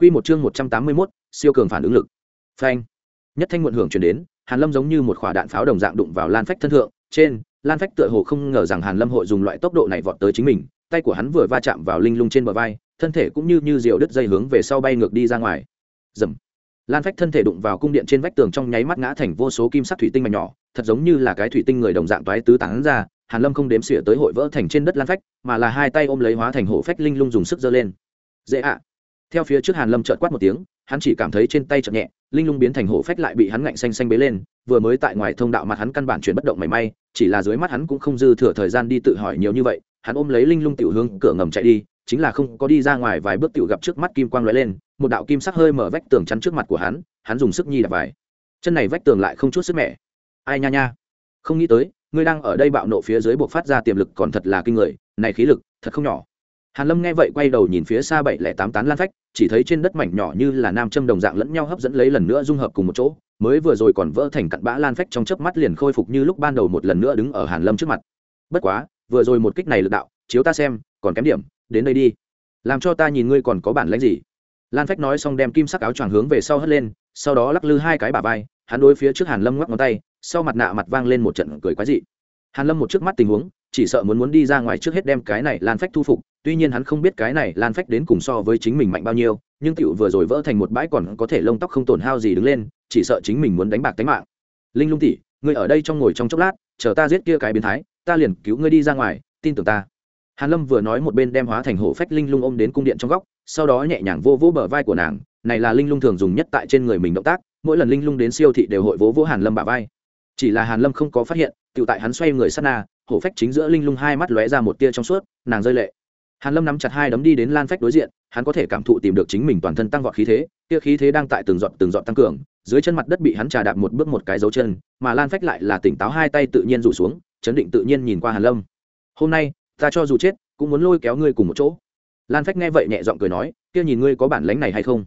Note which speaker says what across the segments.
Speaker 1: Quy một chương 181, siêu cường phản ứng lực. Phanh. Nhất thanh muộn hưởng truyền đến, Hàn Lâm giống như một quả đạn pháo đồng dạng đụng vào Lan Phách thân thượng, trên, Lan Phách tựa hồ không ngờ rằng Hàn Lâm hội dùng loại tốc độ này vọt tới chính mình, tay của hắn vừa va chạm vào linh lung trên bờ vai, thân thể cũng như như diều đứt dây hướng về sau bay ngược đi ra ngoài. Rầm. Lan Phách thân thể đụng vào cung điện trên vách tường trong nháy mắt ngã thành vô số kim sắc thủy tinh mảnh nhỏ, thật giống như là cái thủy tinh người đồng dạng toái tứ tán ra, Hàn Lâm không đếm xỉa tới hội vỡ thành trên đất Lan Phách, mà là hai tay ôm lấy hóa thành hổ phách linh lung dùng sức giơ lên. Dễ ạ theo phía trước hàn lâm chợt quát một tiếng, hắn chỉ cảm thấy trên tay chợt nhẹ, linh lung biến thành hổ phách lại bị hắn ngạnh xanh xanh bế lên, vừa mới tại ngoài thông đạo mặt hắn căn bản chuyển bất động mảy may, chỉ là dưới mắt hắn cũng không dư thừa thời gian đi tự hỏi nhiều như vậy, hắn ôm lấy linh lung tiểu hướng cửa ngầm chạy đi, chính là không có đi ra ngoài vài bước tiểu gặp trước mắt kim quang lóe lên, một đạo kim sắc hơi mở vách tường chắn trước mặt của hắn hắn dùng sức nhi đạp vải chân này vách tường lại không chút sức mẻ. Ai nha nha. Không nghĩ tới, ngươi đang ở đây bạo nộ phía dưới buộc phát ra tiềm lực còn thật là kinh người, này khí lực thật không nhỏ hàn lâm nghe vậy quay đầu nhìn phía xa bảy lẻ tám tán lan phách, chỉ thấy trên đất mảnh nhỏ như là nam châm đồng dạng lẫn nhau hấp dẫn lấy lần nữa dung hợp cùng một chỗ, mới vừa rồi còn vỡ thành cặn bã lan phách trong chớp mắt liền khôi phục như lúc ban đầu một lần nữa đứng ở hàn lâm trước mặt. Bất quá, vừa rồi một kích này lực đạo, chiếu ta xem, còn kém điểm, đến đây đi. Làm cho ta nhìn ngươi còn có bản lãnh gì? Lan phách nói xong đem kim sắc áo choàng hướng về sau hất lên, sau đó lắc lư hai cái bả vai, hắn đối phía trước hàn lâm ngoắc ngón tay, sau mặt nạ mặt vang lên một trận cười quái dị. Hàn lâm một trước mắt tình huống chỉ sợ muốn muốn đi ra ngoài trước hết đem cái này lan phách thu phục, tuy nhiên hắn không biết cái này lan phách đến cùng so với chính mình mạnh bao nhiêu, nhưng tựu vừa rồi vỡ thành một bãi còn có thể lông tóc không tổn hao gì đứng lên, chỉ sợ chính mình muốn đánh bạc tính mạng. Linh lung tỉ ngươi ở đây trong ngồi trong chốc lát, chờ ta giết kia cái biến thái, ta liền cứu ngươi đi ra ngoài, tin tưởng ta. Hàn lâm vừa nói một bên đem hóa thành hổ phách linh lung ôm đến cung điện trong góc, sau đó nhẹ nhàng vô vỗ bờ vai của nàng, này là linh lung thường dùng nhất tại trên người mình động tác, mỗi lần linh lung đến siêu thị đều hội vỗ vỗ hàn lâm bả vai. Chỉ là hàn lâm không có phát hiện tự tại hắn xoay người sát na hổ phách chính giữa linh lung hai mắt lóe ra một tia trong suốt, nàng rơi lệ. Hàn lâm nắm chặt hai đấm đi đến lan phách đối diện, hắn có thể cảm thụ tìm được chính mình toàn thân tăng vọt khí thế, kia khí thế đang tại từng giọt từng giọt tăng cường, dưới chân mặt đất bị hắn trà đạp một bước một cái dấu chân, mà lan phách lại là tỉnh táo hai tay tự nhiên rủ xuống, chấn định tự nhiên nhìn qua hàn lâm. Hôm nay, ta cho dù chết, cũng muốn lôi kéo ngươi cùng một chỗ. Lan phách nghe vậy nhẹ giọng cười nói, kia nhìn ngươi có bản lĩnh này hay không?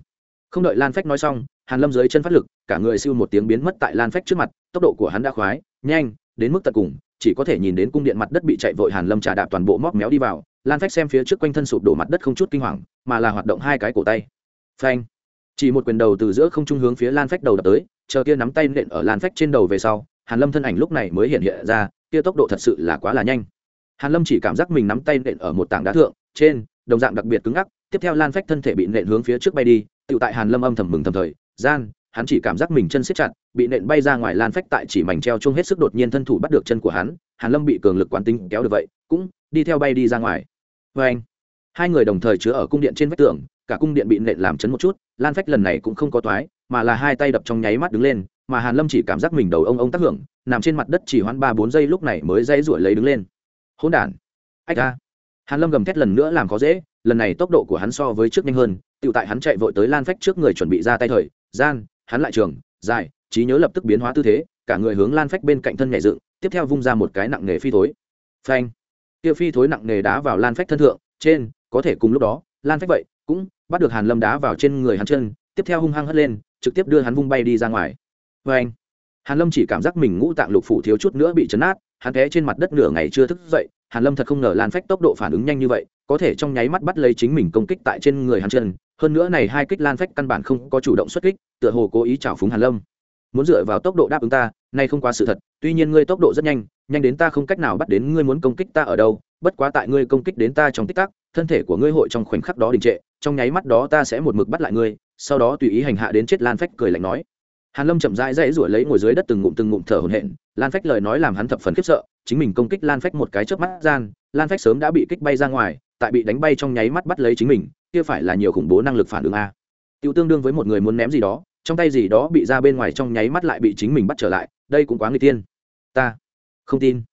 Speaker 1: Không đợi lan phách nói xong, hàn lâm dưới chân phát lực, cả người siêu một tiếng biến mất tại lan phách trước mặt, tốc độ của hắn đã khoái, nhanh, đến mức tận cùng chỉ có thể nhìn đến cung điện mặt đất bị chạy vội hàn lâm trà đạp toàn bộ móc méo đi vào, lan phách xem phía trước quanh thân sụp đổ mặt đất không chút kinh hoàng, mà là hoạt động hai cái cổ tay. Phanh! Chỉ một quyền đầu từ giữa không trung hướng phía lan phách đầu đập tới, chờ kia nắm tay nện ở lan phách trên đầu về sau, hàn lâm thân ảnh lúc này mới hiện hiện ra, kia tốc độ thật sự là quá là nhanh. Hàn lâm chỉ cảm giác mình nắm tay nện ở một tảng đá thượng, trên, đồng dạng đặc biệt cứng ngắc, tiếp theo lan phách thân thể bị nện hướng phía trước bay đi tự tại hàn lâm âm thầm mừng thầm thời, gian hắn chỉ cảm giác mình chân siết chặt, bị nện bay ra ngoài lan phách tại chỉ mảnh treo chung hết sức đột nhiên thân thủ bắt được chân của hắn, hàn lâm bị cường lực quán tính kéo được vậy, cũng đi theo bay đi ra ngoài. Vê anh, hai người đồng thời chứa ở cung điện trên vách tường, cả cung điện bị nện làm chấn một chút, lan phách lần này cũng không có toái, mà là hai tay đập trong nháy mắt đứng lên, mà hàn lâm chỉ cảm giác mình đầu ông ông tác hưởng, nằm trên mặt đất chỉ hoãn ba bốn giây lúc này mới dây ruổi lấy đứng lên. Hỗn đản. Ách a. Hàn lâm gầm thét lần nữa làm khó dễ, lần này tốc độ của hắn so với trước nhanh hơn tự tại hắn chạy vội tới lan phách trước người chuẩn bị ra tay thời, gian hắn lại trường, dài, trí nhớ lập tức biến hóa tư thế, cả người hướng lan phách bên cạnh thân nhảy dựng, tiếp theo vung ra một cái nặng nghề phi thối. Phanh! Kia phi thối nặng nghề đá vào lan phách thân thượng, trên, có thể cùng lúc đó, lan phách vậy, cũng bắt được hàn lâm đá vào trên người hắn chân, tiếp theo hung hăng hất lên, trực tiếp đưa hắn vung bay đi ra ngoài. Phanh! Hàn lâm chỉ cảm giác mình ngũ tạng lục phủ thiếu chút nữa bị chấn nát hắn té trên mặt đất nửa ngày chưa thức dậy, hàn lâm thật không ngờ lan phách tốc độ phản ứng nhanh như vậy, có thể trong nháy mắt bắt lấy chính mình công kích tại trên người hắn chân, hơn nữa này hai kích lan phách căn bản không có chủ động xuất kích tựa hồ cố ý chảo phúng hàn lâm. Muốn dựa vào tốc độ đáp ứng ta, nay không quá sự thật, tuy nhiên ngươi tốc độ rất nhanh nhanh đến ta không cách nào bắt đến ngươi muốn công kích ta ở đâu, bất quá tại ngươi công kích đến ta trong tích tắc, thân thể của ngươi hội trong khoảnh khắc đó đình trệ, trong nháy mắt đó ta sẽ một mực bắt lại ngươi, sau đó tùy ý hành hạ đến chết lan phách cười lạnh nói. Hàn lâm chậm rãi dãy ruổi lấy ngồi dưới đất từng ngụm từng ngụm thở hổn hển, lan phách lời nói làm hắn thập phần khiếp sợ, chính mình công kích lan phách một cái chớp mắt gian, lan phách sớm đã bị kích bay ra ngoài, tại bị đánh bay trong nháy mắt bắt lấy chính mình, kia phải là nhiều khủng bố năng lực phản ứng a. Tiêu tương đương với một người muốn ném gì đó trong tay gì đó bị ra bên ngoài trong nháy mắt lại bị chính mình bắt trở lại, đây cũng quá người tiên ta không tin.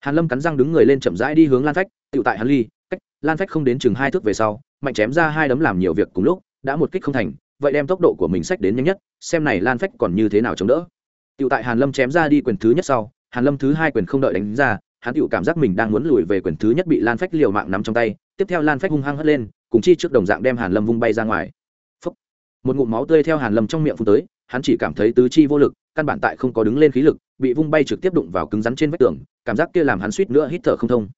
Speaker 1: Hàn lâm cắn răng đứng người lên chậm rãi đi hướng lan phách tự tại hắn ly, cách lan phách không đến chừng hai thước về sau, mạnh chém ra hai đấm làm nhiều việc cùng lúc, đã một kích không thành, vậy đem tốc độ của mình sách đến nhanh nhất, xem này lan phách còn như thế nào chống đỡ. Tự tại hàn lâm chém ra đi quyền thứ nhất sau, hàn lâm thứ hai quyền không đợi đánh ra, hắn tự cảm giác mình đang muốn lùi về quyền thứ nhất bị lan phách liều mạng nắm trong tay, tiếp theo lan phách hung hăng hất lên, cùng chi trước đồng dạng đem hàn lâm vung bay ra ngoài một ngụm máu tươi theo hàn lâm trong miệng phun tới, hắn chỉ cảm thấy tứ chi vô lực, căn bản tại không có đứng lên khí lực, bị vung bay trực tiếp đụng vào cứng rắn trên vách tường, cảm giác kia làm hắn suýt nữa hít thở không thông.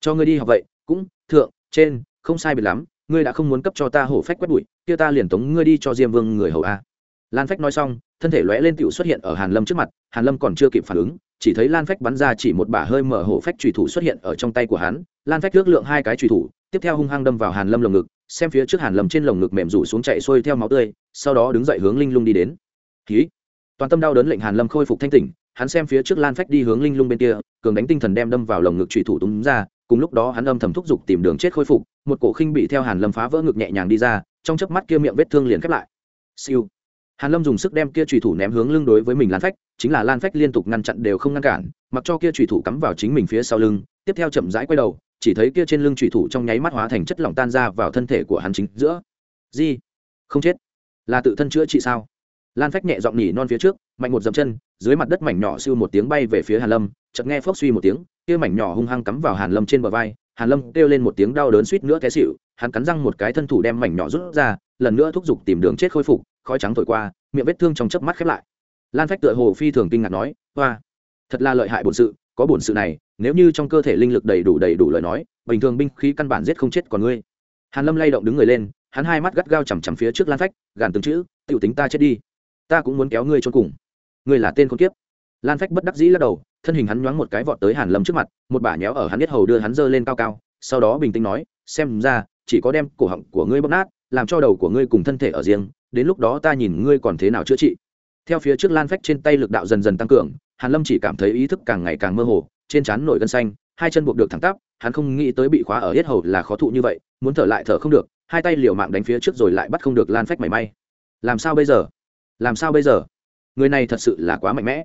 Speaker 1: Cho ngươi đi học vậy, cũng, thượng, trên, không sai biệt lắm, ngươi đã không muốn cấp cho ta hổ phách quét bụi, kia ta liền tống ngươi đi cho diêm vương người hầu a. Lan phách nói xong, thân thể lóe lên tựu xuất hiện ở hàn lâm trước mặt, hàn lâm còn chưa kịp phản ứng, chỉ thấy lan phách bắn ra chỉ một bả hơi mở hổ phách trùy thủ xuất hiện ở trong tay của hắn. Lan phách ước lượng hai cái trùy thủ, tiếp theo hung hăng đâm vào hàn lâm lồng ngực xem phía trước hàn lâm trên lồng ngực mềm rủ xuống chạy xuôi theo máu tươi, sau đó đứng dậy hướng linh lung đi đến. Ký toàn tâm đau đớn lệnh hàn lâm khôi phục thanh tỉnh, hắn xem phía trước lan phách đi hướng linh lung bên kia, cường đánh tinh thần đem đâm vào lồng ngực trụy thủ túng ra, cùng lúc đó hắn âm thầm thúc giục tìm đường chết khôi phục, một cổ khinh bị theo hàn lâm phá vỡ ngực nhẹ nhàng đi ra, trong chớp mắt kia miệng vết thương liền khép lại. Siêu. Hàn lâm dùng sức đem kia trùy thủ ném hướng lưng đối với mình lan phách, chính là lan phách liên tục ngăn chặn đều không ngăn cản, mặc cho kia trùy thủ cắm vào chính mình phía sau lưng, tiếp theo chậm rãi quay đầu chỉ thấy kia trên lưng trùy thủ trong nháy mắt hóa thành chất lỏng tan ra vào thân thể của hắn chính giữa. Gì? Không chết. Là tự thân chữa trị sao? Lan phách nhẹ giọng nhỉ non phía trước, mạnh một dậm chân, dưới mặt đất mảnh nhỏ siêu một tiếng bay về phía hàn lâm, chợt nghe phốc suy một tiếng, kia mảnh nhỏ hung hăng cắm vào hàn lâm trên bờ vai, hàn lâm kêu lên một tiếng đau đớn suýt nữa té xỉu, hắn cắn răng một cái thân thủ đem mảnh nhỏ rút ra, lần nữa thúc giục tìm đường chết khôi phục, khói trắng thổi qua, miệng vết thương trong chớp mắt khép lại. Lan phách tựa hồ phi thường kinh ngạc nói hoa thật là lợi hại bổn sự, có bổn sự này nếu như trong cơ thể linh lực đầy đủ đầy đủ lời nói, bình thường binh khí căn bản giết không chết còn ngươi. Hàn lâm lay động đứng người lên, hắn hai mắt gắt gao chằm chằm phía trước lan phách, gàn từng chữ, tiểu tính ta chết đi. Ta cũng muốn kéo ngươi cho cùng. Ngươi là tên con kiếp. Lan phách bất đắc dĩ lắc đầu, thân hình hắn nhoáng một cái vọt tới hàn lâm trước mặt, một bả nhéo ở hắn biết hầu đưa hắn dơ lên cao cao, sau đó bình tĩnh nói, xem ra, chỉ có đem cổ họng của ngươi bóp nát, làm cho đầu của ngươi cùng thân thể ở riêng, đến lúc đó ta nhìn ngươi còn thế nào chữa trị. Theo phía trước lan phách trên tay lực đạo dần dần tăng cường, hàn lâm chỉ cảm thấy ý thức càng ngày càng mơ hồ trên trán nổi gân xanh, hai chân buộc được thẳng tắp, hắn không nghĩ tới bị khóa ở hết hầu là khó thụ như vậy, muốn thở lại thở không được, hai tay liều mạng đánh phía trước rồi lại bắt không được lan phách mảy may. Làm sao bây giờ? Làm sao bây giờ? Người này thật sự là quá mạnh mẽ.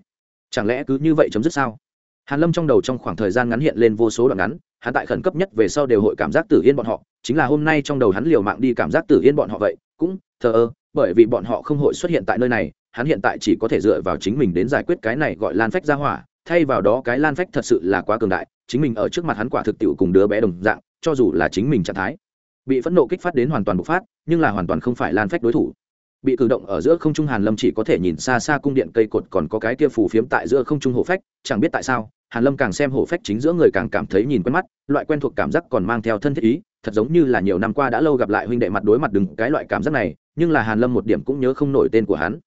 Speaker 1: Chẳng lẽ cứ như vậy chấm dứt sao? Hàn lâm trong đầu trong khoảng thời gian ngắn hiện lên vô số đoạn ngắn, hắn tại khẩn cấp nhất về sau đều hội cảm giác tử yên bọn họ, chính là hôm nay trong đầu hắn liều mạng đi cảm giác tử yên bọn họ vậy, cũng thờ ơ, bởi vì bọn họ không hội xuất hiện tại nơi này, hắn hiện tại chỉ có thể dựa vào chính mình đến giải quyết cái này gọi lan phách ra hỏa thay vào đó cái lan phách thật sự là quá cường đại, chính mình ở trước mặt hắn quả thực tiệu cùng đứa bé đồng dạng, cho dù là chính mình trạng thái, bị phẫn nộ kích phát đến hoàn toàn bộc phát, nhưng là hoàn toàn không phải lan phách đối thủ. Bị cử động ở giữa không trung hàn lâm chỉ có thể nhìn xa xa cung điện cây cột còn có cái kia phù phiếm tại giữa không trung hổ phách, chẳng biết tại sao, hàn lâm càng xem hổ phách chính giữa người càng cảm thấy nhìn quen mắt, loại quen thuộc cảm giác còn mang theo thân thiết ý, thật giống như là nhiều năm qua đã lâu gặp lại huynh đệ mặt đối mặt đừng, cái loại cảm giác này, nhưng là hàn lâm một điểm cũng nhớ không nổi tên của hắn.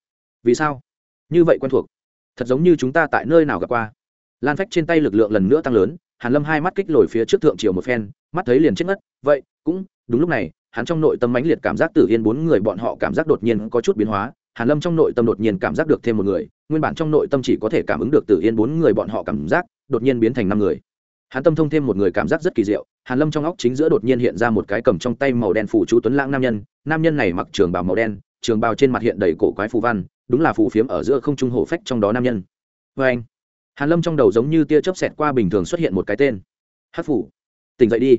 Speaker 1: Vì sao? Như vậy quen thuộc thật giống như chúng ta tại nơi nào gặp qua. Lan phách trên tay lực lượng lần nữa tăng lớn, hàn lâm hai mắt kích lồi phía trước thượng triều một phen, mắt thấy liền chết ngất. Vậy, cũng đúng lúc này, hắn trong nội tâm mãnh liệt cảm giác tử yên bốn người bọn họ cảm giác đột nhiên có chút biến hóa. Hàn lâm trong nội tâm đột nhiên cảm giác được thêm một người, nguyên bản trong nội tâm chỉ có thể cảm ứng được tử yên bốn người bọn họ cảm giác đột nhiên biến thành năm người. Hắn tâm thông thêm một người cảm giác rất kỳ diệu, hàn lâm trong óc chính giữa đột nhiên hiện ra một cái cầm trong tay màu đen phủ chú tuấn lãng nam nhân nam nhân này mặc trường bào màu đen, trường bào trên mặt hiện đầy cổ quái phù văn đúng là phù phiếm ở giữa không trung hổ phách trong đó nam nhân. Với anh. Hàn lâm trong đầu giống như tia chớp xẹt qua bình thường xuất hiện một cái tên. Hát phủ. Tỉnh dậy đi.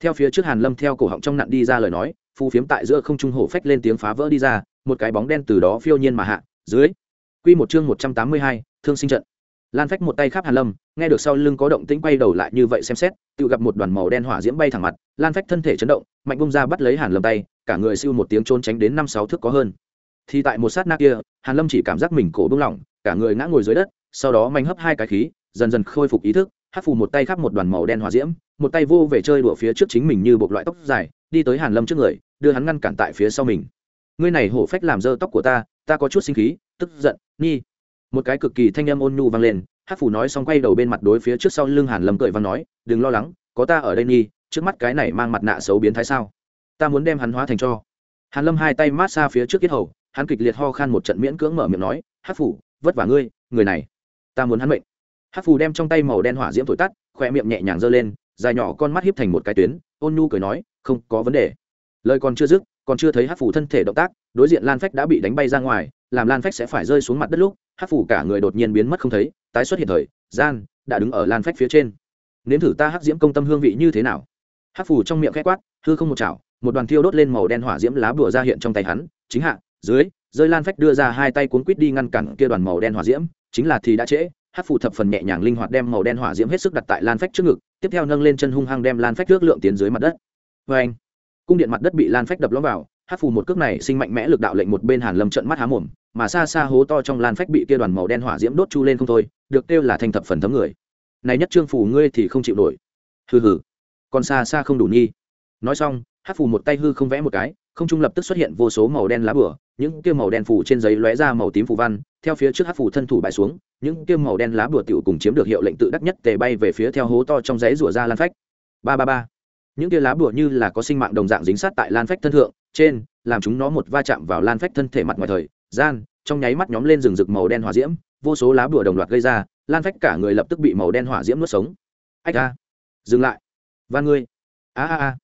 Speaker 1: Theo phía trước hàn lâm theo cổ họng trong nặn đi ra lời nói phù phiếm tại giữa không trung hổ phách lên tiếng phá vỡ đi ra một cái bóng đen từ đó phiêu nhiên mà hạ dưới. Quy một chương một trăm tám mươi hai, thương sinh trận. Lan phách một tay khắp hàn lâm nghe được sau lưng có động tĩnh quay đầu lại như vậy xem xét tự gặp một đoàn màu đen hỏa diễm bay thẳng mặt lan phách thân thể chấn động mạnh bung ra bắt lấy hàn lâm tay cả người siêu một tiếng trốn tránh đến năm sáu thước có hơn thì tại một sát na kia, hàn lâm chỉ cảm giác mình cổ bung lỏng, cả người ngã ngồi dưới đất, sau đó manh hấp hai cái khí, dần dần khôi phục ý thức hát phù một tay khắp một đoàn màu đen hỏa diễm, một tay vô về chơi đùa phía trước chính mình như buộc loại tóc dài, đi tới hàn lâm trước người, đưa hắn ngăn cản tại phía sau mình. Ngươi này hổ phách làm dơ tóc của ta ta có chút sinh khí, tức giận, nhi. Một cái cực kỳ thanh âm ôn nhu vang lên hát phù nói xong quay đầu bên mặt đối phía trước sau lưng hàn lâm cười và nói, đừng lo lắng, có ta ở đây nhi, trước mắt cái này mang mặt nạ xấu biến thái sao? Ta muốn đem hắn hóa thành cho. Hàn lâm hai tay mát xa phía trước kết hầu hắn kịch liệt ho khan một trận miễn cưỡng mở miệng nói hát phủ, vất vả ngươi, người này, ta muốn hắn mệnh. Hát phủ đem trong tay màu đen hỏa diễm thổi tắt khoe miệng nhẹ nhàng giơ lên, dài nhỏ con mắt hiếp thành một cái tuyến, ôn nhu cười nói, không có vấn đề. Lời còn chưa dứt, còn chưa thấy hát phủ thân thể động tác, đối diện lan phách đã bị đánh bay ra ngoài, làm lan phách sẽ phải rơi xuống mặt đất lúc hát phủ cả người đột nhiên biến mất không thấy, tái xuất hiện thời, gian đã đứng ở lan phách phía trên. Nếm thử ta hắc diễm công tâm hương vị như thế nào? Hát phủ trong miệng khẽ quát, hư không một chảo, một đoàn thiêu đốt lên màu đen hỏa diễm lá bùa ra hiện trong tay hắn, chính hạ dưới, rơi lan phách đưa ra hai tay cuốn quýt đi ngăn cản kia đoàn màu đen hỏa diễm, chính là thì đã trễ hát phụ thập phần nhẹ nhàng linh hoạt đem màu đen hỏa diễm hết sức đặt tại lan phách trước ngực, tiếp theo nâng lên chân hung hăng đem lan phách nước lượng tiến dưới mặt đất. Vê anh cung điện mặt đất bị lan phách đập lõm vào hát phù một cước này sinh mạnh mẽ lực đạo lệnh một bên hàn lâm trận mắt há mồm, mà xa xa hố to trong lan phách bị kia đoàn màu đen hỏa diễm đốt chu lên không thôi, được kêu là thành thập phần thấm người. Này nhất trương phù ngươi thì không chịu nổi. Hừ hừ. Còn xa xa không đủ nhi. Nói xong hát phù một tay hư không vẽ một cái không trung lập tức xuất hiện vô số màu đen lá bửa, những kia màu đen phủ trên giấy lóe ra màu tím phù văn, theo phía trước hát phủ thân thủ bại xuống, những kia màu đen lá bửa tiểu cùng chiếm được hiệu lệnh tự đắc nhất tề bay về phía theo hố to trong giấy rủa ra lan phách. Ba ba ba. Những kia lá bửa như là có sinh mạng đồng dạng dính sát tại lan phách thân thượng, trên, làm chúng nó một va chạm vào lan phách thân thể mặt ngoài thời, gian, trong nháy mắt nhóm lên rừng rực màu đen hỏa diễm, vô số lá bửa đồng loạt gây ra, lan phách cả người lập tức bị màu đen hỏa diễm nuốt sống. Ách a. Dừng lại. Van ngươi. A a a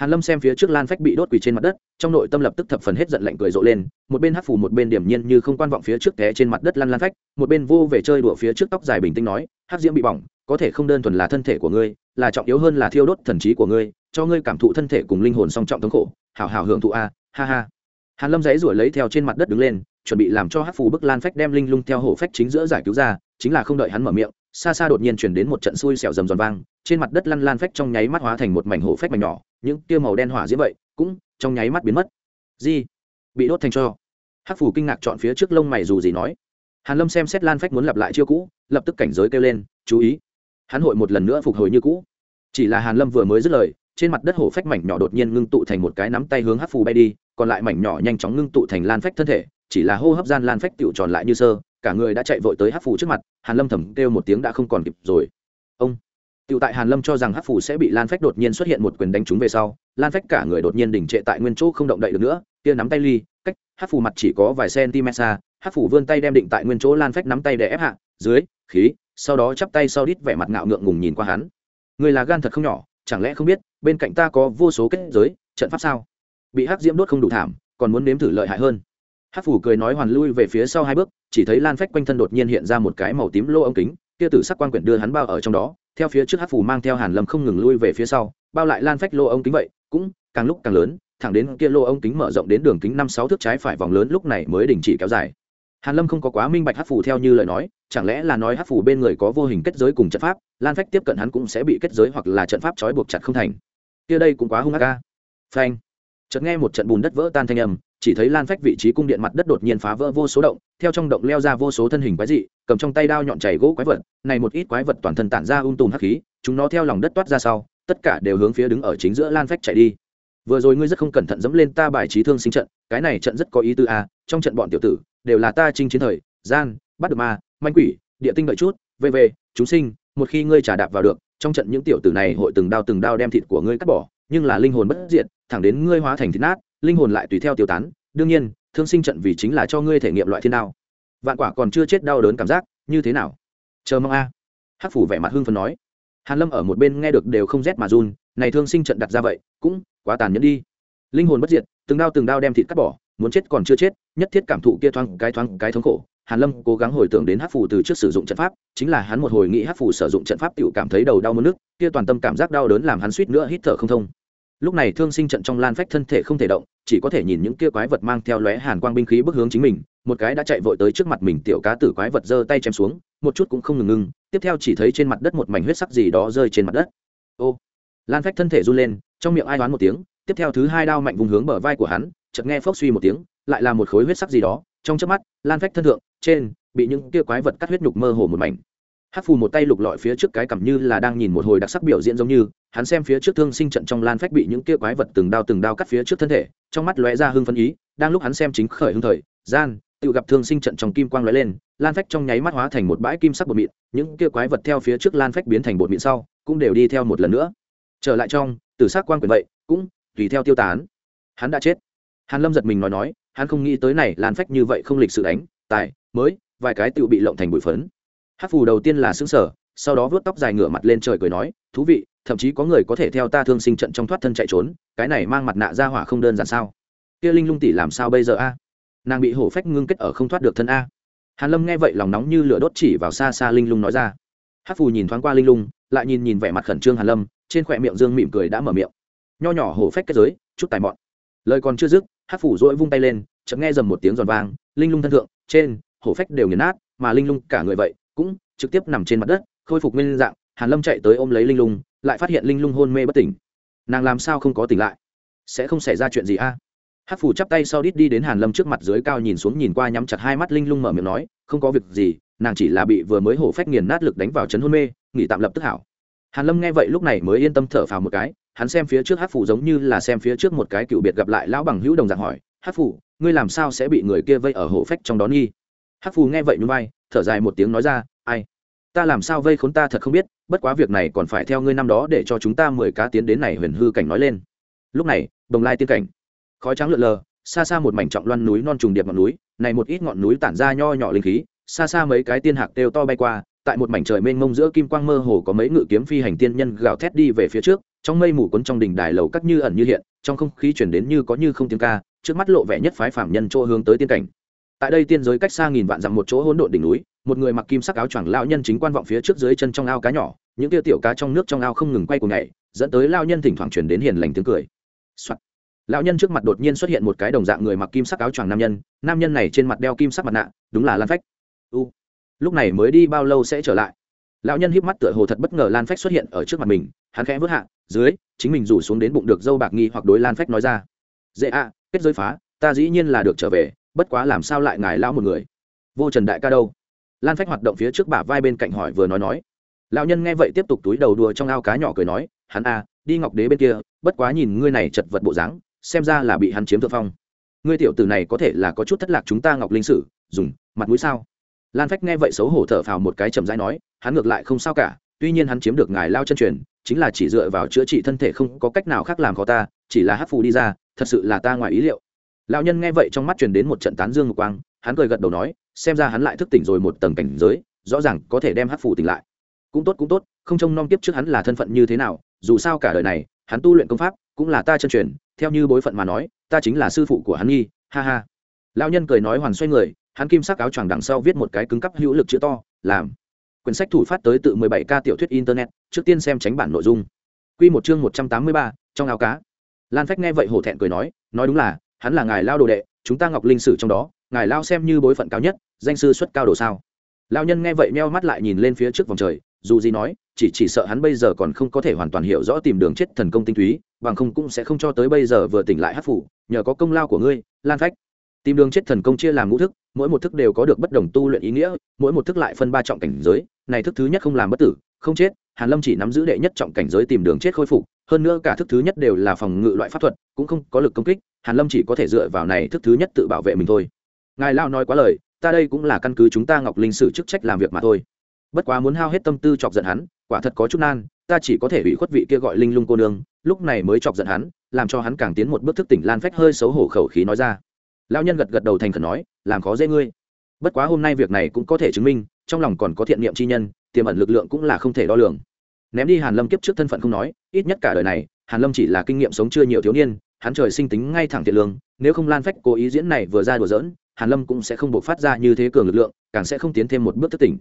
Speaker 1: hàn lâm xem phía trước lan phách bị đốt quỳ trên mặt đất, trong nội tâm lập tức thập phần hết giận lạnh cười rộ lên, một bên hát phủ một bên điểm nhiên như không quan vọng phía trước té trên mặt đất lăn lan phách, một bên vô về chơi đùa phía trước tóc dài bình tĩnh nói, hát diễm bị bỏng, có thể không đơn thuần là thân thể của ngươi, là trọng yếu hơn là thiêu đốt thần trí của ngươi, cho ngươi cảm thụ thân thể cùng linh hồn song trọng thống khổ, hảo hảo hưởng thụ a, ha ha. Hàn lâm giãy ruổi lấy theo trên mặt đất đứng lên chuẩn bị làm cho hát phù bức lan phách đem linh lung theo hổ phách chính giữa giải cứu ra, chính là không đợi hắn mở miệng, xa xa đột nhiên chuyển đến một trận xui xẻo rầm rầm vang, trên mặt đất lăn lan phách trong nháy mắt hóa thành một mảnh hổ phách mảnh nhỏ, những tia màu đen hỏa diễm vậy, cũng trong nháy mắt biến mất. Gì bị đốt thành cho. Hắc phù kinh ngạc chọn phía trước lông mày dù gì nói. Hàn lâm xem xét lan phách muốn lặp lại chiêu cũ, lập tức cảnh giới kêu lên, chú ý. Hắn hội một lần nữa phục hồi như cũ. Chỉ là hàn lâm vừa mới dứt lời, trên mặt đất hổ phách mảnh nhỏ đột nhiên ngưng tụ thành một cái nắm tay hướng hắc phù bay đi, còn lại mảnh nhỏ nhanh chóng ngưng tụ thành lan phách thân thể chỉ là hô hấp gian lan phách tựu tròn lại như sơ, cả người đã chạy vội tới hắc phủ trước mặt, hàn lâm thầm kêu một tiếng đã không còn kịp rồi. Ông tựu tại hàn lâm cho rằng hắc phủ sẽ bị lan phách đột nhiên xuất hiện một quyền đánh trúng về sau, lan phách cả người đột nhiên đỉnh trệ tại nguyên chỗ không động đậy được nữa, kia nắm tay ly, cách hắc phủ mặt chỉ có vài cm xa, hắc phủ vươn tay đem định tại nguyên chỗ lan phách nắm tay để ép hạ, dưới, khí, sau đó chắp tay sau đít vẻ mặt ngạo ngượng ngùng nhìn qua hắn. Người là gan thật không nhỏ, chẳng lẽ không biết, bên cạnh ta có vô số kết giới, trận pháp sao? Bị hắc diễm đốt không đủ thảm, còn muốn nếm thử lợi hại hơn hắc phủ cười nói hoàn lui về phía sau hai bước, chỉ thấy lan phách quanh thân đột nhiên hiện ra một cái màu tím lô ống kính, kia tử sắc quan quyển đưa hắn bao ở trong đó, theo phía trước hắc phủ mang theo hàn lâm không ngừng lui về phía sau, bao lại lan phách lô ống kính vậy, cũng càng lúc càng lớn, thẳng đến kia lô ống kính mở rộng đến đường kính năm sáu thước trái phải vòng lớn lúc này mới đình chỉ kéo dài. Hàn lâm không có quá minh bạch hắc phủ theo như lời nói, chẳng lẽ là nói hắc phủ bên người có vô hình kết giới cùng trận pháp, lan phách tiếp cận hắn cũng sẽ bị kết giới hoặc là trận pháp trói buộc chặt không thành. Kia đây cũng quá hung ác ca phanh. Chợt nghe một trận bùn đất vỡ tan thanh âm chỉ thấy lan phách vị trí cung điện mặt đất đột nhiên phá vỡ vô số động, theo trong động leo ra vô số thân hình quái dị, cầm trong tay đao nhọn chảy gỗ quái vật, này một ít quái vật toàn thân tản ra ung tùm hắc khí, chúng nó theo lòng đất toát ra sau, tất cả đều hướng phía đứng ở chính giữa lan phách chạy đi vừa rồi ngươi rất không cẩn thận dẫm lên ta bài trí thương sinh trận, cái này trận rất có ý tư a à. trong trận bọn tiểu tử, đều là ta trinh chiến thời, gian, bắt được ma, manh quỷ, địa tinh đợi chút v v. chúng sinh, một khi ngươi trả đạp vào được, trong trận những tiểu tử này hội từng đao từng đao đem thịt của ngươi cắt bỏ, nhưng là linh hồn bất diệt, thẳng đến ngươi hóa thành thịt nát linh hồn lại tùy theo tiêu tán. Đương nhiên, thương sinh trận vì chính là cho ngươi thể nghiệm loại thiên đao. Vạn quả còn chưa chết đau đớn cảm giác, như thế nào? Chờ mong a. À. hắc phủ vẻ mặt hưng phần nói. Hàn lâm ở một bên nghe được đều không rét mà run, này thương sinh trận đặt ra vậy, cũng quá tàn nhẫn đi. Linh hồn bất diệt, từng đao từng đao đem thịt cắt bỏ, muốn chết còn chưa chết, nhất thiết cảm thụ kia thoáng cái thoáng cái thống khổ. Hàn lâm cố gắng hồi tưởng đến hắc phủ từ trước sử dụng trận pháp, chính là hắn một hồi nghĩ hắc phủ sử dụng trận pháp tự cảm thấy đầu đau muốn nước, kia toàn tâm cảm giác đau đớn làm hắn suýt nữa hít thở không thông. Lúc này thương sinh trận trong lan phách thân thể không thể động chỉ có thể nhìn những kia quái vật mang theo lóe hàn quang binh khí bước hướng chính mình, một cái đã chạy vội tới trước mặt mình tiểu cá tử quái vật giơ tay chém xuống, một chút cũng không ngừng ngưng, tiếp theo chỉ thấy trên mặt đất một mảnh huyết sắc gì đó rơi trên mặt đất. Ô, lan phách thân thể run lên, trong miệng ai đoán một tiếng, tiếp theo thứ hai đao mạnh vùng hướng bờ vai của hắn, chợt nghe phốc suy một tiếng, lại là một khối huyết sắc gì đó, trong chớp mắt, lan phách thân thượng, trên, bị những kia quái vật cắt huyết nhục mơ hồ một mảnh hát phù một tay lục lọi phía trước cái cằm như là đang nhìn một hồi đặc sắc biểu diễn giống như, hắn xem phía trước thương sinh trận trong lan phách bị những kia quái vật từng đao từng đao cắt phía trước thân thể, trong mắt lóe ra hưng phân ý, đang lúc hắn xem chính khởi hưng thời, gian, tự gặp thương sinh trận trong kim quang lóe lên, lan phách trong nháy mắt hóa thành một bãi kim sắc bột mịn, những kia quái vật theo phía trước lan phách biến thành bột mịn sau, cũng đều đi theo một lần nữa. Trở lại trong, tử sắc quang quyền vậy, cũng tùy theo tiêu tán. Hắn đã chết. Hàn lâm giật mình nói nói, hắn không nghĩ tới này, lan phách như vậy không lịch sự đánh, tài, mới, vài cái tự bị lộng thành bụi phấn hát phù đầu tiên là xứng sở sau đó vớt tóc dài ngửa mặt lên trời cười nói, thú vị, thậm chí có người có thể theo ta thương sinh trận trong thoát thân chạy trốn, cái này mang mặt nạ ra hỏa không đơn giản sao? Kia linh lung tỷ làm sao bây giờ a? Nàng bị hổ phách ngưng kết ở không thoát được thân a. Hàn lâm nghe vậy lòng nóng như lửa đốt chỉ vào xa xa linh lung nói ra. Hát phù nhìn thoáng qua linh lung, lại nhìn nhìn vẻ mặt khẩn trương hàn lâm, trên khỏe miệng dương mỉm cười đã mở miệng. Nho nhỏ hổ phách kết giới, chút tài mọn. Lời còn chưa dứt hát phủ dỗi vung tay lên, chợt nghe dầm một tiếng giòn vang, linh lung thân thượng, trên, hổ phách đều nghiền nát, mà linh lung cả người vậy cũng trực tiếp nằm trên mặt đất, khôi phục nguyên dạng, hàn lâm chạy tới ôm lấy linh lung, lại phát hiện linh lung hôn mê bất tỉnh. Nàng làm sao không có tỉnh lại? Sẽ không xảy ra chuyện gì a? À? hát phủ chắp tay sau đít đi đến hàn lâm trước mặt dưới cao nhìn xuống nhìn qua nhắm chặt hai mắt linh lung mở miệng nói, không có việc gì, nàng chỉ là bị vừa mới hổ phách nghiền nát lực đánh vào chấn hôn mê, nghỉ tạm lập tức hảo. Hàn lâm nghe vậy lúc này mới yên tâm thở phào một cái, hắn xem phía trước hát phủ giống như là xem phía trước một cái cựu biệt gặp lại lão bằng hữu đồng dạng hỏi hát phủ ngươi làm sao sẽ bị người kia vây ở hổ phách trong đó nghi? Hát phủ nghe vậy nhún vai thở dài một tiếng nói ra, ai, ta làm sao vây khốn ta thật không biết, bất quá việc này còn phải theo ngươi năm đó để cho chúng ta mười cá tiến đến này huyền hư cảnh nói lên. Lúc này, đồng lai tiên cảnh. Khói trắng lượn lờ, xa xa một mảnh trọng loan núi non trùng điệp ngọn núi, này một ít ngọn núi tản ra nho nhỏ linh khí, xa xa mấy cái tiên hạc đều to bay qua, tại một mảnh trời mênh mông giữa kim quang mơ hồ có mấy ngự kiếm phi hành tiên nhân gào thét đi về phía trước, trong mây mù quấn trong đỉnh đài lầu cắt như ẩn như hiện, trong không khí chuyển đến như có như không tiếng ca, trước mắt lộ vẻ nhất phái phạm nhân chỗ hướng tới tiên cảnh tại đây tiên giới cách xa nghìn vạn dặm một chỗ hỗn độn đỉnh núi, một người mặc kim sắc áo choàng lão nhân chính quan vọng phía trước dưới chân trong ao cá nhỏ, những tia tiểu cá trong nước trong ao không ngừng quay cùng nhảy, dẫn tới lao nhân thỉnh thoảng chuyển đến hiền lành tiếng cười、Soạn. lão nhân trước mặt đột nhiên xuất hiện một cái đồng dạng người mặc kim sắc áo choàng nam nhân nam nhân này trên mặt đeo kim sắc mặt nạ, đúng là lan phách. U. Lúc này mới đi bao lâu sẽ trở lại? Lão nhân híp mắt tựa hồ thật bất ngờ lan phách xuất hiện ở trước mặt mình, hắn khẽ vớt hạ, dưới, chính mình rủ xuống đến bụng được dâu bạc nghi hoặc đối lan phách nói ra. Dễ à kết giới phá, ta dĩ nhiên là được trở về bất quá làm sao lại ngài lão một người? Vô trần đại ca đâu? Lan phách hoạt động phía trước bả vai bên cạnh hỏi vừa nói nói. Lão nhân nghe vậy tiếp tục túi đầu đùa trong ao cá nhỏ cười nói, hắn a, đi ngọc đế bên kia, bất quá nhìn ngươi này chật vật bộ dáng, xem ra là bị hắn chiếm thượng phong. Ngươi tiểu tử này có thể là có chút thất lạc chúng ta ngọc linh sử, dùng, mặt mũi sao? Lan phách nghe vậy xấu hổ thở phào một cái chậm rãi nói, hắn ngược lại không sao cả, tuy nhiên hắn chiếm được ngài lao chân truyền, chính là chỉ dựa vào chữa trị thân thể không có cách nào khác làm khó ta, chỉ là hát phù đi ra, thật sự là ta ngoài ý liệu lão nhân nghe vậy trong mắt truyền đến một trận tán dương ngục quang hắn cười gật đầu nói xem ra hắn lại thức tỉnh rồi một tầng cảnh giới rõ ràng có thể đem hát phủ tỉnh lại. Cũng tốt cũng tốt không trông nom tiếp trước hắn là thân phận như thế nào dù sao cả đời này hắn tu luyện công pháp cũng là ta chân truyền theo như bối phận mà nói ta chính là sư phụ của hắn nghi ha ha. Lão nhân cười nói hoàn xoay người hắn kim sắc áo choàng đằng sau viết một cái cứng cắp hữu lực chữ to làm quyển sách thủ phát tới tự 17 ca tiểu thuyết internet trước tiên xem tránh bản nội dung. Quy một chương 183, trong áo cá. Lan phách nghe vậy hổ thẹn cười nói nói đúng là hắn là ngài lao đồ đệ, chúng ta ngọc linh sử trong đó, ngài lao xem như bối phận cao nhất, danh sư xuất cao đồ sao? Lao nhân nghe vậy meo mắt lại nhìn lên phía trước vòng trời, dù gì nói, chỉ chỉ sợ hắn bây giờ còn không có thể hoàn toàn hiểu rõ tìm đường chết thần công tinh túy, bằng không cũng sẽ không cho tới bây giờ vừa tỉnh lại hát phủ nhờ có công lao của ngươi, lan phách. Tìm đường chết thần công chia làm ngũ thức, mỗi một thức đều có được bất đồng tu luyện ý nghĩa, mỗi một thức lại phân ba trọng cảnh giới, này thức thứ nhất không làm bất tử, không chết, hàn lâm chỉ nắm giữ đệ nhất trọng cảnh giới tìm đường chết khôi phục, hơn nữa cả thức thứ nhất đều là phòng ngự loại pháp thuật cũng không có lực công kích, hàn lâm chỉ có thể dựa vào này thức thứ nhất tự bảo vệ mình thôi. Ngài lao nói quá lời, ta đây cũng là căn cứ chúng ta ngọc linh sử chức trách làm việc mà thôi. Bất quá muốn hao hết tâm tư chọc giận hắn, quả thật có chút nan, ta chỉ có thể bị khuất vị kia gọi linh lung cô nương, lúc này mới chọc giận hắn, làm cho hắn càng tiến một bước thức tỉnh lan phách hơi xấu hổ khẩu khí nói ra. Lão nhân gật gật đầu thành khẩn nói, làm khó dễ ngươi. Bất quá hôm nay việc này cũng có thể chứng minh, trong lòng còn có thiện niệm chi nhân, tiềm ẩn lực lượng cũng là không thể đo lường. Ném đi hàn lâm kiếp trước thân phận không nói, ít nhất cả đời này, hàn lâm chỉ là kinh nghiệm sống chưa nhiều thiếu niên hắn trời sinh tính ngay thẳng thiện lương, nếu không lan phách cố ý diễn này vừa ra đùa giỡn, hàn lâm cũng sẽ không buộc phát ra như thế cường lực lượng, càng sẽ không tiến thêm một bước thất tỉnh.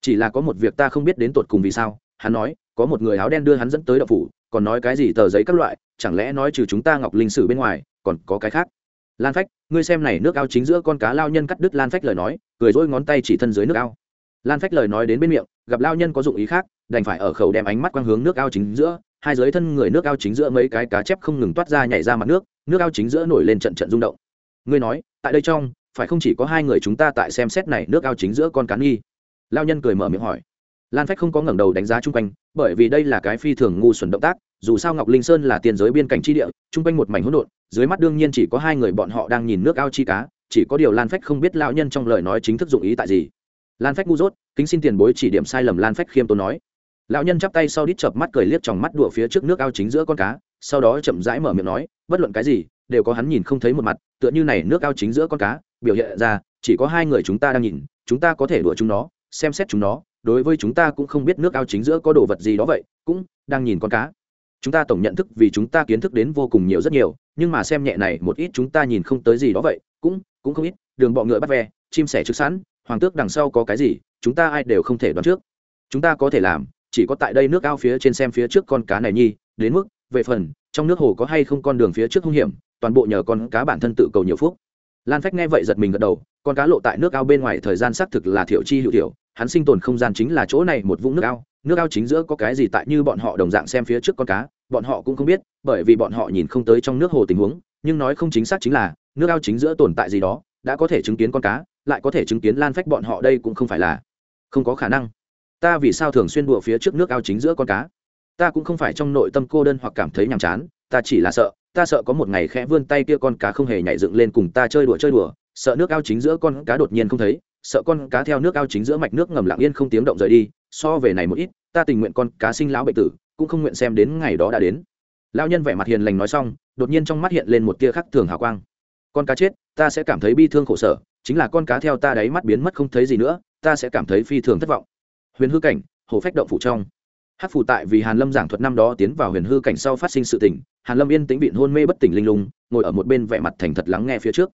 Speaker 1: Chỉ là có một việc ta không biết đến tột cùng vì sao, hắn nói, có một người áo đen đưa hắn dẫn tới đậu phủ, còn nói cái gì tờ giấy các loại, chẳng lẽ nói trừ chúng ta ngọc linh sử bên ngoài, còn có cái khác? Lan phách, ngươi xem này nước ao chính giữa con cá lao nhân cắt đứt lan phách lời nói, cười dỗi ngón tay chỉ thân dưới nước ao lan phách lời nói đến bên miệng, gặp lao nhân có dụng ý khác, đành phải ở khẩu đem ánh mắt quang hướng nước ao chính giữa, hai dưới thân người nước ao chính giữa mấy cái cá chép không ngừng toát ra nhảy ra mặt nước nước ao chính giữa nổi lên trận trận rung động. Ngươi nói, tại đây trong, phải không chỉ có hai người chúng ta tại xem xét này nước ao chính giữa con cá nghi? Lao nhân cười mở miệng hỏi. Lan phách không có ngẩng đầu đánh giá chung quanh, bởi vì đây là cái phi thường ngu xuẩn động tác, dù sao ngọc linh sơn là tiền giới biên cảnh tri địa, chung quanh một mảnh hỗn độn, dưới mắt đương nhiên chỉ có hai người bọn họ đang nhìn nước ao chi cá, chỉ có điều lan phách không biết lão nhân trong lời nói chính thức dụng ý tại gì lan phách ngu dốt, kính xin tiền bối chỉ điểm sai lầm lan phách khiêm tốn nói. Lão nhân chắp tay sau đít chợp mắt cười liếc trong mắt đụa phía trước nước ao chính giữa con cá, sau đó chậm rãi mở miệng nói, bất luận cái gì, đều có hắn nhìn không thấy một mặt, tựa như này nước ao chính giữa con cá, biểu hiện ra, chỉ có hai người chúng ta đang nhìn, chúng ta có thể đùa chúng nó, xem xét chúng nó, đối với chúng ta cũng không biết nước ao chính giữa có đồ vật gì đó vậy, cũng đang nhìn con cá. Chúng ta tổng nhận thức vì chúng ta kiến thức đến vô cùng nhiều rất nhiều, nhưng mà xem nhẹ này, một ít chúng ta nhìn không tới gì đó vậy, cũng cũng không ít, đường bọ ngựa bắt ve, chim sẻ trước sẵn hoàng tước đằng sau có cái gì, chúng ta ai đều không thể đoán trước. Chúng ta có thể làm, chỉ có tại đây nước ao phía trên xem phía trước con cá này nhi, đến mức, về phần, trong nước hồ có hay không con đường phía trước hung hiểm, toàn bộ nhờ con cá bản thân tự cầu nhiều phúc. Lan phách nghe vậy giật mình gật đầu, con cá lộ tại nước ao bên ngoài thời gian xác thực là thiểu chi hữu thiểu, hắn sinh tồn không gian chính là chỗ này một vũng nước ao nước ao chính giữa có cái gì tại như bọn họ đồng dạng xem phía trước con cá, bọn họ cũng không biết, bởi vì bọn họ nhìn không tới trong nước hồ tình huống, nhưng nói không chính xác chính là, nước ao chính giữa tồn tại gì đó, đã có thể chứng kiến con cá lại có thể chứng kiến lan phách bọn họ đây cũng không phải là không có khả năng. Ta vì sao thường xuyên đùa phía trước nước ao chính giữa con cá? Ta cũng không phải trong nội tâm cô đơn hoặc cảm thấy nhàm chán, ta chỉ là sợ, ta sợ có một ngày khẽ vươn tay kia con cá không hề nhảy dựng lên cùng ta chơi đùa chơi đùa, sợ nước ao chính giữa con cá đột nhiên không thấy, sợ con cá theo nước ao chính giữa mạch nước ngầm lặng yên không tiếng động rời đi, so về này một ít, ta tình nguyện con cá sinh lão bệnh tử, cũng không nguyện xem đến ngày đó đã đến. Lão nhân vẻ mặt hiền lành nói xong, đột nhiên trong mắt hiện lên một tia khắc thường hào quang. Con cá chết, ta sẽ cảm thấy bi thương khổ sở chính là con cá theo ta đáy mắt biến mất không thấy gì nữa, ta sẽ cảm thấy phi thường thất vọng. Huyền hư cảnh, hồ phách động phủ trong. Hát phủ tại vì hàn lâm giảng thuật năm đó tiến vào huyền hư cảnh sau phát sinh sự tỉnh hàn lâm yên tĩnh vịn hôn mê bất tỉnh linh lung, ngồi ở một bên vẻ mặt thành thật lắng nghe phía trước.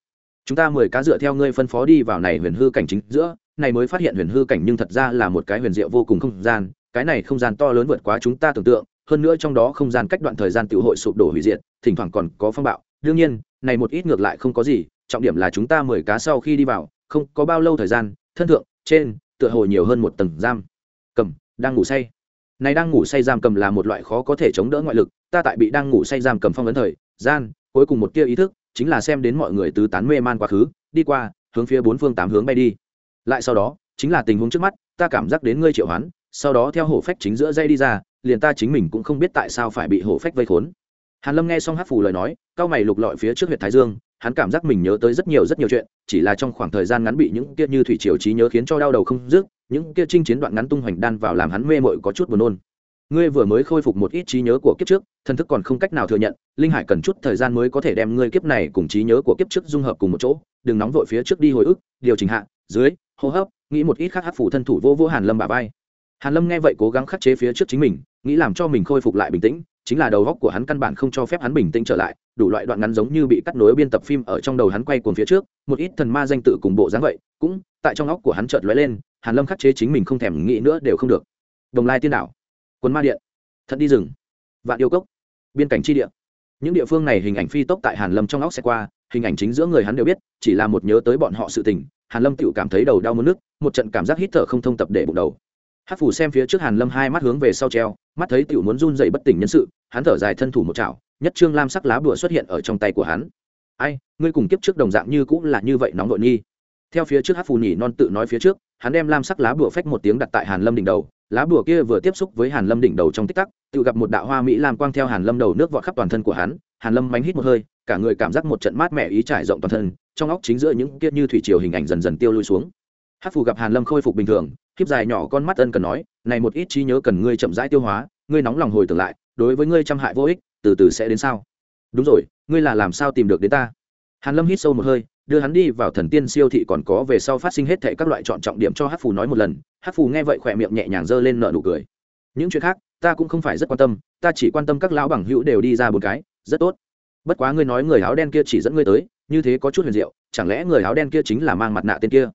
Speaker 1: Chúng ta mười cá dựa theo ngươi phân phó đi vào này huyền hư cảnh chính giữa, này mới phát hiện huyền hư cảnh nhưng thật ra là một cái huyền diệu vô cùng không gian, cái này không gian to lớn vượt quá chúng ta tưởng tượng, hơn nữa trong đó không gian cách đoạn thời gian tự hội sụp đổ hủy diệt, thỉnh thoảng còn có phong bạo. Đương nhiên, này một ít ngược lại không có gì trọng điểm là chúng ta mười cá sau khi đi vào, không có bao lâu thời gian, thân thượng, trên, tựa hồ nhiều hơn một tầng giam. Cầm, đang ngủ say. Này đang ngủ say giam cầm là một loại khó có thể chống đỡ ngoại lực, ta tại bị đang ngủ say giam cầm phong vấn thời, gian, cuối cùng một tia ý thức, chính là xem đến mọi người tứ tán mê man quá khứ, đi qua, hướng phía bốn phương tám hướng bay đi. Lại sau đó, chính là tình huống trước mắt, ta cảm giác đến ngươi triệu hoán, sau đó theo hổ phách chính giữa dây đi ra, liền ta chính mình cũng không biết tại sao phải bị hổ phách vây khốn. Hàn lâm nghe xong hát phù lời nói, cao mày lục lọi phía trước huyện thái dương hắn cảm giác mình nhớ tới rất nhiều rất nhiều chuyện, chỉ là trong khoảng thời gian ngắn bị những kia như thủy triều trí nhớ khiến cho đau đầu không dứt, những kia chinh chiến đoạn ngắn tung hoành đan vào làm hắn mê mội có chút buồn nôn. Ngươi vừa mới khôi phục một ít trí nhớ của kiếp trước thân thức còn không cách nào thừa nhận, linh hải cần chút thời gian mới có thể đem ngươi kiếp này cùng trí nhớ của kiếp trước dung hợp cùng một chỗ, đừng nóng vội phía trước đi hồi ức, điều chỉnh hạ, dưới, hô hấp, nghĩ một ít khác hát phủ thân thủ vô vô hàn lâm bà vai. Hàn lâm nghe vậy cố gắng khắc chế phía trước chính mình, nghĩ làm cho mình khôi phục lại bình tĩnh chính là đầu góc của hắn căn bản không cho phép hắn bình tĩnh trở lại, đủ loại đoạn ngắn giống như bị cắt nối biên tập phim ở trong đầu hắn quay cuồng phía trước, một ít thần ma danh tự cùng bộ dáng vậy, cũng tại trong óc của hắn chợt lóe lên, hàn lâm khắc chế chính mình không thèm nghĩ nữa đều không được. Đồng lai tiên đảo, quân ma điện thật đi rừng, vạn yêu cốc, biên cảnh chi địa. Những địa phương này hình ảnh phi tốc tại hàn lâm trong óc sẽ qua, hình ảnh chính giữa người hắn đều biết, chỉ là một nhớ tới bọn họ sự tình, hàn lâm tự cảm thấy đầu đau muốn nước một trận cảm giác hít thở không thông tập để bụng đầu hát phủ xem phía trước hàn lâm hai mắt hướng về sau treo, mắt thấy tiểu muốn run dậy bất tỉnh nhân sự, hắn thở dài thân thủ một chảo, nhất trương lam sắc lá bùa xuất hiện ở trong tay của hắn. Ai, ngươi cùng kiếp trước đồng dạng như cũng là như vậy nóng nội nghi. Theo phía trước hát phù nhỉ non tự nói phía trước, hắn đem lam sắc lá bùa phách một tiếng đặt tại hàn lâm đỉnh đầu, lá bùa kia vừa tiếp xúc với hàn lâm đỉnh đầu trong tích tắc, tự gặp một đạo hoa mỹ lam quang theo hàn lâm đầu nước vọt khắp toàn thân của hắn, hàn lâm mánh hít một hơi, cả người cảm giác một trận mát mẻ ý trải rộng toàn thân, trong óc chính giữa những kia như thủy triều hình ảnh dần dần tiêu lui xuống. Hát phù gặp hàn lâm khôi phục bình thường khiếp dài nhỏ con mắt ân cần nói, này một ít trí nhớ cần ngươi chậm rãi tiêu hóa, ngươi nóng lòng hồi tưởng lại, đối với ngươi trăm hại vô ích, từ từ sẽ đến sao? Đúng rồi, ngươi là làm sao tìm được đến ta? Hàn lâm hít sâu một hơi, đưa hắn đi vào thần tiên siêu thị còn có về sau phát sinh hết thệ các loại chọn trọng điểm cho hát phù nói một lần. Hát phù nghe vậy khỏe miệng nhẹ nhàng giơ lên nợ nụ cười. Những chuyện khác, ta cũng không phải rất quan tâm, ta chỉ quan tâm các lão bằng hữu đều đi ra một cái, rất tốt. Bất quá ngươi nói người áo đen kia chỉ dẫn ngươi tới, như thế có chút huyền diệu, chẳng lẽ người áo đen kia chính là mang mặt nạ tên kia?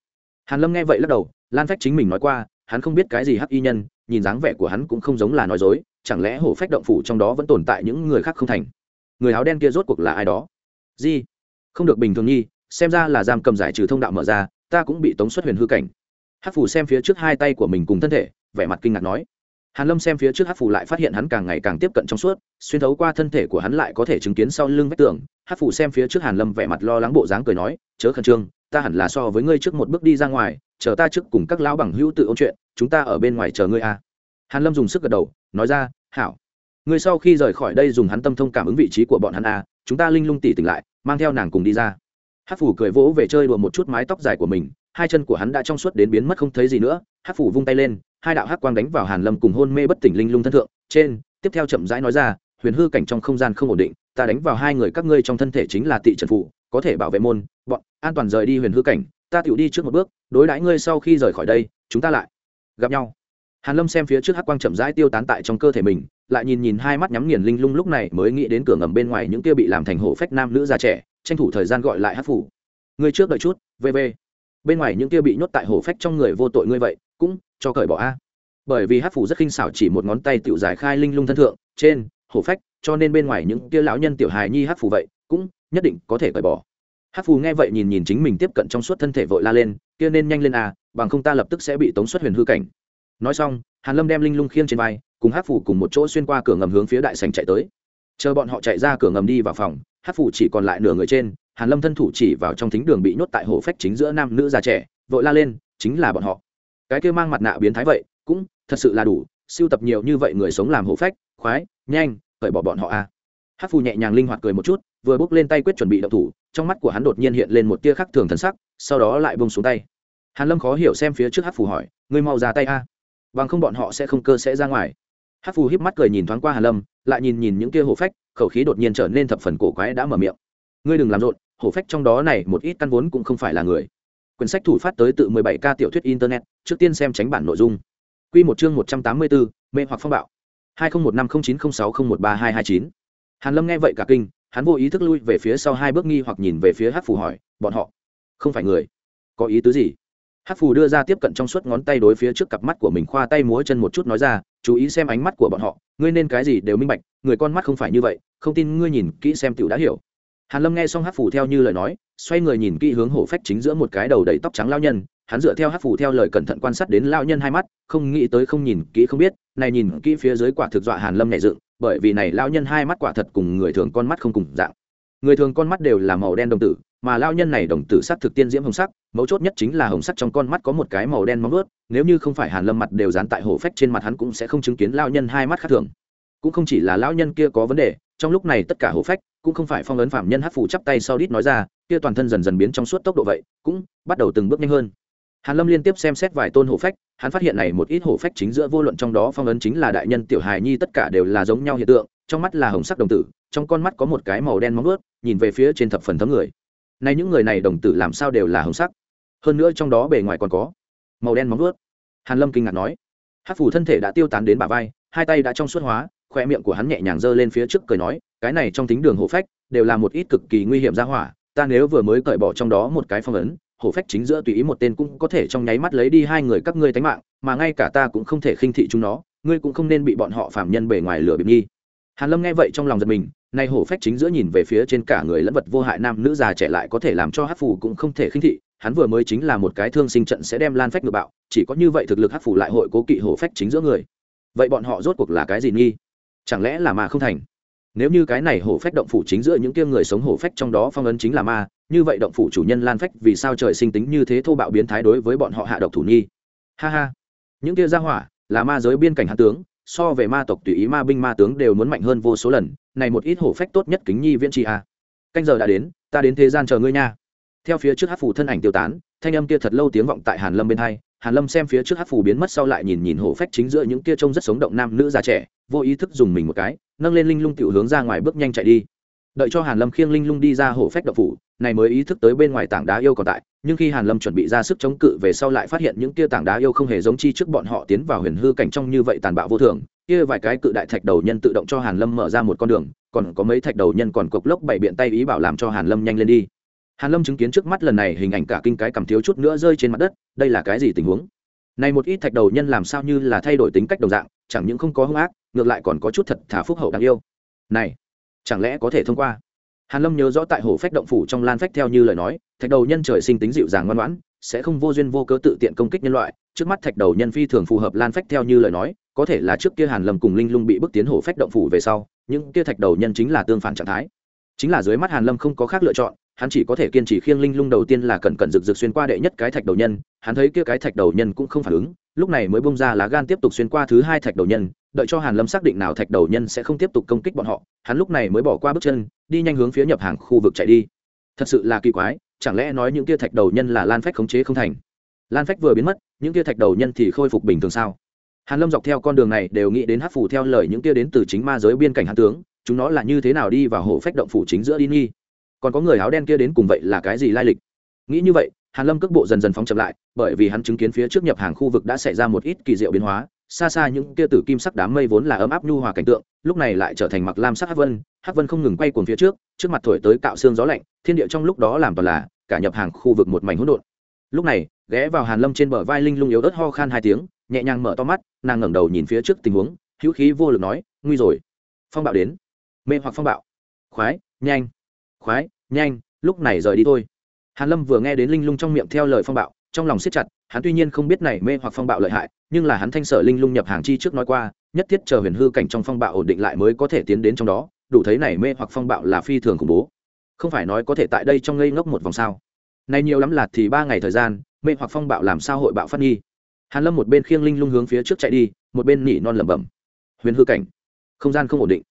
Speaker 1: Hàn lâm nghe vậy lắc đầu lan phách chính mình nói qua, hắn không biết cái gì hắc y nhân, nhìn dáng vẻ của hắn cũng không giống là nói dối, chẳng lẽ hổ phách động phủ trong đó vẫn tồn tại những người khác không thành? Người áo đen kia rốt cuộc là ai đó? Gì? Không được bình thường nhi, xem ra là giam cầm giải trừ thông đạo mở ra, ta cũng bị tống xuất huyền hư cảnh. Hắc phủ xem phía trước hai tay của mình cùng thân thể, vẻ mặt kinh ngạc nói. Hàn lâm xem phía trước hắc phủ lại phát hiện hắn càng ngày càng tiếp cận trong suốt, xuyên thấu qua thân thể của hắn lại có thể chứng kiến sau lưng vách tường. Hắc phủ xem phía trước hàn lâm vẻ mặt lo lắng bộ dáng cười nói, chớ khẩn trương, ta hẳn là so với ngươi trước một bước đi ra ngoài chờ ta trước cùng các lão bằng hữu tự ôn chuyện chúng ta ở bên ngoài chờ ngươi à. hàn lâm dùng sức gật đầu nói ra hảo. Ngươi sau khi rời khỏi đây dùng hắn tâm thông cảm ứng vị trí của bọn hắn à, chúng ta linh lung tỉ tỉnh lại mang theo nàng cùng đi ra. Hát phủ cười vỗ về chơi đùa một chút mái tóc dài của mình hai chân của hắn đã trong suốt đến biến mất không thấy gì nữa. Hát phủ vung tay lên hai đạo hát quang đánh vào hàn lâm cùng hôn mê bất tỉnh linh lung thân thượng. Trên tiếp theo chậm rãi nói ra huyền hư cảnh trong không gian không ổn định ta đánh vào hai người các ngươi trong thân thể chính là tị trần phụ có thể bảo vệ môn bọn an toàn rời đi huyền hư cảnh ta tựu đi trước một bước, đối đãi ngươi sau khi rời khỏi đây, chúng ta lại gặp nhau. Hàn lâm xem phía trước hắc quang chậm rãi tiêu tán tại trong cơ thể mình, lại nhìn nhìn hai mắt nhắm nghiền linh lung lúc này mới nghĩ đến cửa ngầm bên ngoài những kia bị làm thành hổ phách nam nữ già trẻ, tranh thủ thời gian gọi lại hắc phủ. Ngươi trước đợi chút vv bên ngoài những kia bị nhốt tại hổ phách trong người vô tội ngươi vậy, cũng cho cởi bỏ a. Bởi vì hắc phủ rất khinh xảo chỉ một ngón tay tiểu giải khai linh lung thân thượng, trên hổ phách, cho nên bên ngoài những kia lão nhân tiểu hài nhi hắc phủ vậy, cũng nhất định có thể cởi bỏ hát phù nghe vậy nhìn nhìn chính mình tiếp cận trong suốt thân thể vội la lên, kia nên nhanh lên à bằng không ta lập tức sẽ bị tống xuất huyền hư cảnh. Nói xong, hàn lâm đem linh lung khiêng trên vai, cùng hát phù cùng một chỗ xuyên qua cửa ngầm hướng phía đại sành chạy tới. Chờ bọn họ chạy ra cửa ngầm đi vào phòng hát phù chỉ còn lại nửa người trên, hàn lâm thân thủ chỉ vào trong thính đường bị nhốt tại hồ phách chính giữa nam nữ già trẻ, vội la lên, chính là bọn họ. Cái kia mang mặt nạ biến thái vậy, cũng thật sự là đủ siêu tập nhiều như vậy người sống làm hồ phách, khoái, nhanh, cởi bỏ bọn họ a hát phù nhẹ nhàng linh hoạt cười một chút vừa bước lên tay quyết chuẩn bị động thủ trong mắt của hắn đột nhiên hiện lên một tia khắc thường thần sắc sau đó lại bông xuống tay. Hàn lâm khó hiểu xem phía trước hát phù hỏi ngươi mau ra tay a bằng không bọn họ sẽ không cơ sẽ ra ngoài. Hát phù híp mắt cười nhìn thoáng qua hàn lâm lại nhìn nhìn những kia hổ phách khẩu khí đột nhiên trở nên thập phần cổ quái đã mở miệng. Ngươi đừng làm rộn hổ phách trong đó này một ít căn vốn cũng không phải là người. Quyển sách thủ phát tới tự 17 ca tiểu thuyết internet trước tiên xem tránh bản nội dung. Quy một chương 184, mê hoặc phong bạo. 20150906013229 hàn lâm nghe vậy cả kinh, hắn vô ý thức lui về phía sau hai bước nghi hoặc nhìn về phía hát phù hỏi, bọn họ không phải người, có ý tứ gì? Hát phù đưa ra tiếp cận trong suốt ngón tay đối phía trước cặp mắt của mình khoa tay múa chân một chút nói ra, chú ý xem ánh mắt của bọn họ, ngươi nên cái gì đều minh bạch, người con mắt không phải như vậy, không tin ngươi nhìn kỹ xem tiểu đã hiểu. Hàn lâm nghe xong hát phù theo như lời nói, xoay người nhìn kỹ hướng hổ phách chính giữa một cái đầu đầy tóc trắng lao nhân hắn dựa theo hát phủ theo lời cẩn thận quan sát đến lao nhân hai mắt, không nghĩ tới không nhìn kỹ không biết, này nhìn kỹ phía dưới quả thực dọa hàn lâm nhảy dựng, bởi vì này lao nhân hai mắt quả thật cùng người thường con mắt không cùng dạng. Người thường con mắt đều là màu đen đồng tử, mà lao nhân này đồng tử sắc thực tiên diễm hồng sắc, mấu chốt nhất chính là hồng sắc trong con mắt có một cái màu đen móng ướt nếu như không phải hàn lâm mặt đều dán tại hổ phách trên mặt hắn cũng sẽ không chứng kiến lao nhân hai mắt khác thường. Cũng không chỉ là lão nhân kia có vấn đề, trong lúc này tất cả hổ phách, cũng không phải phong ấn phạm nhân hát phủ chắp tay sau đít nói ra, kia toàn thân dần dần biến trong suốt tốc độ vậy, cũng bắt đầu từng bước nhanh hơn hàn lâm liên tiếp xem xét vài tôn hổ phách, hắn phát hiện này một ít hổ phách chính giữa vô luận trong đó phong ấn chính là đại nhân tiểu hài nhi tất cả đều là giống nhau hiện tượng, trong mắt là hồng sắc đồng tử, trong con mắt có một cái màu đen móng ướt nhìn về phía trên thập phần thấm người. Này những người này đồng tử làm sao đều là hồng sắc? Hơn nữa trong đó bề ngoài còn có màu đen móng ướt hàn lâm kinh ngạc nói. Hát phủ thân thể đã tiêu tán đến bả vai, hai tay đã trong suốt hóa khoe miệng của hắn nhẹ nhàng giơ lên phía trước cười nói, cái này trong tính đường hổ phách đều là một ít cực kỳ nguy hiểm ra hỏa, ta nếu vừa mới cởi bỏ trong đó một cái phong ấn hổ phách chính giữa tùy ý một tên cũng có thể trong nháy mắt lấy đi hai người các ngươi tánh mạng, mà ngay cả ta cũng không thể khinh thị chúng nó, ngươi cũng không nên bị bọn họ phạm nhân bề ngoài lửa bịp nghi. Hàn lâm nghe vậy trong lòng giật mình, nay hổ phách chính giữa nhìn về phía trên cả người lẫn vật vô hại nam nữ già trẻ lại có thể làm cho hát phù cũng không thể khinh thị, hắn vừa mới chính là một cái thương sinh trận sẽ đem lan phách ngược bạo, chỉ có như vậy thực lực hát phù lại hội cố kỵ hổ phách chính giữa người. Vậy bọn họ rốt cuộc là cái gì nghi? Chẳng lẽ là mà không thành? Nếu như cái này hổ phách động phủ chính giữa những kia người sống hổ phách trong đó phong ấn chính là ma, như vậy động phủ chủ nhân lan phách vì sao trời sinh tính như thế thô bạo biến thái đối với bọn họ hạ độc thủ nhi ha ha. Những kia ra hỏa là ma giới biên cảnh hạ tướng, so về ma tộc tùy ý ma binh ma tướng đều muốn mạnh hơn vô số lần, này một ít hổ phách tốt nhất kính nhi viễn tri a. Canh giờ đã đến, ta đến thế gian chờ ngươi nha. Theo phía trước hát phủ thân ảnh tiêu tán, thanh âm kia thật lâu tiếng vọng tại hàn lâm bên hai hàn lâm xem phía trước hắc phủ biến mất sau lại nhìn nhìn hổ phách chính giữa những kia trông rất sống động nam nữ già trẻ, vô ý thức dùng mình một cái, nâng lên linh lung tiểu hướng ra ngoài bước nhanh chạy đi. Đợi cho hàn lâm khiêng linh lung đi ra hổ phách động phủ, này mới ý thức tới bên ngoài tảng đá yêu còn tại, nhưng khi hàn lâm chuẩn bị ra sức chống cự về sau lại phát hiện những kia tảng đá yêu không hề giống chi trước bọn họ tiến vào huyền hư cảnh trong như vậy tàn bạo vô thường, kia vài cái cự đại thạch đầu nhân tự động cho hàn lâm mở ra một con đường, còn có mấy thạch đầu nhân còn cục lốc bảy biện tay ý bảo làm cho hàn lâm nhanh lên đi hàn lâm chứng kiến trước mắt lần này hình ảnh cả kinh cái cầm thiếu chút nữa rơi trên mặt đất, đây là cái gì tình huống? Này một ít thạch đầu nhân làm sao như là thay đổi tính cách đồng dạng, chẳng những không có hung ác, ngược lại còn có chút thật thà phúc hậu đáng yêu. Này, chẳng lẽ có thể thông qua? Hàn lâm nhớ rõ tại hồ phách động phủ trong lan phách theo như lời nói, thạch đầu nhân trời sinh tính dịu dàng ngoan ngoãn, sẽ không vô duyên vô cớ tự tiện công kích nhân loại, trước mắt thạch đầu nhân phi thường phù hợp lan phách theo như lời nói, có thể là trước kia hàn lâm cùng linh lung bị bức tiến hồ phách động phủ về sau, những kia thạch đầu nhân chính là tương phản trạng thái. Chính là dưới mắt hàn lâm không có khác lựa chọn hắn chỉ có thể kiên trì khiêng linh lung đầu tiên là cẩn cẩn rực rực xuyên qua đệ nhất cái thạch đầu nhân, hắn thấy kia cái thạch đầu nhân cũng không phản ứng, lúc này mới bung ra lá gan tiếp tục xuyên qua thứ hai thạch đầu nhân, đợi cho hàn lâm xác định nào thạch đầu nhân sẽ không tiếp tục công kích bọn họ, hắn lúc này mới bỏ qua bước chân, đi nhanh hướng phía nhập hàng khu vực chạy đi. Thật sự là kỳ quái, chẳng lẽ nói những kia thạch đầu nhân là lan phách khống chế không thành? Lan phách vừa biến mất, những kia thạch đầu nhân thì khôi phục bình thường sao? Hàn lâm dọc theo con đường này đều nghĩ đến hát phủ theo lời những kia đến từ chính ma giới biên cảnh hàn tướng, chúng nó là như thế nào đi vào hổ phách động phủ chính giữa đi nghi còn có người áo đen kia đến cùng vậy là cái gì lai lịch? Nghĩ như vậy, hàn lâm cước bộ dần dần phóng chậm lại, bởi vì hắn chứng kiến phía trước nhập hàng khu vực đã xảy ra một ít kỳ diệu biến hóa. Xa xa những kia tử kim sắc đám mây vốn là ấm áp nhu hòa cảnh tượng, lúc này lại trở thành mặc lam sắc hắc vân hắc vân không ngừng quay cuồng phía trước trước mặt thổi tới cạo xương gió lạnh, thiên địa trong lúc đó làm toàn là cả nhập hàng khu vực một mảnh hỗn độn. Lúc này, ghé vào hàn lâm trên bờ vai linh lung yếu ớt ho khan hai tiếng, nhẹ nhàng mở to mắt, nàng ngẩng đầu nhìn phía trước tình huống, hữu khí vô lực nói, nguy rồi. Phong bạo đến. Mê hoặc phong bạo. Khoái, nhanh khoái, nhanh, lúc này rời đi thôi. Hàn lâm vừa nghe đến linh lung trong miệng theo lời phong bạo, trong lòng siết chặt, hắn tuy nhiên không biết này mê hoặc phong bạo lợi hại, nhưng là hắn thanh sở linh lung nhập hàng chi trước nói qua, nhất thiết chờ huyền hư cảnh trong phong bạo ổn định lại mới có thể tiến đến trong đó, đủ thấy này mê hoặc phong bạo là phi thường khủng bố. Không phải nói có thể tại đây trong ngây ngốc một vòng sao. Này nhiều lắm là thì ba ngày thời gian, mê hoặc phong bạo làm sao hội bạo phát nghi. Hàn lâm một bên khiêng linh lung hướng phía trước chạy đi, một bên nỉ non lẩm bẩm. Huyền hư cảnh, không gian không ổn định.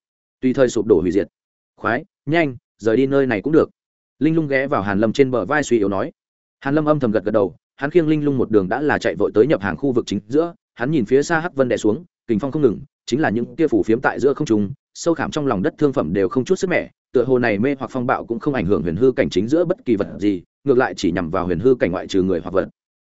Speaker 1: Tùy thời sụp đổ hủy diệt. Khoái, nhanh rời đi nơi này cũng được. Linh lung ghé vào hàn lâm trên bờ vai suy yếu nói. Hàn lâm âm thầm gật gật đầu, hắn khiêng linh lung một đường đã là chạy vội tới nhập hàng khu vực chính giữa, hắn nhìn phía xa hắc vân đè xuống, kình phong không ngừng, chính là những kia phủ phiếm tại giữa không trung, sâu khảm trong lòng đất thương phẩm đều không chút sức mẻ, tựa hồ này mê hoặc phong bạo cũng không ảnh hưởng huyền hư cảnh chính giữa bất kỳ vật gì, ngược lại chỉ nhằm vào huyền hư cảnh ngoại trừ người hoặc vật.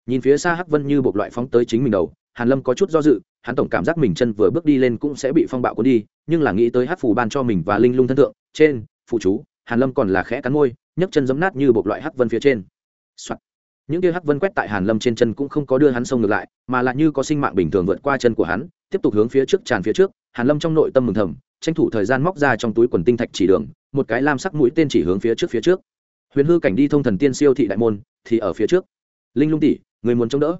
Speaker 1: Nhìn phía xa hắc vân như buộc loại phóng tới chính mình đầu, hàn lâm có chút do dự, hắn tổng cảm giác mình chân vừa bước đi lên cũng sẽ bị phong bạo cuốn đi, nhưng là nghĩ tới hắc phù ban cho mình và linh lung thân thượng, trên, phụ chú hàn lâm còn là khẽ cắn môi, nhấc chân giấm nát như một loại hắc vân phía trên、Soạn. những kia hắc vân quét tại hàn lâm trên chân cũng không có đưa hắn sông ngược lại, mà lại như có sinh mạng bình thường vượt qua chân của hắn, tiếp tục hướng phía trước tràn phía trước, hàn lâm trong nội tâm mừng thầm, tranh thủ thời gian móc ra trong túi quần tinh thạch chỉ đường, một cái lam sắc mũi tên chỉ hướng phía trước phía trước. Huyền hư cảnh đi thông thần tiên siêu thị đại môn, thì ở phía trước. Linh lung tỷ, người muốn chống đỡ.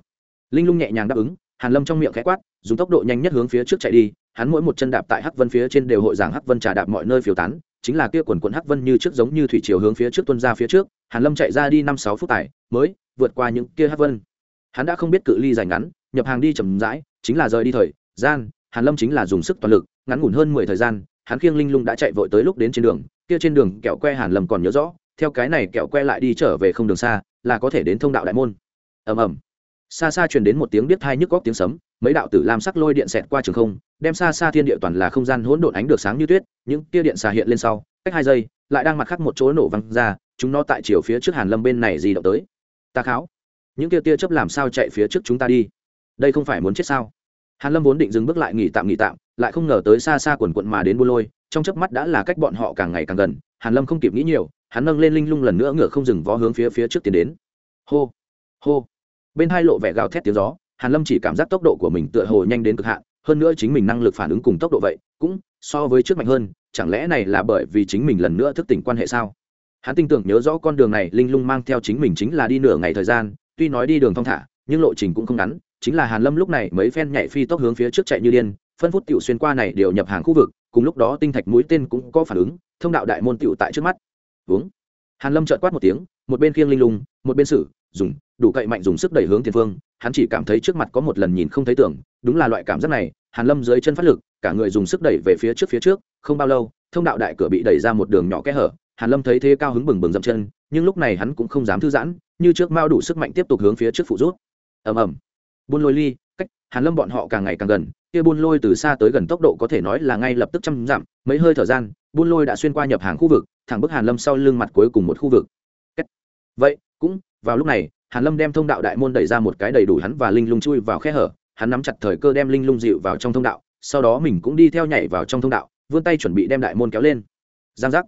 Speaker 1: Linh lung nhẹ nhàng đáp ứng, hàn lâm trong miệng khẽ quát, dùng tốc độ nhanh nhất hướng phía trước chạy đi, hắn mỗi một chân đạp tại hắc vân phía trên đều hội giảng hắc vân trà đạp mọi nơi phiêu tán chính là kia quần quần hắc vân như trước giống như thủy chiều hướng phía trước tuân ra phía trước, hàn lâm chạy ra đi năm sáu phút tải mới vượt qua những kia hắc vân. Hắn đã không biết cự ly dài ngắn, nhập hàng đi chậm rãi, chính là rời đi thời gian, hàn lâm chính là dùng sức toàn lực, ngắn ngủn hơn mười thời gian, hắn khiêng linh lung đã chạy vội tới lúc đến trên đường, kia trên đường kẹo que hàn lâm còn nhớ rõ, theo cái này kẹo que lại đi trở về không đường xa, là có thể đến thông đạo đại môn. Ầm ầm. Xa xa truyền đến một tiếng biết thai nhức góc tiếng sấm mấy đạo tử lam sắc lôi điện xẹt qua trường không, đem xa xa thiên địa toàn là không gian hỗn độn ánh được sáng như tuyết, những tia điện xà hiện lên sau, cách hai giây, lại đang mặt khắc một chỗ nổ văng ra, chúng nó tại chiều phía trước hàn lâm bên này gì động tới. Ta kháo, những tia tia chớp làm sao chạy phía trước chúng ta đi? Đây không phải muốn chết sao? Hàn lâm vốn định dừng bước lại nghỉ tạm nghỉ tạm, lại không ngờ tới xa xa quần quận mà đến buôn lôi, trong chớp mắt đã là cách bọn họ càng ngày càng gần, hàn lâm không kịp nghĩ nhiều, hắn nâng lên linh lung lần nữa ngựa không dừng vó hướng phía phía trước tiến đến. Hô hô, bên hai lộ vẻ gào thét tiếng gió hàn lâm chỉ cảm giác tốc độ của mình tựa hồ nhanh đến cực hạn, hơn nữa chính mình năng lực phản ứng cùng tốc độ vậy, cũng so với trước mạnh hơn, chẳng lẽ này là bởi vì chính mình lần nữa thức tỉnh quan hệ sao? Hắn tin tưởng nhớ rõ con đường này, linh lung mang theo chính mình chính là đi nửa ngày thời gian, tuy nói đi đường thong thả, nhưng lộ trình cũng không ngắn, chính là hàn lâm lúc này mấy phen nhảy phi tốc hướng phía trước chạy như điên, phân phút tiểu xuyên qua này đều nhập hàng khu vực, cùng lúc đó tinh thạch mũi tên cũng có phản ứng, thông đạo đại môn tiểu tại trước mắt. Uống hàn lâm chợt quát một tiếng, một bên khiêng linh lung, một bên sử dùng đủ cậy mạnh dùng sức đẩy hướng tiền phương, hắn chỉ cảm thấy trước mặt có một lần nhìn không thấy tưởng đúng là loại cảm giác này, hàn lâm dưới chân phát lực, cả người dùng sức đẩy về phía trước phía trước, không bao lâu, thông đạo đại cửa bị đẩy ra một đường nhỏ kẽ hở, hàn lâm thấy thế cao hứng bừng bừng dậm chân, nhưng lúc này hắn cũng không dám thư giãn, như trước mao đủ sức mạnh tiếp tục hướng phía trước phụ rút. Ầm ầm. Buôn lôi ly, cách hàn lâm bọn họ càng ngày càng gần, kia buôn lôi từ xa tới gần tốc độ có thể nói là ngay lập tức trăm giảm mấy hơi thở gian, buôn lôi đã xuyên qua nhập hàng khu vực, thẳng bức hàn lâm sau lưng mặt cuối cùng một khu vực. Vậy, cũng vào lúc này hàn lâm đem thông đạo đại môn đẩy ra một cái đầy đủ hắn và linh lung chui vào khe hở. Hắn nắm chặt thời cơ đem linh lung dịu vào trong thông đạo, sau đó mình cũng đi theo nhảy vào trong thông đạo, vươn tay chuẩn bị đem đại môn kéo lên. Giang giác.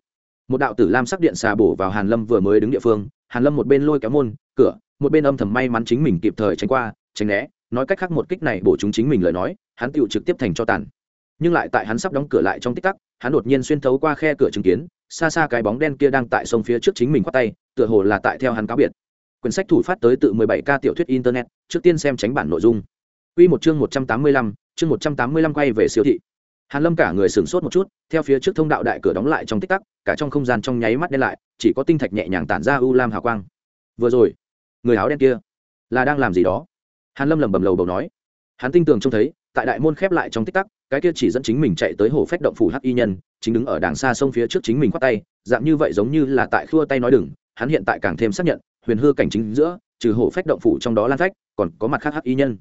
Speaker 1: Một đạo tử lam sắc điện xà bổ vào hàn lâm vừa mới đứng địa phương, hàn lâm một bên lôi kéo môn, cửa, một bên âm thầm may mắn chính mình kịp thời tránh qua, tránh né, nói cách khác một kích này bổ chúng chính mình lời nói, hắn tựu trực tiếp thành cho tàn. Nhưng lại tại hắn sắp đóng cửa lại trong tích tắc, hắn đột nhiên xuyên thấu qua khe cửa chứng kiến, xa xa cái bóng đen kia đang tại sông phía trước chính mình khoát tay, tựa hồ là tại theo hắn cáo biệt quyển sách thủ phát tới tự 17 k tiểu thuyết internet trước tiên xem tránh bản nội dung. Quy một chương 185, chương 185 quay về siêu thị. Hàn lâm cả người sửng sốt một chút theo phía trước thông đạo đại cửa đóng lại trong tích tắc cả trong không gian trong nháy mắt đen lại chỉ có tinh thạch nhẹ nhàng tản ra u lam hào quang. Vừa rồi người áo đen kia là đang làm gì đó? Hàn lâm lẩm bẩm lầu bầu nói. Hắn tinh tường trông thấy tại đại môn khép lại trong tích tắc cái kia chỉ dẫn chính mình chạy tới hồ phách động phủ hắc y nhân chính đứng ở đàng xa sông phía trước chính mình quát tay dạng như vậy giống như là tại khua tay nói đừng hắn hiện tại càng thêm xác nhận huyền hư cảnh chính giữa, trừ hổ phách động phủ trong đó lan phách, còn có mặt khác hắc y nhân.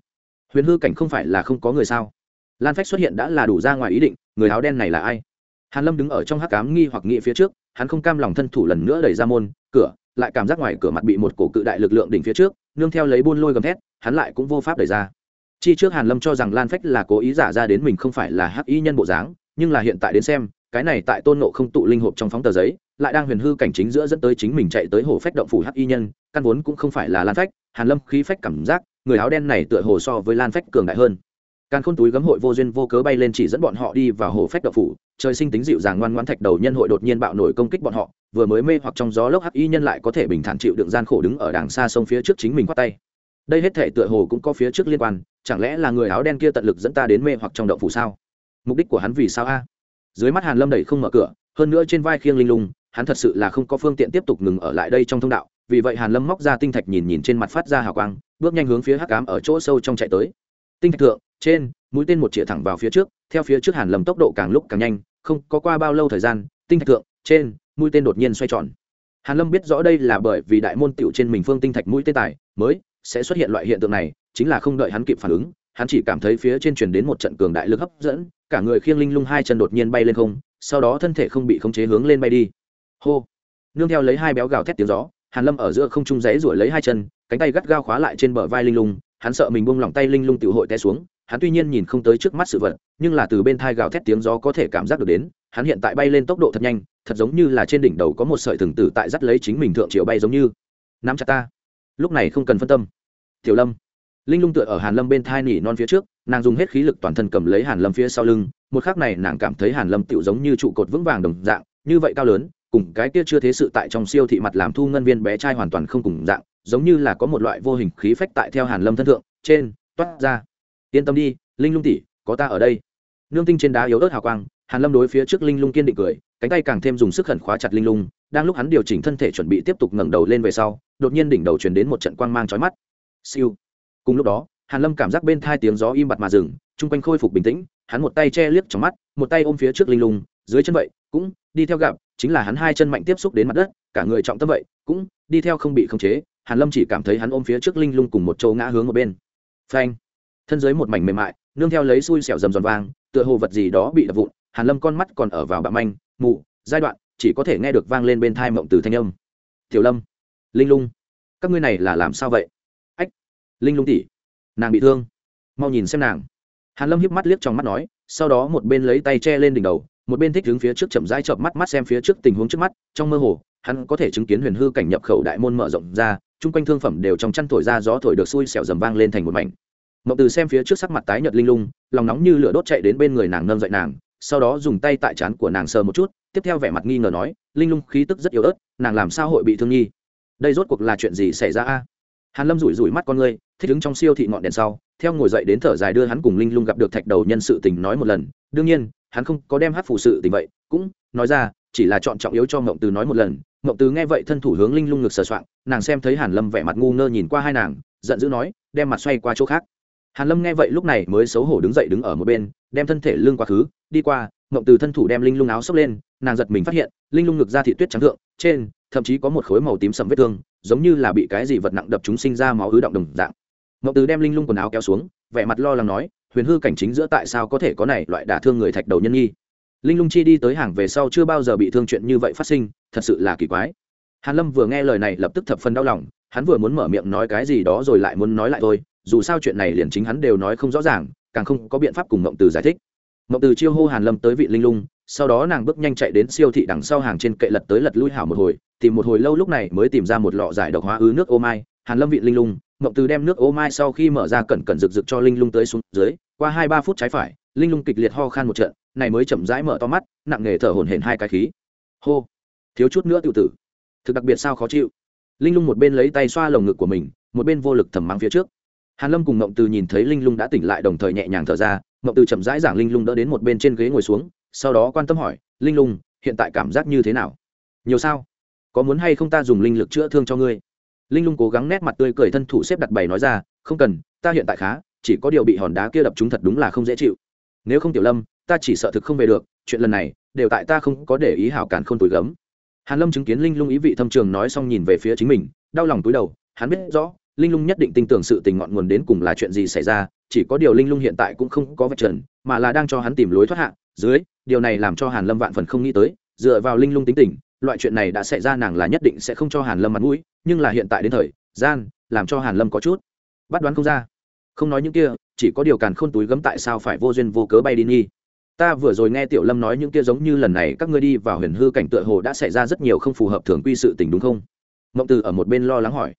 Speaker 1: Huyền hư cảnh không phải là không có người sao? Lan phách xuất hiện đã là đủ ra ngoài ý định, người áo đen này là ai? Hàn lâm đứng ở trong hắc cám nghi hoặc nghĩ phía trước, hắn không cam lòng thân thủ lần nữa đẩy ra môn, cửa, lại cảm giác ngoài cửa mặt bị một cổ cự đại lực lượng đỉnh phía trước, nương theo lấy buôn lôi gầm thét, hắn lại cũng vô pháp đẩy ra. Chi trước hàn lâm cho rằng lan phách là cố ý giả ra đến mình không phải là hắc y nhân bộ dáng, nhưng là hiện tại đến xem cái này tại tôn nộ không tụ linh hộp trong phóng tờ giấy, lại đang huyền hư cảnh chính giữa dẫn tới chính mình chạy tới hồ phách động phủ hắc y nhân, căn vốn cũng không phải là lan phách, hàn lâm khí phách cảm giác, người áo đen này tựa hồ so với lan phách cường đại hơn. Càng khôn túi gấm hội vô duyên vô cớ bay lên chỉ dẫn bọn họ đi vào hồ phách động phủ, trời sinh tính dịu dàng ngoan ngoãn thạch đầu nhân hội đột nhiên bạo nổi công kích bọn họ, vừa mới mê hoặc trong gió lốc hắc y nhân lại có thể bình thản chịu đựng gian khổ đứng ở đàng xa sông phía trước chính mình quát tay. Đây hết thể tựa hồ cũng có phía trước liên quan, chẳng lẽ là người áo đen kia tận lực dẫn ta đến mê hoặc trong động phủ sao? Mục đích của hắn vì sao a? Dưới mắt hàn lâm đẩy không mở cửa, hơn nữa trên vai khiêng linh lung, hắn thật sự là không có phương tiện tiếp tục ngừng ở lại đây trong thông đạo, vì vậy hàn lâm móc ra tinh thạch nhìn nhìn trên mặt phát ra hào quang, bước nhanh hướng phía hắc ám ở chỗ sâu trong chạy tới. Tinh thạch thượng, trên, mũi tên một chĩa thẳng vào phía trước, theo phía trước hàn lâm tốc độ càng lúc càng nhanh, không có qua bao lâu thời gian, tinh thạch thượng, trên, mũi tên đột nhiên xoay tròn. Hàn lâm biết rõ đây là bởi vì đại môn tiểu trên mình phương tinh thạch mũi tên tài mới sẽ xuất hiện loại hiện tượng này, chính là không đợi hắn kịp phản ứng hắn chỉ cảm thấy phía trên truyền đến một trận cường đại lực hấp dẫn, cả người khiêng linh lung hai chân đột nhiên bay lên không, sau đó thân thể không bị khống chế hướng lên bay đi. Hô! Nương theo lấy hai béo gào thét tiếng gió, hàn lâm ở giữa không trung giấy ruổi lấy hai chân, cánh tay gắt gao khóa lại trên bờ vai linh lung, hắn sợ mình buông lỏng tay linh lung tiểu hội té xuống, hắn tuy nhiên nhìn không tới trước mắt sự vật, nhưng là từ bên thai gào thét tiếng gió có thể cảm giác được đến, hắn hiện tại bay lên tốc độ thật nhanh, thật giống như là trên đỉnh đầu có một sợi thừng tử tại dắt lấy chính mình thượng triệu bay giống như. Nắm chặt ta. Lúc này không cần phân tâm. Tiểu lâm linh lung tựa ở hàn lâm bên thai nỉ non phía trước, nàng dùng hết khí lực toàn thân cầm lấy hàn lâm phía sau lưng, một khắc này nàng cảm thấy hàn lâm tựu giống như trụ cột vững vàng đồng dạng, như vậy cao lớn, cùng cái kia chưa thế sự tại trong siêu thị mặt làm thu ngân viên bé trai hoàn toàn không cùng dạng, giống như là có một loại vô hình khí phách tại theo hàn lâm thân thượng, trên, toát ra. Yên tâm đi, linh lung tỷ, có ta ở đây. Nương tinh trên đá yếu ớt hào quang, hàn lâm đối phía trước linh lung kiên định cười, cánh tay càng thêm dùng sức khẩn khóa chặt linh lung, đang lúc hắn điều chỉnh thân thể chuẩn bị tiếp tục ngẩng đầu lên về sau, đột nhiên đỉnh đầu truyền đến một trận quang mang chói mắt. Siêu cùng lúc đó hàn lâm cảm giác bên thai tiếng gió im bặt mà dừng chung quanh khôi phục bình tĩnh hắn một tay che liếc trong mắt một tay ôm phía trước linh lùng, dưới chân vậy cũng đi theo gặp chính là hắn hai chân mạnh tiếp xúc đến mặt đất cả người trọng tâm vậy cũng đi theo không bị khống chế hàn lâm chỉ cảm thấy hắn ôm phía trước linh lung cùng một chỗ ngã hướng một bên. Phanh! Thân dưới một mảnh mềm mại nương theo lấy xui xẻo rầm giòn vang tựa hồ vật gì đó bị đập vụn hàn lâm con mắt còn ở vào bạm manh mụ giai đoạn chỉ có thể nghe được vang lên bên thai mộng từ thanh âm. Tiểu lâm linh lung các ngươi này là làm sao vậy? Linh lung tỷ nàng bị thương. Mau nhìn xem nàng. Hàn lâm hiếp mắt liếc trong mắt nói, sau đó một bên lấy tay che lên đỉnh đầu, một bên thích đứng phía trước chậm rãi chợp mắt mắt xem phía trước tình huống trước mắt, trong mơ hồ, hắn có thể chứng kiến huyền hư cảnh nhập khẩu đại môn mở rộng ra, chung quanh thương phẩm đều trong chăn thổi ra gió thổi được xui xẻo dầm vang lên thành một mảnh. Mộng từ xem phía trước sắc mặt tái nhợt linh lung, lòng nóng như lửa đốt chạy đến bên người nàng nâng dậy nàng, sau đó dùng tay tại trán của nàng sờ một chút, tiếp theo vẻ mặt nghi ngờ nói, linh lung khí tức rất yếu ớt, nàng làm sao hội bị thương nghi? Đây rốt cuộc là chuyện gì xảy ra a? Hàn lâm rủi rủi mắt con ngươi, thích đứng trong siêu thị ngọn đèn sau, theo ngồi dậy đến thở dài đưa hắn cùng linh lung gặp được thạch đầu nhân sự tình nói một lần. Đương nhiên, hắn không có đem hát phụ sự tình vậy, cũng nói ra, chỉ là chọn trọng yếu cho mộng từ nói một lần. Mộng từ nghe vậy thân thủ hướng linh lung ngực sờ soạn nàng xem thấy hàn lâm vẻ mặt ngu ngơ nhìn qua hai nàng, giận dữ nói, đem mặt xoay qua chỗ khác. Hàn lâm nghe vậy lúc này mới xấu hổ đứng dậy đứng ở một bên, đem thân thể lưng quá khứ, đi qua, mộng từ thân thủ đem linh lung áo xốc lên, nàng giật mình phát hiện, linh lung ngực ra thị tuyết trắng thượng, trên, thậm chí có một khối màu tím sầm vết thương giống như là bị cái gì vật nặng đập chúng sinh ra máu ứ động đồng dạng. Ngọc từ đem linh lung quần áo kéo xuống, vẻ mặt lo lắng nói, huyền hư cảnh chính giữa tại sao có thể có này loại đả thương người thạch đầu nhân nhi linh lung chi đi tới hàng về sau chưa bao giờ bị thương chuyện như vậy phát sinh, thật sự là kỳ quái. Hàn lâm vừa nghe lời này lập tức thập phần đau lòng, hắn vừa muốn mở miệng nói cái gì đó rồi lại muốn nói lại thôi, dù sao chuyện này liền chính hắn đều nói không rõ ràng, càng không có biện pháp cùng ngọc từ giải thích. Ngọc từ chiêu hô hàn lâm tới vị linh lung sau đó nàng bước nhanh chạy đến siêu thị đằng sau hàng trên kệ lật tới lật lui hảo một hồi, tìm một hồi lâu lúc này mới tìm ra một lọ giải độc hóa ứ nước ô mai. Hàn lâm vị linh lung, mộng từ đem nước ô mai sau khi mở ra cẩn cẩn rực rực cho linh lung tới xuống dưới, qua hai ba phút trái phải, linh lung kịch liệt ho khan một trận, này mới chậm rãi mở to mắt, nặng nề thở hổn hển hai cái khí. Hô, thiếu chút nữa tự tử, thực đặc biệt sao khó chịu. Linh lung một bên lấy tay xoa lồng ngực của mình, một bên vô lực thầm mắng phía trước. Hàn lâm cùng mộng từ nhìn thấy linh lung đã tỉnh lại đồng thời nhẹ nhàng thở ra, mộng từ chậm rãi giảng linh lung đỡ đến một bên trên ghế ngồi xuống sau đó quan tâm hỏi, linh lung, hiện tại cảm giác như thế nào? Nhiều sao? Có muốn hay không ta dùng linh lực chữa thương cho ngươi? Linh lung cố gắng nét mặt tươi cười thân thủ xếp đặt bày nói ra, không cần, ta hiện tại khá, chỉ có điều bị hòn đá kia đập chúng thật đúng là không dễ chịu. Nếu không tiểu lâm, ta chỉ sợ thực không về được, chuyện lần này, đều tại ta không có để ý hảo cản không túi gấm. Hàn lâm chứng kiến linh lung ý vị thâm trường nói xong nhìn về phía chính mình, đau lòng túi đầu, hắn biết rõ, linh lung nhất định tin tưởng sự tình ngọn nguồn đến cùng là chuyện gì xảy ra, chỉ có điều linh lung hiện tại cũng không có vạch trần, mà là đang cho hắn tìm lối thoát hạ dưới, điều này làm cho hàn lâm vạn phần không nghĩ tới, dựa vào linh lung tính tình, loại chuyện này đã xảy ra nàng là nhất định sẽ không cho hàn lâm mặt mũi, nhưng là hiện tại đến thời, gian, làm cho hàn lâm có chút bắt đoán không ra. Không nói những kia, chỉ có điều càn khôn túi gấm tại sao phải vô duyên vô cớ bay đi nghi. Ta vừa rồi nghe tiểu lâm nói những kia giống như lần này các ngươi đi vào huyền hư cảnh tựa hồ đã xảy ra rất nhiều không phù hợp thường quy sự tình đúng không? Mộng từ ở một bên lo lắng hỏi.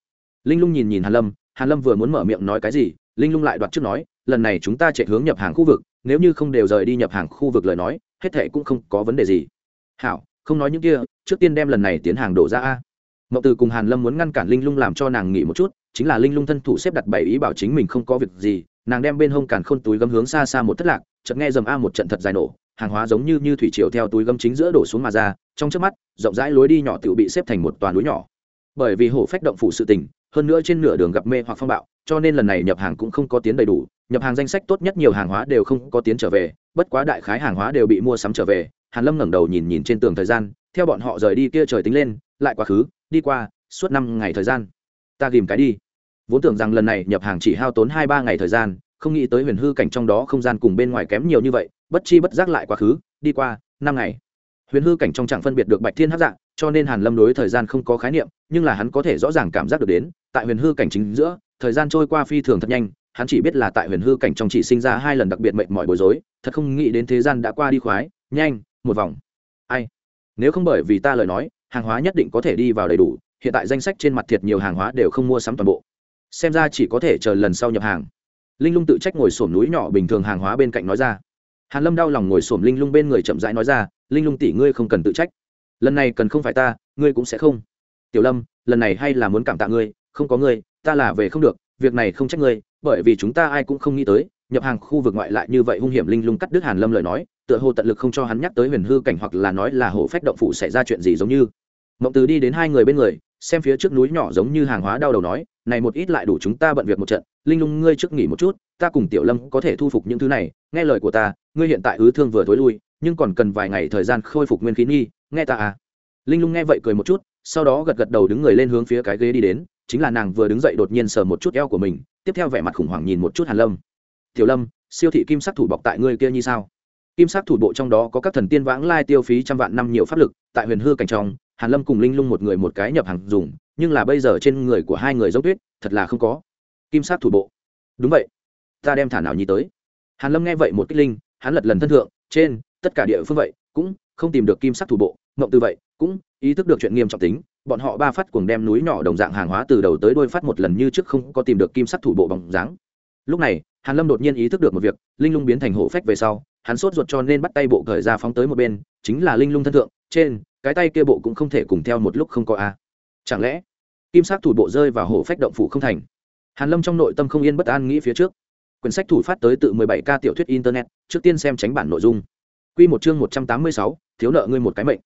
Speaker 1: Linh lung nhìn nhìn hàn lâm hàn lâm vừa muốn mở miệng nói cái gì, linh lung lại đoạt trước nói lần này chúng ta chạy hướng nhập hàng khu vực, nếu như không đều rời đi nhập hàng khu vực lời nói, hết thệ cũng không có vấn đề gì. Hảo, không nói những kia, trước tiên đem lần này tiến hàng đổ ra a. Mậu từ cùng hàn lâm muốn ngăn cản linh lung làm cho nàng nghỉ một chút, chính là linh lung thân thủ xếp đặt bảy ý bảo chính mình không có việc gì, nàng đem bên hông càn khôn túi gấm hướng xa xa một thất lạc, chợt nghe dầm a một trận thật dài nổ, hàng hóa giống như như thủy triều theo túi gấm chính giữa đổ xuống mà ra, trong trước mắt, rộng rãi lối đi nhỏ tự bị xếp thành một toàn núi nhỏ. Bởi vì hổ phách động phủ sự tình, hơn nữa trên nửa đường gặp mê hoặc phong bạo, cho nên lần này nhập hàng cũng không có tiến đầy đủ nhập hàng danh sách tốt nhất nhiều hàng hóa đều không có tiến trở về, bất quá đại khái hàng hóa đều bị mua sắm trở về. Hàn lâm ngẩng đầu nhìn nhìn trên tường thời gian, theo bọn họ rời đi kia trời tính lên, lại quá khứ, đi qua, suốt năm ngày thời gian. Ta ghìm cái đi. Vốn tưởng rằng lần này nhập hàng chỉ hao tốn hai ba ngày thời gian, không nghĩ tới huyền hư cảnh trong đó không gian cùng bên ngoài kém nhiều như vậy, bất chi bất giác lại quá khứ, đi qua, năm ngày. Huyền hư cảnh trong chẳng phân biệt được bạch thiên hát dạng cho nên hàn lâm đối thời gian không có khái niệm, nhưng là hắn có thể rõ ràng cảm giác được đến, tại huyền hư cảnh chính giữa, thời gian trôi qua phi thường thật nhanh hắn chỉ biết là tại huyền hư cảnh trong chỉ sinh ra hai lần đặc biệt mệnh mọi bối rối, thật không nghĩ đến thế gian đã qua đi khoái, nhanh, một vòng. Ai? Nếu không bởi vì ta lời nói, hàng hóa nhất định có thể đi vào đầy đủ, hiện tại danh sách trên mặt thiệt nhiều hàng hóa đều không mua sắm toàn bộ. Xem ra chỉ có thể chờ lần sau nhập hàng. Linh lung tự trách ngồi sổm núi nhỏ bình thường hàng hóa bên cạnh nói ra. Hàn lâm đau lòng ngồi sổm linh lung bên người chậm rãi nói ra, linh lung tỷ ngươi không cần tự trách. Lần này cần không phải ta, ngươi cũng sẽ không. Tiểu lâm, lần này hay là muốn cảm tạ ngươi, không có ngươi, ta là về không được việc này không trách ngươi, bởi vì chúng ta ai cũng không nghĩ tới, nhập hàng khu vực ngoại lại như vậy hung hiểm linh lung cắt đứt hàn lâm lời nói, tựa hồ tận lực không cho hắn nhắc tới huyền hư cảnh hoặc là nói là hồ phách động phủ xảy ra chuyện gì giống như. Mộng từ đi đến hai người bên người, xem phía trước núi nhỏ giống như hàng hóa đau đầu nói, này một ít lại đủ chúng ta bận việc một trận, linh lung ngươi trước nghỉ một chút, ta cùng tiểu lâm có thể thu phục những thứ này, nghe lời của ta, ngươi hiện tại ứ thương vừa thối lui, nhưng còn cần vài ngày thời gian khôi phục nguyên khí nghi, nghe ta à. Linh lung nghe vậy cười một chút, sau đó gật gật đầu đứng người lên hướng phía cái ghế đi đến chính là nàng vừa đứng dậy đột nhiên sờ một chút eo của mình, tiếp theo vẻ mặt khủng hoảng nhìn một chút hàn lâm. Tiểu lâm, siêu thị kim sắc thủ bọc tại ngươi kia như sao? Kim sắc thủ bộ trong đó có các thần tiên vãng lai tiêu phí trăm vạn năm nhiều pháp lực, tại huyền hư cảnh trong, hàn lâm cùng linh lung một người một cái nhập hàng dùng, nhưng là bây giờ trên người của hai người giống tuyết, thật là không có. Kim sắc thủ bộ. Đúng vậy, ta đem thả nào nhi tới. Hàn lâm nghe vậy một kích linh, hắn lật lần thân thượng, trên, tất cả địa phương vậy, cũng không tìm được kim sắc thủ bộ ngậm từ vậy, cũng ý thức được chuyện nghiêm trọng tính bọn họ ba phát cùng đem núi nhỏ đồng dạng hàng hóa từ đầu tới đuôi phát một lần như trước không có tìm được kim sắc thủ bộ bóng dáng. Lúc này hàn lâm đột nhiên ý thức được một việc linh lung biến thành hổ phách về sau hắn sốt ruột cho nên bắt tay bộ cởi ra phóng tới một bên chính là linh lung thân thượng trên cái tay kia bộ cũng không thể cùng theo một lúc không có a. Chẳng lẽ kim sắc thủ bộ rơi vào hổ phách động phủ không thành? Hàn lâm trong nội tâm không yên bất an nghĩ phía trước. Quyển sách thủ phát tới tự 17 k tiểu thuyết internet trước tiên xem tránh bản nội dung. Quy một chương 186, thiếu nợ ngươi một cái mệnh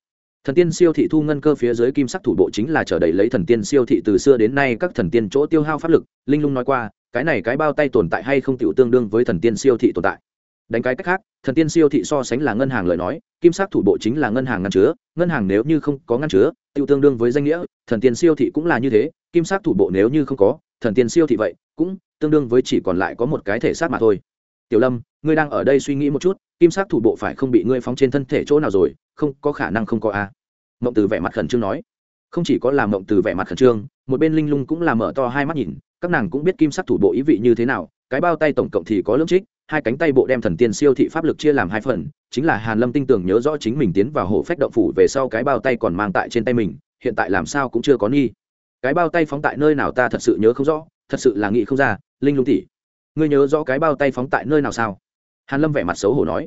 Speaker 1: thần tiên siêu thị thu ngân cơ phía dưới kim sắc thủ bộ chính là chờ đầy lấy thần tiên siêu thị từ xưa đến nay các thần tiên chỗ tiêu hao pháp lực. Linh lung nói qua, cái này cái bao tay tồn tại hay không tiểu tương đương với thần tiên siêu thị tồn tại? Đánh cái cách khác, thần tiên siêu thị so sánh là ngân hàng lời nói, kim sắc thủ bộ chính là ngân hàng ngăn chứa, ngân hàng nếu như không có ngăn chứa, tiểu tương đương với danh nghĩa, thần tiên siêu thị cũng là như thế, kim sắc thủ bộ nếu như không có, thần tiên siêu thị vậy cũng tương đương với chỉ còn lại có một cái thể xác mà thôi. Tiểu lâm, ngươi đang ở đây suy nghĩ một chút kim sắc thủ bộ phải không bị ngươi phóng trên thân thể chỗ nào rồi? Không có khả năng không có a mộng từ vẻ mặt khẩn trương nói. Không chỉ có làm mộng từ vẻ mặt khẩn trương một bên linh lung cũng là mở to hai mắt nhìn các nàng cũng biết kim sắc thủ bộ ý vị như thế nào cái bao tay tổng cộng thì có lưỡng trích hai cánh tay bộ đem thần tiên siêu thị pháp lực chia làm hai phần chính là hàn lâm tinh tưởng nhớ rõ chính mình tiến vào hổ phách động phủ về sau cái bao tay còn mang tại trên tay mình hiện tại làm sao cũng chưa có nghi. Cái bao tay phóng tại nơi nào ta thật sự nhớ không rõ thật sự là nghĩ không ra linh lung tỷ, ngươi nhớ rõ cái bao tay phóng tại nơi nào sao? Hàn lâm vẻ mặt xấu hổ nói.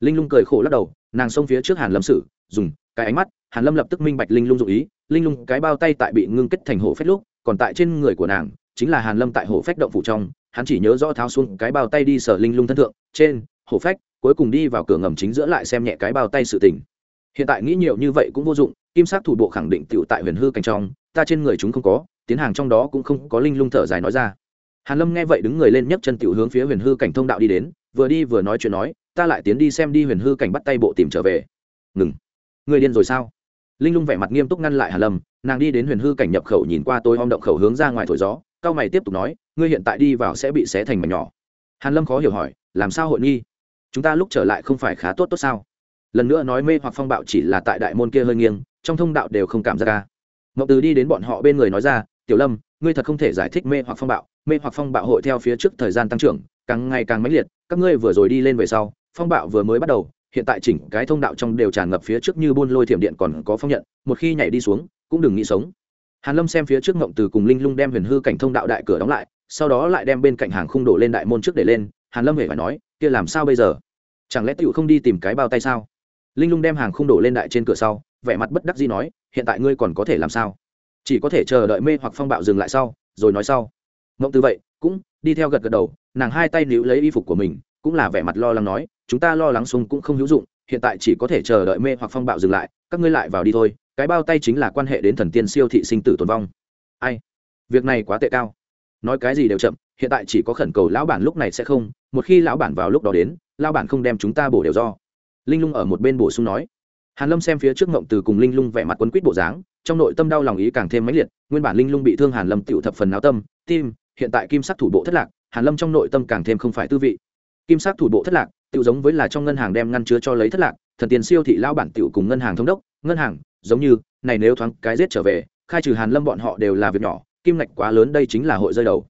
Speaker 1: Linh lung cười khổ lắc đầu, nàng xông phía trước hàn lâm sử dùng cái ánh mắt, hàn lâm lập tức minh bạch linh lung dụ ý, linh lung cái bao tay tại bị ngưng kết thành hổ phách lúc, còn tại trên người của nàng, chính là hàn lâm tại hổ phách động phủ trong, hắn chỉ nhớ rõ tháo xuống cái bao tay đi sở linh lung thân thượng, trên, hổ phách, cuối cùng đi vào cửa ngầm chính giữa lại xem nhẹ cái bao tay sự tình. Hiện tại nghĩ nhiều như vậy cũng vô dụng, kim sắc thủ bộ khẳng định tựu tại huyền hư cảnh trong, ta trên người chúng không có, tiến hàng trong đó cũng không có linh lung thở dài nói ra. Hàn lâm nghe vậy đứng người lên nhấc chân tiểu hướng phía huyền hư cảnh thông đạo đi đến vừa đi vừa nói chuyện nói, ta lại tiến đi xem đi huyền hư cảnh bắt tay bộ tìm trở về. Ngừng. Người điên rồi sao? Linh lung vẻ mặt nghiêm túc ngăn lại hàn lâm, nàng đi đến huyền hư cảnh nhập khẩu nhìn qua tôi om động khẩu hướng ra ngoài thổi gió, cao mày tiếp tục nói, ngươi hiện tại đi vào sẽ bị xé thành mảnh nhỏ. Hàn lâm khó hiểu hỏi, làm sao hội nghi? Chúng ta lúc trở lại không phải khá tốt tốt sao? Lần nữa nói mê hoặc phong bạo chỉ là tại đại môn kia hơi nghiêng, trong thông đạo đều không cảm ra ca. Ngọc từ đi đến bọn họ bên người nói ra, tiểu lâm, ngươi thật không thể giải thích mê hoặc phong bạo. Mê hoặc phong bạo hội theo phía trước thời gian tăng trưởng, càng ngày càng mãnh liệt các ngươi vừa rồi đi lên về sau, phong bạo vừa mới bắt đầu, hiện tại chỉnh cái thông đạo trong đều tràn ngập phía trước như buôn lôi thiểm điện còn có phong nhận, một khi nhảy đi xuống, cũng đừng nghĩ sống. Hàn lâm xem phía trước ngộng từ cùng linh lung đem huyền hư cảnh thông đạo đại cửa đóng lại, sau đó lại đem bên cạnh hàng khung đổ lên đại môn trước để lên, hàn lâm hề phải nói, kia làm sao bây giờ? Chẳng lẽ tiểu không đi tìm cái bao tay sao? Linh lung đem hàng khung đổ lên đại trên cửa sau, vẻ mặt bất đắc dĩ nói, hiện tại ngươi còn có thể làm sao? Chỉ có thể chờ đợi mê hoặc phong bạo dừng lại sau, rồi nói sau. Ngộng từ vậy cũng, đi theo gật gật đầu, nàng hai tay níu lấy y phục của mình, cũng là vẻ mặt lo lắng nói, chúng ta lo lắng sung cũng không hữu dụng, hiện tại chỉ có thể chờ đợi mê hoặc phong bạo dừng lại, các ngươi lại vào đi thôi, cái bao tay chính là quan hệ đến thần tiên siêu thị sinh tử tồn vong. Ai? Việc này quá tệ cao. Nói cái gì đều chậm, hiện tại chỉ có khẩn cầu lão bản lúc này sẽ không, một khi lão bản vào lúc đó đến, lão bản không đem chúng ta bổ đều do. Linh lung ở một bên bổ sung nói. Hàn lâm xem phía trước ngộng từ cùng linh lung vẻ mặt quấn quýt bộ dáng, trong nội tâm đau lòng ý càng thêm mãnh liệt, nguyên bản linh lung bị thương hàn lâm tựu thập phần náo tâm, tim hiện tại kim sắc thủ bộ thất lạc, hàn lâm trong nội tâm càng thêm không phải tư vị. Kim sắc thủ bộ thất lạc tự giống với là trong ngân hàng đem ngăn chứa cho lấy thất lạc, thần tiền siêu thị lao bản tiểu cùng ngân hàng thống đốc, ngân hàng, giống như, này nếu thoáng cái giết trở về, khai trừ hàn lâm bọn họ đều là việc nhỏ, kim ngạch quá lớn đây chính là hội rơi đầu.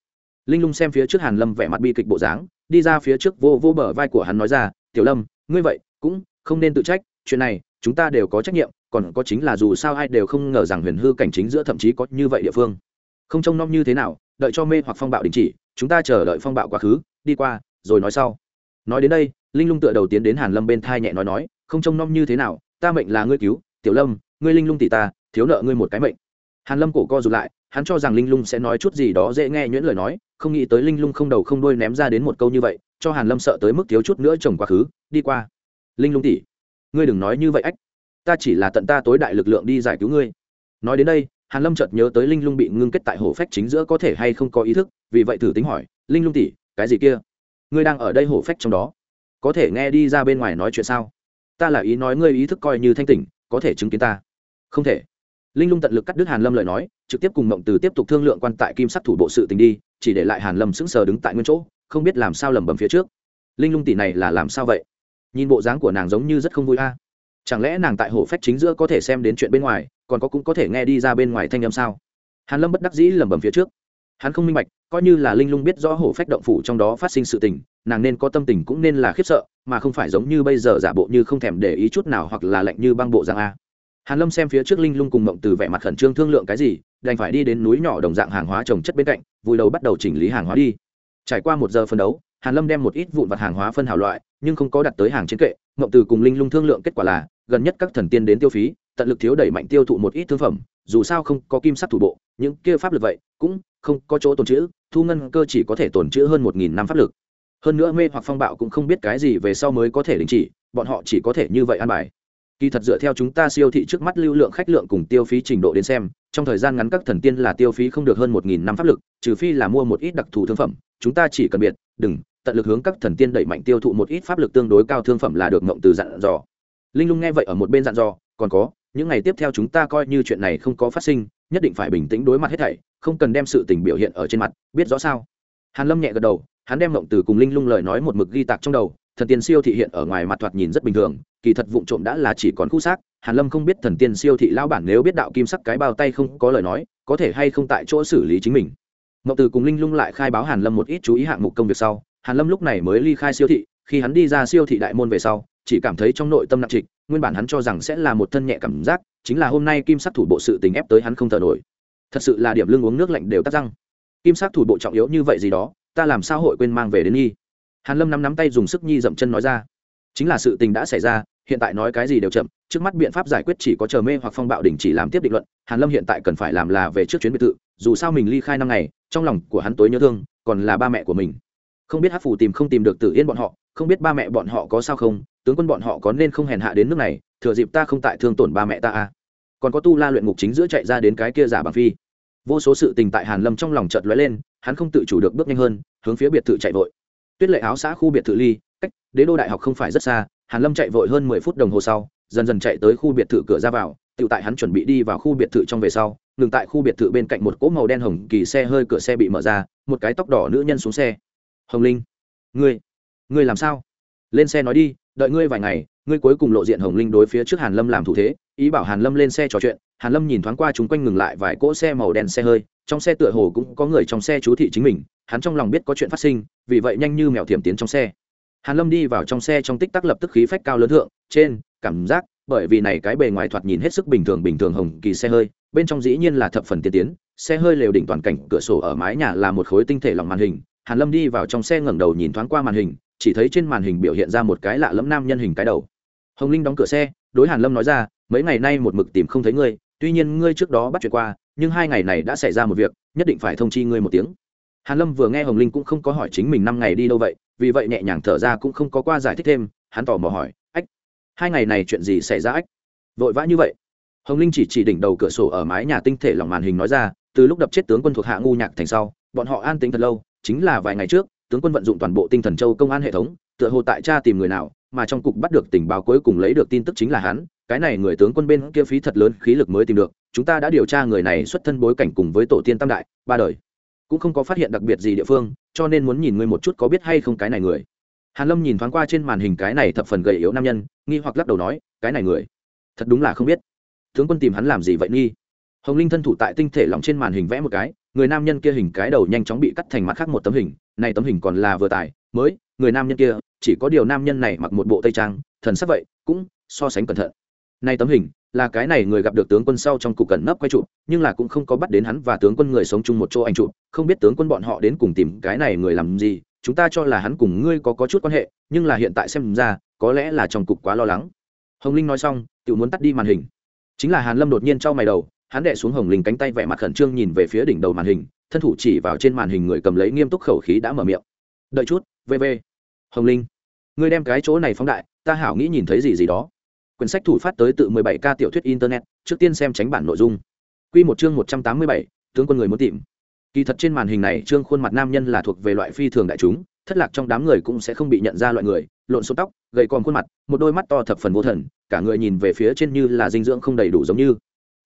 Speaker 1: Linh lung xem phía trước hàn lâm vẻ mặt bi kịch bộ dáng, đi ra phía trước vô vô bờ vai của hắn nói ra, tiểu lâm, ngươi vậy cũng không nên tự trách, chuyện này chúng ta đều có trách nhiệm, còn có chính là dù sao ai đều không ngờ rằng huyền hư cảnh chính giữa thậm chí có như vậy địa phương. Không trông nom như thế nào đợi cho mê hoặc phong bạo đình chỉ, chúng ta chờ đợi phong bạo quá khứ, đi qua, rồi nói sau. Nói đến đây, linh lung tựa đầu tiến đến hàn lâm bên thai nhẹ nói nói, không trông nom như thế nào, ta mệnh là ngươi cứu, tiểu lâm, ngươi linh lung tỷ ta, thiếu nợ ngươi một cái mệnh. Hàn lâm cổ co rụt lại, hắn cho rằng linh lung sẽ nói chút gì đó dễ nghe nhuyễn lời nói, không nghĩ tới linh lung không đầu không đuôi ném ra đến một câu như vậy, cho hàn lâm sợ tới mức thiếu chút nữa chồng quá khứ, đi qua. Linh lung tỷ, ngươi đừng nói như vậy ách, ta chỉ là tận ta tối đại lực lượng đi giải cứu ngươi. Nói đến đây hàn lâm chợt nhớ tới linh lung bị ngưng kết tại hổ phách chính giữa có thể hay không có ý thức, vì vậy thử tính hỏi, linh lung tỷ, cái gì kia? Ngươi đang ở đây hổ phách trong đó. Có thể nghe đi ra bên ngoài nói chuyện sao? Ta là ý nói ngươi ý thức coi như thanh tỉnh, có thể chứng kiến ta. Không thể. Linh lung tận lực cắt đứt hàn lâm lời nói, trực tiếp cùng mộng từ tiếp tục thương lượng quan tại kim sắc thủ bộ sự tình đi, chỉ để lại hàn lâm sững sờ đứng tại nguyên chỗ, không biết làm sao lẩm bẩm phía trước. Linh lung tỷ này là làm sao vậy? Nhìn bộ dáng của nàng giống như rất không vui a. Chẳng lẽ nàng tại hổ phách chính giữa có thể xem đến chuyện bên ngoài còn có cũng có thể nghe đi ra bên ngoài thanh âm sao? Hàn lâm bất đắc dĩ lẩm bẩm phía trước. Hắn không minh bạch, coi như là linh lung biết rõ hổ phách động phủ trong đó phát sinh sự tình, nàng nên có tâm tình cũng nên là khiếp sợ, mà không phải giống như bây giờ giả bộ như không thèm để ý chút nào hoặc là lạnh như băng bộ dạng a. Hàn lâm xem phía trước linh lung cùng mộng từ vẻ mặt khẩn trương thương lượng cái gì, đành phải đi đến núi nhỏ đồng dạng hàng hóa trồng chất bên cạnh vùi đầu bắt đầu chỉnh lý hàng hóa đi. Trải qua một giờ phân đấu, hàn lâm đem một ít vụn vặt hàng hóa phân hảo loại, nhưng không có đặt tới hàng trên kệ, mộng từ cùng linh lung thương lượng kết quả là, gần nhất các thần tiên đến tiêu phí tận lực thiếu đẩy mạnh tiêu thụ một ít thương phẩm, dù sao không có kim sắc thủ bộ, những kia pháp lực vậy, cũng không có chỗ tồn trữ, thu ngân cơ chỉ có thể tồn trữ hơn một nghìn năm pháp lực. Hơn nữa mê hoặc phong bạo cũng không biết cái gì về sau mới có thể đình chỉ, bọn họ chỉ có thể như vậy ăn bài. Kỳ thật dựa theo chúng ta siêu thị trước mắt lưu lượng khách lượng cùng tiêu phí trình độ đến xem, trong thời gian ngắn các thần tiên là tiêu phí không được hơn một nghìn năm pháp lực, trừ phi là mua một ít đặc thù thương phẩm, chúng ta chỉ cần biệt, đừng, tận lực hướng các thần tiên đẩy mạnh tiêu thụ một ít pháp lực tương đối cao thương phẩm là được mộng từ dặn dò. Linh lung nghe vậy ở một bên dặn dò, còn có những ngày tiếp theo chúng ta coi như chuyện này không có phát sinh, nhất định phải bình tĩnh đối mặt hết thảy, không cần đem sự tình biểu hiện ở trên mặt, biết rõ sao? Hàn lâm nhẹ gật đầu, hắn đem mộng từ cùng linh lung lời nói một mực ghi tạc trong đầu, thần tiên siêu thị hiện ở ngoài mặt thoạt nhìn rất bình thường, kỳ thật vụn trộm đã là chỉ còn khu xác, hàn lâm không biết thần tiên siêu thị lão bản nếu biết đạo kim sắc cái bao tay không có lời nói, có thể hay không tại chỗ xử lý chính mình. Mộng từ cùng linh lung lại khai báo hàn lâm một ít chú ý hạng mục công việc sau, hàn lâm lúc này mới ly khai siêu thị, khi hắn đi ra siêu thị đại môn về sau chỉ cảm thấy trong nội tâm nặng trịch, nguyên bản hắn cho rằng sẽ là một thân nhẹ cảm giác, chính là hôm nay kim sắc thủ bộ sự tình ép tới hắn không thở nổi. Thật sự là điểm lưng uống nước lạnh đều tắt răng. Kim sắc thủ bộ trọng yếu như vậy gì đó, ta làm sao hội quên mang về đến nghi? Hàn lâm nắm nắm tay dùng sức nhi dậm chân nói ra. Chính là sự tình đã xảy ra, hiện tại nói cái gì đều chậm, trước mắt biện pháp giải quyết chỉ có chờ mê hoặc phong bạo đỉnh chỉ làm tiếp định luận, hàn lâm hiện tại cần phải làm là về trước chuyến biệt thự, dù sao mình ly khai năm ngày, trong lòng của hắn tối nhớ thương, còn là ba mẹ của mình. Không biết hát phủ tìm không tìm được tử yên bọn họ, không biết ba mẹ bọn họ có sao không tướng quân bọn họ có nên không hèn hạ đến nước này, thừa dịp ta không tại thương tổn ba mẹ ta à? Còn có tu la luyện ngục chính giữa chạy ra đến cái kia giả bằng phi. Vô số sự tình tại hàn lâm trong lòng chợt lóe lên, hắn không tự chủ được bước nhanh hơn, hướng phía biệt thự chạy vội. Tuyết lệ áo xã khu biệt thự ly, cách đế đô đại học không phải rất xa, hàn lâm chạy vội hơn mười phút đồng hồ sau, dần dần chạy tới khu biệt thự cửa ra vào, tự tại hắn chuẩn bị đi vào khu biệt thự trong về sau, ngừng tại khu biệt thự bên cạnh một cỗ màu đen hồng kỳ xe hơi cửa xe bị mở ra, một cái tóc đỏ nữ nhân xuống xe. Hồng linh, ngươi ngươi làm sao? Lên xe nói đi đợi ngươi vài ngày, ngươi cuối cùng lộ diện hồng linh đối phía trước hàn lâm làm thủ thế, ý bảo hàn lâm lên xe trò chuyện. Hàn lâm nhìn thoáng qua chúng quanh ngừng lại vài cỗ xe màu đen xe hơi, trong xe tựa hồ cũng có người trong xe chú thị chính mình, hắn trong lòng biết có chuyện phát sinh, vì vậy nhanh như mèo thiểm tiến trong xe. Hàn lâm đi vào trong xe trong tích tắc lập tức khí phách cao lớn thượng, trên, cảm giác, bởi vì này cái bề ngoài thoạt nhìn hết sức bình thường bình thường hồng kỳ xe hơi, bên trong dĩ nhiên là thập phần tiên tiến, xe hơi lều đỉnh toàn cảnh, cửa sổ ở mái nhà là một khối tinh thể lòng màn hình. Hàn lâm đi vào trong xe ngẩng đầu nhìn thoáng qua màn hình chỉ thấy trên màn hình biểu hiện ra một cái lạ lẫm nam nhân hình cái đầu. Hồng linh đóng cửa xe, đối hàn lâm nói ra, mấy ngày nay một mực tìm không thấy ngươi, tuy nhiên ngươi trước đó bắt chuyện qua, nhưng hai ngày này đã xảy ra một việc, nhất định phải thông chi ngươi một tiếng. Hàn lâm vừa nghe hồng linh cũng không có hỏi chính mình năm ngày đi đâu vậy, vì vậy nhẹ nhàng thở ra cũng không có qua giải thích thêm, hắn tỏ mò hỏi, ách, hai ngày này chuyện gì xảy ra ách? Vội vã như vậy? Hồng linh chỉ chỉ đỉnh đầu cửa sổ ở mái nhà tinh thể lòng màn hình nói ra, từ lúc đập chết tướng quân thuộc hạ ngu nhạc thành sau, bọn họ an tính thật lâu, chính là vài ngày trước tướng quân vận dụng toàn bộ tinh thần châu công an hệ thống, tựa hồ tại cha tìm người nào, mà trong cục bắt được tình báo cuối cùng lấy được tin tức chính là hắn, cái này người tướng quân bên kia phí thật lớn khí lực mới tìm được, chúng ta đã điều tra người này xuất thân bối cảnh cùng với tổ tiên tam đại, ba đời. Cũng không có phát hiện đặc biệt gì địa phương, cho nên muốn nhìn ngươi một chút có biết hay không cái này người. Hàn lâm nhìn thoáng qua trên màn hình cái này thập phần gầy yếu nam nhân, nghi hoặc lắc đầu nói, cái này người, thật đúng là không biết. Tướng quân tìm hắn làm gì vậy nghi? Hồng linh thân thủ tại tinh thể lỏng trên màn hình vẽ một cái người nam nhân kia hình cái đầu nhanh chóng bị cắt thành mặt khác một tấm hình, này tấm hình còn là vừa tài mới, người nam nhân kia, chỉ có điều nam nhân này mặc một bộ tây trang, thần sắc vậy, cũng so sánh cẩn thận. Nay tấm hình, là cái này người gặp được tướng quân sau trong cục cẩn nấp quay trụ nhưng là cũng không có bắt đến hắn và tướng quân người sống chung một chỗ anh trụ không biết tướng quân bọn họ đến cùng tìm cái này người làm gì, chúng ta cho là hắn cùng ngươi có có chút quan hệ, nhưng là hiện tại xem ra, có lẽ là trong cục quá lo lắng. Hồng linh nói xong tự muốn tắt đi màn hình. Chính là hàn lâm đột nhiên trao mày đầu hắn đệ xuống hồng linh cánh tay vẻ mặt khẩn trương nhìn về phía đỉnh đầu màn hình thân thủ chỉ vào trên màn hình người cầm lấy nghiêm túc khẩu khí đã mở miệng. Đợi chút vv hồng linh ngươi đem cái chỗ này phóng đại ta hảo nghĩ nhìn thấy gì gì đó. Quyển sách thủ phát tới tự 17 k tiểu thuyết internet trước tiên xem tránh bản nội dung. Quy một chương 187, tướng quân người muốn tìm. Kỳ thật trên màn hình này trương khuôn mặt nam nhân là thuộc về loại phi thường đại chúng thất lạc trong đám người cũng sẽ không bị nhận ra loại người lộn xộn tóc gầy còm khuôn mặt một đôi mắt to thập phần vô thần cả người nhìn về phía trên như là dinh dưỡng không đầy đủ giống như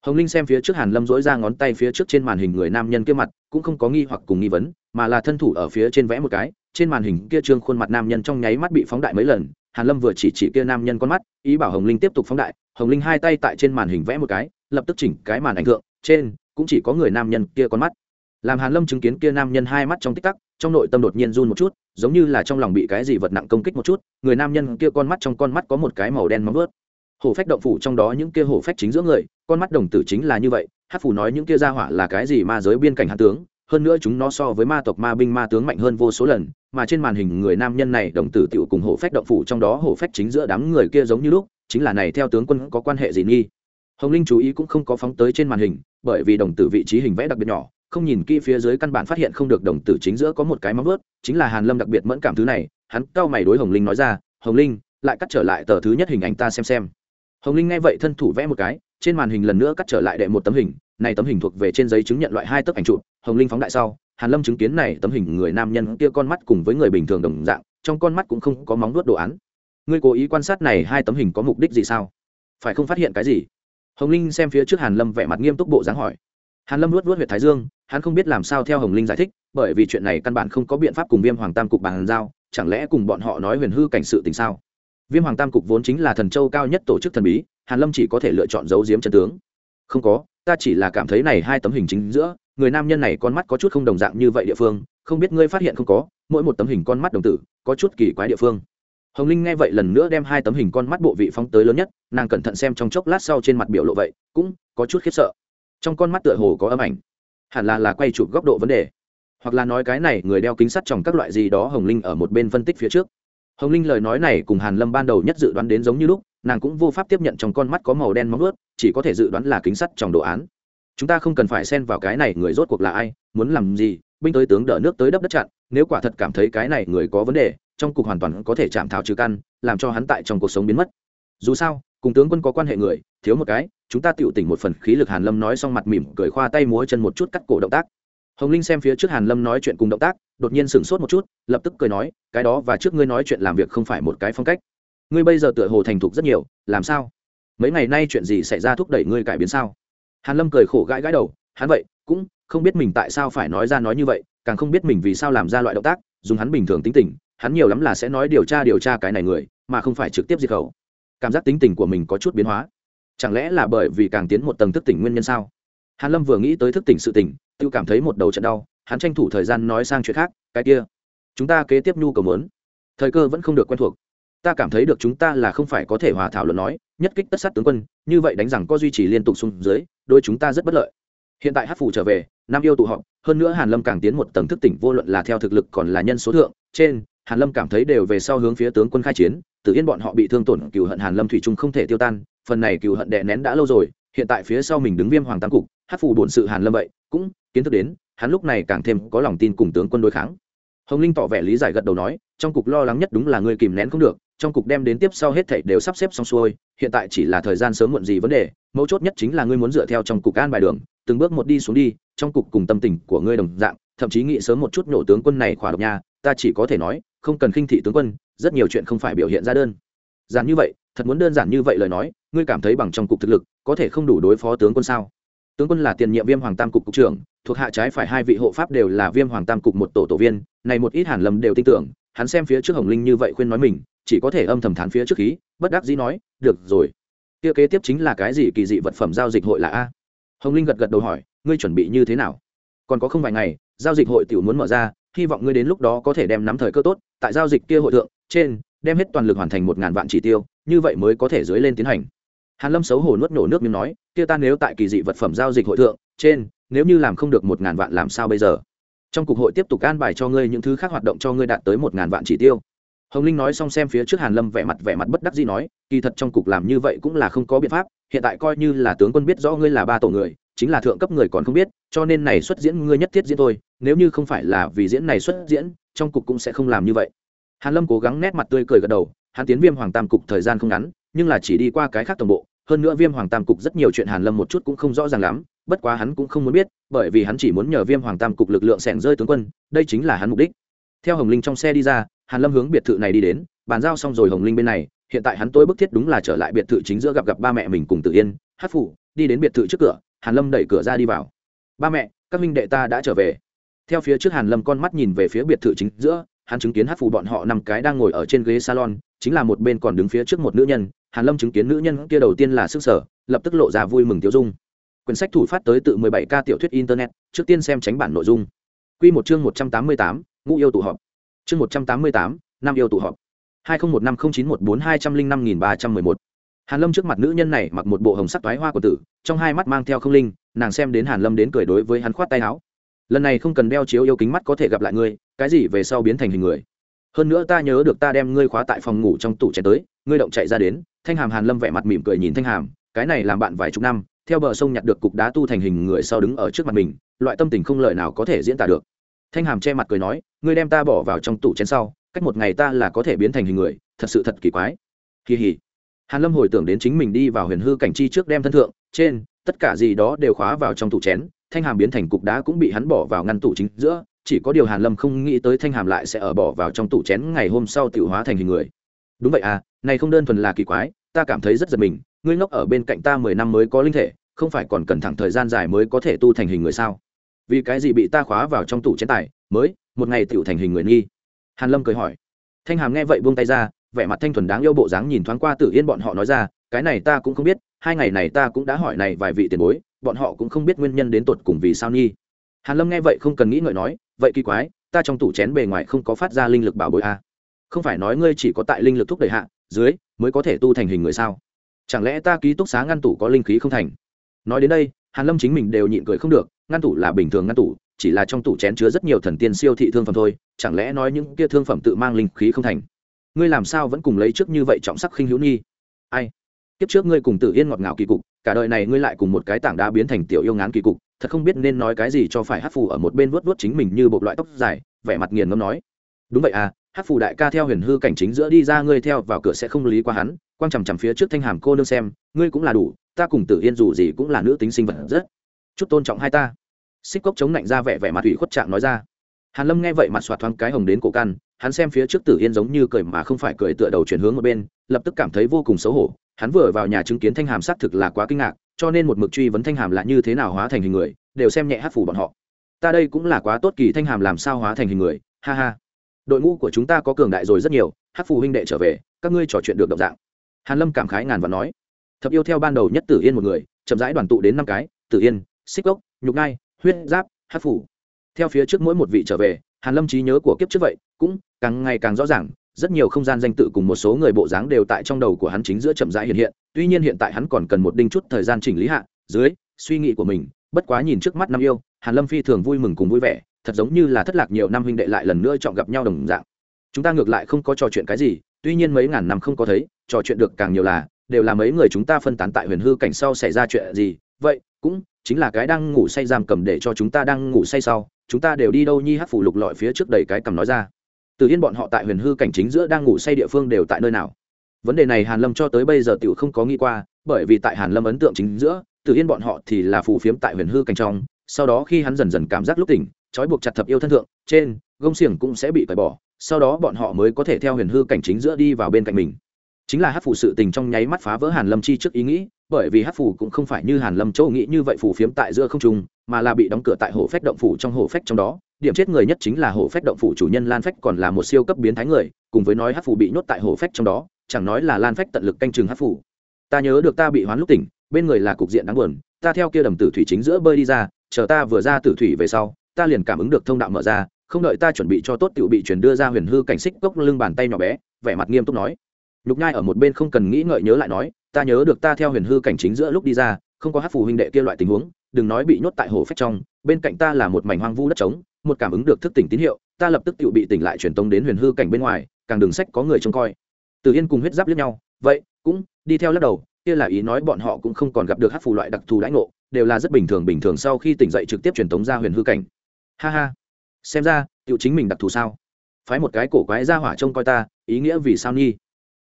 Speaker 1: hồng linh xem phía trước hàn lâm dỗi ra ngón tay phía trước trên màn hình người nam nhân kia mặt, cũng không có nghi hoặc cùng nghi vấn, mà là thân thủ ở phía trên vẽ một cái. Trên màn hình kia trương khuôn mặt nam nhân trong nháy mắt bị phóng đại mấy lần. Hàn lâm vừa chỉ chỉ kia nam nhân con mắt, ý bảo hồng linh tiếp tục phóng đại. Hồng linh hai tay tại trên màn hình vẽ một cái, lập tức chỉnh cái màn ảnh thượng. Trên, cũng chỉ có người nam nhân kia con mắt. Làm hàn lâm chứng kiến kia nam nhân hai mắt trong tích tắc, trong nội tâm đột nhiên run một chút, giống như là trong lòng bị cái gì vật nặng công kích một chút. Người nam nhân kia con mắt trong con mắt có một cái màu đen móng vớt hổ phách động phủ trong đó những kia hổ phách chính giữa người, con mắt đồng tử chính là như vậy, hát phủ nói những kia ra hỏa là cái gì ma giới biên cảnh hạ tướng, hơn nữa chúng nó so với ma tộc ma binh ma tướng mạnh hơn vô số lần, mà trên màn hình người nam nhân này đồng tử tựu cùng hổ phách động phủ trong đó hổ phách chính giữa đám người kia giống như lúc, chính là này theo tướng quân có quan hệ gì nghi. Hồng linh chú ý cũng không có phóng tới trên màn hình, bởi vì đồng tử vị trí hình vẽ đặc biệt nhỏ, không nhìn kỹ phía dưới căn bản phát hiện không được đồng tử chính giữa có một cái móng vớt chính là hàn lâm đặc biệt mẫn cảm thứ này, hắn cao mày đối hồng linh nói ra, hồng linh, lại cắt trở lại tờ thứ nhất hình ảnh ta xem xem hồng linh nghe vậy thân thủ vẽ một cái, trên màn hình lần nữa cắt trở lại đệ một tấm hình, này tấm hình thuộc về trên giấy chứng nhận loại hai tấc ảnh chụp, hồng linh phóng đại sau, hàn lâm chứng kiến này tấm hình người nam nhân kia con mắt cùng với người bình thường đồng dạng, trong con mắt cũng không có móng nuốt đồ án. Ngươi cố ý quan sát này hai tấm hình có mục đích gì sao? Phải không phát hiện cái gì? Hồng linh xem phía trước hàn lâm vẻ mặt nghiêm túc bộ dáng hỏi. Hàn lâm nuốt nuốt huyệt thái dương, hắn không biết làm sao theo hồng linh giải thích, bởi vì chuyện này căn bản không có biện pháp cùng viêm hoàng tam cục bàn giao, chẳng lẽ cùng bọn họ nói huyền hư cảnh sự tình sao? Viêm hoàng tam cục vốn chính là thần châu cao nhất tổ chức thần bí, hàn lâm chỉ có thể lựa chọn giấu giếm chân tướng. Không có, ta chỉ là cảm thấy này hai tấm hình chính giữa, người nam nhân này con mắt có chút không đồng dạng như vậy địa phương, không biết ngươi phát hiện không có, mỗi một tấm hình con mắt đồng tử, có chút kỳ quái địa phương. Hồng linh nghe vậy lần nữa đem hai tấm hình con mắt bộ vị phóng tới lớn nhất, nàng cẩn thận xem trong chốc lát sau trên mặt biểu lộ vậy, cũng có chút khiếp sợ. Trong con mắt tựa hồ có âm ảnh. Hẳn là là quay chụp góc độ vấn đề. Hoặc là nói cái này người đeo kính sắt trong các loại gì đó hồng linh ở một bên phân tích phía trước hồng linh lời nói này cùng hàn lâm ban đầu nhất dự đoán đến giống như lúc, nàng cũng vô pháp tiếp nhận trong con mắt có màu đen móng ướt chỉ có thể dự đoán là kính sắt trong đồ án. Chúng ta không cần phải xen vào cái này người rốt cuộc là ai, muốn làm gì, binh tới tướng đỡ nước tới đắp đất chặn, nếu quả thật cảm thấy cái này người có vấn đề, trong cục hoàn toàn có thể chạm thảo trừ căn, làm cho hắn tại trong cuộc sống biến mất. Dù sao, cùng tướng quân có quan hệ người, thiếu một cái, chúng ta tựu tỉnh một phần khí lực hàn lâm nói xong mặt mỉm cười khoa tay múa chân một chút cắt cổ động tác. Hồng linh xem phía trước hàn lâm nói chuyện cùng động tác đột nhiên sửng sốt một chút, lập tức cười nói, cái đó và trước ngươi nói chuyện làm việc không phải một cái phong cách. Ngươi bây giờ tựa hồ thành thục rất nhiều, làm sao? Mấy ngày nay chuyện gì xảy ra thúc đẩy ngươi cải biến sao? Hàn lâm cười khổ gãi gãi đầu, hắn vậy, cũng không biết mình tại sao phải nói ra nói như vậy, càng không biết mình vì sao làm ra loại động tác, dùng hắn bình thường tính tình, hắn nhiều lắm là sẽ nói điều tra điều tra cái này người, mà không phải trực tiếp diệt khẩu. Cảm giác tính tình của mình có chút biến hóa. Chẳng lẽ là bởi vì càng tiến một tầng thức tỉnh nguyên nhân sao? Hàn lâm vừa nghĩ tới thức tỉnh sự tỉnh tự cảm thấy một đầu trận đau hắn tranh thủ thời gian nói sang chuyện khác, cái kia, chúng ta kế tiếp nhu cầu muốn, thời cơ vẫn không được quen thuộc. Ta cảm thấy được chúng ta là không phải có thể hòa thảo luận nói, nhất kích tất sát tướng quân, như vậy đánh rằng có duy trì liên tục xuống dưới đôi chúng ta rất bất lợi. Hiện tại hát phủ trở về nam yêu tụ họp, hơn nữa hàn lâm càng tiến một tầng thức tỉnh vô luận là theo thực lực còn là nhân số thượng, trên, hàn lâm cảm thấy đều về sau hướng phía tướng quân khai chiến tự yên bọn họ bị thương tổn cựu hận hàn lâm thủy trung không thể tiêu tan, phần này cựu hận đè nén đã lâu rồi, hiện tại phía sau mình đứng viêm hoàng tam cục hát phủ bổn sự hàn lâm vậy, cũng kiến thức đến hắn lúc này càng thêm có lòng tin cùng tướng quân đối kháng. Hồng linh tỏ vẻ lý giải gật đầu nói, trong cục lo lắng nhất đúng là ngươi kìm nén không được, trong cục đem đến tiếp sau hết thảy đều sắp xếp xong xuôi, hiện tại chỉ là thời gian sớm muộn gì vấn đề, mấu chốt nhất chính là ngươi muốn dựa theo trong cục an bài đường, từng bước một đi xuống đi, trong cục cùng tâm tình của ngươi đồng dạng, thậm chí nghĩ sớm một chút nổ tướng quân này khỏa độc nha, ta chỉ có thể nói, không cần khinh thị tướng quân, rất nhiều chuyện không phải biểu hiện ra đơn. Giản như vậy, thật muốn đơn giản như vậy lời nói, ngươi cảm thấy bằng trong cục thực lực, có thể không đủ đối phó tướng quân sao? Tướng quân là tiền nhiệm viêm hoàng tam cục cục trưởng thuộc hạ trái phải hai vị hộ pháp đều là viêm hoàng tam cục một tổ tổ viên, này một ít hàn lâm đều tin tưởng, hắn xem phía trước hồng linh như vậy khuyên nói mình, chỉ có thể âm thầm thán phía trước khí, bất đắc dĩ nói, được rồi. Kia kế tiếp chính là cái gì kỳ dị vật phẩm giao dịch hội là a? Hồng linh gật gật đầu hỏi, ngươi chuẩn bị như thế nào? Còn có không vài ngày, giao dịch hội tiểu muốn mở ra, hy vọng ngươi đến lúc đó có thể đem nắm thời cơ tốt, tại giao dịch kia hội thượng, trên, đem hết toàn lực hoàn thành một ngàn vạn chỉ tiêu, như vậy mới có thể dưới lên tiến hành. Hàn lâm xấu hổ nuốt nổ nước miếng nói, kia ta nếu tại kỳ dị vật phẩm giao dịch hội thượng, trên nếu như làm không được một ngàn vạn làm sao bây giờ? Trong cuộc hội tiếp tục an bài cho ngươi những thứ khác hoạt động cho ngươi đạt tới một ngàn vạn chỉ tiêu. Hồng linh nói xong xem phía trước hàn lâm vẻ mặt vẻ mặt bất đắc dĩ nói, kỳ thật trong cục làm như vậy cũng là không có biện pháp, hiện tại coi như là tướng quân biết rõ ngươi là ba tổ người, chính là thượng cấp người còn không biết, cho nên này xuất diễn ngươi nhất thiết diễn thôi, nếu như không phải là vì diễn này xuất diễn, trong cục cũng sẽ không làm như vậy. Hàn lâm cố gắng nét mặt tươi cười gật đầu hàn tiến viêm hoàng tam cục thời gian không ngắn, nhưng là chỉ đi qua cái khác tổng bộ, hơn nữa viêm hoàng tam cục rất nhiều chuyện hàn lâm một chút cũng không rõ ràng lắm bất quá hắn cũng không muốn biết, bởi vì hắn chỉ muốn nhờ viêm hoàng tam cục lực lượng sẻng rơi tướng quân, đây chính là hắn mục đích. Theo hồng linh trong xe đi ra, hàn lâm hướng biệt thự này đi đến, bàn giao xong rồi hồng linh bên này, hiện tại hắn tối bức thiết đúng là trở lại biệt thự chính giữa gặp gặp ba mẹ mình cùng tự yên hát phủ, đi đến biệt thự trước cửa, hàn lâm đẩy cửa ra đi vào. Ba mẹ, các minh đệ ta đã trở về. Theo phía trước hàn lâm con mắt nhìn về phía biệt thự chính giữa, hắn chứng kiến hát phủ bọn họ năm cái đang ngồi ở trên ghế salon, chính là một bên còn đứng phía trước một nữ nhân. Hàn lâm chứng kiến nữ nhân kia đầu tiên là sức sở, lập tức lộ ra vui mừng tiêu dung quyển sách thủ phát tới tự 17 k tiểu thuyết internet trước tiên xem tránh bản nội dung. Quy một chương 188, ngũ yêu tụ họp. Chương 188, năm yêu tụ họp. 20150914205311 hàn lâm trước mặt nữ nhân này mặc một bộ hồng sắc toái hoa của tử trong hai mắt mang theo không linh nàng xem đến hàn lâm đến cười đối với hắn khoát tay áo. Lần này không cần đeo chiếu yêu kính mắt có thể gặp lại ngươi cái gì về sau biến thành hình người. Hơn nữa ta nhớ được ta đem ngươi khóa tại phòng ngủ trong tủ chén tới ngươi động chạy ra đến thanh hàm hàn lâm vẻ mặt mỉm cười nhìn thanh hàm cái này làm bạn vài chục năm theo bờ sông nhặt được cục đá tu thành hình người sau đứng ở trước mặt mình, loại tâm tình không lời nào có thể diễn tả được. Thanh hàm che mặt cười nói, ngươi đem ta bỏ vào trong tủ chén sau, cách một ngày ta là có thể biến thành hình người, thật sự thật kỳ quái. Kỳ hỉ. Hàn lâm hồi tưởng đến chính mình đi vào huyền hư cảnh chi trước đem thân thượng, trên, tất cả gì đó đều khóa vào trong tủ chén, thanh hàm biến thành cục đá cũng bị hắn bỏ vào ngăn tủ chính giữa, chỉ có điều hàn lâm không nghĩ tới thanh hàm lại sẽ ở bỏ vào trong tủ chén ngày hôm sau tiểu hóa thành hình người. Đúng vậy à này không đơn thuần là kỳ quái, ta cảm thấy rất giật mình, ngươi ngốc ở bên cạnh ta mười năm mới có linh thể không phải còn cần thẳng thời gian dài mới có thể tu thành hình người sao? Vì cái gì bị ta khóa vào trong tủ chén tài, mới, một ngày tựu thành hình người nghi? Hàn lâm cười hỏi. Thanh hàm nghe vậy buông tay ra, vẻ mặt thanh thuần đáng yêu bộ dáng nhìn thoáng qua tử yên bọn họ nói ra, cái này ta cũng không biết, hai ngày này ta cũng đã hỏi này vài vị tiền bối, bọn họ cũng không biết nguyên nhân đến tột cùng vì sao nghi. Hàn lâm nghe vậy không cần nghĩ ngợi nói, vậy kỳ quái, ta trong tủ chén bề ngoài không có phát ra linh lực bảo bối a à? không phải nói ngươi chỉ có tại linh lực thúc đẩy hạ, dưới, mới có thể tu thành hình người sao? Chẳng lẽ ta ký túc xá ngăn tủ có linh khí không thành? Nói đến đây, hàn lâm chính mình đều nhịn cười không được, ngăn tủ là bình thường ngăn tủ, chỉ là trong tủ chén chứa rất nhiều thần tiên siêu thị thương phẩm thôi, chẳng lẽ nói những kia thương phẩm tự mang linh khí không thành? Ngươi làm sao vẫn cùng lấy trước như vậy trọng sắc khinh hữu nghi? Ai? Kiếp trước ngươi cùng tử yên ngọt ngào kỳ cục, cả đời này ngươi lại cùng một cái tảng đá biến thành tiểu yêu ngán kỳ cục, thật không biết nên nói cái gì cho phải hát phù ở một bên vuốt vuốt chính mình như bộ loại tóc dài, vẻ mặt nghiền ngâm nói. Đúng vậy à hát phù đại ca theo huyền hư cảnh chính giữa đi ra, ngươi theo vào cửa sẽ không lý qua hắn, quang chằm chằm phía trước thanh hàm cô nương xem, ngươi cũng là đủ ta cùng tử yên dù gì cũng là nữ tính sinh vật rất chút tôn trọng hai ta. Xích cốc chống lạnh ra vẻ vẻ mặt ủy khuất trạng nói ra. Hàn lâm nghe vậy mặt xoạt thoáng cái hồng đến cổ căn, hắn xem phía trước tử yên giống như cười mà không phải cười tựa đầu chuyển hướng ở bên, lập tức cảm thấy vô cùng xấu hổ. Hắn vừa vào nhà chứng kiến thanh hàm xác thực là quá kinh ngạc, cho nên một mực truy vấn thanh hàm là như thế nào hóa thành hình người, đều xem nhẹ hát phủ bọn họ. Ta đây cũng là quá tốt kỳ, thanh hàm làm sao hóa thành hình người, ha ha. Đội ngũ của chúng ta có cường đại rồi rất nhiều, hát phù huynh đệ trở về, các ngươi trò chuyện được động dạng. Hàn lâm cảm khái ngàn và nói thập yêu theo ban đầu nhất tử yên một người, chậm rãi đoàn tụ đến năm cái, tử yên, xích gốc nhục ngai huyết, giáp hát phủ. Theo phía trước mỗi một vị trở về, hàn lâm trí nhớ của kiếp trước vậy, cũng càng ngày càng rõ ràng, rất nhiều không gian danh tự cùng một số người bộ dáng đều tại trong đầu của hắn chính giữa chậm rãi hiện hiện, tuy nhiên hiện tại hắn còn cần một đinh chút thời gian chỉnh lý hạ, dưới, suy nghĩ của mình, bất quá nhìn trước mắt năm yêu, hàn lâm phi thường vui mừng cùng vui vẻ, thật giống như là thất lạc nhiều năm huynh đệ lại lần nữa chọn gặp nhau đồng dạng. Chúng ta ngược lại không có trò chuyện cái gì, tuy nhiên mấy ngàn năm không có thấy, trò chuyện được càng nhiều là đều là mấy người chúng ta phân tán tại huyền hư cảnh sau xảy ra chuyện gì, vậy, cũng chính là cái đang ngủ say giam cầm để cho chúng ta đang ngủ say sau, chúng ta đều đi đâu nhi hát phủ lục lọi phía trước đầy cái cầm nói ra. Từ yên bọn họ tại huyền hư cảnh chính giữa đang ngủ say địa phương đều tại nơi nào? Vấn đề này hàn lâm cho tới bây giờ tiểu không có nghĩ qua, bởi vì tại hàn lâm ấn tượng chính giữa, từ yên bọn họ thì là phù phiếm tại huyền hư cảnh trong, sau đó khi hắn dần dần cảm giác lúc tỉnh, trói buộc chặt thập yêu thân thượng, trên, gông xiềng cũng sẽ bị cởi bỏ, sau đó bọn họ mới có thể theo huyền hư cảnh chính giữa đi vào bên cạnh mình chính là hát phủ sự tình trong nháy mắt phá vỡ hàn lâm chi trước ý nghĩ, bởi vì hát phủ cũng không phải như hàn lâm châu nghĩ như vậy phủ phiếm tại giữa không trung, mà là bị đóng cửa tại hồ phách động phủ trong hồ phách trong đó. Điểm chết người nhất chính là hồ phách động phủ chủ nhân lan phách còn là một siêu cấp biến thái người, cùng với nói hát phủ bị nhốt tại hồ phách trong đó, chẳng nói là lan phách tận lực canh chừng hát phủ ta nhớ được ta bị hoán lúc tỉnh, bên người là cục diện đáng buồn, ta theo kia đầm tử thủy chính giữa bơi đi ra, chờ ta vừa ra tử thủy về sau, ta liền cảm ứng được thông đạo mở ra, không đợi ta chuẩn bị cho tốt tiểu bị chuyển đưa ra huyền hư cảnh xích cốc lưng bàn tay nhỏ bé, vẻ mặt nghiêm túc nói nhục nhai ở một bên không cần nghĩ ngợi nhớ lại nói, ta nhớ được ta theo huyền hư cảnh chính giữa lúc đi ra, không có hát phù huynh đệ kia loại tình huống, đừng nói bị nhốt tại hồ phách trong, bên cạnh ta là một mảnh hoang vu đất trống, một cảm ứng được thức tỉnh tín hiệu, ta lập tức tự bị tỉnh lại truyền tống đến huyền hư cảnh bên ngoài, càng đường sách có người trông coi. Từ yên cùng huyết giáp lẫn nhau, vậy, cũng đi theo lắc đầu, kia là ý nói bọn họ cũng không còn gặp được hát phù loại đặc thù đãi ngộ, đều là rất bình thường bình thường sau khi tỉnh dậy trực tiếp truyền tống ra huyền hư cảnh. Ha ha, xem ra tự chính mình đặc thù sao? Phái một cái cổ quái ra hỏa trông coi ta, ý nghĩa vì sao nhi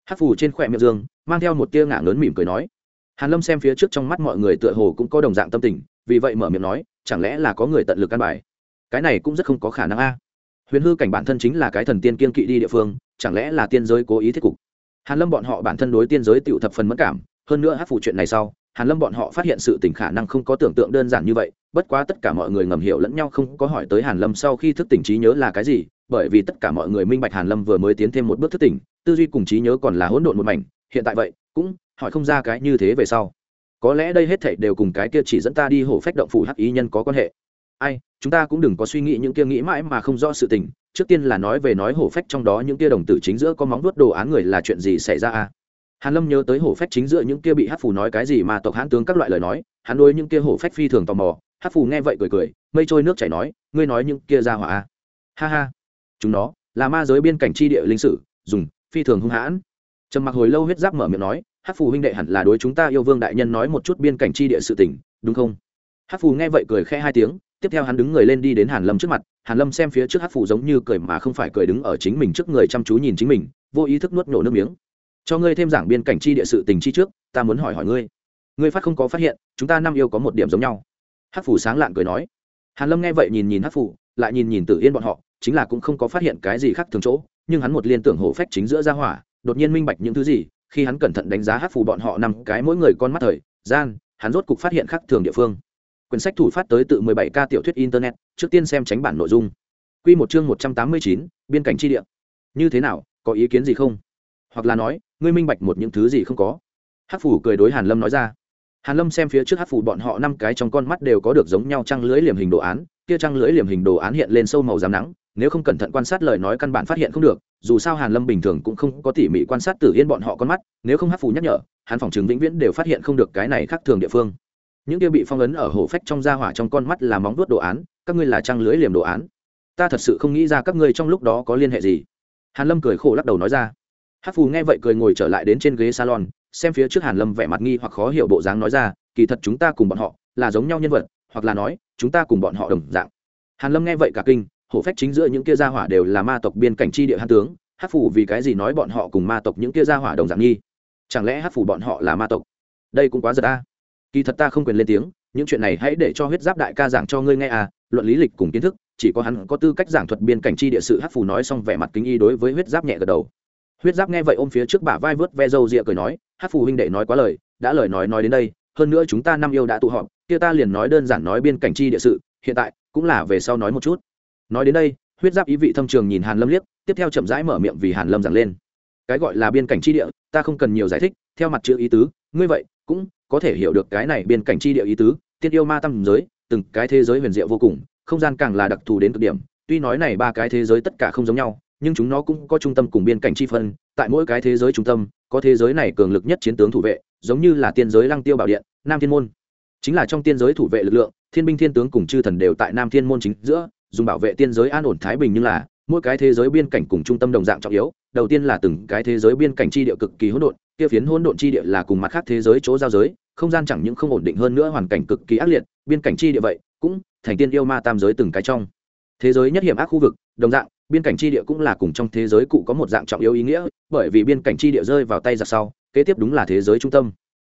Speaker 1: hát phù trên khỏe miệng dương, mang theo một tia ngả lớn mỉm cười nói. Hàn lâm xem phía trước trong mắt mọi người tựa hồ cũng có đồng dạng tâm tình, vì vậy mở miệng nói, chẳng lẽ là có người tận lực căn bài? Cái này cũng rất không có khả năng a. Huyền hư cảnh bản thân chính là cái thần tiên kiên kỵ đi địa phương, chẳng lẽ là tiên giới cố ý thiết cục? Hàn lâm bọn họ bản thân đối tiên giới tựu thập phần mất cảm, hơn nữa hát phủ chuyện này sau, hàn lâm bọn họ phát hiện sự tình khả năng không có tưởng tượng đơn giản như vậy, bất quá tất cả mọi người ngầm hiểu lẫn nhau không có hỏi tới hàn lâm sau khi thức tỉnh trí nhớ là cái gì, bởi vì tất cả mọi người minh bạch hàn lâm vừa mới tiến thêm một bước thức tỉnh tư duy cùng trí nhớ còn là hỗn độn một mảnh, hiện tại vậy, cũng hỏi không ra cái như thế về sau. Có lẽ đây hết thảy đều cùng cái kia chỉ dẫn ta đi hổ phách động phủ hắc ý nhân có quan hệ. Ai, chúng ta cũng đừng có suy nghĩ những kia nghĩ mãi mà không rõ sự tình, trước tiên là nói về nói hổ phách trong đó những kia đồng tử chính giữa có móng vuốt đồ án người là chuyện gì xảy ra à hàn lâm nhớ tới hổ phách chính giữa những kia bị hắc phù nói cái gì mà tộc hãn tướng các loại lời nói, hắn đối những kia hổ phách phi thường tò mò, hắc phù nghe vậy cười cười, mây trôi nước chảy nói, ngươi nói những kia ra hỏa ha ha, chúng nó là ma giới biên cảnh chi địa linh sử, dùng phi thường hung hãn. Trầm mặc hồi lâu huyết giáp mở miệng nói hát phù huynh đệ hẳn là đối chúng ta yêu vương đại nhân nói một chút biên cảnh tri địa sự tỉnh đúng không? Hát phù nghe vậy cười khẽ hai tiếng tiếp theo hắn đứng người lên đi đến hàn lâm trước mặt hàn lâm xem phía trước hát phù giống như cười mà không phải cười đứng ở chính mình trước người chăm chú nhìn chính mình vô ý thức nuốt nổ nước miếng. Cho ngươi thêm giảng biên cảnh tri địa sự tình chi trước ta muốn hỏi hỏi ngươi. Ngươi phát không có phát hiện chúng ta năm yêu có một điểm giống nhau. Hát phù sáng lạn cười nói. Hàn lâm nghe vậy nhìn nhìn hát phù, lại nhìn nhìn tử yên bọn họ chính là cũng không có phát hiện cái gì khác thường chỗ nhưng hắn một liên tưởng hổ phách chính giữa gia hỏa đột nhiên minh bạch những thứ gì khi hắn cẩn thận đánh giá hát phù bọn họ năm cái mỗi người con mắt thời gian hắn rốt cục phát hiện khác thường địa phương. Quyển sách thủ phát tới tự 17 ca tiểu thuyết internet trước tiên xem tránh bản nội dung. Quy một chương 189, biên cảnh chi địa. Như thế nào có ý kiến gì không? Hoặc là nói ngươi minh bạch một những thứ gì không có? Hát phủ cười đối hàn lâm nói ra. Hàn lâm xem phía trước hát phủ bọn họ năm cái trong con mắt đều có được giống nhau trăng lưỡi liềm hình đồ án kia trăng lưỡi liềm hình đồ án hiện lên sâu màu giám nắng nếu không cẩn thận quan sát lời nói căn bản phát hiện không được, dù sao hàn lâm bình thường cũng không có tỉ mỉ quan sát tử yên bọn họ con mắt, nếu không hát Phù nhắc nhở hắn phòng chứng vĩnh viễn đều phát hiện không được cái này khác thường địa phương. Những kia bị phong ấn ở hổ phách trong da hỏa trong con mắt là móng vuốt đồ án, các ngươi là trang lưới liềm đồ án. Ta thật sự không nghĩ ra các ngươi trong lúc đó có liên hệ gì. Hàn lâm cười khổ lắc đầu nói ra. Hát phù nghe vậy cười ngồi trở lại đến trên ghế salon, xem phía trước hàn lâm vẻ mặt nghi hoặc khó hiểu bộ dáng nói ra, kỳ thật chúng ta cùng bọn họ là giống nhau nhân vật, hoặc là nói, chúng ta cùng bọn họ đồng dạng. Hàn lâm nghe vậy cả kinh hổ phách chính giữa những kia gia hỏa đều là ma tộc biên cảnh chi địa hán tướng, hát phù vì cái gì nói bọn họ cùng ma tộc những kia gia hỏa đồng dạng nghi? Chẳng lẽ hát phù bọn họ là ma tộc? Đây cũng quá giật ta kỳ thật ta không quyền lên tiếng, những chuyện này hãy để cho huyết giáp đại ca giảng cho ngươi nghe à luận lý lịch cùng kiến thức, chỉ có hắn có tư cách giảng thuật biên cảnh chi địa sự hát phù nói xong vẻ mặt kính y đối với huyết giáp nhẹ gật đầu. Huyết giáp nghe vậy ôm phía trước bả vai vớt ve râu rịa cười nói, hát phù huynh đệ nói quá lời, đã lời nói nói đến đây, hơn nữa chúng ta năm yêu đã tụ họp, kia ta liền nói đơn giản nói biên cảnh chi địa sự, hiện tại cũng là về sau nói một chút nói đến đây, huyết giáp ý vị thâm trường nhìn hàn lâm liếc, tiếp theo chậm rãi mở miệng vì hàn lâm giảng lên. Cái gọi là biên cảnh chi địa, ta không cần nhiều giải thích, theo mặt chữ ý tứ, ngươi vậy cũng có thể hiểu được cái này biên cảnh chi địa ý tứ, tiên yêu ma tâm giới, từng cái thế giới huyền diệu vô cùng, không gian càng là đặc thù đến cực điểm, tuy nói này ba cái thế giới tất cả không giống nhau, nhưng chúng nó cũng có trung tâm cùng biên cảnh chi phân, tại mỗi cái thế giới trung tâm, có thế giới này cường lực nhất chiến tướng thủ vệ, giống như là tiên giới lăng tiêu bảo điện, nam thiên môn. Chính là trong tiên giới thủ vệ lực lượng, thiên binh thiên tướng cùng chư thần đều tại nam thiên môn chính giữa dùng bảo vệ tiên giới an ổn thái bình nhưng là, mỗi cái thế giới biên cảnh cùng trung tâm đồng dạng trọng yếu. Đầu tiên là từng cái thế giới biên cảnh chi địa cực kỳ hỗn độn, kia phiến hỗn độn chi địa là cùng mặt khác thế giới chỗ giao giới, không gian chẳng những không ổn định hơn nữa, hoàn cảnh cực kỳ ác liệt, biên cảnh chi địa vậy cũng thành tiên yêu ma tam giới từng cái trong. Thế giới nhất hiểm ác khu vực, đồng dạng, biên cảnh tri địa cũng là cùng trong thế giới cụ có một dạng trọng yếu ý nghĩa, bởi vì biên cảnh tri địa rơi vào tay giặc sau, kế tiếp đúng là thế giới trung tâm.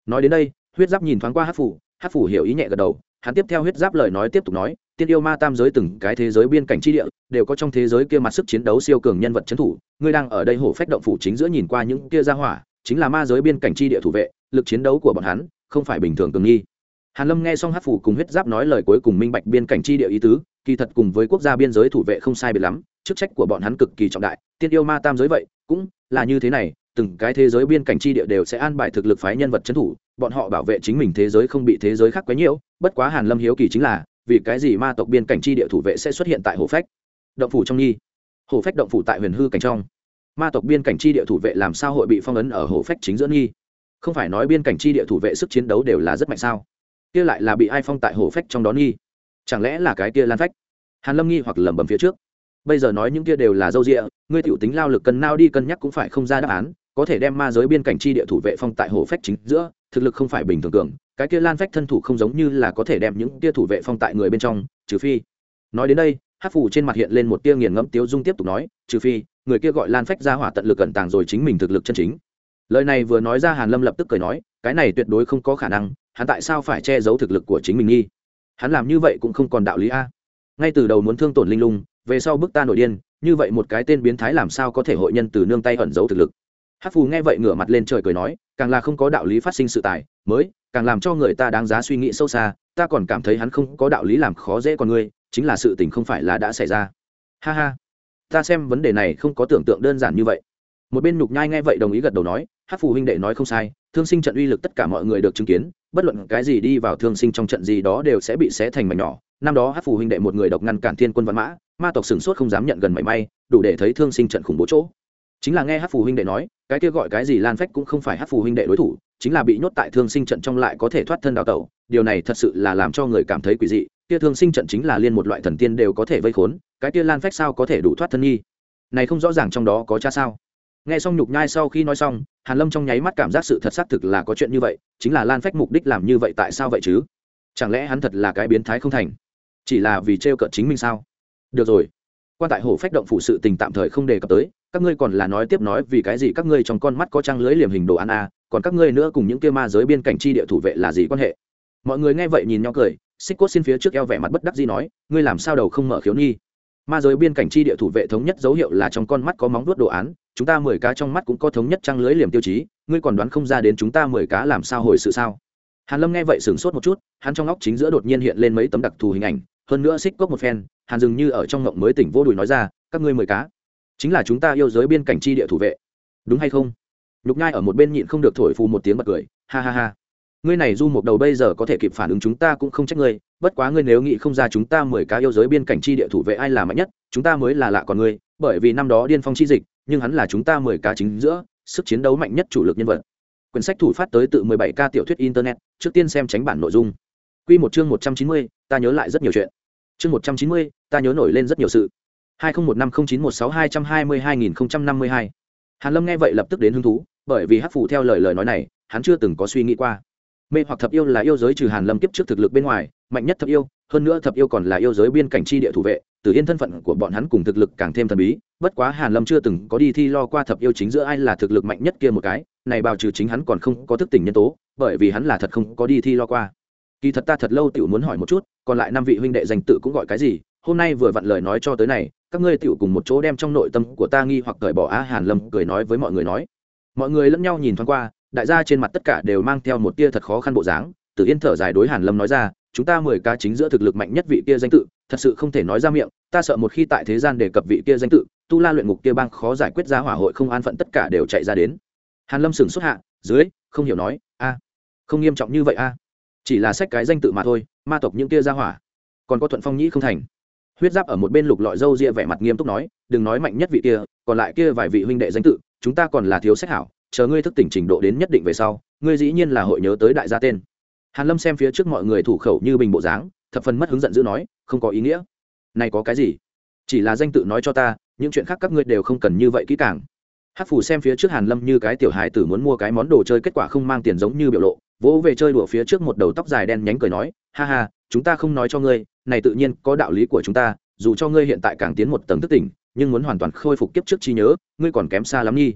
Speaker 1: Nói đến đây, huyết giáp nhìn thoáng qua hát phủ hát phủ hiểu ý nhẹ gật đầu, hắn tiếp theo huyết giáp lời nói tiếp tục nói tiên yêu ma tam giới từng cái thế giới biên cảnh tri địa, đều có trong thế giới kia mặt sức chiến đấu siêu cường nhân vật trấn thủ. Ngươi đang ở đây hổ phách động phủ chính giữa nhìn qua những kia ra hỏa, chính là ma giới biên cảnh tri địa thủ vệ, lực chiến đấu của bọn hắn không phải bình thường cường nghi. Hàn lâm nghe xong hát phủ cùng huyết giáp nói lời cuối cùng minh bạch biên cảnh tri địa ý tứ, kỳ thật cùng với quốc gia biên giới thủ vệ không sai biệt lắm, chức trách của bọn hắn cực kỳ trọng đại. Tiên yêu ma tam giới vậy, cũng là như thế này, từng cái thế giới biên cảnh tri địa đều sẽ an bài thực lực phái nhân vật trấn thủ, bọn họ bảo vệ chính mình thế giới không bị thế giới khác quấy nhiễu, bất quá hàn lâm hiếu kỳ chính là vì cái gì ma tộc biên cảnh chi địa thủ vệ sẽ xuất hiện tại hồ phách? Động phủ trong nhi hồ phách động phủ tại huyền hư cảnh trong. Ma tộc biên cảnh chi địa thủ vệ làm sao hội bị phong ấn ở hồ phách chính giữa nghi? Không phải nói biên cảnh chi địa thủ vệ sức chiến đấu đều là rất mạnh sao? Kia lại là bị ai phong tại hồ phách trong đó nghi? Chẳng lẽ là cái kia lan phách? Hàn lâm nghi hoặc lẩm bẩm phía trước. Bây giờ nói những kia đều là dâu rịa ngươi tiểu tính lao lực cần nao đi cân nhắc cũng phải không ra đáp án có thể đem ma giới biên cảnh chi địa thủ vệ phong tại hồ phách chính giữa, thực lực không phải bình thường cường, cái kia lan phách thân thủ không giống như là có thể đem những tia thủ vệ phong tại người bên trong, trừ phi. Nói đến đây hát phủ trên mặt hiện lên một tia nghiền ngẫm, tiếu dung tiếp tục nói, trừ phi, người kia gọi lan phách ra hỏa tận lực cẩn tàng rồi chính mình thực lực chân chính. Lời này vừa nói ra hàn lâm lập tức cười nói, cái này tuyệt đối không có khả năng, hắn tại sao phải che giấu thực lực của chính mình nghi? Hắn làm như vậy cũng không còn đạo lý a. Ngay từ đầu muốn thương tổn linh lung, về sau bức ta nổi điên, như vậy một cái tên biến thái làm sao có thể hội nhân từ nương tay ẩn giấu thực lực? Hát phù nghe vậy ngửa mặt lên trời cười nói, càng là không có đạo lý phát sinh sự tài, mới, càng làm cho người ta đáng giá suy nghĩ sâu xa, ta còn cảm thấy hắn không có đạo lý làm khó dễ con ngươi chính là sự tình không phải là đã xảy ra. Ha ha, ta xem vấn đề này không có tưởng tượng đơn giản như vậy. Một bên nhục nhai nghe vậy đồng ý gật đầu nói, hát phù huynh đệ nói không sai, thương sinh trận uy lực tất cả mọi người được chứng kiến, bất luận cái gì đi vào thương sinh trong trận gì đó đều sẽ bị xé thành mảnh nhỏ. Năm đó hát phù huynh đệ một người độc ngăn cản thiên quân văn mã, ma tộc sửng sốt không dám nhận gần mảy may, đủ để thấy thương sinh trận khủng bố chỗ chính là nghe hát phù huynh đệ nói, cái kia gọi cái gì lan phách cũng không phải hát phù huynh đệ đối thủ, chính là bị nhốt tại thương sinh trận trong lại có thể thoát thân đào tẩu. Điều này thật sự là làm cho người cảm thấy quỷ dị, kia thương sinh trận chính là liên một loại thần tiên đều có thể vây khốn, cái kia lan phách sao có thể đủ thoát thân nghi? Này không rõ ràng trong đó có cha sao? Nghe xong nhục nhai sau khi nói xong, hàn lâm trong nháy mắt cảm giác sự thật xác thực là có chuyện như vậy, chính là lan phách mục đích làm như vậy tại sao vậy chứ? Chẳng lẽ hắn thật là cái biến thái không thành? Chỉ là vì trêu cợt chính mình sao? Được rồi. Quan tại hổ phách động phụ sự tình tạm thời không đề cập tới các ngươi còn là nói tiếp nói vì cái gì các ngươi trong con mắt có trang lưới liềm hình đồ ăn a còn các ngươi nữa cùng những kia ma giới biên cảnh chi địa thủ vệ là gì quan hệ? Mọi người nghe vậy nhìn nhau cười, xích cốt xin phía trước eo vẻ mặt bất đắc gì nói, ngươi làm sao đầu không mở khiếu nhi ma giới biên cảnh chi địa thủ vệ thống nhất dấu hiệu là trong con mắt có móng vuốt đồ án, chúng ta mười cá trong mắt cũng có thống nhất trang lưới liềm tiêu chí, ngươi còn đoán không ra đến chúng ta mười cá làm sao hồi sự sao? Hàn lâm nghe vậy sửng sốt một chút, hắn trong óc chính giữa đột nhiên hiện lên mấy tấm đặc thù hình ảnh, hơn nữa xích cốc một phen hàn dừng như ở trong ngộng mới tỉnh vô đùi nói ra, các ngươi mười cá chính là chúng ta yêu giới biên cảnh chi địa thủ vệ. Đúng hay không? Nhục nhai ở một bên nhịn không được thổi phù một tiếng bật cười ha ha ha. Ngươi này du một đầu bây giờ có thể kịp phản ứng chúng ta cũng không trách ngươi bất quá ngươi nếu nghĩ không ra chúng ta mười cá yêu giới biên cảnh chi địa thủ vệ ai là mạnh nhất chúng ta mới là lạ còn ngươi bởi vì năm đó điên phong chi dịch nhưng hắn là chúng ta mười cá chính giữa sức chiến đấu mạnh nhất chủ lực nhân vật. Quyển sách thủ phát tới tự mười bảy ca tiểu thuyết internet trước tiên xem tránh bản nội dung. Quy một chương một trăm chín mươi, ta nhớ lại rất nhiều chuyện. Chương một trăm chín mươi, ta nhớ nổi lên rất nhiều sự. 20150916222052. Hàn Lâm nghe vậy lập tức đến hứng thú, bởi vì Hắc Phủ theo lời lời nói này, hắn chưa từng có suy nghĩ qua. Mê hoặc thập yêu là yêu giới trừ Hàn Lâm kiếp trước thực lực bên ngoài, mạnh nhất thập yêu, hơn nữa thập yêu còn là yêu giới biên cảnh chi địa thủ vệ, Tử Yên thân phận của bọn hắn cùng thực lực càng thêm thần bí, bất quá Hàn Lâm chưa từng có đi thi lo qua thập yêu chính giữa ai là thực lực mạnh nhất kia một cái, này bào trừ chính hắn còn không có thức tỉnh nhân tố, bởi vì hắn là thật không có đi thi lo qua. Kỳ thật ta thật lâu tiểu muốn hỏi một chút, còn lại năm vị huynh đệ danh tự cũng gọi cái gì? Hôm nay vừa vặn lời nói cho tới này, các ngươi tiểu cùng một chỗ đem trong nội tâm của ta nghi hoặc cởi bỏ á hàn lâm cười nói với mọi người nói. Mọi người lẫn nhau nhìn thoáng qua, đại gia trên mặt tất cả đều mang theo một tia thật khó khăn bộ dáng. Tử yên thở dài đối hàn lâm nói ra, chúng ta mười ca chính giữa thực lực mạnh nhất vị kia danh tự, thật sự không thể nói ra miệng, ta sợ một khi tại thế gian đề cập vị kia danh tự, tu la luyện ngục kia bang khó giải quyết ra hỏa hội không an phận tất cả đều chạy ra đến. Hàn lâm sừng xuất hạ, dưới, không hiểu nói, a, không nghiêm trọng như vậy a. Chỉ là sách cái danh tự mà thôi, ma tộc những kia ra hỏa, còn có thuận phong nhĩ không thành huyết giáp ở một bên lục lọi râu ria vẻ mặt nghiêm túc nói, đừng nói mạnh nhất vị kia, còn lại kia vài vị huynh đệ danh tự, chúng ta còn là thiếu sách hảo, chờ ngươi thức tỉnh trình độ đến nhất định về sau, ngươi dĩ nhiên là hội nhớ tới đại gia tên. Hàn lâm xem phía trước mọi người thủ khẩu như bình bộ dáng, thập phần mất hướng giận dữ nói, không có ý nghĩa. Này có cái gì? Chỉ là danh tự nói cho ta, những chuyện khác các ngươi đều không cần như vậy kỹ càng. Hát phủ xem phía trước hàn lâm như cái tiểu hài tử muốn mua cái món đồ chơi kết quả không mang tiền giống như biểu lộ, vỗ về chơi đùa phía trước một đầu tóc dài đen nhánh cười nói, ha ha, chúng ta không nói cho ngươi này tự nhiên có đạo lý của chúng ta, dù cho ngươi hiện tại càng tiến một tầng thức tỉnh, nhưng muốn hoàn toàn khôi phục kiếp trước trí nhớ, ngươi còn kém xa lắm nhi.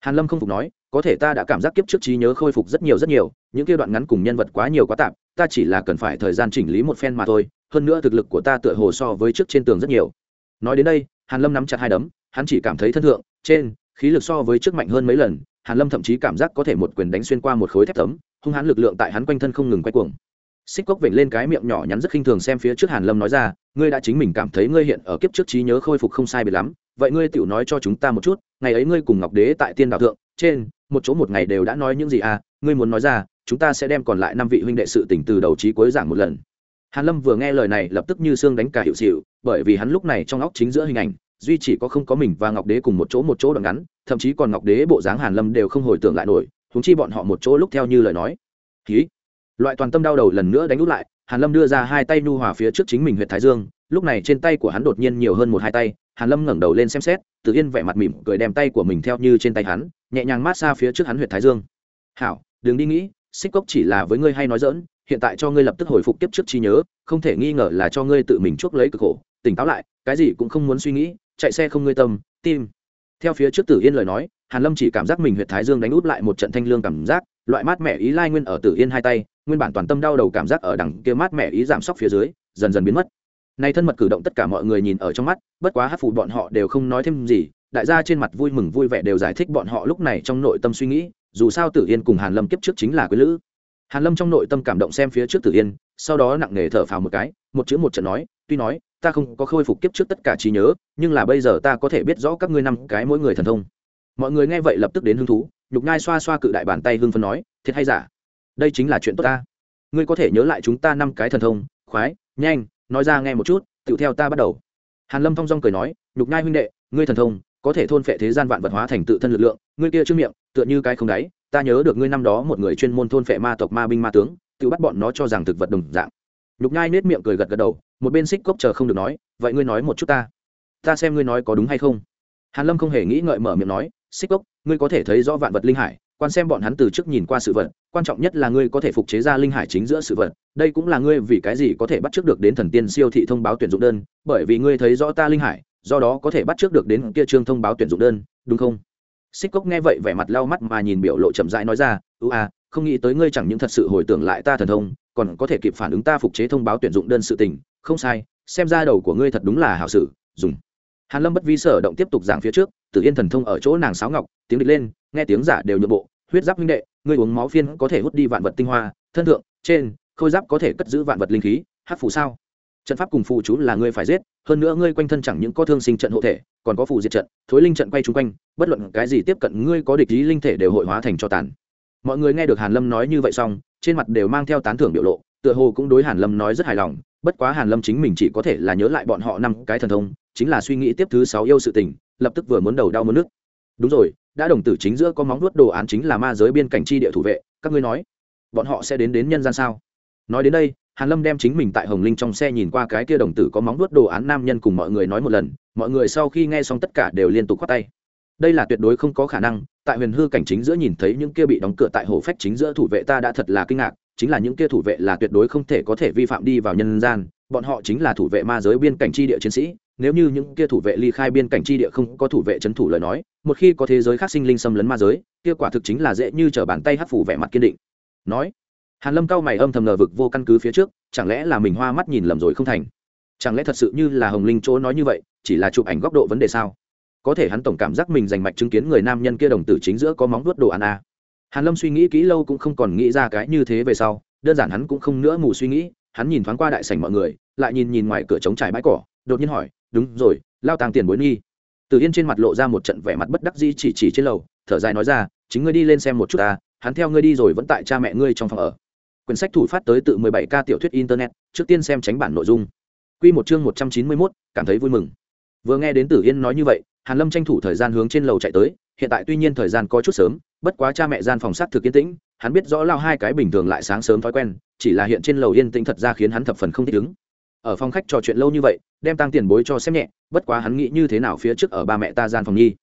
Speaker 1: Hàn lâm không phục nói, có thể ta đã cảm giác kiếp trước trí nhớ khôi phục rất nhiều rất nhiều, những kia đoạn ngắn cùng nhân vật quá nhiều quá tạm ta chỉ là cần phải thời gian chỉnh lý một phen mà thôi, hơn nữa thực lực của ta tựa hồ so với trước trên tường rất nhiều. Nói đến đây, hàn lâm nắm chặt hai đấm, hắn chỉ cảm thấy thân thượng, trên, khí lực so với trước mạnh hơn mấy lần, hàn lâm thậm chí cảm giác có thể một quyền đánh xuyên qua một khối thép tấm hung hãn lực lượng tại hắn quanh thân không ngừng quay cuồng xích cốc vểnh lên cái miệng nhỏ nhắn rất khinh thường xem phía trước hàn lâm nói ra, ngươi đã chính mình cảm thấy ngươi hiện ở kiếp trước trí nhớ khôi phục không sai biệt lắm, vậy ngươi tiểu nói cho chúng ta một chút, ngày ấy ngươi cùng ngọc đế tại tiên đạo thượng, trên, một chỗ một ngày đều đã nói những gì à ngươi muốn nói ra, chúng ta sẽ đem còn lại năm vị huynh đệ sự tỉnh từ đầu trí cuối giảng một lần. Hàn lâm vừa nghe lời này lập tức như xương đánh cả hiệu xịu, bởi vì hắn lúc này trong óc chính giữa hình ảnh, duy chỉ có không có mình và ngọc đế cùng một chỗ một chỗ đoạn ngắn, thậm chí còn ngọc đế bộ dáng hàn lâm đều không hồi tưởng lại nổi chúng chi bọn họ một chỗ lúc theo như lời nói. Ký loại toàn tâm đau đầu lần nữa đánh út lại, hàn lâm đưa ra hai tay nu hòa phía trước chính mình huyện thái dương, lúc này trên tay của hắn đột nhiên nhiều hơn một hai tay, hàn lâm ngẩng đầu lên xem xét tự yên vẻ mặt mỉm cười đem tay của mình theo như trên tay hắn, nhẹ nhàng mát xa phía trước hắn huyện thái dương. Hảo, đừng đi nghĩ, xích cốc chỉ là với ngươi hay nói dỡn hiện tại cho ngươi lập tức hồi phục tiếp trước trí nhớ, không thể nghi ngờ là cho ngươi tự mình chuốc lấy cực khổ, tỉnh táo lại, cái gì cũng không muốn suy nghĩ, chạy xe không ngươi tâm, tim. Theo phía trước tử yên lời nói, hàn lâm chỉ cảm giác mình huyệt thái dương đánh út lại một trận thanh lương cảm giác, loại mát mẻ ý lai nguyên ở tử yên hai tay nguyên bản toàn tâm đau đầu cảm giác ở đằng kia mát mẻ ý giảm sóc phía dưới, dần dần biến mất. Nay thân mật cử động tất cả mọi người nhìn ở trong mắt, bất quá hát phụ bọn họ đều không nói thêm gì, đại gia trên mặt vui mừng vui vẻ đều giải thích bọn họ lúc này trong nội tâm suy nghĩ, dù sao tử yên cùng hàn lâm kiếp trước chính là quý lữ. Hàn lâm trong nội tâm cảm động xem phía trước tử yên, sau đó nặng nề thở phào một cái, một chữ một trận nói, tuy nói, ta không có khôi phục kiếp trước tất cả trí nhớ, nhưng là bây giờ ta có thể biết rõ các ngươi năm cái mỗi người thần thông. Mọi người nghe vậy lập tức đến hứng thú, nhục nhai xoa xoa cự đại bàn tay hưng phân nói, thiệt hay giả đây chính là chuyện tốt ta. Ngươi có thể nhớ lại chúng ta năm cái thần thông, khoái, nhanh, nói ra nghe một chút tự theo ta bắt đầu. Hàn lâm thong dong cười nói, nhục nhai huynh đệ, ngươi thần thông, có thể thôn phệ thế gian vạn vật hóa thành tự thân lực lượng, ngươi kia trước miệng, tựa như cái không đáy, ta nhớ được ngươi năm đó một người chuyên môn thôn phệ ma tộc, ma binh, ma tướng tự bắt bọn nó cho rằng thực vật đồng dạng. Nhục nhai nết miệng cười gật gật đầu, một bên xích cốc chờ không được nói, vậy ngươi nói một chút ta. Ta xem ngươi nói có đúng hay không. Hàn lâm không hề nghĩ ngợi mở miệng nói, xích cốc, ngươi có thể thấy rõ vạn vật linh hải quan xem bọn hắn từ trước nhìn qua sự vật, quan trọng nhất là ngươi có thể phục chế ra linh hải chính giữa sự vật. Đây cũng là ngươi vì cái gì có thể bắt trước được đến thần tiên siêu thị thông báo tuyển dụng đơn, bởi vì ngươi thấy rõ ta linh hải, do đó có thể bắt trước được đến kia trương thông báo tuyển dụng đơn, đúng không? Xích cốc nghe vậy vẻ mặt lau mắt mà nhìn biểu lộ chậm rãi nói ra ưu a, không nghĩ tới ngươi chẳng những thật sự hồi tưởng lại ta thần thông, còn có thể kịp phản ứng ta phục chế thông báo tuyển dụng đơn sự tình. Không sai, xem ra đầu của ngươi thật đúng là hảo sử. Dùng. Hàn lâm bất vi sở động tiếp tục giảng phía trước tự yên thần thông ở chỗ nàng sáo ngọc, tiếng địch lên, nghe tiếng giả đều nhượng bộ, huyết giáp huynh đệ, ngươi uống máu phiên có thể hút đi vạn vật tinh hoa, thân thượng, trên, khôi giáp có thể cất giữ vạn vật linh khí, hát phù sao? Trận pháp cùng phù chú là ngươi phải giết, hơn nữa ngươi quanh thân chẳng những có thương sinh trận hộ thể, còn có phù diệt trận, thối linh trận quay chung quanh, bất luận cái gì tiếp cận ngươi có địch lý linh thể đều hội hóa thành cho tàn. Mọi người nghe được hàn lâm nói như vậy xong, trên mặt đều mang theo tán thưởng biểu lộ, tựa hồ cũng đối hàn lâm nói rất hài lòng, bất quá hàn lâm chính mình chỉ có thể là nhớ lại bọn họ năm cái thần thông, chính là suy nghĩ tiếp thứ sáu yêu sự tình lập tức vừa muốn đầu đau muốn nước đúng rồi, đã đồng tử chính giữa có móng vuốt đồ án chính là ma giới biên cảnh chi địa thủ vệ, các ngươi nói, bọn họ sẽ đến đến nhân gian sao? Nói đến đây, hàn lâm đem chính mình tại hồng linh trong xe nhìn qua cái kia đồng tử có móng vuốt đồ án nam nhân cùng mọi người nói một lần, mọi người sau khi nghe xong tất cả đều liên tục khoát tay. Đây là tuyệt đối không có khả năng, tại huyền hư cảnh chính giữa nhìn thấy những kia bị đóng cửa tại hồ phách chính giữa thủ vệ ta đã thật là kinh ngạc, chính là những kia thủ vệ là tuyệt đối không thể có thể vi phạm đi vào nhân gian, bọn họ chính là thủ vệ ma giới biên cảnh chi địa chiến sĩ nếu như những kia thủ vệ ly khai biên cảnh tri địa không có thủ vệ trấn thủ lời nói, một khi có thế giới khác sinh linh xâm lấn ma giới, kia quả thực chính là dễ như t bàn tay hắt phủ vẻ mặt kiên định. Nói, hàn lâm cao mày âm thầm ngờ vực vô căn cứ phía trước, chẳng lẽ là mình hoa mắt nhìn lầm rồi không thành? Chẳng lẽ thật sự như là hồng linh chỗ nói như vậy, chỉ là chụp ảnh góc độ vấn đề sao? Có thể hắn tổng cảm giác mình giành mạch chứng kiến người nam nhân kia đồng tử chính giữa có móng vuốt đồ ăn a hàn lâm suy nghĩ kỹ lâu cũng không còn nghĩ ra cái như thế về sau, đơn giản hắn cũng không nữa mù suy nghĩ, hắn nhìn thoáng qua đại sảnh mọi người, lại nhìn nhìn ngoài cửa trống trải bãi cỏ, đột nhiên hỏi đúng rồi lao tàng tiền bối nghi. Từ yên trên mặt lộ ra một trận vẻ mặt bất đắc dĩ chỉ chỉ trên lầu thở dài nói ra chính ngươi đi lên xem một chút ta hắn theo ngươi đi rồi vẫn tại cha mẹ ngươi trong phòng ở. Quyển sách thủ phát tới tự 17 ca tiểu thuyết internet trước tiên xem tránh bản nội dung. Quy một chương 191, cảm thấy vui mừng. Vừa nghe đến tử yên nói như vậy hàn lâm tranh thủ thời gian hướng trên lầu chạy tới hiện tại tuy nhiên thời gian có chút sớm bất quá cha mẹ gian phòng sát thực yên tĩnh hắn biết rõ lao hai cái bình thường lại sáng sớm thói quen chỉ là hiện trên lầu yên tĩnh thật ra khiến hắn thập phần không thích ứng ở phòng khách trò chuyện lâu như vậy, đem tăng tiền bối cho xem nhẹ, bất quá hắn nghĩ như thế nào phía trước ở ba mẹ ta gian phòng nhi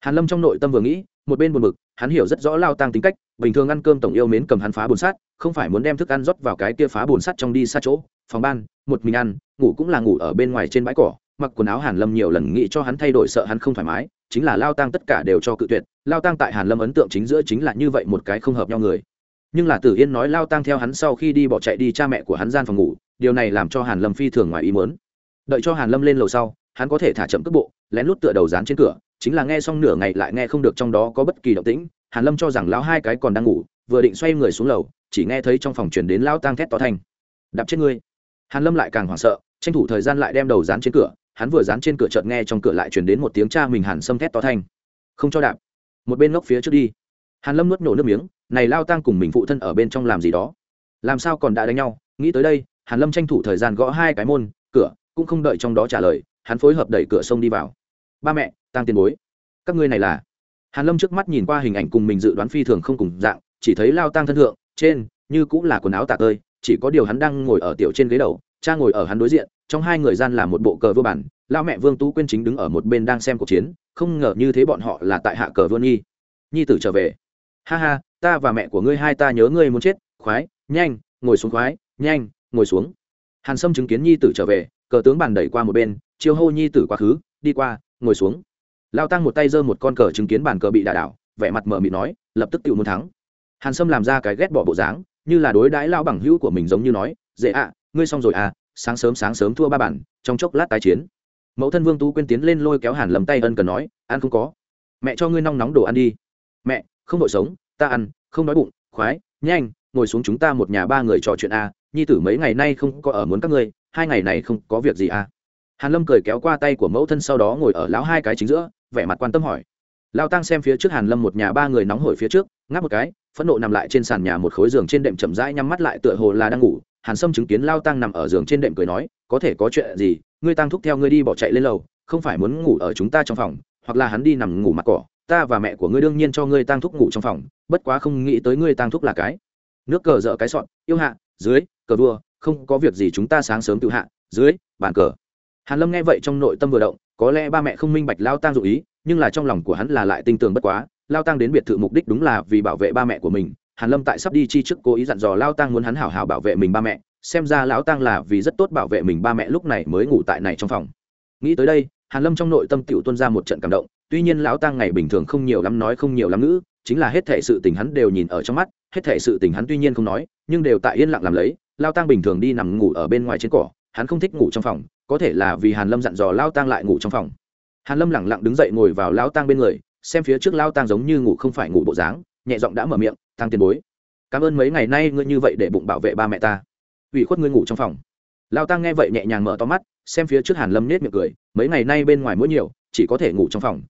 Speaker 1: hàn lâm trong nội tâm vừa nghĩ, một bên buồn bực, hắn hiểu rất rõ lao tăng tính cách, bình thường ăn cơm tổng yêu mến cầm hắn phá bồn sát không phải muốn đem thức ăn rót vào cái kia phá bồn sắt trong đi xa chỗ, phòng ban, một mình ăn, ngủ cũng là ngủ ở bên ngoài trên bãi cỏ, mặc quần áo hàn lâm nhiều lần nghĩ cho hắn thay đổi sợ hắn không thoải mái, chính là lao tăng tất cả đều cho cự tuyệt, lao tăng tại hàn lâm ấn tượng chính giữa chính là như vậy một cái không hợp nhau người. Nhưng là tử yên nói lao tăng theo hắn sau khi đi bỏ chạy đi cha mẹ của hắn gian phòng ngủ điều này làm cho hàn lâm phi thường ngoài ý muốn. Đợi cho hàn lâm lên lầu sau, hắn có thể thả chậm cước bộ, lén lút tựa đầu dán trên cửa, chính là nghe xong nửa ngày lại nghe không được trong đó có bất kỳ động tĩnh, hàn lâm cho rằng lão hai cái còn đang ngủ, vừa định xoay người xuống lầu, chỉ nghe thấy trong phòng truyền đến lão tang thét to thanh. Đạp chết ngươi! Hàn lâm lại càng hoảng sợ, tranh thủ thời gian lại đem đầu dán trên cửa, hắn vừa dán trên cửa chợt nghe trong cửa lại truyền đến một tiếng cha mình hàn sâm thét to thanh. Không cho đạp, một bên ngốc phía trước đi. Hàn lâm nuốt nổ nước miếng, này lao tang cùng mình phụ thân ở bên trong làm gì đó? Làm sao còn đã đánh nhau? Nghĩ tới đây hàn lâm tranh thủ thời gian gõ hai cái môn, cửa, cũng không đợi trong đó trả lời, hắn phối hợp đẩy cửa sông đi vào. Ba mẹ tăng tiền bối, các ngươi này là? Hàn lâm trước mắt nhìn qua hình ảnh cùng mình dự đoán phi thường không cùng dạng, chỉ thấy lao tang thân thượng, trên, như cũng là quần áo tạc tơi, chỉ có điều hắn đang ngồi ở tiểu trên ghế đầu, cha ngồi ở hắn đối diện, trong hai người gian là một bộ cờ vua bản lao mẹ vương tú quyên chính đứng ở một bên đang xem cuộc chiến, không ngờ như thế bọn họ là tại hạ cờ vương nhi. Nhi tử trở về. Ha ha, ta và mẹ của ngươi hai ta nhớ ngươi muốn chết, khoái, nhanh, ngồi xuống khoái, nhanh ngồi xuống. Hàn sâm chứng kiến nhi tử trở về cờ tướng bàn đẩy qua một bên chiêu hô nhi tử quá khứ đi qua ngồi xuống. Lao tăng một tay giơ một con cờ chứng kiến bàn cờ bị đà đảo vẻ mặt mờ mịt nói lập tức tự muốn thắng. Hàn sâm làm ra cái ghét bỏ bộ dáng như là đối đãi lao bằng hữu của mình giống như nói dễ ạ ngươi xong rồi à sáng sớm sáng sớm thua ba bản trong chốc lát tái chiến. Mẫu thân vương tú quyên tiến lên lôi kéo hàn lầm tay ân cần nói ăn không có. Mẹ cho ngươi nong nóng đồ ăn đi. Mẹ không đội sống ta ăn không đói bụng khoái nhanh ngồi xuống chúng ta một nhà ba người trò chuyện a à, nhi tử mấy ngày nay không có ở muốn các ngươi, hai ngày này không có việc gì à? Hàn lâm cười kéo qua tay của mẫu thân sau đó ngồi ở lão hai cái chính giữa, vẻ mặt quan tâm hỏi. Lao tăng xem phía trước hàn lâm một nhà ba người nóng hổi phía trước, ngáp một cái, phẫn nộ nằm lại trên sàn nhà một khối giường trên đệm chậm rãi nhắm mắt lại tựa hồ là đang ngủ. Hàn sâm chứng kiến lao tăng nằm ở giường trên đệm cười nói, có thể có chuyện gì, ngươi tăng thúc theo ngươi đi bỏ chạy lên lầu, không phải muốn ngủ ở chúng ta trong phòng, hoặc là hắn đi nằm ngủ mặt cỏ, ta và mẹ của ngươi đương nhiên cho ngươi tăng thúc ngủ trong phòng, bất quá không nghĩ tới ngươi tăng thúc là cái. Nước cờ dở cái sọn, yêu hạ dưới, cờ vua, không có việc gì chúng ta sáng sớm tự hạ, dưới, bàn cờ. Hàn lâm nghe vậy trong nội tâm vừa động, có lẽ ba mẹ không minh bạch lao Tang dụ ý, nhưng là trong lòng của hắn là lại tinh tường bất quá, lao Tang đến biệt thự mục đích đúng là vì bảo vệ ba mẹ của mình. Hàn lâm tại sắp đi chi trước cố ý dặn dò lao Tang muốn hắn hảo hảo bảo vệ mình ba mẹ, xem ra lão Tang là vì rất tốt bảo vệ mình ba mẹ lúc này mới ngủ tại này trong phòng. Nghĩ tới đây, hàn lâm trong nội tâm tiểu tuôn ra một trận cảm động, tuy nhiên lão Tang ngày bình thường không nhiều lắm nói không nhiều lắm ngữ chính là hết thể sự tình hắn đều nhìn ở trong mắt, hết thể sự tình hắn tuy nhiên không nói, nhưng đều tại yên lặng làm lấy, lao tăng bình thường đi nằm ngủ ở bên ngoài trên cỏ, hắn không thích ngủ trong phòng, có thể là vì hàn lâm dặn dò lao tăng lại ngủ trong phòng. Hàn lâm lẳng lặng đứng dậy ngồi vào lao tăng bên người, xem phía trước lao tăng giống như ngủ không phải ngủ bộ dáng, nhẹ giọng đã mở miệng tăng tiền bối, cảm ơn mấy ngày nay ngươi như vậy để bụng bảo vệ ba mẹ ta. Ủy khuất ngươi ngủ trong phòng. Lao tăng nghe vậy nhẹ nhàng mở to mắt, xem phía trước hàn lâm nết miệng cười, mấy ngày nay bên ngoài mỗi nhiều, chỉ có thể ngủ trong phòng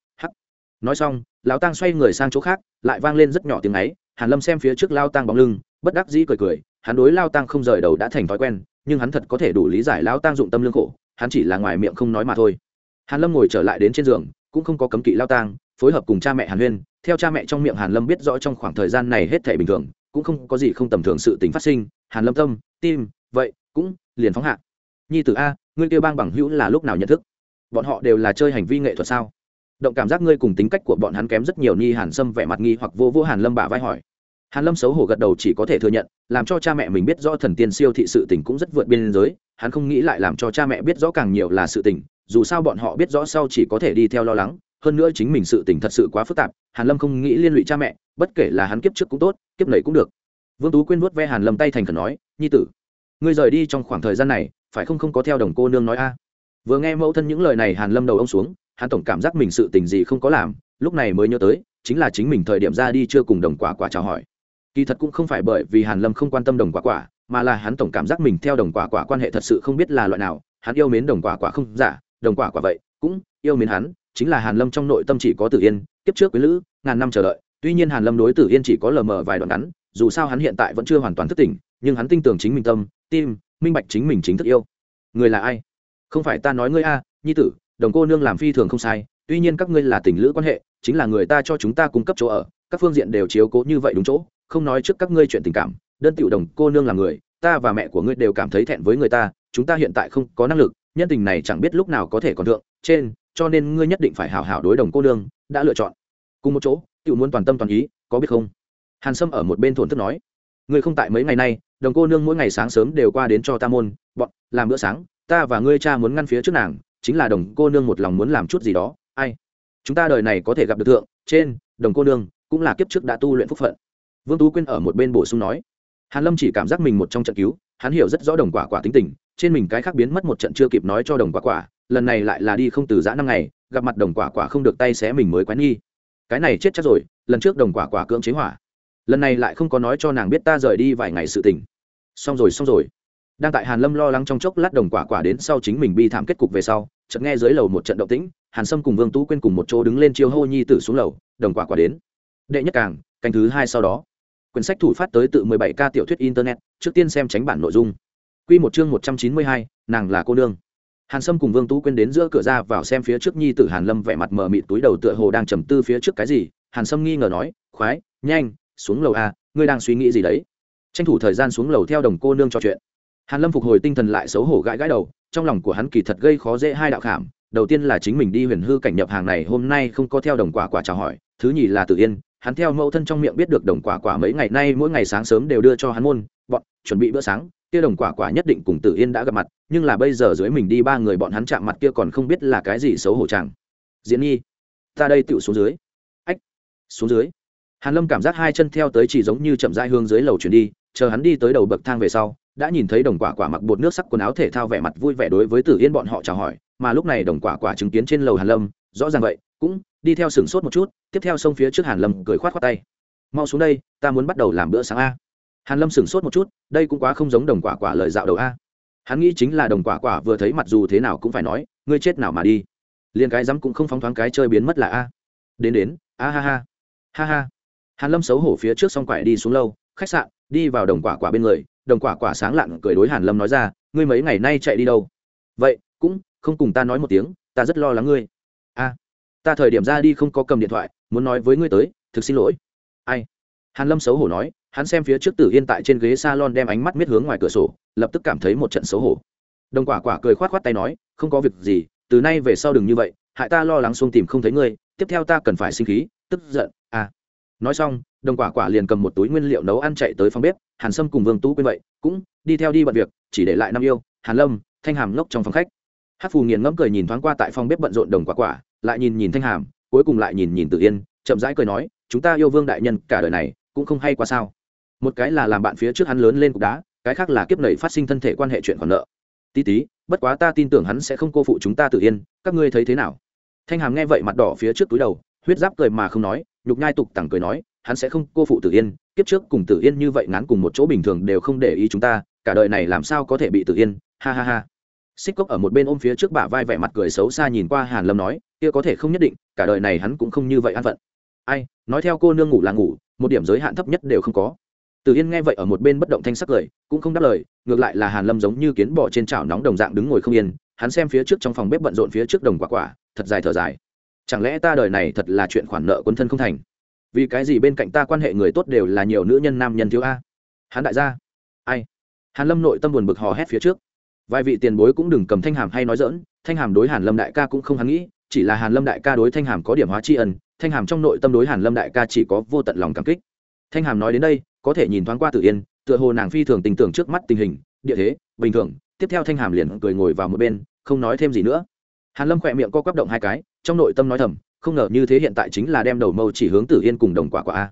Speaker 1: nói xong lao tăng xoay người sang chỗ khác, lại vang lên rất nhỏ tiếng ấy, hàn lâm xem phía trước lao tăng bóng lưng, bất đắc dĩ cười cười, hắn đối lao tăng không rời đầu đã thành thói quen, nhưng hắn thật có thể đủ lý giải lao tăng dụng tâm lương khổ, hắn chỉ là ngoài miệng không nói mà thôi. Hàn lâm ngồi trở lại đến trên giường, cũng không có cấm kỵ lao tang, phối hợp cùng cha mẹ hàn huyên, theo cha mẹ trong miệng hàn lâm biết rõ trong khoảng thời gian này hết thể bình thường, cũng không có gì không tầm thường sự tình phát sinh, hàn lâm tâm, tim, vậy, cũng liền phóng hạ. Nhi tử a, ngươi kêu bang bằng hữu là lúc nào nhận thức? Bọn họ đều là chơi hành vi nghệ thuật sao? Động cảm giác ngươi cùng tính cách của bọn hắn kém rất nhiều nhi hàn sâm vẻ mặt nghi hoặc vô vô hàn lâm bả vai hỏi. Hàn lâm xấu hổ gật đầu chỉ có thể thừa nhận, làm cho cha mẹ mình biết rõ thần tiên siêu thị sự tình cũng rất vượt biên giới, hắn không nghĩ lại làm cho cha mẹ biết rõ càng nhiều là sự tình, dù sao bọn họ biết rõ sau chỉ có thể đi theo lo lắng, hơn nữa chính mình sự tình thật sự quá phức tạp, hàn lâm không nghĩ liên lụy cha mẹ, bất kể là hắn kiếp trước cũng tốt, kiếp nầy cũng được. Vương tú quyên vuốt ve hàn lâm tay thành khẩn nói, nhi tử, ngươi rời đi trong khoảng thời gian này, phải không không có theo đồng cô nương nói a? Vừa nghe mẫu thân những lời này, hàn lâm đầu ông xuống hắn tổng cảm giác mình sự tình gì không có làm, lúc này mới nhớ tới, chính là chính mình thời điểm ra đi chưa cùng đồng quả quả chào hỏi. Kỳ thật cũng không phải bởi vì hàn lâm không quan tâm đồng quả quả, mà là hắn tổng cảm giác mình theo đồng quả quả quan hệ thật sự không biết là loại nào, hắn yêu mến đồng quả quả không giả, đồng quả quả vậy, cũng yêu mến hắn, chính là hàn lâm trong nội tâm chỉ có tử yên, kiếp trước quý lữ, ngàn năm chờ đợi, tuy nhiên hàn lâm đối tử yên chỉ có lờ mờ vài đoạn ngắn, dù sao hắn hiện tại vẫn chưa hoàn toàn thức tỉnh, nhưng hắn tin tưởng chính mình tâm, tim, minh bạch chính mình chính thức yêu. Người là ai? Không phải ta nói ngươi a, nhi tử đồng cô nương làm phi thường không sai, tuy nhiên các ngươi là tình lữ quan hệ, chính là người ta cho chúng ta cung cấp chỗ ở, các phương diện đều chiếu cố như vậy đúng chỗ, không nói trước các ngươi chuyện tình cảm, đơn tiểu đồng cô nương là người, ta và mẹ của ngươi đều cảm thấy thẹn với người ta, chúng ta hiện tại không có năng lực, nhân tình này chẳng biết lúc nào có thể còn thượng, trên, cho nên ngươi nhất định phải hào hảo đối đồng cô nương, đã lựa chọn. Cùng một chỗ, tiểu muốn toàn tâm toàn ý, có biết không? Hàn sâm ở một bên thổn thức nói. Ngươi không tại mấy ngày nay, đồng cô nương mỗi ngày sáng sớm đều qua đến cho ta môn, bọn, làm bữa sáng, ta và ngươi cha muốn ngăn phía trước nàng chính là đồng cô nương một lòng muốn làm chút gì đó, ai? Chúng ta đời này có thể gặp được thượng, trên, đồng cô nương, cũng là kiếp trước đã tu luyện phúc phận. Vương tú quyên ở một bên bổ sung nói. Hàn lâm chỉ cảm giác mình một trong trận cứu, hắn hiểu rất rõ đồng quả quả tính tình, trên mình cái khác biến mất một trận chưa kịp nói cho đồng quả quả, lần này lại là đi không từ giã năm ngày, gặp mặt đồng quả quả không được tay xé mình mới quán nghi. Cái này chết chắc rồi, lần trước đồng quả quả cưỡng chế hỏa. Lần này lại không có nói cho nàng biết ta rời đi vài ngày sự tình. Xong rồi xong rồi đang tại hàn lâm lo lắng trong chốc lát đồng quả quả đến sau chính mình bi thảm kết cục về sau chợt nghe dưới lầu một trận động tĩnh hàn sâm cùng vương tú quên cùng một chỗ đứng lên chiêu hô nhi tử xuống lầu đồng quả quả đến. Đệ nhất càng canh thứ hai sau đó. Quyển sách thủ phát tới tự 17 ca tiểu thuyết internet trước tiên xem tránh bản nội dung. Quy một chương 192, nàng là cô nương. Hàn sâm cùng vương tú quên đến giữa cửa ra vào xem phía trước nhi tử hàn lâm vẻ mặt mờ mịt túi đầu tựa hồ đang trầm tư phía trước cái gì hàn sâm nghi ngờ nói khoái nhanh xuống lầu a ngươi đang suy nghĩ gì đấy? Tranh thủ thời gian xuống lầu theo đồng cô nương trò chuyện hàn lâm phục hồi tinh thần lại xấu hổ gãi gãi đầu, trong lòng của hắn kỳ thật gây khó dễ hai đạo khảm. Đầu tiên là chính mình đi huyền hư cảnh nhập hàng này, hôm nay không có theo đồng quả quả chào hỏi, thứ nhì là tự yên. Hắn theo mẫu thân trong miệng biết được đồng quả quả mấy ngày nay, mỗi ngày sáng sớm đều đưa cho hắn môn, bọn chuẩn bị bữa sáng, kia đồng quả quả nhất định cùng tử yên đã gặp mặt, nhưng là bây giờ dưới mình đi ba người bọn hắn chạm mặt kia còn không biết là cái gì xấu hổ chẳng. Diễn nhi, ta đây tựu xuống dưới. Ách, xuống dưới. Hàn lâm cảm giác hai chân theo tới chỉ giống như chậm rãi hương dưới lầu chuyển đi, chờ hắn đi tới đầu bậc thang về sau đã nhìn thấy đồng quả quả mặc bột nước sắc quần áo thể thao vẻ mặt vui vẻ đối với tử yên bọn họ chào hỏi, mà lúc này đồng quả quả chứng kiến trên lầu hàn lâm, rõ ràng vậy, cũng đi theo sừng sốt một chút, tiếp theo sông phía trước hàn lâm cười khoát khoát tay. Mau xuống đây, ta muốn bắt đầu làm bữa sáng a. Hàn lâm sửng sốt một chút, đây cũng quá không giống đồng quả quả lời dạo đầu a. Hắn nghĩ chính là đồng quả quả vừa thấy mặt dù thế nào cũng phải nói, ngươi chết nào mà đi. Liền cái dám cũng không phóng thoáng cái chơi biến mất là a. Đến đến, a ha ha. Ha ha. Hàn lâm xấu hổ phía trước xong quải đi xuống lâu khách sạn, đi vào đồng quả quả bên người đồng quả quả sáng lạn cười đối hàn lâm nói ra, ngươi mấy ngày nay chạy đi đâu? Vậy, cũng không cùng ta nói một tiếng, ta rất lo lắng ngươi. A, ta thời điểm ra đi không có cầm điện thoại, muốn nói với ngươi tới, thực xin lỗi. Ai? Hàn lâm xấu hổ nói, hắn xem phía trước tử yên tại trên ghế salon đem ánh mắt miết hướng ngoài cửa sổ, lập tức cảm thấy một trận xấu hổ. Đồng quả quả cười khoát khoát tay nói, không có việc gì, từ nay về sau đừng như vậy, hại ta lo lắng xuống tìm không thấy ngươi, tiếp theo ta cần phải sinh khí, tức giận à. Nói xong, đồng quả quả liền cầm một túi nguyên liệu nấu ăn chạy tới phòng bếp hàn sâm cùng vương tú quên vậy, cũng đi theo đi bận việc, chỉ để lại năm yêu, hàn lâm, thanh hàm ngốc trong phòng khách. Hát phù nghiền ngẫm cười nhìn thoáng qua tại phòng bếp bận rộn đồng quả quả, lại nhìn nhìn thanh hàm, cuối cùng lại nhìn nhìn tự yên, chậm rãi cười nói, chúng ta yêu vương đại nhân, cả đời này cũng không hay qua sao. Một cái là làm bạn phía trước hắn lớn lên cục đá, cái khác là kiếp nảy phát sinh thân thể quan hệ chuyện còn nợ. Tí tí, bất quá ta tin tưởng hắn sẽ không cô phụ chúng ta tự yên, các ngươi thấy thế nào? Thanh hàm nghe vậy mặt đỏ phía trước túi đầu, huyết giáp cười mà không nói, nhục nhai tục tẳng cười nói hắn sẽ không cô phụ tử yên kiếp trước cùng tử yên như vậy ngắn cùng một chỗ bình thường đều không để ý chúng ta cả đời này làm sao có thể bị tử yên ha ha ha xích cốc ở một bên ôm phía trước bả vai vẻ mặt cười xấu xa nhìn qua hàn lâm nói kia có thể không nhất định cả đời này hắn cũng không như vậy an phận ai nói theo cô nương ngủ là ngủ một điểm giới hạn thấp nhất đều không có Tử Yên nghe vậy ở một bên bất động thanh sắc cười, cũng không đáp lời, ngược lại là Hàn Lâm giống như kiến bò trên chảo nóng đồng dạng đứng ngồi không yên, hắn xem phía trước trong phòng bếp bận rộn phía trước đồng quả quả, thật dài thở dài. Chẳng lẽ ta đời này thật là chuyện khoản nợ quân thân không thành? Vì cái gì bên cạnh ta quan hệ người tốt đều là nhiều nữ nhân nam nhân thiếu a? Hắn đại gia, ai? Hàn Lâm nội tâm buồn bực hò hét phía trước. Vài vị tiền bối cũng đừng cầm thanh hàm hay nói dỡn, thanh hàm đối Hàn Lâm đại ca cũng không hắn nghĩ, chỉ là Hàn Lâm đại ca đối thanh hàm có điểm hóa tri ân, thanh hàm trong nội tâm đối Hàn Lâm đại ca chỉ có vô tận lòng cảm kích. Thanh hàm nói đến đây, có thể nhìn thoáng qua tự yên tựa hồ nàng phi thường tình tưởng trước mắt tình hình địa thế bình thường tiếp theo thanh hàm liền cười ngồi vào một bên không nói thêm gì nữa hàn lâm khỏe miệng co quắp động hai cái trong nội tâm nói thầm không ngờ như thế hiện tại chính là đem đầu mâu chỉ hướng tử yên cùng đồng quả quả a.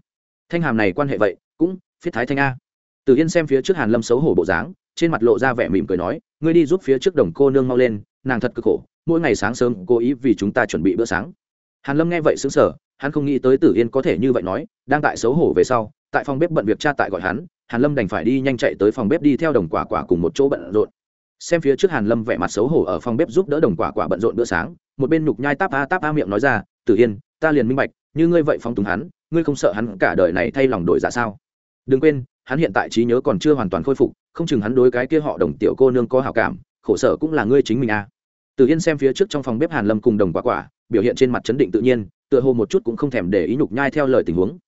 Speaker 1: Thanh hàm này quan hệ vậy, cũng phiết thái thanh a. Tử yên xem phía trước hàn lâm xấu hổ bộ dáng, trên mặt lộ ra vẻ mỉm cười nói, ngươi đi giúp phía trước đồng cô nương mau lên, nàng thật cực khổ, mỗi ngày sáng sớm cố ý vì chúng ta chuẩn bị bữa sáng. Hàn lâm nghe vậy sững sờ, hắn không nghĩ tới tử yên có thể như vậy nói, đang tại xấu hổ về sau, tại phòng bếp bận việc cha tại gọi hắn, hàn lâm đành phải đi nhanh chạy tới phòng bếp đi theo đồng quả quả cùng một chỗ bận rộn. Xem phía trước hàn lâm vẻ mặt xấu hổ ở phòng bếp giúp đỡ đồng quả quả bận rộn bữa sáng một bên nhục nhai táp a táp a miệng nói ra, tử yên, ta liền minh bạch, như ngươi vậy phong túng hắn, ngươi không sợ hắn cả đời này thay lòng đổi dạ sao? Đừng quên, hắn hiện tại trí nhớ còn chưa hoàn toàn khôi phục, không chừng hắn đối cái kia họ đồng tiểu cô nương có hảo cảm, khổ sở cũng là ngươi chính mình à tử yên xem phía trước trong phòng bếp hàn lâm cùng đồng quả quả, biểu hiện trên mặt chấn định tự nhiên, tựa hồ một chút cũng không thèm để ý nhục nhai theo lời tình huống.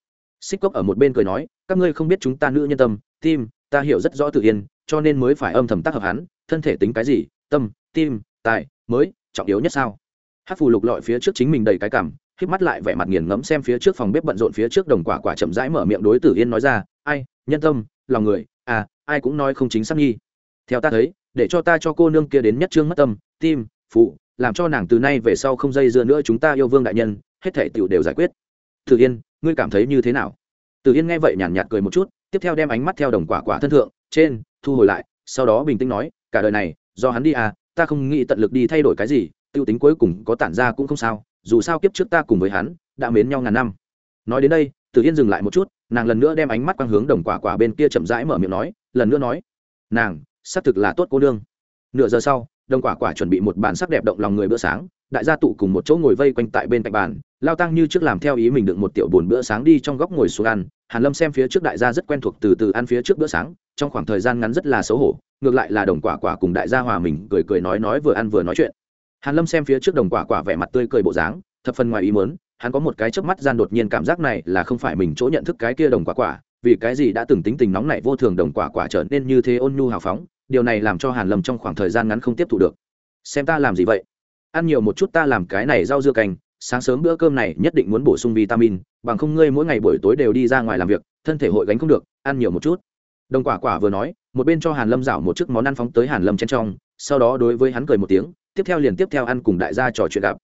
Speaker 1: Xích cốc ở một bên cười nói, các ngươi không biết chúng ta nữ nhân tâm, tim, ta hiểu rất rõ tự yên, cho nên mới phải âm thầm tác hợp hắn, thân thể tính cái gì, tâm, tim, tài, mới, trọng yếu nhất sao? Hát phù lục lọi phía trước chính mình đầy cái cảm, híp mắt lại vẻ mặt nghiền ngẫm xem phía trước phòng bếp bận rộn phía trước đồng quả quả chậm rãi mở miệng đối tử yên nói ra, ai, nhân tâm, lòng người à ai cũng nói không chính xác nghi. Theo ta thấy, để cho ta cho cô nương kia đến nhất trương mất tâm, tim, phụ, làm cho nàng từ nay về sau không dây dưa nữa chúng ta yêu vương đại nhân, hết thể tiểu đều giải quyết. Tử yên, ngươi cảm thấy như thế nào? Tử yên nghe vậy nhàn nhạt cười một chút, tiếp theo đem ánh mắt theo đồng quả quả thân thượng, trên, thu hồi lại, sau đó bình tĩnh nói, cả đời này, do hắn đi à ta không nghĩ tận lực đi thay đổi cái gì tiêu tính cuối cùng có tản ra cũng không sao, dù sao kiếp trước ta cùng với hắn, đã mến nhau ngàn năm. Nói đến đây, tử yên dừng lại một chút, nàng lần nữa đem ánh mắt quang hướng đồng quả quả bên kia chậm rãi mở miệng nói, lần nữa nói, nàng, xác thực là tốt cô nương. Nửa giờ sau, đồng quả quả chuẩn bị một bàn sắc đẹp động lòng người bữa sáng, đại gia tụ cùng một chỗ ngồi vây quanh tại bên cạnh bàn, lao tăng như trước làm theo ý mình đựng một tiểu bồn bữa sáng đi trong góc ngồi xuống ăn, hàn lâm xem phía trước đại gia rất quen thuộc từ từ ăn phía trước bữa sáng, trong khoảng thời gian ngắn rất là xấu hổ, ngược lại là đồng quả quả cùng đại gia hòa mình cười cười nói nói vừa ăn vừa nói chuyện hàn lâm xem phía trước đồng quả quả vẻ mặt tươi cười bộ dáng, thập phần ngoài ý muốn, hắn có một cái chớp mắt gian đột nhiên cảm giác này là không phải mình chỗ nhận thức cái kia đồng quả quả, vì cái gì đã từng tính tình nóng nảy vô thường đồng quả quả trở nên như thế ôn nhu hào phóng, điều này làm cho hàn lâm trong khoảng thời gian ngắn không tiếp thu được. Xem ta làm gì vậy? Ăn nhiều một chút ta làm cái này rau dưa canh, sáng sớm bữa cơm này nhất định muốn bổ sung vitamin, bằng không ngươi mỗi ngày buổi tối đều đi ra ngoài làm việc, thân thể hội gánh không được, ăn nhiều một chút. Đồng quả quả vừa nói, một bên cho hàn lâm rảo một chiếc món ăn phóng tới hàn lâm trên trong, sau đó đối với hắn cười một tiếng tiếp theo liền tiếp theo ăn cùng đại gia trò chuyện gặp.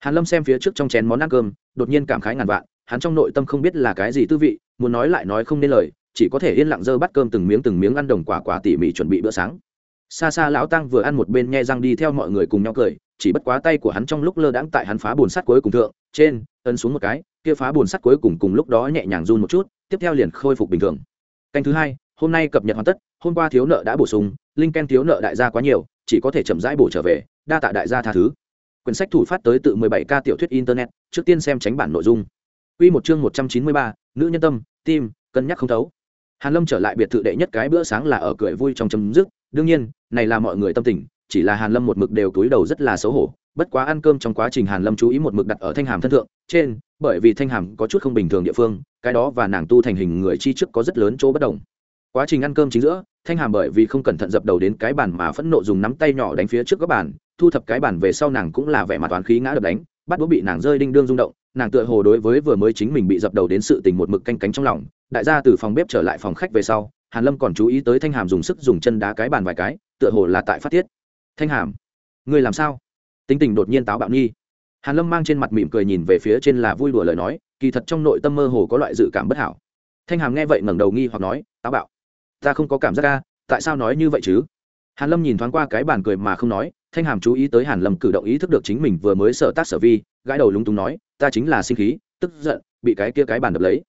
Speaker 1: Hàn lâm xem phía trước trong chén món ăn cơm, đột nhiên cảm khái ngàn vạn, hắn trong nội tâm không biết là cái gì tư vị, muốn nói lại nói không nên lời, chỉ có thể yên lặng dơ bắt cơm từng miếng từng miếng ăn đồng quả quả tỉ mỉ chuẩn bị bữa sáng. Xa xa lão tăng vừa ăn một bên nhe răng đi theo mọi người cùng nhau cười, chỉ bất quá tay của hắn trong lúc lơ đãng tại hắn phá bồn sắt cuối cùng thượng, trên, ấn xuống một cái, kia phá bồn sắt cuối cùng cùng lúc đó nhẹ nhàng run một chút, tiếp theo liền khôi phục bình thường. Canh thứ hai, hôm nay cập nhật hoàn tất, hôm qua thiếu nợ đã bổ sung, linh ken thiếu nợ đại gia quá nhiều chỉ có thể chậm rãi bổ trở về đa tạ đại gia tha thứ. Quyển sách thủ phát tới tự 17 k tiểu thuyết internet trước tiên xem tránh bản nội dung. Quy một chương 193, nữ nhân tâm, tim, cân nhắc không thấu. Hàn Lâm trở lại biệt thự đệ nhất cái bữa sáng là ở cười vui trong chấm dứt, đương nhiên, này là mọi người tâm tình, chỉ là Hàn Lâm một mực đều túi đầu rất là xấu hổ, bất quá ăn cơm trong quá trình Hàn Lâm chú ý một mực đặt ở thanh hàm thân thượng, trên, bởi vì thanh hàm có chút không bình thường địa phương, cái đó và nàng tu thành hình người chi trước có rất lớn chỗ bất đồng. Quá trình ăn cơm chính giữa, thanh hàm bởi vì không cẩn thận dập đầu đến cái bàn mà phẫn nộ dùng nắm tay nhỏ đánh phía trước các bàn, thu thập cái bàn về sau nàng cũng là vẻ mặt toán khí ngã đập đánh, bắt đũa bị nàng rơi đinh đương rung động, nàng tựa hồ đối với vừa mới chính mình bị dập đầu đến sự tình một mực canh cánh trong lòng. Đại gia từ phòng bếp trở lại phòng khách về sau hàn lâm còn chú ý tới thanh hàm dùng sức dùng chân đá cái bàn vài cái tựa hồ là tại phát tiết. Thanh hàm người làm sao? Tính tình đột nhiên táo bạo nghi. Hàn lâm mang trên mặt mỉm cười nhìn về phía trên là vui đùa lời nói kỳ thật trong nội tâm mơ hồ có loại dự cảm bất hảo. Thanh hàm nghe vậy ngẩng đầu nghi hoặc nói táo bạo ta không có cảm giác ca, tại sao nói như vậy chứ? Hàn lâm nhìn thoáng qua cái bàn cười mà không nói, thanh hàm chú ý tới hàn lâm cử động ý thức được chính mình vừa mới sợ tác sở vi, gãi đầu lúng túng nói, ta chính là sinh khí, tức giận, bị cái kia cái bàn đập lấy.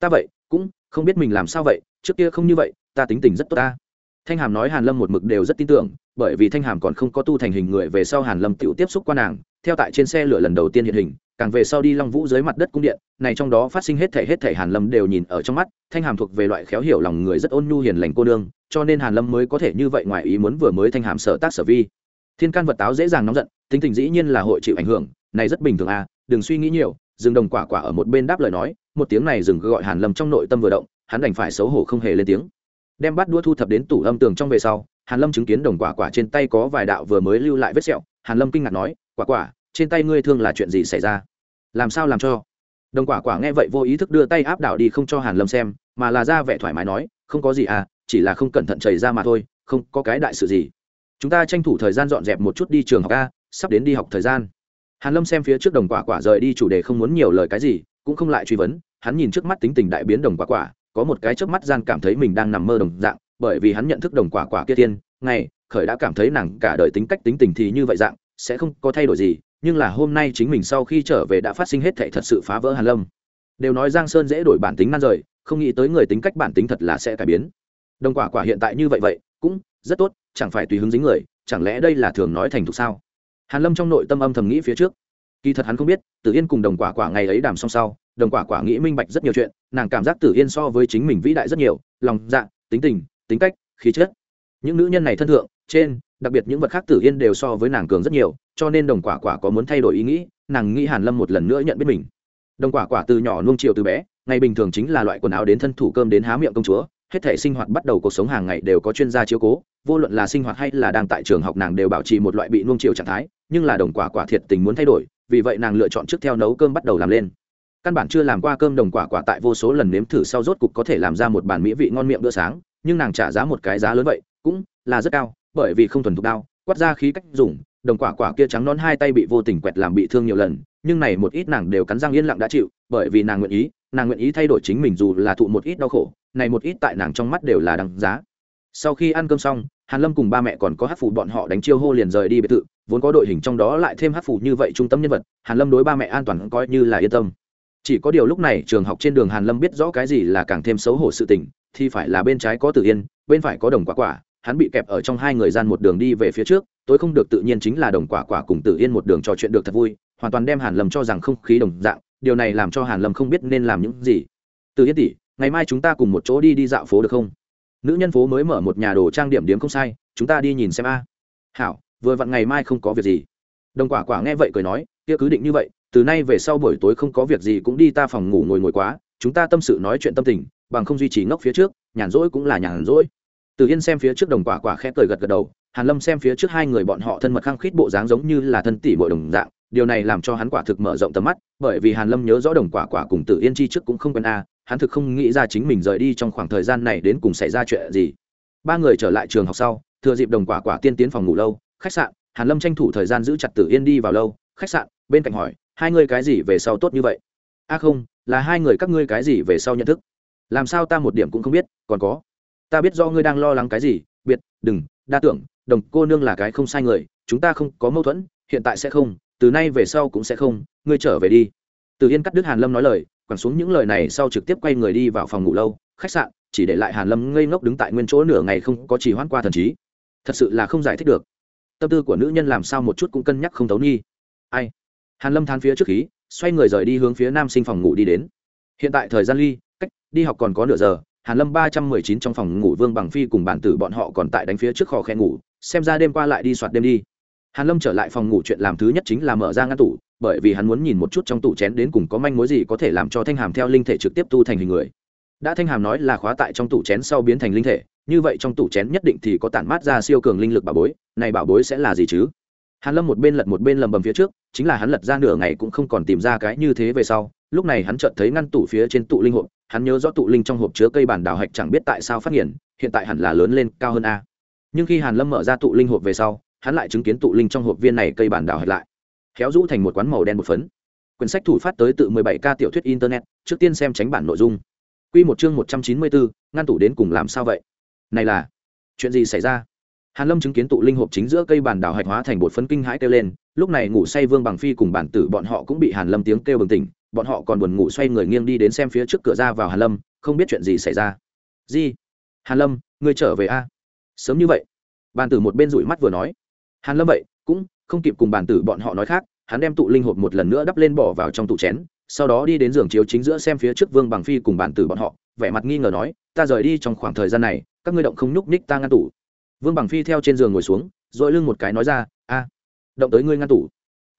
Speaker 1: Ta vậy, cũng không biết mình làm sao vậy, trước kia không như vậy, ta tính tình rất tốt ta. Thanh hàm nói hàn lâm một mực đều rất tin tưởng, bởi vì thanh hàm còn không có tu thành hình người về sau hàn lâm tiểu tiếp xúc qua nàng theo tại trên xe lửa lần đầu tiên hiện hình, càng về sau đi long vũ dưới mặt đất cung điện, này trong đó phát sinh hết thể hết thể hàn lâm đều nhìn ở trong mắt, thanh hàm thuộc về loại khéo hiểu lòng người rất ôn nhu hiền lành cô nương, cho nên hàn lâm mới có thể như vậy ngoài ý muốn vừa mới thanh hàm sở tác sở vi. Thiên can vật táo dễ dàng nóng giận, tính tình dĩ nhiên là hội chịu ảnh hưởng, này rất bình thường à đừng suy nghĩ nhiều dừng đồng quả quả ở một bên đáp lời nói, một tiếng này dừng gọi hàn lâm trong nội tâm vừa động, hắn đành phải xấu hổ không hề lên tiếng. Đem bắt đua thu thập đến tủ âm tường trong về sau, hàn lâm chứng kiến đồng quả quả trên tay có vài đạo vừa mới lưu lại vết sẹo, hàn lâm kinh ngạc nói quả quả, trên tay ngươi thương là chuyện gì xảy ra? Làm sao làm cho? Đồng quả quả nghe vậy vô ý thức đưa tay áp đảo đi không cho hàn lâm xem, mà là ra vẻ thoải mái nói, không có gì à chỉ là không cẩn thận chảy ra mà thôi, không có cái đại sự gì. Chúng ta tranh thủ thời gian dọn dẹp một chút đi trường học a, sắp đến đi học thời gian. Hàn lâm xem phía trước đồng quả quả rời đi chủ đề không muốn nhiều lời cái gì, cũng không lại truy vấn, hắn nhìn trước mắt tính tình đại biến đồng quả quả, có một cái chớp mắt gian cảm thấy mình đang nằm mơ đồng dạng, bởi vì hắn nhận thức đồng quả quả kia tiên, ngày, khởi đã cảm thấy nàng cả đời tính cách tính tình thì như vậy dạng sẽ không có thay đổi gì, nhưng là hôm nay chính mình sau khi trở về đã phát sinh hết thảy thật sự phá vỡ hàn lâm. Đều nói giang sơn dễ đổi bản tính nan rời, không nghĩ tới người tính cách bản tính thật là sẽ cải biến. Đồng quả quả hiện tại như vậy vậy, cũng rất tốt, chẳng phải tùy hứng dính người, chẳng lẽ đây là thường nói thành thục sao? Hàn lâm trong nội tâm âm thầm nghĩ phía trước. Kỳ thật hắn không biết, tử yên cùng đồng quả quả ngày ấy đàm xong sau, đồng quả quả nghĩ minh bạch rất nhiều chuyện, nàng cảm giác tử yên so với chính mình vĩ đại rất nhiều, lòng dạ tính tình, tính cách, khí chất. Những nữ nhân này thân thượng, trên đặc biệt những vật khác tử yên đều so với nàng cường rất nhiều, cho nên đồng quả quả có muốn thay đổi ý nghĩ, nàng nghĩ hàn lâm một lần nữa nhận biết mình. Đồng quả quả từ nhỏ nuông chiều từ bé, ngày bình thường chính là loại quần áo đến thân thủ cơm đến há miệng công chúa, hết thể sinh hoạt bắt đầu cuộc sống hàng ngày đều có chuyên gia chiếu cố, vô luận là sinh hoạt hay là đang tại trường học nàng đều bảo trì một loại bị nuông chiều trạng thái, nhưng là đồng quả quả thiệt tình muốn thay đổi, vì vậy nàng lựa chọn trước theo nấu cơm bắt đầu làm lên. Căn bản chưa làm qua cơm đồng quả quả tại vô số lần nếm thử sau rốt cục có thể làm ra một bản mỹ vị ngon miệng bữa sáng, nhưng nàng trả giá một cái giá lớn vậy, cũng là rất cao bởi vì không thuần thục đao, quát ra khí cách dùng, đồng quả quả kia trắng non hai tay bị vô tình quẹt làm bị thương nhiều lần, nhưng này một ít nàng đều cắn răng yên lặng đã chịu, bởi vì nàng nguyện ý, nàng nguyện ý thay đổi chính mình dù là thụ một ít đau khổ, này một ít tại nàng trong mắt đều là đằng giá. Sau khi ăn cơm xong, hàn lâm cùng ba mẹ còn có hát phụ bọn họ đánh chiêu hô liền rời đi biệt thự, vốn có đội hình trong đó lại thêm hát phụ như vậy trung tâm nhân vật, hàn lâm đối ba mẹ an toàn coi như là yên tâm. Chỉ có điều lúc này trường học trên đường hàn lâm biết rõ cái gì là càng thêm xấu hổ sự tình, thì phải là bên trái có tử yên, bên phải có đồng quả quả hắn bị kẹp ở trong hai người gian một đường đi về phía trước, tối không được tự nhiên chính là đồng quả quả cùng tử yên một đường trò chuyện được thật vui, hoàn toàn đem hàn lâm cho rằng không khí đồng dạng, điều này làm cho hàn lâm không biết nên làm những gì. Tử yên tỷ, ngày mai chúng ta cùng một chỗ đi đi dạo phố được không? Nữ nhân phố mới mở một nhà đồ trang điểm điểm không sai, chúng ta đi nhìn xem a. Hảo, vừa vặn ngày mai không có việc gì. Đồng quả quả nghe vậy cười nói, kia cứ định như vậy, từ nay về sau buổi tối không có việc gì cũng đi ta phòng ngủ ngồi ngồi quá, chúng ta tâm sự nói chuyện tâm tình, bằng không duy trì ngốc phía trước, nhàn rỗi cũng là nhàn rỗi từ yên xem phía trước đồng quả quả khẽ cười gật gật đầu, hàn lâm xem phía trước hai người bọn họ thân mật khăng khít bộ dáng giống như là thân tỷ muội đồng dạng, điều này làm cho hắn quả thực mở rộng tầm mắt, bởi vì hàn lâm nhớ rõ đồng quả quả cùng tử yên chi trước cũng không quen a, hắn thực không nghĩ ra chính mình rời đi trong khoảng thời gian này đến cùng xảy ra chuyện gì. Ba người trở lại trường học sau, thừa dịp đồng quả quả tiên tiến phòng ngủ lâu, khách sạn, hàn lâm tranh thủ thời gian giữ chặt tử yên đi vào lâu, khách sạn, bên cạnh hỏi, hai người cái gì về sau tốt như vậy? A không, là hai người các ngươi cái gì về sau nhận thức? Làm sao ta một điểm cũng không biết, còn có ta biết do ngươi đang lo lắng cái gì, biệt, đừng, đa tưởng, đồng cô nương là cái không sai người, chúng ta không có mâu thuẫn, hiện tại sẽ không, từ nay về sau cũng sẽ không, ngươi trở về đi. Từ yên cắt đứt hàn lâm nói lời, quẳng xuống những lời này sau trực tiếp quay người đi vào phòng ngủ lâu, khách sạn, chỉ để lại hàn lâm ngây ngốc đứng tại nguyên chỗ nửa ngày không có chỉ hoãn qua thần trí. Thật sự là không giải thích được. Tâm tư của nữ nhân làm sao một chút cũng cân nhắc không thấu nghi. Ai? Hàn lâm than phía trước khí, xoay người rời đi hướng phía nam sinh phòng ngủ đi đến. Hiện tại thời gian ly, cách, đi học còn có nửa giờ hàn lâm ba trăm mười chín trong phòng ngủ vương bằng phi cùng bản tử bọn họ còn tại đánh phía trước kho khe ngủ, xem ra đêm qua lại đi soạt đêm đi. Hàn lâm trở lại phòng ngủ chuyện làm thứ nhất chính là mở ra ngăn tủ, bởi vì hắn muốn nhìn một chút trong tủ chén đến cùng có manh mối gì có thể làm cho thanh hàm theo linh thể trực tiếp tu thành hình người. Đã thanh hàm nói là khóa tại trong tủ chén sau biến thành linh thể, như vậy trong tủ chén nhất định thì có tản mát ra siêu cường linh lực bảo bối, này bảo bối sẽ là gì chứ? Hàn lâm một bên lật một bên lầm bầm phía trước, chính là hắn lật ra nửa ngày cũng không còn tìm ra cái như thế về sau lúc này hắn chợt thấy ngăn tủ phía trên tụ linh hộp hắn nhớ rõ tụ linh trong hộp chứa cây bản đào hạch chẳng biết tại sao phát hiện hiện tại hẳn là lớn lên cao hơn a. Nhưng khi hàn lâm mở ra tụ linh hộp về sau hắn lại chứng kiến tụ linh trong hộp viên này cây bản đào hạch lại. Khéo rũ thành một quán màu đen một phấn. Quyển sách thủ phát tới tự 17 k tiểu thuyết internet trước tiên xem tránh bản nội dung. Quy một chương 194, ngăn tủ đến cùng làm sao vậy? Này là chuyện gì xảy ra? Hàn lâm chứng kiến tụ linh hộp chính giữa cây bản đào hạch hóa thành bột phấn kinh hãi kêu lên lúc này ngủ say vương bằng phi cùng bản tử bọn họ cũng bị hàn lâm tiếng kêu bừng tỉnh bọn họ còn buồn ngủ xoay người nghiêng đi đến xem phía trước cửa ra vào hàn lâm, không biết chuyện gì xảy ra. Gì hàn lâm, ngươi trở về a? Sớm như vậy. Bàn tử một bên rủi mắt vừa nói. Hàn lâm vậy, cũng không kịp cùng bàn tử bọn họ nói khác, hắn đem tụ linh hộp một lần nữa đắp lên bỏ vào trong tủ chén, sau đó đi đến giường chiếu chính giữa xem phía trước vương bằng phi cùng bàn tử bọn họ, vẻ mặt nghi ngờ nói, ta rời đi trong khoảng thời gian này, các ngươi động không nhúc ních ta ngăn tủ. Vương bằng phi theo trên giường ngồi xuống, dội lưng một cái nói ra, a, động tới ngươi ngăn tủ.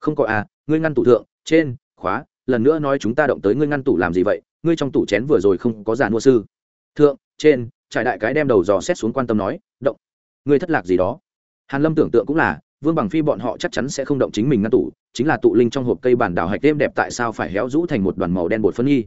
Speaker 1: Không có a, ngươi ngăn tủ thượng, trên, khóa lần nữa nói chúng ta động tới ngươi ngăn tủ làm gì vậy? Ngươi trong tủ chén vừa rồi không có giàn mua sư. Thượng, trên, trải đại cái đem đầu dò xét xuống quan tâm nói, động. Ngươi thất lạc gì đó? Hàn lâm tưởng tượng cũng là, vương bằng phi bọn họ chắc chắn sẽ không động chính mình ngăn tủ, chính là tụ linh trong hộp cây bản đào hạch đêm đẹp tại sao phải héo rũ thành một đoàn màu đen bột phân nghi.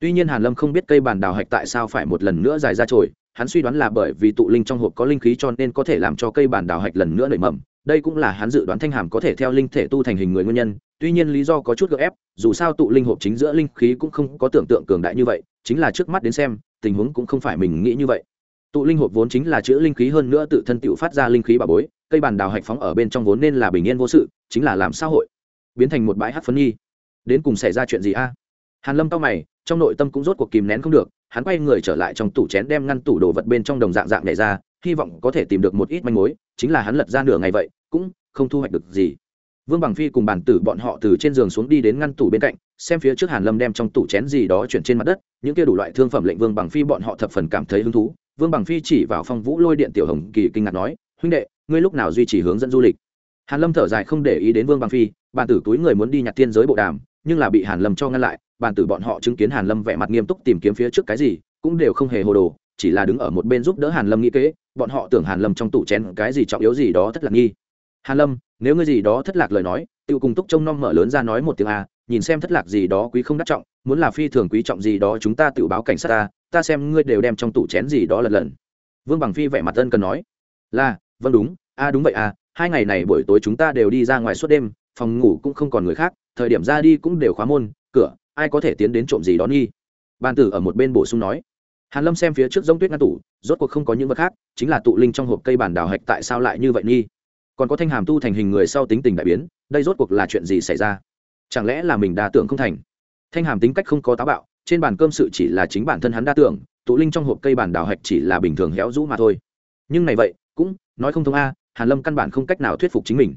Speaker 1: Tuy nhiên hàn lâm không biết cây bản đào hạch tại sao phải một lần nữa dài ra trồi, hắn suy đoán là bởi vì tụ linh trong hộp có linh khí cho nên có thể làm cho cây bản đào hạch lần nữa nảy mầm đây cũng là hắn dự đoán thanh hàm có thể theo linh thể tu thành hình người nguyên nhân, tuy nhiên lý do có chút gợ ép, dù sao tụ linh hộp chính giữa linh khí cũng không có tưởng tượng cường đại như vậy, chính là trước mắt đến xem, tình huống cũng không phải mình nghĩ như vậy. Tụ linh hộp vốn chính là chữ linh khí hơn nữa tự thân tựu phát ra linh khí bà bối, cây bàn đào hạch phóng ở bên trong vốn nên là bình yên vô sự, chính là làm xã hội biến thành một bãi hát phấn nhi. Đến cùng xảy ra chuyện gì a? Hàn lâm cao mày, trong nội tâm cũng rốt cuộc kìm nén không được, hắn quay người trở lại trong tủ chén đem ngăn tủ đồ vật bên trong đồng dạng dạng này ra, hy vọng có thể tìm được một ít manh mối chính là hắn lật ra nửa ngày vậy, cũng không thu hoạch được gì. Vương bằng phi cùng bàn tử bọn họ từ trên giường xuống đi đến ngăn tủ bên cạnh, xem phía trước hàn lâm đem trong tủ chén gì đó chuyển trên mặt đất, những kia đủ loại thương phẩm lệnh vương bằng phi bọn họ thập phần cảm thấy hứng thú. Vương bằng phi chỉ vào phong vũ lôi điện tiểu hồng kỳ kinh ngạc nói, huynh đệ, ngươi lúc nào duy trì hướng dẫn du lịch? Hàn lâm thở dài không để ý đến vương bằng phi, bàn tử túi người muốn đi nhặt thiên giới bộ đàm, nhưng là bị hàn lâm cho ngăn lại, bàn tử bọn họ chứng kiến hàn lâm vẻ mặt nghiêm túc tìm kiếm phía trước cái gì, cũng đều không hề hồ đồ chỉ là đứng ở một bên giúp đỡ hàn lâm nghĩ kế, bọn họ tưởng hàn lâm trong tủ chén cái gì trọng yếu gì đó thất lạc nghi. Hàn lâm, nếu ngươi gì đó thất lạc lời nói tiêu cùng túc trông nom mở lớn ra nói một tiếng a, nhìn xem thất lạc gì đó quý không đắc trọng, muốn là phi thường quý trọng gì đó chúng ta tự báo cảnh sát ta ta xem ngươi đều đem trong tủ chén gì đó lần lần vương bằng phi vẻ mặt ân cần nói. Là vâng đúng, a đúng vậy à hai ngày này buổi tối chúng ta đều đi ra ngoài suốt đêm, phòng ngủ cũng không còn người khác, thời điểm ra đi cũng đều khóa môn, cửa, ai có thể tiến đến trộm gì đó nghi? Bàn tử ở một bên bổ sung nói hàn lâm xem phía trước giống tuyết ngăn tủ, rốt cuộc không có những vật khác, chính là tụ linh trong hộp cây bản đào hạch tại sao lại như vậy nghi? Còn có thanh hàm tu thành hình người sau tính tình đại biến, đây rốt cuộc là chuyện gì xảy ra? Chẳng lẽ là mình đa tưởng không thành? Thanh hàm tính cách không có táo bạo, trên bàn cơm sự chỉ là chính bản thân hắn đa tưởng, tụ linh trong hộp cây bản đào hạch chỉ là bình thường héo rũ mà thôi. Nhưng này vậy, cũng, nói không thông a, hàn lâm căn bản không cách nào thuyết phục chính mình.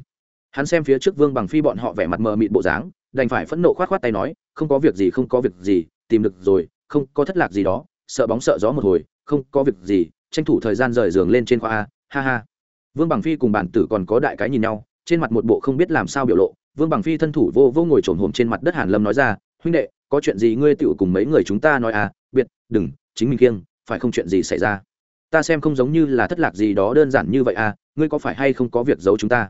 Speaker 1: Hắn xem phía trước vương bằng phi bọn họ vẻ mặt mờ mịt bộ dáng, đành phải phẫn nộ khoát khoát tay nói, không có việc gì, không có việc gì, tìm được rồi, không có thất lạc gì đó sợ bóng sợ gió một hồi, không có việc gì, tranh thủ thời gian rời giường lên trên khoa a, ha ha. Vương bằng phi cùng bản tử còn có đại cái nhìn nhau, trên mặt một bộ không biết làm sao biểu lộ. Vương bằng phi thân thủ vô vô ngồi trồn hồm trên mặt đất hàn lâm nói ra, huynh đệ, có chuyện gì ngươi tựu cùng mấy người chúng ta nói à biệt, đừng, chính mình kiêng, phải không chuyện gì xảy ra? Ta xem không giống như là thất lạc gì đó đơn giản như vậy à ngươi có phải hay không có việc giấu chúng ta?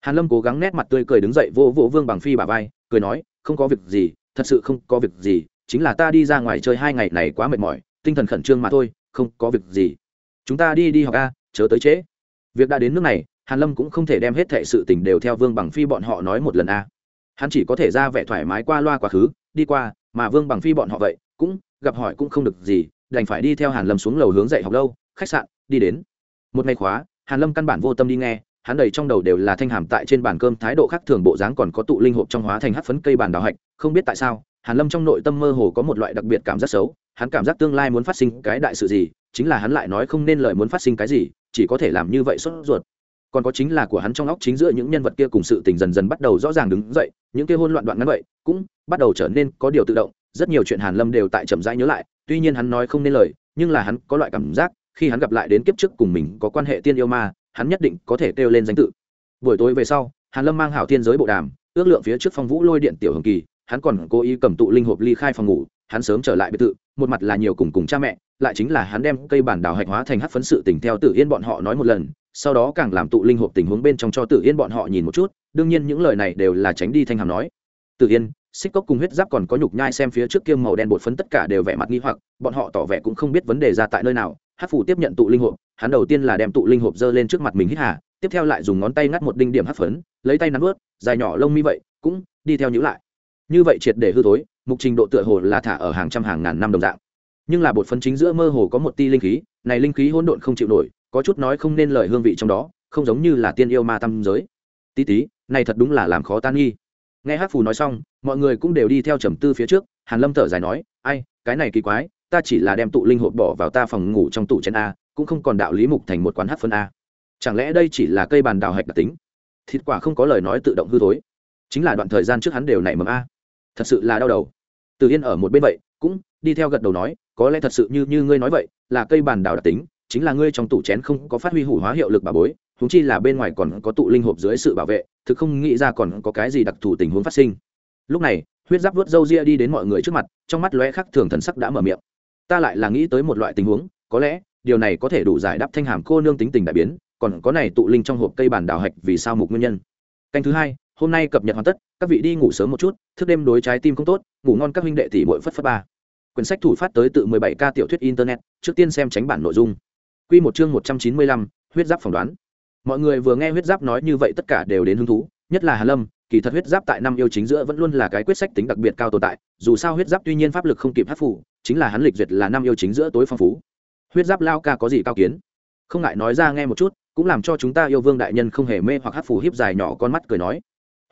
Speaker 1: Hàn lâm cố gắng nét mặt tươi cười đứng dậy vô vô vương bằng phi bà vai, cười nói, không có việc gì, thật sự không có việc gì, chính là ta đi ra ngoài chơi hai ngày này quá mệt mỏi tinh thần khẩn trương mà thôi, không có việc gì. Chúng ta đi đi học a, chớ tới trễ. Việc đã đến nước này, hàn lâm cũng không thể đem hết thệ sự tình đều theo vương bằng phi bọn họ nói một lần a. Hắn chỉ có thể ra vẻ thoải mái qua loa quá khứ, đi qua, mà vương bằng phi bọn họ vậy, cũng gặp hỏi cũng không được gì, đành phải đi theo hàn lâm xuống lầu hướng dạy học lâu, khách sạn, đi đến. Một ngày khóa, hàn lâm căn bản vô tâm đi nghe, hắn đầy trong đầu đều là thanh hàm tại trên bàn cơm thái độ khác thường bộ dáng còn có tụ linh hộp trong hóa thành hắc phấn cây bàn đào hạch, không biết tại sao, hàn lâm trong nội tâm mơ hồ có một loại đặc biệt cảm giác xấu hắn cảm giác tương lai muốn phát sinh cái đại sự gì, chính là hắn lại nói không nên lời muốn phát sinh cái gì, chỉ có thể làm như vậy sốt ruột. Còn có chính là của hắn trong óc chính giữa những nhân vật kia cùng sự tình dần dần bắt đầu rõ ràng đứng dậy, những kia hôn loạn đoạn ngắn vậy cũng bắt đầu trở nên có điều tự động, rất nhiều chuyện hàn lâm đều tại chậm rãi nhớ lại, tuy nhiên hắn nói không nên lời, nhưng là hắn có loại cảm giác, khi hắn gặp lại đến kiếp trước cùng mình có quan hệ tiên yêu ma, hắn nhất định có thể kêu lên danh tự. Buổi tối về sau, hàn lâm mang hảo thiên giới bộ đàm, ước lượng phía trước phong vũ lôi điện tiểu hồng kỳ, hắn còn cố ý cầm tụ linh hộp ly khai phòng ngủ hắn sớm trở lại biệt thự, một mặt là nhiều cùng cùng cha mẹ, lại chính là hắn đem cây bản đào hạch hóa thành hắc phấn sự tình theo tự yên bọn họ nói một lần, sau đó càng làm tụ linh hộp tình huống bên trong cho tự yên bọn họ nhìn một chút, đương nhiên những lời này đều là tránh đi thanh hàm nói. Tự yên, xích cốc cùng huyết giáp còn có nhục nhai xem phía trước kia màu đen bột phấn tất cả đều vẻ mặt nghi hoặc, bọn họ tỏ vẻ cũng không biết vấn đề ra tại nơi nào. Hát phủ tiếp nhận tụ linh hộp, hắn đầu tiên là đem tụ linh hộp giơ lên trước mặt mình hít hà, tiếp theo lại dùng ngón tay ngắt một đinh điểm hát phấn, lấy tay nắn ướt dài nhỏ lông mi vậy, cũng đi theo nhữ lại. Như vậy triệt để hư thối mục trình độ tựa hồ là thả ở hàng trăm hàng ngàn năm đồng dạng. Nhưng là bột phấn chính giữa mơ hồ có một ti linh khí, này linh khí hỗn độn không chịu nổi, có chút nói không nên lời hương vị trong đó, không giống như là tiên yêu ma tâm giới. Tí tí, này thật đúng là làm khó tan nghi. Nghe hát phù nói xong, mọi người cũng đều đi theo trầm tư phía trước, hàn lâm thở dài nói, ai, cái này kỳ quái, ta chỉ là đem tụ linh hộp bỏ vào ta phòng ngủ trong tủ chén a, cũng không còn đạo lý mục thành một quán hát phân a. Chẳng lẽ đây chỉ là cây bàn đào hạch đặc tính? Thịt quả không có lời nói tự động hư thối. Chính là đoạn thời gian trước hắn đều nảy mầm a thật sự là đau đầu. Từ yên ở một bên vậy, cũng đi theo gật đầu nói, có lẽ thật sự như như ngươi nói vậy, là cây bàn đào đặc tính, chính là ngươi trong tủ chén không có phát huy hủ hóa hiệu lực bà bối húng chi là bên ngoài còn có tụ linh hộp dưới sự bảo vệ, thực không nghĩ ra còn có cái gì đặc thù tình huống phát sinh. Lúc này, huyết giáp vớt râu ria đi đến mọi người trước mặt, trong mắt lóe khắc thường thần sắc đã mở miệng. Ta lại là nghĩ tới một loại tình huống, có lẽ, điều này có thể đủ giải đáp thanh hàm cô nương tính tình đại biến, còn có này tụ linh trong hộp cây bản đào hạch vì sao mục nguyên nhân. Canh thứ hai hôm nay cập nhật hoàn tất các vị đi ngủ sớm một chút thức đêm đối trái tim không tốt ngủ ngon các huynh đệ tỷ bội phất phất ba. Quyển sách thủ phát tới tự 17 k tiểu thuyết internet trước tiên xem tránh bản nội dung. Quy một chương 195, huyết giáp phỏng đoán. Mọi người vừa nghe huyết giáp nói như vậy tất cả đều đến hứng thú nhất là hà lâm kỳ thật huyết giáp tại năm yêu chính giữa vẫn luôn là cái quyết sách tính đặc biệt cao tồn tại dù sao huyết giáp tuy nhiên pháp lực không kịp hát phủ chính là hắn lịch duyệt là năm yêu chính giữa tối phong phú. Huyết giáp lao ca có gì cao kiến? Không ngại nói ra nghe một chút cũng làm cho chúng ta yêu vương đại nhân không hề mê hoặc hát phủ hiếp dài nhỏ con mắt cười nói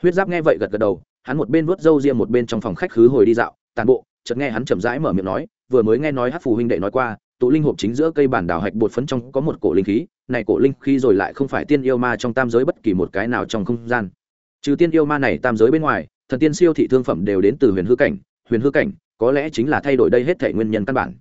Speaker 1: huyết giáp nghe vậy gật gật đầu, hắn một bên vuốt râu ria một bên trong phòng khách khứ hồi đi dạo, tàn bộ, chợt nghe hắn chậm rãi mở miệng nói, vừa mới nghe nói hát Phù huynh đệ nói qua, tụ linh hộp chính giữa cây bản đào hạch bột phấn trong có một cổ linh khí, này cổ linh khí rồi lại không phải tiên yêu ma trong tam giới bất kỳ một cái nào trong không gian. Trừ tiên yêu ma này tam giới bên ngoài, thần tiên siêu thị thương phẩm đều đến từ huyền hư cảnh, huyền hư cảnh, có lẽ chính là thay đổi đây hết thể nguyên nhân căn bản.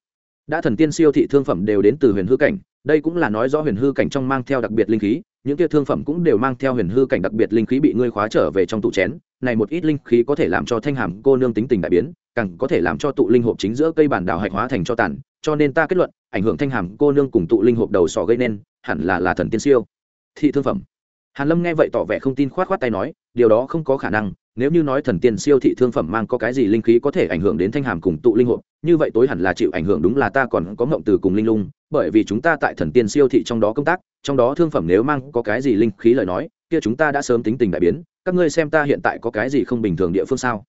Speaker 1: Đã thần tiên siêu thị thương phẩm đều đến từ huyền hư cảnh đây cũng là nói rõ huyền hư cảnh trong mang theo đặc biệt linh khí, những kia thương phẩm cũng đều mang theo huyền hư cảnh đặc biệt linh khí bị ngươi khóa trở về trong tụ chén. Này một ít linh khí có thể làm cho thanh hàm cô nương tính tình đại biến, càng có thể làm cho tụ linh hộp chính giữa cây bản đảo hạch hóa thành cho tàn, cho nên ta kết luận, ảnh hưởng thanh hàm cô nương cùng tụ linh hộp đầu sọ gây nên, hẳn là là thần tiên siêu. Thị thương phẩm. Hàn lâm nghe vậy tỏ vẻ không tin khoát khoát tay nói, điều đó không có khả năng, nếu như nói thần tiên siêu thị thương phẩm mang có cái gì linh khí có thể ảnh hưởng đến thanh hàm cùng tụ linh hộp, như vậy tối hẳn là chịu ảnh hưởng đúng là ta còn có ngộng từ cùng linh lung bởi vì chúng ta tại thần tiên siêu thị trong đó công tác, trong đó thương phẩm nếu mang có cái gì linh khí lời nói, kia chúng ta đã sớm tính tình đại biến, các ngươi xem ta hiện tại có cái gì không bình thường địa phương sao?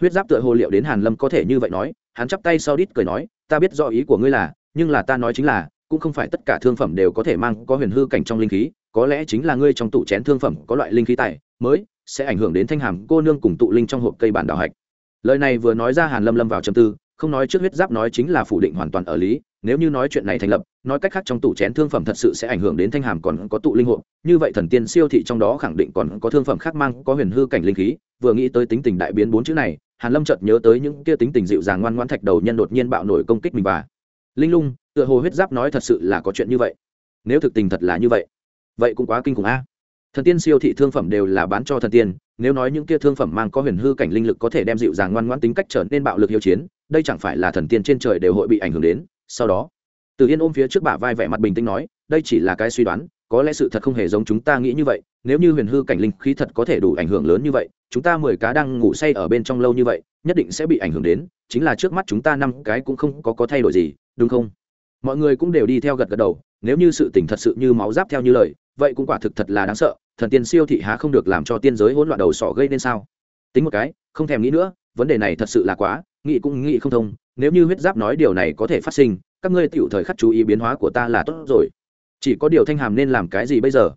Speaker 1: Huyết giáp tựa hồ liệu đến hàn lâm có thể như vậy nói, hắn chắp tay sau đít cười nói, ta biết rõ ý của ngươi là, nhưng là ta nói chính là, cũng không phải tất cả thương phẩm đều có thể mang có huyền hư cảnh trong linh khí, có lẽ chính là ngươi trong tụ chén thương phẩm có loại linh khí tài, mới sẽ ảnh hưởng đến thanh hàm cô nương cùng tụ linh trong hộp cây bản đào hạch. Lời này vừa nói ra hàn lâm lâm vào trầm tư không nói trước huyết giáp nói chính là phủ định hoàn toàn ở lý, nếu như nói chuyện này thành lập, nói cách khác trong tủ chén thương phẩm thật sự sẽ ảnh hưởng đến thanh hàm còn có tụ linh hộ như vậy thần tiên siêu thị trong đó khẳng định còn có thương phẩm khác mang, có huyền hư cảnh linh khí, vừa nghĩ tới tính tình đại biến bốn chữ này, hàn lâm chợt nhớ tới những kia tính tình dịu dàng ngoan ngoãn thạch đầu nhân đột nhiên bạo nổi công kích mình và linh lung, tựa hồ huyết giáp nói thật sự là có chuyện như vậy. Nếu thực tình thật là như vậy vậy cũng quá kinh khủng a thần tiên siêu thị thương phẩm đều là bán cho thần tiên, nếu nói những kia thương phẩm mang có huyền hư cảnh linh lực có thể đem dịu dàng ngoan ngoãn tính cách trở nên bạo lực hiếu chiến, đây chẳng phải là thần tiên trên trời đều hội bị ảnh hưởng đến. Sau đó, từ yên ôm phía trước bả vai vẻ mặt bình tĩnh nói, đây chỉ là cái suy đoán, có lẽ sự thật không hề giống chúng ta nghĩ như vậy, nếu như huyền hư cảnh linh khí thật có thể đủ ảnh hưởng lớn như vậy, chúng ta mười cá đang ngủ say ở bên trong lâu như vậy, nhất định sẽ bị ảnh hưởng đến, chính là trước mắt chúng ta năm cái cũng không có có thay đổi gì, đúng không? Mọi người cũng đều đi theo gật gật đầu, nếu như sự tình thật sự như máu giáp theo như lời, vậy cũng quả thực thật là đáng sợ thần tiên siêu thị há không được làm cho tiên giới hỗn loạn đầu sỏ gây nên sao? Tính một cái, không thèm nghĩ nữa, vấn đề này thật sự là quá, nghĩ cũng nghĩ không thông, nếu như huyết giáp nói điều này có thể phát sinh, các ngươi tiểu thời khắc chú ý biến hóa của ta là tốt rồi. Chỉ có điều thanh hàm nên làm cái gì bây giờ?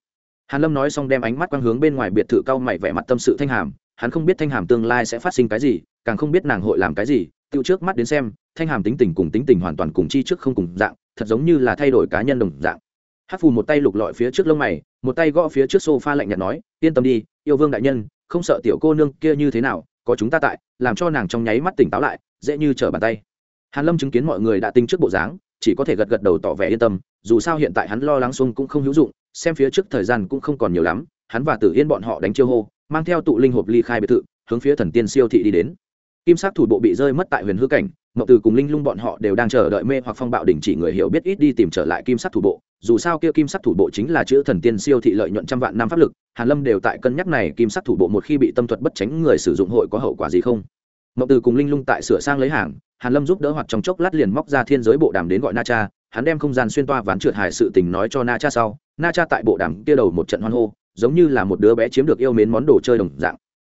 Speaker 1: Hàn lâm nói xong đem ánh mắt quang hướng bên ngoài biệt thự cao mày vẻ mặt tâm sự thanh hàm, hắn không biết thanh hàm tương lai sẽ phát sinh cái gì, càng không biết nàng hội làm cái gì, tiêu trước mắt đến xem, thanh hàm tính tình cùng tính tình hoàn toàn cùng chi trước không cùng dạng, thật giống như là thay đổi cá nhân đồng dạng. Hát phù một tay lục lọi phía trước lông mày một tay gõ phía trước sofa lạnh nhạt nói, yên tâm đi, yêu vương đại nhân, không sợ tiểu cô nương kia như thế nào, có chúng ta tại, làm cho nàng trong nháy mắt tỉnh táo lại, dễ như trở bàn tay. Hàn lâm chứng kiến mọi người đã tinh trước bộ dáng, chỉ có thể gật gật đầu tỏ vẻ yên tâm, dù sao hiện tại hắn lo lắng xung cũng không hữu dụng, xem phía trước thời gian cũng không còn nhiều lắm, hắn và tử yên bọn họ đánh chiêu hô, mang theo tụ linh hộp ly khai biệt thự, hướng phía thần tiên siêu thị đi đến. Kim sắc thủ bộ bị rơi mất tại huyền hư cảnh mậu từ cùng linh lung bọn họ đều đang chờ đợi mê hoặc phong bạo đình chỉ người hiểu biết ít đi tìm trở lại kim sắc thủ bộ. Dù sao kia kim sắc thủ bộ chính là chữ thần tiên siêu thị lợi nhuận trăm vạn năm pháp lực, hàn lâm đều tại cân nhắc này kim sắc thủ bộ một khi bị tâm thuật bất tránh người sử dụng hội có hậu quả gì không. Mậu từ cùng linh lung tại sửa sang lấy hàng, hàn lâm giúp đỡ hoặc trong chốc lát liền móc ra thiên giới bộ đàm đến gọi na cha, hắn đem không gian xuyên toa ván trượt hài sự tình nói cho na cha sau, na cha tại bộ đàm kia đầu một trận hoan hô, giống như là một đứa bé chiếm được yêu mến món đồ chơi đồng dạng.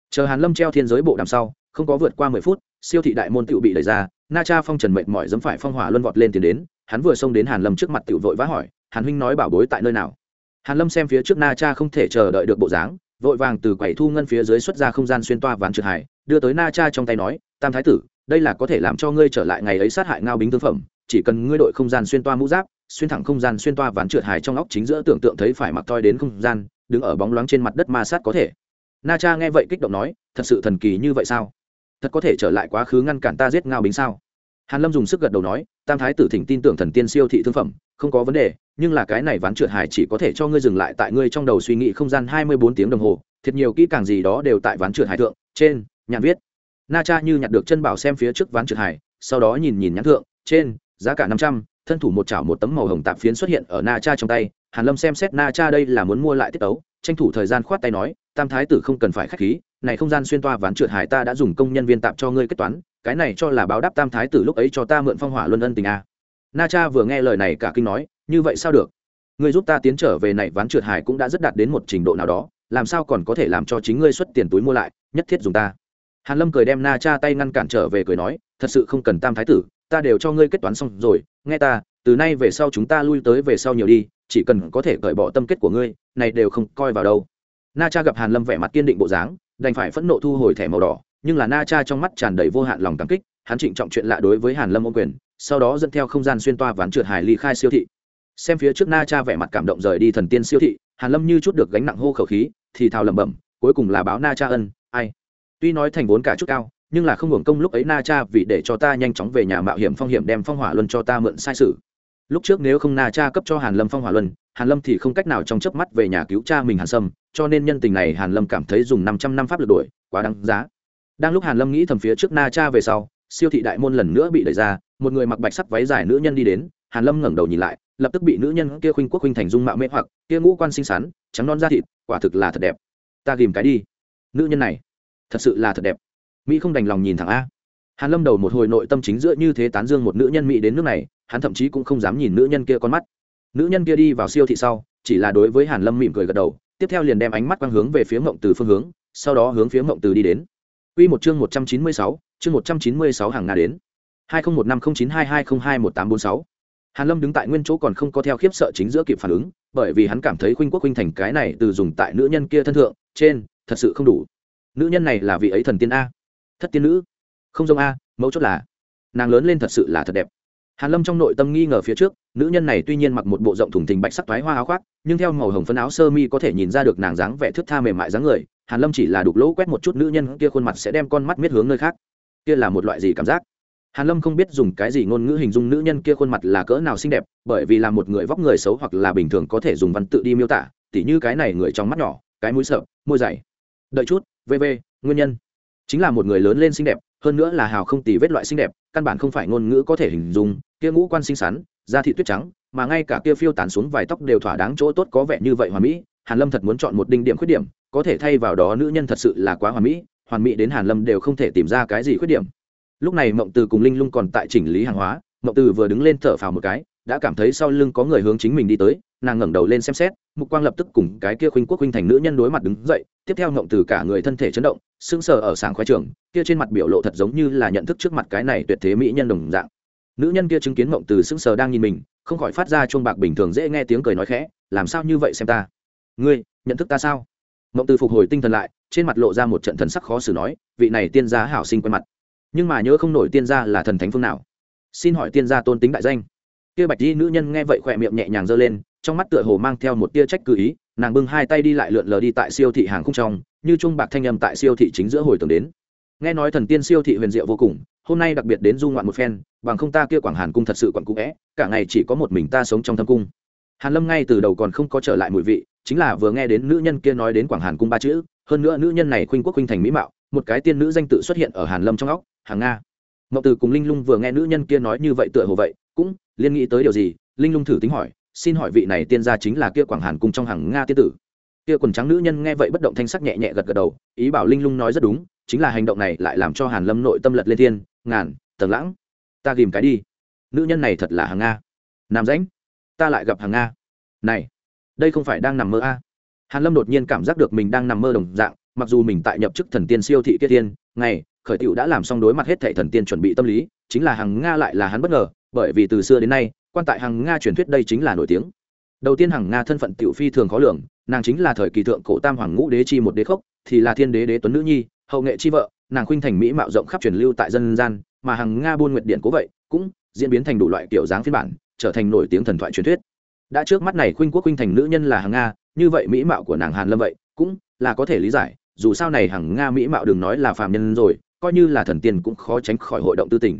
Speaker 1: Chờ hàn lâm treo thiên giới bộ đàm sau, không có vượt qua mười phút, siêu thị đại môn tựu bị đẩy ra na cha phong trần mệt mỏi dẫm phải phong hỏa luân vọt lên tiến đến, hắn vừa xông đến hàn lâm trước mặt tựu vội vã hỏi, hàn huynh nói bảo bối tại nơi nào? Hàn lâm xem phía trước na cha không thể chờ đợi được bộ dáng, vội vàng từ quầy thu ngân phía dưới xuất ra không gian xuyên toa ván trượt hải đưa tới na cha trong tay nói, tam thái tử, đây là có thể làm cho ngươi trở lại ngày ấy sát hại ngao bính thương phẩm, chỉ cần ngươi đội không gian xuyên toa mũ giáp, xuyên thẳng không gian xuyên toa ván trượt hải trong óc chính giữa tưởng tượng thấy phải mặc toi đến không gian, đứng ở bóng loáng trên mặt đất ma sát có thể. Na cha nghe vậy kích động nói, thật sự thần kỳ như vậy sao? Thật có thể trở lại quá khứ ngăn cản ta giết ngao bính sao? Hàn lâm dùng sức gật đầu nói, tam thái tử thỉnh tin tưởng thần tiên siêu thị thương phẩm, không có vấn đề, nhưng là cái này ván trượt hải chỉ có thể cho ngươi dừng lại tại ngươi trong đầu suy nghĩ không gian hai mươi bốn tiếng đồng hồ, thiệt nhiều kỹ càng gì đó đều tại ván trượt hải thượng, trên, nhãn viết. Na cha như nhặt được chân bảo xem phía trước ván trượt hải sau đó nhìn nhìn nhãn thượng, trên, giá cả năm trăm, thân thủ một chảo một tấm màu hồng tạp phiến xuất hiện ở na cha trong tay, hàn lâm xem xét na cha đây là muốn mua lại tiết ấu, tranh thủ thời gian khoát tay nói, tam thái tử không cần phải khách khí này không gian xuyên toa ván trượt hải ta đã dùng công nhân viên tạm cho ngươi kết toán, cái này cho là báo đáp tam thái tử lúc ấy cho ta mượn phong hỏa luân ân tình a. Na cha vừa nghe lời này cả kinh nói, như vậy sao được? Ngươi giúp ta tiến trở về này ván trượt hải cũng đã rất đạt đến một trình độ nào đó, làm sao còn có thể làm cho chính ngươi xuất tiền túi mua lại, nhất thiết dùng ta. Hàn lâm cười đem na cha tay ngăn cản trở về cười nói, thật sự không cần tam thái tử, ta đều cho ngươi kết toán xong rồi, nghe ta, từ nay về sau chúng ta lui tới về sau nhiều đi, chỉ cần có thể cởi bỏ tâm kết của ngươi, này đều không coi vào đâu. Na cha gặp hàn lâm vẻ mặt kiên định bộ dáng đành phải phẫn nộ thu hồi thẻ màu đỏ, nhưng là na cha trong mắt tràn đầy vô hạn lòng cảm kích, hắn trịnh trọng chuyện lạ đối với hàn lâm ô quyền, sau đó dẫn theo không gian xuyên toa ván trượt hải ly khai siêu thị. Xem phía trước na cha vẻ mặt cảm động rời đi thần tiên siêu thị, hàn lâm như chút được gánh nặng hô khẩu khí, thì thào lẩm bẩm, cuối cùng là báo na cha ân, ai? Tuy nói thành vốn cả chút cao, nhưng là không hưởng công lúc ấy na cha vì để cho ta nhanh chóng về nhà mạo hiểm phong hiểm đem phong hỏa luân cho ta mượn sai sự lúc trước nếu không na cha cấp cho hàn lâm phong hỏa luân, hàn lâm thì không cách nào trong chớp mắt về nhà cứu cha mình hàn sâm, cho nên nhân tình này hàn lâm cảm thấy dùng 500 năm pháp lực đổi, quá đáng giá. Đang lúc hàn lâm nghĩ thầm phía trước na cha về sau, siêu thị đại môn lần nữa bị đẩy ra, một người mặc bạch sắc váy dài nữ nhân đi đến, hàn lâm ngẩng đầu nhìn lại, lập tức bị nữ nhân kia khuynh quốc khuynh thành dung mạo mê hoặc, kia ngũ quan xinh xắn, trắng non da thịt, quả thực là thật đẹp. Ta ghìm cái đi. Nữ nhân này, thật sự là thật đẹp. Mỹ không đành lòng nhìn thẳng a. Hàn lâm đầu một hồi nội tâm chính giữa như thế tán dương một nữ nhân mỹ đến nước này hắn thậm chí cũng không dám nhìn nữ nhân kia con mắt nữ nhân kia đi vào siêu thị sau chỉ là đối với hàn lâm mỉm cười gật đầu tiếp theo liền đem ánh mắt quang hướng về phía mộng từ phương hướng sau đó hướng phía mộng từ đi đến Quy một chương 196, chương 196 hàng nga đến. 20150922021846. Hàn Lâm đứng tại nguyên chỗ còn không có theo khiếp sợ chính giữa kịp phản ứng, bởi vì hắn cảm thấy khuynh quốc khuynh thành cái này từ dùng tại nữ nhân kia thân thượng, trên, thật sự không đủ. Nữ nhân này là vị ấy thần tiên a, thất tiên nữ, không giống a, mẫu chốt là nàng lớn lên thật sự là thật đẹp. Hàn Lâm trong nội tâm nghi ngờ phía trước, nữ nhân này tuy nhiên mặc một bộ rộng thùng thình bạch sắc toái hoa áo khoác, nhưng theo màu hồng phấn áo sơ mi có thể nhìn ra được nàng dáng vẻ thướt tha mềm mại dáng người. Hàn Lâm chỉ là đục lỗ quét một chút nữ nhân kia khuôn mặt sẽ đem con mắt miết hướng nơi khác. Kia là một loại gì cảm giác? hàn lâm không biết dùng cái gì ngôn ngữ hình dung nữ nhân kia khuôn mặt là cỡ nào xinh đẹp bởi vì là một người vóc người xấu hoặc là bình thường có thể dùng văn tự đi miêu tả tỉ như cái này người trong mắt nhỏ cái mũi sợ môi dày đợi chút vv nguyên nhân chính là một người lớn lên xinh đẹp hơn nữa là hào không tì vết loại xinh đẹp căn bản không phải ngôn ngữ có thể hình dung kia ngũ quan xinh xắn, da thị tuyết trắng, mà ngay cả kia phiêu tán xuống vài tóc đều thỏa đáng chỗ tốt có vẻ như vậy hoàn mỹ. Hàn lâm thật muốn chọn một đinh điểm khuyết điểm, có thể thay vào đó nữ nhân thật sự là quá hoàn mỹ hoàn mỹ đến hàn lâm đều không thể tìm ra cái gì khuyết điểm. Lúc này mộng từ cùng linh lung còn tại chỉnh lý hàng hóa, mộng từ vừa đứng lên thở phào một cái, đã cảm thấy sau lưng có người hướng chính mình đi tới, nàng ngẩng đầu lên xem xét, mục quang lập tức cùng cái kia khuynh quốc khuynh thành nữ nhân đối mặt đứng dậy, tiếp theo mộng từ cả người thân thể chấn động, sững sờ ở sảng khoái trường, kia trên mặt biểu lộ thật giống như là nhận thức trước mặt cái này tuyệt thế mỹ nhân đồng dạng nữ nhân kia chứng kiến mộng từ sững sờ đang nhìn mình, không khỏi phát ra chuông bạc bình thường dễ nghe tiếng cười nói khẽ, làm sao như vậy xem ta? Ngươi, nhận thức ta sao? Mộng từ phục hồi tinh thần lại, trên mặt lộ ra một trận thần sắc khó xử nói, vị này tiên gia hảo sinh quen mặt. Nhưng mà nhớ không nổi tiên gia là thần thánh phương nào. Xin hỏi tiên gia tôn tính đại danh. Kia bạch di nữ nhân nghe vậy khỏe miệng nhẹ nhàng giơ lên, trong mắt tựa hồ mang theo một tia trách cứ ý, nàng bưng hai tay đi lại lượn lờ đi tại siêu thị hàng không trong, như chuông bạc thanh âm tại siêu thị chính giữa hồi tưởng đến. Nghe nói thần tiên siêu thị huyền diệu vô cùng hôm nay đặc biệt đến du ngoạn một phen, bằng không ta kia quảng hàn cung thật sự quặn cũ vẽ cả ngày chỉ có một mình ta sống trong thâm cung. Hàn lâm ngay từ đầu còn không có trở lại mùi vị, chính là vừa nghe đến nữ nhân kia nói đến quảng hàn cung ba chữ, hơn nữa nữ nhân này khuynh quốc khuynh thành mỹ mạo, một cái tiên nữ danh tự xuất hiện ở hàn lâm trong óc hàng nga. Mậu từ cùng linh lung vừa nghe nữ nhân kia nói như vậy tựa hồ vậy, cũng liên nghĩ tới điều gì, linh lung thử tính hỏi, xin hỏi vị này tiên gia chính là kia quảng hàn cung trong hàng nga tiên tử. Kia quần trắng nữ nhân nghe vậy bất động thanh sắc nhẹ nhẹ gật gật đầu, ý bảo linh lung nói rất đúng, chính là hành động này lại làm cho hàn lâm nội tâm lật lên thiên ngàn, tầng lãng. Ta ghìm cái đi. Nữ nhân này thật là hàng nga. Nam rãnh. Ta lại gặp hàng nga. Này, đây không phải đang nằm mơ a? À. hàn lâm đột nhiên cảm giác được mình đang nằm mơ đồng dạng, mặc dù mình tại nhập chức thần tiên siêu thị kia tiên, ngày, khởi tiểu đã làm xong đối mặt hết thảy thần tiên chuẩn bị tâm lý, chính là hàng nga lại là hắn bất ngờ, bởi vì từ xưa đến nay, quan tại hàng nga truyền thuyết đây chính là nổi tiếng. Đầu tiên hàng nga thân phận tiểu phi thường khó lường, nàng chính là thời kỳ thượng cổ tam hoàng ngũ đế chi một đế khốc, thì là thiên đế đế tuấn nữ nhi hậu nghệ chi vợ, nàng khuynh thành mỹ mạo rộng khắp truyền lưu tại dân gian, mà hàng nga buôn nguyệt điện cố vậy, cũng diễn biến thành đủ loại kiểu dáng phiên bản, trở thành nổi tiếng thần thoại truyền thuyết. Đã trước mắt này khuynh quốc khuynh thành nữ nhân là hàng nga, như vậy mỹ mạo của nàng hàn lâm vậy, cũng là có thể lý giải, dù sao này hàng nga mỹ mạo đừng nói là phàm nhân rồi, coi như là thần tiên cũng khó tránh khỏi hội động tư tình.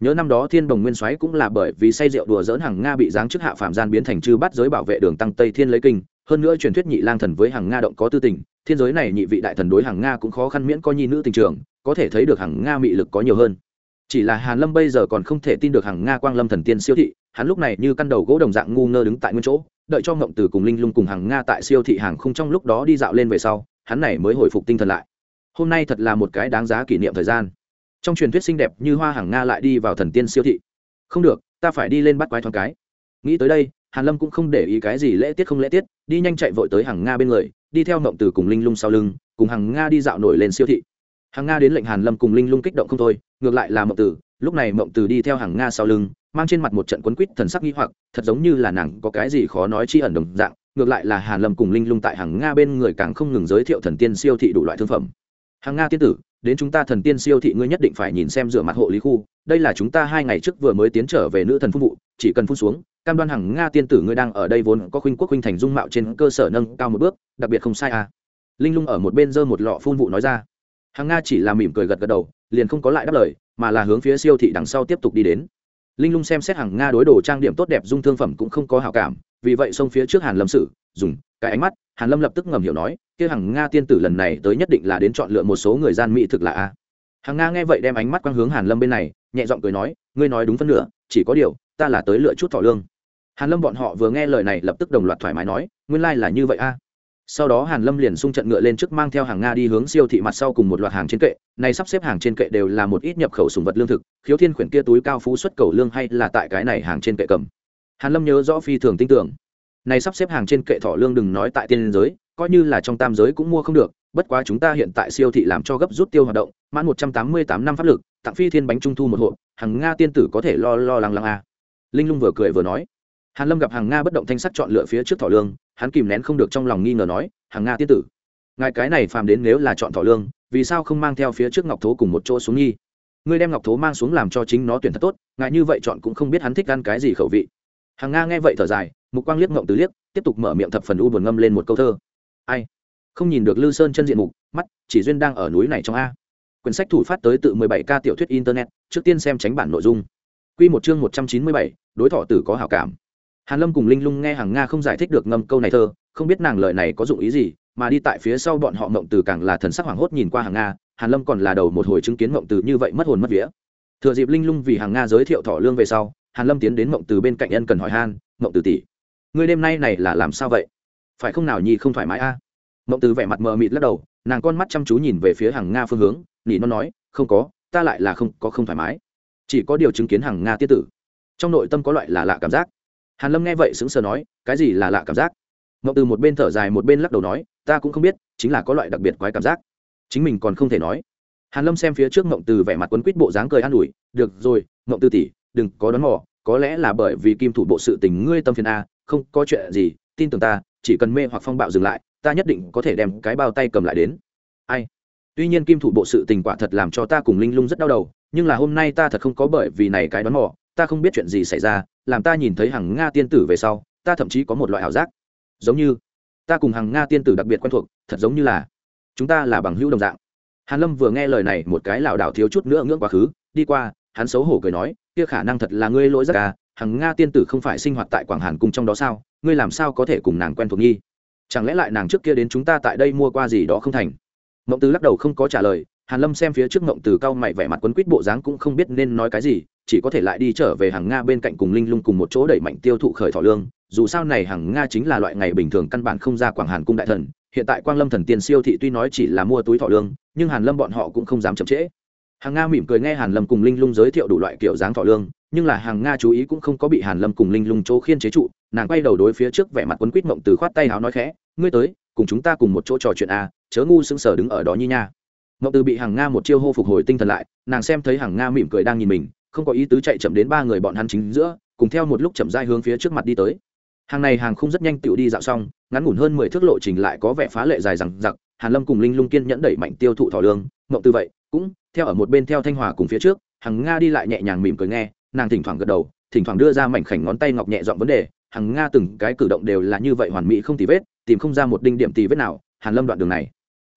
Speaker 1: Nhớ năm đó thiên đồng nguyên soái cũng là bởi vì say rượu đùa dỡn hàng nga bị giáng chức hạ phạm gian biến thành chư bắt giới bảo vệ đường tăng tây thiên lấy kinh, hơn nữa truyền thuyết nhị lang thần với hàng nga động có tư tình thiên giới này nhị vị đại thần đối hàng nga cũng khó khăn miễn coi nhi nữ tình trường, có thể thấy được hàng nga mị lực có nhiều hơn. Chỉ là hàn lâm bây giờ còn không thể tin được hàng nga quang lâm thần tiên siêu thị, hắn lúc này như căn đầu gỗ đồng dạng ngu ngơ đứng tại nguyên chỗ, đợi cho ngộng từ cùng linh lung cùng hàng nga tại siêu thị hàng không trong lúc đó đi dạo lên về sau, hắn này mới hồi phục tinh thần lại. Hôm nay thật là một cái đáng giá kỷ niệm thời gian. Trong truyền thuyết xinh đẹp như hoa hàng nga lại đi vào thần tiên siêu thị. Không được, ta phải đi lên bắt quái thoáng cái. Nghĩ tới đây, hàn lâm cũng không để ý cái gì lễ tiết không lễ tiết, đi nhanh chạy vội tới hàng nga bên người đi theo mộng từ cùng linh lung sau lưng, cùng hàng nga đi dạo nổi lên siêu thị. Hàng nga đến lệnh hàn lâm cùng linh lung kích động không thôi, ngược lại là mộng từ, lúc này mộng từ đi theo hàng nga sau lưng, mang trên mặt một trận quấn quýt thần sắc nghi hoặc, thật giống như là nàng có cái gì khó nói chi ẩn đồng dạng, ngược lại là hàn lâm cùng linh lung tại hàng nga bên người càng không ngừng giới thiệu thần tiên siêu thị đủ loại thương phẩm hàng nga tiên tử, đến chúng ta thần tiên siêu thị ngươi nhất định phải nhìn xem rửa mặt hộ lý khu. Đây là chúng ta hai ngày trước vừa mới tiến trở về nữ thần phun vụ, chỉ cần phun xuống, cam đoan hàng nga tiên tử ngươi đang ở đây vốn có khuynh quốc khuynh thành dung mạo trên cơ sở nâng cao một bước, đặc biệt không sai à. Linh lung ở một bên giơ một lọ phun vụ nói ra. Hàng nga chỉ là mỉm cười gật gật đầu, liền không có lại đáp lời, mà là hướng phía siêu thị đằng sau tiếp tục đi đến. Linh lung xem xét hàng nga đối đồ trang điểm tốt đẹp dung thương phẩm cũng không có hảo cảm, vì vậy xông phía trước hàn lâm sử, dùng cái ánh mắt, hàn lâm lập tức ngầm hiểu nói kia hằng nga tiên tử lần này tới nhất định là đến chọn lựa một số người gian mỹ thực là a. Hằng nga nghe vậy đem ánh mắt quang hướng hàn lâm bên này, nhẹ giọng cười nói, ngươi nói đúng phân nửa, chỉ có điều, ta là tới lựa chút thọ lương. Hàn lâm bọn họ vừa nghe lời này lập tức đồng loạt thoải mái nói, nguyên lai like là như vậy a. Sau đó hàn lâm liền xung trận ngựa lên trước mang theo hàng nga đi hướng siêu thị mặt sau cùng một loạt hàng trên kệ này sắp xếp hàng trên kệ đều là một ít nhập khẩu sùng vật lương thực, khiếu thiên khuyển kia túi cao phú xuất cầu lương hay là tại cái này hàng trên kệ cầm. Hàn lâm nhớ rõ phi thường tin tưởng. Này sắp xếp hàng trên kệ thỏ lương đừng nói tại tiên giới coi như là trong tam giới cũng mua không được, bất quá chúng ta hiện tại siêu thị làm cho gấp rút tiêu hoạt động, mãn một trăm tám mươi tám năm pháp lực, tặng phi thiên bánh trung thu một hộp, hàng nga tiên tử có thể lo lo lắng lắng a. Linh lung vừa cười vừa nói. Hàn lâm gặp hàng nga bất động thanh sắc chọn lựa phía trước thọ lương, hắn kìm nén không được trong lòng nghi ngờ nói, hàng nga tiên tử, ngài cái này phàm đến nếu là chọn thọ lương, vì sao không mang theo phía trước ngọc thố cùng một chỗ xuống nghi? Ngươi đem ngọc thố mang xuống làm cho chính nó tuyển thật tốt, ngài như vậy chọn cũng không biết hắn thích ăn cái gì khẩu vị. Hàng nga nghe vậy thở dài, mục quang liếc ngộng từ liếc, tiếp tục mở miệng thập phần u buồn ngâm lên một câu thơ ai? Không nhìn được lư sơn chân diện mục mắt chỉ duyên đang ở núi này trong a. Quyển sách thủ phát tới tự 17 k tiểu thuyết internet trước tiên xem tránh bản nội dung. Quy một chương 197, đối thọ tử có hảo cảm. Hàn lâm cùng linh lung nghe hàng nga không giải thích được ngâm câu này thơ không biết nàng lời này có dụng ý gì mà đi tại phía sau bọn họ mộng từ càng là thần sắc hoảng hốt nhìn qua hàng nga hàn lâm còn là đầu một hồi chứng kiến mộng từ như vậy mất hồn mất vía. Thừa dịp linh lung vì hàng nga giới thiệu thọ lương về sau hàn lâm tiến đến mộng từ bên cạnh ân cần hỏi han mộng từ tỷ ngươi đêm nay này là làm sao vậy? Phải không nào nhi không thoải mái a? À? mộng từ vẻ mặt mờ mịt lắc đầu, nàng con mắt chăm chú nhìn về phía hàng nga phương hướng, nỉ nó nói, không có, ta lại là không, có không thoải mái. Chỉ có điều chứng kiến hàng nga tiết tử. Trong nội tâm có loại là lạ cảm giác. Hàn lâm nghe vậy sững sờ nói, cái gì là lạ cảm giác? Mộng từ một bên thở dài một bên lắc đầu nói, ta cũng không biết, chính là có loại đặc biệt quái cảm giác. Chính mình còn không thể nói. Hàn lâm xem phía trước mộng từ vẻ mặt quấn quýt bộ dáng cười an ủi, được rồi, mộng từ tỷ, đừng có đón mò, có lẽ là bởi vì kim thủ bộ sự tình ngươi tâm phiền a, không có chuyện gì, tin tưởng ta chỉ cần mê hoặc phong bạo dừng lại, ta nhất định có thể đem cái bao tay cầm lại đến. Ai? Tuy nhiên kim thủ bộ sự tình quả thật làm cho ta cùng linh lung rất đau đầu, nhưng là hôm nay ta thật không có bởi vì này cái đón mò, ta không biết chuyện gì xảy ra, làm ta nhìn thấy hàng nga tiên tử về sau, ta thậm chí có một loại ảo giác. Giống như, ta cùng hàng nga tiên tử đặc biệt quen thuộc, thật giống như là, chúng ta là bằng hữu đồng dạng. Hàn lâm vừa nghe lời này một cái lảo đảo thiếu chút nữa ngưỡng quá khứ, đi qua, hắn xấu hổ cười nói, kia khả năng thật là ngươi lỗi rất ca hàng nga tiên tử không phải sinh hoạt tại quảng hàn cung trong đó sao? Ngươi làm sao có thể cùng nàng quen thuộc nghi? Chẳng lẽ lại nàng trước kia đến chúng ta tại đây mua qua gì đó không thành? Mộng từ lắc đầu không có trả lời, hàn lâm xem phía trước mộng từ cao mày vẻ mặt quấn quýt bộ dáng cũng không biết nên nói cái gì, chỉ có thể lại đi trở về hàng nga bên cạnh cùng linh lung cùng một chỗ đẩy mạnh tiêu thụ khởi thọ lương. Dù sao này hàng nga chính là loại ngày bình thường căn bản không ra quảng hàn cung đại thần, hiện tại quang lâm thần tiên siêu thị tuy nói chỉ là mua túi thọ lương, nhưng hàn lâm bọn họ cũng không dám chậm trễ. Hàng nga mỉm cười nghe hàn lâm cùng linh lung giới thiệu đủ loại kiểu dáng thọ lương nhưng là hàng nga chú ý cũng không có bị hàn lâm cùng linh lung chỗ khiên chế trụ, nàng quay đầu đối phía trước vẻ mặt quấn quýt mộng từ khoát tay háo nói khẽ, ngươi tới, cùng chúng ta cùng một chỗ trò chuyện à chớ ngu sững sờ đứng ở đó như nha. Mộng từ bị hàng nga một chiêu hô phục hồi tinh thần lại, nàng xem thấy hàng nga mỉm cười đang nhìn mình, không có ý tứ chạy chậm đến ba người bọn hắn chính giữa, cùng theo một lúc chậm rãi hướng phía trước mặt đi tới. Hàng này hàng không rất nhanh tựu đi dạo xong, ngắn ngủn hơn mười thước lộ trình lại có vẻ phá lệ dài rằng giặc hàn lâm cùng linh lung kiên nhẫn đẩy mạnh tiêu thụ thỏ lương, mộng từ vậy, cũng theo ở một bên theo thanh hòa cùng phía trước hằng nga đi lại nhẹ nhàng mỉm cười nghe nàng thỉnh thoảng gật đầu, thỉnh thoảng đưa ra mảnh khảnh ngón tay ngọc nhẹ dọn vấn đề, hằng nga, từng cái cử động đều là như vậy hoàn mỹ không tì vết, tìm không ra một đinh điểm tì vết nào, hàn lâm đoạn đường này.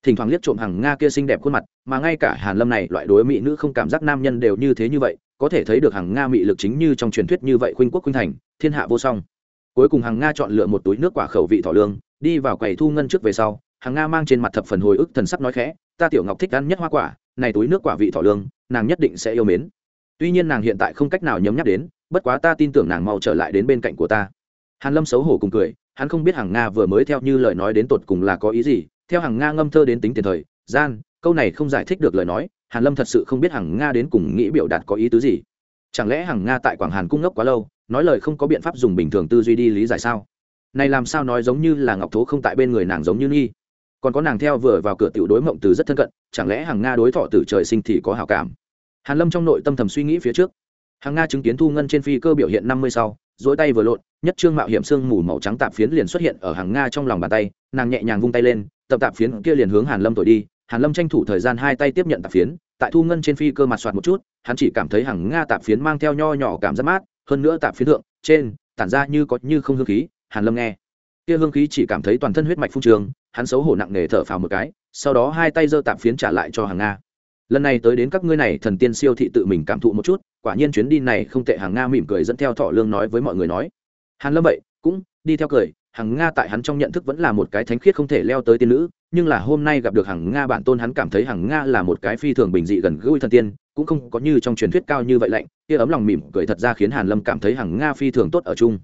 Speaker 1: Thỉnh thoảng liếc trộm hằng nga kia xinh đẹp khuôn mặt, mà ngay cả hàn lâm này loại đối mỹ nữ không cảm giác nam nhân đều như thế như vậy, có thể thấy được hằng nga mỹ lực chính như trong truyền thuyết như vậy khuynh quốc khuynh thành, thiên hạ vô song. Cuối cùng hằng nga chọn lựa một túi nước quả khẩu vị thỏ lương, đi vào quầy thu ngân trước về sau, hằng nga mang trên mặt thập phần hồi ức thần sắc nói khẽ, ta tiểu ngọc thích ăn nhất hoa quả, này túi nước quả vị thỏ lương, nàng nhất định sẽ yêu mến tuy nhiên nàng hiện tại không cách nào nhấm nhắc đến, bất quá ta tin tưởng nàng mau trở lại đến bên cạnh của ta. Hàn lâm xấu hổ cùng cười, hắn không biết hàng nga vừa mới theo như lời nói đến tột cùng là có ý gì, theo hàng nga ngâm thơ đến tính tiền thời, gian, câu này không giải thích được lời nói, hàn lâm thật sự không biết hàng nga đến cùng nghĩ biểu đạt có ý tứ gì. Chẳng lẽ hàng nga tại quảng hàn cung ngốc quá lâu, nói lời không có biện pháp dùng bình thường tư duy đi lý giải sao? Này làm sao nói giống như là ngọc thố không tại bên người nàng giống như nghi còn có nàng theo vừa vào cửa tiểu đối mộng từ rất thân cận, chẳng lẽ hàng nga đối thọ từ trời sinh thì có hảo cảm? Hàn lâm trong nội tâm thầm suy nghĩ phía trước. Hàng nga chứng kiến thu ngân trên phi cơ biểu hiện năm mươi sau dỗi tay vừa lộn, nhất trương mạo hiểm xương mù màu trắng tạp phiến liền xuất hiện ở hàng nga trong lòng bàn tay, nàng nhẹ nhàng vung tay lên, tập tạp phiến kia liền hướng hàn lâm thổi đi. Hàn lâm tranh thủ thời gian hai tay tiếp nhận tạp phiến, tại thu ngân trên phi cơ mặt soạt một chút, hắn chỉ cảm thấy hàng nga tạp phiến mang theo nho nhỏ cảm giác mát, hơn nữa tạp phiến thượng, trên, tản ra như có như không hương khí, hàn lâm nghe. Kia hương khí chỉ cảm thấy toàn thân huyết mạch phun trường hắn xấu hổ nặng nề thở phào một cái, sau đó hai tay giơ tạp phiến trả lại cho hàng nga lần này tới đến các ngươi này thần tiên siêu thị tự mình cảm thụ một chút, quả nhiên chuyến đi này không tệ, hàng nga mỉm cười dẫn theo thọ lương nói với mọi người nói. Hàn lâm vậy, cũng đi theo cười, hàng nga tại hắn trong nhận thức vẫn là một cái thánh khiết không thể leo tới tiên nữ, nhưng là hôm nay gặp được hàng nga bản tôn hắn cảm thấy hàng nga là một cái phi thường bình dị gần gũi thần tiên, cũng không có như trong truyền thuyết cao như vậy lạnh, kia ấm lòng mỉm cười thật ra khiến hàn lâm cảm thấy hàng nga phi thường tốt ở chung.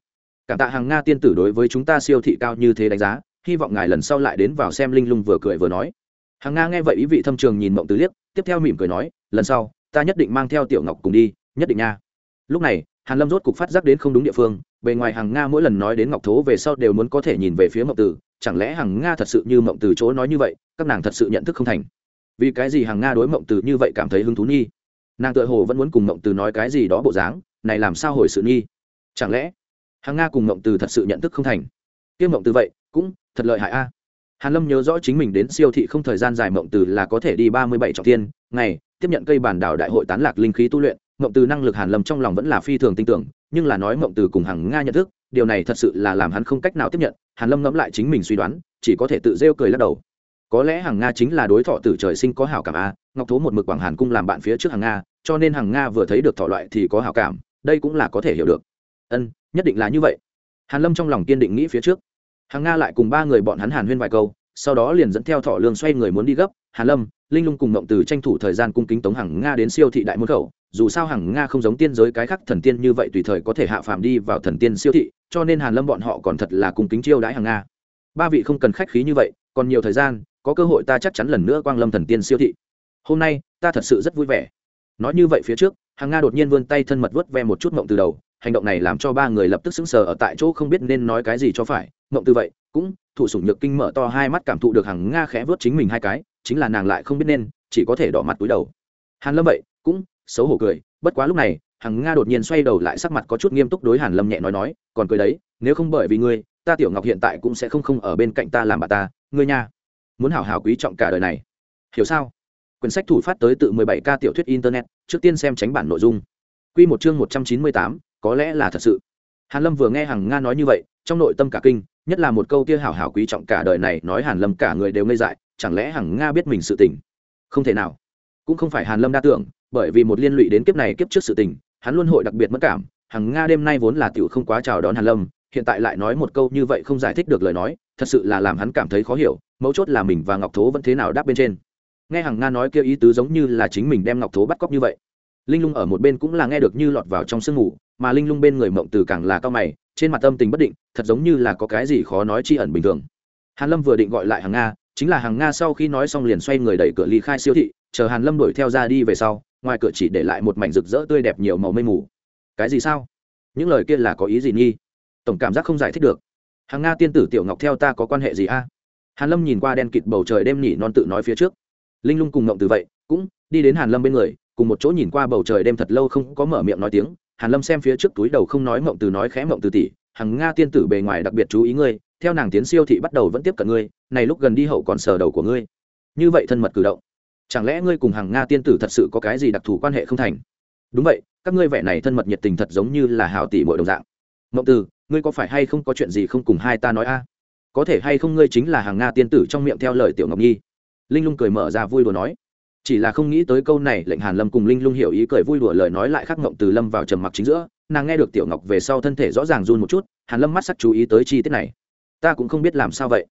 Speaker 1: Cảm tạ hàng nga tiên tử đối với chúng ta siêu thị cao như thế đánh giá, hy vọng ngài lần sau lại đến vào xem linh lung vừa cười vừa nói. Hàng nga nghe vậy ý vị thâm trường nhìn mộng tứ liếc tiếp theo mỉm cười nói, lần sau, ta nhất định mang theo tiểu ngọc cùng đi, nhất định nha. Lúc này, hàn lâm rốt cục phát giác đến không đúng địa phương, bề ngoài hàng nga mỗi lần nói đến ngọc thố về sau đều muốn có thể nhìn về phía mộng tử chẳng lẽ hằng nga thật sự như mộng tử chỗ nói như vậy, các nàng thật sự nhận thức không thành? Vì cái gì hằng nga đối mộng tử như vậy cảm thấy hứng thú nghi? Nàng tự hồ vẫn muốn cùng mộng tử nói cái gì đó bộ dáng, này làm sao hồi sự nghi? Chẳng lẽ hằng nga cùng mộng tử thật sự nhận thức không thành? Kiêm mộng tử vậy, cũng thật lợi hại a hàn lâm nhớ rõ chính mình đến siêu thị không thời gian dài mộng từ là có thể đi ba mươi bảy trọng tiên ngày, tiếp nhận cây bản đảo đại hội tán lạc linh khí tu luyện, mộng từ năng lực hàn lâm trong lòng vẫn là phi thường tin tưởng, nhưng là nói mộng từ cùng hằng nga nhận thức, điều này thật sự là làm hắn không cách nào tiếp nhận, hàn lâm ngẫm lại chính mình suy đoán, chỉ có thể tự rêu cười lắc đầu. Có lẽ hằng nga chính là đối thọ tử trời sinh có hảo cảm a, ngọc thố một mực quảng hàn cung làm bạn phía trước hằng nga, cho nên hằng nga vừa thấy được thọ loại thì có hảo cảm, đây cũng là có thể hiểu được. Ân, nhất định là như vậy. Hàn lâm trong lòng kiên định nghĩ phía trước hằng nga lại cùng ba người bọn hắn hàn huyên vài câu, sau đó liền dẫn theo thọ lương xoay người muốn đi gấp hàn lâm, linh lung cùng mộng từ tranh thủ thời gian cung kính tống hằng nga đến siêu thị đại môn khẩu. Dù sao hằng nga không giống tiên giới cái khác thần tiên như vậy tùy thời có thể hạ phàm đi vào thần tiên siêu thị, cho nên hàn lâm bọn họ còn thật là cung kính chiêu đãi hằng nga. Ba vị không cần khách khí như vậy, còn nhiều thời gian, có cơ hội ta chắc chắn lần nữa quang lâm thần tiên siêu thị. Hôm nay, ta thật sự rất vui vẻ. Nói như vậy phía trước hằng nga đột nhiên vươn tay thân mật vớt ve một chút mộng từ đầu, hành động này làm cho ba người lập tức sững sờ ở tại chỗ không biết nên nói cái gì cho phải mộng từ vậy cũng thủ sủng nhược kinh mở to hai mắt cảm thụ được hằng nga khẽ vớt chính mình hai cái chính là nàng lại không biết nên chỉ có thể đỏ mặt túi đầu. Hàn lâm vậy cũng xấu hổ cười bất quá lúc này hằng nga đột nhiên xoay đầu lại sắc mặt có chút nghiêm túc đối hàn lâm nhẹ nói nói còn cười đấy nếu không bởi vì ngươi ta tiểu ngọc hiện tại cũng sẽ không không ở bên cạnh ta làm bà ta ngươi nha. Muốn hảo hảo quý trọng cả đời này. Hiểu sao? Quyển sách thủ phát tới tự 17 ca tiểu thuyết internet trước tiên xem tránh bản nội dung. Quy một chương 198, có lẽ là thật sự. Hàn lâm vừa nghe hằng nga nói như vậy trong nội tâm cả kinh nhất là một câu kia hảo hảo quý trọng cả đời này nói hàn lâm cả người đều ngây dại, chẳng lẽ hằng nga biết mình sự tình? Không thể nào. Cũng không phải hàn lâm đa tưởng, bởi vì một liên lụy đến kiếp này kiếp trước sự tình, hắn luôn hội đặc biệt mất cảm hằng nga đêm nay vốn là tiểu không quá chào đón hàn lâm, hiện tại lại nói một câu như vậy không giải thích được lời nói, thật sự là làm hắn cảm thấy khó hiểu, mấu chốt là mình và ngọc thố vẫn thế nào đáp bên trên. Nghe hằng nga nói kia ý tứ giống như là chính mình đem ngọc thố bắt cóc như vậy. Linh lung ở một bên cũng là nghe được như lọt vào trong sương ngủ mà linh lung bên người mộng từ càng là cao mày trên mặt tâm tình bất định, thật giống như là có cái gì khó nói tri ẩn bình thường. Hàn lâm vừa định gọi lại hàng nga, chính là hàng nga sau khi nói xong liền xoay người đẩy cửa ly khai siêu thị, chờ hàn lâm đuổi theo ra đi về sau, ngoài cửa chỉ để lại một mảnh rực rỡ tươi đẹp nhiều màu mây mù. Cái gì sao? Những lời kia là có ý gì nghi? Tổng cảm giác không giải thích được. Hàng nga tiên tử tiểu ngọc theo ta có quan hệ gì a? Hàn lâm nhìn qua đen kịt bầu trời đêm nhỉ non tự nói phía trước. Linh lung cùng ngộng từ vậy, cũng đi đến hàn lâm bên người, cùng một chỗ nhìn qua bầu trời đêm thật lâu không có mở miệng nói tiếng hàn lâm xem phía trước túi đầu không nói mộng từ nói khẽ mộng từ tỷ, hằng nga tiên tử bề ngoài đặc biệt chú ý ngươi, theo nàng tiến siêu thị bắt đầu vẫn tiếp cận ngươi, này lúc gần đi hậu còn sờ đầu của ngươi. Như vậy thân mật cử động, chẳng lẽ ngươi cùng hằng nga tiên tử thật sự có cái gì đặc thù quan hệ không thành? Đúng vậy, các ngươi vẻ này thân mật nhiệt tình thật giống như là hào tỷ mọi đồng dạng. Mộng từ, ngươi có phải hay không có chuyện gì không cùng hai ta nói a? Có thể hay không ngươi chính là hàng nga tiên tử trong miệng theo lời tiểu ngọc nhi? Linh lung cười mở ra vui đùa nói chỉ là không nghĩ tới câu này, lệnh hàn lâm cùng linh lung hiểu ý cười vui đùa lời nói lại khắc ngộng từ lâm vào trầm mặc chính giữa. Nàng nghe được tiểu ngọc về sau thân thể rõ ràng run một chút, hàn lâm mắt sắc chú ý tới chi tiết này. Ta cũng không biết làm sao vậy.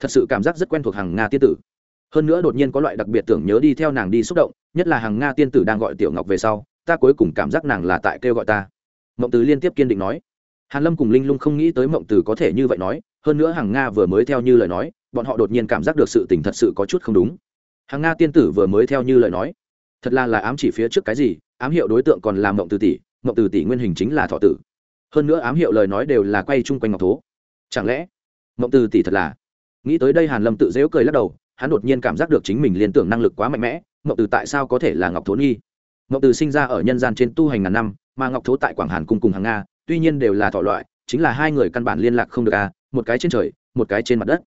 Speaker 1: Thật sự cảm giác rất quen thuộc hàng nga tiên tử. Hơn nữa đột nhiên có loại đặc biệt tưởng nhớ đi theo nàng đi xúc động, nhất là hàng nga tiên tử đang gọi tiểu ngọc về sau, ta cuối cùng cảm giác nàng là tại kêu gọi ta. Mộng từ liên tiếp kiên định nói. Hàn lâm cùng linh lung không nghĩ tới mộng từ có thể như vậy nói, hơn nữa hàng nga vừa mới theo như lời nói, bọn họ đột nhiên cảm giác được sự tình thật sự có chút không đúng hàng nga tiên tử vừa mới theo như lời nói, thật là là ám chỉ phía trước cái gì, ám hiệu đối tượng còn là mộng từ tỷ, mộng từ tỷ nguyên hình chính là thọ tử. Hơn nữa ám hiệu lời nói đều là quay chung quanh ngọc thố. Chẳng lẽ, mộng từ tỷ thật là? Nghĩ tới đây hàn lâm tự dễu cười lắc đầu, hắn đột nhiên cảm giác được chính mình liên tưởng năng lực quá mạnh mẽ, mộng từ tại sao có thể là ngọc thố nghi? Mộng từ sinh ra ở nhân gian trên tu hành ngàn năm, mà ngọc thố tại quảng hàn cung cùng hàng nga, tuy nhiên đều là thọ loại, chính là hai người căn bản liên lạc không được à một cái trên trời, một cái trên mặt đất.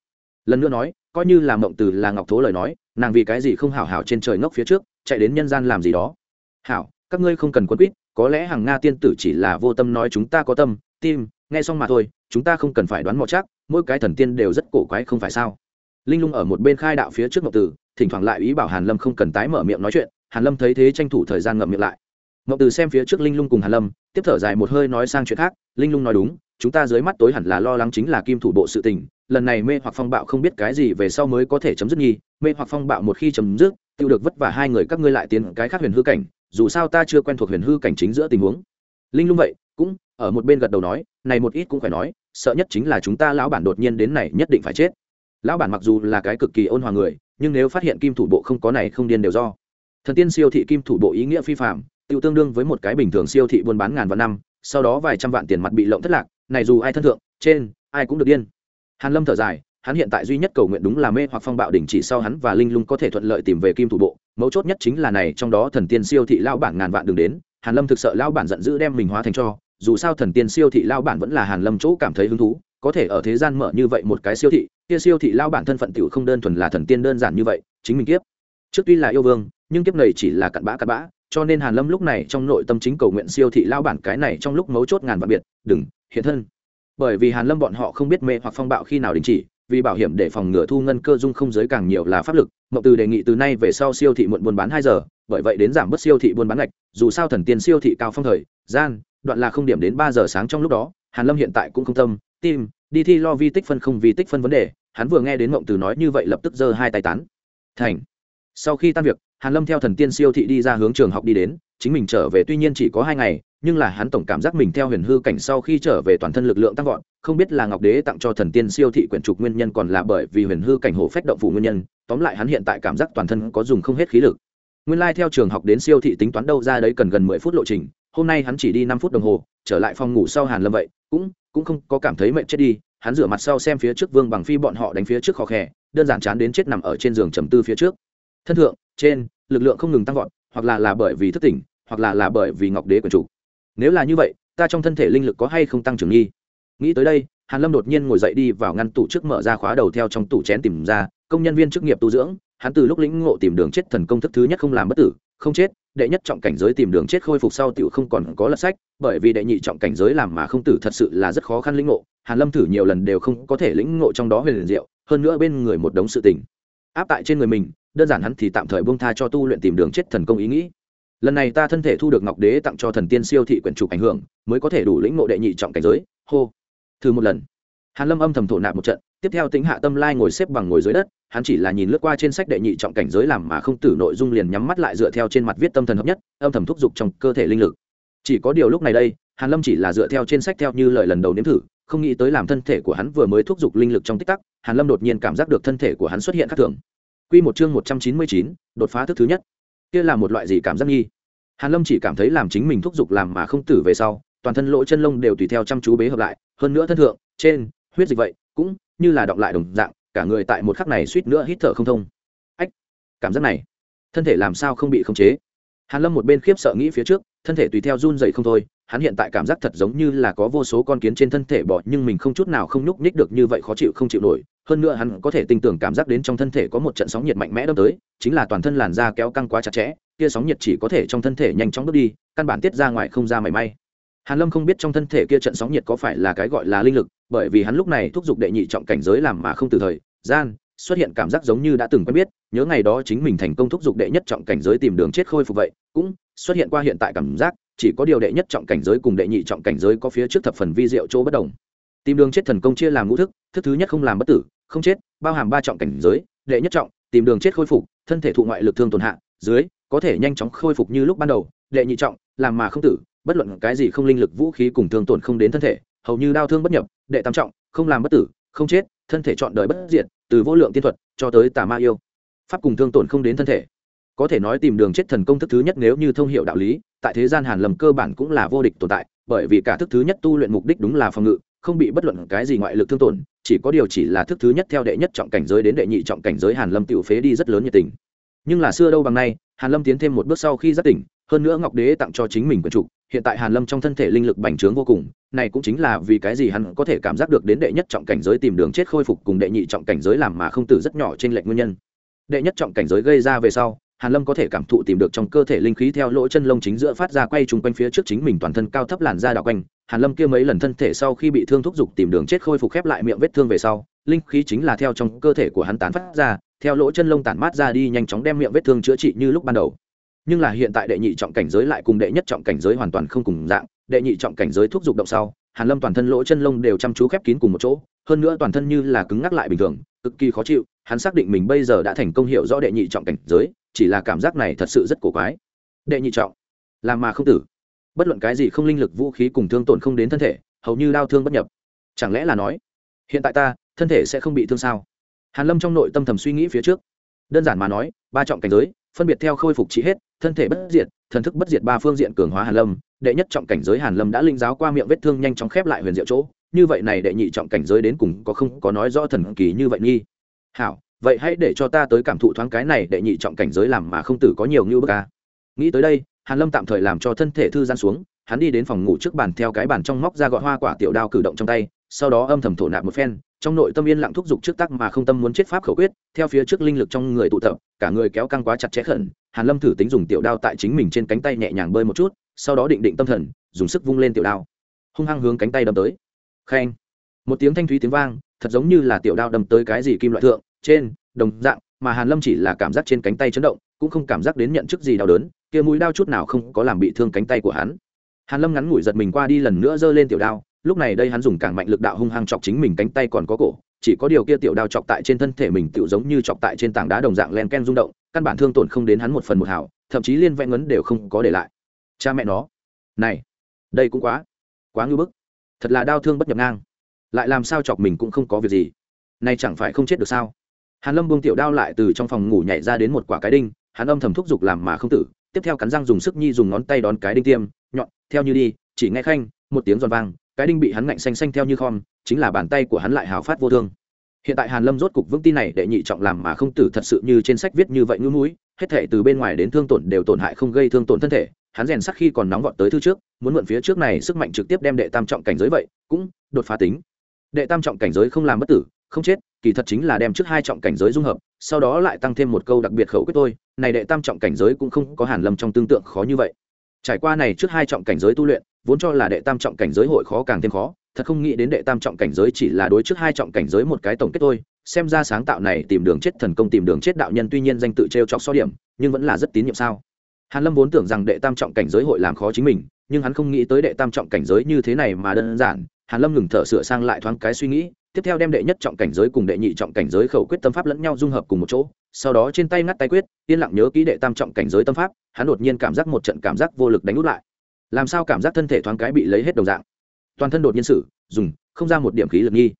Speaker 1: Lần nữa nói coi như là mộng từ là ngọc thố lời nói, nàng vì cái gì không hảo hảo trên trời ngốc phía trước, chạy đến nhân gian làm gì đó. Hảo, các ngươi không cần quân quýt, có lẽ hàng nga tiên tử chỉ là vô tâm nói chúng ta có tâm, tim, nghe xong mà thôi, chúng ta không cần phải đoán mò chắc, mỗi cái thần tiên đều rất cổ quái không phải sao? Linh lung ở một bên khai đạo phía trước mộng tử thỉnh thoảng lại ý bảo hàn lâm không cần tái mở miệng nói chuyện, hàn lâm thấy thế tranh thủ thời gian ngậm miệng lại. Mộng tử xem phía trước linh lung cùng hàn lâm, tiếp thở dài một hơi nói sang chuyện khác, linh lung nói đúng, chúng ta dưới mắt tối hẳn là lo lắng chính là kim thủ bộ sự tình lần này mê hoặc phong bạo không biết cái gì về sau mới có thể chấm dứt nghi mê hoặc phong bạo một khi chấm dứt, tiêu được vất vả hai người các ngươi lại tiến cái khác huyền hư cảnh, dù sao ta chưa quen thuộc huyền hư cảnh chính giữa tình huống. Linh lung vậy, cũng ở một bên gật đầu nói, này một ít cũng phải nói, sợ nhất chính là chúng ta lão bản đột nhiên đến này nhất định phải chết. Lão bản mặc dù là cái cực kỳ ôn hòa người, nhưng nếu phát hiện kim thủ bộ không có này không điên đều do. Thần tiên siêu thị kim thủ bộ ý nghĩa phi phạm tiêu tương đương với một cái bình thường siêu thị buôn bán ngàn vạn năm, sau đó vài trăm vạn tiền mặt bị lộng thất lạc, này dù ai thân thượng, trên, ai cũng được điên hàn lâm thở dài, hắn hiện tại duy nhất cầu nguyện đúng là mê hoặc phong bạo đỉnh chỉ sau hắn và linh lung có thể thuận lợi tìm về kim thủ bộ. Mấu chốt nhất chính là này, trong đó thần tiên siêu thị lao bản ngàn vạn đường đến, hàn lâm thực sợ lao bản giận dữ đem mình hóa thành cho. Dù sao thần tiên siêu thị lao bản vẫn là hàn lâm chỗ cảm thấy hứng thú, có thể ở thế gian mở như vậy một cái siêu thị, kia siêu thị lao bản thân phận tiểu không đơn thuần là thần tiên đơn giản như vậy, chính mình kiếp. Trước tuy là yêu vương, nhưng kiếp này chỉ là cặn bã cặn bã, cho nên hàn lâm lúc này trong nội tâm chính cầu nguyện siêu thị lao bản cái này trong lúc mấu chốt ngàn vạn biệt, đừng, hiện thân bởi vì hàn lâm bọn họ không biết mê hoặc phong bạo khi nào đình chỉ, vì bảo hiểm để phòng ngừa thu ngân cơ dung không giới càng nhiều là pháp lực, mộng từ đề nghị từ nay về sau siêu thị muộn buôn bán hai giờ, bởi vậy đến giảm bớt siêu thị buôn bán ngạch, dù sao thần tiên siêu thị cao phong thời, gian, đoạn là không điểm đến ba giờ sáng trong lúc đó, hàn lâm hiện tại cũng không tâm, tim, đi thi lo vi tích phân không vi tích phân vấn đề, hắn vừa nghe đến mộng từ nói như vậy lập tức giơ hai tay tán. Thành. Sau khi tan việc, hàn lâm theo thần tiên siêu thị đi ra hướng trường học đi đến, chính mình trở về tuy nhiên chỉ có hai ngày nhưng là hắn tổng cảm giác mình theo huyền hư cảnh sau khi trở về toàn thân lực lượng tăng vọt, không biết là ngọc đế tặng cho thần tiên siêu thị quyển trục nguyên nhân còn là bởi vì huyền hư cảnh hổ phách động phủ nguyên nhân, tóm lại hắn hiện tại cảm giác toàn thân có dùng không hết khí lực. Nguyên lai theo trường học đến siêu thị tính toán đâu ra đấy cần gần mười phút lộ trình, hôm nay hắn chỉ đi năm phút đồng hồ, trở lại phòng ngủ sau hàn lâm vậy, cũng cũng không có cảm thấy mệt chết đi, hắn rửa mặt sau xem phía trước vương bằng phi bọn họ đánh phía trước khó khè đơn giản chán đến chết nằm ở trên giường trầm tư phía trước. Thân thượng, trên, lực lượng không ngừng tăng vọt, hoặc là là bởi vì thức tỉnh, hoặc là là bởi vì ngọc đế quyển chủ nếu là như vậy, ta trong thân thể linh lực có hay không tăng trưởng nghi? Nghĩ tới đây, hàn lâm đột nhiên ngồi dậy đi vào ngăn tủ trước mở ra khóa đầu theo trong tủ chén tìm ra, công nhân viên chức nghiệp tu dưỡng, hắn từ lúc lĩnh ngộ tìm đường chết thần công thức thứ nhất không làm bất tử, không chết, đệ nhất trọng cảnh giới tìm đường chết khôi phục sau tiểu không còn có lật sách, bởi vì đệ nhị trọng cảnh giới làm mà không tử thật sự là rất khó khăn lĩnh ngộ, hàn lâm thử nhiều lần đều không có thể lĩnh ngộ trong đó huyền diệu, hơn nữa bên người một đống sự tình. Áp tại trên người mình, đơn giản hắn thì tạm thời buông tha cho tu luyện tìm đường chết thần công ý nghĩ lần này ta thân thể thu được ngọc đế tặng cho thần tiên siêu thị quyển trục ảnh hưởng mới có thể đủ lĩnh ngộ đệ nhị trọng cảnh giới. Hô. Thử một lần. Hàn lâm âm thầm thổ nạp một trận tiếp theo tính hạ tâm lai ngồi xếp bằng ngồi dưới đất hắn chỉ là nhìn lướt qua trên sách đệ nhị trọng cảnh giới làm mà không tử nội dung liền nhắm mắt lại dựa theo trên mặt viết tâm thần hợp nhất âm thầm thúc giục trong cơ thể linh lực. Chỉ có điều lúc này đây hàn lâm chỉ là dựa theo trên sách theo như lời lần đầu nếm thử không nghĩ tới làm thân thể của hắn vừa mới thúc giục linh lực trong tích tắc hàn lâm đột nhiên cảm giác được thân thể của hắn xuất hiện khác thường. Quy một chương một trăm chín mươi chín, đột phá thức thứ nhất. Kia là một loại gì cảm giác nghi? Hàn lâm chỉ cảm thấy làm chính mình thúc giục làm mà không tử về sau, toàn thân lỗ chân lông đều tùy theo chăm chú bế hợp lại, hơn nữa thân thượng, trên, huyết dịch vậy, cũng như là động lại đồng dạng, cả người tại một khắc này suýt nữa hít thở không thông. Ách, cảm giác này, thân thể làm sao không bị khống chế? Hàn lâm một bên khiếp sợ nghĩ phía trước, thân thể tùy theo run dậy không thôi, hắn hiện tại cảm giác thật giống như là có vô số con kiến trên thân thể bỏ nhưng mình không chút nào không nhúc nhích được như vậy khó chịu không chịu nổi. Hơn nữa hắn có thể tin tưởng cảm giác đến trong thân thể có một trận sóng nhiệt mạnh mẽ đâm tới, chính là toàn thân làn da kéo căng quá chặt chẽ kia sóng nhiệt chỉ có thể trong thân thể nhanh chóng bước đi, căn bản tiết ra ngoài không ra mảy may. Hàn lâm không biết trong thân thể kia trận sóng nhiệt có phải là cái gọi là linh lực, bởi vì hắn lúc này thúc giục đệ nhị trọng cảnh giới làm mà không từ thời, gian, xuất hiện cảm giác giống như đã từng quen biết, nhớ ngày đó chính mình thành công thúc giục đệ nhất trọng cảnh giới tìm đường chết khôi phục vậy, cũng xuất hiện qua hiện tại cảm giác, chỉ có điều đệ nhất trọng cảnh giới cùng đệ nhị trọng cảnh giới có phía trước thập phần vi diệu chỗ bất đồng. Tìm đường chết thần công chia làm ngũ thức thức thứ nhất không làm bất tử, không chết, bao hàm ba trọng cảnh giới, đệ nhất trọng, tìm đường chết khôi phục, thân thể thụ ngoại lực thương tổn hạ, dưới có thể nhanh chóng khôi phục như lúc ban đầu, đệ nhị trọng, làm mà không tử, bất luận cái gì không linh lực vũ khí cùng thương tổn không đến thân thể, hầu như đau thương bất nhập, đệ tam trọng, không làm bất tử, không chết, thân thể chọn đời bất diệt, từ vô lượng tiên thuật cho tới tà ma yêu. Pháp cùng thương tổn không đến thân thể. Có thể nói tìm đường chết thần công thức thứ nhất nếu như thông hiệu đạo lý, tại thế gian hàn lầm cơ bản cũng là vô địch tồn tại, bởi vì cả thức thứ nhất tu luyện mục đích đúng là phòng ngự, không bị bất luận cái gì ngoại lực thương tổn, chỉ có điều chỉ là thức thứ nhất theo đệ nhất trọng cảnh giới đến đệ nhị trọng cảnh giới hàn lâm tiểu phế đi rất lớn nhiệt tình. Nhưng là xưa đâu bằng nay hàn lâm tiến thêm một bước sau khi giác tỉnh, hơn nữa ngọc đế tặng cho chính mình quyền trục, hiện tại hàn lâm trong thân thể linh lực bành trướng vô cùng, này cũng chính là vì cái gì hắn có thể cảm giác được đến đệ nhất trọng cảnh giới tìm đường chết khôi phục cùng đệ nhị trọng cảnh giới làm mà không tử rất nhỏ trên lệnh nguyên nhân. Đệ nhất trọng cảnh giới gây ra về sau, hàn lâm có thể cảm thụ tìm được trong cơ thể linh khí theo lỗ chân lông chính giữa phát ra quay trùng quanh phía trước chính mình toàn thân cao thấp làn da đảo quanh. Hàn lâm kia mấy lần thân thể sau khi bị thương thúc giục tìm đường chết khôi phục khép lại miệng vết thương về sau linh khí chính là theo trong cơ thể của hắn tán phát ra, theo lỗ chân lông tản mát ra đi nhanh chóng đem miệng vết thương chữa trị như lúc ban đầu. Nhưng là hiện tại đệ nhị trọng cảnh giới lại cùng đệ nhất trọng cảnh giới hoàn toàn không cùng dạng, đệ nhị trọng cảnh giới thuốc dục động sau, hàn lâm toàn thân lỗ chân lông đều chăm chú khép kín cùng một chỗ, hơn nữa toàn thân như là cứng ngắc lại bình thường, cực kỳ khó chịu, hắn xác định mình bây giờ đã thành công hiểu rõ đệ nhị trọng cảnh giới, chỉ là cảm giác này thật sự rất cổ quái. Đệ nhị trọng, làm mà không tử. Bất luận cái gì không linh lực vũ khí cùng thương tổn không đến thân thể, hầu như đau thương bất nhập. Chẳng lẽ là nói, hiện tại ta thân thể sẽ không bị thương sao? Hàn lâm trong nội tâm thầm suy nghĩ phía trước. Đơn giản mà nói, ba trọng cảnh giới, phân biệt theo khôi phục trị hết, thân thể bất diệt, thần thức bất diệt ba phương diện cường hóa hàn lâm, đệ nhất trọng cảnh giới hàn lâm đã linh giáo qua miệng vết thương nhanh chóng khép lại huyền diệu chỗ, như vậy này đệ nhị trọng cảnh giới đến cùng có không có nói rõ thần kỳ như vậy nghi? Hảo, vậy hãy để cho ta tới cảm thụ thoáng cái này đệ nhị trọng cảnh giới làm mà không tử có nhiều như bức ca nghĩ tới đây, hàn lâm tạm thời làm cho thân thể thư gian xuống, hắn đi đến phòng ngủ trước bàn theo cái bàn trong móc ra gọt hoa quả tiểu đao cử động trong tay, sau đó âm thầm thổ nạp một phen trong nội tâm yên lặng thúc giục trước tắc mà không tâm muốn chết pháp khẩu quyết, theo phía trước linh lực trong người tụ tập, cả người kéo căng quá chặt chẽ khẩn, hàn lâm thử tính dùng tiểu đao tại chính mình trên cánh tay nhẹ nhàng bơi một chút, sau đó định định tâm thần, dùng sức vung lên tiểu đao. Hung hăng hướng cánh tay đâm tới. Khen. Một tiếng thanh thúy tiếng vang, thật giống như là tiểu đao đâm tới cái gì kim loại thượng, trên, đồng dạng, mà hàn lâm chỉ là cảm giác trên cánh tay chấn động, cũng không cảm giác đến nhận chức gì đau đớn, kia mũi đao chút nào không có làm bị thương cánh tay của hắn. Hàn lâm ngắn ngủi giật mình qua đi lần nữa giơ lên tiểu đao lúc này đây hắn dùng càng mạnh lực đạo hung hăng chọc chính mình cánh tay còn có cổ, chỉ có điều kia tiểu đao chọc tại trên thân thể mình tựu giống như chọc tại trên tảng đá đồng dạng len ken rung động, căn bản thương tổn không đến hắn một phần một hảo, thậm chí liên vẹn ngấn đều không có để lại. Cha mẹ nó. Này, đây cũng quá quá ngưu bức. Thật là đau thương bất nhập ngang. Lại làm sao chọc mình cũng không có việc gì. Nay chẳng phải không chết được sao? Hàn lâm buông tiểu đao lại từ trong phòng ngủ nhảy ra đến một quả cái đinh, hắn âm thầm thúc giục làm mà không tử, tiếp theo cắn răng dùng sức nhi dùng ngón tay đón cái đinh tiêm, nhọn, theo như đi, chỉ nghe khanh, một tiếng giòn vang cái đinh bị hắn ngạnh xanh xanh theo như khom, chính là bàn tay của hắn lại hào phát vô thương. Hiện tại hàn lâm rốt cục vững tin này đệ nhị trọng làm mà không tử thật sự như trên sách viết như vậy ngưỡng mũi, hết thể từ bên ngoài đến thương tổn đều tổn hại không gây thương tổn thân thể, hắn rèn sắc khi còn nóng vọt tới thứ trước, muốn mượn phía trước này sức mạnh trực tiếp đem đệ tam trọng cảnh giới vậy, cũng đột phá tính. Đệ tam trọng cảnh giới không làm bất tử, không chết, kỳ thật chính là đem trước hai trọng cảnh giới dung hợp, sau đó lại tăng thêm một câu đặc biệt khẩu quyết tôi này đệ tam trọng cảnh giới cũng không có hàn lâm trong tương tượng khó như vậy. Trải qua này trước hai trọng cảnh giới tu luyện vốn cho là đệ tam trọng cảnh giới hội khó càng thêm khó, thật không nghĩ đến đệ tam trọng cảnh giới chỉ là đối trước hai trọng cảnh giới một cái tổng kết thôi. Xem ra sáng tạo này tìm đường chết thần công tìm đường chết đạo nhân tuy nhiên danh tự t r e o chọc so điểm, nhưng vẫn là rất tín nhiệm sao. Hàn lâm vốn tưởng rằng đệ tam trọng cảnh giới hội làm khó chính mình, nhưng hắn không nghĩ tới đệ tam trọng cảnh giới như thế này mà đơn giản. Hàn lâm ngừng thở sửa sang lại thoáng cái suy nghĩ, tiếp theo đem đệ nhất trọng cảnh giới cùng đệ nhị trọng cảnh giới khẩu quyết tâm pháp lẫn nhau dung hợp cùng một chỗ, sau đó trên tay ngắt tay quyết, yên lặng nhớ kỹ đệ tam trọng cảnh giới tâm pháp, hắn đột nhiên cảm giác một trận cảm giác vô lực đánh út lại làm sao cảm giác thân thể thoáng cái bị lấy hết đồng dạng? Toàn thân đột nhiên sử dùng, không ra một điểm khí lực nghi.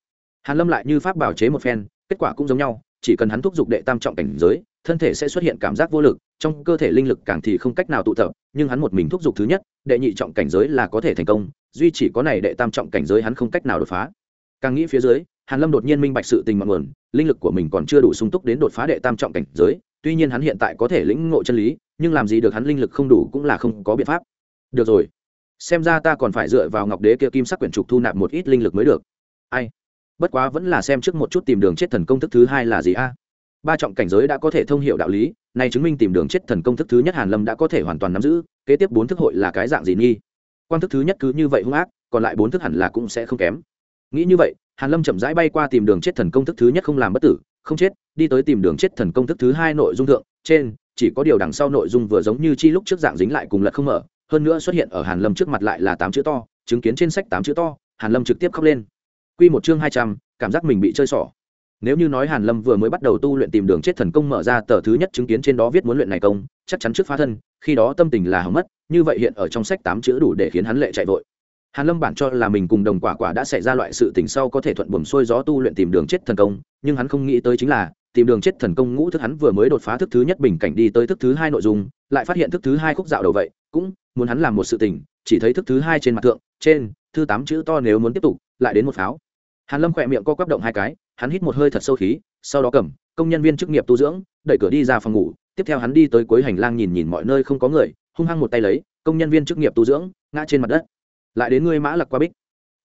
Speaker 1: Hàn lâm lại như pháp bảo chế một phen, kết quả cũng giống nhau, chỉ cần hắn thúc giục đệ tam trọng cảnh giới, thân thể sẽ xuất hiện cảm giác vô lực, trong cơ thể linh lực càng thì không cách nào tụ tập, nhưng hắn một mình thúc giục thứ nhất, đệ nhị trọng cảnh giới là có thể thành công, duy chỉ có này đệ tam trọng cảnh giới hắn không cách nào đột phá. Càng nghĩ phía dưới, hàn lâm đột nhiên minh bạch sự tình mọi nguồn, linh lực của mình còn chưa đủ sung túc đến đột phá đệ tam trọng cảnh giới, tuy nhiên hắn hiện tại có thể lĩnh ngộ chân lý, nhưng làm gì được hắn linh lực không đủ cũng là không có biện pháp được rồi. Xem ra ta còn phải dựa vào ngọc đế kia kim sắc quyển trục thu nạp một ít linh lực mới được. Ai? Bất quá vẫn là xem trước một chút tìm đường chết thần công thức thứ hai là gì a? Ba trọng cảnh giới đã có thể thông h i ể u đạo lý, này chứng minh tìm đường chết thần công thức thứ nhất hàn lâm đã có thể hoàn toàn nắm giữ, kế tiếp bốn thức hội là cái dạng gì nghi? Quan thức thứ nhất cứ như vậy hung ác, còn lại bốn thức hẳn là cũng sẽ không kém. Nghĩ như vậy, hàn lâm chậm rãi bay qua tìm đường chết thần công thức thứ nhất không làm bất tử, không chết, đi tới tìm đường chết thần công thức thứ hai nội dung thượng, trên, chỉ có điều đằng sau nội dung vừa giống như chi lúc trước dạng dính lại cùng lật không mở hơn nữa xuất hiện ở hàn lâm trước mặt lại là tám chữ to, chứng kiến trên sách tám chữ to, hàn lâm trực tiếp khóc lên. Quy một chương hai trăm, cảm giác mình bị chơi xỏ. Nếu như nói hàn lâm vừa mới bắt đầu tu luyện tìm đường chết thần công mở ra tờ thứ nhất chứng kiến trên đó viết muốn luyện này công, chắc chắn trước phá thân, khi đó tâm tình là hỏng mất, như vậy hiện ở trong sách tám chữ đủ để khiến hắn lệ chạy vội. Hàn lâm bản cho là mình cùng đồng quả quả đã xảy ra loại sự tình sau có thể thuận buồm xuôi gió tu luyện tìm đường chết thần công, nhưng hắn không nghĩ tới chính là, tìm đường chết thần công ngũ thức hắn vừa mới đột phá thức thứ nhất bình cảnh đi tới thức thứ hai nội dung, lại phát hiện thức thứ hai khúc dạo đầu vậy cũng muốn hắn làm một sự tình, chỉ thấy thức thứ hai trên mặt thượng, trên, thư tám chữ to nếu muốn tiếp tục, lại đến một pháo. Hàn lâm khỏe miệng co quắp động hai cái, hắn hít một hơi thật sâu khí, sau đó cầm, công nhân viên chức nghiệp tu dưỡng, đẩy cửa đi ra phòng ngủ. Tiếp theo hắn đi tới cuối hành lang nhìn nhìn mọi nơi không có người, hung hăng một tay lấy, công nhân viên chức nghiệp tu dưỡng, ngã trên mặt đất. Lại đến ngươi mã lặc qua bích.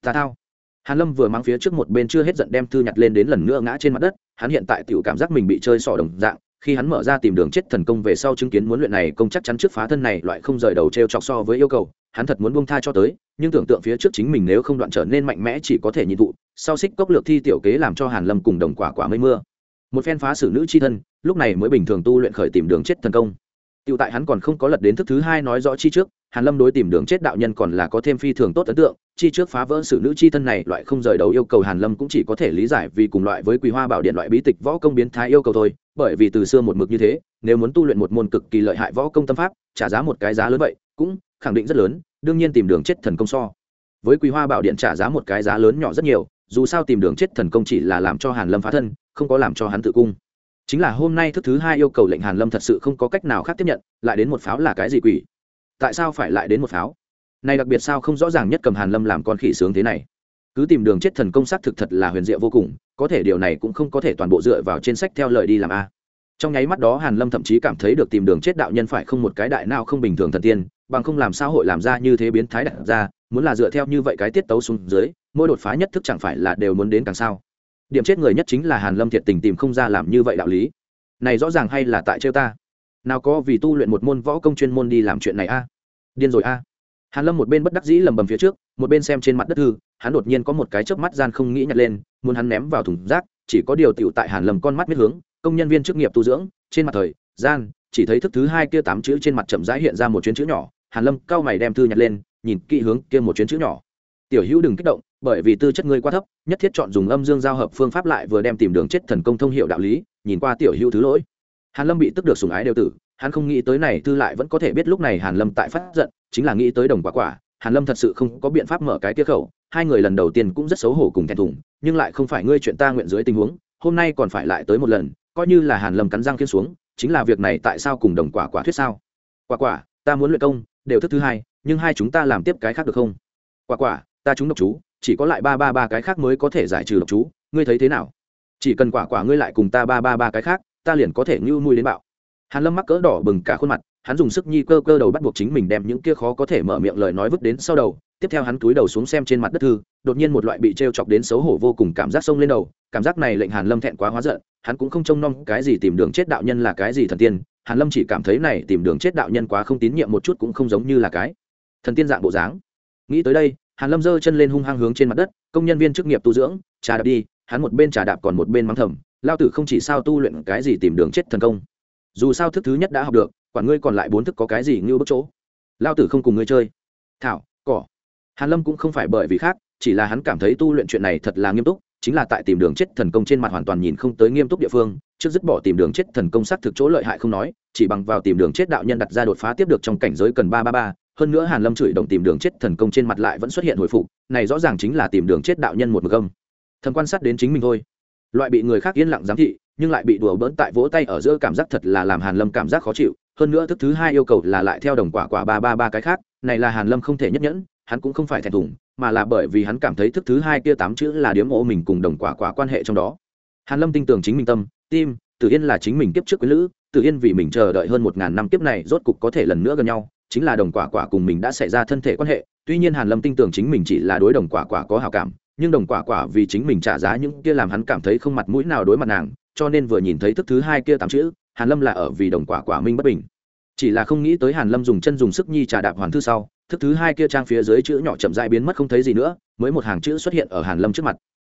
Speaker 1: Tà thao. Hàn lâm vừa mang phía trước một bên chưa hết giận đem thư nhặt lên đến lần nữa ngã trên mặt đất, hắn hiện tại tiểu cảm giác mình bị chơi sỏ đồng dạng khi hắn mở ra tìm đường chết thần công về sau chứng kiến muốn luyện này công chắc chắn trước phá thân này loại không rời đầu t r e o chọc so với yêu cầu, hắn thật muốn buông tha cho tới, nhưng tưởng tượng phía trước chính mình nếu không đoạn trở nên mạnh mẽ chỉ có thể nhịn thụ, sau xích cốc lược thi tiểu kế làm cho hàn lâm cùng đồng quả quả mây mưa. Một phen phá xử nữ c h i thân, lúc này mới bình thường tu luyện khởi tìm đường chết thần công. Tựu tại hắn còn không có lật đến thức thứ hai nói rõ chi trước, hàn lâm đối tìm đường chết đạo nhân còn là có thêm phi thường tốt ấn tượng chi trước phá vỡ sự nữ chi thân này, loại không rời đầu yêu cầu hàn lâm cũng chỉ có thể lý giải vì cùng loại với quý hoa bảo điện loại bí tịch võ công biến thái yêu cầu thôi, bởi vì từ xưa một mực như thế, nếu muốn tu luyện một môn cực kỳ lợi hại võ công tâm pháp, trả giá một cái giá lớn vậy, cũng khẳng định rất lớn, đương nhiên tìm đường chết thần công so. Với quý hoa bảo điện trả giá một cái giá lớn nhỏ rất nhiều, dù sao tìm đường chết thần công chỉ là làm cho hàn lâm phá thân, không có làm cho hắn tự cung. Chính là hôm nay thức thứ hai yêu cầu lệnh hàn lâm thật sự không có cách nào khác tiếp nhận, lại đến một pháo là cái gì quỷ? Tại sao phải lại đến một pháo? Này đặc biệt sao không rõ ràng nhất cầm hàn lâm làm con khỉ sướng thế này. Cứ tìm đường chết thần công sát thực thật là huyền diệu vô cùng, có thể điều này cũng không có thể toàn bộ dựa vào trên sách theo lời đi làm a. Trong nháy mắt đó hàn lâm thậm chí cảm thấy được tìm đường chết đạo nhân phải không một cái đại nào không bình thường thần tiên, bằng không làm sao hội làm ra như thế biến thái đặt ra, muốn là dựa theo như vậy cái tiết tấu xuống dưới, mỗi đột phá nhất thức chẳng phải là đều muốn đến càng sao. Điểm chết người nhất chính là hàn lâm thiệt tình tìm không ra làm như vậy đạo lý. Này rõ ràng hay là tại trêu ta? Nào có vì tu luyện một môn võ công chuyên môn đi làm chuyện này a? Điên rồi a hàn lâm một bên bất đắc dĩ lầm bầm phía trước, một bên xem trên mặt đất thư, hắn đột nhiên có một cái chớp mắt gian không nghĩ nhặt lên, muốn hắn ném vào thùng rác, chỉ có điều tiểu tại hàn lâm con mắt biết hướng, công nhân viên chức nghiệp tu dưỡng, trên mặt thời, gian, chỉ thấy thức thứ hai kia tám chữ trên mặt chậm rãi hiện ra một chuyến chữ nhỏ, hàn lâm cao mày đem thư nhặt lên, nhìn kỹ hướng kia một chuyến chữ nhỏ. Tiểu hữu đừng kích động, bởi vì tư chất ngươi quá thấp, nhất thiết chọn dùng âm dương giao hợp phương pháp lại vừa đem tìm đường chết thần công thông hiệu đạo lý, nhìn qua tiểu hữu thứ lỗi. Hàn lâm bị tức được sủng ái đều tử hắn không nghĩ tới này thư lại vẫn có thể biết lúc này hàn lâm tại phát giận, chính là nghĩ tới đồng quả quả. Hàn lâm thật sự không có biện pháp mở cái kia khẩu. Hai người lần đầu tiên cũng rất xấu hổ cùng thẹn thùng, nhưng lại không phải ngươi chuyện ta nguyện dưới tình huống, hôm nay còn phải lại tới một lần, coi như là hàn lâm cắn răng kiên xuống, chính là việc này tại sao cùng đồng quả quả thuyết sao? Quả quả, ta muốn luyện công, đều thức thứ hai, nhưng hai chúng ta làm tiếp cái khác được không? Quả quả, ta chúng độc chú, chỉ có lại ba ba ba cái khác mới có thể giải trừ độc chú, ngươi thấy thế nào? Chỉ cần quả quả ngươi lại cùng ta ba ba ba cái khác, ta liền có thể ngưu mùi đến bạo hàn lâm mắc cỡ đỏ bừng cả khuôn mặt, hắn dùng sức nhi cơ cơ đầu bắt buộc chính mình đem những kia khó có thể mở miệng lời nói vứt đến sau đầu. Tiếp theo hắn cúi đầu xuống xem trên mặt đất thư, đột nhiên một loại bị t chọc đến xấu hổ vô cùng cảm giác sông lên đầu. Cảm giác này lệnh hàn lâm thẹn quá hóa giận, hắn cũng không trông nom cái gì tìm đường chết đạo nhân là cái gì thần tiên. Hàn lâm chỉ cảm thấy này tìm đường chết đạo nhân quá không tín nhiệm một chút cũng không giống như là cái thần tiên dạng bộ dáng. Nghĩ tới đây, hàn lâm giơ chân lên hung hăng hướng trên mặt đất, công nhân viên chức nghiệp tu dưỡng, trà đạp đi, hắn một bên trà đạp còn một bên mắng thầm, lao tử không chỉ sao tu luyện cái gì tìm đường chết thần công dù sao thức thứ nhất đã học được, quản ngươi còn lại bốn thức có cái gì như bức chỗ. Lao tử không cùng ngươi chơi. Thảo, cỏ. Hàn lâm cũng không phải bởi vì khác, chỉ là hắn cảm thấy tu luyện chuyện này thật là nghiêm túc, chính là tại tìm đường chết thần công trên mặt hoàn toàn nhìn không tới nghiêm túc địa phương, trước dứt bỏ tìm đường chết thần công xác thực chỗ lợi hại không nói, chỉ bằng vào tìm đường chết đạo nhân đặt ra đột phá tiếp được trong cảnh giới cần ba ba ba, hơn nữa hàn lâm chửi đồng tìm đường chết thần công trên mặt lại vẫn xuất hiện hồi phục, này rõ ràng chính là tìm đường chết đạo nhân một mực âm. Thần quan sát đến chính mình thôi. Loại bị người khác yên lặng giám thị nhưng lại bị đùa bỡn tại vỗ tay ở giữa cảm giác thật là làm hàn lâm cảm giác khó chịu. Hơn nữa thức thứ hai yêu cầu là lại theo đồng quả quả ba ba ba cái khác, này là hàn lâm không thể nhất nhẫn, hắn cũng không phải thẹn thùng, mà là bởi vì hắn cảm thấy thức thứ hai kia tám chữ là điếm ổ mình cùng đồng quả quả quan hệ trong đó. Hàn lâm tin tưởng chính mình tâm, tim, tử yên là chính mình kiếp trước quý lữ, tử yên vì mình chờ đợi hơn một ngàn năm kiếp này rốt cục có thể lần nữa gần nhau, chính là đồng quả quả cùng mình đã xảy ra thân thể quan hệ. Tuy nhiên hàn lâm tin tưởng chính mình chỉ là đối đồng quả quả có hảo cảm, nhưng đồng quả quả vì chính mình trả giá những kia làm hắn cảm thấy không mặt mũi nào đối mặt nàng cho nên vừa nhìn thấy thức thứ hai kia tám chữ, hàn lâm là ở vì đồng quả quả minh bất bình. Chỉ là không nghĩ tới hàn lâm dùng chân dùng sức nhi trà đạp hoàn thư sau, thức thứ hai kia trang phía dưới chữ nhỏ chậm rãi biến mất không thấy gì nữa, mới một hàng chữ xuất hiện ở hàn lâm trước mặt.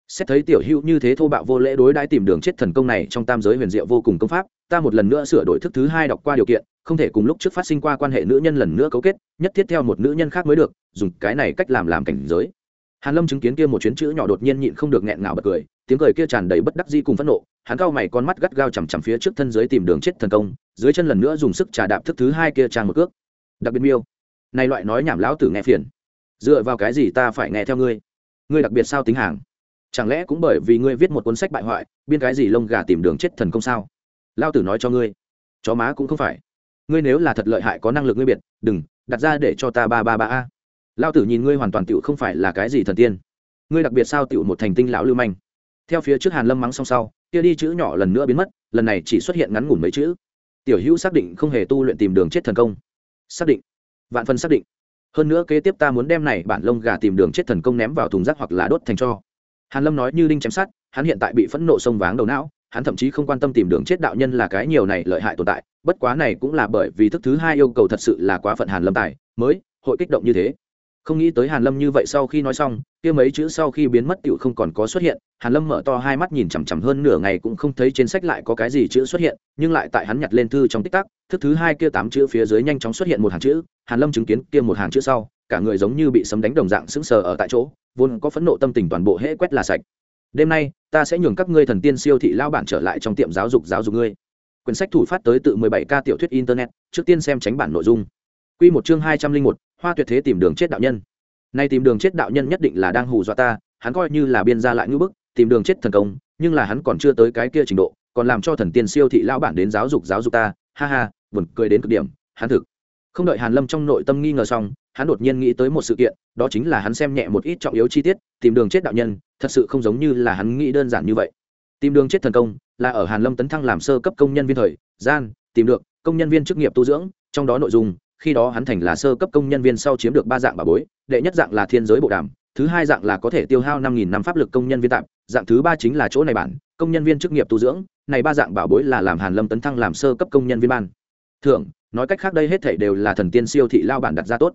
Speaker 1: Xét thấy tiểu hữu như thế thô bạo vô lễ đối đãi tìm đường chết thần công này trong tam giới huyền diệu vô cùng công pháp, ta một lần nữa sửa đổi thức thứ hai đọc qua điều kiện, không thể cùng lúc trước phát sinh qua quan hệ nữ nhân lần nữa cấu kết, nhất thiết theo một nữ nhân khác mới được, dùng cái này cách làm làm cảnh giới. Hàn lâm chứng kiến kia một chuyến chữ nhỏ đột nhiên nhịn không được nghẹn ngào bật cười tiếng cười kia tràn đầy bất đắc dĩ cùng phẫn nộ, hắn cao mày con mắt gắt gao chằm chằm phía trước thân dưới tìm đường chết thần công, dưới chân lần nữa dùng sức trà đạp thức thứ hai kia trang một cước. Đặc biệt miêu. Này loại nói nhảm lão tử nghe phiền. Dựa vào cái gì ta phải nghe theo ngươi? Ngươi đặc biệt sao tính hàng? Chẳng lẽ cũng bởi vì ngươi viết một cuốn sách bại hoại, biên cái gì lông gà tìm đường chết thần công sao? Lao tử nói cho ngươi. Chó má cũng không phải. Ngươi nếu là thật lợi hại có năng lực ngươi biệt, đừng, đặt ra để cho ta ba ba ba a. Lao tử nhìn ngươi hoàn toàn tựu không phải là cái gì thần tiên. Ngươi đặc biệt sao tựu một thành tinh lão lưu manh? Theo phía trước hàn lâm mắng xong sau, kia đi chữ nhỏ lần nữa biến mất, lần này chỉ xuất hiện ngắn ngủn mấy chữ. Tiểu hữu xác định không hề tu luyện tìm đường chết thần công. Xác định. Vạn phần xác định. Hơn nữa kế tiếp ta muốn đem này bản lông gà tìm đường chết thần công ném vào thùng rác hoặc là đốt thành cho. Hàn lâm nói như đinh chém sát hắn hiện tại bị phẫn nộ sông váng đầu não, hắn thậm chí không quan tâm tìm đường chết đạo nhân là cái nhiều này lợi hại tồn tại, bất quá này cũng là bởi vì thức thứ hai yêu cầu thật sự là quá phận hàn lâm tài, mới, hội kích động như thế không nghĩ tới hàn lâm như vậy sau khi nói xong, kia mấy chữ sau khi biến mất tựu không còn có xuất hiện, hàn lâm mở to hai mắt nhìn chằm chằm hơn nửa ngày cũng không thấy trên sách lại có cái gì chữ xuất hiện, nhưng lại tại hắn nhặt lên thư trong tích tắc, thức thứ hai kia tám chữ phía dưới nhanh chóng xuất hiện một hàng chữ, hàn lâm chứng kiến kia một hàng chữ sau, cả người giống như bị sấm đánh đồng dạng sững sờ ở tại chỗ, vốn có phẫn nộ tâm tình toàn bộ hễ quét là sạch. Đêm nay, ta sẽ nhường các ngươi thần tiên siêu thị lao bản trở lại trong tiệm giáo dục giáo dục ngươi. Quyển sách thủ phát tới tự 17 k tiểu thuyết internet, trước tiên xem tránh bản nội dung. Quy một chương hai trăm linh một hoa tuyệt thế tìm đường chết đạo nhân. Nay tìm đường chết đạo nhân nhất định là đang hù dọa ta, hắn coi như là biên gia lại ngữ bức, tìm đường chết thần công, nhưng là hắn còn chưa tới cái kia trình độ, còn làm cho thần tiên siêu thị lão bản đến giáo dục giáo dục ta. Ha ha, buồn cười đến cực điểm, hắn thực. Không đợi hàn lâm trong nội tâm nghi ngờ xong, hắn đột nhiên nghĩ tới một sự kiện, đó chính là hắn xem nhẹ một ít trọng yếu chi tiết, tìm đường chết đạo nhân, thật sự không giống như là hắn nghĩ đơn giản như vậy. Tìm đường chết thần công, là ở hàn lâm tấn thăng làm sơ cấp công nhân viên thời, gian, tìm được, công nhân viên chức nghiệp tu dưỡng, trong đó nội dung khi đó hắn thành là sơ cấp công nhân viên sau chiếm được ba dạng bà bối, đệ nhất dạng là thiên giới bộ đàm, thứ hai dạng là có thể tiêu hao năm nghìn năm pháp lực công nhân viên tạm, dạng thứ ba chính là chỗ này bản, công nhân viên chức nghiệp tu dưỡng, này ba dạng bảo bối là làm hàn lâm tấn thăng làm sơ cấp công nhân viên ban. Thưởng nói cách khác đây hết thảy đều là thần tiên siêu thị lao bản đặt ra tốt.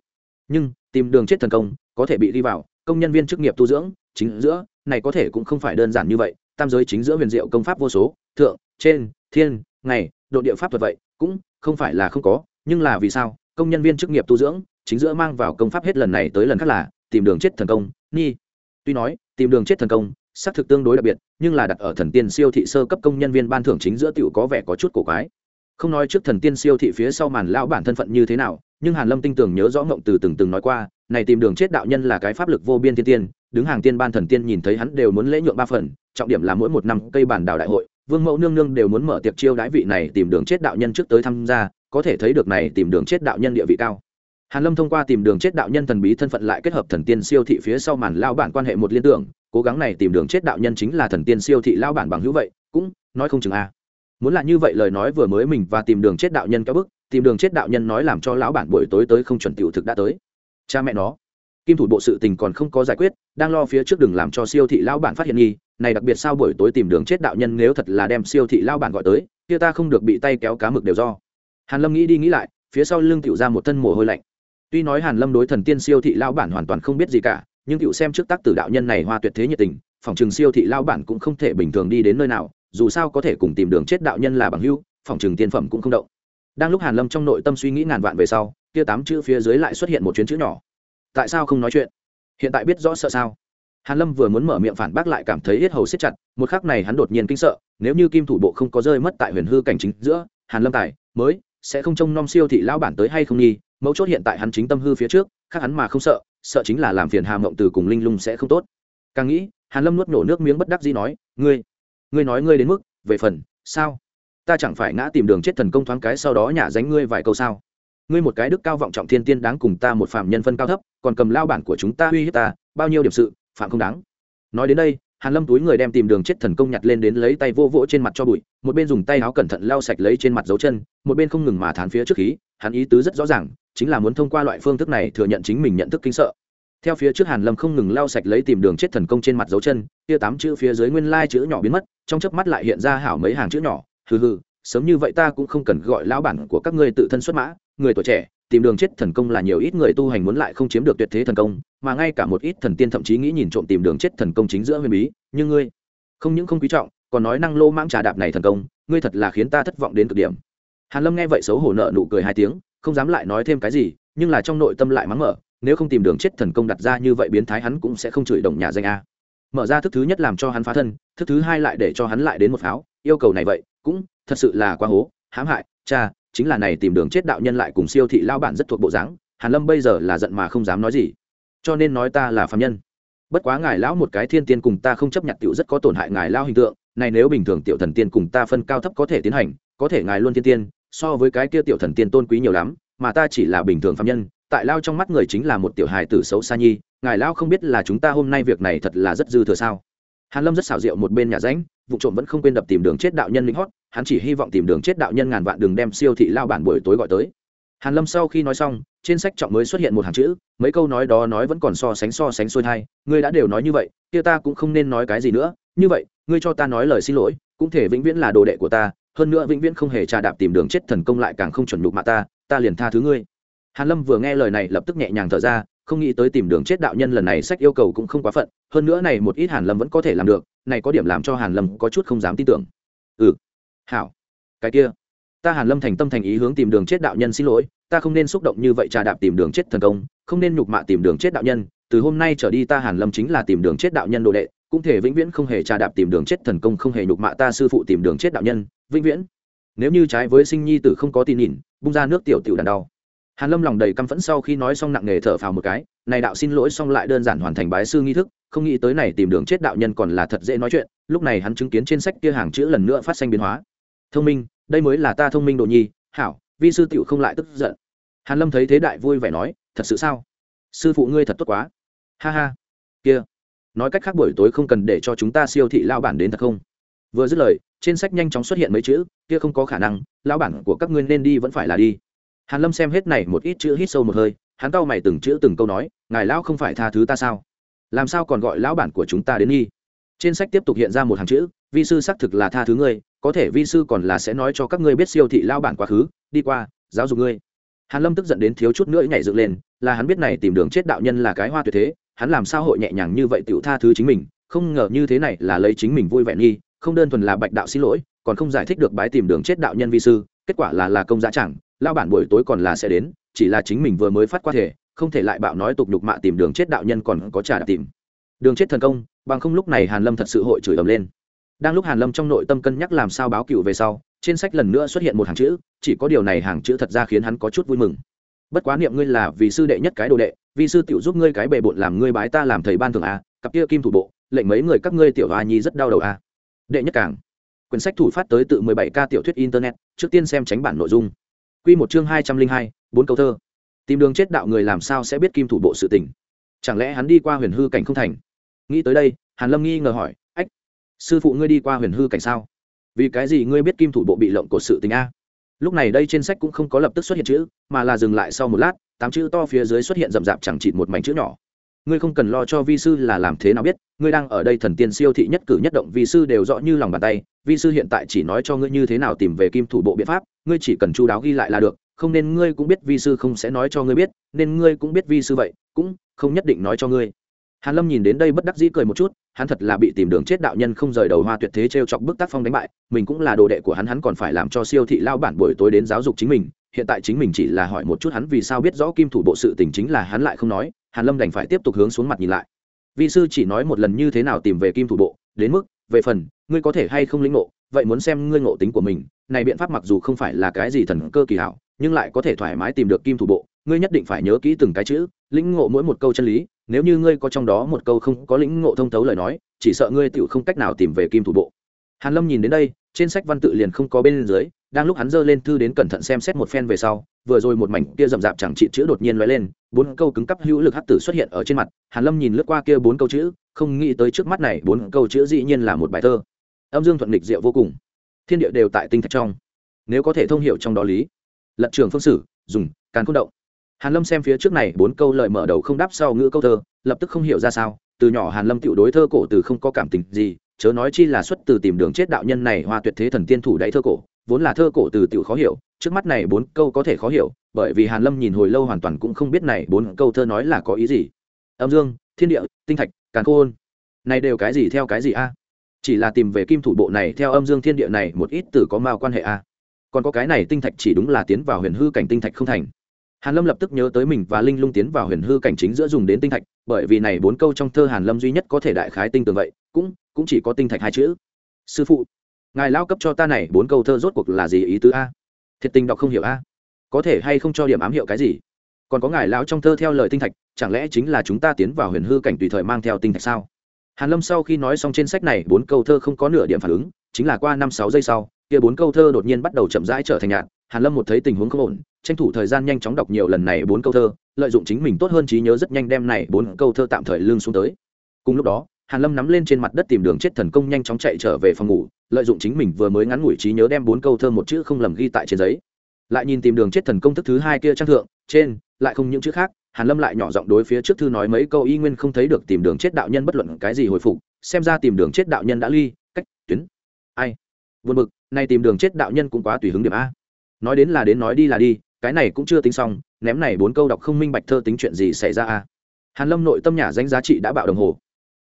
Speaker 1: Nhưng, tìm đường chết thần công, có thể bị đi vào, công nhân viên chức nghiệp tu dưỡng, chính giữa, này có thể cũng không phải đơn giản như vậy, tam giới chính giữa huyền diệu công pháp vô số, thượng, trên, thiên, ngày, độ địa pháp thuật vậy, cũng không phải là không có, nhưng là vì sao? Công nhân viên chức nghiệp tu dưỡng, chính giữa mang vào công pháp hết lần này tới lần khác là tìm đường chết thần công, ni. Tuy nói, tìm đường chết thần công, xác thực tương đối đặc biệt, nhưng là đặt ở thần tiên siêu thị sơ cấp công nhân viên ban thưởng chính giữa tiểu có vẻ có chút cổ quái. Không nói trước thần tiên siêu thị phía sau màn lão bản thân phận như thế nào, nhưng hàn lâm tinh tường nhớ rõ ngộng từ từng từng nói qua, này tìm đường chết đạo nhân là cái pháp lực vô biên thiên tiên, đứng hàng tiên ban thần tiên nhìn thấy hắn đều muốn lễ nhượng ba phần, trọng điểm là mỗi một năm cây bản đảo đại hội, vương mẫu nương nương đều muốn mở tiệc chiêu đãi vị này tìm đường chết đạo nhân trước tới tham gia có thể thấy được này tìm đường chết đạo nhân địa vị cao. Hàn lâm thông qua tìm đường chết đạo nhân thần bí thân phận lại kết hợp thần tiên siêu thị phía sau màn lao bản quan hệ một liên tưởng, cố gắng này tìm đường chết đạo nhân chính là thần tiên siêu thị lao bản bằng hữu vậy, cũng nói không chừng a. Muốn là như vậy lời nói vừa mới mình và tìm đường chết đạo nhân kéo bức, tìm đường chết đạo nhân nói làm cho lão bản buổi tối tới không chuẩn tiểu thực đã tới. Cha mẹ nó, kim thủ bộ sự tình còn không có giải quyết, đang lo phía trước đừng làm cho siêu thị lão bản phát hiện nghi, này đặc biệt sao buổi tối tìm đường chết đạo nhân nếu thật là đem siêu thị lão bản gọi tới, kia ta không được bị tay kéo cá mực đều do hàn lâm nghĩ đi nghĩ lại, phía sau lưng tiểu ra một thân mồ hôi lạnh. Tuy nói hàn lâm đối thần tiên siêu thị lão bản hoàn toàn không biết gì cả, nhưng tiểu xem trước tác tử đạo nhân này hoa tuyệt thế nhiệt tình, phòng trường siêu thị lão bản cũng không thể bình thường đi đến nơi nào, dù sao có thể cùng tìm đường chết đạo nhân là bằng hữu, phòng trường tiên phẩm cũng không động. Đang lúc hàn lâm trong nội tâm suy nghĩ ngàn vạn về sau, kia tám chữ phía dưới lại xuất hiện một chuyến chữ nhỏ. Tại sao không nói chuyện? Hiện tại biết rõ sợ sao? Hàn lâm vừa muốn mở miệng phản bác lại cảm thấy hết hầu siết chặt, một khắc này hắn đột nhiên kinh sợ, nếu như kim thủ bộ không có rơi mất tại huyền hư cảnh chính giữa, hàn lâm tài, mới sẽ không trông nom siêu thị lão bản tới hay không nghi, mấu chốt hiện tại hắn chính tâm hư phía trước, khác hắn mà không sợ sợ chính là làm phiền hà mộng từ cùng linh lung sẽ không tốt. Càng nghĩ, hàn lâm nuốt nổ nước miếng bất đắc dĩ nói, ngươi ngươi nói ngươi đến mức, về phần, sao? Ta chẳng phải ngã tìm đường chết thần công thoáng cái sau đó nhả dánh ngươi vài câu sao? Ngươi một cái đức cao vọng trọng thiên tiên đáng cùng ta một phạm nhân phân cao thấp, còn cầm lao bản của chúng ta uy hiếp ta, bao nhiêu điểm sự, phạm không đáng. Nói đến đây hàn lâm túi người đem tìm đường chết thần công nhặt lên đến lấy tay vô vỗ trên mặt cho bụi, một bên dùng tay áo cẩn thận lau sạch lấy trên mặt dấu chân, một bên không ngừng mà thán phía trước khí, hắn ý tứ rất rõ ràng, chính là muốn thông qua loại phương thức này thừa nhận chính mình nhận thức kinh sợ. Theo phía trước hàn lâm không ngừng lau sạch lấy tìm đường chết thần công trên mặt dấu chân, kia tám chữ phía dưới nguyên lai chữ nhỏ biến mất, trong chớp mắt lại hiện ra hảo mấy hàng chữ nhỏ, hừ hừ, sớm như vậy ta cũng không cần gọi lão bản của các ngươi tự thân xuất mã, người tuổi trẻ tìm đường chết thần công là nhiều ít người tu hành muốn lại không chiếm được tuyệt thế thần công, mà ngay cả một ít thần tiên thậm chí nghĩ nhìn trộm tìm đường chết thần công chính giữa huyền bí, nhưng ngươi không những không quý trọng, còn nói năng lô mãng trà đạp này thần công, ngươi thật là khiến ta thất vọng đến cực điểm. Hàn lâm nghe vậy xấu hổ nợ nụ cười hai tiếng, không dám lại nói thêm cái gì, nhưng là trong nội tâm lại mắng mở, nếu không tìm đường chết thần công đặt ra như vậy biến thái hắn cũng sẽ không chửi đồng nhà danh a. Mở ra thức thứ nhất làm cho hắn phá thân, thức thứ hai lại để cho hắn lại đến một pháo, yêu cầu này vậy, cũng thật sự là quá hố, hãm hại, cha chính là này tìm đường chết đạo nhân lại cùng siêu thị lao bản rất thuộc bộ dáng, hàn lâm bây giờ là giận mà không dám nói gì. Cho nên nói ta là phạm nhân. Bất quá ngài lão một cái thiên tiên cùng ta không chấp nhận tiểu rất có tổn hại ngài lao hình tượng, này nếu bình thường tiểu thần tiên cùng ta phân cao thấp có thể tiến hành, có thể ngài luôn thiên tiên, so với cái kia tiểu thần tiên tôn quý nhiều lắm, mà ta chỉ là bình thường phạm nhân, tại lao trong mắt người chính là một tiểu hài tử xấu xa nhi, ngài lao không biết là chúng ta hôm nay việc này thật là rất dư thừa sao? Hàn lâm rất xảo diệu một bên nhà ránh vụ trộm vẫn không quên đập tìm đường chết đạo nhân lính hót, hắn chỉ hy vọng tìm đường chết đạo nhân ngàn vạn đường đem siêu thị lao bản buổi tối gọi tới. Hàn lâm sau khi nói xong, trên sách trọng mới xuất hiện một hàng chữ, mấy câu nói đó nói vẫn còn so sánh so sánh xuôi thai, ngươi đã đều nói như vậy, kia ta cũng không nên nói cái gì nữa, như vậy, ngươi cho ta nói lời xin lỗi, cũng thể vĩnh viễn là đồ đệ của ta, hơn nữa vĩnh viễn không hề trà đạp tìm đường chết thần công lại càng không chuẩn nhục mạ ta ta liền tha thứ ngươi. Hàn lâm vừa nghe lời này lập tức nhẹ nhàng thở ra không nghĩ tới tìm đường chết đạo nhân lần này sách yêu cầu cũng không quá phận, hơn nữa này một ít hàn lâm vẫn có thể làm được, này có điểm làm cho hàn lâm có chút không dám tin tưởng. Ừ. Hảo. Cái kia. Ta hàn lâm thành tâm thành ý hướng tìm đường chết đạo nhân xin lỗi, ta không nên xúc động như vậy trà đạp tìm đường chết thần công, không nên nhục mạ tìm đường chết đạo nhân, từ hôm nay trở đi ta hàn lâm chính là tìm đường chết đạo nhân đồ đệ, cũng thể vĩnh viễn không hề trà đạp tìm đường chết thần công, không hề nhục mạ ta sư phụ tìm đường chết đạo nhân, vĩnh viễn. Nếu như trái với sinh nhi tử không có tin nhìn, bung ra nước tiểu tiểu đàn đau hàn lâm lòng đầy căm phẫn sau khi nói xong nặng nề thở phào một cái, này đạo xin lỗi xong lại đơn giản hoàn thành bái sư nghi thức, không nghĩ tới này tìm đường chết đạo nhân còn là thật dễ nói chuyện. Lúc này hắn chứng kiến trên sách kia hàng chữ lần nữa phát sinh biến hóa. Thông minh, đây mới là ta thông minh đồ nhi, hảo, vi sư tiểu không lại tức giận. Hàn lâm thấy thế đại vui vẻ nói, thật sự sao? Sư phụ ngươi thật tốt quá. Ha ha, kia, nói cách khác buổi tối không cần để cho chúng ta siêu thị lao bản đến thật không? Vừa dứt lời, trên sách nhanh chóng xuất hiện mấy chữ, kia không có khả năng lao bản của các ngươi nên đi vẫn phải là đi hàn lâm xem hết này một ít chữ hít sâu một hơi, hắn cau mày từng chữ từng câu nói, ngài lão không phải tha thứ ta sao? Làm sao còn gọi lão bản của chúng ta đến nghi? Trên sách tiếp tục hiện ra một hàng chữ, vi sư xác thực là tha thứ ngươi, có thể vi sư còn là sẽ nói cho các ngươi biết siêu thị lao bản quá khứ, đi qua, giáo dục ngươi. Hàn lâm tức giận đến thiếu chút nữa nhảy dựng lên, là hắn biết này tìm đường chết đạo nhân là cái hoa tuyệt thế, hắn làm sao hội nhẹ nhàng như vậy tiểu tha thứ chính mình, không ngờ như thế này là lấy chính mình vui vẻ nghi, không đơn thuần là bạch đạo xin lỗi, còn không giải thích được bái tìm đường chết đạo nhân vi sư, kết quả là là công giá chẳng lao bản buổi tối còn là sẽ đến, chỉ là chính mình vừa mới phát qua thể, không thể lại bạo nói tục nhục mạ tìm đường chết đạo nhân còn có trả tìm. Đường chết thần công, bằng không lúc này hàn lâm thật sự hội chửi ầm lên. Đang lúc hàn lâm trong nội tâm cân nhắc làm sao báo cựu về sau, trên sách lần nữa xuất hiện một hàng chữ, chỉ có điều này hàng chữ thật ra khiến hắn có chút vui mừng. Bất quá niệm ngươi là vì sư đệ nhất cái đồ đệ, vì sư tiểu giúp ngươi cái bề bộn làm ngươi bái ta làm thầy ban thường a, cặp kia kim thủ bộ, lệnh mấy người các ngươi tiểu hoa nhi rất đau đầu a. Đệ nhất cảng. Quyển sách thủ phát tới tự 17 k tiểu thuyết internet, trước tiên xem tránh bản nội dung quy một chương hai trăm linh hai, bốn câu thơ. Tìm đường chết đạo người làm sao sẽ biết kim thủ bộ sự tình? Chẳng lẽ hắn đi qua huyền hư cảnh không thành? Nghĩ tới đây, hàn lâm nghi ngờ hỏi, ách, sư phụ ngươi đi qua huyền hư cảnh sao? Vì cái gì ngươi biết kim thủ bộ bị lộng cổ sự tình a? Lúc này đây trên sách cũng không có lập tức xuất hiện chữ, mà là dừng lại sau một lát, tám chữ to phía dưới xuất hiện rậm rạp chẳng chịt một mảnh chữ nhỏ. Ngươi không cần lo cho vi sư là làm thế nào biết, ngươi đang ở đây thần tiên siêu thị nhất cử nhất động, vi sư đều rõ như lòng bàn tay, vi sư hiện tại chỉ nói cho ngươi như thế nào tìm về kim thủ bộ biện pháp ngươi chỉ cần chú đáo ghi lại là được, không nên ngươi cũng biết vi sư không sẽ nói cho ngươi biết, nên ngươi cũng biết vi sư vậy, cũng không nhất định nói cho ngươi. Hàn lâm nhìn đến đây bất đắc dĩ cười một chút, hắn thật là bị tìm đường chết đạo nhân không rời đầu hoa tuyệt thế treo chọc bức tác phong đánh bại, mình cũng là đồ đệ của hắn hắn còn phải làm cho siêu thị lao bản buổi tối đến giáo dục chính mình, hiện tại chính mình chỉ là hỏi một chút hắn vì sao biết rõ kim thủ bộ sự tình chính là hắn lại không nói, hàn lâm đành phải tiếp tục hướng xuống mặt nhìn lại. Vi sư chỉ nói một lần như thế nào tìm về kim thủ bộ, đến mức, về phần, ngươi có thể hay không lĩnh ngộ vậy muốn xem ngươi ngộ tính của mình, này biện pháp mặc dù không phải là cái gì thần cơ kỳ hảo, nhưng lại có thể thoải mái tìm được kim thủ bộ, ngươi nhất định phải nhớ kỹ từng cái chữ, lĩnh ngộ mỗi một câu chân lý, nếu như ngươi có trong đó một câu không có lĩnh ngộ thông thấu lời nói, chỉ sợ ngươi tựu không cách nào tìm về kim thủ bộ. Hàn lâm nhìn đến đây, trên sách văn tự liền không có bên dưới, đang lúc hắn dơ lên thư đến cẩn thận xem xét một phen về sau, vừa rồi một mảnh kia rậm rạp chẳng trị chữ đột nhiên lóe lên, bốn câu cứng cắp hữu lực hắc tử xuất hiện ở trên mặt, hàn lâm nhìn lướt qua kia bốn câu chữ, không nghĩ tới trước mắt này bốn câu chữ dĩ nhiên là một bài thơ âm dương thuận nghịch diệu vô cùng. Thiên địa đều tại tinh thạch trong. Nếu có thể thông hiểu trong đó lý, lật trường phương sử, dùng, càn khôn động. Hàn lâm xem phía trước này bốn câu lời mở đầu không đáp sau ngữ câu thơ, lập tức không hiểu ra sao, từ nhỏ hàn lâm tiểu đối thơ cổ từ không có cảm tình gì, chớ nói chi là xuất từ tìm đường chết đạo nhân này hoa tuyệt thế thần tiên thủ đáy thơ cổ, vốn là thơ cổ từ tiểu khó hiểu, trước mắt này bốn câu có thể khó hiểu, bởi vì hàn lâm nhìn hồi lâu hoàn toàn cũng không biết này bốn câu thơ nói là có ý gì. Âm dương, thiên địa, tinh thạch, càn khôn. Này đều cái gì theo cái gì a? Chỉ là tìm về kim thủ bộ này theo âm dương thiên địa này một ít từ có mao quan hệ a. Còn có cái này tinh thạch chỉ đúng là tiến vào huyền hư cảnh tinh thạch không thành. Hàn lâm lập tức nhớ tới mình và linh lung tiến vào huyền hư cảnh chính giữa dùng đến tinh thạch, bởi vì này bốn câu trong thơ hàn lâm duy nhất có thể đại khái tinh tường vậy, cũng cũng chỉ có tinh thạch hai chữ. Sư phụ, ngài lao cấp cho ta này bốn câu thơ rốt cuộc là gì ý tứ a? Thiệt tình đọc không hiểu a. Có thể hay không cho điểm ám hiệu cái gì? Còn có ngài lão trong thơ theo lời tinh thạch, chẳng lẽ chính là chúng ta tiến vào huyền hư cảnh tùy thời mang theo tinh thạch sao? Hàn lâm sau khi nói xong trên sách này, bốn câu thơ không có nửa điểm phản ứng, chính là qua năm sáu giây sau, kia bốn câu thơ đột nhiên bắt đầu chậm rãi trở thành nhạt. Hàn lâm một thấy tình huống không ổn, tranh thủ thời gian nhanh chóng đọc nhiều lần này bốn câu thơ, lợi dụng chính mình tốt hơn trí nhớ rất nhanh đem này bốn câu thơ tạm thời lương xuống tới. Cùng lúc đó, hàn lâm nắm lên trên mặt đất tìm đường chết thần công nhanh chóng chạy trở về phòng ngủ, lợi dụng chính mình vừa mới ngắn ngủi trí nhớ đem bốn câu thơ một chữ không lầm ghi tại trên giấy. Lại nhìn tìm đường chết thần công thức thứ hai kia trang thượng, trên, lại không những chữ khác hàn lâm lại nhỏ giọng đối phía trước thư nói mấy câu, y nguyên không thấy được tìm đường chết đạo nhân bất luận cái gì hồi phục, xem ra tìm đường chết đạo nhân đã ly, cách, tuyến. Ai? Vượt bực, nay tìm đường chết đạo nhân cũng quá tùy hứng điểm a. Nói đến là đến nói đi là đi, cái này cũng chưa tính xong, ném này bốn câu đọc không minh bạch thơ tính chuyện gì xảy ra a. Hàn lâm nội tâm nhà danh giá trị đã bạo đồng hồ.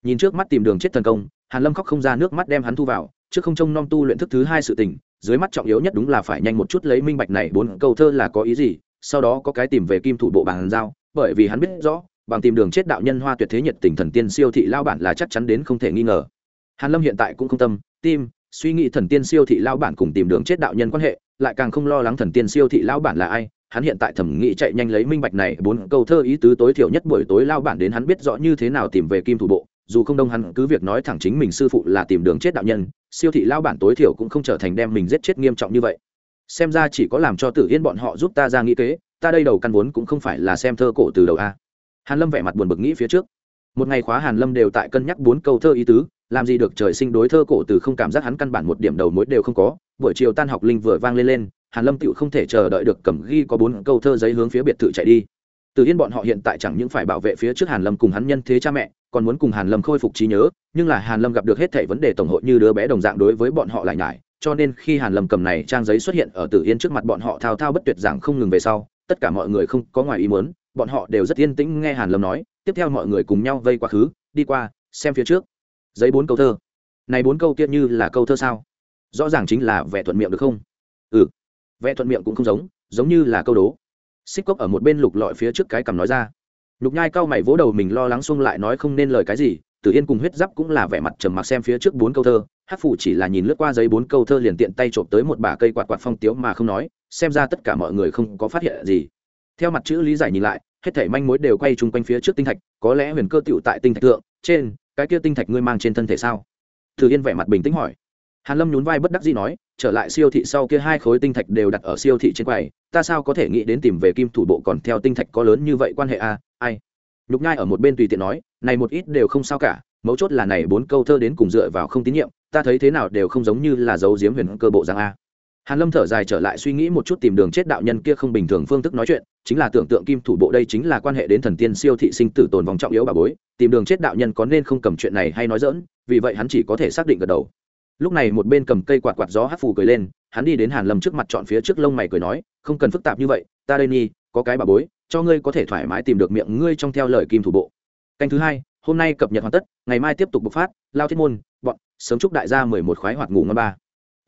Speaker 1: Nhìn trước mắt tìm đường chết thần công, hàn lâm khóc không ra nước mắt đem hắn thu vào, trước không trông nom tu luyện thức thứ hai sự tình, dưới mắt trọng yếu nhất đúng là phải nhanh một chút lấy minh bạch này bốn câu thơ là có ý gì, sau đó có cái tìm về kim thủ bộ bàn giao bởi vì hắn biết rõ, bằng tìm đường chết đạo nhân hoa tuyệt thế nhiệt tình thần tiên siêu thị lao bản là chắc chắn đến không thể nghi ngờ. Hàn lâm hiện tại cũng không tâm, tim, suy nghĩ thần tiên siêu thị lao bản cùng tìm đường chết đạo nhân quan hệ, lại càng không lo lắng thần tiên siêu thị lao bản là ai. Hắn hiện tại thẩm nghĩ chạy nhanh lấy minh bạch này bốn câu thơ ý tứ tối thiểu nhất buổi tối lao bản đến hắn biết rõ như thế nào tìm về kim thủ bộ. Dù không đông hắn cứ việc nói thẳng chính mình sư phụ là tìm đường chết đạo nhân, siêu thị lao bản tối thiểu cũng không trở thành đem mình giết chết nghiêm trọng như vậy. Xem ra chỉ có làm cho tử yên bọn họ giúp ta ra nghĩ kế ta đây đầu căn vốn cũng không phải là xem thơ cổ từ đầu a. Hàn lâm vẻ mặt buồn bực nghĩ phía trước. Một ngày khóa hàn lâm đều tại cân nhắc bốn câu thơ ý tứ, làm gì được trời sinh đối thơ cổ từ không cảm giác hắn căn bản một điểm đầu mối đều không có. Buổi chiều tan học linh vừa vang lên lên, hàn lâm tựu không thể chờ đợi được cầm ghi có bốn câu thơ giấy hướng phía biệt thự chạy đi. Từ yên bọn họ hiện tại chẳng những phải bảo vệ phía trước hàn lâm cùng hắn nhân thế cha mẹ, còn muốn cùng hàn lâm khôi phục trí nhớ, nhưng là hàn lâm gặp được hết thảy vấn đề tổng hội như đứa bé đồng dạng đối với bọn họ lại nhải, cho nên khi hàn lâm cầm này trang giấy xuất hiện ở tử yên trước mặt bọn họ thao thao bất tuyệt giảng không ngừng về sau tất cả mọi người không có ngoài ý muốn, bọn họ đều rất yên tĩnh nghe hàn lâm nói, tiếp theo mọi người cùng nhau vây quá khứ, đi qua, xem phía trước. Giấy bốn câu thơ. Này bốn câu kia như là câu thơ sao? Rõ ràng chính là vẽ thuận miệng được không? Ừ. Vẽ thuận miệng cũng không giống giống như là câu đố. Xích cốc ở một bên lục lọi phía trước cái cằm nói ra. Nhục nhai cao mày vỗ đầu mình lo lắng xung lại nói không nên lời cái gì, tử yên cùng huyết giáp cũng là vẻ mặt trầm mặc xem phía trước bốn câu thơ hát phủ chỉ là nhìn lướt qua giấy bốn câu thơ liền tiện tay trộm tới một bả cây quạt quạt phong tiếu mà không nói xem ra tất cả mọi người không có phát hiện gì. Theo mặt chữ lý giải nhìn lại, hết thảy manh mối đều quay chung quanh phía trước tinh thạch, có lẽ huyền cơ tựu tại tinh thạch thượng, trên, cái kia tinh thạch ngươi mang trên thân thể sao? Tử yên vẻ mặt bình tĩnh hỏi. Hàn lâm nhún vai bất đắc dĩ nói, trở lại siêu thị sau kia hai khối tinh thạch đều đặt ở siêu thị trên quầy, ta sao có thể nghĩ đến tìm về kim thủ bộ còn theo tinh thạch có lớn như vậy quan hệ a à? ai? Nhục nhai ở một bên tùy tiện nói, này một ít đều không sao cả, mấu chốt là này bốn câu thơ đến cùng dựa vào không tín nhiệm, ta thấy thế nào đều không giống như là dấu diếm huyền cơ bộ giang a hàn lâm thở dài trở lại suy nghĩ một chút tìm đường chết đạo nhân kia không bình thường phương thức nói chuyện, chính là tưởng tượng kim thủ bộ đây chính là quan hệ đến thần tiên siêu thị sinh tử tồn vòng trọng yếu bà bối, tìm đường chết đạo nhân có nên không cầm chuyện này hay nói dỡn vì vậy hắn chỉ có thể xác định gật đầu. Lúc này một bên cầm cây quạt quạt gió hát phù cười lên, hắn đi đến hàn lâm trước mặt chọn phía trước lông mày cười nói, không cần phức tạp như vậy, ta đây nhi, có cái bà bối, cho ngươi có thể thoải mái tìm được miệng ngươi trong theo lời kim thủ bộ. Canh thứ hai, hôm nay cập nhật hoàn tất, ngày mai tiếp tục bộc phát, lao thiết môn, bọn, sớm chúc đại gia mười một khoái hoạt ngủ ngon ba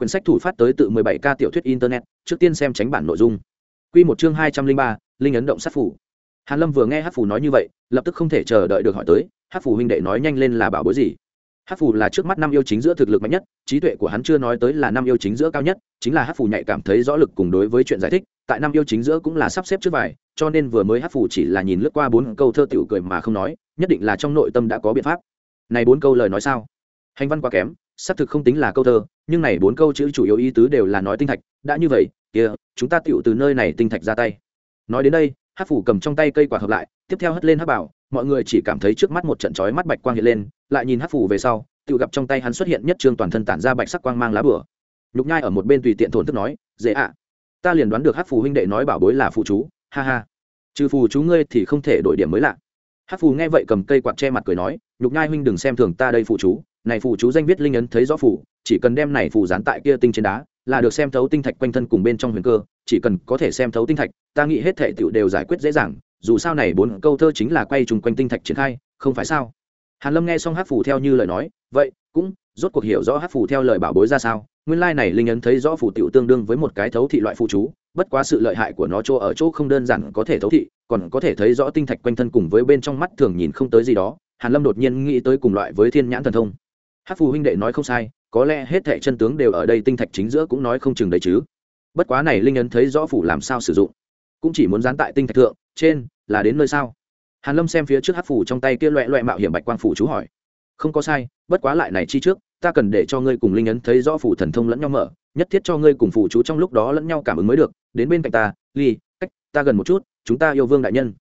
Speaker 1: quyển sách thủ phát tới tự mười bảy ca tiểu thuyết internet, trước tiên xem tránh bản nội dung. Quy một chương hai trăm linh ba, linh ấn động sát phủ hàn lâm vừa nghe hát phủ nói như vậy, lập tức không thể chờ đợi được hỏi tới hát phủ huynh đệ nói nhanh lên là bảo bối gì? Hát phù là trước mắt năm yêu chính giữa thực lực mạnh nhất, trí tuệ của hắn chưa nói tới là năm yêu chính giữa cao nhất, chính là hát phù nhạy cảm thấy rõ lực cùng đối với chuyện giải thích, tại năm yêu chính giữa cũng là sắp xếp trước vài, cho nên vừa mới hát phù chỉ là nhìn lướt qua bốn câu thơ tiểu cười mà không nói, nhất định là trong nội tâm đã có biện pháp. Này bốn câu lời nói sao? Hành văn quá kém xác thực không tính là câu thơ, nhưng này bốn câu chữ chủ yếu ý tứ đều là nói tinh thạch, đã như vậy, kia, chúng ta tựu từ nơi này tinh thạch ra tay. Nói đến đây hát phủ cầm trong tay cây quả hợp lại, tiếp theo hất lên hát bảo, mọi người chỉ cảm thấy trước mắt một trận chói mắt bạch quang hiện lên, lại nhìn hát phủ về sau tự gặp trong tay hắn xuất hiện nhất trương toàn thân tản ra bạch sắc quang mang lá bửa nhục nhai ở một bên tùy tiện thổn thức nói, dễ ạ, ta liền đoán được hát phù huynh đệ nói bảo bối là phụ chú, ha ha. Trừ phù chú ngươi thì không thể đổi điểm mới lạ. Hát phù nghe vậy cầm cây quạt che mặt cười nói, nhục nhai huynh đừng xem thường ta đây phụ chú này phụ chú danh viết linh ấn thấy rõ phủ chỉ cần đem này phù dán tại kia tinh trên đá, là được xem thấu tinh thạch quanh thân cùng bên trong huyền cơ, chỉ cần có thể xem thấu tinh thạch, ta nghĩ hết thể tựu đều giải quyết dễ dàng, dù sao này bốn câu thơ chính là quay chung quanh tinh thạch triển khai, không phải sao? Hàn lâm nghe xong hát phù theo như lời nói, vậy, cũng, rốt cuộc hiểu rõ hát phù theo lời bảo bối ra sao, nguyên lai này linh ấn thấy rõ phù tiểu tương đương với một cái thấu thị loại phụ chú, bất quá sự lợi hại của nó chỗ ở chỗ không đơn giản có thể thấu thị, còn có thể thấy rõ tinh thạch quanh thân cùng với bên trong mắt thường nhìn không tới gì đó. Hàn lâm đột nhiên nghĩ tới cùng loại với thiên nhãn thần thông hát phù huynh đệ nói không sai, có lẽ hết thảy chân tướng đều ở đây, tinh thạch chính giữa cũng nói không chừng đấy chứ. Bất quá này linh ấn thấy rõ phủ làm sao sử dụng, cũng chỉ muốn dán tại tinh thạch thượng, trên, là đến nơi sao? Hàn lâm xem phía trước hát phủ trong tay kia loẹ loẹ mạo hiểm bạch quang phủ chú hỏi. Không có sai, bất quá lại này chi trước, ta cần để cho ngươi cùng linh ấn thấy rõ phủ thần thông lẫn nhau mở, nhất thiết cho ngươi cùng phủ chú trong lúc đó lẫn nhau cảm ứng mới được, đến bên cạnh ta, ly, cách, ta gần một chút, chúng ta yêu vương đại nhân.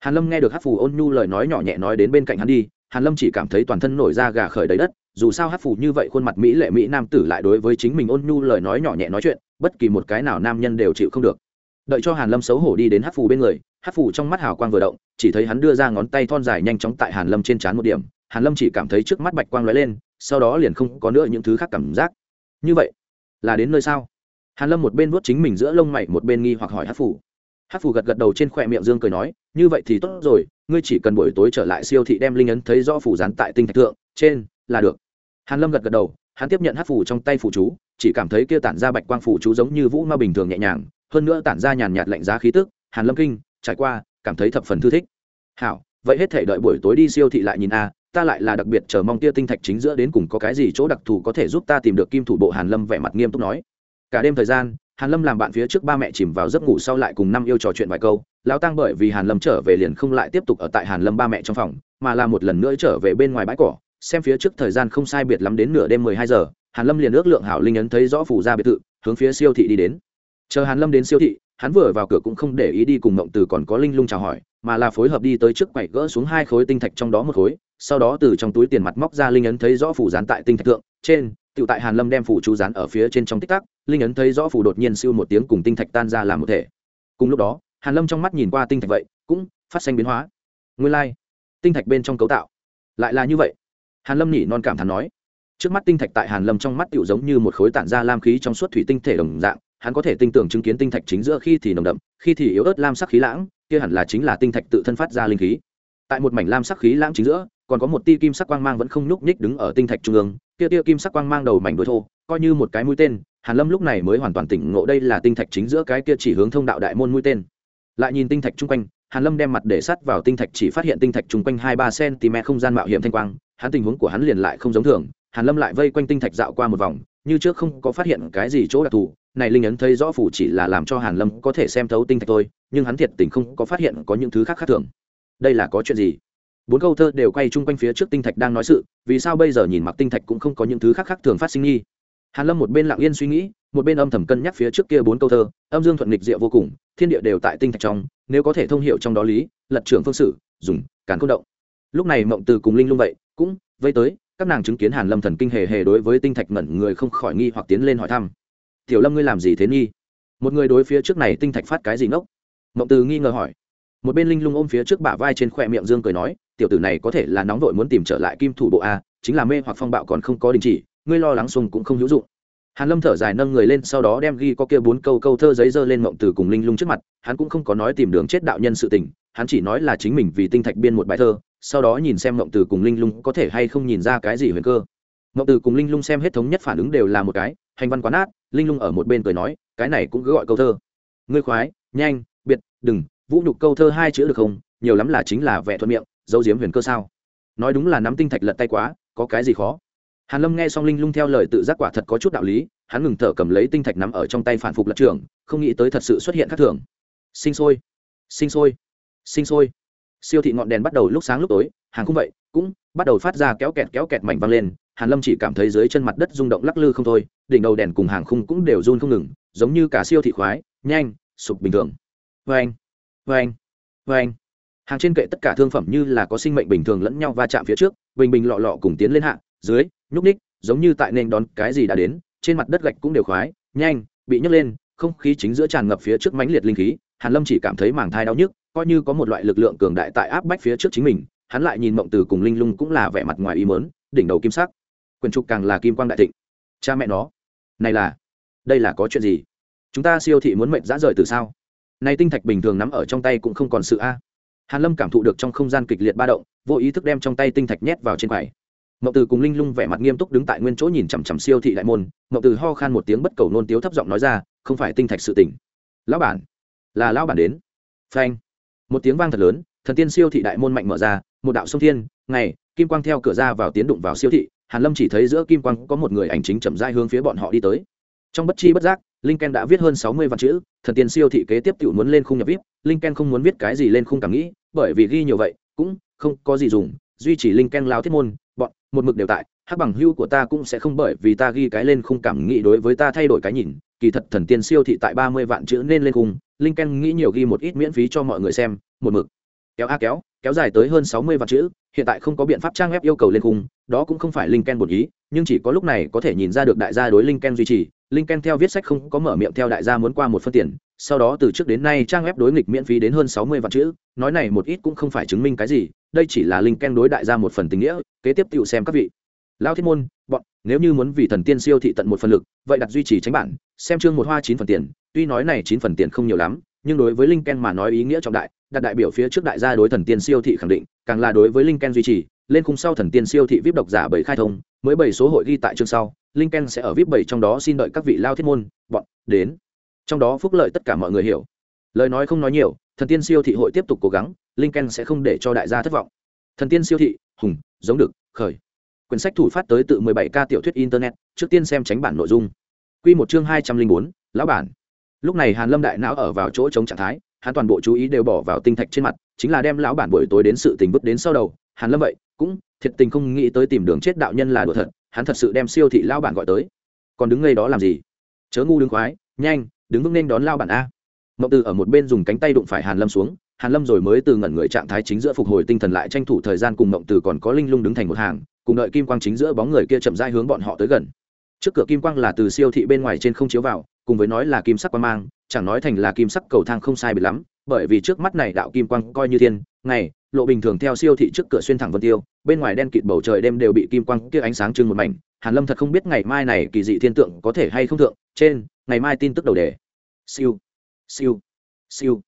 Speaker 1: Hàn lâm nghe được hát phủ ôn nhu lời nói nhỏ nhẹ nói đến bên cạnh hắn đi, hàn lâm chỉ cảm thấy toàn thân nổi da gà khởi đầy đất dù sao hát phủ như vậy khuôn mặt mỹ lệ mỹ nam tử lại đối với chính mình ôn nhu lời nói nhỏ nhẹ nói chuyện, bất kỳ một cái nào nam nhân đều chịu không được. Đợi cho hàn lâm xấu hổ đi đến hát phủ bên người, hát phủ trong mắt hào quang vừa động, chỉ thấy hắn đưa ra ngón tay thon dài nhanh chóng tại hàn lâm trên trán một điểm. Hàn lâm chỉ cảm thấy trước mắt bạch quang lóe lên, sau đó liền không có nữa những thứ khác cảm giác. Như vậy, là đến nơi sao? Hàn lâm một bên vuốt chính mình giữa lông mày, một bên nghi hoặc hỏi hát phủ. Hát phủ gật gật đầu trên khỏe miệng dương cười nói, như vậy thì tốt rồi, ngươi chỉ cần buổi tối trở lại siêu thị đem linh ấn thấy rõ phủ dán tại tinh thạch thượng, trên là được hàn lâm gật gật đầu, hắn tiếp nhận hát phủ trong tay phủ chú, chỉ cảm thấy kia tản ra bạch quang phủ chú giống như vũ ma bình thường nhẹ nhàng, hơn nữa tản ra nhàn nhạt lạnh giá khí tức, hàn lâm kinh, trải qua, cảm thấy thập phần thư thích. Hảo, vậy hết thể đợi buổi tối đi siêu thị lại nhìn a, ta lại là đặc biệt chờ mong tia tinh thạch chính giữa đến cùng có cái gì chỗ đặc thù có thể giúp ta tìm được kim thủ bộ. Hàn lâm vẻ mặt nghiêm túc nói. Cả đêm thời gian, hàn lâm làm bạn phía trước ba mẹ chìm vào giấc ngủ sau lại cùng năm yêu trò chuyện vài câu, lão tăng bởi vì hàn lâm trở về liền không lại tiếp tục ở tại hàn lâm ba mẹ trong phòng, mà là một lần nữa trở về bên ngoài bãi cỏ xem phía trước thời gian không sai biệt lắm đến nửa đêm mười hai giờ, hàn lâm liền ước lượng hảo linh ấn thấy rõ phủ ra biệt thự, hướng phía siêu thị đi đến. Chờ hàn lâm đến siêu thị, hắn vừa vào cửa cũng không để ý đi cùng ngộng từ còn có linh lung chào hỏi, mà là phối hợp đi tới trước quậy gỡ xuống hai khối tinh thạch trong đó một khối, sau đó từ trong túi tiền mặt móc ra linh ấn thấy rõ phủ dán tại tinh thạch tượng trên tự tại hàn lâm đem phủ chú dán ở phía trên trong tích tắc, linh ấn thấy rõ phủ đột nhiên siêu một tiếng cùng tinh thạch tan ra làm một thể. Cùng lúc đó, hàn lâm trong mắt nhìn qua tinh thạch vậy, cũng phát sinh biến hóa. Nguyên lai、like. tinh thạch bên trong cấu tạo lại là như vậy hàn lâm nhỉ non cảm thán nói. Trước mắt tinh thạch tại hàn lâm trong mắt tựu giống như một khối tản ra lam khí trong suốt thủy tinh thể đồng dạng, hắn có thể tinh tưởng chứng kiến tinh thạch chính giữa khi thì nồng đậm, khi thì yếu ớt lam sắc khí lãng, kia hẳn là chính là tinh thạch tự thân phát ra linh khí. Tại một mảnh lam sắc khí lãng chính giữa, còn có một tia kim sắc quang mang vẫn không nhúc nhích đứng ở tinh thạch trung ương tia tia kim sắc quang mang đầu mảnh đuôi thô, coi như một cái mũi tên, hàn lâm lúc này mới hoàn toàn tỉnh ngộ đây là tinh thạch chính giữa cái kia chỉ hướng thông đạo đại môn mũi tên. Lại nhìn tinh thạch chung quanh, hàn lâm đem mặt để sát vào tinh thạch chỉ phát hiện tinh thạch chung quanh hai ba cm không gian mạo hiểm thanh quang hắn tình huống của hắn liền lại không giống thường, hàn lâm lại vây quanh tinh thạch dạo qua một vòng, như trước không có phát hiện cái gì chỗ đặc thù, này linh ấn thấy rõ phủ chỉ là làm cho hàn lâm có thể xem thấu tinh thạch thôi, nhưng hắn thiệt tình không có phát hiện có những thứ khác khác thường. Đây là có chuyện gì? Bốn câu thơ đều quay chung quanh phía trước tinh thạch đang nói sự, vì sao bây giờ nhìn mặc tinh thạch cũng không có những thứ khác khác thường phát sinh nghi? Hàn lâm một bên lặng yên suy nghĩ, một bên âm thầm cân nhắc phía trước kia bốn câu thơ, âm dương thuận nghịch diệu vô cùng, thiên địa đều tại tinh thạch trong, nếu có thể thông hiệu trong đó lý, lật trưởng phương sử, dùng, càn cốt động. Lúc này mộng từ cùng linh lung vậy cũng, vây tới, các nàng chứng kiến hàn lâm thần kinh hề hề đối với tinh thạch ngẩn người không khỏi nghi hoặc tiến lên hỏi thăm. Tiểu lâm ngươi làm gì thế nghi? Một người đối phía trước này tinh thạch phát cái gì ngốc? Mộng từ nghi ngờ hỏi. Một bên linh lung ôm phía trước bả vai trên khoe miệng dương cười nói, tiểu tử này có thể là nóng vội muốn tìm trở lại kim thủ bộ a, chính là mê hoặc phong bạo còn không có đình chỉ, ngươi lo lắng xung cũng không hữu dụng. Hàn lâm thở dài nâng người lên, sau đó đem ghi có kia bốn câu câu thơ giấy dơ lên mộng từ cùng linh lung trước mặt, hắn cũng không có nói tìm đường chết đạo nhân sự tình, hắn chỉ nói là chính mình vì tinh thạch biên một bài thơ sau đó nhìn xem mộng từ cùng linh lung có thể hay không nhìn ra cái gì huyền cơ. Mộng từ cùng linh lung xem hết thống nhất phản ứng đều là một cái, hành văn quán át linh lung ở một bên cười nói, cái này cũng cứ gọi câu thơ. Ngươi khoái, nhanh, biệt, đừng, vũ nhục câu thơ hai chữ được không? Nhiều lắm là chính là vẻ thuận miệng dấu diếm huyền cơ sao? Nói đúng là nắm tinh thạch lật tay quá, có cái gì khó? Hàn lâm nghe xong linh lung theo lời tự giác quả thật có chút đạo lý, hắn ngừng thở cầm lấy tinh thạch nắm ở trong tay phản phục lật trường, không nghĩ tới thật sự xuất hiện khác thường. Sinh sôi sinh sôi sinh sôi siêu thị ngọn đèn bắt đầu lúc sáng lúc tối, hàng không vậy, cũng bắt đầu phát ra kéo kẹt kéo kẹt mảnh văng lên, hàn lâm chỉ cảm thấy dưới chân mặt đất rung động lắc lư không thôi, đỉnh đầu đèn cùng hàng khung cũng đều run không ngừng, giống như cả siêu thị khoái, nhanh, sụp bình thường. Vang vang vang hàng trên kệ tất cả thương phẩm như là có sinh mệnh bình thường lẫn nhau va chạm phía trước, bình bình lọ lọ cùng tiến lên hạ, dưới, nhúc ních giống như tại nên đón cái gì đã đến, trên mặt đất gạch cũng đều khoái, nhanh, bị nhấc lên, không khí chính giữa tràn ngập phía trước mãnh liệt linh khí, hàn lâm chỉ cảm thấy màng thai đau nhức coi như có một loại lực lượng cường đại tại áp bách phía trước chính mình, hắn lại nhìn mộng từ cùng linh lung cũng là vẻ mặt ngoài ý mớn đỉnh đầu kim sắc. Quyền trục càng là kim quang đại thịnh. Cha mẹ nó, này là, đây là có chuyện gì? Chúng ta siêu thị muốn mệnh dã rời từ sao? Này tinh thạch bình thường nắm ở trong tay cũng không còn sự a. Hàn lâm cảm thụ được trong không gian kịch liệt ba động, vô ý thức đem trong tay tinh thạch nhét vào trên quầy. Mậu từ cùng linh lung vẻ mặt nghiêm túc đứng tại nguyên chỗ nhìn chằm chằm siêu thị đại môn mậu từ ho khan một tiếng bất cầu nôn tiếu thấp giọng nói ra, không phải tinh thạch sự tỉnh lão bản, là lão bản đến. Phanh một tiếng vang thật lớn, thần tiên siêu thị đại môn mạnh mở ra, một đạo sông thiên, ngày, kim quang theo cửa ra vào tiến đụng vào siêu thị, hàn lâm chỉ thấy giữa kim quang có một người ảnh chính chậm rãi hướng phía bọn họ đi tới. Trong bất chi bất giác, linh ken đã viết hơn sáu mươi vạn chữ, thần tiên siêu thị kế tiếp tiểu muốn lên khung nhập vip, linh ken không muốn viết cái gì lên khung cảm nghĩ, bởi vì ghi nhiều vậy, cũng không có gì dùng, duy trì linh ken lao thiết môn, bọn, một mực đều tại, hắc bằng hưu của ta cũng sẽ không bởi vì ta ghi cái lên khung cảm nghĩ đối với ta thay đổi cái nhìn, kỳ thật thần tiên siêu thị tại ba mươi vạn chữ nên lên khung linh ken nghĩ nhiều ghi một ít miễn phí cho mọi người xem, một mực. Kéo a kéo kéo dài tới hơn sáu mươi vạn chữ, hiện tại không có biện pháp trang web yêu cầu lên khung, đó cũng không phải linh ken bổn ý, nhưng chỉ có lúc này có thể nhìn ra được đại gia đối linh ken duy trì. Linh ken theo viết sách không có mở miệng theo đại gia muốn qua một phân tiền, sau đó từ trước đến nay trang web đối nghịch miễn phí đến hơn sáu mươi vạn chữ, nói này một ít cũng không phải chứng minh cái gì, đây chỉ là linh ken đối đại gia một phần tình nghĩa, kế tiếp tự xem các vị. Lao thiên môn, bọn, nếu như muốn vì thần tiên siêu thị tận một phần lực, vậy đặt duy trì tránh bản, xem chương một hoa chín phần tiền tuy nói này chín phần tiền không nhiều lắm nhưng đối với linh ken mà nói ý nghĩa trọng đại đặt đại biểu phía trước đại gia đối thần tiên siêu thị khẳng định càng là đối với linh ken duy trì lên khung sau thần tiên siêu thị vip độc giả bảy khai thông mới bảy số hội ghi tại chương sau linh ken sẽ ở vip bảy trong đó xin đợi các vị lao thiết môn bọn đến. Trong đó phúc lợi tất cả mọi người hiểu. Lời nói không nói nhiều thần tiên siêu thị hội tiếp tục cố gắng linh ken sẽ không để cho đại gia thất vọng. Thần tiên siêu thị hùng giống được khởi. Quyển sách thủ phát tới tự 17 k tiểu thuyết internet trước tiên xem tránh bản nội dung. Quy một chương 204, lão bản lúc này hàn lâm đại não ở vào chỗ chống trạng thái, hắn toàn bộ chú ý đều bỏ vào tinh thạch trên mặt, chính là đem lão bản buổi tối đến sự tình bước đến sau đầu. Hàn lâm vậy, cũng thiệt tình không nghĩ tới tìm đường chết đạo nhân là đùa thật, hắn thật sự đem siêu thị lão bản gọi tới. Còn đứng ngay đó làm gì? Chớ ngu đứng khoái, nhanh, đứng vững nên đón lao bản a. Mộng từ ở một bên dùng cánh tay đụng phải hàn lâm xuống, hàn lâm rồi mới từ ngẩn người trạng thái chính giữa phục hồi tinh thần lại tranh thủ thời gian cùng mộng từ còn có linh lung đứng thành một hàng, cùng đợi kim quang chính giữa bóng người kia chậm rãi hướng bọn họ tới gần. Trước cửa kim quang là từ siêu thị bên ngoài trên không chiếu vào cùng với nói là kim sắc quang mang, chẳng nói thành là kim sắc cầu thang không sai bị lắm, bởi vì trước mắt này đạo kim quang coi như thiên, ngày, lộ bình thường theo siêu thị trước cửa xuyên thẳng vân tiêu, bên ngoài đen kịt bầu trời đêm đều bị kim quang kia ánh sáng trưng một mảnh, hàn lâm thật không biết ngày mai này kỳ dị thiên tượng có thể hay không thượng, trên, ngày mai tin tức đầu đề. Siêu siêu siêu.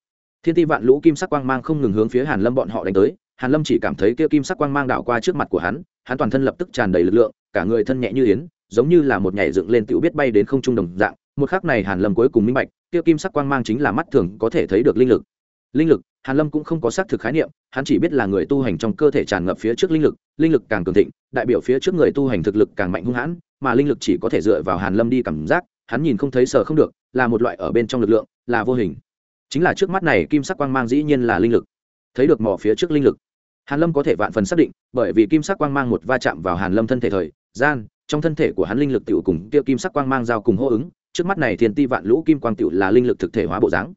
Speaker 1: Thiên ti vạn lũ kim sắc quang mang không ngừng hướng phía hàn lâm bọn họ đánh tới, hàn lâm chỉ cảm thấy kia kim sắc quang mang đảo qua trước mặt của hắn hắn toàn thân lập tức tràn đầy lực lượng, cả người thân nhẹ như yến, giống như là một nhảy dựng lên tiểu biết bay đến không trung đồng dạng một khắc này hàn lâm cuối cùng minh bạch, kia kim sắc quang mang chính là mắt thường có thể thấy được linh lực. Linh lực, hàn lâm cũng không có xác thực khái niệm, hắn chỉ biết là người tu hành trong cơ thể tràn ngập phía trước linh lực linh lực càng cường thịnh, đại biểu phía trước người tu hành thực lực càng mạnh hung hãn, mà linh lực chỉ có thể dựa vào hàn lâm đi cảm giác, hắn nhìn không thấy sờ không được, là một loại ở bên trong lực lượng, là vô hình. Chính là trước mắt này kim sắc quang mang dĩ nhiên là linh lực. Thấy được mỏ phía trước linh lực, hàn lâm có thể vạn phần xác định, bởi vì kim sắc quang mang một va chạm vào hàn lâm thân thể thời, gian, trong thân thể của hắn linh lực tiểu cùng tiêu kim sắc quang mang giao cùng hô ứng trước mắt này thiên ti vạn lũ kim quang tiểu là linh lực thực thể hóa bộ dáng.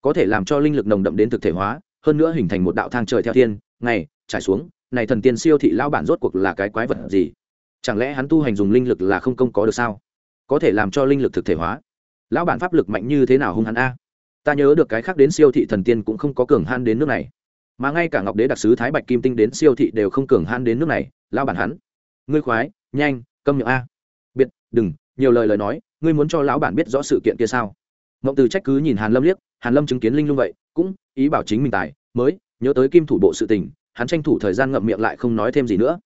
Speaker 1: Có thể làm cho linh lực nồng đậm đến thực thể hóa, hơn nữa hình thành một đạo thang trời theo thiên, ngày, trải xuống, này thần tiên siêu thị lão bản rốt cuộc là cái quái vật gì? Chẳng lẽ hắn tu hành dùng linh lực là không công có được sao? Có thể làm cho linh lực thực thể hóa. Lão bản pháp lực mạnh như thế nào hung hắn a? Ta nhớ được cái khác đến siêu thị thần tiên cũng không có cường han đến nước này. Mà ngay cả ngọc đế đặc sứ thái bạch kim tinh đến siêu thị đều không cường han đến nước này, lão bản hắn. Ngươi khoái, nhanh, câm miệng a. Biệt, đừng, nhiều lời lời nói ngươi muốn cho lão bản biết rõ sự kiện kia sao? Ngộng từ trách cứ nhìn hàn lâm liếc, hàn lâm chứng kiến linh lung vậy, cũng ý bảo chính mình tài, mới nhớ tới kim thủ bộ sự tình, hắn tranh thủ thời gian ngậm miệng lại không nói thêm gì nữa.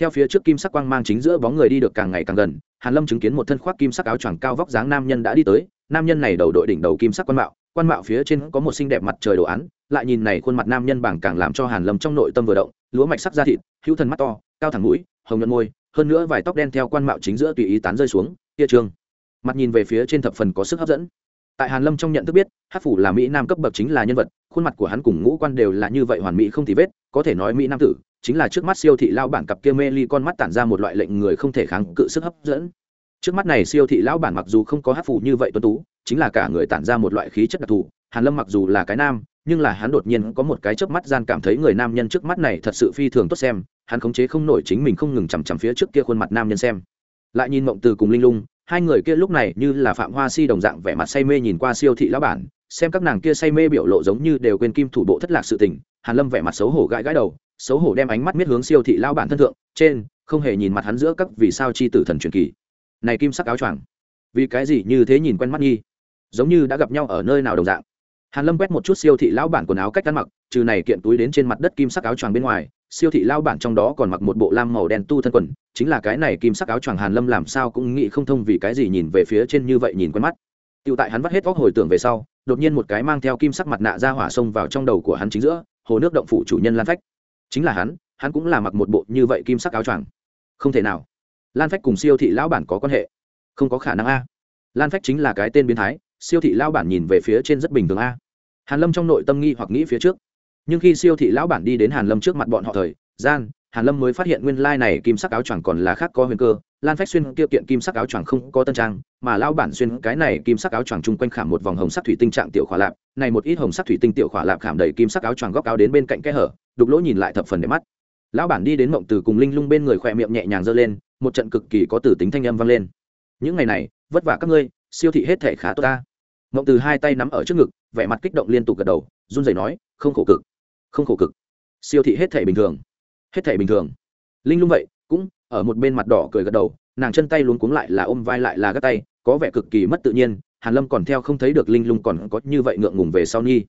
Speaker 1: Theo phía trước kim sắc quang mang chính giữa bóng người đi được càng ngày càng gần, hàn lâm chứng kiến một thân khoác kim sắc áo choàng cao vóc dáng nam nhân đã đi tới, nam nhân này đầu đội đỉnh đầu kim sắc quan mạo quan mạo phía trên có một xinh đẹp mặt trời đồ án, lại nhìn này khuôn mặt nam nhân bảng càng làm cho hàn lâm trong nội tâm vừa động, lúa mạch sắc da thịt, hữu thần mắt to, cao thẳng mũi, hồng nhuận môi, hơn nữa vài tóc đen theo quan mạo chính giữa tùy ý tán rơi xuống tia trương mặt nhìn về phía trên thập phần có sức hấp dẫn. Tại hàn lâm trong nhận thức biết hát phủ là mỹ nam cấp bậc chính là nhân vật, khuôn mặt của hắn cùng ngũ quan đều là như vậy hoàn mỹ không thì vết, có thể nói mỹ nam tử, chính là trước mắt siêu thị lao bản cặp kia mê ly con mắt tản ra một loại lệnh người không thể kháng cự sức hấp dẫn. Trước mắt này siêu thị lão bản mặc dù không có hát phủ như vậy tuấn tú, chính là cả người tản ra một loại khí chất đặc thù, hàn lâm mặc dù là cái nam, nhưng là hắn đột nhiên có một cái chớp mắt gian cảm thấy người nam nhân trước mắt này thật sự phi thường tốt xem, hắn khống chế không nổi chính mình không ngừng chằm chằm phía trước kia khuôn mặt nam nhân xem. Lại nhìn mộng từ cùng linh lung hai người kia lúc này như là phạm hoa si đồng dạng vẻ mặt say mê nhìn qua siêu thị lão bản, xem các nàng kia say mê biểu lộ giống như đều quên kim thủ bộ thất lạc sự tình, hàn lâm vẻ mặt xấu hổ gãi gãi đầu, xấu hổ đem ánh mắt miết hướng siêu thị lão bản thân thượng, trên, không hề nhìn mặt hắn giữa các vì sao chi tử thần truyền kỳ. Này kim sắc áo choàng, vì cái gì như thế nhìn quen mắt nhi giống như đã gặp nhau ở nơi nào đồng dạng hàn lâm quét một chút siêu thị lão bản quần áo cách ăn mặc, trừ này kiện túi đến trên mặt đất kim sắc áo choàng bên ngoài, siêu thị lão bản trong đó còn mặc một bộ lam màu đen tu thân quần, chính là cái này kim sắc áo choàng hàn lâm làm sao cũng nghĩ không thông vì cái gì nhìn về phía trên như vậy nhìn quen mắt. Tiêu tại hắn vắt hết óc hồi tưởng về sau, đột nhiên một cái mang theo kim sắc mặt nạ ra hỏa xông vào trong đầu của hắn chính giữa, hồ nước động phủ chủ nhân lan phách. Chính là hắn hắn cũng là mặc một bộ như vậy kim sắc áo choàng. Không thể nào. Lan phách cùng siêu thị lão bản có quan hệ. Không có khả năng a. Lan phách chính là cái tên biến thái, siêu thị lão bản nhìn về phía trên rất bình thường a hàn lâm trong nội tâm nghi hoặc nghĩ phía trước. Nhưng khi siêu thị lão bản đi đến hàn lâm trước mặt bọn họ thời, gian, hàn lâm mới phát hiện nguyên lai này kim sắc áo choàng còn là khác có huyền cơ. Lan phách xuyên kia kiện kim sắc áo choàng không có tân trang, mà lão bản xuyên cái này kim sắc áo choàng chung quanh khảm một vòng hồng sắc thủy tinh trạng tiểu khỏa lạp. Này một ít hồng sắc thủy tinh tiểu khỏa lạp khảm đầy kim sắc áo choàng góc áo đến bên cạnh kẽ hở, đục lỗ nhìn lại thập phần để mắt. Lão bản đi đến mộng từ cùng linh lung bên người khỏe miệng nhẹ nhàng giơ lên, một trận cực kỳ có tử tính thanh âm vang lên. Những ngày này, vất vả các ngươi, siêu thị hết thể khá tốt ta mộng từ hai tay nắm ở trước ngực, vẻ mặt kích động liên tục gật đầu, run rẩy nói, không khổ cực, không khổ cực. Siêu thị hết thể bình thường, hết thể bình thường. Linh lung vậy, cũng ở một bên mặt đỏ cười gật đầu, nàng chân tay luống cuống lại là ôm vai lại là gắt tay, có vẻ cực kỳ mất tự nhiên, hàn lâm còn theo không thấy được linh lung còn có như vậy ngượng ngùng về sau nhi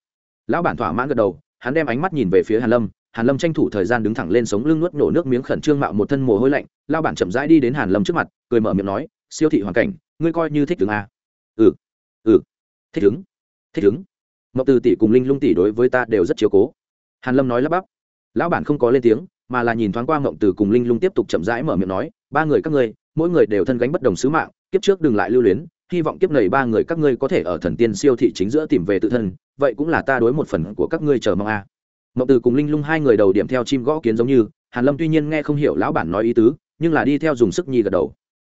Speaker 1: lão bản thỏa mãn gật đầu, hắn đem ánh mắt nhìn về phía hàn lâm hàn lâm tranh thủ thời gian đứng thẳng lên sống lưng nuốt nổ nước miếng khẩn trương mạo một thân mồ hôi lạnh, lão bản chậm rãi đi đến hàn lâm trước mặt, cười mở miệng nói, siêu thị hoàn cảnh, ngươi coi như thích đường a. Ừ ừ thích đứng thích đứng mậu từ tỷ cùng linh lung tỷ đối với ta đều rất chiếu cố. Hàn lâm nói lắp bắp. Lão bản không có lên tiếng, mà là nhìn thoáng qua mộng từ cùng linh lung tiếp tục chậm rãi mở miệng nói, ba người các ngươi, mỗi người đều thân gánh bất đồng sứ mạng, kiếp trước đừng lại lưu luyến, hy vọng kiếp này ba người các ngươi có thể ở thần tiên siêu thị chính giữa tìm về tự thân, vậy cũng là ta đối một phần của các ngươi chờ mong a. À. mộng từ cùng linh lung hai người đầu điểm theo chim gõ kiến giống như, hàn lâm tuy nhiên nghe không hiểu lão bản nói ý tứ, nhưng là đi theo dùng sức nhi gật đầu.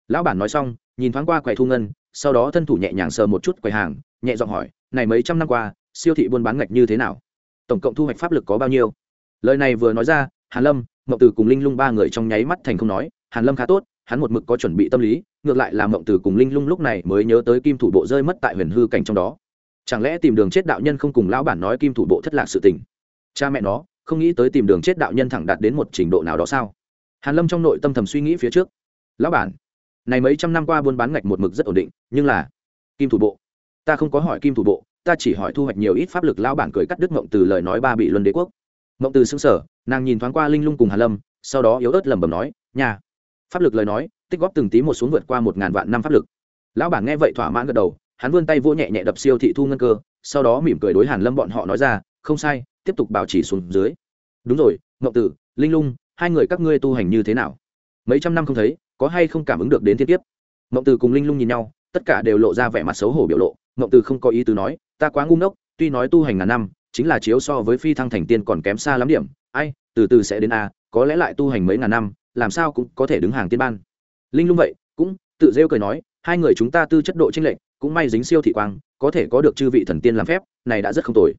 Speaker 1: Lão bản nói xong, nhìn thoáng qua quầy thu ngân, sau đó thân thủ nhẹ nhàng sờ một chút quầy hàng nhẹ giọng hỏi, này mấy trăm năm qua, siêu thị buôn bán ngạch như thế nào? Tổng cộng thu hoạch pháp lực có bao nhiêu? Lời này vừa nói ra, hàn lâm, mộng từ cùng linh lung ba người trong nháy mắt thành không nói, hàn lâm khá tốt, hắn một mực có chuẩn bị tâm lý, ngược lại là mộng từ cùng linh lung lúc này mới nhớ tới kim thủ bộ rơi mất tại huyền hư cảnh trong đó. Chẳng lẽ tìm đường chết đạo nhân không cùng lão bản nói kim thủ bộ thất lạc sự tình? Cha mẹ nó, không nghĩ tới tìm đường chết đạo nhân thẳng đạt đến một trình độ nào đó sao? Hàn lâm trong nội tâm thầm suy nghĩ phía trước. Lão bản, này mấy trăm năm qua buôn bán ngạch một mực rất ổn định, nhưng là, kim thủ bộ ta không có hỏi kim thủ bộ, ta chỉ hỏi thu hoạch nhiều ít pháp lực, lão bản cười cắt đứt mộng từ lời nói ba bị luân đế quốc. Mộng từ xứng sở nàng nhìn thoáng qua linh lung cùng Hà lâm, sau đó yếu ớt lẩm bẩm nói nhà pháp lực lời nói, tích góp từng tí một xuống vượt qua một ngàn vạn năm pháp lực. Lão bản nghe vậy thỏa mãn gật đầu, hắn vươn tay vỗ nhẹ nhẹ đập siêu thị thu ngân cơ, sau đó mỉm cười đối hàn lâm bọn họ nói ra, không sai, tiếp tục bảo trì xuống dưới. Đúng rồi ngọc tử linh lung, hai người các ngươi tu hành như thế nào? Mấy trăm năm không thấy, có hay không cảm ứng được đến thiên tiếp ngọc tử cùng linh lung nhìn nhau, tất cả đều lộ ra vẻ mặt xấu hổ biểu lộ ngọc từ không có ý tứ nói, ta quá ngu ngốc, tuy nói tu hành ngàn năm, chính là chiếu so với phi thăng thành tiên còn kém xa lắm điểm. Ai, từ từ sẽ đến a, có lẽ lại tu hành mấy ngàn năm, làm sao cũng có thể đứng hàng tiên ban. Linh lung vậy, cũng tự rêu cười nói, hai người chúng ta tư chất độ tranh lệch, cũng may dính siêu thị quang, có thể có được chư vị thần tiên làm phép, này đã rất không tồi.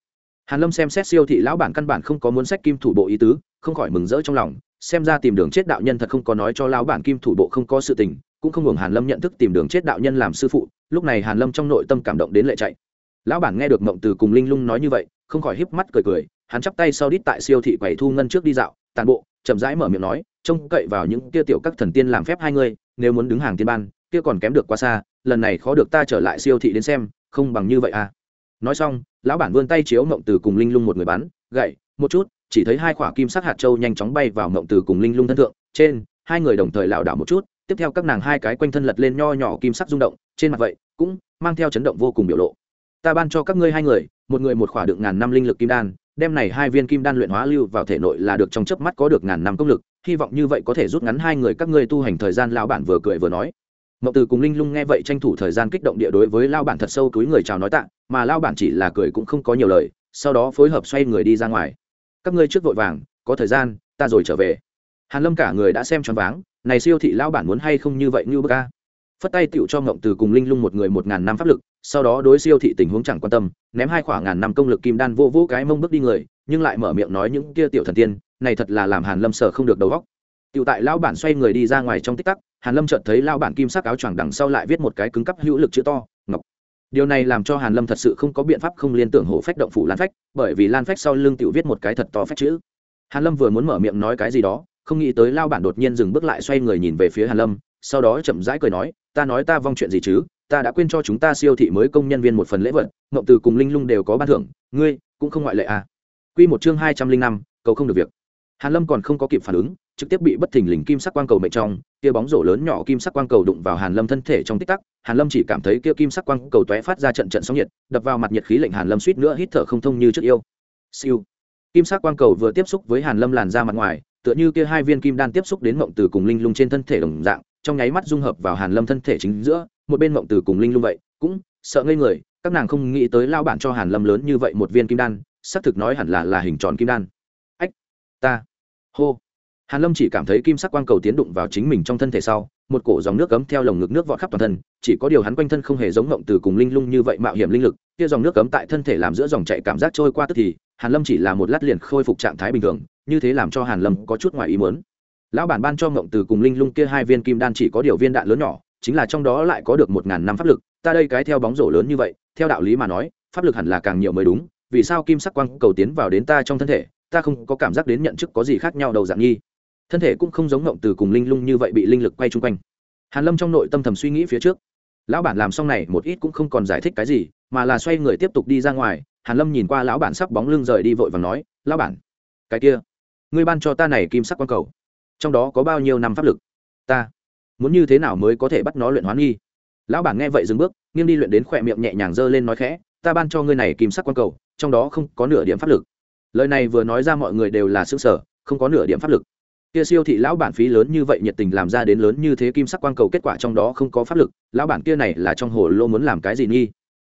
Speaker 1: Hàn lâm xem xét siêu thị lão bản căn bản không có muốn sách kim thủ bộ ý tứ, không khỏi mừng rỡ trong lòng, xem ra tìm đường chết đạo nhân thật không có nói cho lão bản kim thủ bộ không có sự tình, cũng không hưởng hàn lâm nhận thức tìm đường chết đạo nhân làm sư phụ lúc này hàn lâm trong nội tâm cảm động đến lệ chạy. Lão bản nghe được mộng từ cùng linh lung nói như vậy, không khỏi híp mắt cười cười, hắn chắp tay sau đít tại siêu thị quầy thu ngân trước đi dạo, tàn bộ, chậm rãi mở miệng nói, trông cậy vào những kia tiểu các thần tiên làm phép hai người, nếu muốn đứng hàng tiên ban, kia còn kém được quá xa, lần này khó được ta trở lại siêu thị đến xem, không bằng như vậy à. Nói xong, lão bản vươn tay chiếu mộng từ cùng linh lung một người bắn gậy, một chút, chỉ thấy hai quả kim sắc hạt châu nhanh chóng bay vào mộng từ cùng linh lung thân thượng, trên, hai người đồng thời lảo đảo một chút tiếp theo các nàng hai cái quanh thân lật lên nho nhỏ kim sắc rung động, trên mặt vậy cũng mang theo chấn động vô cùng biểu lộ. Ta ban cho các ngươi hai người, một người một khỏa được ngàn năm linh lực kim đan, đem này hai viên kim đan luyện hóa lưu vào thể nội là được trong chớp mắt có được ngàn năm công lực, hy vọng như vậy có thể rút ngắn hai người các ngươi tu hành thời gian. Lão bản vừa cười vừa nói. Mậu từ cùng linh lung nghe vậy tranh thủ thời gian kích động địa đối với lao bản thật sâu túi người chào nói tạ, mà lao bản chỉ là cười cũng không có nhiều lời, sau đó phối hợp xoay người đi ra ngoài. Các ngươi trước vội vàng, có thời gian, ta rồi trở về. Hàn lâm cả người đã xem choáng váng này siêu thị lao bản muốn hay không như vậy như bức a? Phất tay tựu cho ngộng từ cùng linh lung một người một ngàn năm pháp lực, sau đó đối siêu thị tình huống chẳng quan tâm, ném hai khoảng ngàn năm công lực kim đan vô vô cái mông bước đi người, nhưng lại mở miệng nói những kia tiểu thần tiên, này thật là làm hàn lâm sở không được đầu óc. Tựu tại lao bản xoay người đi ra ngoài trong tích tắc, hàn lâm chợt thấy lao bản kim sắc áo choàng đằng sau lại viết một cái cứng cắp hữu lực chữ to, ngọc. Điều này làm cho hàn lâm thật sự không có biện pháp không liên tưởng hổ phách động phủ lan phách, bởi vì lan phách sau lưng tiểu viết một cái thật to phách chữ. Hàn lâm vừa muốn mở miệng nói cái gì đó không nghĩ tới lao bản đột nhiên dừng bước lại xoay người nhìn về phía hàn lâm, sau đó chậm rãi cười nói, ta nói ta vong chuyện gì chứ? Ta đã quên cho chúng ta siêu thị mới công nhân viên một phần lễ vật, ngộng từ cùng linh lung đều có ban thưởng, ngươi cũng không ngoại lệ à? Quy một chương hai trăm linh năm, cầu không được việc. Hàn lâm còn không có kịp phản ứng, trực tiếp bị bất thình lình kim sắc quang cầu mệnh trong, kia bóng rổ lớn nhỏ kim sắc quang cầu đụng vào hàn lâm thân thể trong tích tắc, hàn lâm chỉ cảm thấy kia kim sắc quang cầu tóe phát ra trận trận sóng nhiệt, đập vào mặt nhiệt khí lệnh hàn lâm suýt nữa hít thở không thông như trước yêu. Siêu. Kim sắc quang cầu vừa tiếp xúc với hàn lâm làn ra mặt ngoài tựa như kia hai viên kim đan tiếp xúc đến mộng từ cùng linh lung trên thân thể đồng dạng, trong nháy mắt dung hợp vào hàn lâm thân thể chính giữa, một bên mộng từ cùng linh lung vậy, cũng sợ ngây người, các nàng không nghĩ tới lao bản cho hàn lâm lớn như vậy một viên kim đan, xác thực nói hẳn là là hình tròn kim đan. Ách, ta, hô. Hàn lâm chỉ cảm thấy kim sắc quang cầu tiến đụng vào chính mình trong thân thể sau, một cổ dòng nước cấm theo lồng ngực nước vọt khắp toàn thân, chỉ có điều hắn quanh thân không hề giống ngộng từ cùng linh lung như vậy mạo hiểm linh lực, kia dòng nước cấm tại thân thể làm giữa dòng chảy cảm giác trôi qua tức thì, hàn lâm chỉ là một lát liền khôi phục trạng thái bình thường như thế làm cho hàn lâm có chút ngoài ý muốn. Lão bản ban cho ngộng từ cùng linh lung kia hai viên kim đan chỉ có điều viên đạn lớn nhỏ, chính là trong đó lại có được một ngàn năm pháp lực, ta đây cái theo bóng rổ lớn như vậy, theo đạo lý mà nói, pháp lực hẳn là càng nhiều mới đúng, vì sao kim sắc quang cầu tiến vào đến ta trong thân thể, ta không có cảm giác đến nhận chức có gì khác nhau đầu dạng nhi thân thể cũng không giống ngộng từ cùng linh lung như vậy bị linh lực quay chung quanh. Hàn lâm trong nội tâm thầm suy nghĩ phía trước. Lão bản làm xong này một ít cũng không còn giải thích cái gì, mà là xoay người tiếp tục đi ra ngoài, hàn lâm nhìn qua lão bản sắp bóng lưng rời đi vội và nói, lão bản, cái kia ngươi ban cho ta này kim sắc quang cầu. Trong đó có bao nhiêu năm pháp lực? Ta muốn như thế nào mới có thể bắt nó luyện hóa nghi? Lão bản nghe vậy dừng bước, nghiêng đi luyện đến khỏe miệng nhẹ nhàng giơ lên nói khẽ, ta ban cho ngươi này kim sắc quang cầu, trong đó không có nửa điểm pháp lực. Lời này vừa nói ra mọi người đều là xương sở không có nửa điểm pháp lực. Kia siêu thị lão bản phí lớn như vậy nhiệt tình làm ra đến lớn như thế kim sắc quang cầu kết quả trong đó không có pháp lực, lão bản kia này là trong hồ lô muốn làm cái gì nghi?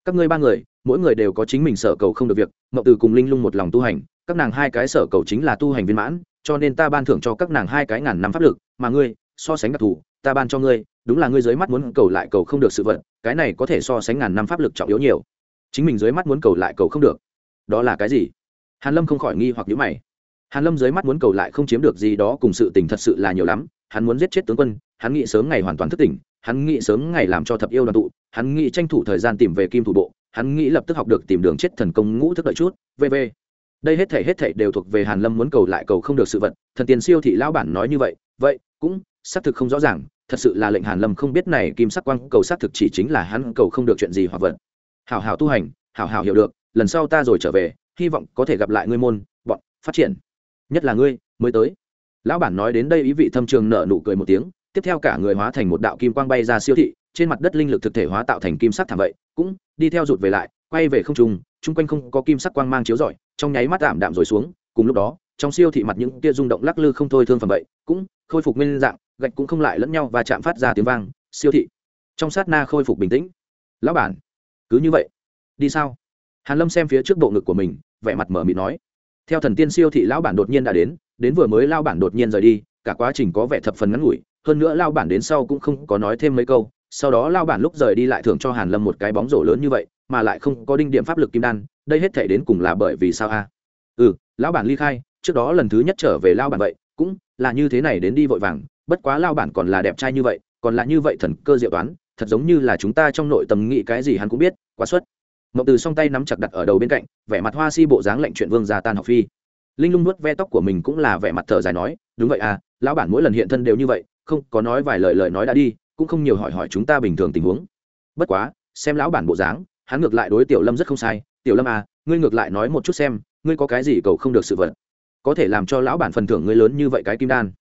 Speaker 1: Các ngươi ba người, mỗi người đều có chính mình sở cầu không được việc mậu từ cùng linh lung một lòng tu hành các nàng hai cái sở cầu chính là tu hành viên mãn, cho nên ta ban thưởng cho các nàng hai cái ngàn năm pháp lực, mà ngươi, so sánh đặc thù, ta ban cho ngươi, đúng là ngươi dưới mắt muốn cầu lại cầu không được sự vật, cái này có thể so sánh ngàn năm pháp lực trọng yếu nhiều. Chính mình dưới mắt muốn cầu lại cầu không được. Đó là cái gì? Hàn lâm không khỏi nghi hoặc nhữ mày. Hàn lâm dưới mắt muốn cầu lại không chiếm được gì đó cùng sự tình thật sự là nhiều lắm, hắn muốn giết chết tướng quân, hắn nghĩ sớm ngày hoàn toàn thức tỉnh, hắn nghĩ sớm ngày làm cho thập yêu đoàn tụ, hắn nghĩ tranh thủ thời gian tìm về kim thủ bộ, hắn nghĩ lập tức học được tìm đường chết thần công ngũ thức đợi chút vv đây hết thể hết thể đều thuộc về hàn lâm muốn cầu lại cầu không được sự vật, thần tiền siêu thị lão bản nói như vậy vậy, cũng, xác thực không rõ ràng, thật sự là lệnh hàn lâm không biết này kim sắc quang cầu xác thực chỉ chính là hắn cầu không được chuyện gì hoặc vật. Hảo hảo tu hành, hảo hảo hiểu được, lần sau ta rồi trở về, hy vọng có thể gặp lại ngươi môn, bọn, phát triển. Nhất là ngươi, mới tới. Lão bản nói đến đây ý vị thâm trường nở nụ cười một tiếng, tiếp theo cả người hóa thành một đạo kim quang bay ra siêu thị, trên mặt đất linh lực thực thể hóa tạo thành kim sắc thảm vậy, cũng, đi theo rụt về lại, quay về không trung, chung quanh không có kim sắc quang mang chiếu rọi trong nháy mắt tạm đạm rồi xuống, cùng lúc đó, trong siêu thị mặt những tia rung động lắc lư không thôi thương phẩm vậy, cũng khôi phục nguyên dạng, gạch cũng không lại lẫn nhau và chạm phát ra tiếng vang, siêu thị. Trong sát na khôi phục bình tĩnh. Lão bản, cứ như vậy, đi sao? Hàn lâm xem phía trước bộ ngực của mình, vẻ mặt mở mịt nói. Theo thần tiên siêu thị lão bản đột nhiên đã đến đến vừa mới lao bản đột nhiên rời đi, cả quá trình có vẻ thập phần ngắn ngủi, hơn nữa lao bản đến sau cũng không có nói thêm mấy câu, sau đó lao bản lúc rời đi lại thưởng cho hàn lâm một cái bóng rổ lớn như vậy, mà lại không có đinh điểm pháp lực kim đan đây hết thể đến cùng là bởi vì sao a? Ừ lão bản ly khai, trước đó lần thứ nhất trở về lao bản vậy, cũng là như thế này đến đi vội vàng, bất quá lao bản còn là đẹp trai như vậy, còn là như vậy thần cơ diệu toán, thật giống như là chúng ta trong nội tâm nghĩ cái gì hắn cũng biết, quá xuất. Mộng từ song tay nắm chặt đặt ở đầu bên cạnh, vẻ mặt hoa si bộ dáng lệnh chuyện vương gia tan học phi. Linh lung nuốt ve tóc của mình cũng là vẻ mặt thở dài nói, đúng vậy à lão bản mỗi lần hiện thân đều như vậy, không có nói vài lời lời nói đã đi, cũng không nhiều hỏi hỏi chúng ta bình thường tình huống. Bất quá, xem lão bản bộ dáng, hắn ngược lại đối tiểu lâm rất không sai tiểu lâm à ngươi ngược lại nói một chút xem, ngươi có cái gì cầu không được sự vật? Có thể làm cho lão bản phần thưởng ngươi lớn như vậy cái kim đan.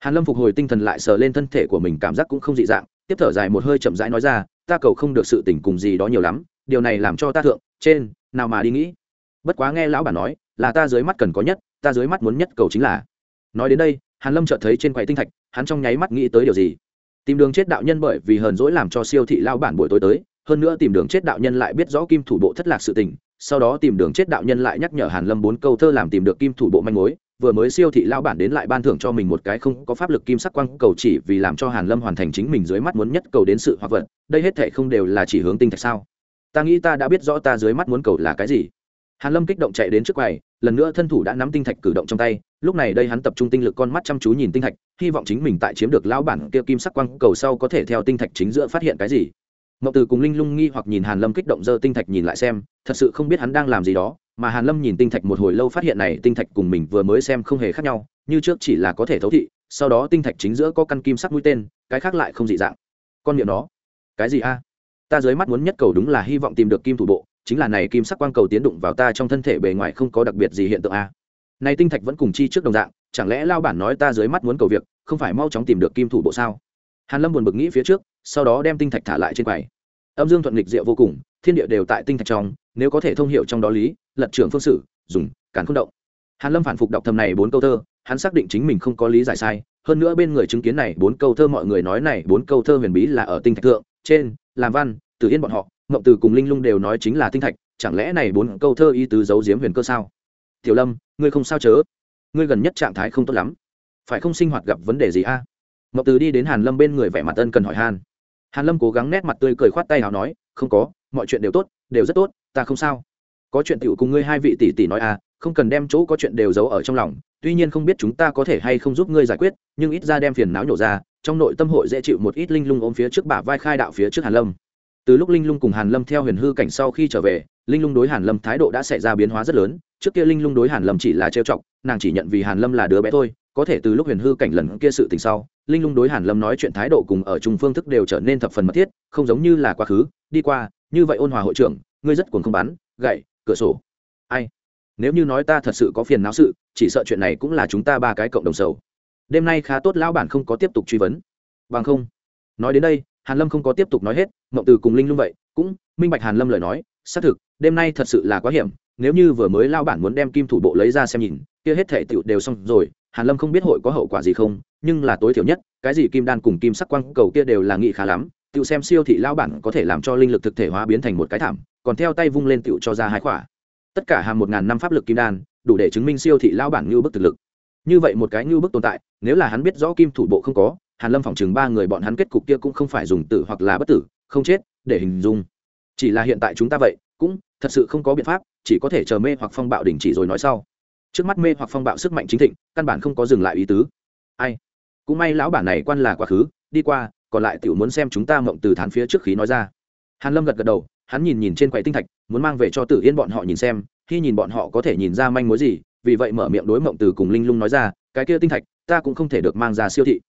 Speaker 1: Hàn lâm phục hồi tinh thần lại sờ lên thân thể của mình, cảm giác cũng không dị dạng, tiếp thở dài một hơi chậm rãi nói ra, ta cầu không được sự tình cùng gì đó nhiều lắm, điều này làm cho ta thượng, trên, nào mà đi nghĩ. Bất quá nghe lão bản nói, là ta dưới mắt cần có nhất, ta dưới mắt muốn nhất cầu chính là. Nói đến đây, hàn lâm chợt thấy trên quầy tinh thạch, hắn trong nháy mắt nghĩ tới điều gì? Tìm đường chết đạo nhân bởi vì hờn dỗi làm cho siêu thị lao bản buổi tối tới, hơn nữa tìm đường chết đạo nhân lại biết rõ kim thủ bộ thất lạc sự tình sau đó tìm đường chết đạo nhân lại nhắc nhở hàn lâm bốn câu thơ làm tìm được kim thủ bộ manh mối, vừa mới siêu thị lao bản đến lại ban thưởng cho mình một cái không có pháp lực kim sắc quang cầu chỉ vì làm cho hàn lâm hoàn thành chính mình dưới mắt muốn nhất cầu đến sự hoặc vật, đây hết thệ không đều là chỉ hướng tinh thạch sao? Ta nghĩ ta đã biết rõ ta dưới mắt muốn cầu là cái gì. Hàn lâm kích động chạy đến trước quầy, lần nữa thân thủ đã nắm tinh thạch cử động trong tay, lúc này đây hắn tập trung tinh lực con mắt chăm chú nhìn tinh thạch, hy vọng chính mình tại chiếm được lão bản kia kim sắc quang cầu sau có thể theo tinh thạch chính giữa phát hiện cái gì. Mậu từ cùng linh lung nghi hoặc nhìn hàn lâm kích động giơ tinh thạch nhìn lại xem thật sự không biết hắn đang làm gì đó, mà hàn lâm nhìn tinh thạch một hồi lâu phát hiện này tinh thạch cùng mình vừa mới xem không hề khác nhau, như trước chỉ là có thể thấu thị, sau đó tinh thạch chính giữa có căn kim sắc mũi tên, cái khác lại không dị dạng. Con miệng đó cái gì a? Ta dưới mắt muốn nhất cầu đúng là hy vọng tìm được kim thủ bộ, chính là này kim sắc quang cầu tiến đụng vào ta trong thân thể bề ngoài không có đặc biệt gì hiện tượng a. Này tinh thạch vẫn cùng chi trước đồng dạng, chẳng lẽ lao bản nói ta dưới mắt muốn cầu việc, không phải mau chóng tìm được kim thủ bộ sao? Hàn lâm buồn bực nghĩ phía trước, sau đó đem tinh thạch thả lại trên quầy. Âm dương thuận nghịch diệu vô cùng thiên địa đều tại tinh thạch trong, nếu có thể thông hiểu trong đó lý, lật trưởng phương sử, dùng cản không động hàn lâm phản phục đọc thầm này bốn câu thơ, hắn xác định chính mình không có lý giải sai, hơn nữa bên người chứng kiến này bốn câu thơ mọi người nói này bốn câu thơ huyền bí là ở tinh thạch thượng, trên, làm văn, từ yên bọn họ ngộng từ cùng linh lung đều nói chính là tinh thạch, chẳng lẽ này bốn câu thơ y tứ giấu diếm huyền cơ sao tiểu lâm, ngươi không sao chớ ngươi gần nhất trạng thái không tốt lắm phải không sinh hoạt gặp vấn đề gì a à? ngộng từ đi đến hàn lâm bên người vẻ mặt ân cần hỏi Hàn. hàn lâm cố gắng nét mặt tươi cười khoát tay nào nói, không có mọi chuyện đều tốt, đều rất tốt, ta không sao. Có chuyện tiểu cùng ngươi hai vị tỷ tỷ nói à không cần đem chỗ có chuyện đều giấu ở trong lòng, tuy nhiên không biết chúng ta có thể hay không giúp ngươi giải quyết, nhưng ít ra đem phiền não nhổ ra, trong nội tâm hội dễ chịu một ít linh lung ôm phía trước bả vai khai đạo phía trước hàn lâm. Từ lúc linh lung cùng hàn lâm theo huyền hư cảnh sau khi trở về, linh lung đối hàn lâm thái độ đã xảy ra biến hóa rất lớn, trước kia linh lung đối hàn lâm chỉ là trêu chọc, nàng chỉ nhận vì hàn lâm là đứa bé thôi, có thể từ lúc huyền hư cảnh lần kia sự tình sau, linh lung đối hàn lâm nói chuyện thái độ cùng ở trung phương thức đều trở nên thập phần mật thiết, không giống như là quá khứ, đi qua như vậy ôn hòa hội trưởng, ngươi rất cuồng không bắn, gậy, cửa sổ. Ai? Nếu như nói ta thật sự có phiền não sự, chỉ sợ chuyện này cũng là chúng ta ba cái cộng đồng sầu. Đêm nay khá tốt, lão bản không có tiếp tục truy vấn. Bằng không. Nói đến đây, hàn lâm không có tiếp tục nói hết, mộng từ cùng linh lung vậy, cũng minh bạch hàn lâm lời nói, xác thực, đêm nay thật sự là quá hiểm, nếu như vừa mới lao bản muốn đem kim thủ bộ lấy ra xem nhìn, kia hết thể tựu đều xong rồi, hàn lâm không biết hội có hậu quả gì không, nhưng là tối thiểu nhất, cái gì kim đan cùng kim sắc quang cầu kia đều là nghị khá lắm tự xem siêu thị lao bản có thể làm cho linh lực thực thể hóa biến thành một cái thảm, còn theo tay vung lên tự cho ra hai khỏa tất cả hàng một ngàn năm pháp lực kim đan, đủ để chứng minh siêu thị lao bản như bức thực lực. Như vậy một cái như bức tồn tại, nếu là hắn biết rõ kim thủ bộ không có, hàn lâm phỏng chừng ba người bọn hắn kết cục kia cũng không phải dùng tử hoặc là bất tử, không chết, để hình dung. Chỉ là hiện tại chúng ta vậy, cũng thật sự không có biện pháp, chỉ có thể chờ mê hoặc phong bạo đình chỉ rồi nói sau. Trước mắt mê hoặc phong bạo sức mạnh chính thịnh, căn bản không có dừng lại ý tứ. Ai? Cũng may lão bản này quan là quá khứ, đi qua còn lại tiểu muốn xem chúng ta mộng từ thán phía trước khí nói ra. Hàn lâm gật gật đầu, hắn nhìn nhìn trên quầy tinh thạch, muốn mang về cho tử yên bọn họ nhìn xem, khi nhìn bọn họ có thể nhìn ra manh mối gì, vì vậy mở miệng đối mộng từ cùng linh lung nói ra, cái kia tinh thạch, ta cũng không thể được mang ra siêu thị.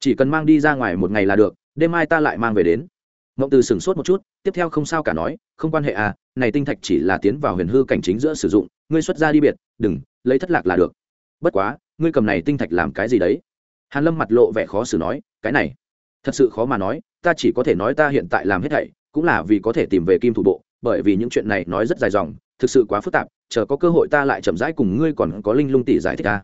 Speaker 1: Chỉ cần mang đi ra ngoài một ngày là được, đêm mai ta lại mang về đến. Mộng từ sửng sốt một chút, tiếp theo không sao cả nói, không quan hệ à này tinh thạch chỉ là tiến vào huyền hư cảnh chính giữa sử dụng, ngươi xuất ra đi biệt, đừng, lấy thất lạc là được. Bất quá, ngươi cầm này tinh thạch làm cái gì đấy? Hàn lâm mặt lộ vẻ khó xử nói, cái này thật sự khó mà nói, ta chỉ có thể nói ta hiện tại làm hết thảy, cũng là vì có thể tìm về kim thủ bộ, bởi vì những chuyện này nói rất dài dòng, thực sự quá phức tạp, chờ có cơ hội ta lại chậm rãi cùng ngươi còn có linh lung tỷ giải thích ta.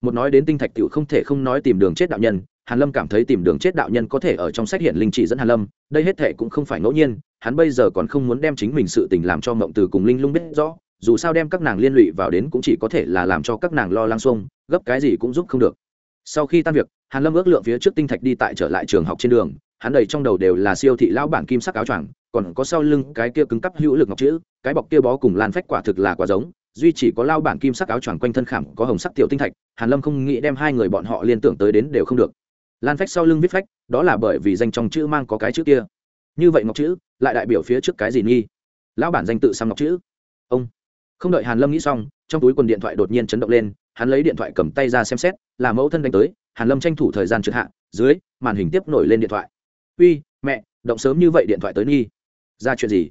Speaker 1: Một nói đến tinh thạch tiểu không thể không nói tìm đường chết đạo nhân, hàn lâm cảm thấy tìm đường chết đạo nhân có thể ở trong sách hiện linh chỉ dẫn hàn lâm, đây hết thệ cũng không phải ngẫu nhiên, hắn bây giờ còn không muốn đem chính mình sự tình làm cho mộng từ cùng linh lung biết rõ, dù sao đem các nàng liên lụy vào đến cũng chỉ có thể là làm cho các nàng lo lắng xuông, gấp cái gì cũng giúp không được sau khi tan việc, hàn lâm ước lượng phía trước tinh thạch đi tại trở lại trường học trên đường. Hắn đầy trong đầu đều là siêu thị lão bản kim sắc áo choàng, còn có sau lưng cái kia cứng cắp hữu lực ngọc chữ, cái bọc kia bó cùng lan phách quả thực là quả giống, duy chỉ có lao bản kim sắc áo choàng quanh thân khảm có hồng sắc tiểu tinh thạch. Hàn lâm không nghĩ đem hai người bọn họ liên tưởng tới đến đều không được. Lan phách sau lưng viết phách, đó là bởi vì danh trong chữ mang có cái chữ kia. Như vậy ngọc chữ, lại đại biểu phía trước cái gì nghi? Lão bản danh tự xăm ngọc chữ. Ông. Không đợi hàn lâm nghĩ xong, trong túi quần điện thoại đột nhiên chấn động lên hắn lấy điện thoại cầm tay ra xem xét, là mẫu thân đánh tới, hàn lâm tranh thủ thời gian trượt hạ, dưới, màn hình tiếp nổi lên điện thoại. Uy, mẹ, động sớm như vậy điện thoại tới nghi. Ra chuyện gì?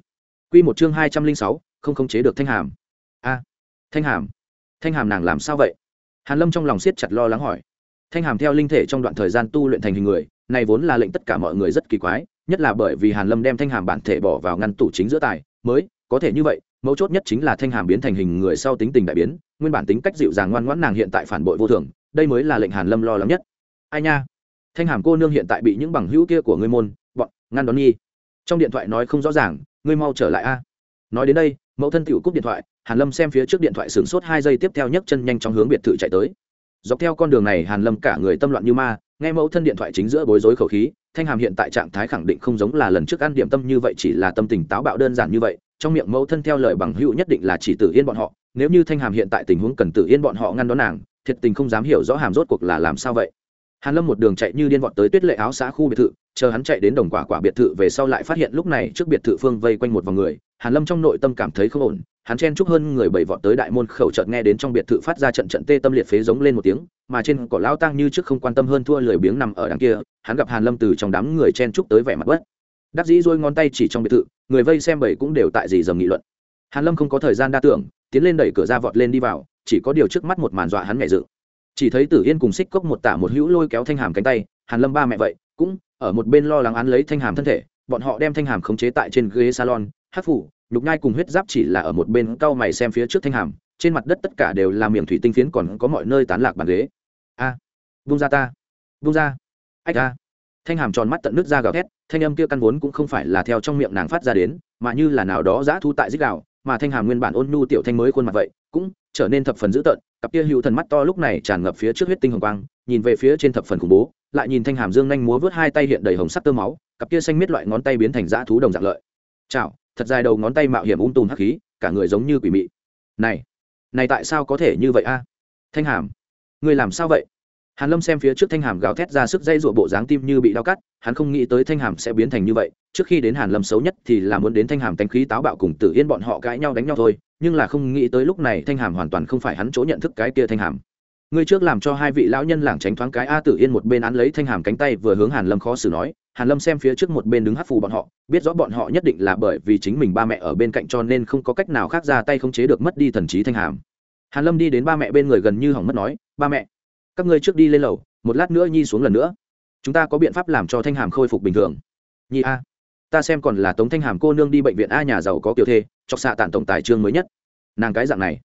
Speaker 1: Quy một chương hai trăm linh sáu, không khống chế được thanh hàm. A, thanh hàm thanh hàm nàng làm sao vậy? Hàn lâm trong lòng siết chặt lo lắng hỏi. Thanh hàm theo linh thể trong đoạn thời gian tu luyện thành hình người, này vốn là lệnh tất cả mọi người rất kỳ quái, nhất là bởi vì hàn lâm đem thanh hàm bản thể bỏ vào ngăn tủ chính giữa tài, mới, có thể như vậy, mấu chốt nhất chính là thanh hàm biến thành hình người sau tính tình đại biến nguyên bản tính cách dịu dàng ngoan ngoãn nàng hiện tại phản bội vô thường, đây mới là lệnh hàn lâm lo lắng nhất. Ai nha? Thanh hàm cô nương hiện tại bị những bằng hữu kia của ngươi môn, bọn ngăn đón nhi trong điện thoại nói không rõ ràng, ngươi mau trở lại a. Nói đến đây, mẫu thân tiểu cúp điện thoại, hàn lâm xem phía trước điện thoại sửng sốt hai giây tiếp theo nhấc chân nhanh trong hướng biệt thự chạy tới. Dọc theo con đường này, hàn lâm cả người tâm loạn như ma, nghe mẫu thân điện thoại chính giữa bối rối khẩu khí, thanh hàm hiện tại trạng thái khẳng định không giống là lần trước ăn điểm tâm như vậy, chỉ là tâm tình táo bạo đơn giản như vậy trong miệng mẫu thân theo lời bằng hữu nhất định là chỉ tử yên bọn họ, nếu như thanh hàm hiện tại tình huống cần tử yên bọn họ ngăn đón nàng, thiệt tình không dám hiểu rõ hàm rốt cuộc là làm sao vậy. Hàn lâm một đường chạy như điên vọt tới tuyết lệ áo xã khu biệt thự, chờ hắn chạy đến đồng quả quả biệt thự về sau lại phát hiện lúc này trước biệt thự phương vây quanh một vòng người, hàn lâm trong nội tâm cảm thấy không ổn, hắn chen chúc hơn người bảy vọt tới đại môn khẩu chợt nghe đến trong biệt thự phát ra trận trận tê tâm liệt phế giống lên một tiếng, mà trên cỏ lao tang như trước không quan tâm hơn thua lười biếng nằm ở đằng kia, hắn gặp hàn lâm từ trong đám người chen chúc tới vẻ mặt bất đắc dĩ dôi ngón tay chỉ trong biệt thự người vây xem bảy cũng đều tại gì dầm nghị luận. Hàn lâm không có thời gian đa tưởng tiến lên đẩy cửa ra vọt lên đi vào chỉ có điều trước mắt một màn dọa hắn mẹ dự chỉ thấy tử yên cùng xích cốc một tả một hữu lôi kéo thanh hàm cánh tay hàn lâm ba mẹ vậy cũng ở một bên lo lắng án lấy thanh hàm thân thể bọn họ đem thanh hàm khống chế tại trên ghế salon hát phủ nhục nhai cùng huyết giáp chỉ là ở một bên cau mày xem phía trước thanh hàm trên mặt đất tất cả đều là miệng thủy tinh phiến còn có mọi nơi tán lạc bàn ghế. A à, vung ra ta vung ra. Ách a thanh hàm tròn mắt tận nước ra gào thét thanh âm kia căn vốn cũng không phải là theo trong miệng nàng phát ra đến mà như là nào đó giã thu tại dích đạo, mà thanh hàm nguyên bản ôn nhu tiểu thanh mới khuôn mặt vậy cũng trở nên thập phần dữ tợn cặp kia hữu thần mắt to lúc này tràn ngập phía trước huyết tinh hồng quang nhìn về phía trên thập phần khủng bố lại nhìn thanh hàm dương nhanh múa vớt hai tay hiện đầy hồng sắc tơ máu cặp kia xanh miết loại ngón tay biến thành dã thú đồng dạng lợi. Chảo thật dài đầu ngón tay mạo hiểm ung tùm hắc khí cả người giống như quỷ mị. Này này tại sao có thể như vậy a? Thanh hàm người làm sao vậy? Hàn lâm xem phía trước thanh hàm gào thét ra sức dây rụa bộ dáng tim như bị đau cắt, hắn không nghĩ tới thanh hàm sẽ biến thành như vậy, trước khi đến hàn lâm xấu nhất thì là muốn đến thanh hàm tánh khí táo bạo cùng tử yên bọn họ cãi nhau đánh nhau thôi, nhưng là không nghĩ tới lúc này thanh hàm hoàn toàn không phải hắn chỗ nhận thức cái kia thanh hàm. Ngươi trước làm cho hai vị lão nhân lảng tránh thoáng cái a tử yên một bên án lấy thanh hàm cánh tay vừa hướng hàn lâm khó xử nói, hàn lâm xem phía trước một bên đứng hắc phù bọn họ, biết rõ bọn họ nhất định là bởi vì chính mình ba mẹ ở bên cạnh cho nên không có cách nào khác ra tay không chế được mất đi thần trí thanh hàm. Hàn lâm đi đến ba mẹ bên người gần như hỏng mất nói, ba mẹ các ngươi trước đi lên lầu, một lát nữa nhi xuống lần nữa. Chúng ta có biện pháp làm cho thanh hàm khôi phục bình thường. Nhi a, ta xem còn là tống thanh hàm cô nương đi bệnh viện a nhà giàu có kiểu thê chọc xạ tản tổng tài trương mới nhất. Nàng cái dạng này,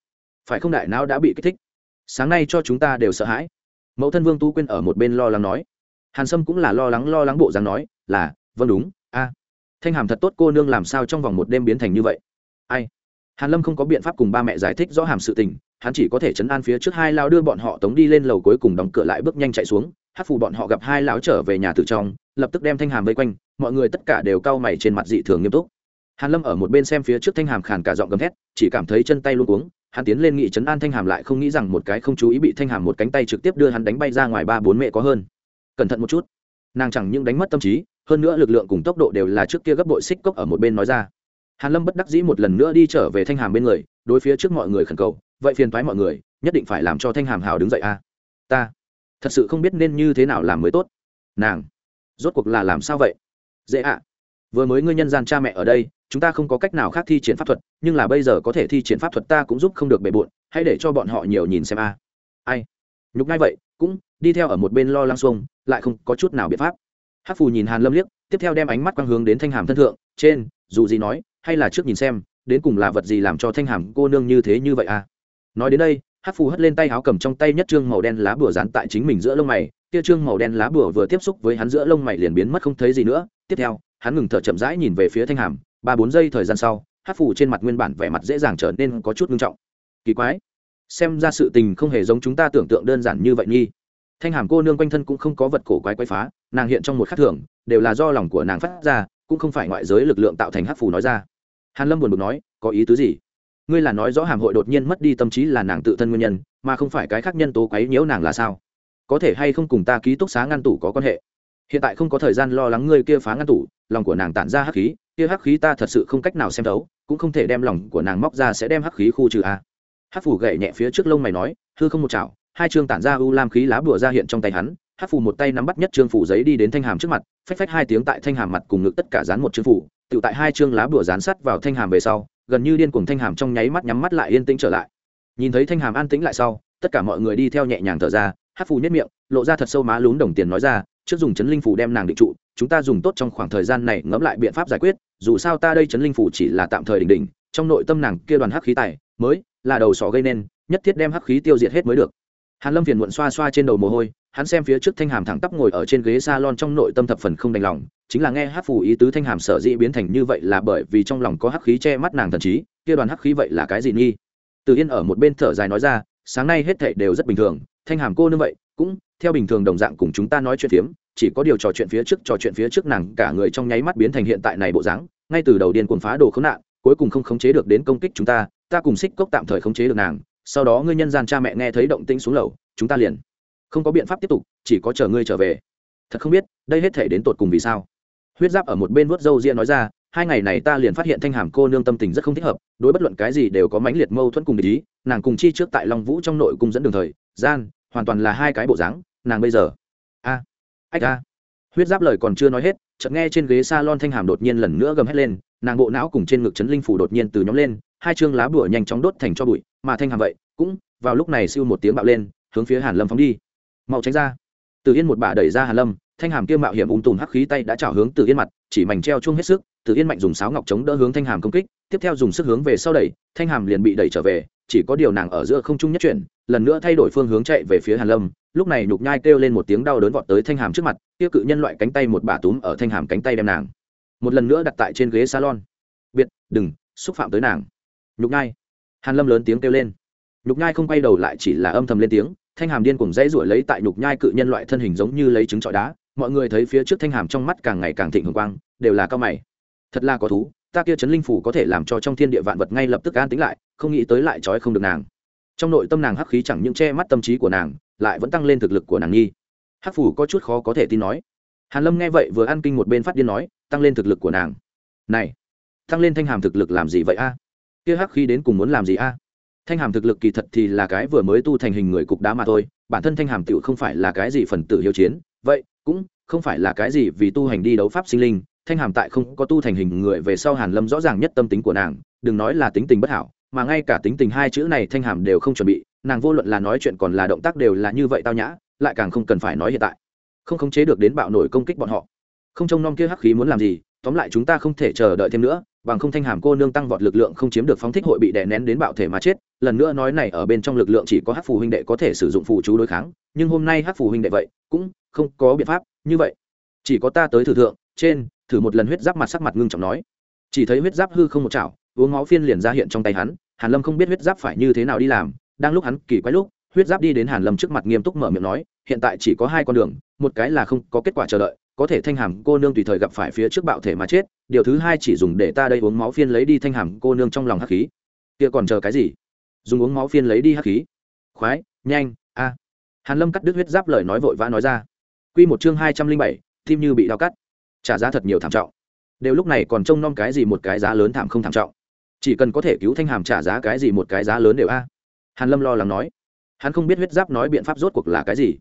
Speaker 1: phải không đại não đã bị kích thích? Sáng nay cho chúng ta đều sợ hãi. Mẫu thân vương tu quyên ở một bên lo lắng nói. Hàn sâm cũng là lo lắng lo lắng bộ dáng nói, là vâng đúng, a. Thanh hàm thật tốt cô nương làm sao trong vòng một đêm biến thành như vậy? Ai? Hàn lâm không có biện pháp cùng ba mẹ giải thích rõ hàm sự tình hắn chỉ có thể chấn an phía trước hai lao đưa bọn họ tống đi lên lầu cuối cùng đóng cửa lại bước nhanh chạy xuống, hát phù bọn họ gặp hai lão trở về nhà từ trong, lập tức đem thanh hàm vây quanh, mọi người tất cả đều cau mày trên mặt dị thường nghiêm túc. Hàn lâm ở một bên xem phía trước thanh hàm khàn cả giọng gầm thét, chỉ cảm thấy chân tay luôn cuống, hắn tiến lên nghị chấn an thanh hàm lại không nghĩ rằng một cái không chú ý bị thanh hàm một cánh tay trực tiếp đưa hắn đánh bay ra ngoài ba bốn mẹ có hơn. Cẩn thận một chút. Nàng chẳng những đánh mất tâm trí, hơn nữa lực lượng cùng tốc độ đều là trước kia gấp bội xích cốc ở một bên nói ra hàn lâm bất đắc dĩ một lần nữa đi trở về thanh hàm bên người, đối phía trước mọi người khẩn cầu, vậy phiền thoái mọi người, nhất định phải làm cho thanh hàm hào đứng dậy a. Ta, thật sự không biết nên như thế nào làm mới tốt. Nàng, rốt cuộc là làm sao vậy? Dễ ạ, vừa mới ngươi nhân gian cha mẹ ở đây, chúng ta không có cách nào khác thi triển pháp thuật, nhưng là bây giờ có thể thi triển pháp thuật ta cũng giúp không được bề bộn, hãy để cho bọn họ nhiều nhìn xem a. Ai? Nhục ngay vậy, cũng đi theo ở một bên lo lăng xuông, lại không có chút nào biện pháp. Hát phù nhìn hàn lâm liếc, tiếp theo đem ánh mắt quang hướng đến thanh hàm thân thượng, trên, dù gì nói hay là trước nhìn xem, đến cùng là vật gì làm cho thanh hàm cô nương như thế như vậy à? Nói đến đây hát phù hất lên tay áo cầm trong tay nhất trương màu đen lá bùa dán tại chính mình giữa lông mày, kia trương màu đen lá bùa vừa tiếp xúc với hắn giữa lông mày liền biến mất không thấy gì nữa. Tiếp theo, hắn ngừng thở chậm rãi nhìn về phía thanh hàm, ba bốn giây thời gian sau hát phù trên mặt nguyên bản vẻ mặt dễ dàng trở nên có chút nghiêm trọng. Kỳ quái, xem ra sự tình không hề giống chúng ta tưởng tượng đơn giản như vậy nhi. Thanh hàm cô nương quanh thân cũng không có vật cổ quái quái phá, nàng hiện trong một khắc thưởng đều là do lòng của nàng phát ra, cũng không phải ngoại giới lực lượng tạo thành hát phù nói ra hàn lâm buồn bực nói, có ý tứ gì? Ngươi là nói rõ hàm hội đột nhiên mất đi tâm trí là nàng tự thân nguyên nhân, mà không phải cái khác nhân tố quấy nhiễu nàng là sao? Có thể hay không cùng ta ký túc xá ngăn tủ có quan hệ? Hiện tại không có thời gian lo lắng ngươi kia phá ngăn tủ, lòng của nàng tản ra hắc khí, kia hắc khí ta thật sự không cách nào xem thấu, cũng không thể đem lòng của nàng móc ra sẽ đem hắc khí khu trừ a hắc phủ gậy nhẹ phía trước lông mày nói, hư không một chảo, hai chương tản ra u lam khí lá bùa ra hiện trong tay hắn. Hắc phủ một tay nắm bắt nhất trương phủ giấy đi đến thanh hàm trước mặt, phách phách hai tiếng tại thanh hàm mặt cùng ngực tất cả dán một chương phủ tự tại hai chương lá bùa dán sắt vào thanh hàm về sau, gần như điên cuồng thanh hàm trong nháy mắt nhắm mắt lại yên tĩnh trở lại. Nhìn thấy thanh hàm an tĩnh lại sau, tất cả mọi người đi theo nhẹ nhàng thở ra, hát phù nhất miệng, lộ ra thật sâu má lún đồng tiền nói ra, trước dùng chấn linh phủ đem nàng định trụ, chúng ta dùng tốt trong khoảng thời gian này ngẫm lại biện pháp giải quyết, dù sao ta đây chấn linh phủ chỉ là tạm thời đỉnh đỉnh, trong nội tâm nàng kia đoàn hắc khí tài, mới là đầu sỏ gây nên, nhất thiết đem hắc khí tiêu diệt hết mới được. Hàn lâm phiền muộn xoa xoa trên đầu mồ hôi, hắn xem phía trước thanh hàm thẳng tắp ngồi ở trên ghế salon trong nội tâm thập phần không đành lòng chính là nghe hát phù ý tứ thanh hàm sở dĩ biến thành như vậy là bởi vì trong lòng có hắc khí che mắt nàng thần trí, kia đoàn hắc khí vậy là cái gì nghi? Từ yên ở một bên thở dài nói ra, sáng nay hết thảy đều rất bình thường, thanh hàm cô như vậy, cũng theo bình thường đồng dạng cùng chúng ta nói chuyện phiếm, chỉ có điều trò chuyện phía trước, trò chuyện phía trước nàng cả người trong nháy mắt biến thành hiện tại này bộ dáng, ngay từ đầu điên cuồng phá đồ khốn nạn, cuối cùng không khống chế được đến công kích chúng ta ta cùng xích cốc tạm thời khống chế được nàng, sau đó ngươi nhân gian cha mẹ nghe thấy động tĩnh xuống lầu, chúng ta liền không có biện pháp tiếp tục, chỉ có chờ ngươi trở về. Thật không biết, đây hết thể đến tột cùng vì sao? Huyết giáp ở một bên vớt râu ria nói ra, hai ngày này ta liền phát hiện thanh hàm cô nương tâm tình rất không thích hợp, đối bất luận cái gì đều có mãnh liệt mâu thuẫn cùng ý, nàng cùng chi trước tại long vũ trong nội cung dẫn đường thời, gian, hoàn toàn là hai cái bộ dáng, nàng bây giờ, a, ách a. Huyết giáp lời còn chưa nói hết, chợt nghe trên ghế s a lon thanh hàm đột nhiên lần nữa gầm hét lên, nàng bộ não cùng trên ngực chấn linh phủ đột nhiên từ nhóm lên, hai chương lá bùa nhanh chóng đốt thành cho bụi, mà thanh hàm vậy, cũng vào lúc này siêu một tiếng bạo lên, hướng phía hàn lâm phóng đi. Mau tránh ra. Từ yên một bà đẩy ra hàn lâm thanh hàm kia mạo hiểm ung tùm hắc khí tay đã trào hướng từ yên mặt, chỉ mảnh treo chung hết sức, từ yên mạnh dùng sáo ngọc chống đỡ hướng thanh hàm công kích, tiếp theo dùng sức hướng về sau đẩy, thanh hàm liền bị đẩy trở về, chỉ có điều nàng ở giữa không trung nhất chuyển, lần nữa thay đổi phương hướng chạy về phía hàn lâm, lúc này nhục nhai kêu lên một tiếng đau đớn vọt tới thanh hàm trước mặt, kia cự nhân loại cánh tay một bà túm ở thanh hàm cánh tay đem nàng, một lần nữa đặt tại trên ghế salon. Biệt, đừng, xúc phạm tới nàng. Nhục nhai, hàn lâm lớn tiếng kêu lên. Nhục nhai không quay đầu lại chỉ là âm thầm lên tiếng, thanh hàm điên cùng dãy ruổi lấy tại nhục nhai cự nhân loại thân hình giống như lấy trứng trọi đá mọi người thấy phía trước thanh hàm trong mắt càng ngày càng thịnh hồng quang, đều là cao mày. Thật là có thú, ta kia chấn linh phủ có thể làm cho trong thiên địa vạn vật ngay lập tức an tính lại, không nghĩ tới lại trói không được nàng. Trong nội tâm nàng hắc khí chẳng những che mắt tâm trí của nàng, lại vẫn tăng lên thực lực của nàng nhi hắc phủ có chút khó có thể tin nói. Hàn lâm nghe vậy vừa ăn kinh một bên phát điên nói, tăng lên thực lực của nàng. Này, tăng lên thanh hàm thực lực làm gì vậy a? Kia hắc khí đến cùng muốn làm gì a? Thanh hàm thực lực kỳ thật thì là cái vừa mới tu thành hình người cục đá mà thôi, bản thân thanh hàm tựu không phải là cái gì phần tử hiếu chiến. Vậy cũng không phải là cái gì vì tu hành đi đấu pháp sinh linh, thanh hàm tại không có tu thành hình người về sau hàn lâm rõ ràng nhất tâm tính của nàng, đừng nói là tính tình bất hảo, mà ngay cả tính tình hai chữ này thanh hàm đều không chuẩn bị, nàng vô luận là nói chuyện còn là động tác đều là như vậy tao nhã, lại càng không cần phải nói hiện tại. Không khống chế được đến bạo nổi công kích bọn họ. Không trông nom kia hắc khí muốn làm gì tóm lại chúng ta không thể chờ đợi thêm nữa, bằng không thanh hàm cô nương tăng vọt lực lượng không chiếm được phóng thích hội bị đè nén đến bạo thể mà chết. Lần nữa nói này ở bên trong lực lượng chỉ có hắc phù huynh đệ có thể sử dụng phù chú đối kháng, nhưng hôm nay hắc phù huynh đệ vậy cũng không có biện pháp như vậy. Chỉ có ta tới thử thượng, trên, thử một lần huyết giáp mặt sắc mặt ngưng trọng nói. Chỉ thấy huyết giáp hư không một chảo, uống máu phiên liền ra hiện trong tay hắn, hàn lâm không biết huyết giáp phải như thế nào đi làm, đang lúc hắn kỳ quái lúc, huyết giáp đi đến hàn lâm trước mặt nghiêm túc mở miệng nói, hiện tại chỉ có hai con đường, một cái là không có kết quả chờ đợi có thể thanh hàm cô nương tùy thời gặp phải phía trước bạo thể mà chết, điều thứ hai chỉ dùng để ta đây uống máu phiên lấy đi thanh hàm cô nương trong lòng hắc khí. Kia còn chờ cái gì? Dùng uống máu phiên lấy đi hắc khí. Khoái, nhanh, a. À. Hàn lâm cắt đứt huyết giáp lời nói vội vã nói ra. Quy một chương hai trăm linh bảy, tim như bị đau cắt. Trả giá thật nhiều thảm trọng. Đều lúc này còn trông nom cái gì một cái giá lớn thảm không thảm trọng. Chỉ cần có thể cứu thanh hàm trả giá cái gì một cái giá lớn đều a. Hàn lâm lo lắng nói. Hắn không biết huyết giáp nói biện pháp rốt cuộc là cái gì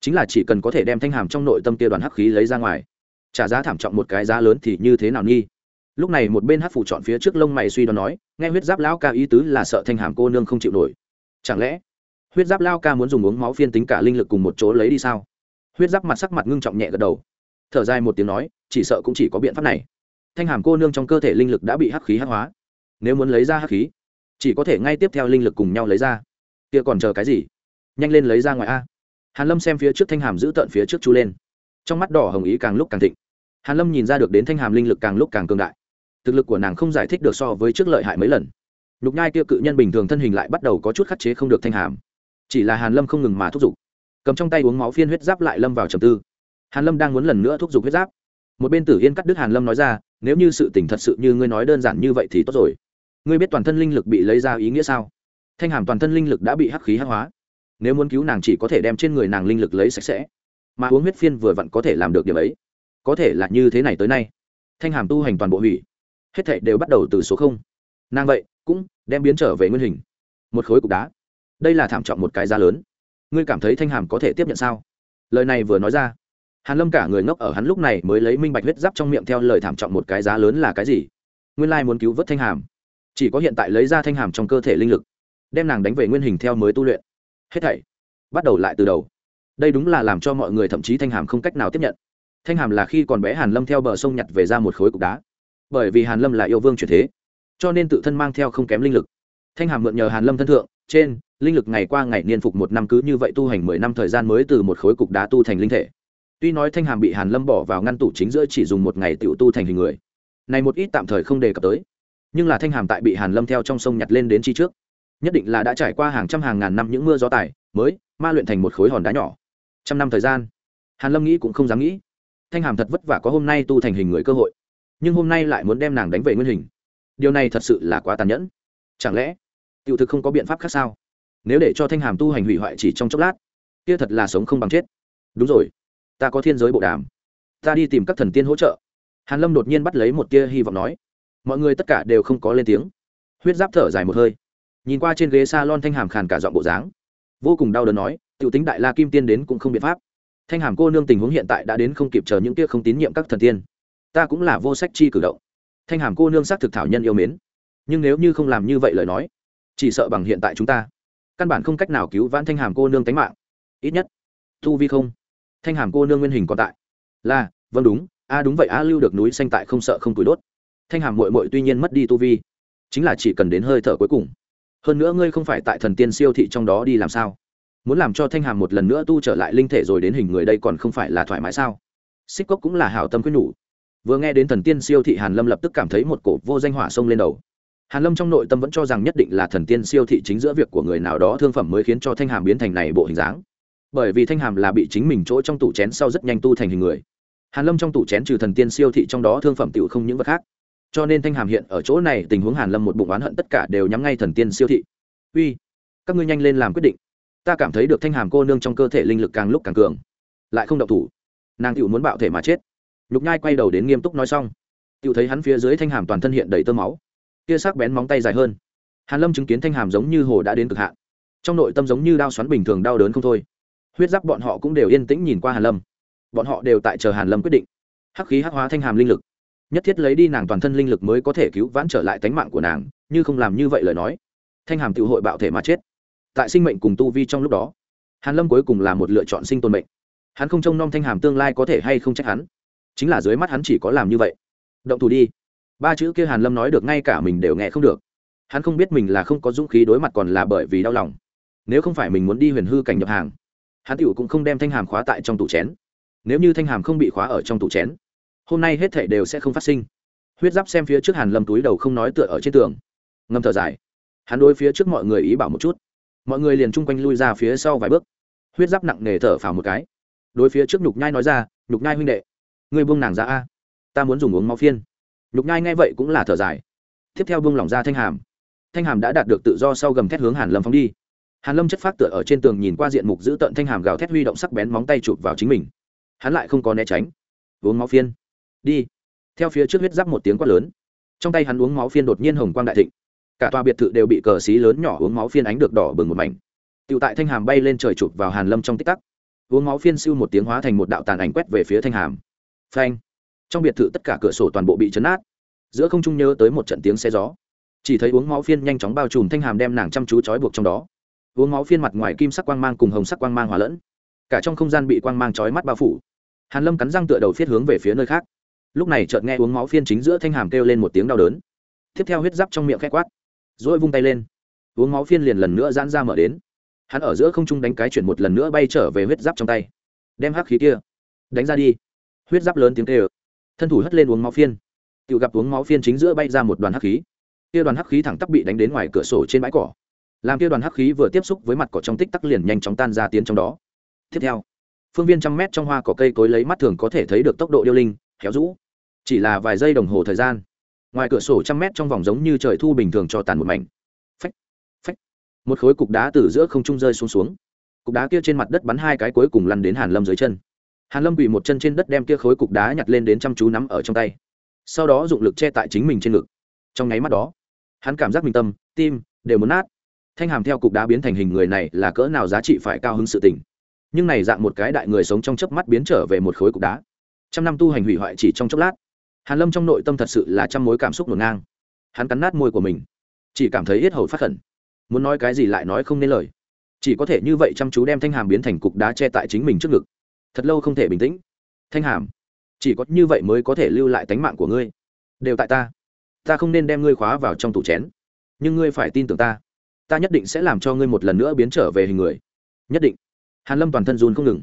Speaker 1: chính là chỉ cần có thể đem thanh hàm trong nội tâm kia đoàn hắc khí lấy ra ngoài, trả giá thảm trọng một cái giá lớn thì như thế nào nghi? Lúc này một bên hắc phủ chọn phía trước lông mày suy đoán nói, nghe huyết giáp lão ca ý tứ là sợ thanh hàm cô nương không chịu nổi. Chẳng lẽ, huyết giáp lao ca muốn dùng uống máu phiên tính cả linh lực cùng một chỗ lấy đi sao? Huyết giáp mặt sắc mặt ngưng trọng nhẹ gật đầu, thở dài một tiếng nói, chỉ sợ cũng chỉ có biện pháp này. Thanh hàm cô nương trong cơ thể linh lực đã bị hắc khí hắc hóa. Nếu muốn lấy ra hắc khí, chỉ có thể ngay tiếp theo linh lực cùng nhau lấy ra. Kia còn chờ cái gì? Nhanh lên lấy ra ngoài a hàn lâm xem phía trước thanh hàm giữ tận phía trước Chu lên. Trong mắt đỏ hồng ý càng lúc càng thịnh. Hàn lâm nhìn ra được đến thanh hàm linh lực càng lúc càng cường đại. Thực lực của nàng không giải thích được so với trước lợi hại mấy lần. Nhục nhai kia cự nhân bình thường thân hình lại bắt đầu có chút khắc chế không được thanh hàm. Chỉ là hàn lâm không ngừng mà thúc giục. Cầm trong tay uống máu phiên huyết giáp lại lâm vào trầm tư. Hàn lâm đang muốn lần nữa thúc giục huyết giáp. Một bên tử yên cắt đứt hàn lâm nói ra, nếu như sự tình thật sự như ngươi nói đơn giản như vậy thì tốt rồi. Ngươi biết toàn thân linh lực bị lấy ra ý nghĩa sao? Thanh hàm toàn thân linh lực đã bị hắc khí hắc hóa nếu muốn cứu nàng chỉ có thể đem trên người nàng linh lực lấy sạch sẽ. Mà uống huyết phiên vừa vặn có thể làm được điểm ấy. Có thể là như thế này tới nay. Thanh hàm tu hành toàn bộ hủy. Hết thệ đều bắt đầu từ số không. Nàng vậy, cũng đem biến trở về nguyên hình. Một khối cục đá. Đây là thảm trọng một cái giá lớn. Ngươi cảm thấy thanh hàm có thể tiếp nhận sao? Lời này vừa nói ra. Hàn lâm cả người ngốc ở hắn lúc này mới lấy minh bạch huyết giáp trong miệng theo lời thảm trọng một cái giá lớn là cái gì. Nguyên lai muốn cứu vớt thanh hàm. Chỉ có hiện tại lấy ra thanh hàm trong cơ thể linh lực, đem nàng đánh về nguyên hình theo mới tu luyện hết thảy. Bắt đầu lại từ đầu. Đây đúng là làm cho mọi người thậm chí thanh hàm không cách nào tiếp nhận. Thanh hàm là khi còn bé hàn lâm theo bờ sông nhặt về ra một khối cục đá. Bởi vì hàn lâm là yêu vương chuyển thế, cho nên tự thân mang theo không kém linh lực. Thanh hàm mượn nhờ hàn lâm thân thượng, trên, linh lực ngày qua ngày niên phục một năm cứ như vậy tu hành mười năm thời gian mới từ một khối cục đá tu thành linh thể. Tuy nói thanh hàm bị hàn lâm bỏ vào ngăn tủ chính giữa chỉ dùng một ngày tiểu tu thành hình người, này một ít tạm thời không đề cập tới. Nhưng là thanh hàm tại bị hàn lâm theo trong sông nhặt lên đến chi trước nhất định là đã trải qua hàng trăm hàng ngàn năm những mưa gió tài, mới ma luyện thành một khối hòn đá nhỏ. Trăm năm thời gian, hàn lâm nghĩ cũng không dám nghĩ. Thanh hàm thật vất vả có hôm nay tu thành hình người cơ hội, nhưng hôm nay lại muốn đem nàng đánh về nguyên hình. Điều này thật sự là quá tàn nhẫn. Chẳng lẽ, tiểu thực không có biện pháp khác sao? Nếu để cho thanh hàm tu hành hủy hoại chỉ trong chốc lát, kia thật là sống không bằng chết. Đúng rồi, ta có thiên giới bộ đàm. Ta đi tìm các thần tiên hỗ trợ. Hàn lâm đột nhiên bắt lấy một tia hy vọng nói. Mọi người tất cả đều không có lên tiếng. Huyết giáp thở dài một hơi nhìn qua trên ghế s a lon thanh hàm khàn cả giọng bộ dáng. Vô cùng đau đớn nói t i ể u tính đại la kim tiên đến cũng không biện pháp. Thanh hàm cô nương tình huống hiện tại đã đến không kịp chờ những tia không tín nhiệm các thần tiên. Ta cũng là vô sách chi cử động. Thanh hàm cô nương xác thực thảo nhân yêu mến. Nhưng nếu như không làm như vậy lời nói, chỉ sợ bằng hiện tại chúng ta. Căn bản không cách nào cứu vãn thanh hàm cô nương tánh mạng. Ít nhất, thu vi không. Thanh hàm cô nương nguyên hình còn tại. Là vâng đúng, a đúng vậy, a lưu được núi xanh tại không sợ không túi đốt. Thanh hàm mội mội tuy nhiên mất đi tu vi, chính là chỉ cần đến hơi thở cuối cùng hơn nữa ngươi không phải tại thần tiên siêu thị trong đó đi làm sao? Muốn làm cho thanh hàm một lần nữa tu trở lại linh thể rồi đến hình người đây còn không phải là thoải mái sao? Xích cốc cũng là hảo tâm quyết nhủ. Vừa nghe đến thần tiên siêu thị, hàn lâm lập tức cảm thấy một cổ vô danh hỏa sông lên đầu. Hàn lâm trong nội tâm vẫn cho rằng nhất định là thần tiên siêu thị chính giữa việc của người nào đó thương phẩm mới khiến cho thanh hàm biến thành này bộ hình dáng. Bởi vì thanh hàm là bị chính mình chỗ trong tủ chén sau rất nhanh tu thành hình người. Hàn lâm trong tủ chén trừ thần tiên siêu thị trong đó thương phẩm tiểu không những vật khác cho nên thanh hàm hiện ở chỗ này, tình huống hàn lâm một bụng oán hận tất cả đều nhắm ngay thần tiên siêu thị. Uy, các ngươi nhanh lên làm quyết định. Ta cảm thấy được thanh hàm cô nương trong cơ thể linh lực càng lúc càng cường, lại không động thủ. Nàng tiểu muốn bạo thể mà chết. Nhục nhai quay đầu đến nghiêm túc nói xong. Tiểu thấy hắn phía dưới thanh hàm toàn thân hiện đầy tơ máu, kia sắc bén móng tay dài hơn. Hàn lâm chứng kiến thanh hàm giống như hồ đã đến cực hạn. Trong nội tâm giống như đao xoắn bình thường đau đớn không thôi. Huyết giáp bọn họ cũng đều yên tĩnh nhìn qua hàn lâm. Bọn họ đều tại chờ hàn lâm quyết định. Hắc khí hắc hóa thanh hàm linh lực nhất thiết lấy đi nàng toàn thân linh lực mới có thể cứu vãn trở lại tánh mạng của nàng, như không làm như vậy lời nói. Thanh hàm tự hội bạo thể mà chết. Tại sinh mệnh cùng tu vi trong lúc đó, hàn lâm cuối cùng là một lựa chọn sinh tồn mệnh. Hắn không trông nom thanh hàm tương lai có thể hay không trách hắn. Chính là dưới mắt hắn chỉ có làm như vậy. Động thủ đi. Ba chữ kia hàn lâm nói được ngay cả mình đều nghe không được. Hắn không biết mình là không có dũng khí đối mặt còn là bởi vì đau lòng. Nếu không phải mình muốn đi huyền hư cảnh nhập hàng, hắn tiểu cũng không đem thanh hàm khóa tại trong tủ chén. Nếu như thanh hàm không bị khóa ở trong tủ chén hôm nay hết thảy đều sẽ không phát sinh. Huyết giáp xem phía trước hàn lâm túi đầu không nói tựa ở trên tường. Ngâm thở dài. Hắn đối phía trước mọi người ý bảo một chút. Mọi người liền chung quanh lui ra phía sau vài bước. Huyết giáp nặng nề thở phào một cái. Đối phía trước nhục nhai nói ra, nhục nhai huynh đệ, ngươi buông nàng ra a. Ta muốn dùng uống máu phiên. Nhục nhai nghe vậy cũng là thở dài. Tiếp theo buông lỏng ra thanh hàm. Thanh hàm đã đạt được tự do sau gầm thét hướng hàn lâm phóng đi. Hàn lâm chất phát tựa ở trên tường nhìn qua diện mục giữ tận thanh hàm gào thét huy động sắc bén móng tay chụp vào chính mình. Hắn lại không có né tránh. Uống máu phiên đi. Theo phía trước huyết giáp một tiếng quát lớn. Trong tay hắn uống máu phiên đột nhiên hồng quang đại thịnh. Cả tòa biệt thự đều bị cờ xí lớn nhỏ uống máu phiên ánh được đỏ bừng một mảnh. Tựu tại thanh hàm bay lên trời chụp vào hàn lâm trong tích tắc. Uống máu phiên siêu một tiếng hóa thành một đạo tàn ảnh quét về phía thanh hàm. Phanh. Trong biệt thự tất cả cửa sổ toàn bộ bị chấn nát giữa không trung nhớ tới một trận tiếng xe gió. Chỉ thấy uống máu phiên nhanh chóng bao trùm thanh hàm đem nàng chăm chú trói buộc trong đó. Uống máu phiên mặt ngoài kim sắc quang mang cùng hồng sắc quang mang hòa lẫn. Cả trong không gian bị quang mang trói mắt bao phủ. Hàn lâm cắn răng tựa đầu phiết hướng về phía nơi khác lúc này chợt nghe uống máu phiên chính giữa thanh hàm kêu lên một tiếng đau đớn. Tiếp theo huyết giáp trong miệng khét quát dỗi vung tay lên. Uống máu phiên liền lần nữa giãn ra mở đến. Hắn ở giữa không trung đánh cái chuyển một lần nữa bay trở về huyết giáp trong tay. Đem hắc khí kia đánh ra đi. Huyết giáp lớn tiếng kêu. Thân thủ hất lên uống máu phiên. Tự gặp uống máu phiên chính giữa bay ra một đoàn hắc khí. Kia đoàn hắc khí thẳng tắp bị đánh đến ngoài cửa sổ trên bãi cỏ. Làm kia đoàn hắc khí vừa tiếp xúc với mặt cỏ trong tích tắc liền nhanh chóng tan ra tiến trong đó. Tiếp theo, phương viên trăm mét trong hoa cỏ cây cối lấy mắt thường có thể thấy được tốc độ điêu linh héo rũ chỉ là vài giây đồng hồ thời gian. Ngoài cửa sổ trăm mét trong vòng giống như trời thu bình thường cho tàn một mảnh. Phách phách. Một khối cục đá từ giữa không trung rơi xuống xuống. Cục đá kia trên mặt đất bắn hai cái cuối cùng lăn đến hàn lâm dưới chân. Hàn lâm quỳ một chân trên đất đem kia khối cục đá nhặt lên đến chăm chú nắm ở trong tay. Sau đó dụng lực che tại chính mình trên ngực. Trong nháy mắt đó, hắn cảm giác mình tâm, tim đều muốn nát. Thanh hàm theo cục đá biến thành hình người này là cỡ nào giá trị phải cao hứng sự tình. Nhưng này dạng một cái đại người sống trong chớp mắt biến trở về một khối cục đá. Trăm năm tu hành hủy hoại chỉ trong chốc lát hàn lâm trong nội tâm thật sự là trăm mối cảm xúc ngổn ngang. Hắn cắn nát môi của mình, chỉ cảm thấy hết hầu phát khẩn. Muốn nói cái gì lại nói không nên lời. Chỉ có thể như vậy chăm chú đem thanh hàm biến thành cục đá che tại chính mình trước ngực. Thật lâu không thể bình tĩnh. Thanh hàm, chỉ có như vậy mới có thể lưu lại tánh mạng của ngươi. Đều tại ta. Ta không nên đem ngươi khóa vào trong tủ chén. Nhưng ngươi phải tin tưởng ta. Ta nhất định sẽ làm cho ngươi một lần nữa biến trở về hình người. Nhất định. Hàn lâm toàn thân run không ngừng.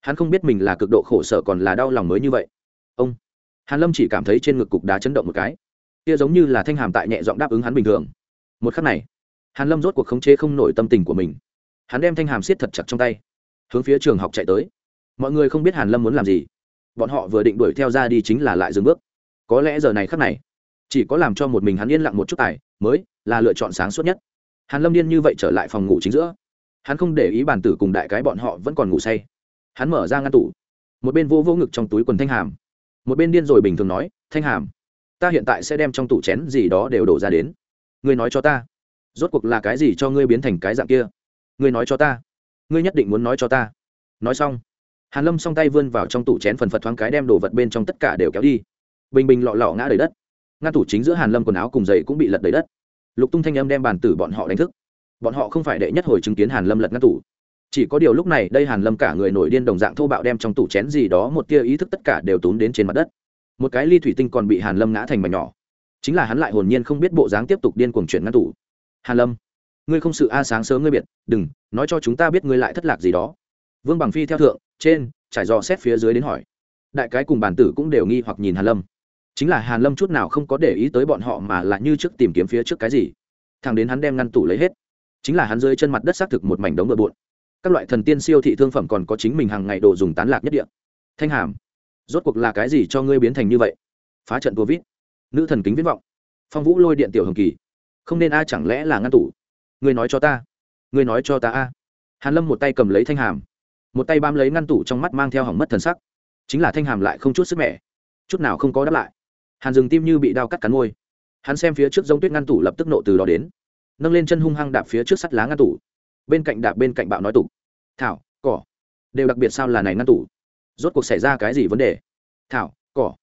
Speaker 1: Hắn không biết mình là cực độ khổ sở còn là đau lòng mới như vậy. Ông hàn lâm chỉ cảm thấy trên ngực cục đá chấn động một cái. Kia giống như là thanh hàm tại nhẹ giọng đáp ứng hắn bình thường. Một khắc này, hàn lâm rốt cuộc khống chế không nổi tâm tình của mình. Hắn đem thanh hàm siết thật chặt trong tay, hướng phía trường học chạy tới. Mọi người không biết hàn lâm muốn làm gì. Bọn họ vừa định đuổi theo ra đi chính là lại dừng bước. Có lẽ giờ này khắc này, chỉ có làm cho một mình hắn yên lặng một chút tài, mới là lựa chọn sáng suốt nhất. Hàn lâm điên như vậy trở lại phòng ngủ chính giữa. Hắn không để ý bản tử cùng đại cái bọn họ vẫn còn ngủ say. Hắn mở ra ngăn tủ. Một bên vô vô ngực trong túi quần thanh hàm một bên điên rồi bình thường nói, thanh hàm, ta hiện tại sẽ đem trong tủ chén gì đó đều đổ ra đến. Ngươi nói cho ta, rốt cuộc là cái gì cho ngươi biến thành cái dạng kia? Ngươi nói cho ta, ngươi nhất định muốn nói cho ta. Nói xong, hàn lâm song tay vươn vào trong tủ chén phần phật thoáng cái đem đồ vật bên trong tất cả đều kéo đi. Bình bình lọ lọ ngã đầy đất. Ngăn tủ chính giữa hàn lâm quần áo cùng giày cũng bị lật đầy đất. Lục tung thanh âm đem bàn tử bọn họ đánh thức. Bọn họ không phải đệ nhất hồi chứng kiến hàn lâm lật ngăn tủ chỉ có điều lúc này đây hàn lâm cả người nổi điên đồng dạng thô bạo đem trong tủ chén gì đó một tia ý thức tất cả đều tốn đến trên mặt đất. Một cái ly thủy tinh còn bị hàn lâm ngã thành mảnh nhỏ. Chính là hắn lại hồn nhiên không biết bộ dáng tiếp tục điên cuồng chuyển ngăn tủ. Hàn lâm, ngươi không sự a sáng sớm ngươi biệt, đừng, nói cho chúng ta biết ngươi lại thất lạc gì đó. Vương bằng phi theo thượng, trên, trải dò xét phía dưới đến hỏi. Đại cái cùng bản tử cũng đều nghi hoặc nhìn hàn lâm. Chính là hàn lâm chút nào không có để ý tới bọn họ mà là như trước tìm kiếm phía trước cái gì. Thằng đến hắn đem ngăn tủ lấy hết. Chính là hắn rơi chân mặt đất xác thực một mảnh đống bừa bộn các loại thần tiên siêu thị thương phẩm còn có chính mình hàng ngày đồ dùng tán lạc nhất địa. Thanh hàm, rốt cuộc là cái gì cho ngươi biến thành như vậy? Phá trận tua vít nữ thần kính viết vọng. Phong vũ lôi điện tiểu hồng kỳ. Không nên a chẳng lẽ là ngăn tủ? Ngươi nói cho ta. Ngươi nói cho ta a. Hàn lâm một tay cầm lấy thanh hàm, một tay bám lấy ngăn tủ trong mắt mang theo hỏng mất thần sắc. Chính là thanh hàm lại không chút sức mẻ, chút nào không có đáp lại. Hàn dừng tim như bị đau cắt cắn môi. Hắn xem phía trước giống tuyết ngăn tủ lập tức nộ từ đó đến, nâng lên chân hung hăng đạp phía trước sắt lá ngăn tủ. Bên cạnh đạp bên cạnh bạo nói tục thảo, cỏ. Đều đặc biệt sao là này ngăn tủ? Rốt cuộc xảy ra cái gì vấn đề? Thảo, cỏ.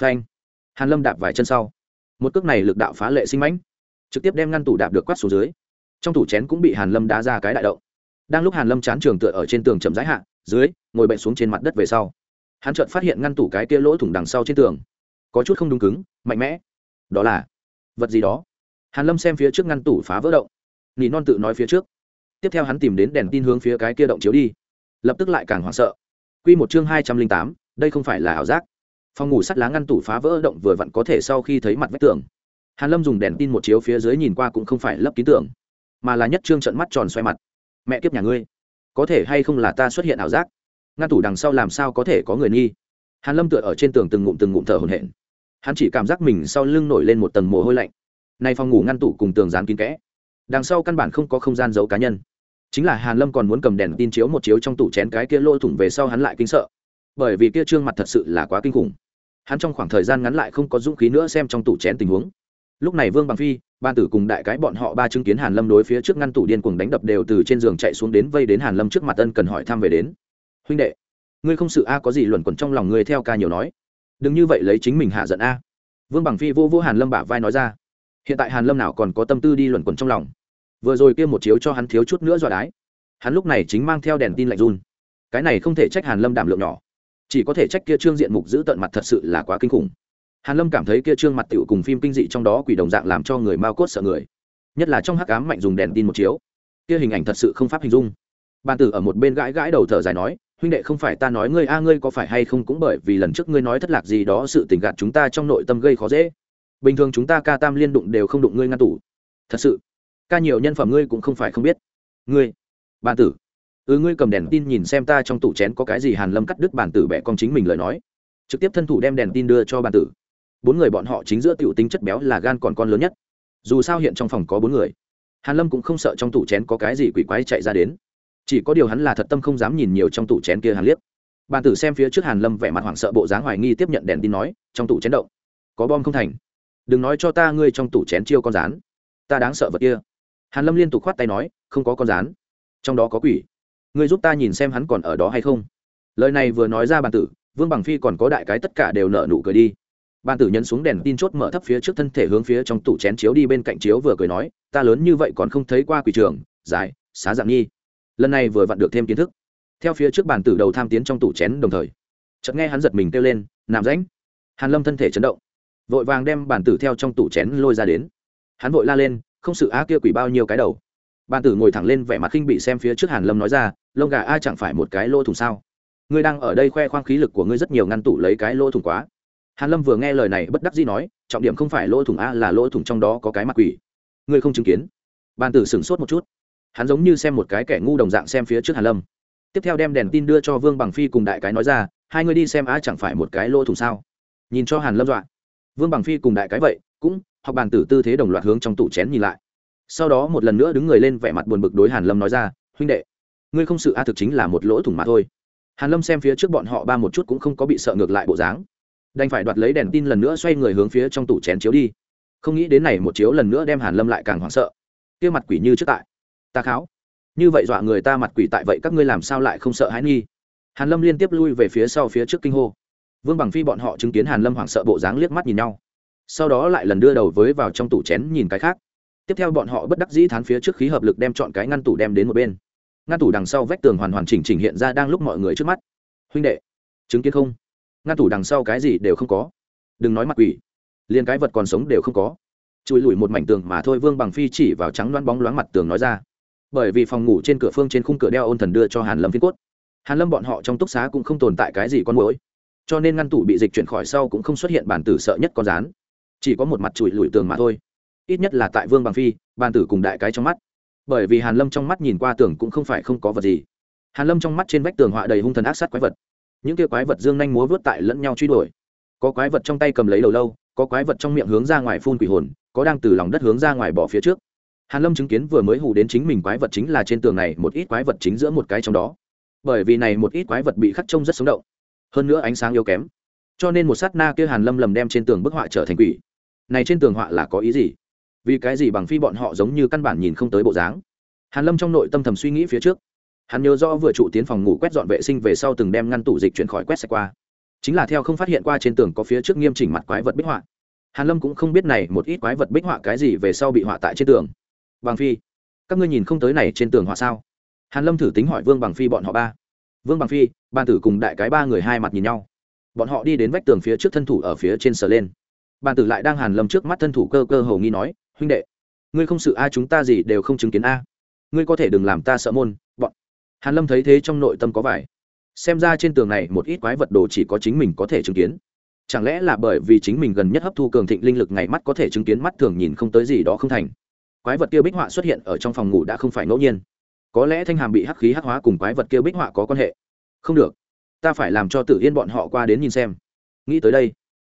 Speaker 1: Phanh. Hàn lâm đạp vài chân sau. Một cước này lực đạo phá lệ sinh mãnh. Trực tiếp đem ngăn tủ đạp được quát xuống dưới. Trong tủ chén cũng bị hàn lâm đá ra cái đại động. Đang lúc hàn lâm chán trường tựa ở trên tường chậm rãi hạ, dưới, ngồi bệnh xuống trên mặt đất về sau. Hắn chợt phát hiện ngăn tủ cái kia lỗ thủng đằng sau trên tường. Có chút không đúng cứng, mạnh mẽ. Đó là vật gì đó? Hàn lâm xem phía trước ngăn tủ phá vỡ động. Nỉ non tự nói phía trước tiếp theo hắn tìm đến đèn tin hướng phía cái kia động chiếu đi. Lập tức lại càng hoảng sợ. Quy một chương hai trăm linh tám, đây không phải là ảo giác. Phòng ngủ sắt lá ngăn tủ phá vỡ động vừa vặn có thể sau khi thấy mặt vách tường. Hàn lâm dùng đèn tin một chiếu phía dưới nhìn qua cũng không phải lấp ký tưởng mà là nhất trương trận mắt tròn xoay mặt. Mẹ kiếp nhà ngươi, có thể hay không là ta xuất hiện ảo giác? Ngăn tủ đằng sau làm sao có thể có người nghi? Hàn lâm tựa ở trên tường từng ngụm từng ngụm thở hổn hển. Hắn chỉ cảm giác mình sau lưng nổi lên một tầng mồ hôi lạnh. Nay phòng ngủ ngăn tủ cùng tường dán kín kẽ đằng sau căn bản không có không gian giấu cá nhân. Chính là hàn lâm còn muốn cầm đèn tin chiếu một chiếu trong tủ chén cái kia lỗ thủng về sau hắn lại kinh sợ. Bởi vì kia trương mặt thật sự là quá kinh khủng. Hắn trong khoảng thời gian ngắn lại không có dũng khí nữa xem trong tủ chén tình huống. Lúc này vương bằng phi ban tử cùng đại cái bọn họ ba chứng kiến hàn lâm đối phía trước ngăn tủ điên cuồng đánh đập đều từ trên giường chạy xuống đến vây đến hàn lâm trước mặt ân cần hỏi thăm về đến. Huynh đệ, ngươi không sự a, có gì luẩn quẩn trong lòng ngươi theo ca nhiều nói. Đừng như vậy lấy chính mình hạ giận a. Vương bằng phi vô vô hàn lâm bả vai nói ra hiện tại hàn lâm nào còn có tâm tư đi luẩn quẩn trong lòng. Vừa rồi kia một chiếu cho hắn thiếu chút nữa dọa đái. Hắn lúc này chính mang theo đèn tin lạnh run. Cái này không thể trách hàn lâm đảm lượng nhỏ. Chỉ có thể trách kia trương diện mục giữ tận mặt thật sự là quá kinh khủng. Hàn lâm cảm thấy kia trương mặt tiểu cùng phim kinh dị trong đó quỷ đồng dạng làm cho người mau cốt sợ người. Nhất là trong hắc ám mạnh dùng đèn tin một chiếu. Kia hình ảnh thật sự không pháp hình dung. Bàn tử ở một bên gãi gãi đầu thở dài nói, huynh đệ không phải ta nói ngươi, a, ngươi có phải hay không cũng bởi vì lần trước ngươi nói thất lạc gì đó sự tình gạt chúng ta trong nội tâm gây khó dễ bình thường chúng ta ca tam liên đụng đều không đụng ngươi ngăn tủ. Thật sự, ca nhiều nhân phẩm ngươi cũng không phải không biết. Ngươi bàn tử. Ừ ngươi cầm đèn tin nhìn xem ta trong tủ chén có cái gì hàn lâm cắt đứt bàn tử bẻ con chính mình lời nói. Trực tiếp thân thủ đem đèn tin đưa cho bàn tử. Bốn người bọn họ chính giữa tiểu tính chất béo là gan còn con lớn nhất. Dù sao hiện trong phòng có bốn người. Hàn lâm cũng không sợ trong tủ chén có cái gì quỷ quái chạy ra đến. Chỉ có điều hắn là thật tâm không dám nhìn nhiều trong tủ chén kia hàn liếc bàn tử xem phía trước hàn lâm vẻ mặt hoảng sợ bộ dáng hoài nghi tiếp nhận đèn tin nói, trong tủ chén động, có bom không thành đừng nói cho ta ngươi trong tủ chén chiêu con rán. Ta đáng sợ vật kia. Hàn lâm liên tục khoát tay nói, không có con rán. Trong đó có quỷ. Ngươi giúp ta nhìn xem hắn còn ở đó hay không. Lời này vừa nói ra bàn tử, vương bằng phi còn có đại cái tất cả đều nợ nụ cười đi. Bàn tử nhấn xuống đèn tin chốt mở thấp phía trước thân thể hướng phía trong tủ chén chiếu đi bên cạnh chiếu vừa cười nói, ta lớn như vậy còn không thấy qua quỷ trường dài xá dạng nhi lần này vừa vặn được thêm kiến thức. Theo phía trước bàn tử đầu tham tiến trong tủ chén đồng thời, chợt nghe hắn giật mình kêu lên nằm rãnh. Hàn lâm thân thể chấn động vội vàng đem bàn tử theo trong tủ chén lôi ra đến. Hắn vội la lên, không sự á kia quỷ bao nhiêu cái đầu? Bàn tử ngồi thẳng lên vẻ mặt khinh bị xem phía trước hàn lâm nói ra, lông gà a chẳng phải một cái lô thủng sao? Ngươi đang ở đây khoe khoang khí lực của ngươi rất nhiều ngăn tủ lấy cái lô thủng quá. Hàn lâm vừa nghe lời này bất đắc dĩ nói, trọng điểm không phải lỗ thủng a là lỗ thủng trong đó có cái mặt quỷ. Ngươi không chứng kiến. Bàn tử sửng sốt một chút. Hắn giống như xem một cái kẻ ngu đồng dạng xem phía trước hàn lâm. Tiếp theo đem đèn tin đưa cho vương bằng phi cùng đại cái nói ra, hai người đi xem á chẳng phải một cái lỗ thủng sao? Nhìn cho hàn lâm dọa vương bằng phi cùng đại cái vậy, cũng, học bàn tử tư thế đồng loạt hướng trong tủ chén nhìn lại. Sau đó một lần nữa đứng người lên vẻ mặt buồn bực đối hàn lâm nói ra, huynh đệ, ngươi không sự a thực chính là một lỗ thủng mà thôi. Hàn lâm xem phía trước bọn họ ba một chút cũng không có bị sợ ngược lại bộ dáng. Đành phải đoạt lấy đèn tin lần nữa xoay người hướng phía trong tủ chén chiếu đi. Không nghĩ đến này một chiếu lần nữa đem hàn lâm lại càng hoảng sợ. Kia mặt quỷ như trước tại, ta kháo. Như vậy dọa người ta mặt quỷ tại vậy các ngươi làm sao lại không sợ hãi nghi? Hàn lâm liên tiếp lui về phía sau phía trước kinh hô vương bằng phi bọn họ chứng kiến hàn lâm hoảng sợ bộ dáng liếc mắt nhìn nhau. Sau đó lại lần đưa đầu với vào trong tủ chén nhìn cái khác. Tiếp theo bọn họ bất đắc dĩ thán phía trước khí hợp lực đem chọn cái ngăn tủ đem đến một bên. Ngăn tủ đằng sau vách tường hoàn hoàn chỉnh chỉnh hiện ra đang lúc mọi người trước mắt. Huynh đệ, chứng kiến không? Ngăn tủ đằng sau cái gì đều không có. Đừng nói mặt quỷ, liền cái vật còn sống đều không có. Chùi lùi một mảnh tường mà thôi, vương bằng phi chỉ vào trắng loan bóng loáng mặt tường nói ra. Bởi vì phòng ngủ trên cửa phương trên khung cửa đeo ôn thần đưa cho hàn lâm phiên cốt. Hàn lâm bọn họ trong túc xá cũng không tồn tại cái gì con mũi cho nên ngăn tủ bị dịch chuyển khỏi sau cũng không xuất hiện bản tử sợ nhất con rán. Chỉ có một mặt chùi lùi tường mà thôi. Ít nhất là tại vương bằng phi bản tử cùng đại cái trong mắt. Bởi vì hàn lâm trong mắt nhìn qua tường cũng không phải không có vật gì. Hàn lâm trong mắt trên vách tường họa đầy hung thần ác sát quái vật. Những kia quái vật dương nhanh múa vớt tại lẫn nhau truy đuổi. Có quái vật trong tay cầm lấy đầu lâu, có quái vật trong miệng hướng ra ngoài phun quỷ hồn, có đang từ lòng đất hướng ra ngoài bỏ phía trước. Hàn lâm chứng kiến vừa mới hù đến chính mình quái vật chính là trên tường này, một ít quái vật chính giữa một cái trong đó. Bởi vì này một ít quái vật bị khắc trông rất sống động hơn nữa ánh sáng yếu kém. Cho nên một sát na kia hàn lâm lầm đem trên tường bức họa trở thành quỷ. Này trên tường họa là có ý gì? Vì cái gì bằng phi bọn họ giống như căn bản nhìn không tới bộ dáng? Hàn lâm trong nội tâm thầm suy nghĩ phía trước. Hắn nhớ rõ vừa trụ tiến phòng ngủ quét dọn vệ sinh về sau từng đem ngăn tủ dịch chuyển khỏi quét sạch qua. Chính là theo không phát hiện qua trên tường có phía trước nghiêm chỉnh mặt quái vật bích họa. Hàn lâm cũng không biết này một ít quái vật bích họa cái gì về sau bị họa tại trên tường. Bằng phi, các ngươi nhìn không tới này trên tường họa sao? Hàn lâm thử tính hỏi vương bằng phi bọn họ ba vương bằng phi, ban tử cùng đại cái ba người hai mặt nhìn nhau. Bọn họ đi đến vách tường phía trước thân thủ ở phía trên sờ lên. Ban tử lại đang hàn lâm trước mắt thân thủ cơ cơ hầu nghi nói, huynh đệ, ngươi không sự a, chúng ta gì đều không chứng kiến a. Ngươi có thể đừng làm ta sợ môn, bọn. Hàn lâm thấy thế trong nội tâm có vải xem ra trên tường này một ít quái vật đồ chỉ có chính mình có thể chứng kiến. Chẳng lẽ là bởi vì chính mình gần nhất hấp thu cường thịnh linh lực ngày mắt có thể chứng kiến mắt thường nhìn không tới gì đó không thành? Quái vật kia bích họa xuất hiện ở trong phòng ngủ đã không phải ngẫu nhiên có lẽ thanh hàm bị hắc khí hắc hóa cùng quái vật kia bích họa có quan hệ. Không được. Ta phải làm cho tử yên bọn họ qua đến nhìn xem. Nghĩ tới đây,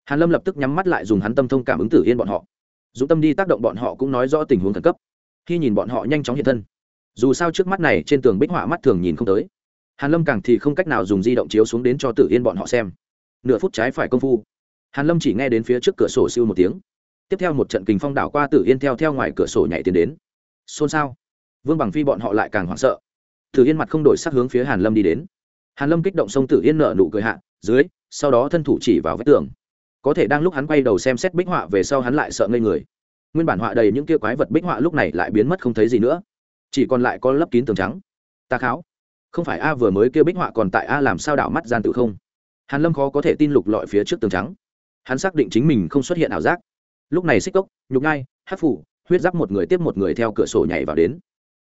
Speaker 1: hàn lâm lập tức nhắm mắt lại dùng hắn tâm thông cảm ứng tử yên bọn họ. Dũng tâm đi tác động bọn họ cũng nói rõ tình huống khẩn cấp. Khi nhìn bọn họ nhanh chóng hiện thân, dù sao trước mắt này trên tường bích họa mắt thường nhìn không tới, hàn lâm càng thì không cách nào dùng di động chiếu xuống đến cho tử yên bọn họ xem. Nửa phút trái phải công phu, hàn lâm chỉ nghe đến phía trước cửa sổ siêu một tiếng. Tiếp theo một trận kình phong đảo qua tử yên theo theo ngoài cửa sổ nhảy tiến đến. Xôn xao vương bằng phi bọn họ lại càng hoảng sợ. Tử yên mặt không đổi sắc hướng phía hàn lâm đi đến. Hàn lâm kích động sông tử yên nợ nụ cười hạ, dưới, sau đó thân thủ chỉ vào vách tường. Có thể đang lúc hắn quay đầu xem xét bích họa về sau hắn lại sợ ngây người. Nguyên bản họa đầy những kia quái vật bích họa lúc này lại biến mất không thấy gì nữa. Chỉ còn lại có lấp kín tường trắng. Ta kháo. Không phải a vừa mới kêu bích họa còn tại a làm sao đảo mắt gian tự không? Hàn lâm khó có thể tin lục lọi phía trước tường trắng. Hắn xác định chính mình không xuất hiện ảo giác. Lúc này xích cốc, nhục ngai hát phủ, huyết giáp một người tiếp một người theo cửa sổ nhảy vào đến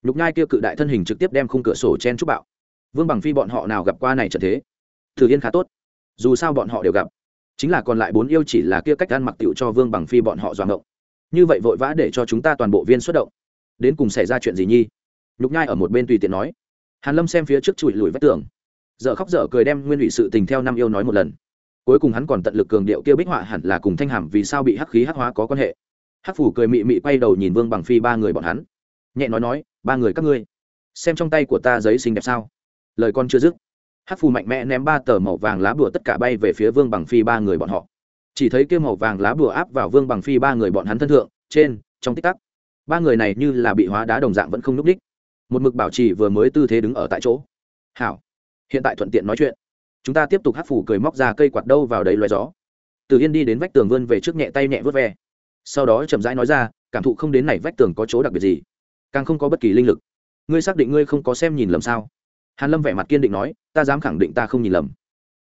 Speaker 1: nhục Nhai kia cự đại thân hình trực tiếp đem khung cửa sổ chen trúc bạo. Vương bằng phi bọn họ nào gặp qua này trận thế? Thử yên khá tốt. Dù sao bọn họ đều gặp. Chính là còn lại bốn yêu chỉ là kia cách ăn mặc tiệu cho vương bằng phi bọn họ doạng động như vậy vội vã để cho chúng ta toàn bộ viên xuất động. Đến cùng xảy ra chuyện gì nhi? Nhục nhai ở một bên tùy tiện nói. Hàn lâm xem phía trước chùi lùi vách tường. Dở khóc dở cười đem nguyên ủy sự tình theo năm yêu nói một lần. Cuối cùng hắn còn tận lực cường điệu kia bích họa hẳn là cùng thanh hàm vì sao bị hắc khí hắc hóa có quan hệ. Hắc phủ cười mị mị quay đầu nhìn vương bằng phi ba người bọn hắn nhẹ nói nói, ba người các ngươi, xem trong tay của ta giấy xinh đẹp sao. Lời con chưa dứt hát phù mạnh mẽ ném ba tờ màu vàng lá bùa tất cả bay về phía vương bằng phi ba người bọn họ. Chỉ thấy kêu màu vàng lá bùa áp vào vương bằng phi ba người bọn hắn thân thượng, trên, trong tích tắc. Ba người này như là bị hóa đá đồng dạng vẫn không núp đích một mực bảo trì vừa mới tư thế đứng ở tại chỗ. Hảo, hiện tại thuận tiện nói chuyện. Chúng ta tiếp tục hát phủ cười móc ra cây quạt đâu vào đấy loài gió. Từ yên đi đến vách tường vươn về trước nhẹ tay nhẹ vớt ve. Sau đó chậm rãi nói ra, cảm thụ không đến này vách tường có chỗ đặc biệt gì càng không có bất kỳ linh lực. Ngươi xác định ngươi không có xem nhìn lầm sao? Hàn lâm vẻ mặt kiên định nói, ta dám khẳng định ta không nhìn lầm.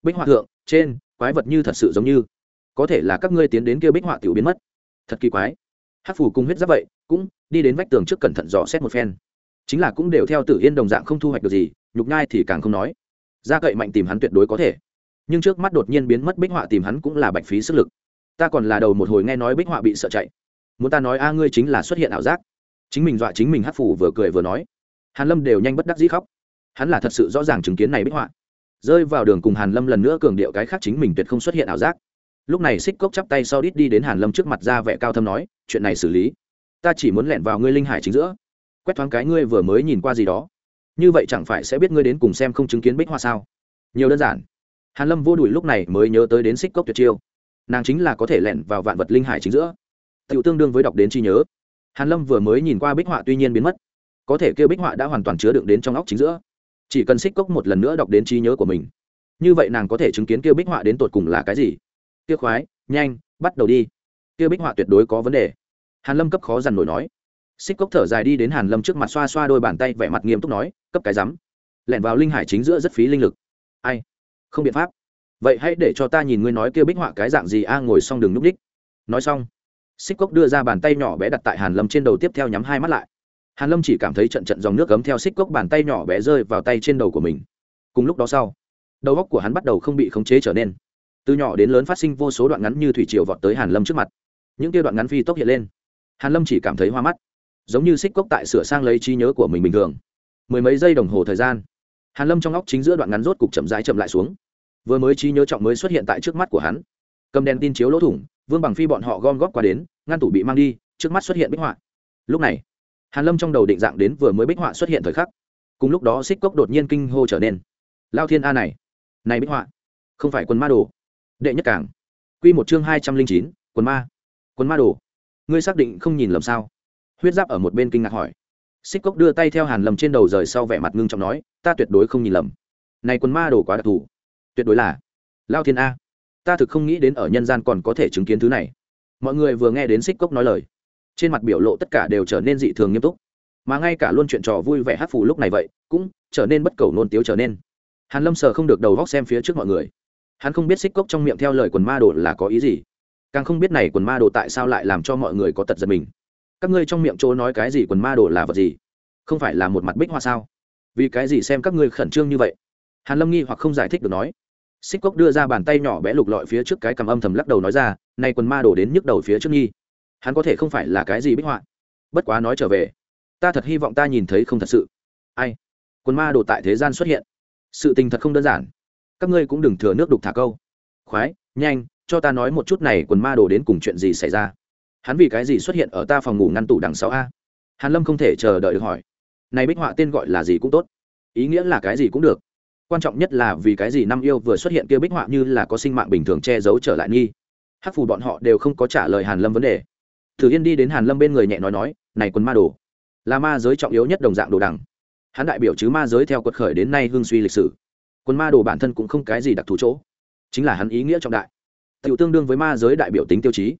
Speaker 1: Bích họa thượng, trên, quái vật như thật sự giống như. Có thể là các ngươi tiến đến kia bích họa tiểu biến mất. Thật kỳ quái. Hát phủ cùng huyết giáp vậy, cũng đi đến vách tường trước cẩn thận dò xét một phen. Chính là cũng đều theo tử yên đồng dạng không thu hoạch được gì, nhục nhai thì càng không nói. Ra cậy mạnh tìm hắn tuyệt đối có thể. Nhưng trước mắt đột nhiên biến mất bích họa tìm hắn cũng là bạch phí sức lực. Ta còn là đầu một hồi nghe nói bích họa bị sợ chạy. Muốn ta nói a, ngươi chính là xuất hiện ảo giác chính mình dọa chính mình hát phủ vừa cười vừa nói. Hàn lâm đều nhanh bất đắc dĩ khóc. Hắn là thật sự rõ ràng chứng kiến này bích họa. Rơi vào đường cùng hàn lâm lần nữa cường điệu cái khác chính mình tuyệt không xuất hiện ảo giác. Lúc này xích cốc chắp tay sau đít đi đến hàn lâm trước mặt ra vẻ cao thâm nói, chuyện này xử lý. Ta chỉ muốn lẻn vào ngươi linh hải chính giữa. Quét thoáng cái ngươi vừa mới nhìn qua gì đó. Như vậy chẳng phải sẽ biết ngươi đến cùng xem không chứng kiến bích hoa sao? Nhiều đơn giản. Hàn lâm vô đùi lúc này mới nhớ tới đến xích cốc tuyệt chiêu. Nàng chính là có thể lẻn vào vạn vật linh hải chính giữa. Tự tương đương với đọc đến chi nhớ hàn lâm vừa mới nhìn qua bích họa tuy nhiên biến mất. Có thể kêu bích họa đã hoàn toàn chứa đựng đến trong óc chính giữa. Chỉ cần xích cốc một lần nữa đọc đến trí nhớ của mình. Như vậy nàng có thể chứng kiến kêu bích họa đến tột cùng là cái gì? Tiêu khoái, nhanh, bắt đầu đi. Kêu bích họa tuyệt đối có vấn đề. Hàn lâm cấp khó dằn nổi nói. Xích cốc thở dài đi đến hàn lâm trước mặt xoa xoa đôi bàn tay vẻ mặt nghiêm túc nói, cấp cái rắm. Lẻn vào linh hải chính giữa rất phí linh lực. Ai? Không biện pháp. Vậy hãy để cho ta nhìn ngươi nói Kêu bích họa cái dạng gì. A, ngồi xong đường núp đích. Nói xong xích cốc đưa ra bàn tay nhỏ bé đặt tại hàn lâm trên đầu tiếp theo nhắm hai mắt lại. Hàn lâm chỉ cảm thấy trận trận dòng nước cấm theo xích cốc bàn tay nhỏ bé rơi vào tay trên đầu của mình. Cùng lúc đó sau, đầu góc của hắn bắt đầu không bị khống chế trở nên. Từ nhỏ đến lớn phát sinh vô số đoạn ngắn như thủy triều vọt tới hàn lâm trước mặt. Những kia đoạn ngắn phi tốc hiện lên. Hàn lâm chỉ cảm thấy hoa mắt. Giống như xích cốc tại sửa sang lấy trí nhớ của mình bình thường. Mười mấy giây đồng hồ thời gian, hàn lâm trong óc chính giữa đoạn ngắn rốt cục chậm rãi chậm lại xuống. Vừa mới trí nhớ trọng mới xuất hiện tại trước mắt của hắn. Cầm đèn tin chiếu lỗ thủng vương bằng phi bọn họ gom góp qua đến, ngăn tủ bị mang đi, trước mắt xuất hiện bích họa. Lúc này, hàn lâm trong đầu định dạng đến vừa mới bích họa xuất hiện thời khắc. Cùng lúc đó xích cốc đột nhiên kinh hô trở nên. Lao thiên a này này bích họa, không phải quân ma đồ. Đệ nhất cảng. Quy một chương hai trăm linh chín quân ma quân ma đồ. Ngươi xác định không nhìn lầm sao? Huyết giáp ở một bên kinh ngạc hỏi. Xích cốc đưa tay theo hàn lầm trên đầu rời sau vẻ mặt ngưng trọng nói, ta tuyệt đối không nhìn lầm. Này quân ma đồ quá đặc thù. Tuyệt đối là lao thiên a ta thực không nghĩ đến ở nhân gian còn có thể chứng kiến thứ này. Mọi người vừa nghe đến xích cốc nói lời, trên mặt biểu lộ tất cả đều trở nên dị thường nghiêm túc. Mà ngay cả luôn chuyện trò vui vẻ hát phù lúc này vậy, cũng trở nên bất cầu nôn tiếu trở nên. Hàn lâm sờ không được đầu góc xem phía trước mọi người. Hắn không biết xích cốc trong miệng theo lời quần ma đồ là có ý gì, càng không biết này quần ma đồ tại sao lại làm cho mọi người có tật giật mình. Các ngươi trong miệng chỗ nói cái gì quần ma đồ là vật gì? Không phải là một mặt bích hoa sao? Vì cái gì xem các ngươi khẩn trương như vậy? Hàn lâm nghi hoặc không giải thích được nói xích cốc đưa ra bàn tay nhỏ bé lục lọi phía trước cái cầm âm thầm lắc đầu nói ra, nay quần ma đồ đến nhức đầu phía trước nghi. Hắn có thể không phải là cái gì bích họa. Bất quá nói trở về, ta thật hy vọng ta nhìn thấy không thật sự. Ai? Quần ma đồ tại thế gian xuất hiện. Sự tình thật không đơn giản. Các ngươi cũng đừng thừa nước đục thả câu. Khoái, nhanh, cho ta nói một chút này quần ma đồ đến cùng chuyện gì xảy ra. Hắn vì cái gì xuất hiện ở ta phòng ngủ ngăn tủ đằng sau a? Hàn lâm không thể chờ đợi được hỏi. Này bích họa tên gọi là gì cũng tốt. Ý nghĩa là cái gì cũng được quan trọng nhất là vì cái gì năm yêu vừa xuất hiện kia bích họa như là có sinh mạng bình thường che giấu trở lại nghi? Hắc phù bọn họ đều không có trả lời hàn lâm vấn đề. Thử yên đi đến hàn lâm bên người nhẹ nói nói, này quần ma đồ, là ma giới trọng yếu nhất đồng dạng đồ đằng. Hắn đại biểu chứ ma giới theo quật khởi đến nay hương suy lịch sử. Quân ma đồ bản thân cũng không cái gì đặc thù chỗ, chính là hắn ý nghĩa trọng đại. Tiểu tương đương với ma giới đại biểu tính tiêu chí.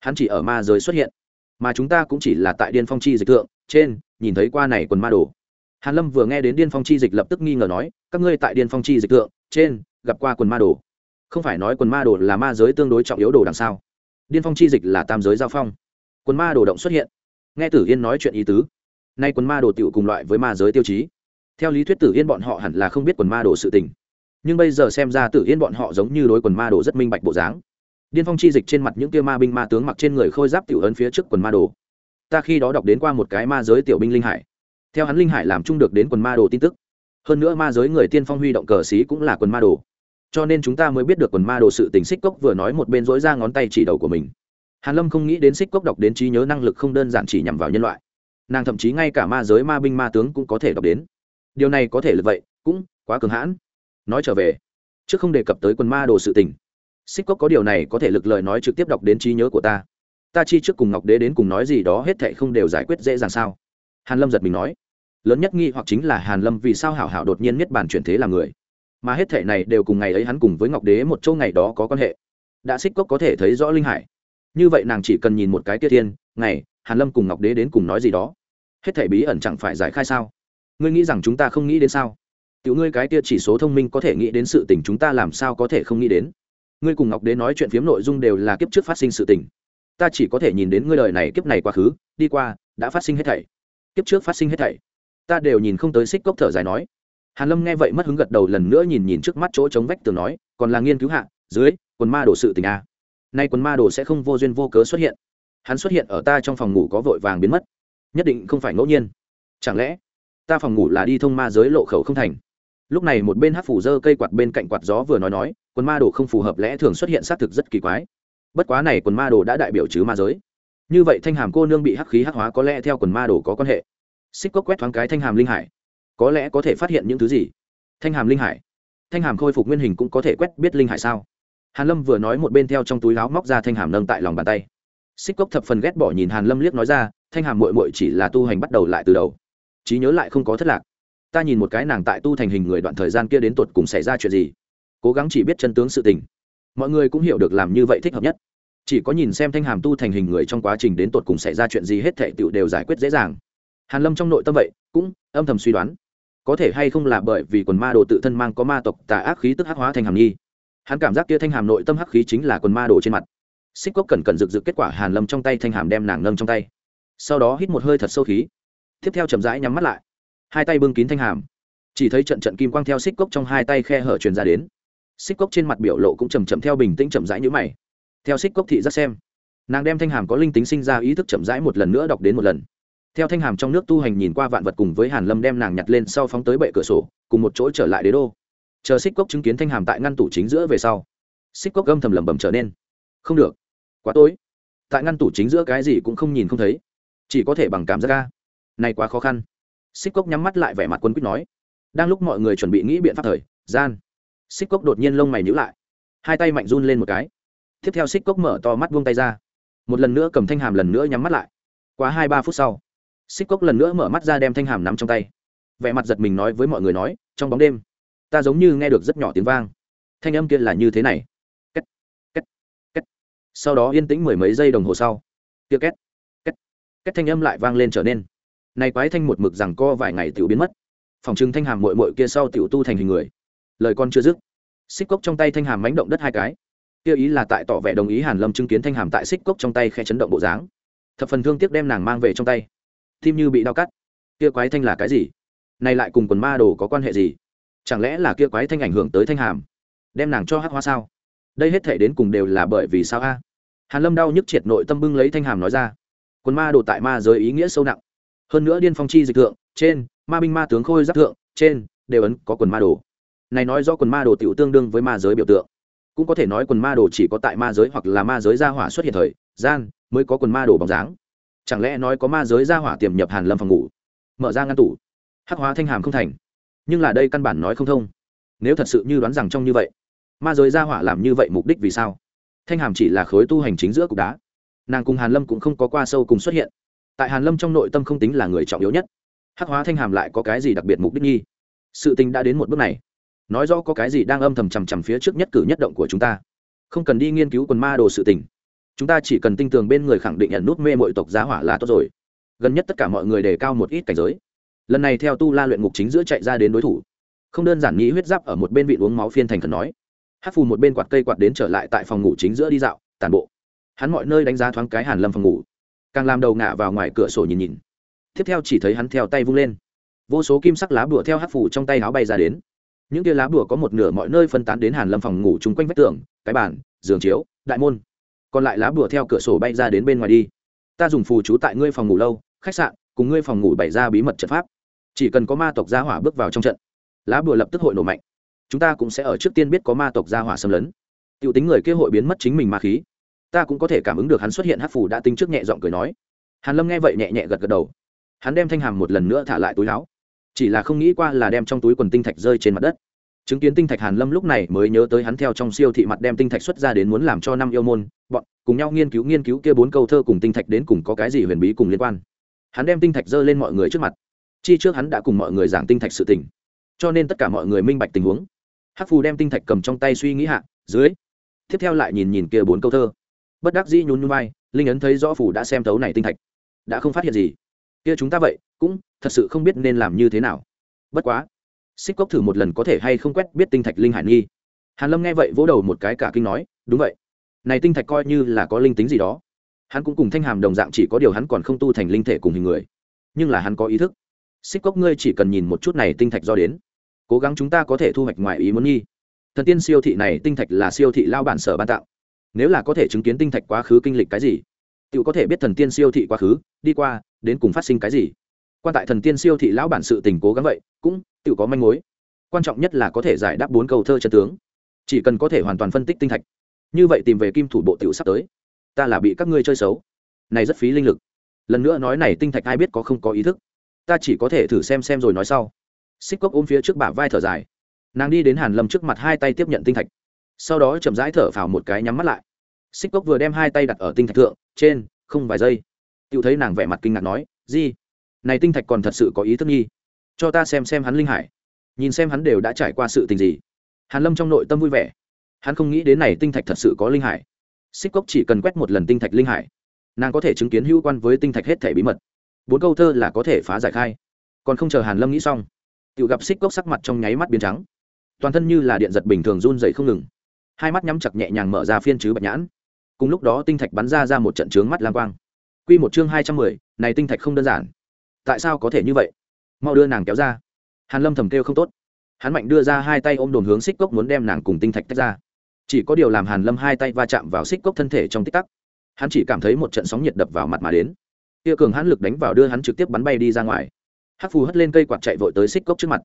Speaker 1: Hắn chỉ ở ma giới xuất hiện, mà chúng ta cũng chỉ là tại điên phong chi dịch thượng, trên, nhìn thấy qua này quần ma đồ hàn lâm vừa nghe đến điên phong chi dịch lập tức nghi ngờ nói, các ngươi tại điên phong chi dịch thượng, trên, gặp qua quần ma đồ. Không phải nói quần ma đồ là ma giới tương đối trọng yếu đồ đằng sau. Điên phong chi dịch là tam giới giao phong. Quần ma đồ động xuất hiện. Nghe tử yên nói chuyện ý tứ, nay quần ma đồ tiểu cùng loại với ma giới tiêu chí. Theo lý thuyết tử yên bọn họ hẳn là không biết quần ma đồ sự tình. Nhưng bây giờ xem ra tử yên bọn họ giống như đối quần ma đồ rất minh bạch bộ dáng. Điên phong chi dịch trên mặt những kia ma binh ma tướng mặc trên người khôi giáp tiểu ấn phía trước quần ma đồ. Ta khi đó đọc đến qua một cái ma giới tiểu binh linh hải theo hắn linh hải làm chung được đến quần ma đồ tin tức. Hơn nữa ma giới người tiên phong huy động cờ xí cũng là quần ma đồ. Cho nên chúng ta mới biết được quần ma đồ sự tình xích cốc vừa nói một bên dối ra ngón tay chỉ đầu của mình. Hàn lâm không nghĩ đến xích cốc đọc đến trí nhớ năng lực không đơn giản chỉ nhằm vào nhân loại. Nàng thậm chí ngay cả ma giới ma binh ma tướng cũng có thể đọc đến. Điều này có thể là vậy, cũng quá cường hãn. Nói trở về, trước không đề cập tới quần ma đồ sự tình. Xích cốc có điều này có thể lực lời nói trực tiếp đọc đến trí nhớ của ta. Ta chi trước cùng ngọc đế đến cùng nói gì đó hết thệ không đều giải quyết dễ dàng sao? Hàn lâm giật mình nói lớn nhất nghi hoặc chính là hàn lâm vì sao hảo hảo đột nhiên nhất bàn chuyển thế làm người. Mà hết thể này đều cùng ngày ấy hắn cùng với ngọc đế một châu ngày đó có quan hệ. Đã xích cốc có thể thấy rõ linh hải. Như vậy nàng chỉ cần nhìn một cái Tiết thiên, ngày, hàn lâm cùng ngọc đế đến cùng nói gì đó. Hết thể bí ẩn chẳng phải giải khai sao? Ngươi nghĩ rằng chúng ta không nghĩ đến sao? Tiểu ngươi cái kia chỉ số thông minh có thể nghĩ đến sự tình chúng ta làm sao có thể không nghĩ đến? Ngươi cùng ngọc đế nói chuyện phiếm nội dung đều là kiếp trước phát sinh sự tình. Ta chỉ có thể nhìn đến ngươi đời này kiếp này quá khứ, đi qua, đã phát sinh hết thảy. Kiếp trước phát sinh hết thảy ta đều nhìn không tới xích cốc thở dài nói. Hàn lâm nghe vậy mất hứng gật đầu lần nữa nhìn nhìn trước mắt chỗ chống vách tường nói, còn là nghiên cứu hạ, dưới, quần ma đổ sự tình a. Nay quần ma đồ sẽ không vô duyên vô cớ xuất hiện. Hắn xuất hiện ở ta trong phòng ngủ có vội vàng biến mất. Nhất định không phải ngẫu nhiên. Chẳng lẽ, ta phòng ngủ là đi thông ma giới lộ khẩu không thành? Lúc này một bên hát phủ dơ cây quạt bên cạnh quạt gió vừa nói nói, quần ma đồ không phù hợp lẽ thường xuất hiện xác thực rất kỳ quái. Bất quá này quần ma đồ đã đại biểu chứ ma giới. Như vậy thanh hàm cô nương bị hắc khí hắc hóa có lẽ theo quần ma đồ có quan hệ xích cốc quét thoáng cái thanh hàm linh hải. Có lẽ có thể phát hiện những thứ gì? Thanh hàm linh hải. Thanh hàm khôi phục nguyên hình cũng có thể quét biết linh hải sao? Hàn lâm vừa nói một bên theo trong túi láo móc ra thanh hàm nâng tại lòng bàn tay. Xích cốc thập phần ghét bỏ nhìn hàn lâm liếc nói ra, thanh hàm muội muội chỉ là tu hành bắt đầu lại từ đầu. Trí nhớ lại không có thất lạc. Ta nhìn một cái nàng tại tu thành hình người đoạn thời gian kia đến tuột cùng xảy ra chuyện gì? Cố gắng chỉ biết chân tướng sự tình. Mọi người cũng hiểu được làm như vậy thích hợp nhất. Chỉ có nhìn xem thanh hàm tu thành hình người trong quá trình đến tuột cùng xảy ra chuyện gì hết thảy tựu đều giải quyết dễ dàng hàn lâm trong nội tâm vậy, cũng âm thầm suy đoán. Có thể hay không là bởi vì quần ma đồ tự thân mang có ma tộc tà ác khí tức hắc hóa thành hàm nghi. Hắn cảm giác kia thanh hàm nội tâm hắc khí chính là quần ma đồ trên mặt. Xích cốc cẩn cẩn rực rực kết quả hàn lâm trong tay thanh hàm đem nàng nâng trong tay. Sau đó hít một hơi thật sâu khí. Tiếp theo chậm rãi nhắm mắt lại. Hai tay bưng kín thanh hàm. Chỉ thấy trận trận kim quang theo xích cốc trong hai tay khe hở truyền ra đến. Xích cốc trên mặt biểu lộ cũng chầm chậm theo bình tĩnh chậm rãi như mày. Theo xích cốc thị giác xem, nàng đem thanh hàm có linh tính sinh ra ý thức chậm rãi một lần nữa đọc đến một lần theo thanh hàm trong nước tu hành nhìn qua vạn vật cùng với hàn lâm đem nàng nhặt lên sau phóng tới bệ cửa sổ, cùng một chỗ trở lại đế đô. Chờ xích cốc chứng kiến thanh hàm tại ngăn tủ chính giữa về sau, xích cốc gâm thầm lẩm bẩm trở nên, không được, quá tối. Tại ngăn tủ chính giữa cái gì cũng không nhìn không thấy, chỉ có thể bằng cảm giác ca này quá khó khăn. Xích cốc nhắm mắt lại vẻ mặt quân quýt nói, đang lúc mọi người chuẩn bị nghĩ biện pháp thời, gian. Xích cốc đột nhiên lông mày nhữ lại, hai tay mạnh run lên một cái. Tiếp theo xích cốc mở to mắt buông tay ra, một lần nữa cầm thanh hàm lần nữa nhắm mắt lại. Quá hai ba phút sau xích cốc lần nữa mở mắt ra đem thanh hàm nắm trong tay. Vẻ mặt giật mình nói với mọi người nói, trong bóng đêm, ta giống như nghe được rất nhỏ tiếng vang. Thanh âm kia là như thế này. Két két két. Sau đó yên tĩnh mười mấy giây đồng hồ sau, kia két két két thanh âm lại vang lên trở nên. Này quái thanh một mực rằng co vài ngày tiểu biến mất. Phòng trưng thanh hàm mội mội kia sau tiểu tu thành hình người. Lời con chưa dứt, xích cốc trong tay thanh hàm mánh động đất hai cái. Kia ý là tại tỏ vẻ đồng ý hàn lâm chứng kiến thanh hàm tại xích cốc trong tay khe chấn động bộ dáng. Thập phần thương tiếc đem nàng mang về trong tay tim như bị đau cắt. Kia quái thanh là cái gì? Này lại cùng quần ma đồ có quan hệ gì? Chẳng lẽ là kia quái thanh ảnh hưởng tới thanh hàm? Đem nàng cho hát hoa sao? Đây hết thể đến cùng đều là bởi vì sao a? Hàn lâm đau nhức triệt nội tâm bưng lấy thanh hàm nói ra. Quần ma đồ tại ma giới ý nghĩa sâu nặng. Hơn nữa điên phong chi dịch thượng, trên, ma binh ma tướng khôi giáp thượng, trên, đều ấn có quần ma đồ. Này nói do quần ma đồ tiểu tương đương với ma giới biểu tượng. Cũng có thể nói quần ma đồ chỉ có tại ma giới hoặc là ma giới gia hỏa xuất hiện thời, gian, mới có quần ma đồ bóng dáng chẳng lẽ nói có ma giới gia hỏa tiềm nhập hàn lâm phòng ngủ? Mở ra ngăn tủ. Hắc hóa thanh hàm không thành. Nhưng là đây căn bản nói không thông. Nếu thật sự như đoán rằng trong như vậy, ma giới gia hỏa làm như vậy mục đích vì sao? Thanh hàm chỉ là khối tu hành chính giữa cục đá. Nàng cùng hàn lâm cũng không có qua sâu cùng xuất hiện. Tại hàn lâm trong nội tâm không tính là người trọng yếu nhất. Hắc hóa thanh hàm lại có cái gì đặc biệt mục đích nghi? Sự tình đã đến một bước này. Nói rõ có cái gì đang âm thầm chằm chằm phía trước nhất cử nhất động của chúng ta. Không cần đi nghiên cứu quần ma đồ sự tình chúng ta chỉ cần tin tưởng bên người khẳng định nhận nút mê mọi tộc giá hỏa là tốt rồi. Gần nhất tất cả mọi người đề cao một ít cảnh giới. Lần này theo tu la luyện ngục chính giữa chạy ra đến đối thủ. Không đơn giản nghĩ huyết giáp ở một bên vị uống máu phiên thành khẩn nói. Hát phù một bên quạt cây quạt đến trở lại tại phòng ngủ chính giữa đi dạo tàn bộ. Hắn mọi nơi đánh giá thoáng cái hàn lâm phòng ngủ. Càng làm đầu ngả vào ngoài cửa sổ nhìn nhìn. Tiếp theo chỉ thấy hắn theo tay vung lên. Vô số kim sắc lá bùa theo hát phù trong tay áo bay ra đến. Những kia lá bùa có một nửa mọi nơi phân tán đến hàn lâm phòng ngủ chung quanh vách tường, cái bàn, giường chiếu, đại môn còn lại lá bùa theo cửa sổ bay ra đến bên ngoài đi. Ta dùng phù chú tại ngươi phòng ngủ lâu, khách sạn, cùng ngươi phòng ngủ bày ra bí mật trận pháp. Chỉ cần có ma tộc gia hỏa bước vào trong trận, lá bùa lập tức hội nổ mạnh. Chúng ta cũng sẽ ở trước tiên biết có ma tộc gia hỏa xâm lấn. T i ể u tính người kia hội biến mất chính mình ma khí. Ta cũng có thể cảm ứng được hắn xuất hiện hát phù đã tính trước nhẹ giọng cười nói. Hàn lâm nghe vậy nhẹ nhẹ gật gật đầu. Hắn đem thanh hàm một lần nữa thả lại túi láo chỉ là không nghĩ qua là đem trong túi quần tinh thạch rơi trên mặt đất chứng kiến tinh thạch hàn lâm lúc này mới nhớ tới hắn theo trong siêu thị mặt đem tinh thạch xuất ra đến muốn làm cho năm yêu môn, bọn, cùng nhau nghiên cứu nghiên cứu kia bốn câu thơ cùng tinh thạch đến cùng có cái gì huyền bí cùng liên quan. Hắn đem tinh thạch dơ lên mọi người trước mặt. Chi trước hắn đã cùng mọi người giảng tinh thạch sự tình. Cho nên tất cả mọi người minh bạch tình huống. Hắc phù đem tinh thạch cầm trong tay suy nghĩ hạ, dưới. Tiếp theo lại nhìn nhìn kia bốn câu thơ. Bất đắc dĩ nhún nhún vai, linh ấn thấy rõ phù đã xem tấu này tinh thạch. Đã không phát hiện gì. Kia chúng ta vậy, cũng thật sự không biết nên làm như thế nào. Bất quá xích cốc thử một lần có thể hay không quét biết tinh thạch linh hải nghi. Hàn lâm nghe vậy vỗ đầu một cái cả kinh nói, đúng vậy. Này tinh thạch coi như là có linh tính gì đó. Hắn cũng cùng thanh hàm đồng dạng chỉ có điều hắn còn không tu thành linh thể cùng hình người. Nhưng là hắn có ý thức. Xích cốc ngươi chỉ cần nhìn một chút này tinh thạch do đến. Cố gắng chúng ta có thể thu hoạch ngoài ý muốn nghi. Thần tiên siêu thị này tinh thạch là siêu thị lao bản sở ban tạo. Nếu là có thể chứng kiến tinh thạch quá khứ kinh lịch cái gì tự có thể biết thần tiên siêu thị quá khứ, đi qua, đến cùng phát sinh cái gì quan tại thần tiên siêu thị lão bản sự tình cố gắng vậy, cũng tự có manh mối. Quan trọng nhất là có thể giải đáp bốn câu thơ chân tướng. Chỉ cần có thể hoàn toàn phân tích tinh thạch. Như vậy tìm về kim thủ bộ tiểu sắp tới. Ta là bị các ngươi chơi xấu. Này rất phí linh lực. Lần nữa nói này tinh thạch ai biết có không có ý thức. Ta chỉ có thể thử xem xem rồi nói sau. Xích cốc ôm phía trước bả vai thở dài. Nàng đi đến hàn lâm trước mặt hai tay tiếp nhận tinh thạch. Sau đó chậm rãi thở phào một cái nhắm mắt lại. Xích cốc vừa đem hai tay đặt ở tinh thạch thượng, trên, không vài giây. Tự thấy nàng vẻ mặt kinh ngạc nói gì này tinh thạch còn thật sự có ý thức nghi. Cho ta xem xem hắn linh hải. Nhìn xem hắn đều đã trải qua sự tình gì. Hàn lâm trong nội tâm vui vẻ. Hắn không nghĩ đến này tinh thạch thật sự có linh hải. Xích cốc chỉ cần quét một lần tinh thạch linh hải, nàng có thể chứng kiến hữu quan với tinh thạch hết thể bí mật. Bốn câu thơ là có thể phá giải khai. Còn không chờ hàn lâm nghĩ xong tự gặp xích cốc sắc mặt trong nháy mắt biến trắng. Toàn thân như là điện giật bình thường run dậy không ngừng. Hai mắt nhắm chặt nhẹ nhàng mở ra phiên chứ bạch nhãn. Cùng lúc đó tinh thạch bắn ra ra một trận trướng mắt lang quang. Quy một chương hai trăm mười, này tinh thạch không đơn giản tại sao có thể như vậy? Mau đưa nàng kéo ra. Hàn lâm thầm kêu không tốt. Hắn mạnh đưa ra hai tay ôm đồn hướng xích cốc muốn đem nàng cùng tinh thạch tách ra. Chỉ có điều làm hàn lâm hai tay va chạm vào xích cốc thân thể trong tích tắc, hắn chỉ cảm thấy một trận sóng nhiệt đập vào mặt mà đến. Kia cường hắn lực đánh vào đưa hắn trực tiếp bắn bay đi ra ngoài. Hắc phù hất lên cây quạt chạy vội tới xích cốc trước mặt.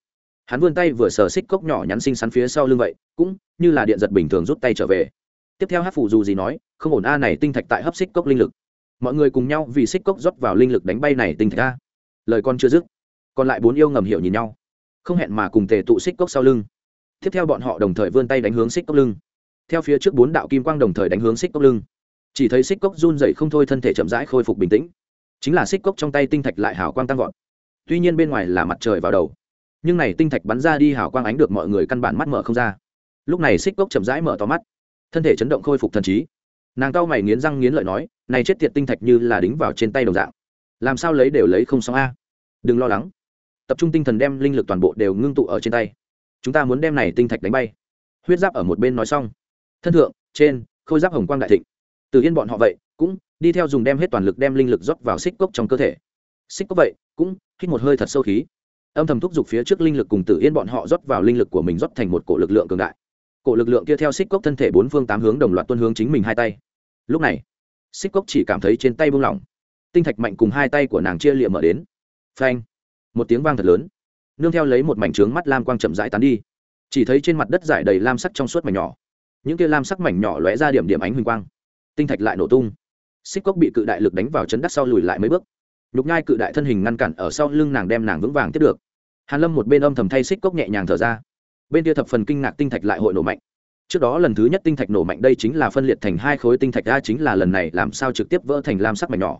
Speaker 1: Hắn vươn tay vừa sờ xích cốc nhỏ nhắn xinh xắn phía sau lưng vậy, cũng như là điện giật bình thường rút tay trở về. Tiếp theo hắc phù dù gì nói, không ổn a, này tinh thạch tại hấp xích cốc linh lực. Mọi người cùng nhau vì xích cốc rót vào linh lực đánh bay này tinh thạch a lời con chưa dứt, còn lại bốn yêu ngầm hiểu nhìn nhau, không hẹn mà cùng tề tụ xích cốc sau lưng. Tiếp theo bọn họ đồng thời vươn tay đánh hướng xích cốc lưng. Theo phía trước bốn đạo kim quang đồng thời đánh hướng xích cốc lưng. Chỉ thấy xích cốc run dậy không thôi, thân thể chậm rãi khôi phục bình tĩnh. Chính là xích cốc trong tay tinh thạch lại hào quang tăng vọt. Tuy nhiên bên ngoài là mặt trời vào đầu, nhưng này tinh thạch bắn ra đi hào quang ánh được mọi người căn bản mắt mở không ra. Lúc này xích cốc chậm rãi mở to mắt, thân thể chấn động khôi phục thần trí. Nàng cao mày nghiến răng nghiến lợi nói, này chết tiệt tinh thạch như là đính vào trên tay đồng dạng làm sao lấy đều lấy không xong a? Đừng lo lắng. Tập trung tinh thần đem linh lực toàn bộ đều ngưng tụ ở trên tay. Chúng ta muốn đem này tinh thạch đánh bay. Huyết giáp ở một bên nói xong. Thân thượng, trên, khôi giáp hồng quang đại thịnh. Từ yên bọn họ vậy, cũng đi theo dùng đem hết toàn lực đem linh lực rót vào xích cốc trong cơ thể. Xích cốc vậy, cũng hít một hơi thật sâu khí. Âm thầm thúc giục phía trước linh lực cùng tử yên bọn họ rót vào linh lực của mình rót thành một cổ lực lượng cường đại. Cổ lực lượng kia theo xích cốc thân thể bốn phương tám hướng đồng loạt tuân hướng chính mình hai tay. Lúc này, xích cốc chỉ cảm thấy trên tay buông lỏng tinh thạch mạnh cùng hai tay của nàng chia liệm mở đến. Phanh. Một tiếng vang thật lớn. Nương theo lấy một mảnh trướng mắt lam quang chậm rãi tán đi. Chỉ thấy trên mặt đất dải đầy lam sắc trong suốt mảnh nhỏ. Những kia lam sắc mảnh nhỏ lóe ra điểm điểm ánh huỳnh quang. Tinh thạch lại nổ tung. Xích cốc bị cự đại lực đánh vào chấn đất sau lùi lại mấy bước. Nhục nhai cự đại thân hình ngăn cản ở sau lưng nàng đem nàng vững vàng tiếp được. Hàn lâm một bên âm thầm thay xích cốc nhẹ nhàng thở ra. Bên kia thập phần kinh ngạc tinh thạch lại hội nổ mạnh. Trước đó lần thứ nhất tinh thạch nổ mạnh đây chính là phân liệt thành hai khối tinh thạch ra chính là lần này làm sao trực tiếp vỡ thành lam sắc mảnh nhỏ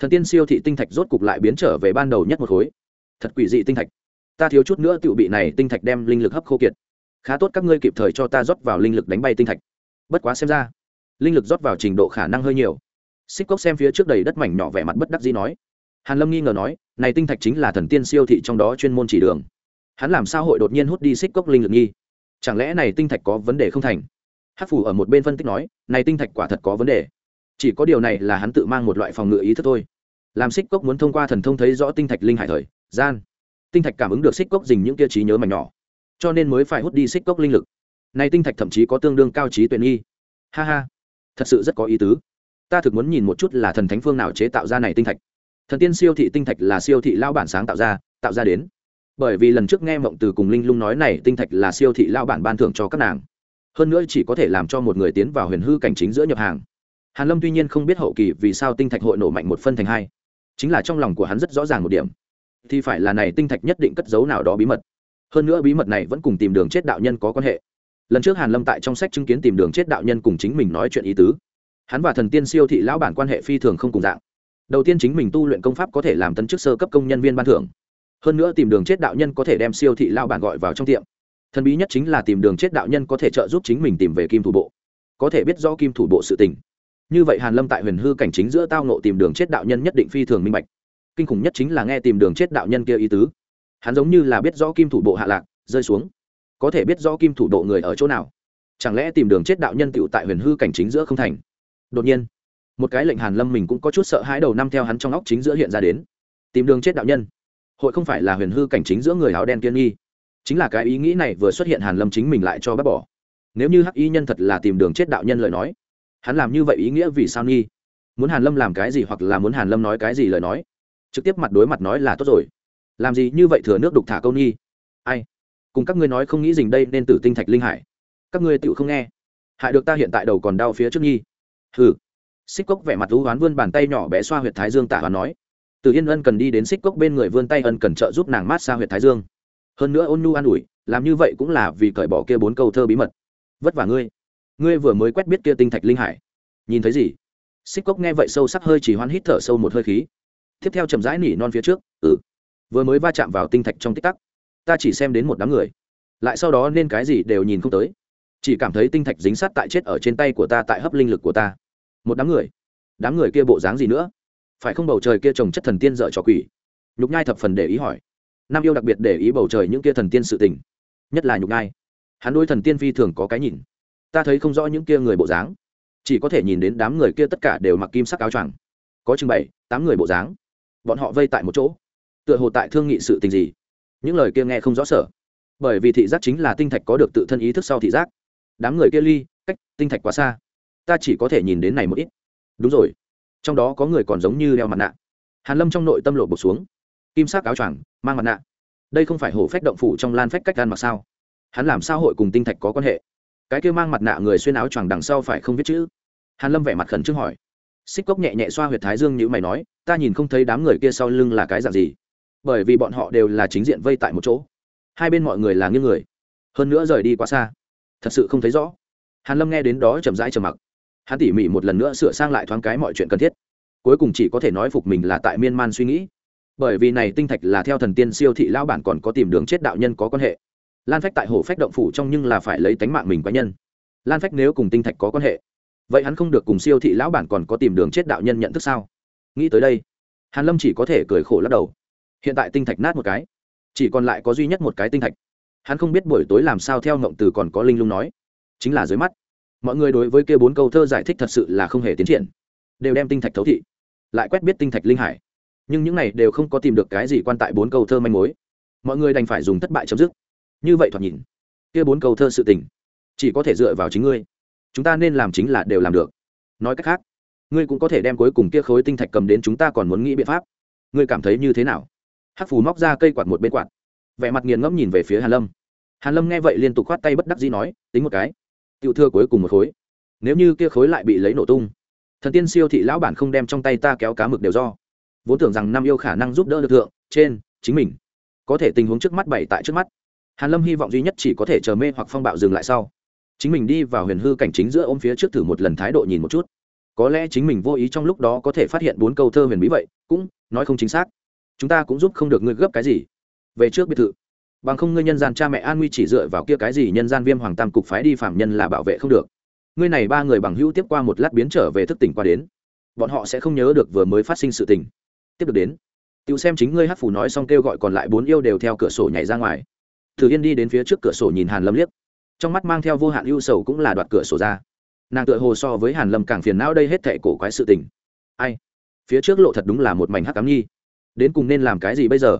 Speaker 1: thần tiên siêu thị tinh thạch rốt cục lại biến trở về ban đầu nhất một khối. Thật quỷ dị tinh thạch. Ta thiếu chút nữa tự bị này tinh thạch đem linh lực hấp khô kiệt. Khá tốt các ngươi kịp thời cho ta rót vào linh lực đánh bay tinh thạch. Bất quá xem ra, linh lực rót vào trình độ khả năng hơi nhiều. Xích cốc xem phía trước đầy đất mảnh nhỏ vẻ mặt bất đắc dĩ nói. Hàn lâm nghi ngờ nói, này tinh thạch chính là thần tiên siêu thị trong đó chuyên môn chỉ đường. Hắn làm sao hội đột nhiên hút đi xích cốc linh lực nghi? Chẳng lẽ này tinh thạch có vấn đề không thành? Hát phủ ở một bên phân tích nói, này tinh thạch quả thật có vấn đề chỉ có điều này là hắn tự mang một loại phòng ngự ý thức thôi. Làm xích cốc muốn thông qua thần thông thấy rõ tinh thạch linh hải thời gian, tinh thạch cảm ứng được xích cốc dình những kia trí nhớ mảnh nhỏ, cho nên mới phải hút đi xích cốc linh lực. Này tinh thạch thậm chí có tương đương cao trí tuyển nghi. Ha ha, thật sự rất có ý tứ. Ta thực muốn nhìn một chút là thần thánh phương nào chế tạo ra này tinh thạch. Thần tiên siêu thị tinh thạch là siêu thị lao bản sáng tạo ra tạo ra đến. Bởi vì lần trước nghe mộng từ cùng linh lung nói này tinh thạch là siêu thị lao bản ban thưởng cho các nàng. Hơn nữa chỉ có thể làm cho một người tiến vào huyền hư cảnh chính giữa nhập hàng hàn lâm tuy nhiên không biết hậu kỳ vì sao tinh thạch hội nổ mạnh một phân thành hai, chính là trong lòng của hắn rất rõ ràng một điểm. Thì phải là này tinh thạch nhất định cất giấu nào đó bí mật. Hơn nữa bí mật này vẫn cùng tìm đường chết đạo nhân có quan hệ. Lần trước hàn lâm tại trong sách chứng kiến tìm đường chết đạo nhân cùng chính mình nói chuyện ý tứ. Hắn và thần tiên siêu thị lão bản quan hệ phi thường không cùng dạng. Đầu tiên chính mình tu luyện công pháp có thể làm tân chức sơ cấp công nhân viên ban thưởng. Hơn nữa tìm đường chết đạo nhân có thể đem siêu thị lão bản gọi vào trong tiệm. Thần bí nhất chính là tìm đường chết đạo nhân có thể trợ giúp chính mình tìm về kim thủ bộ. Có thể biết rõ kim thủ bộ sự tình như vậy hàn lâm tại huyền hư cảnh chính giữa tao nộ tìm đường chết đạo nhân nhất định phi thường minh bạch. Kinh khủng nhất chính là nghe tìm đường chết đạo nhân kia ý tứ. Hắn giống như là biết rõ kim thủ bộ hạ lạc, rơi xuống. Có thể biết rõ kim thủ bộ người ở chỗ nào. Chẳng lẽ tìm đường chết đạo nhân tựu tại huyền hư cảnh chính giữa không thành? Đột nhiên, một cái lệnh hàn lâm mình cũng có chút sợ hãi đầu năm theo hắn trong óc chính giữa hiện ra đến. Tìm đường chết đạo nhân? Hội không phải là huyền hư cảnh chính giữa người áo đen kiên nghi. Chính là cái ý nghĩ này vừa xuất hiện hàn lâm chính mình lại cho bác bỏ. Nếu như hắc y nhân thật là tìm đường chết đạo nhân lời nói hắn làm như vậy ý nghĩa vì sao nghi muốn hàn lâm làm cái gì hoặc là muốn hàn lâm nói cái gì lời nói? Trực tiếp mặt đối mặt nói là tốt rồi. Làm gì như vậy thừa nước đục thả câu nghi ai? Cùng các ngươi nói không nghĩ gì đây nên tử tinh thạch linh hải. Các ngươi tựu không nghe. Hại được ta hiện tại đầu còn đau phía trước nghi hừ. Xích cốc vẻ mặt thú hoán vươn bàn tay nhỏ bé xoa huyệt thái dương tả hoán nói. Từ yên ân cần đi đến xích cốc bên người vươn tay ân cần trợ giúp nàng mát xa huyệt thái dương. Hơn nữa ôn nu an ủi, làm như vậy cũng là vì cởi bỏ kia bốn câu thơ bí mật. Vất vả ngươi ngươi vừa mới quét biết kia tinh thạch linh hải. Nhìn thấy gì? Xích cốc nghe vậy sâu sắc hơi chỉ hoan hít thở sâu một hơi khí. Tiếp theo chậm rãi nỉ non phía trước ừ. Vừa mới va chạm vào tinh thạch trong tích tắc. Ta chỉ xem đến một đám người. Lại sau đó nên cái gì đều nhìn không tới. Chỉ cảm thấy tinh thạch dính sát tại chết ở trên tay của ta tại hấp linh lực của ta. Một đám người. Đám người kia bộ dáng gì nữa? Phải không bầu trời kia trồng chất thần tiên dở trò quỷ? Nhục nhai thập phần để ý hỏi. Nam yêu đặc biệt để ý bầu trời những kia thần tiên sự tình. Nhất là nhục nhai. Hắn đôi thần tiên phi thường có cái nhìn ta thấy không rõ những kia người bộ dáng. Chỉ có thể nhìn đến đám người kia tất cả đều mặc kim sắc áo choàng. Có chừng bảy, tám người bộ dáng. Bọn họ vây tại một chỗ. Tựa hồ tại thương nghị sự tình gì. Những lời kia nghe không rõ sở. Bởi vì thị giác chính là tinh thạch có được tự thân ý thức sau thị giác. Đám người kia ly, cách tinh thạch quá xa. Ta chỉ có thể nhìn đến này một ít. Đúng rồi. Trong đó có người còn giống như đeo mặt nạ. Hàn lâm trong nội tâm lộ bột xuống. Kim sắc áo choàng, mang mặt nạ. Đây không phải hổ phách động phủ trong lan phách cách gan mặc sao? Hắn làm sao hội cùng tinh thạch có quan hệ? Cái kia mang mặt nạ người xuyên áo choàng đằng sau phải không viết chữ? Hàn lâm vẻ mặt khẩn trương hỏi. Xích cốc nhẹ nhẹ xoa huyệt thái dương như mày nói, ta nhìn không thấy đám người kia sau lưng là cái dạng gì. Bởi vì bọn họ đều là chính diện vây tại một chỗ. Hai bên mọi người là nghiêng người. Hơn nữa rời đi quá xa. Thật sự không thấy rõ. Hàn lâm nghe đến đó chậm rãi trầm mặc. Hắn tỉ mỉ một lần nữa sửa sang lại thoáng cái mọi chuyện cần thiết. Cuối cùng chỉ có thể nói phục mình là tại miên man suy nghĩ. Bởi vì này tinh thạch là theo thần tiên siêu thị lao bản còn có tìm đường chết đạo nhân có quan hệ lan phách tại hồ phách động phủ trong nhưng là phải lấy tánh mạng mình cá nhân. Lan phách nếu cùng tinh thạch có quan hệ, vậy hắn không được cùng siêu thị lão bản còn có tìm đường chết đạo nhân nhận thức sao? Nghĩ tới đây, hàn lâm chỉ có thể cười khổ lắc đầu. Hiện tại tinh thạch nát một cái, chỉ còn lại có duy nhất một cái tinh thạch. Hắn không biết buổi tối làm sao theo ngộng từ còn có linh lung nói, chính là dưới mắt. Mọi người đối với kia bốn câu thơ giải thích thật sự là không hề tiến triển. Đều đem tinh thạch thấu thị, lại quét biết tinh thạch linh hải. Nhưng những này đều không có tìm được cái gì quan tại bốn câu thơ manh mối. Mọi người đành phải dùng thất bại chấm dứt như vậy thoạt nhìn, kia bốn câu thơ sự tình, chỉ có thể dựa vào chính ngươi. Chúng ta nên làm chính là đều làm được. Nói cách khác, ngươi cũng có thể đem cuối cùng kia khối tinh thạch cầm đến chúng ta còn muốn nghĩ biện pháp. Ngươi cảm thấy như thế nào? Hắc phù móc ra cây quạt một bên quạt. Vẻ mặt nghiền ngẫm nhìn về phía hàn lâm. Hàn lâm nghe vậy liên tục khoát tay bất đắc dĩ nói, tính một cái, tiểu thưa cuối cùng một khối. Nếu như kia khối lại bị lấy nổ tung, thần tiên siêu thị lão bản không đem trong tay ta kéo cá mực đều do. Vốn tưởng rằng năm yêu khả năng giúp đỡ được thượng, trên, chính mình. Có thể tình huống trước mắt bày tại trước mắt hàn lâm hy vọng duy nhất chỉ có thể chờ mê hoặc phong bạo dừng lại sau. Chính mình đi vào huyền hư cảnh chính giữa ôm phía trước thử một lần thái độ nhìn một chút. Có lẽ chính mình vô ý trong lúc đó có thể phát hiện bốn câu thơ huyền bí vậy, cũng nói không chính xác. Chúng ta cũng giúp không được ngươi gấp cái gì. Về trước biệt thự. Bằng không ngươi nhân gian cha mẹ an nguy chỉ dựa vào kia cái gì nhân gian viêm hoàng tam cục phái đi phạm nhân là bảo vệ không được. Ngươi này ba người bằng hữu tiếp qua một lát biến trở về thức tỉnh qua đến. Bọn họ sẽ không nhớ được vừa mới phát sinh sự tình. Tiếp được đến. Tự xem chính ngươi hát phủ nói xong kêu gọi còn lại bốn yêu đều theo cửa sổ nhảy ra ngoài thử yên đi đến phía trước cửa sổ nhìn hàn lâm liếc. Trong mắt mang theo vô hạn ưu sầu cũng là đoạt cửa sổ ra. Nàng tựa hồ so với hàn lâm càng phiền não đây hết thệ cổ quái sự tình. Ai? Phía trước lộ thật đúng là một mảnh hắc cám nhi. Đến cùng nên làm cái gì bây giờ?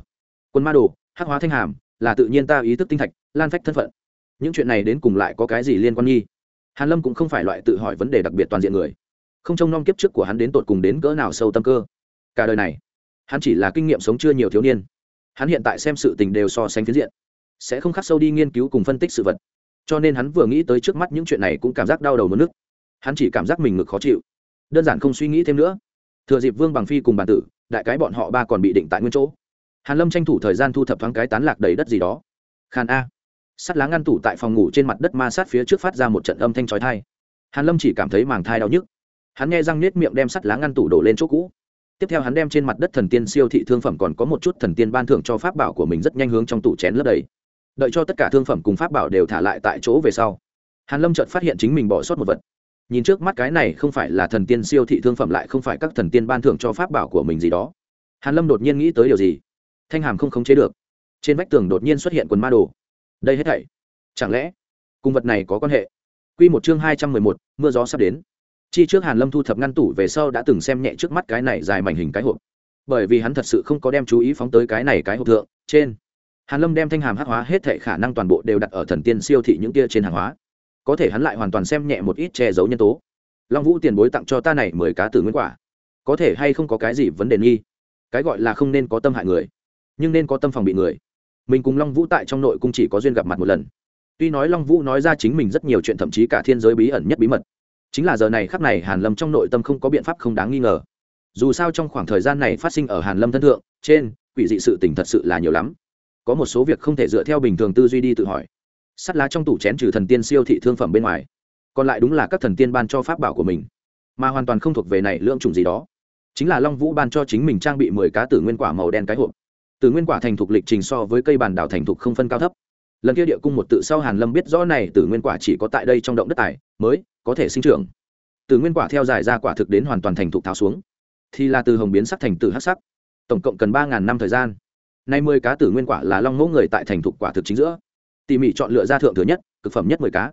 Speaker 1: Quân ma đồ, hắc hóa thanh hàm, là tự nhiên ta ý thức tinh thạch, lan phách thân phận. Những chuyện này đến cùng lại có cái gì liên quan nhi? Hàn lâm cũng không phải loại tự hỏi vấn đề đặc biệt toàn diện người. Không trông nom kiếp trước của hắn đến tột cùng đến cỡ nào sâu tâm cơ. Cả đời này, hắn chỉ là kinh nghiệm sống chưa nhiều thiếu niên. Hắn hiện tại xem sự tình đều so sánh phiến diện sẽ không khắc sâu đi nghiên cứu cùng phân tích sự vật. Cho nên hắn vừa nghĩ tới trước mắt những chuyện này cũng cảm giác đau đầu mất nước. Hắn chỉ cảm giác mình ngực khó chịu. Đơn giản không suy nghĩ thêm nữa. Thừa dịp vương bằng phi cùng bàn tử, đại cái bọn họ ba còn bị định tại nguyên chỗ. Hàn lâm tranh thủ thời gian thu thập thoáng cái tán lạc đầy đất gì đó. Khan a. Sắt lá ngăn tủ tại phòng ngủ trên mặt đất ma sát phía trước phát ra một trận âm thanh chói thai hàn lâm chỉ cảm thấy màng thai đau nhức. Hắn nghe răng nết miệng đem sắt lá ngăn tủ đổ lên chỗ cũ. Tiếp theo hắn đem trên mặt đất thần tiên siêu thị thương phẩm còn có một chút thần tiên ban thưởng cho pháp bảo của mình rất nhanh hướng trong tủ chén lấp đầy đợi cho tất cả thương phẩm cùng pháp bảo đều thả lại tại chỗ về sau. Hàn lâm chợt phát hiện chính mình bỏ sót một vật. Nhìn trước mắt cái này không phải là thần tiên siêu thị thương phẩm lại không phải các thần tiên ban thưởng cho pháp bảo của mình gì đó. Hàn lâm đột nhiên nghĩ tới điều gì? Thanh hàm không khống chế được. Trên vách tường đột nhiên xuất hiện quần ma đồ. Đây hết thảy. Chẳng lẽ cung vật này có quan hệ? Quy một chương hai trăm mười một, mưa gió sắp đến. Chi trước hàn lâm thu thập ngăn tủ về sau đã từng xem nhẹ trước mắt cái này dài mảnh hình cái hộp. Bởi vì hắn thật sự không có đem chú ý phóng tới cái này cái hộp thượng trên hàn lâm đem thanh hàm hắc hóa hết thảy khả năng toàn bộ đều đặt ở thần tiên siêu thị những kia trên hàng hóa. Có thể hắn lại hoàn toàn xem nhẹ một ít che giấu nhân tố. Long vũ tiền bối tặng cho ta này mười cá tử nguyên quả. Có thể hay không có cái gì vấn đề nghi? Cái gọi là không nên có tâm hại người, nhưng nên có tâm phòng bị người. Mình cùng long vũ tại trong nội cung chỉ có duyên gặp mặt một lần. Tuy nói long vũ nói ra chính mình rất nhiều chuyện thậm chí cả thiên giới bí ẩn nhất bí mật. Chính là giờ này khắc này hàn lâm trong nội tâm không có biện pháp không đáng nghi ngờ. Dù sao trong khoảng thời gian này phát sinh ở hàn lâm thân thượng, trên, quỷ dị sự tình thật sự là nhiều lắm có một số việc không thể dựa theo bình thường tư duy đi tự hỏi. Sắt lá trong tủ chén trừ thần tiên siêu thị thương phẩm bên ngoài, còn lại đúng là các thần tiên ban cho pháp bảo của mình, mà hoàn toàn không thuộc về này lượng trùng gì đó. Chính là long vũ ban cho chính mình trang bị mười cá tử nguyên quả màu đen cái hộp. Từ nguyên quả thành thục lịch trình so với cây bàn đảo thành thục không phân cao thấp. Lần kia địa cung một tự sau hàn lâm biết rõ này từ nguyên quả chỉ có tại đây trong động đất tài, mới có thể sinh trưởng. Từ nguyên quả theo dài ra quả thực đến hoàn toàn thành thục tháo xuống, thì là từ hồng biến sắc thành từ hắc sắc, tổng cộng cần ba ngàn năm thời gian nay mười cá tử nguyên quả là long mẫu người tại thành thục quả thực chính giữa. Tỉ mỉ chọn lựa ra thượng thừa nhất, cực phẩm nhất mười cá.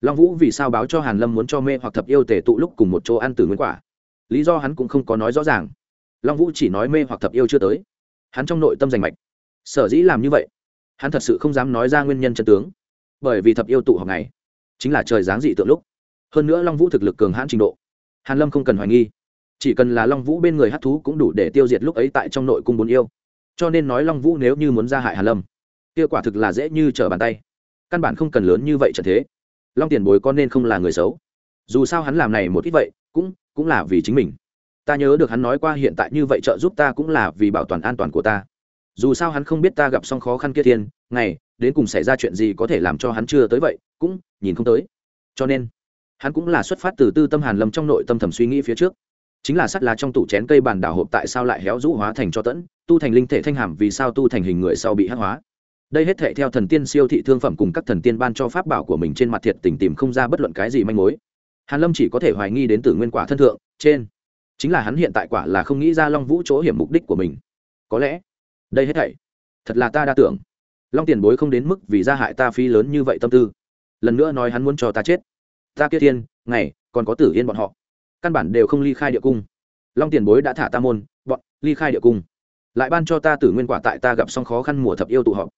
Speaker 1: Long vũ vì sao báo cho hàn lâm muốn cho mê hoặc thập yêu tề tụ lúc cùng một chỗ ăn tử nguyên quả? Lý do hắn cũng không có nói rõ ràng. Long vũ chỉ nói mê hoặc thập yêu chưa tới. Hắn trong nội tâm giành mạch. Sở dĩ làm như vậy? Hắn thật sự không dám nói ra nguyên nhân chân tướng. Bởi vì thập yêu tụ họp này chính là trời dáng dị tượng lúc. Hơn nữa long vũ thực lực cường hãn trình độ. Hàn lâm không cần hoài nghi. Chỉ cần là long vũ bên người hát thú cũng đủ để tiêu diệt lúc ấy tại trong nội cung bốn yêu cho nên nói long vũ nếu như muốn ra hại hàn lâm, kia quả thực là dễ như trở bàn tay. Căn bản không cần lớn như vậy trận thế. Long tiền bối con nên không là người xấu? Dù sao hắn làm này một ít vậy, cũng cũng là vì chính mình. Ta nhớ được hắn nói qua hiện tại như vậy trợ giúp ta cũng là vì bảo toàn an toàn của ta. Dù sao hắn không biết ta gặp xong khó khăn kia thiên, ngày, đến cùng xảy ra chuyện gì có thể làm cho hắn chưa tới vậy, cũng, nhìn không tới. Cho nên, hắn cũng là xuất phát từ tư tâm hàn lâm trong nội tâm thầm suy nghĩ phía trước chính là sắt lá trong tủ chén cây bàn đảo hộp tại sao lại héo rũ hóa thành cho tẫn, tu thành linh thể thanh hàm vì sao tu thành hình người sau bị hắc hóa. Đây hết thệ theo thần tiên siêu thị thương phẩm cùng các thần tiên ban cho pháp bảo của mình trên mặt thiệt tình tìm không ra bất luận cái gì manh mối. Hàn lâm chỉ có thể hoài nghi đến từ nguyên quả thân thượng, trên. Chính là hắn hiện tại quả là không nghĩ ra long vũ chỗ hiểm mục đích của mình. Có lẽ, đây hết thảy, thật là ta đa tưởng. Long tiền bối không đến mức vì gia hại ta phi lớn như vậy tâm tư. Lần nữa nói hắn muốn cho ta chết. Ta kia thiên, ngày, còn có tử yên bọn họ căn bản đều không ly khai địa cung. Long tiền bối đã thả ta môn, bọn, ly khai địa cung. Lại ban cho ta tử nguyên quả tại ta gặp xong khó khăn mùa thập yêu tụ họp.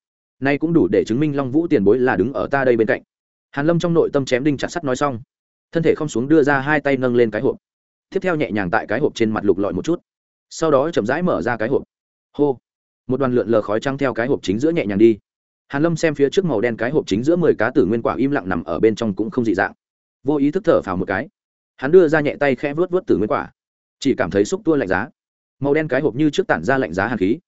Speaker 1: Nay cũng đủ để chứng minh long vũ tiền bối là đứng ở ta đây bên cạnh. Hàn lâm trong nội tâm chém đinh chặt sắt nói xong, thân thể không xuống đưa ra hai tay nâng lên cái hộp. Tiếp theo nhẹ nhàng tại cái hộp trên mặt lục lọi một chút. Sau đó chậm rãi mở ra cái hộp. Hô! Một đoàn lượn lờ khói trăng theo cái hộp chính giữa nhẹ nhàng đi. Hàn lâm xem phía trước màu đen cái hộp chính giữa mười cá tử nguyên quả im lặng nằm ở bên trong cũng không dị dạng. Vô ý thức thở phào một cái hắn đưa ra nhẹ tay khẽ vớt vớt tử nguyên quả. Chỉ cảm thấy xúc tua lạnh giá. Màu đen cái hộp như trước tản ra lạnh giá hàn khí.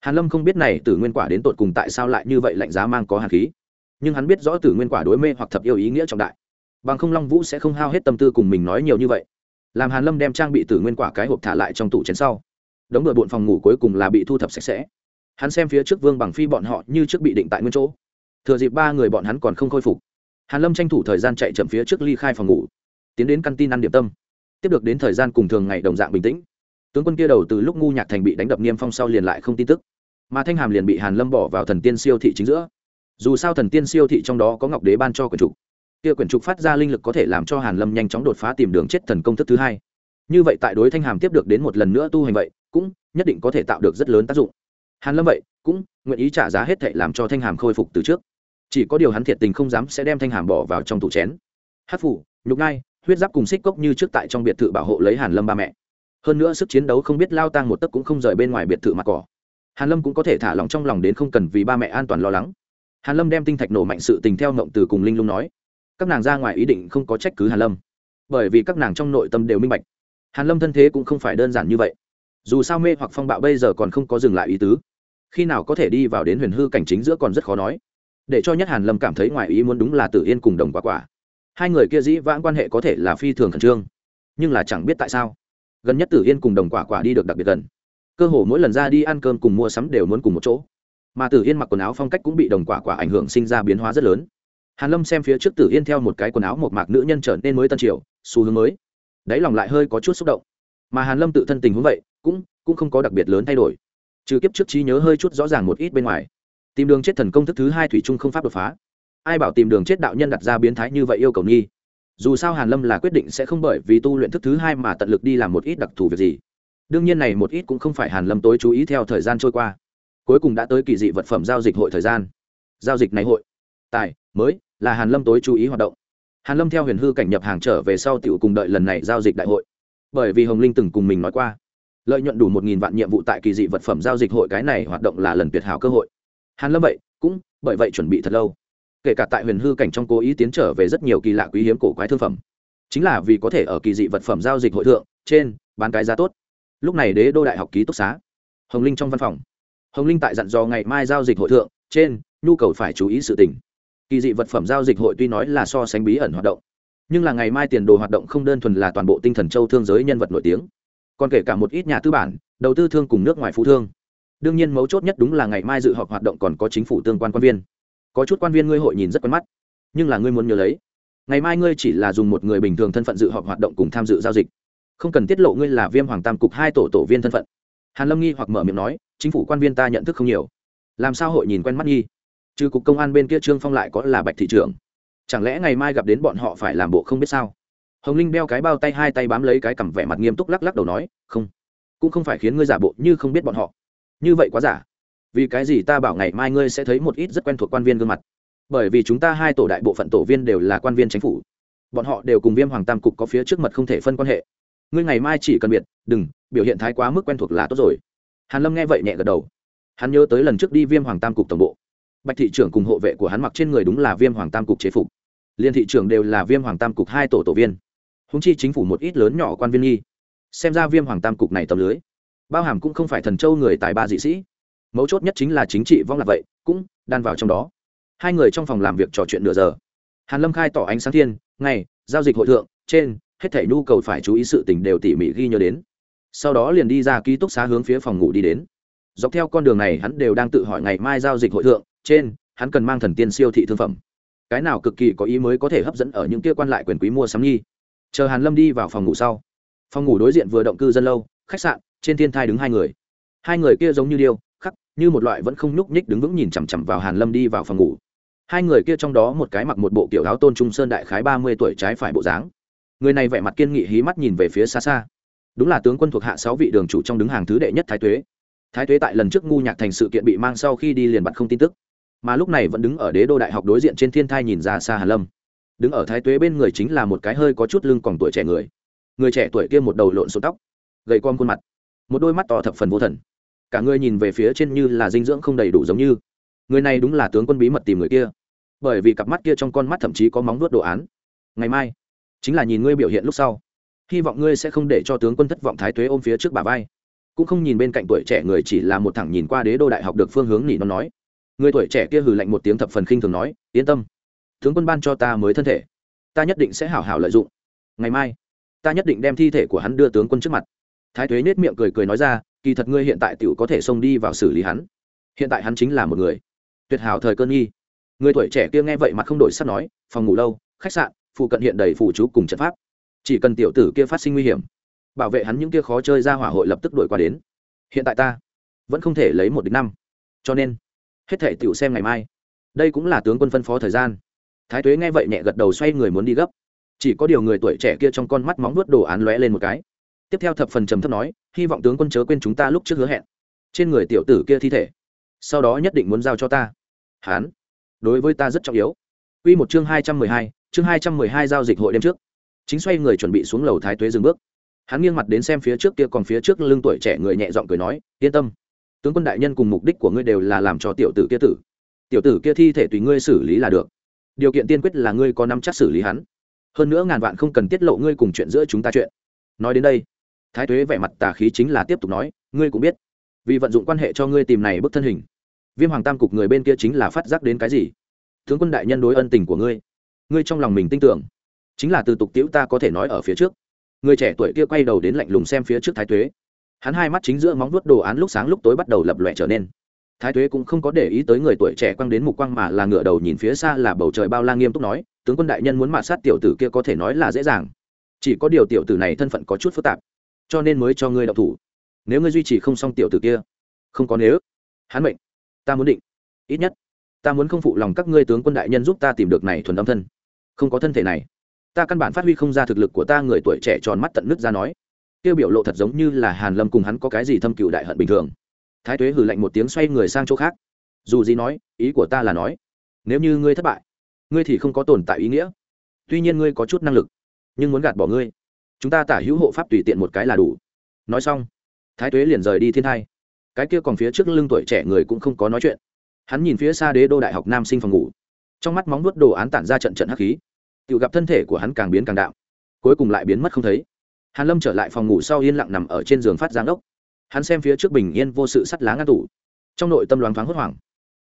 Speaker 1: Hàn lâm không biết này tử nguyên quả đến tột cùng tại sao lại như vậy lạnh giá mang có hàn khí. Nhưng hắn biết rõ tử nguyên quả đối mê hoặc thập yêu ý nghĩa trọng đại. Bằng không long vũ sẽ không hao hết tâm tư cùng mình nói nhiều như vậy. Làm hàn lâm đem trang bị tử nguyên quả cái hộp thả lại trong tủ chén sau. Đống bừa bộn phòng ngủ cuối cùng là bị thu thập sạch sẽ. Hắn xem phía trước vương bằng phi bọn họ như trước bị định tại nguyên chỗ. Thừa dịp ba người bọn hắn còn không khôi phục, hàn lâm tranh thủ thời gian chạy chậm phía trước ly khai phòng ngủ tiến đến căn tin ăn điểm tâm. Tiếp được đến thời gian cùng thường ngày đồng dạng bình tĩnh. Tướng quân kia đầu từ lúc ngu nhạc thành bị đánh đập niêm phong sau liền lại không tin tức. Mà thanh hàm liền bị hàn lâm bỏ vào thần tiên siêu thị chính giữa. Dù sao thần tiên siêu thị trong đó có ngọc đế ban cho quyển trục. Kia quyển trục phát ra linh lực có thể làm cho hàn lâm nhanh chóng đột phá tìm đường chết thần công thức thứ hai. Như vậy tại đối thanh hàm tiếp được đến một lần nữa tu hành vậy, cũng nhất định có thể tạo được rất lớn tác dụng. Hàn lâm vậy, cũng nguyện ý trả giá hết thệ làm cho thanh hàm khôi phục từ trước. Chỉ có điều hắn thiệt tình không dám sẽ đem thanh hàm bỏ vào trong tủ chén. Hát phủ nhục ngai huyết giáp cùng xích cốc như trước tại trong biệt thự bảo hộ lấy hàn lâm ba mẹ. Hơn nữa sức chiến đấu không biết lao tang một tấc cũng không rời bên ngoài biệt thự mặt cỏ. Hàn lâm cũng có thể thả lòng trong lòng đến không cần vì ba mẹ an toàn lo lắng. Hàn lâm đem tinh thạch nổ mạnh sự tình theo ngộng từ cùng linh lung nói. Các nàng ra ngoài ý định không có trách cứ hàn lâm. Bởi vì các nàng trong nội tâm đều minh bạch. Hàn lâm thân thế cũng không phải đơn giản như vậy. Dù sao mê hoặc phong bạo bây giờ còn không có dừng lại ý tứ. Khi nào có thể đi vào đến huyền hư cảnh chính giữa còn rất khó nói. Để cho nhất hàn lâm cảm thấy ngoài ý muốn đúng là tử yên cùng đồng quả quả hai người kia dĩ vãng quan hệ có thể là phi thường khẩn trương, nhưng là chẳng biết tại sao, gần nhất tử yên cùng đồng quả quả đi được đặc biệt gần. Cơ hồ mỗi lần ra đi ăn cơm cùng mua sắm đều muốn cùng một chỗ. Mà tử yên mặc quần áo phong cách cũng bị đồng quả quả ảnh hưởng sinh ra biến hóa rất lớn. Hàn lâm xem phía trước tử yên theo một cái quần áo một mạc nữ nhân trở nên mới tân triều, xu hướng mới. Đáy lòng lại hơi có chút xúc động. Mà hàn lâm tự thân tình huống vậy, cũng cũng không có đặc biệt lớn thay đổi. Trừ kiếp trước trí nhớ hơi chút rõ ràng một ít bên ngoài. Tìm đường chết thần công thức thứ hai thủy trung không pháp đột phá ai bảo tìm đường chết đạo nhân đặt ra biến thái như vậy yêu cầu nghi? Dù sao hàn lâm là quyết định sẽ không bởi vì tu luyện thức thứ hai mà tận lực đi làm một ít đặc thù việc gì. Đương nhiên này một ít cũng không phải hàn lâm tối chú ý theo thời gian trôi qua. Cuối cùng đã tới kỳ dị vật phẩm giao dịch hội thời gian. Giao dịch này hội, tài, mới, là hàn lâm tối chú ý hoạt động. Hàn lâm theo huyền hư cảnh nhập hàng trở về sau tiểu cùng đợi lần này giao dịch đại hội. Bởi vì hồng linh từng cùng mình nói qua, lợi nhuận đủ một nghìn vạn nhiệm vụ tại kỳ dị vật phẩm giao dịch hội cái này hoạt động là lần tuyệt hảo cơ hội. Hàn lâm vậy, cũng bởi vậy chuẩn bị thật lâu kể cả tại huyền hư cảnh trong cố ý tiến trở về rất nhiều kỳ lạ quý hiếm cổ quái thương phẩm. Chính là vì có thể ở kỳ dị vật phẩm giao dịch hội thượng, trên, bán cái giá tốt. Lúc này đế đô đại học ký túc xá. Hồng linh trong văn phòng. Hồng linh tại dặn dò ngày mai giao dịch hội thượng, trên, nhu cầu phải chú ý sự tình. Kỳ dị vật phẩm giao dịch hội tuy nói là so sánh bí ẩn hoạt động, nhưng là ngày mai tiền đồ hoạt động không đơn thuần là toàn bộ tinh thần châu thương giới nhân vật nổi tiếng. Còn kể cả một ít nhà tư bản, đầu tư thương cùng nước ngoài phú thương. Đương nhiên mấu chốt nhất đúng là ngày mai dự họp hoạt động còn có chính phủ tương quan quan viên có chút quan viên ngươi hội nhìn rất quen mắt, nhưng là ngươi muốn nhớ lấy, ngày mai ngươi chỉ là dùng một người bình thường thân phận dự họp hoạt động cùng tham dự giao dịch. Không cần tiết lộ ngươi là viêm hoàng tam cục hai tổ tổ viên thân phận. Hàn lâm nghi hoặc mở miệng nói, chính phủ quan viên ta nhận thức không nhiều. Làm sao hội nhìn quen mắt nghi? Trừ cục công an bên kia trương phong lại có là bạch thị trưởng. Chẳng lẽ ngày mai gặp đến bọn họ phải làm bộ không biết sao? Hồng linh đeo cái bao tay hai tay bám lấy cái cằm vẻ mặt nghiêm túc lắc lắc đầu nói, không, cũng không phải khiến ngươi giả bộ như không biết bọn họ. Như vậy quá giả vì cái gì ta bảo ngày mai ngươi sẽ thấy một ít rất quen thuộc quan viên gương mặt? Bởi vì chúng ta hai tổ đại bộ phận tổ viên đều là quan viên chính phủ. Bọn họ đều cùng viêm hoàng tam cục có phía trước mật không thể phân quan hệ. Ngươi ngày mai chỉ cần biệt, đừng, biểu hiện thái quá mức quen thuộc là tốt rồi. Hàn lâm nghe vậy nhẹ gật đầu. Hắn nhớ tới lần trước đi viêm hoàng tam cục tổng bộ. Bạch thị trưởng cùng hộ vệ của hắn mặc trên người đúng là viêm hoàng tam cục chế phục. Liên thị trưởng đều là viêm hoàng tam cục hai tổ tổ viên. Húng chi chính phủ một ít lớn nhỏ quan viên nghi. Xem ra viêm hoàng tam cục này tầm lưới. Bao hàm cũng không phải thần châu người tài ba dị sĩ mấu chốt nhất chính là chính trị vong lạc vậy, cũng đan vào trong đó. Hai người trong phòng làm việc trò chuyện nửa giờ. Hàn lâm khai tỏ ánh sáng thiên, ngày, giao dịch hội thượng, trên, hết thảy nhu cầu phải chú ý sự tình đều tỉ mỉ ghi nhớ đến. Sau đó liền đi ra ký túc xá hướng phía phòng ngủ đi đến. Dọc theo con đường này hắn đều đang tự hỏi ngày mai giao dịch hội thượng, trên, hắn cần mang thần tiên siêu thị thương phẩm. Cái nào cực kỳ có ý mới có thể hấp dẫn ở những kia quan lại quyền quý mua sắm nghi. Chờ hàn lâm đi vào phòng ngủ sau. Phòng ngủ đối diện vừa động cư dân lâu, khách sạn, trên thiên thai đứng hai người. Hai người kia giống như điêu như một loại vẫn không nhúc nhích đứng vững nhìn chằm chằm vào hàn lâm đi vào phòng ngủ. Hai người kia trong đó một cái mặc một bộ kiểu áo tôn trung sơn đại khái ba mươi tuổi trái phải bộ dáng. Người này vẻ mặt kiên nghị hí mắt nhìn về phía xa xa. Đúng là tướng quân thuộc hạ sáu vị đường chủ trong đứng hàng thứ đệ nhất thái tuế. Thái tuế tại lần trước ngu nhạc thành sự kiện bị mang sau khi đi liền bật không tin tức. Mà lúc này vẫn đứng ở đế đô đại học đối diện trên thiên thai nhìn ra xa hàn lâm. Đứng ở thái tuế bên người chính là một cái hơi có chút lưng còn tuổi trẻ người. Người trẻ tuổi kia một đầu lộn xộn tóc, gầy con khuôn mặt, một đôi mắt to thập phần vô thần cả người nhìn về phía trên như là dinh dưỡng không đầy đủ giống như. Người này đúng là tướng quân bí mật tìm người kia. Bởi vì cặp mắt kia trong con mắt thậm chí có móng vuốt đồ án. Ngày mai, chính là nhìn ngươi biểu hiện lúc sau. Hy vọng ngươi sẽ không để cho tướng quân thất vọng thái tuế ôm phía trước bà vai. Cũng không nhìn bên cạnh tuổi trẻ người chỉ là một thẳng nhìn qua đế đô đại học được phương hướng nỉ nó nói. Người tuổi trẻ kia hừ lạnh một tiếng thập phần khinh thường nói, yên tâm, tướng quân ban cho ta mới thân thể. Ta nhất định sẽ hảo hảo lợi dụng. Ngày mai, ta nhất định đem thi thể của hắn đưa tướng quân trước mặt. Thái tuế nết miệng cười cười nói ra kỳ thật ngươi hiện tại tiểu có thể xông đi vào xử lý hắn. Hiện tại hắn chính là một người. Tuyệt hảo thời cơn nghi. Người tuổi trẻ kia nghe vậy mặt không đổi sắc nói, phòng ngủ lâu, khách sạn, phụ cận hiện đầy phụ chú cùng trận pháp. Chỉ cần tiểu tử kia phát sinh nguy hiểm, bảo vệ hắn những kia khó chơi ra hỏa hội lập tức đổi qua đến. Hiện tại ta vẫn không thể lấy một đến năm. Cho nên, hết thể tiểu xem ngày mai. Đây cũng là tướng quân phân phó thời gian. Thái tuế nghe vậy nhẹ gật đầu xoay người muốn đi gấp. Chỉ có điều người tuổi trẻ kia trong con mắt móng vuốt đồ án lóe lên một cái tiếp theo thập phần trầm thấp nói, hy vọng tướng quân chớ quên chúng ta lúc trước hứa hẹn. Trên người tiểu tử kia thi thể, sau đó nhất định muốn giao cho ta. Hán, đối với ta rất trọng yếu. Quy một chương hai trăm mười hai, chương hai trăm mười hai giao dịch hội đêm trước. Chính xoay người chuẩn bị xuống lầu thái tuế dừng bước. Hắn nghiêng mặt đến xem phía trước kia còn phía trước lưng tuổi trẻ người nhẹ giọng cười nói, yên tâm. Tướng quân đại nhân cùng mục đích của ngươi đều là làm cho tiểu tử kia tử. Tiểu tử kia thi thể tùy ngươi xử lý là được. Điều kiện tiên quyết là ngươi có nắm chắc xử lý hắn. Hơn nữa ngàn vạn không cần tiết lộ ngươi cùng chuyện giữa chúng ta chuyện. Nói đến đây thái tuế vẻ mặt tà khí chính là tiếp tục nói, ngươi cũng biết, vì vận dụng quan hệ cho ngươi tìm này bức thân hình, viêm hoàng tam cục người bên kia chính là phát giác đến cái gì? Tướng quân đại nhân đối ân tình của ngươi ngươi trong lòng mình tin tưởng, chính là từ tục tiễu ta có thể nói ở phía trước. Người trẻ tuổi kia quay đầu đến lạnh lùng xem phía trước thái tuế. Hắn hai mắt chính giữa móng vuốt đồ án lúc sáng lúc tối bắt đầu lập lòe trở nên. Thái tuế cũng không có để ý tới người tuổi trẻ quăng đến mục quang mà là ngửa đầu nhìn phía xa là bầu trời bao la nghiêm túc nói, tướng quân đại nhân muốn mạ sát tiểu tử kia có thể nói là dễ dàng. Chỉ có điều tiểu tử này thân phận có chút phức tạp cho nên mới cho ngươi đọc thủ. Nếu ngươi duy trì không xong tiểu tử kia, không có nếu. Hắn mệnh. Ta muốn định. Ít nhất, ta muốn không phụ lòng các ngươi tướng quân đại nhân giúp ta tìm được này thuần âm thân. Không có thân thể này. Ta căn bản phát huy không ra thực lực của ta, người tuổi trẻ tròn mắt tận nước ra nói. Kêu biểu lộ thật giống như là hàn lâm cùng hắn có cái gì thâm cựu đại hận bình thường. Thái tuế hử lạnh một tiếng xoay người sang chỗ khác. Dù gì nói, ý của ta là nói, nếu như ngươi thất bại, ngươi thì không có tồn tại ý nghĩa. Tuy nhiên ngươi có chút năng lực, nhưng muốn gạt bỏ ngươi chúng ta tả hữu hộ pháp tùy tiện một cái là đủ. Nói xong, thái tuế liền rời đi thiên thai. Cái kia còn phía trước lưng tuổi trẻ người cũng không có nói chuyện. Hắn nhìn phía xa đế đô đại học nam sinh phòng ngủ. Trong mắt móng vuốt đồ án tản ra trận trận hắc khí. Tự gặp thân thể của hắn càng biến càng đạo cuối cùng lại biến mất không thấy. Hàn lâm trở lại phòng ngủ sau yên lặng nằm ở trên giường phát giáng ốc. Hắn xem phía trước bình yên vô sự sắt lá ngăn tủ trong nội tâm loáng thoáng hốt hoảng.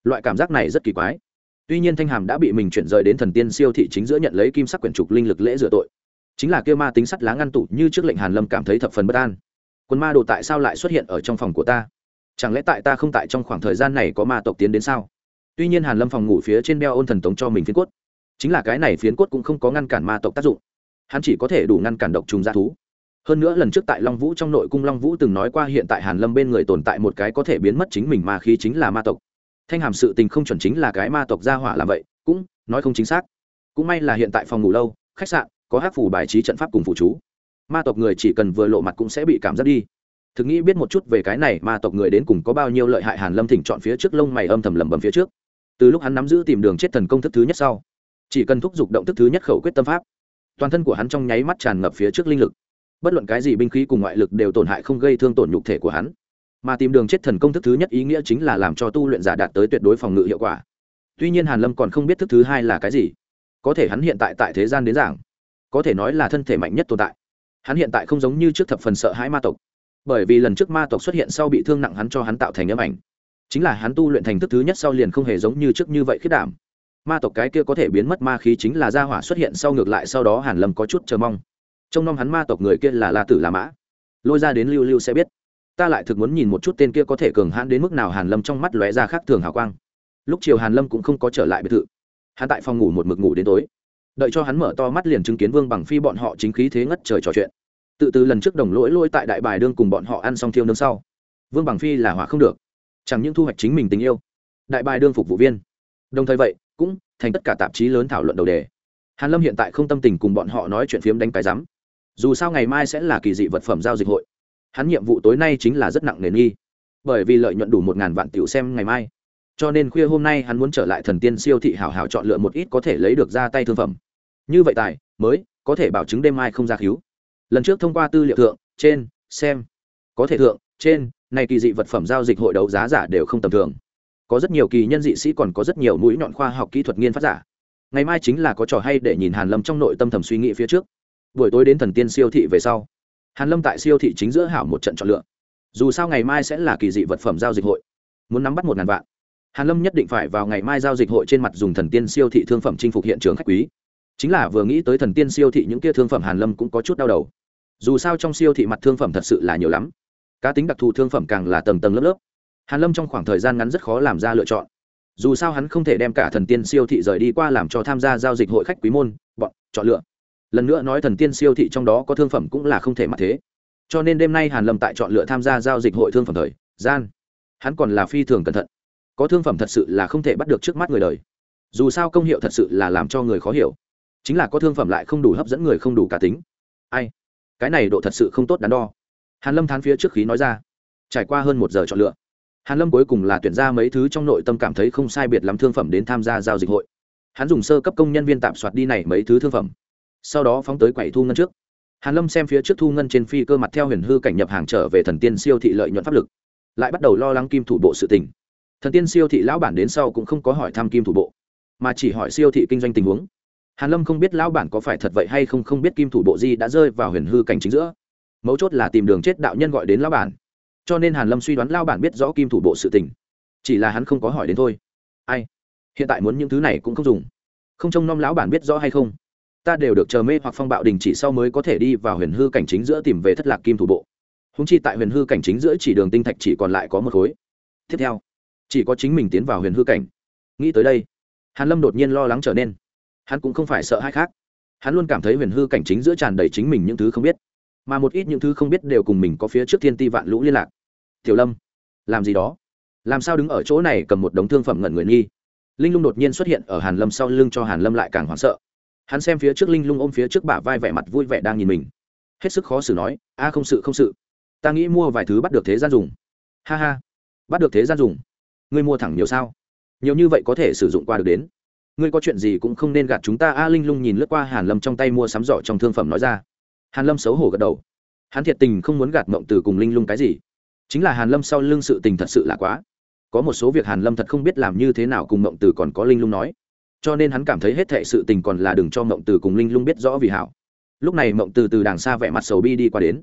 Speaker 1: Loại cảm giác này rất kỳ quái. Tuy nhiên thanh hàm đã bị mình chuyển rời đến thần tiên siêu thị chính giữa nhận lấy kim sắc quyển trục linh lực lễ rửa tội chính là kêu ma tính sắt lá ngăn tủ như trước lệnh hàn lâm cảm thấy thập phần bất an. Quân ma đồ tại sao lại xuất hiện ở trong phòng của ta? Chẳng lẽ tại ta không tại trong khoảng thời gian này có ma tộc tiến đến sao? Tuy nhiên hàn lâm phòng ngủ phía trên đeo ôn thần tống cho mình phiến cốt. Chính là cái này phiến cốt cũng không có ngăn cản ma tộc tác dụng. Hắn chỉ có thể đủ ngăn cản độc trùng g thú. Hơn nữa lần trước tại long vũ trong nội cung long vũ từng nói qua hiện tại hàn lâm bên người tồn tại một cái có thể biến mất chính mình ma khí chính là ma tộc. Thanh hàm sự tình không chuẩn chính là cái ma tộc gia hỏa làm vậy, cũng nói không chính xác. Cũng may là hiện tại phòng ngủ lâu, khách sạn có hát phủ bài trí trận pháp cùng phụ chú. Ma tộc người chỉ cần vừa lộ mặt cũng sẽ bị cảm giác đi. Thực nghĩ biết một chút về cái này, ma tộc người đến cùng có bao nhiêu lợi hại hàn lâm thỉnh chọn phía trước lông mày âm thầm lầm bầm phía trước. Từ lúc hắn nắm giữ tìm đường chết thần công thức thứ nhất sau, chỉ cần thúc giục động thức thứ nhất khẩu quyết tâm pháp, toàn thân của hắn trong nháy mắt tràn ngập phía trước linh lực. Bất luận cái gì binh khí cùng ngoại lực đều tổn hại không gây thương tổn nhục thể của hắn. Mà tìm đường chết thần công thức thứ nhất ý nghĩa chính là làm cho tu luyện giả đạt tới tuyệt đối phòng ngự hiệu quả. Tuy nhiên hàn lâm còn không biết thức thứ hai là cái gì. Có thể hắn hiện tại tại thế gian đến giảng có thể nói là thân thể mạnh nhất tồn tại. Hắn hiện tại không giống như trước thập phần sợ hãi ma tộc, bởi vì lần trước ma tộc xuất hiện sau bị thương nặng hắn cho hắn tạo thành âm ảnh. Chính là hắn tu luyện thành thức thứ nhất sau liền không hề giống như trước như vậy khiết đảm. Ma tộc cái kia có thể biến mất ma khí chính là gia hỏa xuất hiện sau ngược lại sau đó hàn lâm có chút chờ mong. Trong nom hắn ma tộc người kia là la tử la mã. Lôi ra đến lưu lưu sẽ biết. Ta lại thực muốn nhìn một chút tên kia có thể cường hãn đến mức nào hàn lâm trong mắt lóe ra khác thường hào quang. Lúc chiều hàn lâm cũng không có trở lại biệt thự. Hắn tại phòng ngủ một mực ngủ đến tối đợi cho hắn mở to mắt liền chứng kiến vương bằng phi bọn họ chính khí thế ngất trời trò chuyện. Tự từ lần trước đồng lỗi lỗi tại đại bài đương cùng bọn họ ăn xong thiêu nướng sau, vương bằng phi là hỏa không được. Chẳng những thu hoạch chính mình tình yêu, đại bài đương phục vụ viên. Đồng thời vậy, cũng thành tất cả tạp chí lớn thảo luận đầu đề. Hàn lâm hiện tại không tâm tình cùng bọn họ nói chuyện phiếm đánh cái rắm dù sao ngày mai sẽ là kỳ dị vật phẩm giao dịch hội. Hắn nhiệm vụ tối nay chính là rất nặng nề nghi. Bởi vì lợi nhuận đủ một ngàn vạn tiểu xem ngày mai. Cho nên khuya hôm nay hắn muốn trở lại thần tiên siêu thị hảo hảo chọn lựa một ít có thể lấy được ra tay thương phẩm như vậy tài, mới, có thể bảo chứng đêm mai không ra cứu lần trước thông qua tư liệu thượng, trên, xem. Có thể thượng, trên, này kỳ dị vật phẩm giao dịch hội đấu giá giả đều không tầm thường. Có rất nhiều kỳ nhân dị sĩ còn có rất nhiều mũi nhọn khoa học kỹ thuật nghiên phát giả. Ngày mai chính là có trò hay để nhìn hàn lâm trong nội tâm thầm suy nghĩ phía trước. Buổi tối đến thần tiên siêu thị về sau, hàn lâm tại siêu thị chính giữa hảo một trận chọn lựa. Dù sao ngày mai sẽ là kỳ dị vật phẩm giao dịch hội. Muốn nắm bắt một ngàn vạn. Hàn lâm nhất định phải vào ngày mai giao dịch hội trên mặt dùng thần tiên siêu thị thương phẩm chinh phục hiện trường khách quý chính là vừa nghĩ tới thần tiên siêu thị những kia thương phẩm hàn lâm cũng có chút đau đầu. Dù sao trong siêu thị mặt thương phẩm thật sự là nhiều lắm. Cá tính đặc thù thương phẩm càng là tầng tầng lớp lớp. Hàn lâm trong khoảng thời gian ngắn rất khó làm ra lựa chọn. Dù sao hắn không thể đem cả thần tiên siêu thị rời đi qua làm cho tham gia giao dịch hội khách quý môn, bọn, chọn lựa. Lần nữa nói thần tiên siêu thị trong đó có thương phẩm cũng là không thể mặc thế. Cho nên đêm nay hàn lâm tại chọn lựa tham gia giao dịch hội thương phẩm thời, gian. Hắn còn là phi thường cẩn thận. Có thương phẩm thật sự là không thể bắt được trước mắt người đời. Dù sao công hiệu thật sự là làm cho người khó hiểu chính là có thương phẩm lại không đủ hấp dẫn người không đủ cá tính. Ai? Cái này độ thật sự không tốt đắn đo. Hàn lâm thán phía trước khí nói ra. Trải qua hơn một giờ chọn lựa, hàn lâm cuối cùng là tuyển ra mấy thứ trong nội tâm cảm thấy không sai biệt lắm thương phẩm đến tham gia giao dịch hội. Hắn dùng sơ cấp công nhân viên tạm soạt đi này mấy thứ thương phẩm, sau đó phóng tới quầy thu ngân trước. Hàn lâm xem phía trước thu ngân trên phi cơ mặt theo huyền hư cảnh nhập hàng trở về thần tiên siêu thị lợi nhuận pháp lực, lại bắt đầu lo lắng kim thủ bộ sự tình. Thần tiên siêu thị lão bản đến sau cũng không có hỏi thăm kim thủ bộ, mà chỉ hỏi siêu thị kinh doanh tình huống hàn lâm không biết lão bản có phải thật vậy hay không không biết kim thủ bộ di đã rơi vào huyền hư cảnh chính giữa. Mấu chốt là tìm đường chết đạo nhân gọi đến lão bản. Cho nên hàn lâm suy đoán lão bản biết rõ kim thủ bộ sự tình. Chỉ là hắn không có hỏi đến thôi. Ai? Hiện tại muốn những thứ này cũng không dùng. Không trông nom lão bản biết rõ hay không? Ta đều được chờ mê hoặc phong bạo đình chỉ sau mới có thể đi vào huyền hư cảnh chính giữa tìm về thất lạc kim thủ bộ. Húng chi tại huyền hư cảnh chính giữa chỉ đường tinh thạch chỉ còn lại có một khối. Tiếp theo, chỉ có chính mình tiến vào huyền hư cảnh. Nghĩ tới đây, hàn lâm đột nhiên lo lắng trở nên hắn cũng không phải sợ hai khác. Hắn luôn cảm thấy huyền hư cảnh chính giữa tràn đầy chính mình những thứ không biết. Mà một ít những thứ không biết đều cùng mình có phía trước thiên ti vạn lũ liên lạc. Tiểu lâm, làm gì đó? Làm sao đứng ở chỗ này cầm một đống thương phẩm ngẩn người nghi? Linh lung đột nhiên xuất hiện ở hàn lâm sau lưng cho hàn lâm lại càng hoảng sợ. Hắn xem phía trước linh lung ôm phía trước bả vai vẻ mặt vui vẻ đang nhìn mình. Hết sức khó xử nói, a, không sự không sự. Ta nghĩ mua vài thứ bắt được thế gian dùng. Ha ha, bắt được thế gian dùng? Ngươi mua thẳng nhiều sao? Nhiều như vậy có thể sử dụng qua được đến ngươi có chuyện gì cũng không nên gạt chúng ta, a linh lung nhìn lướt qua hàn lâm trong tay mua sắm giỏ trong thương phẩm nói ra. Hàn lâm xấu hổ gật đầu. Hắn thiệt tình không muốn gạt mộng từ cùng linh lung cái gì. Chính là hàn lâm sau lưng sự tình thật sự là quá. Có một số việc hàn lâm thật không biết làm như thế nào cùng mộng từ còn có linh lung nói. Cho nên hắn cảm thấy hết thệ sự tình còn là đừng cho mộng từ cùng linh lung biết rõ vì hảo. Lúc này mộng từ từ đàng xa vẻ mặt sầu bi đi qua đến.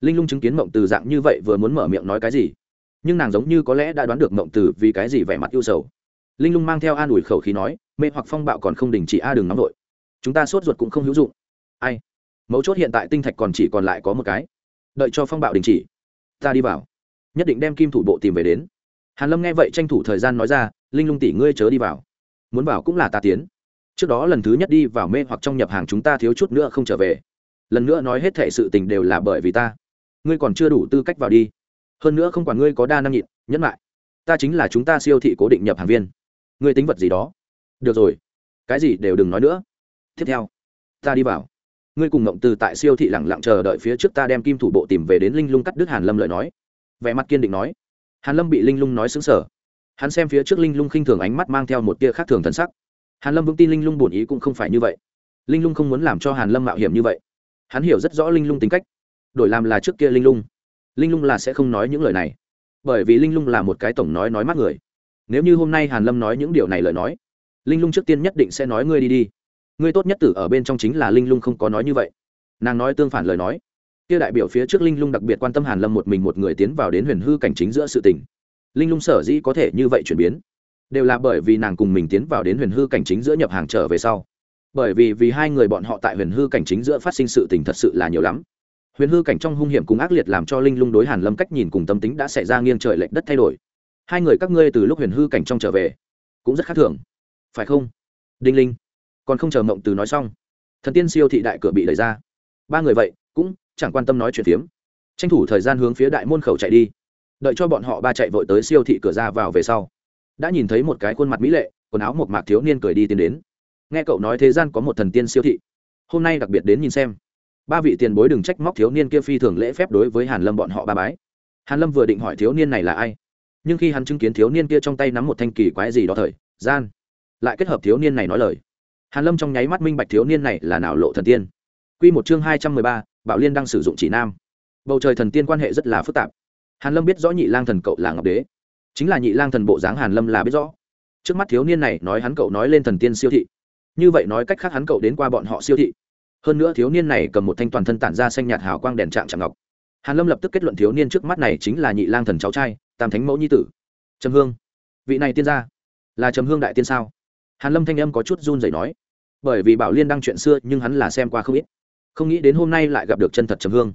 Speaker 1: Linh lung chứng kiến mộng từ dạng như vậy vừa muốn mở miệng nói cái gì. Nhưng nàng giống như có lẽ đã đoán được mộng từ vì cái gì vẻ mặt ưu sầu linh lung mang theo an ủi khẩu khí nói, mê hoặc phong bạo còn không đình chỉ a đường nóng vội. Chúng ta sốt ruột cũng không hữu dụng. Ai? Mấu chốt hiện tại tinh thạch còn chỉ còn lại có một cái. Đợi cho phong bạo đình chỉ, ta đi vào. Nhất định đem kim thủ bộ tìm về đến. Hàn lâm nghe vậy tranh thủ thời gian nói ra, linh lung tỷ ngươi chớ đi vào. Muốn vào cũng là ta tiến. Trước đó lần thứ nhất đi vào mê hoặc trong nhập hàng chúng ta thiếu chút nữa không trở về. Lần nữa nói hết thệ sự tình đều là bởi vì ta. Ngươi còn chưa đủ tư cách vào đi. Hơn nữa không quản ngươi có đa năng nhịn, nhẫn lại ta chính là chúng ta siêu thị cố định nhập hàng viên ngươi tính vật gì đó. Được rồi, cái gì đều đừng nói nữa. Tiếp theo, ta đi vào. Ngươi cùng ngộng từ tại siêu thị lẳng lặng chờ đợi phía trước ta đem kim thủ bộ tìm về đến linh lung cắt đứt hàn lâm lời nói. Vẻ mặt kiên định nói. Hàn lâm bị linh lung nói xứng sở hắn xem phía trước linh lung khinh thường ánh mắt mang theo một tia khác thường thần sắc. Hàn lâm vững tin linh lung bổn ý cũng không phải như vậy. Linh lung không muốn làm cho hàn lâm mạo hiểm như vậy. Hắn hiểu rất rõ linh lung tính cách. Đổi làm là trước kia linh lung linh lung là sẽ không nói những lời này. Bởi vì linh lung là một cái tổng nói nói mắt người nếu như hôm nay hàn lâm nói những điều này lời nói, linh lung trước tiên nhất định sẽ nói ngươi đi đi. Ngươi tốt nhất tử ở bên trong chính là linh lung không có nói như vậy. Nàng nói tương phản lời nói. Kia đại biểu phía trước linh lung đặc biệt quan tâm hàn lâm một mình một người tiến vào đến huyền hư cảnh chính giữa sự tình. Linh lung sở dĩ có thể như vậy chuyển biến, đều là bởi vì nàng cùng mình tiến vào đến huyền hư cảnh chính giữa nhập hàng trở về sau. Bởi vì vì hai người bọn họ tại huyền hư cảnh chính giữa phát sinh sự tình thật sự là nhiều lắm. Huyền hư cảnh trong hung hiểm cùng ác liệt làm cho linh lung đối hàn lâm cách nhìn cùng tâm tính đã xảy ra nghiêng trời lệch đất thay đổi hai người các ngươi từ lúc huyền hư cảnh trong trở về, cũng rất khác thường. Phải không? Đinh linh, còn không chờ mộng từ nói xong, thần tiên siêu thị đại cửa bị đẩy ra. Ba người vậy, cũng chẳng quan tâm nói chuyện phiếm. Tranh thủ thời gian hướng phía đại môn khẩu chạy đi, đợi cho bọn họ ba chạy vội tới siêu thị cửa ra vào về sau. Đã nhìn thấy một cái khuôn mặt mỹ lệ, quần áo một mạc thiếu niên cười đi tiến đến. Nghe cậu nói thế gian có một thần tiên siêu thị, hôm nay đặc biệt đến nhìn xem. Ba vị tiền bối đừng trách móc thiếu niên kia phi thường lễ phép đối với hàn lâm bọn họ ba bái. Hàn lâm vừa định hỏi thiếu niên này là ai nhưng khi hắn chứng kiến thiếu niên kia trong tay nắm một thanh kỳ quái gì đó thời gian lại kết hợp thiếu niên này nói lời. Hàn lâm trong nháy mắt minh bạch thiếu niên này là nào lộ thần tiên. Quy một chương hai trăm mười ba, bảo liên đang sử dụng chỉ nam. Bầu trời thần tiên quan hệ rất là phức tạp. Hàn lâm biết rõ nhị lang thần cậu là ngọc đế. Chính là nhị lang thần bộ dáng hàn lâm là biết rõ. Trước mắt thiếu niên này nói hắn cậu nói lên thần tiên siêu thị. Như vậy nói cách khác hắn cậu đến qua bọn họ siêu thị. Hơn nữa thiếu niên này cầm một thanh toàn thân tản ra xanh nhạt hào quang đèn trạng trạng ngọc. Hàn lâm lập tức kết luận thiếu niên trước mắt này chính là nhị lang thần cháu trai tam thánh mẫu nhi tử. Trầm hương. Vị này tiên gia, là trầm hương đại tiên sao? Hàn lâm thanh âm có chút run rẩy nói. Bởi vì bảo liên đăng chuyện xưa, nhưng hắn là xem qua không ít. Không nghĩ đến hôm nay lại gặp được chân thật trầm hương.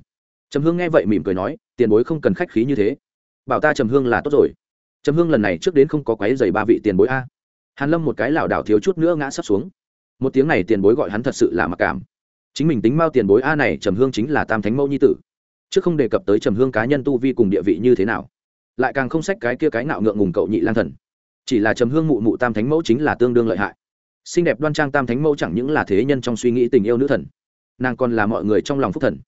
Speaker 1: Trầm hương nghe vậy mỉm cười nói, tiền bối không cần khách khí như thế. Bảo ta trầm hương là tốt rồi. Trầm hương lần này trước đến không có quấy giày ba vị tiền bối a. Hàn lâm một cái lảo đảo thiếu chút nữa ngã sắp xuống. Một tiếng này tiền bối gọi hắn thật sự là mặc cảm. Chính mình tính bao tiền bối a này, trầm hương chính là tam thánh mẫu nhi tử. Chứ không đề cập tới trầm hương cá nhân tu vi cùng địa vị như thế nào lại càng không sách cái kia cái nạo ngượng ngùng cậu nhị lang thần. Chỉ là trầm hương mụ mụ tam thánh mẫu chính là tương đương lợi hại. Xinh đẹp đoan trang tam thánh mẫu chẳng những là thế nhân trong suy nghĩ tình yêu nữ thần, nàng còn là mọi người trong lòng phúc thần.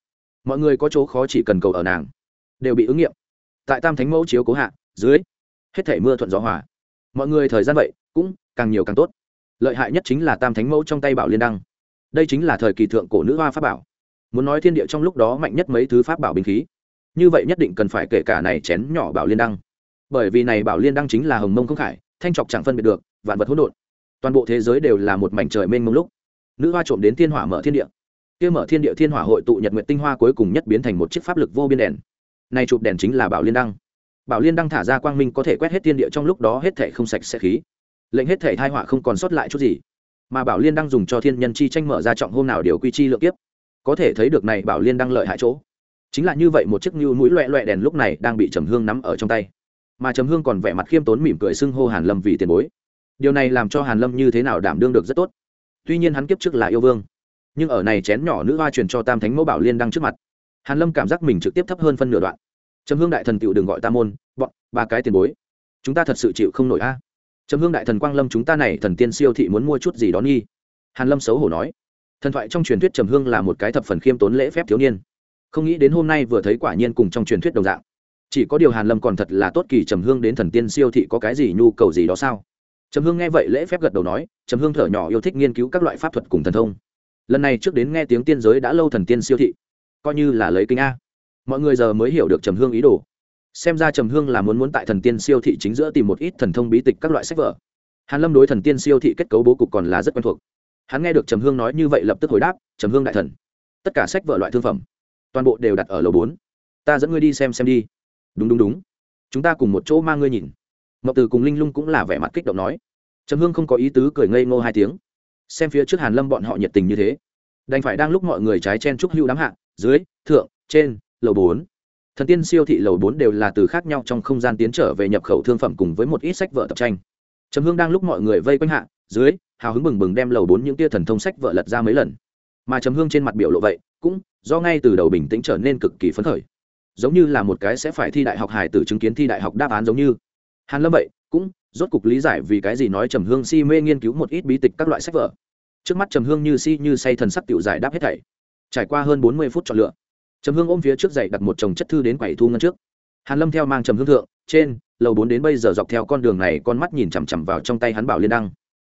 Speaker 1: Mọi người có chỗ khó chỉ cần cầu ở nàng, đều bị ứng nghiệm. Tại tam thánh mẫu chiếu cố hạ, dưới, hết thể mưa thuận gió hòa. Mọi người thời gian vậy, cũng càng nhiều càng tốt. Lợi hại nhất chính là tam thánh mẫu trong tay bảo liên đăng. Đây chính là thời kỳ thượng cổ nữ hoa pháp bảo. Muốn nói thiên địa trong lúc đó mạnh nhất mấy thứ pháp bảo binh khí như vậy nhất định cần phải kể cả này chén nhỏ bảo liên đăng. Bởi vì này bảo liên đăng chính là hồng mông không khải, thanh trọc chẳng phân biệt được, vạn vật hỗn độn. Toàn bộ thế giới đều là một mảnh trời mênh mông lúc. Nữ hoa trộm đến thiên hỏa mở thiên địa. Kia mở thiên địa thiên hỏa hội tụ nhật nguyện tinh hoa cuối cùng nhất biến thành một chiếc pháp lực vô biên đèn. Này chụp đèn chính là bảo liên đăng. Bảo liên đăng thả ra quang minh có thể quét hết thiên địa trong lúc đó hết thể không sạch sẽ khí. Lệnh hết thể thai họa không còn sót lại chút gì. Mà bảo liên đăng dùng cho thiên nhân chi tranh mở ra trọng hôm nào điều quy chi lượng kiếp. Có thể thấy được này bảo liên đăng lợi hại chỗ chính là như vậy một chiếc như mũi loẹ loẹ đèn lúc này đang bị trầm hương nắm ở trong tay. Mà trầm hương còn vẻ mặt khiêm tốn mỉm cười xưng hô hàn lâm vì tiền bối. Điều này làm cho hàn lâm như thế nào đảm đương được rất tốt. Tuy nhiên hắn kiếp trước là yêu vương, nhưng ở này chén nhỏ nữ hoa truyền cho tam thánh mẫu bảo liên đăng trước mặt, hàn lâm cảm giác mình trực tiếp thấp hơn phân nửa đoạn. Trầm hương đại thần tiểu đừng gọi ta môn, bọn, ba cái tiền bối. Chúng ta thật sự chịu không nổi a. Trầm hương đại thần quang lâm chúng ta này thần tiên siêu thị muốn mua chút gì đó nghi. Hàn lâm xấu hổ nói. Thần thoại trong truyền thuyết trầm hương là một cái thập phần khiêm tốn lễ phép thiếu niên không nghĩ đến hôm nay vừa thấy quả nhiên cùng trong truyền thuyết đồng dạng. Chỉ có điều hàn lâm còn thật là tốt kỳ trầm hương đến thần tiên siêu thị có cái gì nhu cầu gì đó sao? Trầm hương nghe vậy lễ phép gật đầu nói, trầm hương thở nhỏ yêu thích nghiên cứu các loại pháp thuật cùng thần thông. Lần này trước đến nghe tiếng tiên giới đã lâu thần tiên siêu thị. Coi như là lấy kinh a. Mọi người giờ mới hiểu được trầm hương ý đồ. Xem ra trầm hương là muốn muốn tại thần tiên siêu thị chính giữa tìm một ít thần thông bí tịch các loại sách vở. Hàn lâm đối thần tiên siêu thị kết cấu bố cục còn là rất quen thuộc. Hắn nghe được trầm hương nói như vậy lập tức hồi đáp, trầm hương đại thần, tất cả sách vở loại thương phẩm toàn bộ đều đặt ở lầu bốn. Ta dẫn ngươi đi xem xem đi. Đúng đúng đúng. Chúng ta cùng một chỗ mang ngươi nhìn. Mậu từ cùng linh lung cũng là vẻ mặt kích động nói. Trầm hương không có ý tứ cười ngây ngô hai tiếng. Xem phía trước hàn lâm bọn họ nhiệt tình như thế. Đành phải đang lúc mọi người trái chen trúc hưu đám hạ, dưới, thượng, trên, lầu bốn. Thần tiên siêu thị lầu bốn đều là từ khác nhau trong không gian tiến trở về nhập khẩu thương phẩm cùng với một ít sách vở tập tranh. Trầm hương đang lúc mọi người vây quanh hạ, dưới, hào hứng bừng bừng đem lầu bốn những tia thần thông sách vợ lật ra mấy lần mà trầm hương trên mặt biểu lộ vậy, cũng do ngay từ đầu bình tĩnh trở nên cực kỳ phấn khởi. Giống như là một cái sẽ phải thi đại học hài tử chứng kiến thi đại học đáp án giống như. Hàn lâm vậy, cũng rốt cục lý giải vì cái gì nói trầm hương si mê nghiên cứu một ít bí tịch các loại sách vở. Trước mắt trầm hương như si như say thần sắc tiểu giải đáp hết thảy. Trải qua hơn bốn mươi phút chọn lựa trầm hương ôm phía trước dậy đặt một chồng chất thư đến quầy thu ngân trước. Hàn lâm theo mang trầm hương thượng, trên lầu bốn đến bây giờ dọc theo con đường này con mắt nhìn chằm chằm vào trong tay hắn bảo liên đăng.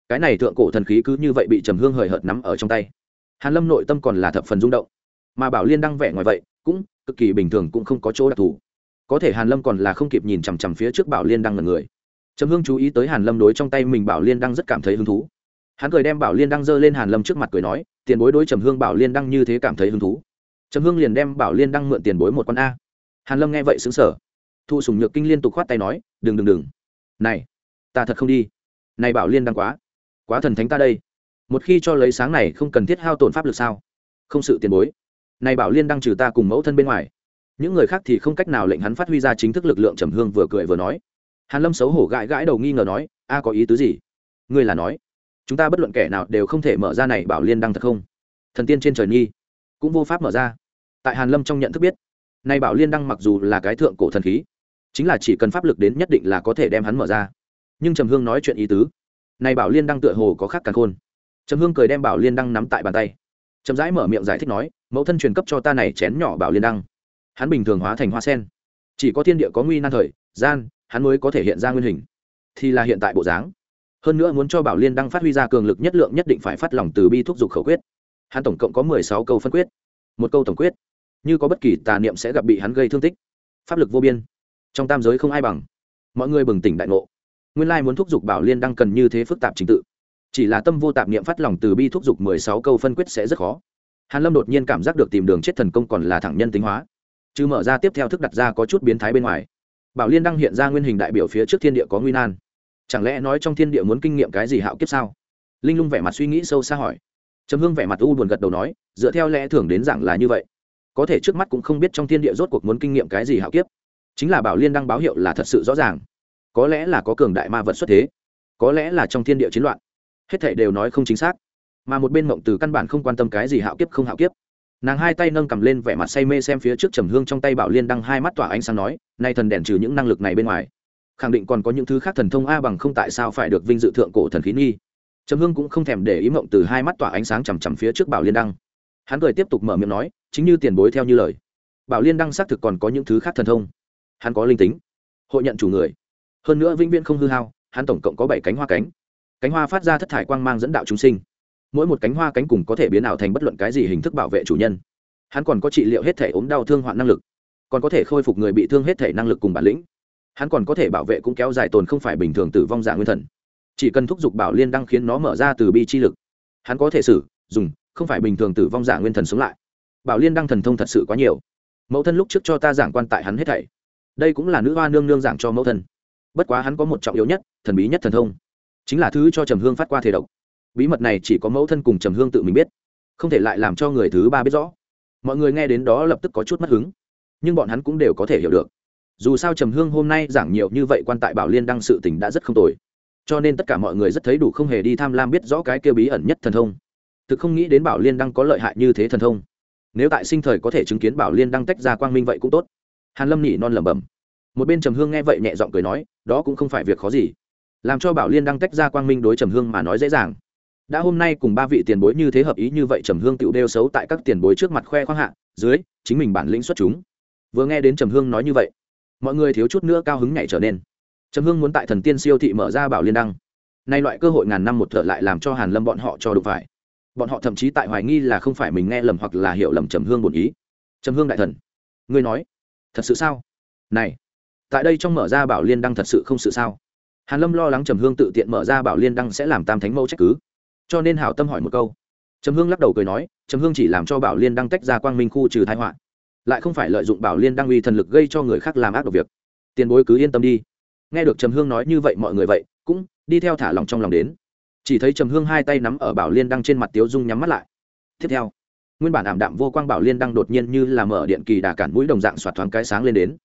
Speaker 1: Cái này thượng cổ thần khí cứ như vậy bị trầm hương hời hợt nắm ở trong tay hàn lâm nội tâm còn là thập phần rung động. Mà bảo liên đăng vẻ ngoài vậy, cũng cực kỳ bình thường cũng không có chỗ đặc thù. Có thể hàn lâm còn là không kịp nhìn chằm chằm phía trước bảo liên đăng ngẩn người. Trầm hương chú ý tới hàn lâm đối trong tay mình bảo liên đăng rất cảm thấy hứng thú. Hắn cười đem bảo liên đăng giơ lên hàn lâm trước mặt cười nói, tiền bối đối trầm hương bảo liên đăng như thế cảm thấy hứng thú. Trầm hương liền đem bảo liên đăng mượn tiền bối một con a. Hàn lâm nghe vậy sững sở thu sùng nhược kinh liên tục khoát tay nói, đừng đừng đừng. Này, ta thật không đi. Này bảo liên đăng quá. Quá thần thánh ta đây một khi cho lấy sáng này không cần thiết hao tổn pháp lực sao? Không sự tiền bối. Này bảo liên đăng trừ ta cùng mẫu thân bên ngoài. Những người khác thì không cách nào lệnh hắn phát huy ra chính thức lực lượng trầm hương vừa cười vừa nói. Hàn lâm xấu hổ gãi gãi đầu nghi ngờ nói, a, có ý tứ gì? Ngươi là nói, chúng ta bất luận kẻ nào đều không thể mở ra này bảo liên đăng thật không? Thần tiên trên trời nghi, cũng vô pháp mở ra. Tại hàn lâm trong nhận thức biết, này bảo liên đăng mặc dù là cái thượng cổ thần khí, chính là chỉ cần pháp lực đến nhất định là có thể đem hắn mở ra. Nhưng trầm hương nói chuyện ý tứ, này bảo liên đăng tựa hồ có khác càng khôn trầm hương cười đem bảo liên đăng nắm tại bàn tay. Trầm rãi mở miệng giải thích nói, mẫu thân truyền cấp cho ta này chén nhỏ bảo liên đăng. Hắn bình thường hóa thành hoa sen. Chỉ có thiên địa có nguy nan thời, gian, hắn mới có thể hiện ra nguyên hình. Thì là hiện tại bộ dáng. Hơn nữa muốn cho bảo liên đăng phát huy ra cường lực nhất lượng nhất định phải phát lòng từ bi thúc giục khẩu quyết. Hắn tổng cộng có mười sáu câu phân quyết. Một câu tổng quyết. Như có bất kỳ tà niệm sẽ gặp bị hắn gây thương tích. Pháp lực vô biên. Trong tam giới không ai bằng. Mọi người bừng tỉnh đại ngộ. Nguyên lai muốn thúc giục bảo liên đăng cần như thế phức tạp trình tự chỉ là tâm vô tạp niệm phát lòng từ bi thúc giục mười sáu câu phân quyết sẽ rất khó. Hàn lâm đột nhiên cảm giác được tìm đường chết thần công còn là thẳng nhân tính hóa. Chứ mở ra tiếp theo thức đặt ra có chút biến thái bên ngoài. Bảo liên đăng hiện ra nguyên hình đại biểu phía trước thiên địa có nguy nan. Chẳng lẽ nói trong thiên địa muốn kinh nghiệm cái gì hạo kiếp sao? Linh lung vẻ mặt suy nghĩ sâu xa hỏi. Trầm hương vẻ mặt u buồn gật đầu nói, dựa theo lẽ thường đến dạng là như vậy. Có thể trước mắt cũng không biết trong thiên địa rốt cuộc muốn kinh nghiệm cái gì hạo kiếp. Chính là bảo liên đăng báo hiệu là thật sự rõ ràng. Có lẽ là có cường đại ma vật xuất thế. Có lẽ là trong thiên địa chiến loạn hết thảy đều nói không chính xác. Mà một bên mộng từ căn bản không quan tâm cái gì hạo kiếp không hạo kiếp. Nàng hai tay nâng cầm lên vẻ mặt say mê xem phía trước trầm hương trong tay bảo liên đăng hai mắt tỏa ánh sáng nói, nay thần đèn trừ những năng lực này bên ngoài, khẳng định còn có những thứ khác thần thông a bằng không tại sao phải được vinh dự thượng cổ thần khí nghi? Trầm hương cũng không thèm để ý mộng từ hai mắt tỏa ánh sáng chằm chằm phía trước bảo liên đăng hắn cười tiếp tục mở miệng nói, chính như tiền bối theo như lời, bảo liên đăng xác thực còn có những thứ khác thần thông. Hắn có linh tính, hội nhận chủ người. Hơn nữa vĩnh viễn không hư hao, hắn tổng cộng có bảy cánh hoa cánh cánh hoa phát ra thất thải quang mang dẫn đạo chúng sinh. Mỗi một cánh hoa cánh cùng có thể biến ảo thành bất luận cái gì hình thức bảo vệ chủ nhân. Hắn còn có trị liệu hết thể ốm đau thương hoạn năng lực, còn có thể khôi phục người bị thương hết thể năng lực cùng bản lĩnh. Hắn còn có thể bảo vệ cũng kéo dài tồn không phải bình thường tử vong giả nguyên thần. Chỉ cần thúc giục bảo liên đăng khiến nó mở ra từ bi chi lực, hắn có thể xử, dùng, không phải bình thường tử vong giả nguyên thần sống lại. Bảo liên đăng thần thông thật sự quá nhiều. Mẫu thân lúc trước cho ta giảng quan tại hắn hết thảy. Đây cũng là nữ hoa nương nương giảng cho mẫu thân. Bất quá hắn có một trọng yếu nhất, thần bí nhất thần thông chính là thứ cho trầm hương phát qua thể độc. Bí mật này chỉ có mẫu thân cùng trầm hương tự mình biết, không thể lại làm cho người thứ ba biết rõ. Mọi người nghe đến đó lập tức có chút mất hứng, nhưng bọn hắn cũng đều có thể hiểu được. Dù sao trầm hương hôm nay giảng nhiều như vậy quan tại bảo liên đăng sự tình đã rất không tồi, cho nên tất cả mọi người rất thấy đủ không hề đi tham lam biết rõ cái kia bí ẩn nhất thần thông. Thực không nghĩ đến bảo liên đăng có lợi hại như thế thần thông. Nếu tại sinh thời có thể chứng kiến bảo liên đăng tách ra quang minh vậy cũng tốt. Hàn lâm nhỉ non lẩm bẩm. Một bên trầm hương nghe vậy nhẹ giọng cười nói, đó cũng không phải việc khó gì làm cho bảo liên đăng tách ra quang minh đối trầm hương mà nói dễ dàng. Đã hôm nay cùng ba vị tiền bối như thế hợp ý như vậy, trầm hương tựu đeo xấu tại các tiền bối trước mặt khoe khoang hạ, dưới, chính mình bản lĩnh xuất chúng. Vừa nghe đến trầm hương nói như vậy, mọi người thiếu chút nữa cao hứng nhảy trở nên. Trầm hương muốn tại thần tiên siêu thị mở ra bảo liên đăng. Nay loại cơ hội ngàn năm một thợ lại làm cho hàn lâm bọn họ cho đụng phải. Bọn họ thậm chí tại hoài nghi là không phải mình nghe lầm hoặc là hiểu lầm trầm hương bổn ý. Trầm hương đại thần, ngươi nói, thật sự sao? Này, tại đây trong mở ra bảo liên đăng thật sự không sự sao? Hàn lâm lo lắng trầm hương tự tiện mở ra bảo liên đăng sẽ làm tam thánh mẫu trách cứ. Cho nên hảo tâm hỏi một câu. Trầm hương lắc đầu cười nói, trầm hương chỉ làm cho bảo liên đăng tách ra quang minh khu trừ thái họa. Lại không phải lợi dụng bảo liên đăng uy thần lực gây cho người khác làm ác độc việc. Tiền bối cứ yên tâm đi. Nghe được trầm hương nói như vậy mọi người vậy, cũng đi theo thả lòng trong lòng đến. Chỉ thấy trầm hương hai tay nắm ở bảo liên đăng trên mặt tiếu dung nhắm mắt lại. Tiếp theo, nguyên bản ảm đạm vô quang bảo liên đăng đột nhiên như là mở điện kỳ đà cản mũi đồng dạng soạt thoáng cái sáng lên đến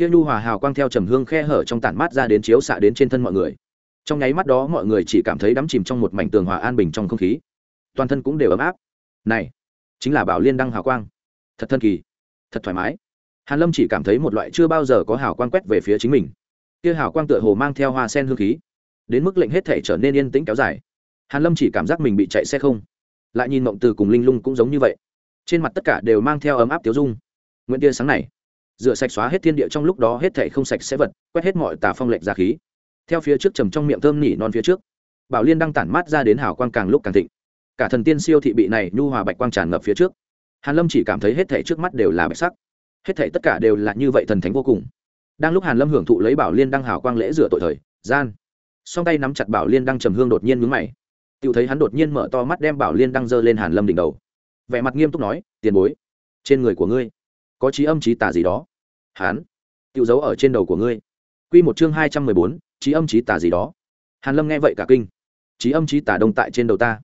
Speaker 1: tiêu nhu hòa hào quang theo trầm hương khe hở trong tản mát ra đến chiếu xạ đến trên thân mọi người. Trong nháy mắt đó mọi người chỉ cảm thấy đắm chìm trong một mảnh tường hòa an bình trong không khí. Toàn thân cũng đều ấm áp. Này, chính là bảo liên đăng hào quang. Thật thân kỳ, thật thoải mái. Hàn lâm chỉ cảm thấy một loại chưa bao giờ có hào quang quét về phía chính mình. Kia hào quang tựa hồ mang theo hoa sen hương khí, đến mức lệnh hết thể trở nên yên tĩnh kéo dài. Hàn lâm chỉ cảm giác mình bị chạy xe không. Lại nhìn mộng từ cùng linh lung cũng giống như vậy. Trên mặt tất cả đều mang theo ấm áp tiếu dung. Nguyễn tia sáng này rửa sạch xóa hết thiên địa trong lúc đó hết thảy không sạch sẽ vật, quét hết mọi tà phong lệch ra khí. Theo phía trước trầm trong miệng thơm nỉ non phía trước, bảo liên đang tản mát ra đến hào quang càng lúc càng thịnh. Cả thần tiên siêu thị bị này nhu hòa bạch quang tràn ngập phía trước. Hàn lâm chỉ cảm thấy hết thảy trước mắt đều là bạch sắc. Hết thảy tất cả đều là như vậy thần thánh vô cùng. Đang lúc hàn lâm hưởng thụ lấy bảo liên đăng hào quang lễ rửa tội thời, gian. Song tay nắm chặt bảo liên đăng trầm hương đột nhiên nhướng mày. Tiểu thấy hắn đột nhiên mở to mắt đem bảo liên đăng giơ lên hàn lâm đỉnh đầu. Vẻ mặt nghiêm túc nói, tiền bối, trên người của ngươi có trí âm trí tà gì đó? Hán tự giấu ở trên đầu của ngươi. Quy một chương hai trăm mười bốn, trí âm trí tà gì đó. Hàn lâm nghe vậy cả kinh. Trí âm trí tà đông tại trên đầu ta.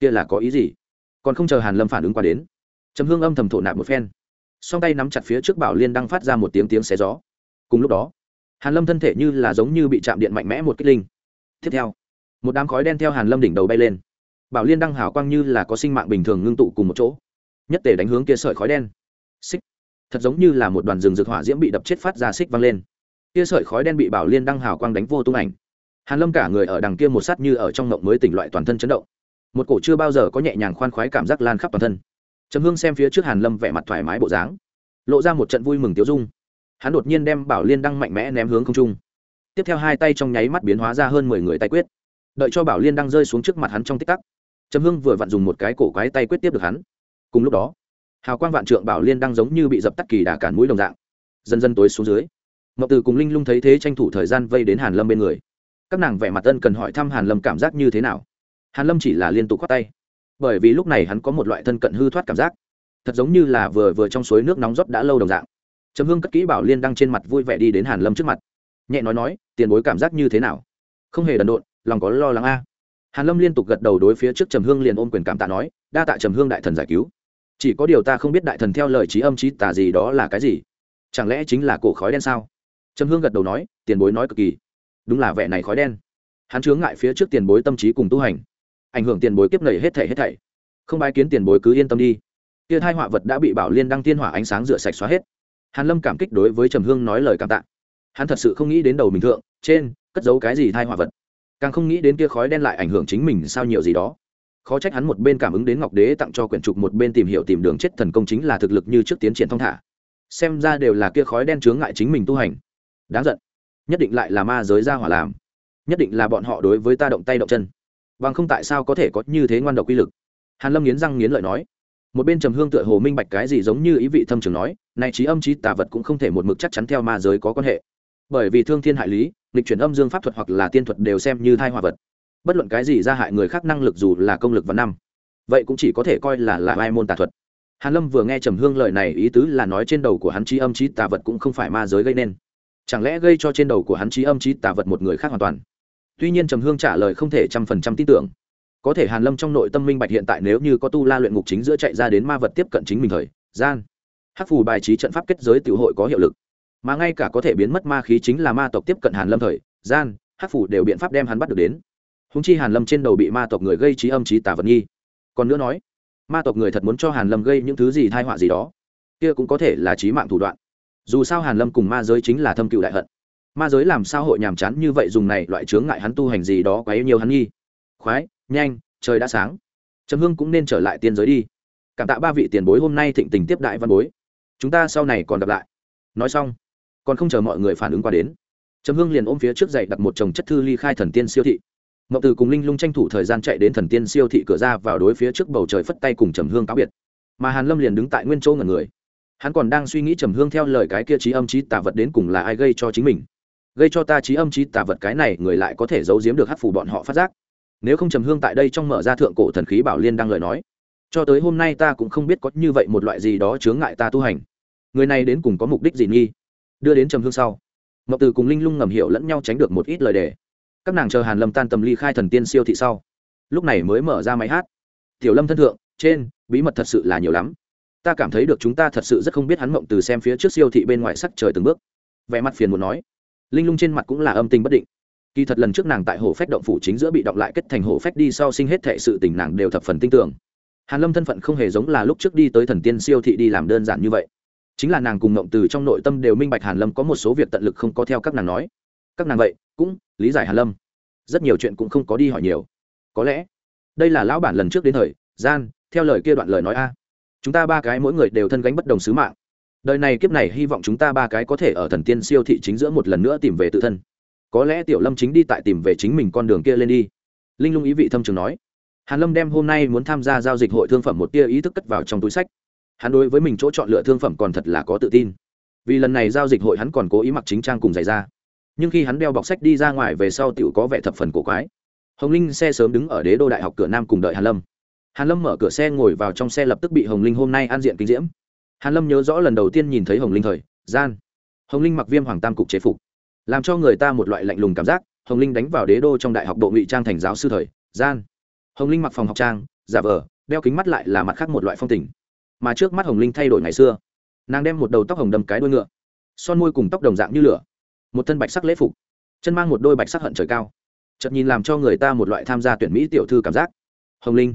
Speaker 1: Kia là có ý gì? Còn không chờ hàn lâm phản ứng qua đến, trầm hương âm thầm thổ nạp một phen. Song tay nắm chặt phía trước bảo liên đang phát ra một tiếng tiếng xé gió. Cùng lúc đó, hàn lâm thân thể như là giống như bị chạm điện mạnh mẽ một kích linh. Tiếp theo, một đám khói đen theo hàn lâm đỉnh đầu bay lên. Bảo liên đăng hào quang như là có sinh mạng bình thường ngưng tụ cùng một chỗ, nhất tề đánh hướng kia sợi khói đen. Xích thật giống như là một đoàn rừng rực hỏa diễm bị đập chết phát ra xích văng lên. Kia sợi khói đen bị bảo liên đăng hào quang đánh vô tung ảnh. Hàn lâm cả người ở đằng kia một sát như ở trong ngộng mới tỉnh loại toàn thân chấn động. Một cổ chưa bao giờ có nhẹ nhàng khoan khoái cảm giác lan khắp toàn thân. Trầm hương xem phía trước hàn lâm vẻ mặt thoải mái bộ dáng, lộ ra một trận vui mừng tiêu dung. Hắn đột nhiên đem bảo liên đăng mạnh mẽ ném hướng không trung. Tiếp theo hai tay trong nháy mắt biến hóa ra hơn mười người tay quyết. Đợi cho bảo liên đăng rơi xuống trước mặt hắn trong tích tắc, trầm hương vừa vặn dùng một cái cổ quái tay quyết tiếp được hắn. Cùng lúc đó hào quang vạn trượng bảo liên đang giống như bị dập tắt kỳ đà cản mũi đồng dạng, dần dần tối xuống dưới. Mậu từ cùng linh lung thấy thế tranh thủ thời gian vây đến hàn lâm bên người. Các nàng vẻ mặt ân cần hỏi thăm hàn lâm cảm giác như thế nào. Hàn lâm chỉ là liên tục khoát tay. Bởi vì lúc này hắn có một loại thân cận hư thoát cảm giác. Thật giống như là vừa vừa trong suối nước nóng rót đã lâu đồng dạng. Trầm hương cất kỹ bảo liên đang trên mặt vui vẻ đi đến hàn lâm trước mặt. Nhẹ nói nói, tiền bối cảm giác như thế nào? Không hề đần độn, lòng có lo lắng a. Hàn lâm liên tục gật đầu đối phía trước trầm hương liền ôm quyền cảm tạ nói, đa tạ trầm hương đại thần giải cứu chỉ có điều ta không biết đại thần theo lời trí âm trí tà gì đó là cái gì. Chẳng lẽ chính là cổ khói đen sao? Trầm hương gật đầu nói, tiền bối nói cực kỳ. Đúng là vẻ này khói đen. Hắn chướng ngại phía trước tiền bối tâm trí cùng tu hành. Ảnh hưởng tiền bối kiếp nầy hết thảy hết thảy. Không bái kiến tiền bối cứ yên tâm đi. Kia hai họa vật đã bị bảo liên đăng tiên hỏa ánh sáng rửa sạch xóa hết. Hàn lâm cảm kích đối với trầm hương nói lời cảm tạ. Hắn thật sự không nghĩ đến đầu mình thượng, trên, cất giấu cái gì thai họa vật. Càng không nghĩ đến kia khói đen lại ảnh hưởng chính mình sao nhiều gì đó khó trách hắn một bên cảm ứng đến ngọc đế tặng cho quyển trục một bên tìm hiểu tìm đường chết thần công chính là thực lực như trước tiến triển thong thả. Xem ra đều là kia khói đen chướng ngại chính mình tu hành. Đáng giận. Nhất định lại là ma giới ra hỏa làm. Nhất định là bọn họ đối với ta động tay động chân. Bằng không tại sao có thể có như thế ngoan độc quy lực? Hàn lâm nghiến răng nghiến lợi nói. Một bên trầm hương tựa hồ minh bạch cái gì giống như ý vị thâm trường nói, này trí âm trí tà vật cũng không thể một mực chắc chắn theo ma giới có quan hệ. Bởi vì thương thiên hại lý, lịch chuyển âm dương pháp thuật hoặc là tiên thuật đều xem như thai hòa vật bất luận cái gì ra hại người khác năng lực dù là công lực và năm, vậy cũng chỉ có thể coi là là ai môn tà thuật. Hàn lâm vừa nghe trầm hương lời này ý tứ là nói trên đầu của hắn trí âm trí tà vật cũng không phải ma giới gây nên. Chẳng lẽ gây cho trên đầu của hắn trí âm trí tà vật một người khác hoàn toàn? Tuy nhiên trầm hương trả lời không thể trăm phần trăm tin tưởng. Có thể hàn lâm trong nội tâm minh bạch hiện tại nếu như có tu la luyện ngục chính giữa chạy ra đến ma vật tiếp cận chính mình thời, gian, hắc phù bài trí trận pháp kết giới tiểu hội có hiệu lực. Mà ngay cả có thể biến mất ma khí chính là ma tộc tiếp cận hàn lâm thời, gian, hắc phù đều biện pháp đem hắn bắt được đến húng chi hàn lâm trên đầu bị ma tộc người gây trí âm trí tà vật nghi còn nữa nói, ma tộc người thật muốn cho hàn lâm gây những thứ gì thai họa gì đó, kia cũng có thể là trí mạng thủ đoạn. Dù sao hàn lâm cùng ma giới chính là thâm cựu đại hận. Ma giới làm sao hội nhàm chán như vậy dùng này loại chướng ngại hắn tu hành gì đó quá yêu nhiều hắn nghi khoái, nhanh, trời đã sáng. Trầm hương cũng nên trở lại tiên giới đi. Cảm tạ ba vị tiền bối hôm nay thịnh tình tiếp đại văn bối. Chúng ta sau này còn gặp lại. Nói xong, còn không chờ mọi người phản ứng qua đến, trầm hương liền ôm phía trước dậy đặt một chồng chất thư ly khai thần tiên siêu thị mậu từ cùng linh lung tranh thủ thời gian chạy đến thần tiên siêu thị cửa ra vào đối phía trước bầu trời phất tay cùng trầm hương cáo biệt. Mà hàn lâm liền đứng tại nguyên chỗ ngẩn người. Hắn còn đang suy nghĩ trầm hương theo lời cái kia trí âm trí tà vật đến cùng là ai gây cho chính mình. Gây cho ta trí âm trí tà vật cái này người lại có thể giấu giếm được hát phủ bọn họ phát giác. Nếu không trầm hương tại đây trong mở ra thượng cổ thần khí bảo liên đang lời nói, cho tới hôm nay ta cũng không biết có như vậy một loại gì đó chướng ngại ta tu hành. Người này đến cùng có mục đích gì nghi? Đưa đến trầm hương sau mậu từ cùng linh lung ngầm hiểu lẫn nhau tránh được một ít lời đề các nàng chờ hàn lâm tan tầm ly khai thần tiên siêu thị sau. Lúc này mới mở ra máy hát. Tiểu lâm thân thượng, trên, bí mật thật sự là nhiều lắm. Ta cảm thấy được chúng ta thật sự rất không biết hắn mộng từ xem phía trước siêu thị bên ngoài sắc trời từng bước. Vẻ mặt phiền muốn nói. Linh lung trên mặt cũng là âm tình bất định. Kỳ thật lần trước nàng tại hồ phách động phủ chính giữa bị động lại kết thành hồ phách đi sau sinh hết thệ sự tình nàng đều thập phần tin tưởng. Hàn lâm thân phận không hề giống là lúc trước đi tới thần tiên siêu thị đi làm đơn giản như vậy. Chính là nàng cùng mộng từ trong nội tâm đều minh bạch hàn lâm có một số việc tận lực không có theo các nàng nói. Các nàng vậy, cũng lý giải hàn lâm rất nhiều chuyện cũng không có đi hỏi nhiều có lẽ đây là lão bản lần trước đến thời gian theo lời kia đoạn lời nói a chúng ta ba cái mỗi người đều thân gánh bất đồng sứ mạng đời này kiếp này hy vọng chúng ta ba cái có thể ở thần tiên siêu thị chính giữa một lần nữa tìm về tự thân có lẽ tiểu lâm chính đi tại tìm về chính mình con đường kia lên đi linh lung ý vị thâm trường nói hàn lâm đem hôm nay muốn tham gia giao dịch hội thương phẩm một tia ý thức cất vào trong túi sách hắn đối với mình chỗ chọn lựa thương phẩm còn thật là có tự tin vì lần này giao dịch hội hắn còn cố ý mặc chính trang cùng giày ra nhưng khi hắn đeo bọc sách đi ra ngoài về sau tiểu có vẻ thập phần cổ quái. Hồng linh xe sớm đứng ở đế đô đại học cửa nam cùng đợi hàn lâm. Hàn lâm mở cửa xe ngồi vào trong xe lập tức bị hồng linh hôm nay an diện kinh diễm. Hàn lâm nhớ rõ lần đầu tiên nhìn thấy hồng linh thời, gian. Hồng linh mặc viêm hoàng tam cục chế phục, làm cho người ta một loại lạnh lùng cảm giác, hồng linh đánh vào đế đô trong đại học bộ ngụy trang thành giáo sư thời, gian. Hồng linh mặc phòng học trang, giả vờ, đeo kính mắt lại là mặt khác một loại phong tình. Mà trước mắt hồng linh thay đổi ngày xưa, nàng đem một đầu tóc hồng đâm cái đuôi ngựa, son môi cùng tóc đồng dạng như lửa một thân bạch sắc lễ phục, chân mang một đôi bạch sắc hận trời cao. Chợt nhìn làm cho người ta một loại tham gia tuyển mỹ tiểu thư cảm giác. Hồng linh,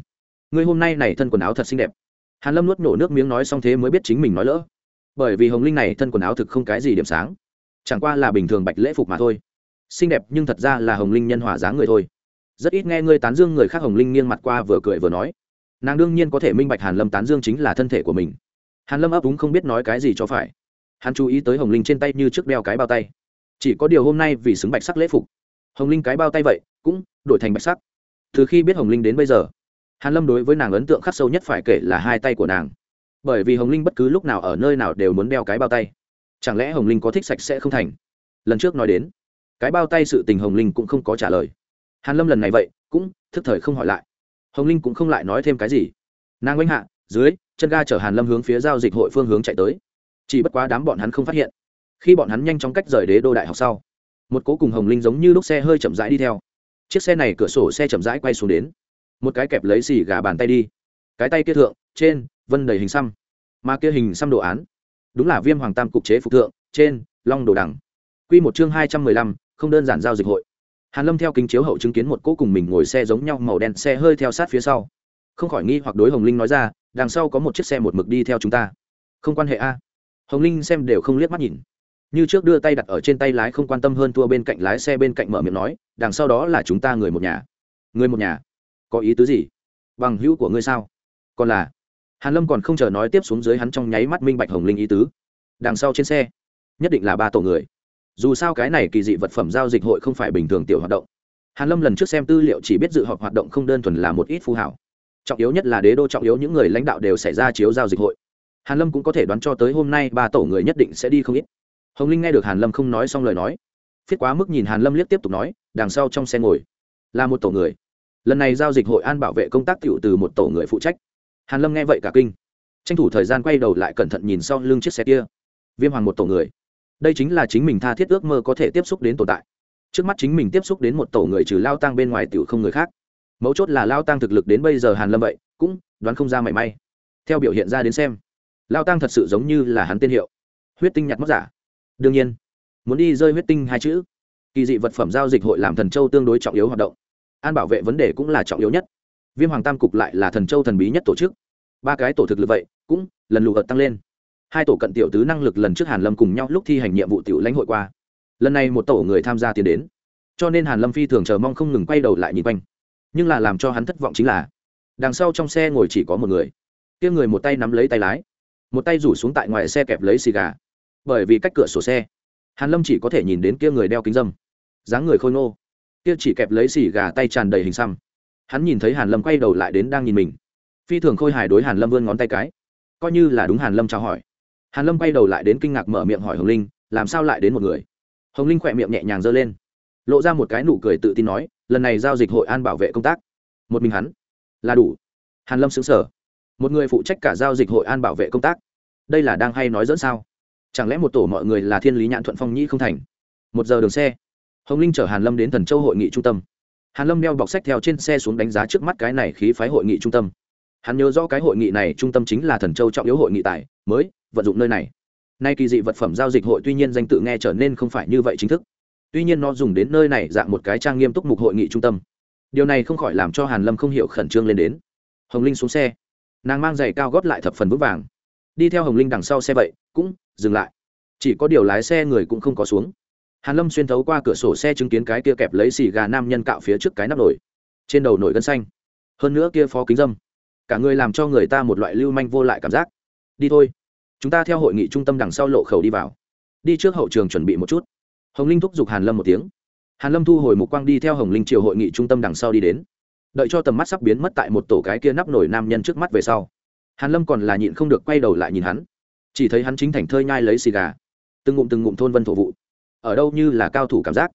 Speaker 1: ngươi hôm nay này thân quần áo thật xinh đẹp. Hàn lâm nuốt nổ nước miếng nói xong thế mới biết chính mình nói lỡ. Bởi vì hồng linh này thân quần áo thực không cái gì điểm sáng. Chẳng qua là bình thường bạch lễ phục mà thôi. Xinh đẹp nhưng thật ra là hồng linh nhân hòa dáng người thôi. Rất ít nghe ngươi tán dương người khác hồng linh nghiêng mặt qua vừa cười vừa nói. Nàng đương nhiên có thể minh bạch hàn lâm tán dương chính là thân thể của mình. Hàn lâm ấp úng không biết nói cái gì cho phải. Hắn chú ý tới hồng linh trên tay như trước đeo cái bao tay chỉ có điều hôm nay vì xứng bạch sắc lễ phục. Hồng linh cái bao tay vậy, cũng đổi thành bạch sắc. Từ khi biết hồng linh đến bây giờ, hàn lâm đối với nàng ấn tượng khắc sâu nhất phải kể là hai tay của nàng. Bởi vì hồng linh bất cứ lúc nào ở nơi nào đều muốn đeo cái bao tay. Chẳng lẽ hồng linh có thích sạch sẽ không thành? Lần trước nói đến, cái bao tay sự tình hồng linh cũng không có trả lời. Hàn lâm lần này vậy, cũng thức thời không hỏi lại. Hồng linh cũng không lại nói thêm cái gì. Nàng oanh hạ, dưới, chân ga chở hàn lâm hướng phía giao dịch hội phương hướng chạy tới. Chỉ bất quá đám bọn hắn không phát hiện khi bọn hắn nhanh chóng cách rời đế đô đại học sau, một cố cùng hồng linh giống như lúc xe hơi chậm rãi đi theo. Chiếc xe này cửa sổ xe chậm rãi quay xuống đến, một cái kẹp lấy xì gà bàn tay đi. Cái tay kia thượng, trên, vân đầy hình xăm, mà kia hình xăm đồ án, đúng là viêm hoàng tam cục chế phục thượng, trên, long đồ đằng. Q một chương hai trăm mười lăm, không đơn giản giao dịch hội. Hàn lâm theo kính chiếu hậu chứng kiến một cỗ cùng mình ngồi xe giống nhau màu đen xe hơi theo sát phía sau. Không khỏi nghi hoặc đối hồng linh nói ra, đằng sau có một chiếc xe một mực đi theo chúng ta. Không quan hệ a. Hồng linh xem đều không liếc mắt nhìn như trước đưa tay đặt ở trên tay lái không quan tâm hơn thua bên cạnh lái xe bên cạnh mở miệng nói, đằng sau đó là chúng ta người một nhà. Người một nhà? Có ý tứ gì? Bằng hữu của ngươi sao? Còn là? Hàn lâm còn không chờ nói tiếp xuống dưới hắn trong nháy mắt minh bạch hồng linh ý tứ. Đằng sau trên xe, nhất định là ba tổ người. Dù sao cái này kỳ dị vật phẩm giao dịch hội không phải bình thường tiểu hoạt động. Hàn lâm lần trước xem tư liệu chỉ biết dự họp hoạt động không đơn thuần là một ít phù hảo. Trọng yếu nhất là đế đô trọng yếu những người lãnh đạo đều xảy ra chiếu giao dịch hội. Hàn lâm cũng có thể đoán cho tới hôm nay ba tổ người nhất định sẽ đi không ít hồng linh nghe được hàn lâm không nói xong lời nói, phiết quá mức nhìn hàn lâm liếc tiếp tục nói, đằng sau trong xe ngồi, là một tổ người. Lần này giao dịch hội an bảo vệ công tác tiểu từ một tổ người phụ trách. Hàn lâm nghe vậy cả kinh. Tranh thủ thời gian quay đầu lại cẩn thận nhìn sau lưng chiếc xe kia. Viêm hoàng một tổ người. Đây chính là chính mình tha thiết ước mơ có thể tiếp xúc đến tồn tại. Trước mắt chính mình tiếp xúc đến một tổ người trừ lao tăng bên ngoài tiểu không người khác. Mấu chốt là lao tăng thực lực đến bây giờ hàn lâm vậy, cũng đoán không ra mảy may. Theo biểu hiện ra đến xem, lao tăng thật sự giống như là hắn tên hiệu. Huyết tinh nhặt mất giả đương nhiên, muốn đi rơi huyết tinh hai chữ, kỳ dị vật phẩm giao dịch hội làm thần châu tương đối trọng yếu hoạt động. An bảo vệ vấn đề cũng là trọng yếu nhất. Viêm hoàng tam cục lại là thần châu thần bí nhất tổ chức. Ba cái tổ thực lực vậy, cũng lần lù hợp tăng lên. Hai tổ cận tiểu tứ năng lực lần trước hàn lâm cùng nhau lúc thi hành nhiệm vụ tiểu lãnh hội qua. Lần này một tổ người tham gia tiến đến. Cho nên hàn lâm phi thường chờ mong không ngừng quay đầu lại nhìn quanh. Nhưng là làm cho hắn thất vọng chính là, đằng sau trong xe ngồi chỉ có một người. Kia người một tay nắm lấy tay lái, một tay rủ xuống tại ngoài xe kẹp lấy xì gà bởi vì cách cửa sổ xe. Hàn lâm chỉ có thể nhìn đến kia người đeo kính dâm. Dáng người khôi ngô. Kia chỉ kẹp lấy xì gà tay tràn đầy hình xăm. Hắn nhìn thấy hàn lâm quay đầu lại đến đang nhìn mình. Phi thường khôi hài đối hàn lâm vươn ngón tay cái. Coi như là đúng hàn lâm chào hỏi. Hàn lâm quay đầu lại đến kinh ngạc mở miệng hỏi hồng linh, làm sao lại đến một người? Hồng linh khỏe miệng nhẹ nhàng giơ lên. Lộ ra một cái nụ cười tự tin nói, lần này giao dịch hội an bảo vệ công tác. Một mình hắn? Là đủ. Hàn lâm xứng sở một người phụ trách cả giao dịch hội an bảo vệ công tác. Đây là đang hay nói dẫn sao? Chẳng lẽ một tổ mọi người là thiên lý nhãn thuận phong nhĩ không thành? Một giờ đường xe. Hồng linh chở hàn lâm đến thần châu hội nghị trung tâm. Hàn lâm đeo bọc sách theo trên xe xuống đánh giá trước mắt cái này khí phái hội nghị trung tâm. Hắn nhớ rõ cái hội nghị này trung tâm chính là thần châu trọng yếu hội nghị tài, mới vận dụng nơi này. Nay kỳ dị vật phẩm giao dịch hội tuy nhiên danh tự nghe trở nên không phải như vậy chính thức. Tuy nhiên nó dùng đến nơi này dạng một cái trang nghiêm túc mục hội nghị trung tâm. Điều này không khỏi làm cho hàn lâm không hiểu khẩn trương lên đến. Hồng linh xuống xe. Nàng mang giày cao gót lại thập phần vững vàng đi theo hồng linh đằng sau xe vậy, cũng dừng lại. Chỉ có điều lái xe người cũng không có xuống. Hàn lâm xuyên thấu qua cửa sổ xe chứng kiến cái kia kẹp lấy xì gà nam nhân cạo phía trước cái nắp nổi trên đầu nổi gân xanh. Hơn nữa kia phó kính dâm. Cả người làm cho người ta một loại lưu manh vô lại cảm giác. Đi thôi. Chúng ta theo hội nghị trung tâm đằng sau lộ khẩu đi vào. Đi trước hậu trường chuẩn bị một chút. Hồng linh thúc giục hàn lâm một tiếng. Hàn lâm thu hồi mục quang đi theo hồng linh chiều hội nghị trung tâm đằng sau đi đến. Đợi cho tầm mắt sắp biến mất tại một tổ cái kia nắp nổi nam nhân trước mắt về sau hàn lâm còn là nhịn không được quay đầu lại nhìn hắn. Chỉ thấy hắn chính thành thơi nhai lấy xì gà, từng ngụm từng ngụm thôn vân thổ vụ. Ở đâu như là cao thủ cảm giác.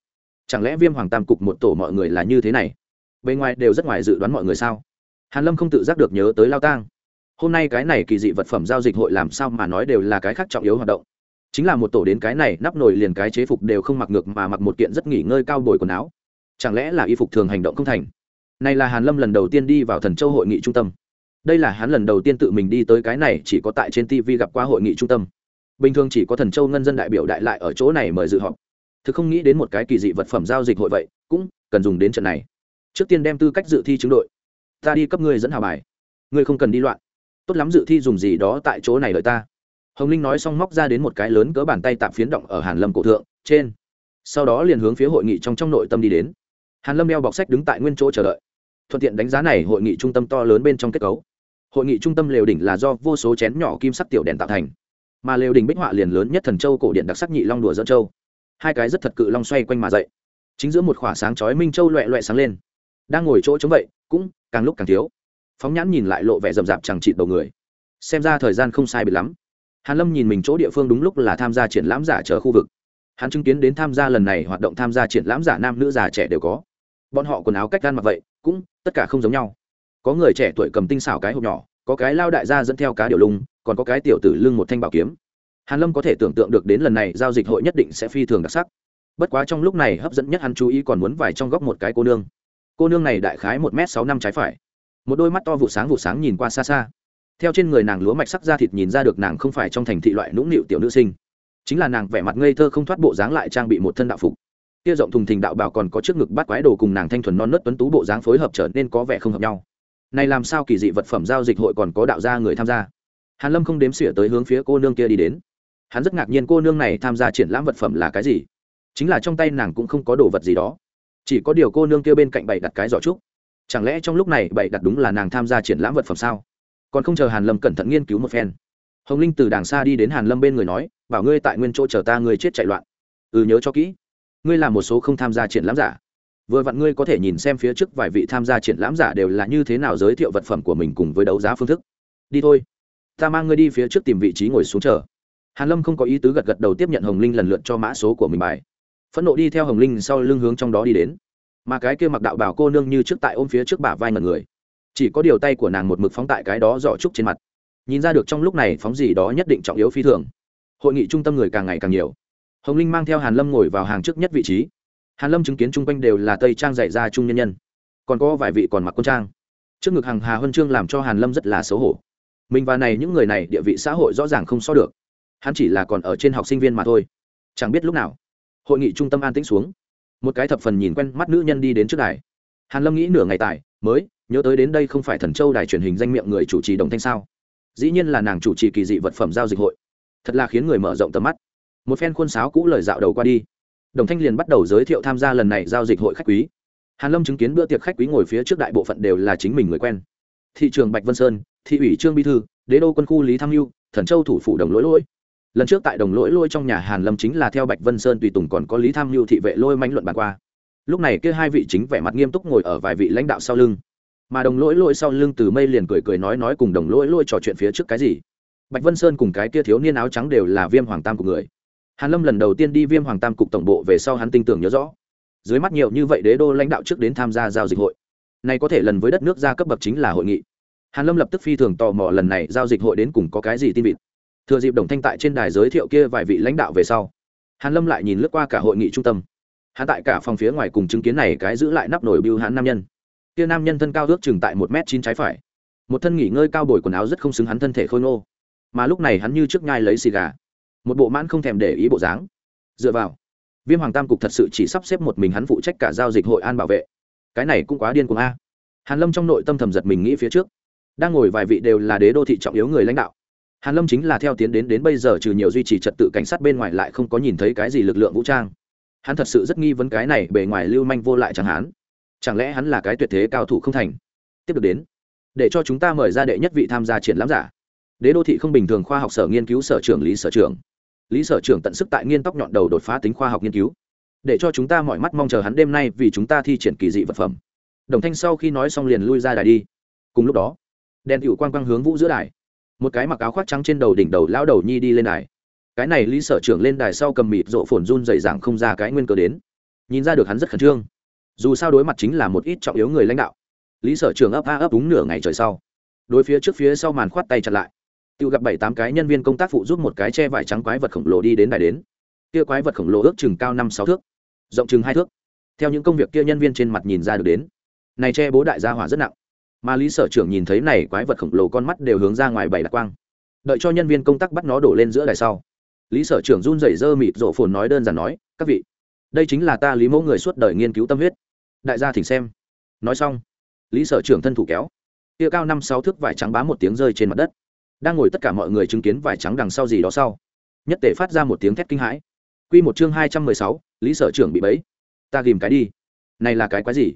Speaker 1: Chẳng lẽ viêm hoàng tam cục một tổ mọi người là như thế này? Bên ngoài đều rất ngoài dự đoán mọi người sao? Hàn lâm không tự giác được nhớ tới lao tang. Hôm nay cái này kỳ dị vật phẩm giao dịch hội làm sao mà nói đều là cái khác trọng yếu hoạt động. Chính là một tổ đến cái này, nắp nồi liền cái chế phục đều không mặc ngược mà mặc một kiện rất nghỉ ngơi cao bồi quần áo. Chẳng lẽ là y phục thường hành động không thành? Này là hàn lâm lần đầu tiên đi vào thần châu hội nghị trung tâm đây là hắn lần đầu tiên tự mình đi tới cái này, chỉ có tại trên tv gặp qua hội nghị trung tâm. Bình thường chỉ có thần châu ngân dân đại biểu đại lại ở chỗ này mời dự họp. Thực không nghĩ đến một cái kỳ dị vật phẩm giao dịch hội vậy, cũng cần dùng đến trận này. Trước tiên đem tư cách dự thi chứng đội. Ta đi cấp ngươi dẫn hào bài. Ngươi không cần đi loạn. Tốt lắm dự thi dùng gì đó tại chỗ này đợi ta. Hồng linh nói xong móc ra đến một cái lớn cỡ bàn tay tạm phiến động ở hàn lâm cổ thượng, trên. Sau đó liền hướng phía hội nghị trong trong nội tâm đi đến. Hàn lâm đeo bọc sách đứng tại nguyên chỗ chờ đợi. Thuận tiện đánh giá này hội nghị trung tâm to lớn bên trong kết cấu hội nghị trung tâm lều đỉnh là do vô số chén nhỏ kim sắc tiểu đèn tạo thành. Mà lều đỉnh bích họa liền lớn nhất thần châu cổ điện đặc sắc nhị long đùa dẫn châu. Hai cái rất thật cự long xoay quanh mà dậy. Chính giữa một khỏa sáng chói minh châu loẹ loẹ sáng lên. Đang ngồi chỗ chống vậy, cũng càng lúc càng thiếu. Phóng nhãn nhìn lại lộ vẻ rậm rạp chẳng chịt đầu người. Xem ra thời gian không sai biệt lắm. Hàn lâm nhìn mình chỗ địa phương đúng lúc là tham gia triển lãm giả chờ khu vực. Hắn chứng kiến đến tham gia lần này hoạt động tham gia triển lãm giả nam nữ già trẻ đều có. Bọn họ quần áo cách gan mặc vậy, cũng tất cả không giống nhau có người trẻ tuổi cầm tinh xảo cái hộp nhỏ, có cái lao đại gia dẫn theo cá điều lung, còn có cái tiểu tử lưng một thanh bảo kiếm. Hàn lâm có thể tưởng tượng được đến lần này giao dịch hội nhất định sẽ phi thường đặc sắc. Bất quá trong lúc này hấp dẫn nhất hắn chú ý còn muốn vài trong góc một cái cô nương. Cô nương này đại khái một m sáu năm trái phải. Một đôi mắt to vụ sáng vụ sáng nhìn qua xa xa. Theo trên người nàng lúa mạch sắc da thịt nhìn ra được nàng không phải trong thành thị loại nũng nịu tiểu nữ sinh. Chính là nàng vẻ mặt ngây thơ không thoát bộ dáng lại trang bị một thân đạo phục. Kia rộng thùng thình đạo bảo còn có trước ngực bắt quái đồ cùng nàng thanh thuần non nớt tuấn tú bộ dáng phối hợp trở nên có vẻ không hợp nhau này làm sao kỳ dị vật phẩm giao dịch hội còn có đạo gia người tham gia? Hàn lâm không đếm xỉa tới hướng phía cô nương kia đi đến. Hắn rất ngạc nhiên cô nương này tham gia triển lãm vật phẩm là cái gì. Chính là trong tay nàng cũng không có đồ vật gì đó. Chỉ có điều cô nương kia bên cạnh bày đặt cái giỏ trúc. Chẳng lẽ trong lúc này bày đặt đúng là nàng tham gia triển lãm vật phẩm sao? Còn không chờ hàn lâm cẩn thận nghiên cứu một phen. Hồng linh từ đàng xa đi đến hàn lâm bên người nói, bảo ngươi tại nguyên chỗ chờ ta ngươi chết chạy loạn. Ừ nhớ cho kỹ. Ngươi là một số không tham gia triển lãm giả vừa vặn ngươi có thể nhìn xem phía trước vài vị tham gia triển lãm giả đều là như thế nào giới thiệu vật phẩm của mình cùng với đấu giá phương thức. Đi thôi. Ta mang ngươi đi phía trước tìm vị trí ngồi xuống chờ. Hàn lâm không có ý tứ gật gật đầu tiếp nhận hồng linh lần lượt cho mã số của mình bài. Phẫn nộ đi theo hồng linh sau lưng hướng trong đó đi đến. Mà cái kia mặc đạo bảo cô nương như trước tại ôm phía trước bả vai ngần người. Chỉ có điều tay của nàng một mực phóng tại cái đó giỏ trúc trên mặt. Nhìn ra được trong lúc này phóng gì đó nhất định trọng yếu phi thường. Hội nghị trung tâm người càng ngày càng nhiều. Hồng linh mang theo hàn lâm ngồi vào hàng trước nhất vị trí hàn lâm chứng kiến chung quanh đều là tây trang dạy ra trung nhân nhân. Còn có vài vị còn mặc quân trang. Trước ngực hàng hà huân chương làm cho hàn lâm rất là xấu hổ. Mình và này những người này địa vị xã hội rõ ràng không so được. Hắn chỉ là còn ở trên học sinh viên mà thôi. Chẳng biết lúc nào, hội nghị trung tâm an tĩnh xuống. Một cái thập phần nhìn quen mắt nữ nhân đi đến trước đài. Hàn lâm nghĩ nửa ngày tài, mới, nhớ tới đến đây không phải thần châu đài truyền hình danh miệng người chủ trì đồng thanh sao. Dĩ nhiên là nàng chủ trì kỳ dị vật phẩm giao dịch hội. Thật là khiến người mở rộng tầm mắt. Một phen khuôn sáo cũ lời dạo đầu qua đi đồng thanh liền bắt đầu giới thiệu tham gia lần này giao dịch hội khách quý. Hàn lâm chứng kiến bữa tiệc khách quý ngồi phía trước đại bộ phận đều là chính mình người quen. Thị trường bạch vân sơn, thị ủy trương bí thư, đế đô quân khu lý tham mưu thần châu thủ phủ đồng lỗi lỗi. Lần trước tại đồng lỗi Lỗi trong nhà hàn lâm chính là theo bạch vân sơn tùy tùng còn có lý tham mưu thị vệ lôi manh luận bàn qua. Lúc này kia hai vị chính vẻ mặt nghiêm túc ngồi ở vài vị lãnh đạo sau lưng. Mà đồng lỗi Lỗi sau lưng từ mây liền cười cười nói nói cùng đồng lỗi Lỗi trò chuyện phía trước cái gì. Bạch vân sơn cùng cái kia thiếu niên áo trắng đều là viêm hoàng tam của người hàn lâm lần đầu tiên đi viêm hoàng tam cục tổng bộ về sau hắn tin tưởng nhớ rõ. Dưới mắt nhiều như vậy đế đô lãnh đạo trước đến tham gia giao dịch hội. Này có thể lần với đất nước gia cấp bậc chính là hội nghị. Hàn lâm lập tức phi thường tò mò lần này giao dịch hội đến cùng có cái gì tin vịt. Thừa dịp đồng thanh tại trên đài giới thiệu kia vài vị lãnh đạo về sau, hàn lâm lại nhìn lướt qua cả hội nghị trung tâm. Hắn tại cả phòng phía ngoài cùng chứng kiến này cái giữ lại nắp nổi bưu hắn nam nhân. Kia nam nhân thân cao ước chừng tại một m chín trái phải. Một thân nghỉ ngơi cao bồi quần áo rất không xứng hắn thân thể khôi ngô. Mà lúc này hắn như trước nhai lấy xì gà một bộ mãn không thèm để ý bộ dáng. Dựa vào, viêm hoàng tam cục thật sự chỉ sắp xếp một mình hắn phụ trách cả giao dịch hội an bảo vệ. Cái này cũng quá điên cuồng a. Hàn lâm trong nội tâm thầm giật mình nghĩ phía trước. Đang ngồi vài vị đều là đế đô thị trọng yếu người lãnh đạo. Hàn lâm chính là theo tiến đến đến bây giờ trừ nhiều duy trì trật tự cảnh sát bên ngoài lại không có nhìn thấy cái gì lực lượng vũ trang. Hắn thật sự rất nghi vấn cái này bề ngoài lưu manh vô lại chẳng hắn chẳng lẽ hắn là cái tuyệt thế cao thủ không thành? Tiếp được đến, để cho chúng ta mời ra đệ nhất vị tham gia triển lãm giả. Đế đô thị không bình thường khoa học sở nghiên cứu sở trưởng lý sở trưởng lý sở trưởng tận sức tại nghiên tóc nhọn đầu đột phá tính khoa học nghiên cứu, để cho chúng ta mọi mắt mong chờ hắn đêm nay vì chúng ta thi triển kỳ dị vật phẩm. Đồng thanh sau khi nói xong liền lui ra đài đi. Cùng lúc đó, đèn hiệu quang quang hướng vũ giữa đài. Một cái mặc áo khoác trắng trên đầu đỉnh đầu lão đầu nhi đi lên đài. Cái này lý sở trưởng lên đài sau cầm mịt rộ phồn run dày dẳng không ra cái nguyên cớ đến. Nhìn ra được hắn rất khẩn trương. Dù sao đối mặt chính là một ít trọng yếu người lãnh đạo. Lý sở trưởng ấp a ấp đúng nửa ngày trời sau. Đối phía trước phía sau màn khoát tay chặt lại tự gặp bảy tám cái nhân viên công tác phụ giúp một cái che vải trắng quái vật khổng lồ đi đến đài đến. Kia quái vật khổng lồ ước chừng cao năm sáu thước, rộng chừng hai thước. Theo những công việc kia nhân viên trên mặt nhìn ra được đến. Này che bố đại gia hỏa rất nặng. Mà lý sở trưởng nhìn thấy này quái vật khổng lồ con mắt đều hướng ra ngoài bảy đặc quang. Đợi cho nhân viên công tác bắt nó đổ lên giữa đài sau, lý sở trưởng run rẩy dơ mịt rộ phồn nói đơn giản nói, các vị, đây chính là ta lý mẫu người suốt đời nghiên cứu tâm huyết. Đại gia thỉnh xem. Nói xong, lý sở trưởng thân thủ kéo. Kia cao năm sáu thước vải trắng bá một tiếng rơi trên mặt đất đang ngồi tất cả mọi người chứng kiến vải trắng đằng sau gì đó sau. Nhất tể phát ra một tiếng thét kinh hãi. Q một chương hai trăm mười sáu, lý sở trưởng bị bẫy. Ta ghìm cái đi. Này là cái quái gì?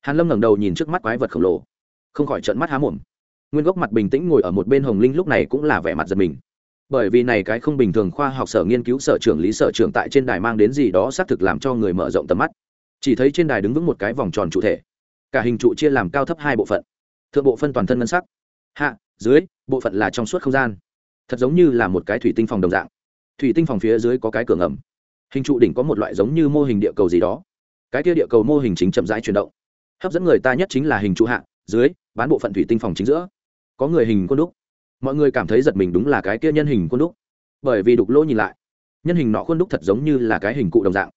Speaker 1: Hàn lâm ngẩng đầu nhìn trước mắt quái vật khổng lồ. Không khỏi trợn mắt há mồm. Nguyên gốc mặt bình tĩnh ngồi ở một bên hồng linh lúc này cũng là vẻ mặt giật mình. Bởi vì này cái không bình thường khoa học sở nghiên cứu sở trưởng lý sở trưởng tại trên đài mang đến gì đó xác thực làm cho người mở rộng tầm mắt. Chỉ thấy trên đài đứng vững một cái vòng tròn trụ thể. Cả hình trụ chia làm cao thấp hai bộ phận. Thượng bộ phân toàn thân ngân sắc. Hạ, dưới bộ phận là trong suốt không gian. Thật giống như là một cái thủy tinh phòng đồng dạng. Thủy tinh phòng phía dưới có cái cửa ngầm. Hình trụ đỉnh có một loại giống như mô hình địa cầu gì đó. Cái kia địa cầu mô hình chính chậm rãi chuyển động. Hấp dẫn người ta nhất chính là hình trụ hạ, dưới, bán bộ phận thủy tinh phòng chính giữa. Có người hình khuôn đúc. Mọi người cảm thấy giật mình đúng là cái kia nhân hình khuôn đúc. Bởi vì đục lỗ nhìn lại, nhân hình nọ khuôn đúc thật giống như là cái hình cụ đồng dạng.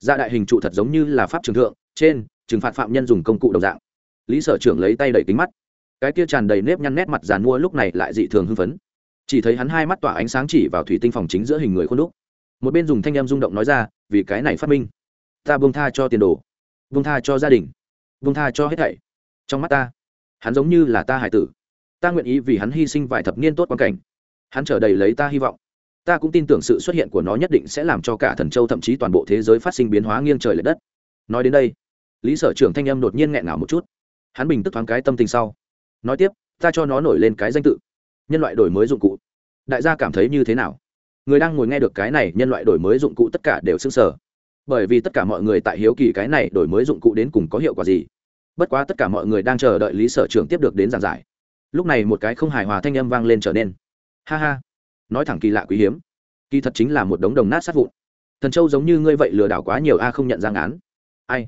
Speaker 1: Gia dạ đại hình trụ thật giống như là pháp trường thượng, trên, trừng phạt phạm nhân dùng công cụ đồng dạng. Lý sở trưởng lấy tay đẩy kính mắt cái kia tràn đầy nếp nhăn nét mặt giàn mua lúc này lại dị thường hưng phấn. Chỉ thấy hắn hai mắt tỏa ánh sáng chỉ vào thủy tinh phòng chính giữa hình người khuôn đúc. Một bên dùng thanh em rung động nói ra, vì cái này phát minh, ta buông tha cho tiền đồ, buông tha cho gia đình, buông tha cho hết thảy. Trong mắt ta, hắn giống như là ta hải tử. Ta nguyện ý vì hắn hy sinh vài thập niên tốt quan cảnh. Hắn trở đầy lấy ta hy vọng. Ta cũng tin tưởng sự xuất hiện của nó nhất định sẽ làm cho cả thần châu thậm chí toàn bộ thế giới phát sinh biến hóa nghiêng trời l ệ đất. Nói đến đây, lý sở trưởng thanh âm đột nhiên nghẹn ngào một chút. Hắn bình tức thoáng cái tâm tình sau nói tiếp, ta cho nó nổi lên cái danh tự. Nhân loại đổi mới dụng cụ. Đại gia cảm thấy như thế nào? Người đang ngồi nghe được cái này, nhân loại đổi mới dụng cụ tất cả đều xưng sở bởi vì tất cả mọi người tại hiếu kỳ cái này đổi mới dụng cụ đến cùng có hiệu quả gì. Bất quá tất cả mọi người đang chờ đợi lý sở trưởng tiếp được đến giảng giải. Lúc này một cái không hài hòa thanh âm vang lên trở nên. Ha ha. Nói thẳng kỳ lạ quý hiếm. Kỳ thật chính là một đống đồng nát sát vụn. Thần châu giống như ngươi vậy lừa đảo quá nhiều a không nhận ra án ai?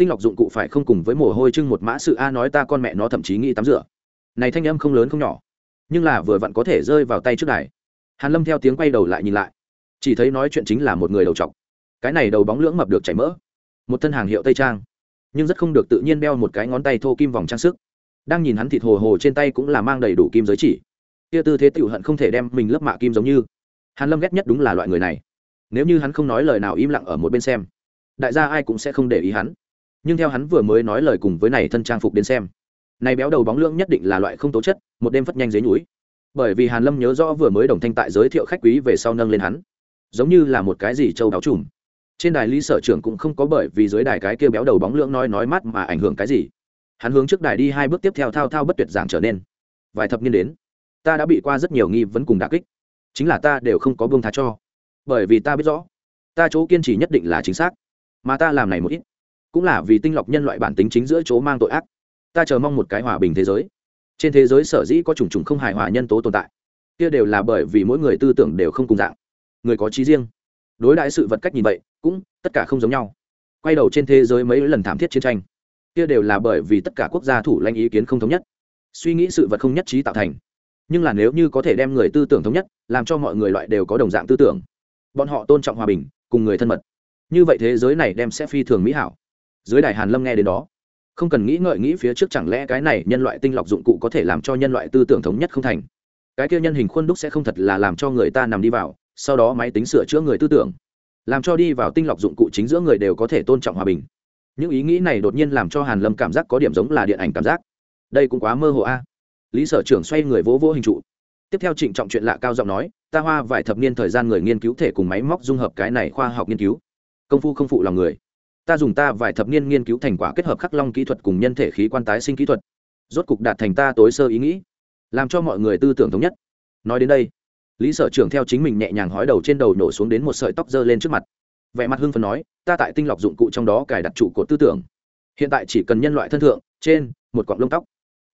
Speaker 1: Tinh lọc dụng cụ phải không cùng với mồ hôi trưng một mã sự a nói ta con mẹ nó thậm chí nghĩ tắm rửa. Này thanh âm không lớn không nhỏ, nhưng là vừa vặn có thể rơi vào tay trước đài. Hàn lâm theo tiếng quay đầu lại nhìn lại, chỉ thấy nói chuyện chính là một người đầu trọc. Cái này đầu bóng lưỡng mập được chảy mỡ, một thân hàng hiệu tây trang, nhưng rất không được tự nhiên đeo một cái ngón tay thô kim vòng trang sức. Đang nhìn hắn thịt hồ hồ trên tay cũng là mang đầy đủ kim giới chỉ. Kia tư thế tiểu hận không thể đem mình lấp mạ kim giống như. Hàn lâm ghét nhất đúng là loại người này. Nếu như hắn không nói lời nào im lặng ở một bên xem, đại gia ai cũng sẽ không để ý hắn nhưng theo hắn vừa mới nói lời cùng với này thân trang phục đến xem, này béo đầu bóng lưỡng nhất định là loại không tố chất, một đêm phất nhanh dưới núi. Bởi vì hàn lâm nhớ rõ vừa mới đồng thanh tại giới thiệu khách quý về sau nâng lên hắn, giống như là một cái gì châu đáo trùm. Trên đài lý sở trưởng cũng không có bởi vì dưới đài cái kia béo đầu bóng lưỡng nói nói mát mà ảnh hưởng cái gì. Hắn hướng trước đài đi hai bước tiếp theo thao thao bất tuyệt giảng trở nên. Vài thập niên đến, ta đã bị qua rất nhiều nghi vấn cùng đả kích. Chính là ta đều không có buông tha cho. Bởi vì ta biết rõ, ta chỗ kiên trì nhất định là chính xác. Mà ta làm này một ít cũng là vì tinh lọc nhân loại bản tính chính giữa chỗ mang tội ác. Ta chờ mong một cái hòa bình thế giới. Trên thế giới sở dĩ có chủng chủng không hài hòa nhân tố tồn tại, kia đều là bởi vì mỗi người tư tưởng đều không cùng dạng. Người có trí riêng. Đối đãi sự vật cách nhìn vậy, cũng tất cả không giống nhau. Quay đầu trên thế giới mấy lần thảm thiết chiến tranh, kia đều là bởi vì tất cả quốc gia thủ lãnh ý kiến không thống nhất. Suy nghĩ sự vật không nhất trí tạo thành. Nhưng là nếu như có thể đem người tư tưởng thống nhất, làm cho mọi người loại đều có đồng dạng tư tưởng, bọn họ tôn trọng hòa bình, cùng người thân mật. Như vậy thế giới này đem sẽ phi thường mỹ hảo dưới đài hàn lâm nghe đến đó, không cần nghĩ ngợi nghĩ phía trước chẳng lẽ cái này nhân loại tinh lọc dụng cụ có thể làm cho nhân loại tư tưởng thống nhất không thành. Cái kia nhân hình khuôn đúc sẽ không thật là làm cho người ta nằm đi vào, sau đó máy tính sửa chữa người tư tưởng, làm cho đi vào tinh lọc dụng cụ chính giữa người đều có thể tôn trọng hòa bình. Những ý nghĩ này đột nhiên làm cho hàn lâm cảm giác có điểm giống là điện ảnh cảm giác. Đây cũng quá mơ hồ a. Lý sở trưởng xoay người vỗ vỗ hình trụ. Tiếp theo trịnh trọng chuyện lạ cao giọng nói, ta hoa vài thập niên thời gian người nghiên cứu thể cùng máy móc dung hợp cái này khoa học nghiên cứu. Công phu không phụ lòng người ta dùng ta vài thập niên nghiên cứu thành quả kết hợp khắc long kỹ thuật cùng nhân thể khí quan tái sinh kỹ thuật. Rốt cục đạt thành ta tối sơ ý nghĩ, làm cho mọi người tư tưởng thống nhất. Nói đến đây, lý sở trưởng theo chính mình nhẹ nhàng hói đầu trên đầu nổ xuống đến một sợi tóc dơ lên trước mặt. Vẻ mặt hưng phần nói, ta tại tinh lọc dụng cụ trong đó cài đặt trụ cột tư tưởng. Hiện tại chỉ cần nhân loại thân thượng, trên một cọng lông tóc,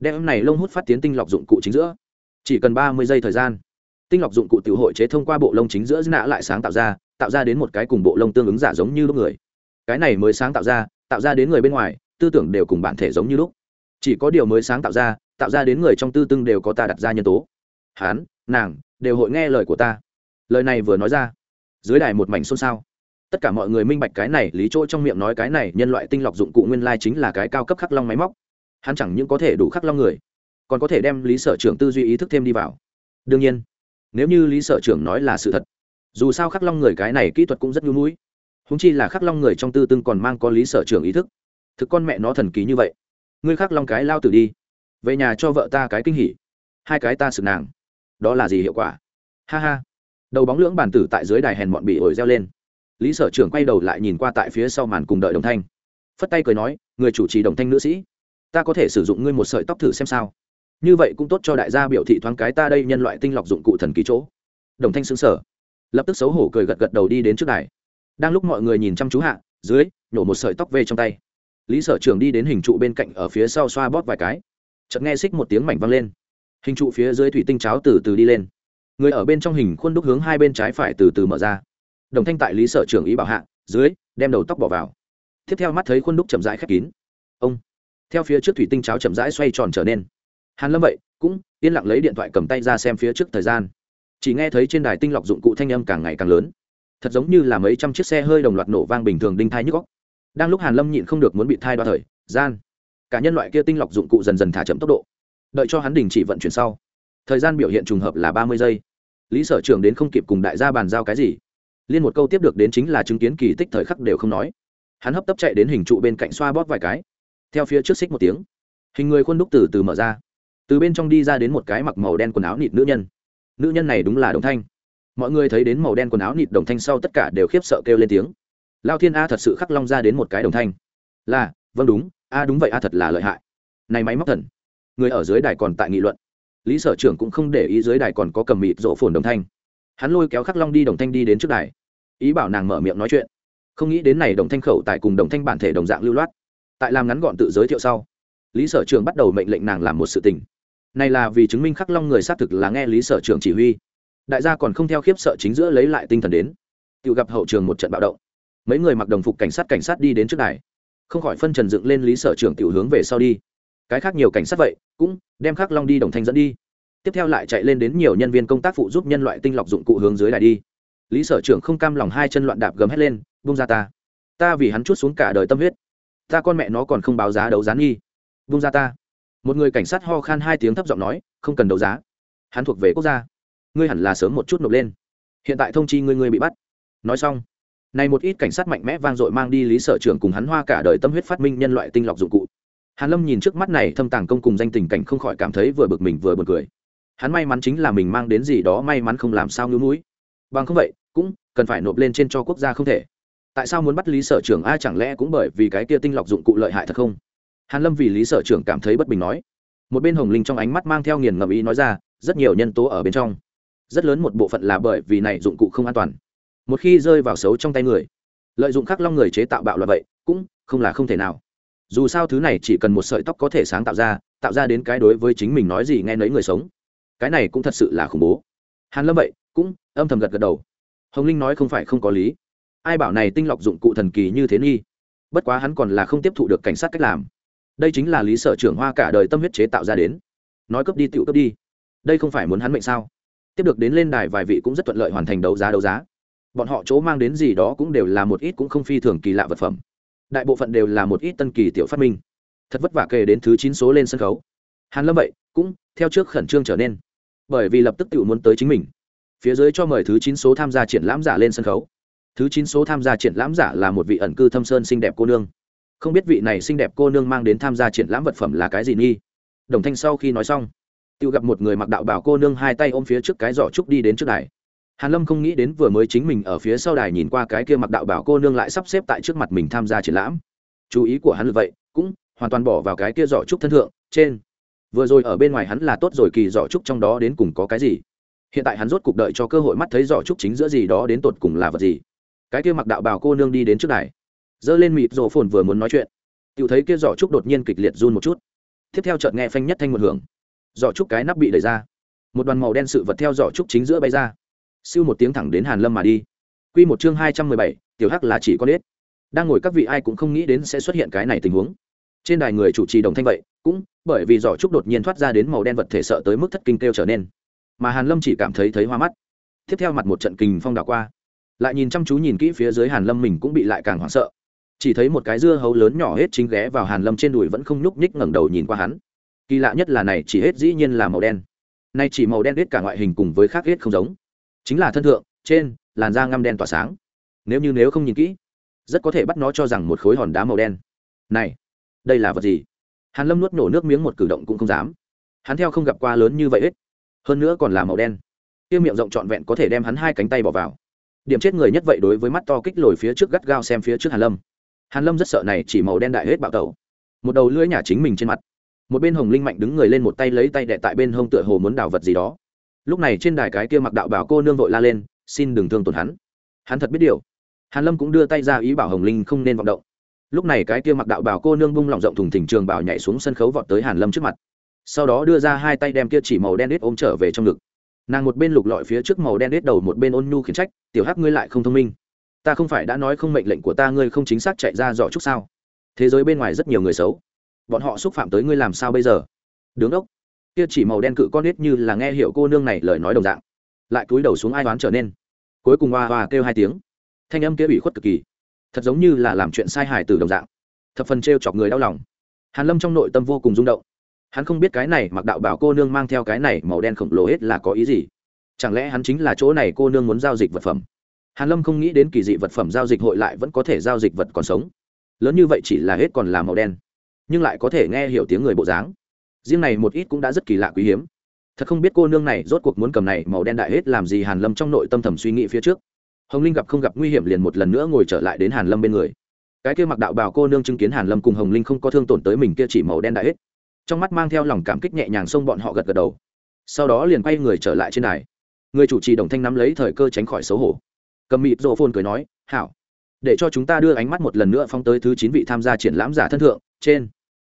Speaker 1: đem này lông hút phát tiến tinh lọc dụng cụ chính giữa. Chỉ cần ba mươi giây thời gian, tinh lọc dụng cụ tiểu hội chế thông qua bộ lông chính giữa nạ lại sáng tạo ra tạo ra đến một cái cùng bộ lông tương ứng giả giống như lúc người cái này mới sáng tạo ra tạo ra đến người bên ngoài, tư tưởng đều cùng bản thể giống như lúc. Chỉ có điều mới sáng tạo ra tạo ra đến người trong tư tương đều có ta đặt ra nhân tố. Hán, nàng, đều hội nghe lời của ta. Lời này vừa nói ra, dưới đài một mảnh xôn xao. Tất cả mọi người minh bạch cái này, lý chỗ trong miệng nói cái này nhân loại tinh lọc dụng cụ nguyên lai chính là cái cao cấp khắc long máy móc. Hắn chẳng những có thể đủ khắc long người, còn có thể đem lý sở trưởng tư duy ý thức thêm đi vào. Đương nhiên, nếu như lý sở trưởng nói là sự thật, dù sao khắc long người cái này kỹ thuật cũng rất nhu mũi húng chi là khắc long người trong tư tương còn mang có lý sở trưởng ý thức. Thực con mẹ nó thần kỳ như vậy. Ngươi khắc long cái lao tử đi. Về nhà cho vợ ta cái kinh hỉ. Hai cái ta sực nàng. Đó là gì hiệu quả? Ha ha. Đầu bóng lưỡng bàn tử tại dưới đài hèn bọn bị ổi reo lên. Lý sở trưởng quay đầu lại nhìn qua tại phía sau màn cùng đợi đồng thanh. Phất tay cười nói, người chủ trì đồng thanh nữ sĩ, ta có thể sử dụng ngươi một sợi tóc thử xem sao. Như vậy cũng tốt cho đại gia biểu thị thoáng cái ta đây nhân loại tinh lọc dụng cụ thần kỳ chỗ. Đồng thanh xứng sở lập tức xấu hổ cười gật gật đầu đi đến trước đài đang lúc mọi người nhìn chăm chú hạ, dưới, nhổ một sợi tóc về trong tay. Lý sở Trường đi đến hình trụ bên cạnh ở phía sau xoa bóp vài cái. Chợt nghe xích một tiếng mảnh văng lên. Hình trụ phía dưới thủy tinh cháo từ từ đi lên. Người ở bên trong hình khuôn đúc hướng hai bên trái phải từ từ mở ra. Đồng thanh tại lý sở Trường ý bảo hạ, dưới, đem đầu tóc bỏ vào. Tiếp theo mắt thấy khuôn đúc chậm rãi khép kín. Ông. Theo phía trước thủy tinh cháo chậm rãi xoay tròn trở nên. Hàn lâm vậy, cũng, yên lặng lấy điện thoại cầm tay ra xem phía trước thời gian. Chỉ nghe thấy trên đài tinh lọc dụng cụ thanh âm càng ngày càng lớn thật giống như là mấy trăm chiếc xe hơi đồng loạt nổ vang bình thường đinh thai nhức góc. Đang lúc hàn lâm nhịn không được muốn bị thai đoạt thời, gian. Cả nhân loại kia tinh lọc dụng cụ dần dần thả chậm tốc độ. Đợi cho hắn đình chỉ vận chuyển sau, thời gian biểu hiện trùng hợp là ba mươi giây. Lý sở trưởng đến không kịp cùng đại gia bàn giao cái gì. Liên một câu tiếp được đến chính là chứng kiến kỳ tích thời khắc đều không nói. Hắn hấp tấp chạy đến hình trụ bên cạnh xoa bóp vài cái. Theo phía trước xích một tiếng, hình người khuôn đúc từ từ mở ra. Từ bên trong đi ra đến một cái mặc màu đen quần áo nịt nữ nhân. Nữ nhân này đúng là đồng thanh mọi người thấy đến màu đen quần áo nịt đồng thanh sau tất cả đều khiếp sợ kêu lên tiếng. Lao thiên a thật sự khắc long ra đến một cái đồng thanh. Là vâng đúng, a đúng vậy a thật là lợi hại. Này máy móc thần. Người ở dưới đài còn tại nghị luận. Lý sở trưởng cũng không để ý dưới đài còn có cầm mịt rộ phồn đồng thanh. Hắn lôi kéo khắc long đi đồng thanh đi đến trước đài. Ý bảo nàng mở miệng nói chuyện. Không nghĩ đến này đồng thanh khẩu tại cùng đồng thanh bản thể đồng dạng lưu loát. Tại làm ngắn gọn tự giới thiệu sau, lý sở trường bắt đầu mệnh lệnh nàng làm một sự tình. Này là vì chứng minh khắc long người xác thực là nghe lý sở trường chỉ huy đại gia còn không theo khiếp sợ chính giữa lấy lại tinh thần đến. Tự gặp hậu trường một trận bạo động. Mấy người mặc đồng phục cảnh sát cảnh sát đi đến trước đài. Không khỏi phân trần dựng lên lý sở trưởng tiểu hướng về sau đi. Cái khác nhiều cảnh sát vậy, cũng đem khắc long đi, đồng thanh dẫn đi. Tiếp theo lại chạy lên đến nhiều nhân viên công tác phụ giúp nhân loại tinh lọc dụng cụ hướng dưới đài đi. Lý sở trưởng không cam lòng hai chân loạn đạp gầm hét lên bung ra ta. Ta vì hắn chút xuống cả đời tâm huyết. Ta con mẹ nó còn không báo giá đấu giá nghi. Vung ra ta. Một người cảnh sát ho khan hai tiếng thấp giọng nói, không cần đấu giá. Hắn thuộc về quốc gia ngươi hẳn là sớm một chút nộp lên. Hiện tại thông chi ngươi ngươi bị bắt. Nói xong, này một ít cảnh sát mạnh mẽ vang dội mang đi lý sở trưởng cùng hắn hoa cả đời tâm huyết phát minh nhân loại tinh lọc dụng cụ. Hàn lâm nhìn trước mắt này thâm tàng công cùng danh tình cảnh không khỏi cảm thấy vừa bực mình vừa buồn cười. Hắn may mắn chính là mình mang đến gì đó, may mắn không làm sao ngứa mũi bằng không vậy, cũng cần phải nộp lên trên cho quốc gia không thể. Tại sao muốn bắt lý sở trưởng a, chẳng lẽ cũng bởi vì cái kia tinh lọc dụng cụ lợi hại thật không? Hàn lâm vì lý sở trưởng cảm thấy bất bình nói. Một bên hồng linh trong ánh mắt mang theo nghiền ngầm ý nói ra, rất nhiều nhân tố ở bên trong rất lớn một bộ phận là bởi vì này dụng cụ không an toàn. Một khi rơi vào xấu trong tay người, lợi dụng khắc long người chế tạo bạo loại vậy, cũng không là không thể nào. Dù sao thứ này chỉ cần một sợi tóc có thể sáng tạo ra tạo ra đến cái đối với chính mình nói gì nghe nấy người sống. Cái này cũng thật sự là khủng bố. Hàn lâm vậy, cũng âm thầm gật gật đầu. Hồng linh nói không phải không có lý. Ai bảo này tinh lọc dụng cụ thần kỳ như thế nghi? Bất quá hắn còn là không tiếp thụ được cảnh sát cách làm. Đây chính là lý sở trưởng hoa cả đời tâm huyết chế tạo ra đến. Nói cướp đi tựu cướp đi. Đây không phải muốn hắn mệnh sao? Tiếp được đến lên đài vài vị cũng rất thuận lợi hoàn thành đấu giá đấu giá. Bọn họ chỗ mang đến gì đó cũng đều là một ít cũng không phi thường kỳ lạ vật phẩm. Đại bộ phận đều là một ít tân kỳ tiểu phát minh. Thật vất vả kể đến thứ chín số lên sân khấu. Hàn lâm vậy, cũng theo trước khẩn trương trở nên. Bởi vì lập tức tự muốn tới chính mình. Phía dưới cho mời thứ chín số tham gia triển lãm giả lên sân khấu. Thứ chín số tham gia triển lãm giả là một vị ẩn cư thâm sơn xinh đẹp cô nương. Không biết vị này xinh đẹp cô nương mang đến tham gia triển lãm vật phẩm là cái gì nghi? Đồng thanh sau khi nói xong tự gặp một người mặc đạo bảo cô nương hai tay ôm phía trước cái giỏ trúc đi đến trước đài. Hàn lâm không nghĩ đến vừa mới chính mình ở phía sau đài nhìn qua cái kia mặc đạo bảo cô nương lại sắp xếp tại trước mặt mình tham gia triển lãm. Chú ý của hắn là vậy, cũng hoàn toàn bỏ vào cái kia giỏ trúc thân thượng, trên. Vừa rồi ở bên ngoài hắn là tốt rồi kỳ giỏ trúc trong đó đến cùng có cái gì? Hiện tại hắn rốt cục đợi cho cơ hội mắt thấy giỏ trúc chính giữa gì đó đến tột cùng là vật gì. Cái kia mặc đạo bào cô nương đi đến trước đài. Giơ lên mịt rổ phồn vừa muốn nói chuyện. Tự thấy kia giỏ trúc đột nhiên kịch liệt run một chút. Tiếp theo chợt nghe phanh nhất thanh một hưởng giỏ trúc cái nắp bị đẩy ra. Một đoàn màu đen sự vật theo giỏ trúc chính giữa bay ra. Siêu một tiếng thẳng đến hàn lâm mà đi. Quy một chương hai trăm mười bảy, tiểu hắc là chỉ con ếch. Đang ngồi các vị ai cũng không nghĩ đến sẽ xuất hiện cái này tình huống. Trên đài người chủ trì đồng thanh vậy, cũng bởi vì giỏ trúc đột nhiên thoát ra đến màu đen vật thể sợ tới mức thất kinh kêu trở nên. Mà hàn lâm chỉ cảm thấy thấy hoa mắt. Tiếp theo mặt một trận kình phong đảo qua. Lại nhìn chăm chú nhìn kỹ phía dưới hàn lâm mình cũng bị lại càng hoảng sợ. Chỉ thấy một cái dưa hấu lớn nhỏ hết chính ghé vào hàn lâm trên đùi vẫn không nhúc nhích ngẩng đầu nhìn qua hắn kỳ lạ nhất là này chỉ hết dĩ nhiên là màu đen. Nay chỉ màu đen hết cả ngoại hình cùng với khác hết không giống. Chính là thân thượng, trên, làn da ngăm đen tỏa sáng. Nếu như nếu không nhìn kỹ, rất có thể bắt nó cho rằng một khối hòn đá màu đen. Này, đây là vật gì? Hàn lâm nuốt nổ nước miếng một cử động cũng không dám. Hắn theo không gặp qua lớn như vậy hết. Hơn nữa còn là màu đen. Tiêu miệng rộng trọn vẹn có thể đem hắn hai cánh tay bỏ vào. Điểm chết người nhất vậy đối với mắt to kích lồi phía trước gắt gao xem phía trước hàn lâm. Hàn lâm rất sợ này chỉ màu đen đại hết bạo tẩu. Một đầu lưỡi nhả chính mình trên mặt một bên hồng linh mạnh đứng người lên một tay lấy tay đệ tại bên hông tựa hồ muốn đào vật gì đó. Lúc này trên đài cái kia mặc đạo bảo cô nương vội la lên, xin đừng thương tổn hắn. Hắn thật biết điều. Hàn lâm cũng đưa tay ra ý bảo hồng linh không nên vọng động. Lúc này cái kia mặc đạo bảo cô nương bung lỏng rộng thùng thỉnh trường bảo nhảy xuống sân khấu vọt tới hàn lâm trước mặt. Sau đó đưa ra hai tay đem kia chỉ màu đen đít ôm trở về trong ngực. Nàng một bên lục lọi phía trước màu đen đít đầu, một bên ôn nhu khiển trách, tiểu hắc ngươi lại không thông minh. Ta không phải đã nói không mệnh lệnh của ta, ngươi không chính xác chạy ra dọ chút sao? Thế giới bên ngoài rất nhiều người xấu bọn họ xúc phạm tới ngươi làm sao bây giờ? Đứng đốc. Kia chỉ màu đen cự con nết như là nghe hiểu cô nương này lời nói đồng dạng, lại cúi đầu xuống ai đoán trở nên. Cuối cùng hoa hoa kêu hai tiếng. Thanh âm kia bị khuất cực kỳ, thật giống như là làm chuyện sai hài từ đồng dạng, thập phần t chọc người đau lòng. Hàn lâm trong nội tâm vô cùng rung động. Hắn không biết cái này mặc đạo bảo cô nương mang theo cái này màu đen khổng lồ hết là có ý gì. Chẳng lẽ hắn chính là chỗ này cô nương muốn giao dịch vật phẩm? Hàn lâm không nghĩ đến kỳ dị vật phẩm giao dịch hội lại vẫn có thể giao dịch vật còn sống. Lớn như vậy chỉ là hết còn là màu đen nhưng lại có thể nghe hiểu tiếng người bộ dáng. Riêng này một ít cũng đã rất kỳ lạ quý hiếm. Thật không biết cô nương này rốt cuộc muốn cầm này màu đen đại hết làm gì hàn lâm trong nội tâm thầm suy nghĩ phía trước. Hồng linh gặp không gặp nguy hiểm liền một lần nữa ngồi trở lại đến hàn lâm bên người. Cái kia mặc đạo bào cô nương chứng kiến hàn lâm cùng hồng linh không có thương tổn tới mình kia chỉ màu đen đại hết. Trong mắt mang theo lòng cảm kích nhẹ nhàng xông bọn họ gật gật đầu. Sau đó liền quay người trở lại trên đài. Người chủ trì đồng thanh nắm lấy thời cơ tránh khỏi xấu hổ. Cầm mịt rộ phôn cười nói, hảo, để cho chúng ta đưa ánh mắt một lần nữa phóng tới thứ chín vị tham gia triển lãm giả thân thượng trên.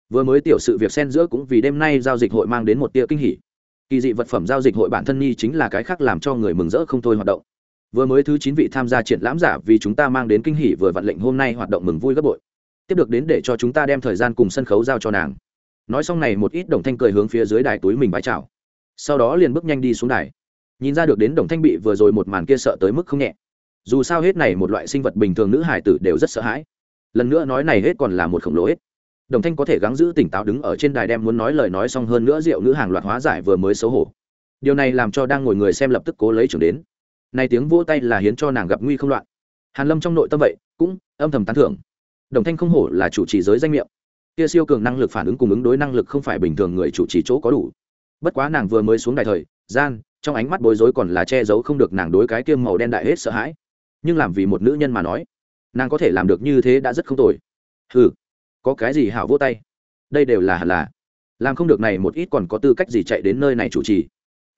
Speaker 1: Vừa mới tiểu sự việc xen giữa cũng vì đêm nay giao dịch hội mang đến một tia kinh hỉ. Kỳ dị vật phẩm giao dịch hội bản thân nhi chính là cái khác làm cho người mừng rỡ không thôi hoạt động. Vừa mới thứ chín vị tham gia triển lãm giả vì chúng ta mang đến kinh hỉ vừa vận lệnh hôm nay hoạt động mừng vui gấp bội. Tiếp được đến để cho chúng ta đem thời gian cùng sân khấu giao cho nàng. Nói xong này một ít đồng thanh cười hướng phía dưới đài túi mình bái chào. Sau đó liền bước nhanh đi xuống đài. Nhìn ra được đến đồng thanh bị vừa rồi một màn kia sợ tới mức không nhẹ. Dù sao hết này một loại sinh vật bình thường nữ hải tử đều rất sợ hãi. Lần nữa nói này hết còn là một khổng lồ hết đồng thanh có thể gắng giữ tỉnh táo đứng ở trên đài đem muốn nói lời nói xong hơn nữa rượu nữ hàng loạt hóa giải vừa mới xấu hổ. Điều này làm cho đang ngồi người xem lập tức cố lấy trưởng đến. Nay tiếng vỗ tay là hiến cho nàng gặp nguy không loạn. Hàn lâm trong nội tâm vậy, cũng âm thầm tán thưởng. Đồng thanh không hổ là chủ trì giới danh miệng. Kia siêu cường năng lực phản ứng cùng ứng đối năng lực không phải bình thường người chủ trì chỗ có đủ. Bất quá nàng vừa mới xuống đài thời, gian, trong ánh mắt bối rối còn là che giấu không được nàng đối cái kiêm màu đen đại hết sợ hãi. Nhưng làm vì một nữ nhân mà nói, nàng có thể làm được như thế đã rất không tồi. Ừ có cái gì hảo vô tay? Đây đều là hẳn là. Làm không được này một ít còn có tư cách gì chạy đến nơi này chủ trì.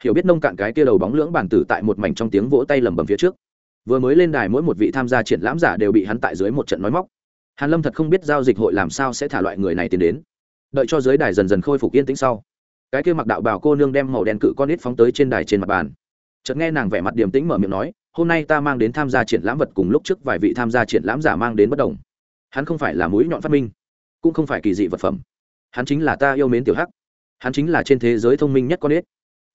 Speaker 1: Hiểu biết nông cạn cái kia đầu bóng lưỡng bản tử tại một mảnh trong tiếng vỗ tay lầm bầm phía trước. Vừa mới lên đài mỗi một vị tham gia triển lãm giả đều bị hắn tại dưới một trận nói móc. Hàn lâm thật không biết giao dịch hội làm sao sẽ thả loại người này tiến đến. Đợi cho dưới đài dần dần khôi phục yên tĩnh sau, cái kia mặc đạo bào cô nương đem màu đen cự con nít phóng tới trên đài trên mặt bàn. Chợt nghe nàng vẻ mặt điềm tĩnh mở miệng nói, hôm nay ta mang đến tham gia triển lãm vật cùng lúc trước vài vị tham gia triển lãm giả mang đến bất đồng. Hắn không phải là mũi nhọn phát minh cũng không phải kỳ dị vật phẩm. Hắn chính là ta yêu mến tiểu hắc. Hắn chính là trên thế giới thông minh nhất con ếch.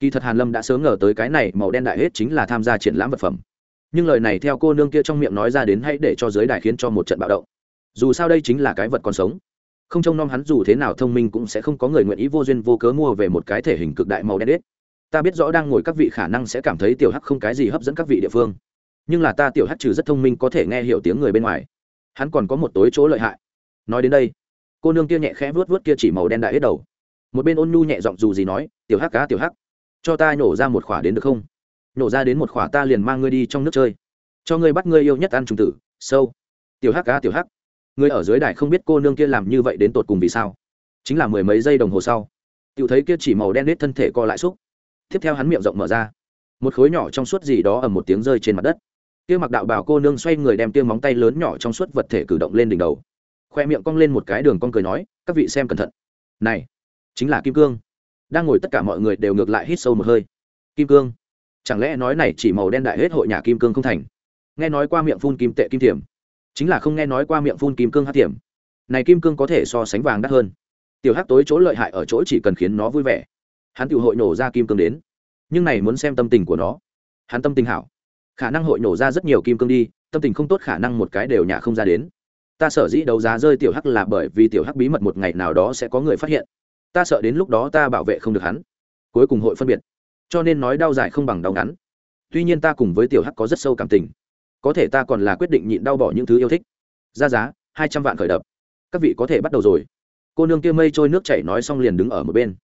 Speaker 1: Kỳ thật hàn lâm đã sớm ngờ tới cái này màu đen đại hết chính là tham gia triển lãm vật phẩm. Nhưng lời này theo cô nương kia trong miệng nói ra đến hãy để cho giới đại khiến cho một trận bạo động. Dù sao đây chính là cái vật còn sống. Không trông nom hắn dù thế nào thông minh cũng sẽ không có người nguyện ý vô duyên vô cớ mua về một cái thể hình cực đại màu đen đết ta biết rõ đang ngồi các vị khả năng sẽ cảm thấy tiểu hắc không cái gì hấp dẫn các vị địa phương. Nhưng là ta tiểu hắc trừ rất thông minh có thể nghe hiểu tiếng người bên ngoài. Hắn còn có một tối chỗ lợi hại. Nói đến đây cô nương kia nhẹ khẽ vuốt vuốt kia chỉ màu đen đại hết đầu. Một bên ôn nhu nhẹ giọng dù gì nói, tiểu hắc cá tiểu hắc, cho ta nhổ ra một khỏa đến được không? Nhổ ra đến một khỏa ta liền mang ngươi đi trong nước chơi. Cho ngươi bắt ngươi yêu nhất ăn trùng tử, sâu. Tiểu hắc cá tiểu hắc, ngươi ở dưới đài không biết cô nương kia làm như vậy đến tột cùng vì sao? Chính là mười mấy giây đồng hồ sau, tiểu thấy kia chỉ màu đen nết thân thể co lại xúc. Tiếp theo hắn miệng rộng mở ra. Một khối nhỏ trong suốt gì đó ở một tiếng rơi trên mặt đất. Kia mặc đạo bảo cô nương xoay người đem kia móng tay lớn nhỏ trong suốt vật thể cử động lên đỉnh đầu khoe miệng cong lên một cái đường con cười nói, các vị xem cẩn thận. Này, chính là kim cương. Đang ngồi tất cả mọi người đều ngược lại hít sâu một hơi. Kim cương? Chẳng lẽ nói này chỉ màu đen đại hết hội nhà kim cương không thành? Nghe nói qua miệng phun kim tệ kim thiểm. Chính là không nghe nói qua miệng phun kim cương hát thiểm. Này kim cương có thể so sánh vàng đắt hơn. Tiểu hắc tối chỗ lợi hại ở chỗ chỉ cần khiến nó vui vẻ. Hắn tự hội nổ ra kim cương đến. Nhưng này muốn xem tâm tình của nó. Hắn tâm tình hảo. Khả năng hội nổ ra rất nhiều kim cương đi, tâm tình không tốt khả năng một cái đều nhà không ra đến ta sợ dĩ đấu giá rơi tiểu hắc là bởi vì tiểu hắc bí mật một ngày nào đó sẽ có người phát hiện. Ta sợ đến lúc đó ta bảo vệ không được hắn. Cuối cùng hội phân biệt. Cho nên nói đau dài không bằng đau ngắn. Tuy nhiên ta cùng với tiểu hắc có rất sâu cảm tình. Có thể ta còn là quyết định nhịn đau bỏ những thứ yêu thích. Ra giá, hai trăm vạn khởi đập. Các vị có thể bắt đầu rồi. Cô nương kia mây trôi nước chảy nói xong liền đứng ở một bên.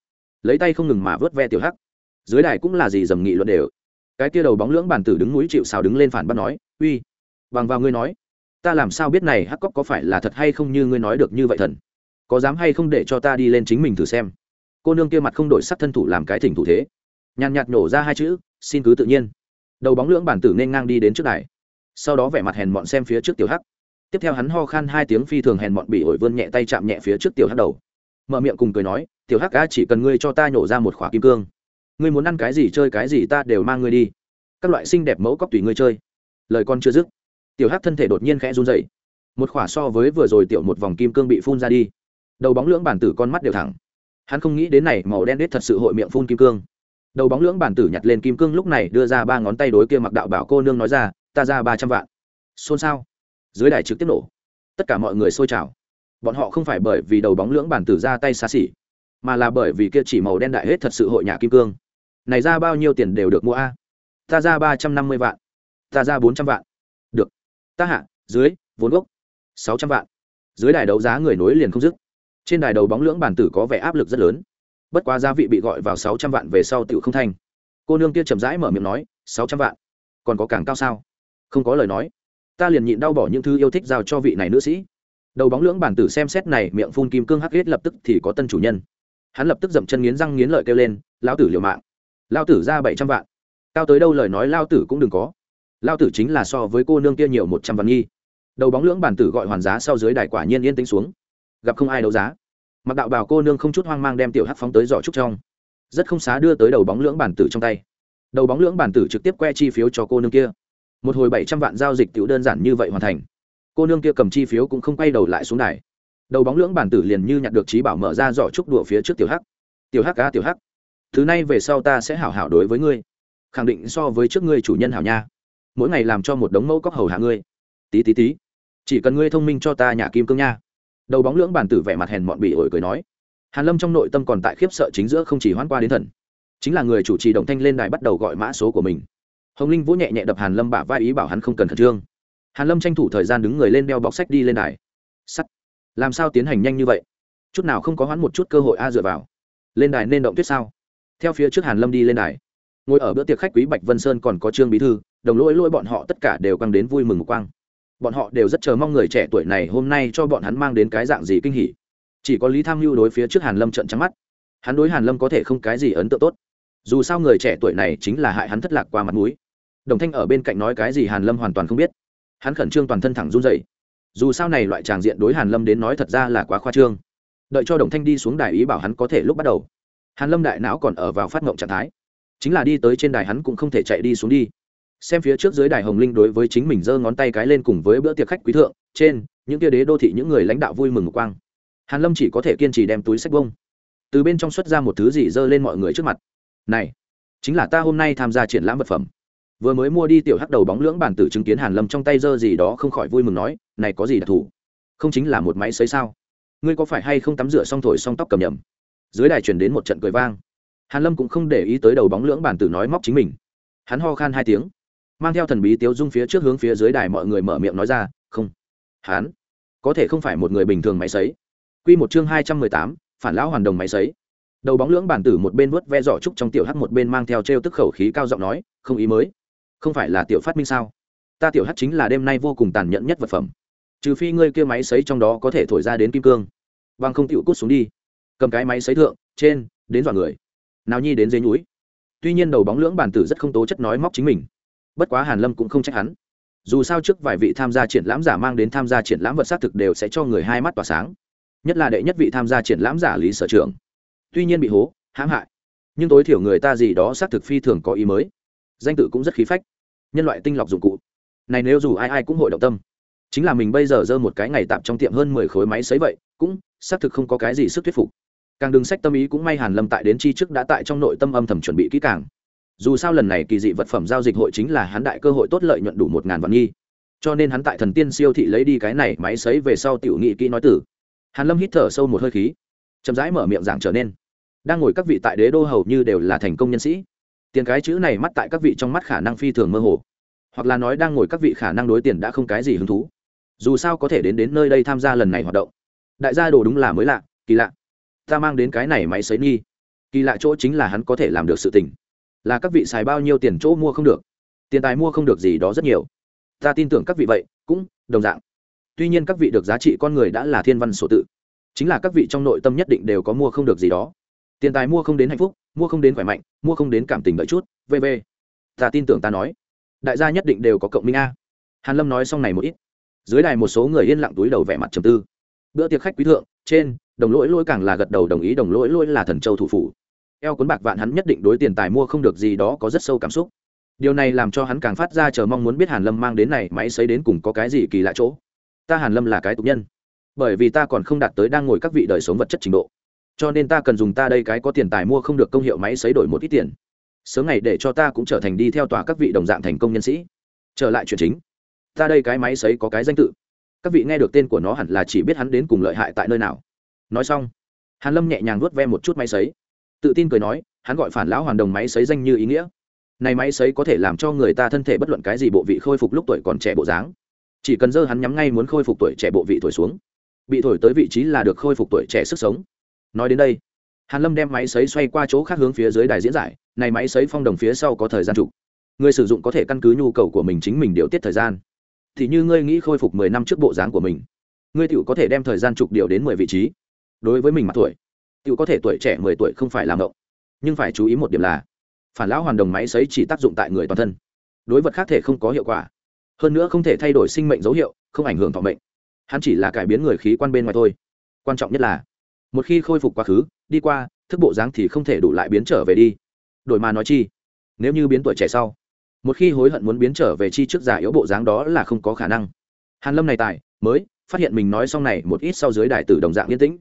Speaker 1: Lấy tay không ngừng mà vớt ve tiểu hắc. Dưới đài cũng là gì dầm nghị luận đều. Cái kia đầu bóng lưỡng bàn tử đứng núi chịu xào đứng lên phản bác nói, uy, bằng vào ngươi nói ta làm sao biết này hắc cóc có phải là thật hay không như ngươi nói được như vậy thần? Có dám hay không để cho ta đi lên chính mình thử xem? Cô nương kia mặt không đổi sắc thân thủ làm cái thỉnh thủ thế. Nhàn nhạt nổ ra hai chữ, xin cứ tự nhiên. Đầu bóng lưỡng bản tử nên ngang đi đến trước đài. Sau đó vẻ mặt hèn mọn xem phía trước tiểu hắc. Tiếp theo hắn ho khan hai tiếng phi thường hèn mọn bị ổi vươn nhẹ tay chạm nhẹ phía trước tiểu hắc đầu. Mở miệng cùng cười nói, tiểu hắc ca chỉ cần ngươi cho ta nhổ ra một khỏa kim cương. Ngươi muốn ăn cái gì chơi cái gì ta đều mang ngươi đi. Các loại xinh đẹp mẫu cóc tùy ngươi chơi. Lời con chưa dứt tiểu hắc thân thể đột nhiên khẽ run dậy một khỏa so với vừa rồi tiểu một vòng kim cương bị phun ra đi. Đầu bóng lưỡng bản tử con mắt đều thẳng. Hắn không nghĩ đến này màu đen đết thật sự hội miệng phun kim cương. Đầu bóng lưỡng bản tử nhặt lên kim cương lúc này đưa ra ba ngón tay đối kia mặc đạo bảo cô nương nói ra, ta ra ba trăm vạn. Xôn xao. Dưới đài trực tiếp nổ. Tất cả mọi người xôi trào. Bọn họ không phải bởi vì đầu bóng lưỡng bản tử ra tay xa xỉ, mà là bởi vì kia chỉ màu đen đại hết thật sự hội nhà kim cương. Này ra bao nhiêu tiền đều được mua a? Ta ra ba trăm năm mươi vạn. Ta ra bốn trăm vạn ta hạ, dưới, vốn gốc. Sáu trăm vạn. Dưới đài đấu giá người nối liền không dứt. Trên đài đầu bóng lưỡng bản tử có vẻ áp lực rất lớn. Bất quá gia vị bị gọi vào sáu trăm vạn về sau tiểu không thành. Cô nương kia chậm rãi mở miệng nói, sáu trăm vạn. Còn có càng cao sao? Không có lời nói. Ta liền nhịn đau bỏ những thứ yêu thích giao cho vị này nữ sĩ. Đầu bóng lưỡng bản tử xem xét này, miệng phun kim cương hắc hết lập tức thì có tân chủ nhân. Hắn lập tức dậm chân nghiến răng nghiến lợi kêu lên lao tử liều mạng. Lao tử ra bảy trăm vạn. Cao tới đâu lời nói lao tử cũng đừng có lao tử chính là so với cô nương kia nhiều một trăm vạn nghi. Đầu bóng lưỡng bản tử gọi hoàn giá sau dưới đài quả nhiên yên tĩnh xuống. Gặp không ai đấu giá. Mặc đạo bào cô nương không chút hoang mang đem tiểu hắc phóng tới giỏ trúc trong. Rất không xá đưa tới đầu bóng lưỡng bản tử trong tay. Đầu bóng lưỡng bản tử trực tiếp que chi phiếu cho cô nương kia. Một hồi bảy trăm vạn giao dịch tiểu đơn giản như vậy hoàn thành. Cô nương kia cầm chi phiếu cũng không quay đầu lại xuống đài. Đầu bóng lưỡng bản tử liền như nhặt được trí bảo mở ra giỏ trúc đùa phía trước tiểu hắc. Tiểu hắc cá tiểu hắc. Thứ này về sau ta sẽ hảo hảo đối với ngươi. Khẳng định so với trước ngươi chủ nhân hảo nha mỗi ngày làm cho một đống mẫu cóc hầu hạ ngươi. Tí tí tí. Chỉ cần ngươi thông minh cho ta nhà kim cương nha. Đầu bóng lưỡng bản tử vẻ mặt hèn mọn bị ổi cười nói. Hàn lâm trong nội tâm còn tại khiếp sợ chính giữa không chỉ hoán qua đến thần. Chính là người chủ trì đồng thanh lên đài bắt đầu gọi mã số của mình. Hồng linh vũ nhẹ nhẹ đập hàn lâm bả vai ý bảo hắn không cần khẩn trương. Hàn lâm tranh thủ thời gian đứng người lên đeo bọc sách đi lên đài. Sắt. Làm sao tiến hành nhanh như vậy? Chút nào không có hoãn một chút cơ hội a dựa vào. Lên đài nên động tuyết sao? Theo phía trước hàn lâm đi lên đài. Ngồi ở bữa tiệc khách quý bạch vân sơn còn có trương bí thư đồng lỗi lỗi bọn họ tất cả đều căng đến vui mừng một quang. Bọn họ đều rất chờ mong người trẻ tuổi này hôm nay cho bọn hắn mang đến cái dạng gì kinh hỉ. Chỉ có lý tham mưu đối phía trước hàn lâm trận trắng mắt. Hắn đối hàn lâm có thể không cái gì ấn tượng tốt. Dù sao người trẻ tuổi này chính là hại hắn thất lạc qua mặt mũi. Đồng thanh ở bên cạnh nói cái gì hàn lâm hoàn toàn không biết. Hắn khẩn trương toàn thân thẳng run dậy dù sao này loại tràng diện đối hàn lâm đến nói thật ra là quá khoa trương. Đợi cho đồng thanh đi xuống đài ý bảo hắn có thể lúc bắt đầu. Hàn lâm đại não còn ở vào phát ngộng trạng thái. Chính là đi tới trên đài hắn cũng không thể chạy đi xuống đi xem phía trước dưới đài hồng linh đối với chính mình giơ ngón tay cái lên cùng với bữa tiệc khách quý thượng, trên, những kia đế đô thị những người lãnh đạo vui mừng một quang. Hàn lâm chỉ có thể kiên trì đem túi sách bông. Từ bên trong xuất ra một thứ gì giơ lên mọi người trước mặt. Này, chính là ta hôm nay tham gia triển lãm vật phẩm. Vừa mới mua đi tiểu hắc đầu bóng lưỡng bản tử chứng kiến hàn lâm trong tay giơ gì đó không khỏi vui mừng nói, này có gì đặc thù? Không chính là một máy sấy sao? Ngươi có phải hay không tắm rửa xong thổi xong tóc cầm nhầm? Dưới đài truyền đến một trận cười vang. Hàn lâm cũng không để ý tới đầu bóng lưỡng bản tử nói móc chính mình. Hắn ho khan hai tiếng mang theo thần bí tiếu dung phía trước hướng phía dưới đài mọi người mở miệng nói ra, không, hắn có thể không phải một người bình thường máy sấy. Quy một chương hai trăm mười tám, phản lão hoàn đồng máy sấy. Đầu bóng lưỡng bản tử một bên vớt ve giỏ trúc trong tiểu hắc một bên mang theo trêu tức khẩu khí cao giọng nói, không ý mới. Không phải là tiểu phát minh sao? Ta tiểu hắc chính là đêm nay vô cùng tàn nhẫn nhất vật phẩm. Trừ phi ngươi kia máy sấy trong đó có thể thổi ra đến kim cương. Vang không tiểu cút xuống đi. Cầm cái máy sấy thượng, trên, đến dọa người. Nào nhi đến dưới núi. Tuy nhiên đầu bóng lưỡng bản tử rất không tố chất nói móc chính mình bất quá hàn lâm cũng không trách hắn. Dù sao trước vài vị tham gia triển lãm giả mang đến tham gia triển lãm vật xác thực đều sẽ cho người hai mắt tỏa sáng. Nhất là đệ nhất vị tham gia triển lãm giả lý sở trưởng. Tuy nhiên bị hố, hãm hại. Nhưng tối thiểu người ta gì đó xác thực phi thường có ý mới. Danh tự cũng rất khí phách. Nhân loại tinh lọc dụng cụ. Này nếu dù ai ai cũng hội động tâm. Chính là mình bây giờ dơ một cái ngày tạm trong tiệm hơn mười khối máy xấy vậy, cũng xác thực không có cái gì sức thuyết phục. Càng đừng sách tâm ý cũng may hàn lâm tại đến chi trước đã tại trong nội tâm âm thầm chuẩn bị kỹ càng dù sao lần này kỳ dị vật phẩm giao dịch hội chính là hắn đại cơ hội tốt lợi nhuận đủ một ngàn vạn nghi. Cho nên hắn tại thần tiên siêu thị lấy đi cái này máy sấy về sau tiểu nghị kỹ nói tử. Hàn lâm hít thở sâu một hơi khí, chậm rãi mở miệng giảng trở nên. Đang ngồi các vị tại đế đô hầu như đều là thành công nhân sĩ. Tiền cái chữ này mắt tại các vị trong mắt khả năng phi thường mơ hồ. Hoặc là nói đang ngồi các vị khả năng đối tiền đã không cái gì hứng thú. Dù sao có thể đến đến nơi đây tham gia lần này hoạt động. Đại gia đồ đúng là mới lạ, kỳ lạ. Ta mang đến cái này máy sấy nghi. Kỳ lạ chỗ chính là hắn có thể làm được sự tình là các vị xài bao nhiêu tiền chỗ mua không được. Tiền tài mua không được gì đó rất nhiều. Ta tin tưởng các vị vậy, cũng đồng dạng. Tuy nhiên các vị được giá trị con người đã là thiên văn sổ tự. Chính là các vị trong nội tâm nhất định đều có mua không được gì đó. Tiền tài mua không đến hạnh phúc, mua không đến khỏe mạnh, mua không đến cảm tình đợi chút vv ta tin tưởng ta nói. Đại gia nhất định đều có cộng minh a. Hàn lâm nói xong này một ít. Dưới đài một số người yên lặng túi đầu vẻ mặt trầm tư. Bữa tiệc khách quý thượng, trên, đồng lỗi lỗi càng là gật đầu đồng ý, đồng lỗi lỗi là thần châu thủ phủ eo cuốn bạc vạn hắn nhất định đối tiền tài mua không được gì đó có rất sâu cảm xúc. Điều này làm cho hắn càng phát ra chờ mong muốn biết hàn lâm mang đến này máy xấy đến cùng có cái gì kỳ lạ chỗ. Ta hàn lâm là cái tục nhân, bởi vì ta còn không đạt tới đang ngồi các vị đời sống vật chất trình độ. Cho nên ta cần dùng ta đây cái có tiền tài mua không được công hiệu máy xấy đổi một ít tiền. Sớm ngày để cho ta cũng trở thành đi theo tòa các vị đồng dạng thành công nhân sĩ. Trở lại chuyện chính. Ta đây cái máy xấy có cái danh tự. Các vị nghe được tên của nó hẳn là chỉ biết hắn đến cùng lợi hại tại nơi nào. Nói xong, hàn lâm nhẹ nhàng vuốt ve một chút máy xấy tự tin cười nói, hắn gọi phản lão hoàn đồng máy xấy danh như ý nghĩa. Này máy xấy có thể làm cho người ta thân thể bất luận cái gì bộ vị khôi phục lúc tuổi còn trẻ bộ dáng. Chỉ cần dơ hắn nhắm ngay muốn khôi phục tuổi trẻ bộ vị thổi xuống, bị thổi tới vị trí là được khôi phục tuổi trẻ sức sống. Nói đến đây, hàn lâm đem máy xấy xoay qua chỗ khác hướng phía dưới đài diễn giải, này máy xấy phong đồng phía sau có thời gian trục. Người sử dụng có thể căn cứ nhu cầu của mình chính mình điều tiết thời gian. Thì như ngươi nghĩ khôi phục mười năm trước bộ dáng của mình, ngươi tiểu có thể đem thời gian trục điều đến mười vị trí. Đối với mình mặt tuổi tự có thể tuổi trẻ mười tuổi không phải làm động nhưng phải chú ý một điểm là, phản lão hoàn đồng máy sấy chỉ tác dụng tại người toàn thân. Đối vật khác thể không có hiệu quả. Hơn nữa không thể thay đổi sinh mệnh dấu hiệu, không ảnh hưởng thọ mệnh. Hắn chỉ là cải biến người khí quan bên ngoài thôi. Quan trọng nhất là, một khi khôi phục quá khứ, đi qua, thức bộ dáng thì không thể đủ lại biến trở về đi. Đổi mà nói chi, nếu như biến tuổi trẻ sau, một khi hối hận muốn biến trở về chi trước già yếu bộ dáng đó là không có khả năng. Hàn lâm này tài, mới, phát hiện mình nói xong này một ít sau dưới đài tử đồng dạng yên tĩnh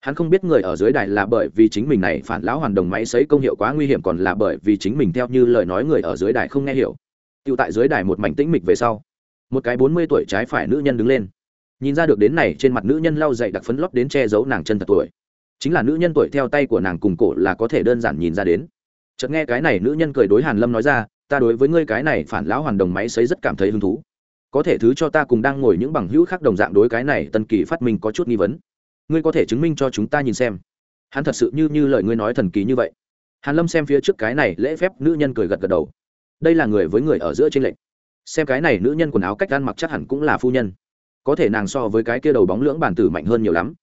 Speaker 1: hắn không biết người ở dưới đài là bởi vì chính mình này phản lão hoàn đồng máy sấy công hiệu quá nguy hiểm còn là bởi vì chính mình theo như lời nói người ở dưới đài không nghe hiểu. Tựu tại dưới đài một mảnh tĩnh mịch về sau, một cái bốn mươi tuổi trái phải nữ nhân đứng lên. Nhìn ra được đến này trên mặt nữ nhân lau dậy đặc phấn lót đến che giấu nàng chân thật tuổi. Chính là nữ nhân tuổi theo tay của nàng cùng cổ là có thể đơn giản nhìn ra đến. Chợt nghe cái này nữ nhân cười đối hàn lâm nói ra, ta đối với ngươi cái này phản lão hoàn đồng máy sấy rất cảm thấy hứng thú. Có thể thứ cho ta cùng đang ngồi những bằng hữu khác đồng dạng đối cái này tân kỳ phát minh có chút nghi vấn ngươi có thể chứng minh cho chúng ta nhìn xem. Hắn thật sự như như lời ngươi nói thần kỳ như vậy. Hàn lâm xem phía trước cái này lễ phép nữ nhân cười gật gật đầu. Đây là người với người ở giữa trên lệnh xem cái này nữ nhân quần áo cách ăn mặc chắc hẳn cũng là phu nhân. Có thể nàng so với cái kia đầu bóng lưỡng bản tử mạnh hơn nhiều lắm.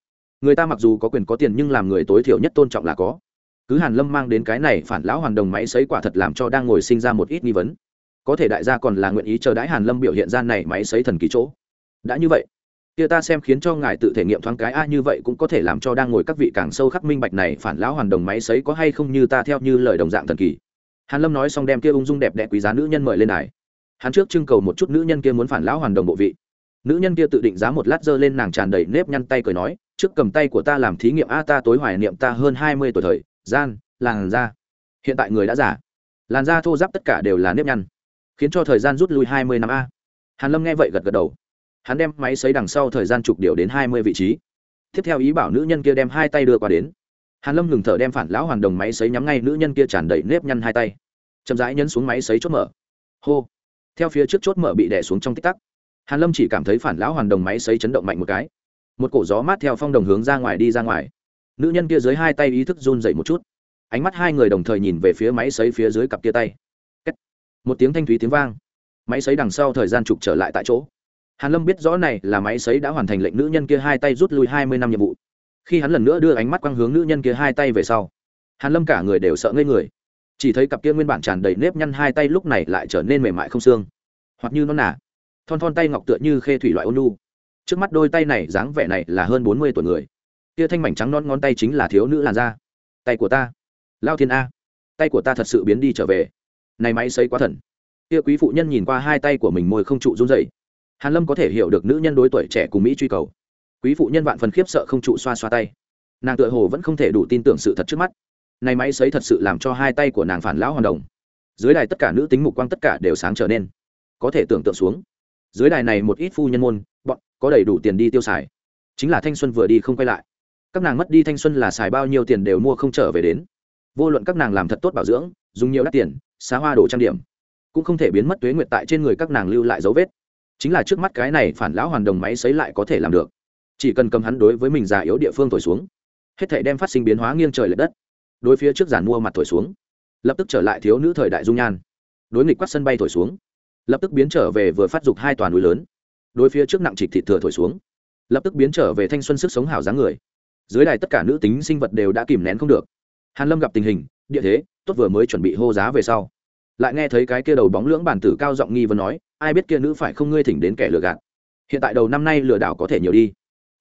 Speaker 1: Người ta mặc dù có quyền có tiền nhưng làm người tối thiểu nhất tôn trọng là có. Cứ hàn lâm mang đến cái này phản lão hoàn đồng máy sấy quả thật làm cho đang ngồi sinh ra một ít nghi vấn. Có thể đại gia còn là nguyện ý chờ đãi hàn lâm biểu hiện ra này máy sấy thần kỳ chỗ. Đã như vậy kia ta xem khiến cho ngài tự thể nghiệm thoáng cái a, như vậy cũng có thể làm cho đang ngồi các vị càng sâu khắc minh bạch này phản lão hoàn đồng máy sấy có hay không như ta theo như lời đồng dạng thần kỳ. Hàn lâm nói xong đem kia ung dung đẹp đẽ quý giá nữ nhân mời lên đài. Hắn trước trưng cầu một chút nữ nhân kia muốn phản lão hoàn đồng bộ vị. Nữ nhân kia tự định giá một lát dơ lên nàng tràn đầy nếp nhăn tay cười nói, trước cầm tay của ta làm thí nghiệm a, ta tối hoài niệm ta hơn hai mươi tuổi thời, gian, làn da. Hiện tại người đã già. làn da thô giáp tất cả đều là nếp nhăn. Khiến cho thời gian rút lui hai mươi năm a. Hàn lâm nghe vậy gật gật đầu hắn đem máy xấy đằng sau thời gian trục điều đến hai mươi vị trí. Tiếp theo ý bảo nữ nhân kia đem hai tay đưa qua đến. Hàn lâm ngừng thở đem phản lão hoàn đồng máy xấy nhắm ngay nữ nhân kia tràn đầy nếp nhăn hai tay. Chậm rãi nhấn xuống máy xấy chốt mở. Hô. Theo phía trước chốt mở bị đè xuống trong tích tắc. Hàn lâm chỉ cảm thấy phản lão hoàn đồng máy xấy chấn động mạnh một cái. Một cổ gió mát theo phong đồng hướng ra ngoài đi ra ngoài. Nữ nhân kia dưới hai tay ý thức run dậy một chút. Ánh mắt hai người đồng thời nhìn về phía máy xấy phía dưới cặp kia tay. Một tiếng thanh thúy tiếng vang. Máy xấy đằng sau thời gian trục trở lại tại chỗ hàn lâm biết rõ này là máy xấy đã hoàn thành lệnh nữ nhân kia hai tay rút lui hai mươi năm nhiệm vụ. Khi hắn lần nữa đưa ánh mắt quang hướng nữ nhân kia hai tay về sau, hàn lâm cả người đều sợ ngây người. Chỉ thấy cặp kia nguyên bản tràn đầy nếp nhăn hai tay lúc này lại trở nên mềm mại không xương. Hoặc như nó nả thon thon tay ngọc tựa như khê thủy loại ôn lu. trước mắt đôi tay này dáng vẻ này là hơn bốn mươi tuổi người. Kia thanh mảnh trắng non ngón tay chính là thiếu nữ làn da. Tay của ta, lao thiên a. Tay của ta thật sự biến đi trở về. Này máy xấy quá thần. Kia quý phụ nhân nhìn qua hai tay của mình môi không trụ run rẩy hàn lâm có thể hiểu được nữ nhân đối tuổi trẻ cùng mỹ truy cầu. Quý phụ nhân vạn phần khiếp sợ không trụ xoa xoa tay. Nàng tựa hồ vẫn không thể đủ tin tưởng sự thật trước mắt. Này máy xấy thật sự làm cho hai tay của nàng phản lão hoàn đồng. Dưới đài tất cả nữ tính mục quang tất cả đều sáng trở nên. Có thể tưởng tượng xuống. Dưới đài này một ít phu nhân môn, bọn có đầy đủ tiền đi tiêu xài. Chính là thanh xuân vừa đi không quay lại. Các nàng mất đi thanh xuân là xài bao nhiêu tiền đều mua không trở về đến. Vô luận các nàng làm thật tốt bảo dưỡng, dùng nhiều đắt tiền, xá hoa đồ trang điểm, cũng không thể biến mất tuế nguyệt tại trên người các nàng lưu lại dấu vết chính là trước mắt cái này phản lão hoàn đồng máy xấy lại có thể làm được. Chỉ cần cầm hắn đối với mình già yếu địa phương thổi xuống, hết thể đem phát sinh biến hóa nghiêng trời l ệ đất. Đối phía trước giàn mua mặt thổi xuống, lập tức trở lại thiếu nữ thời đại dung nhan. Đối nghịch quát sân bay thổi xuống, lập tức biến trở về vừa phát dục hai toàn núi lớn. Đối phía trước nặng trịch thịt thừa thổi xuống, lập tức biến trở về thanh xuân sức sống hảo dáng người. Dưới đài tất cả nữ tính sinh vật đều đã kìm nén không được. Hàn lâm gặp tình hình, địa thế, tốt vừa mới chuẩn bị hô giá về sau lại nghe thấy cái kia đầu bóng lưỡng bản tử cao giọng nghi vấn nói, ai biết kia nữ phải không ngươi thỉnh đến kẻ lừa gạt? Hiện tại đầu năm nay lừa đảo có thể nhiều đi.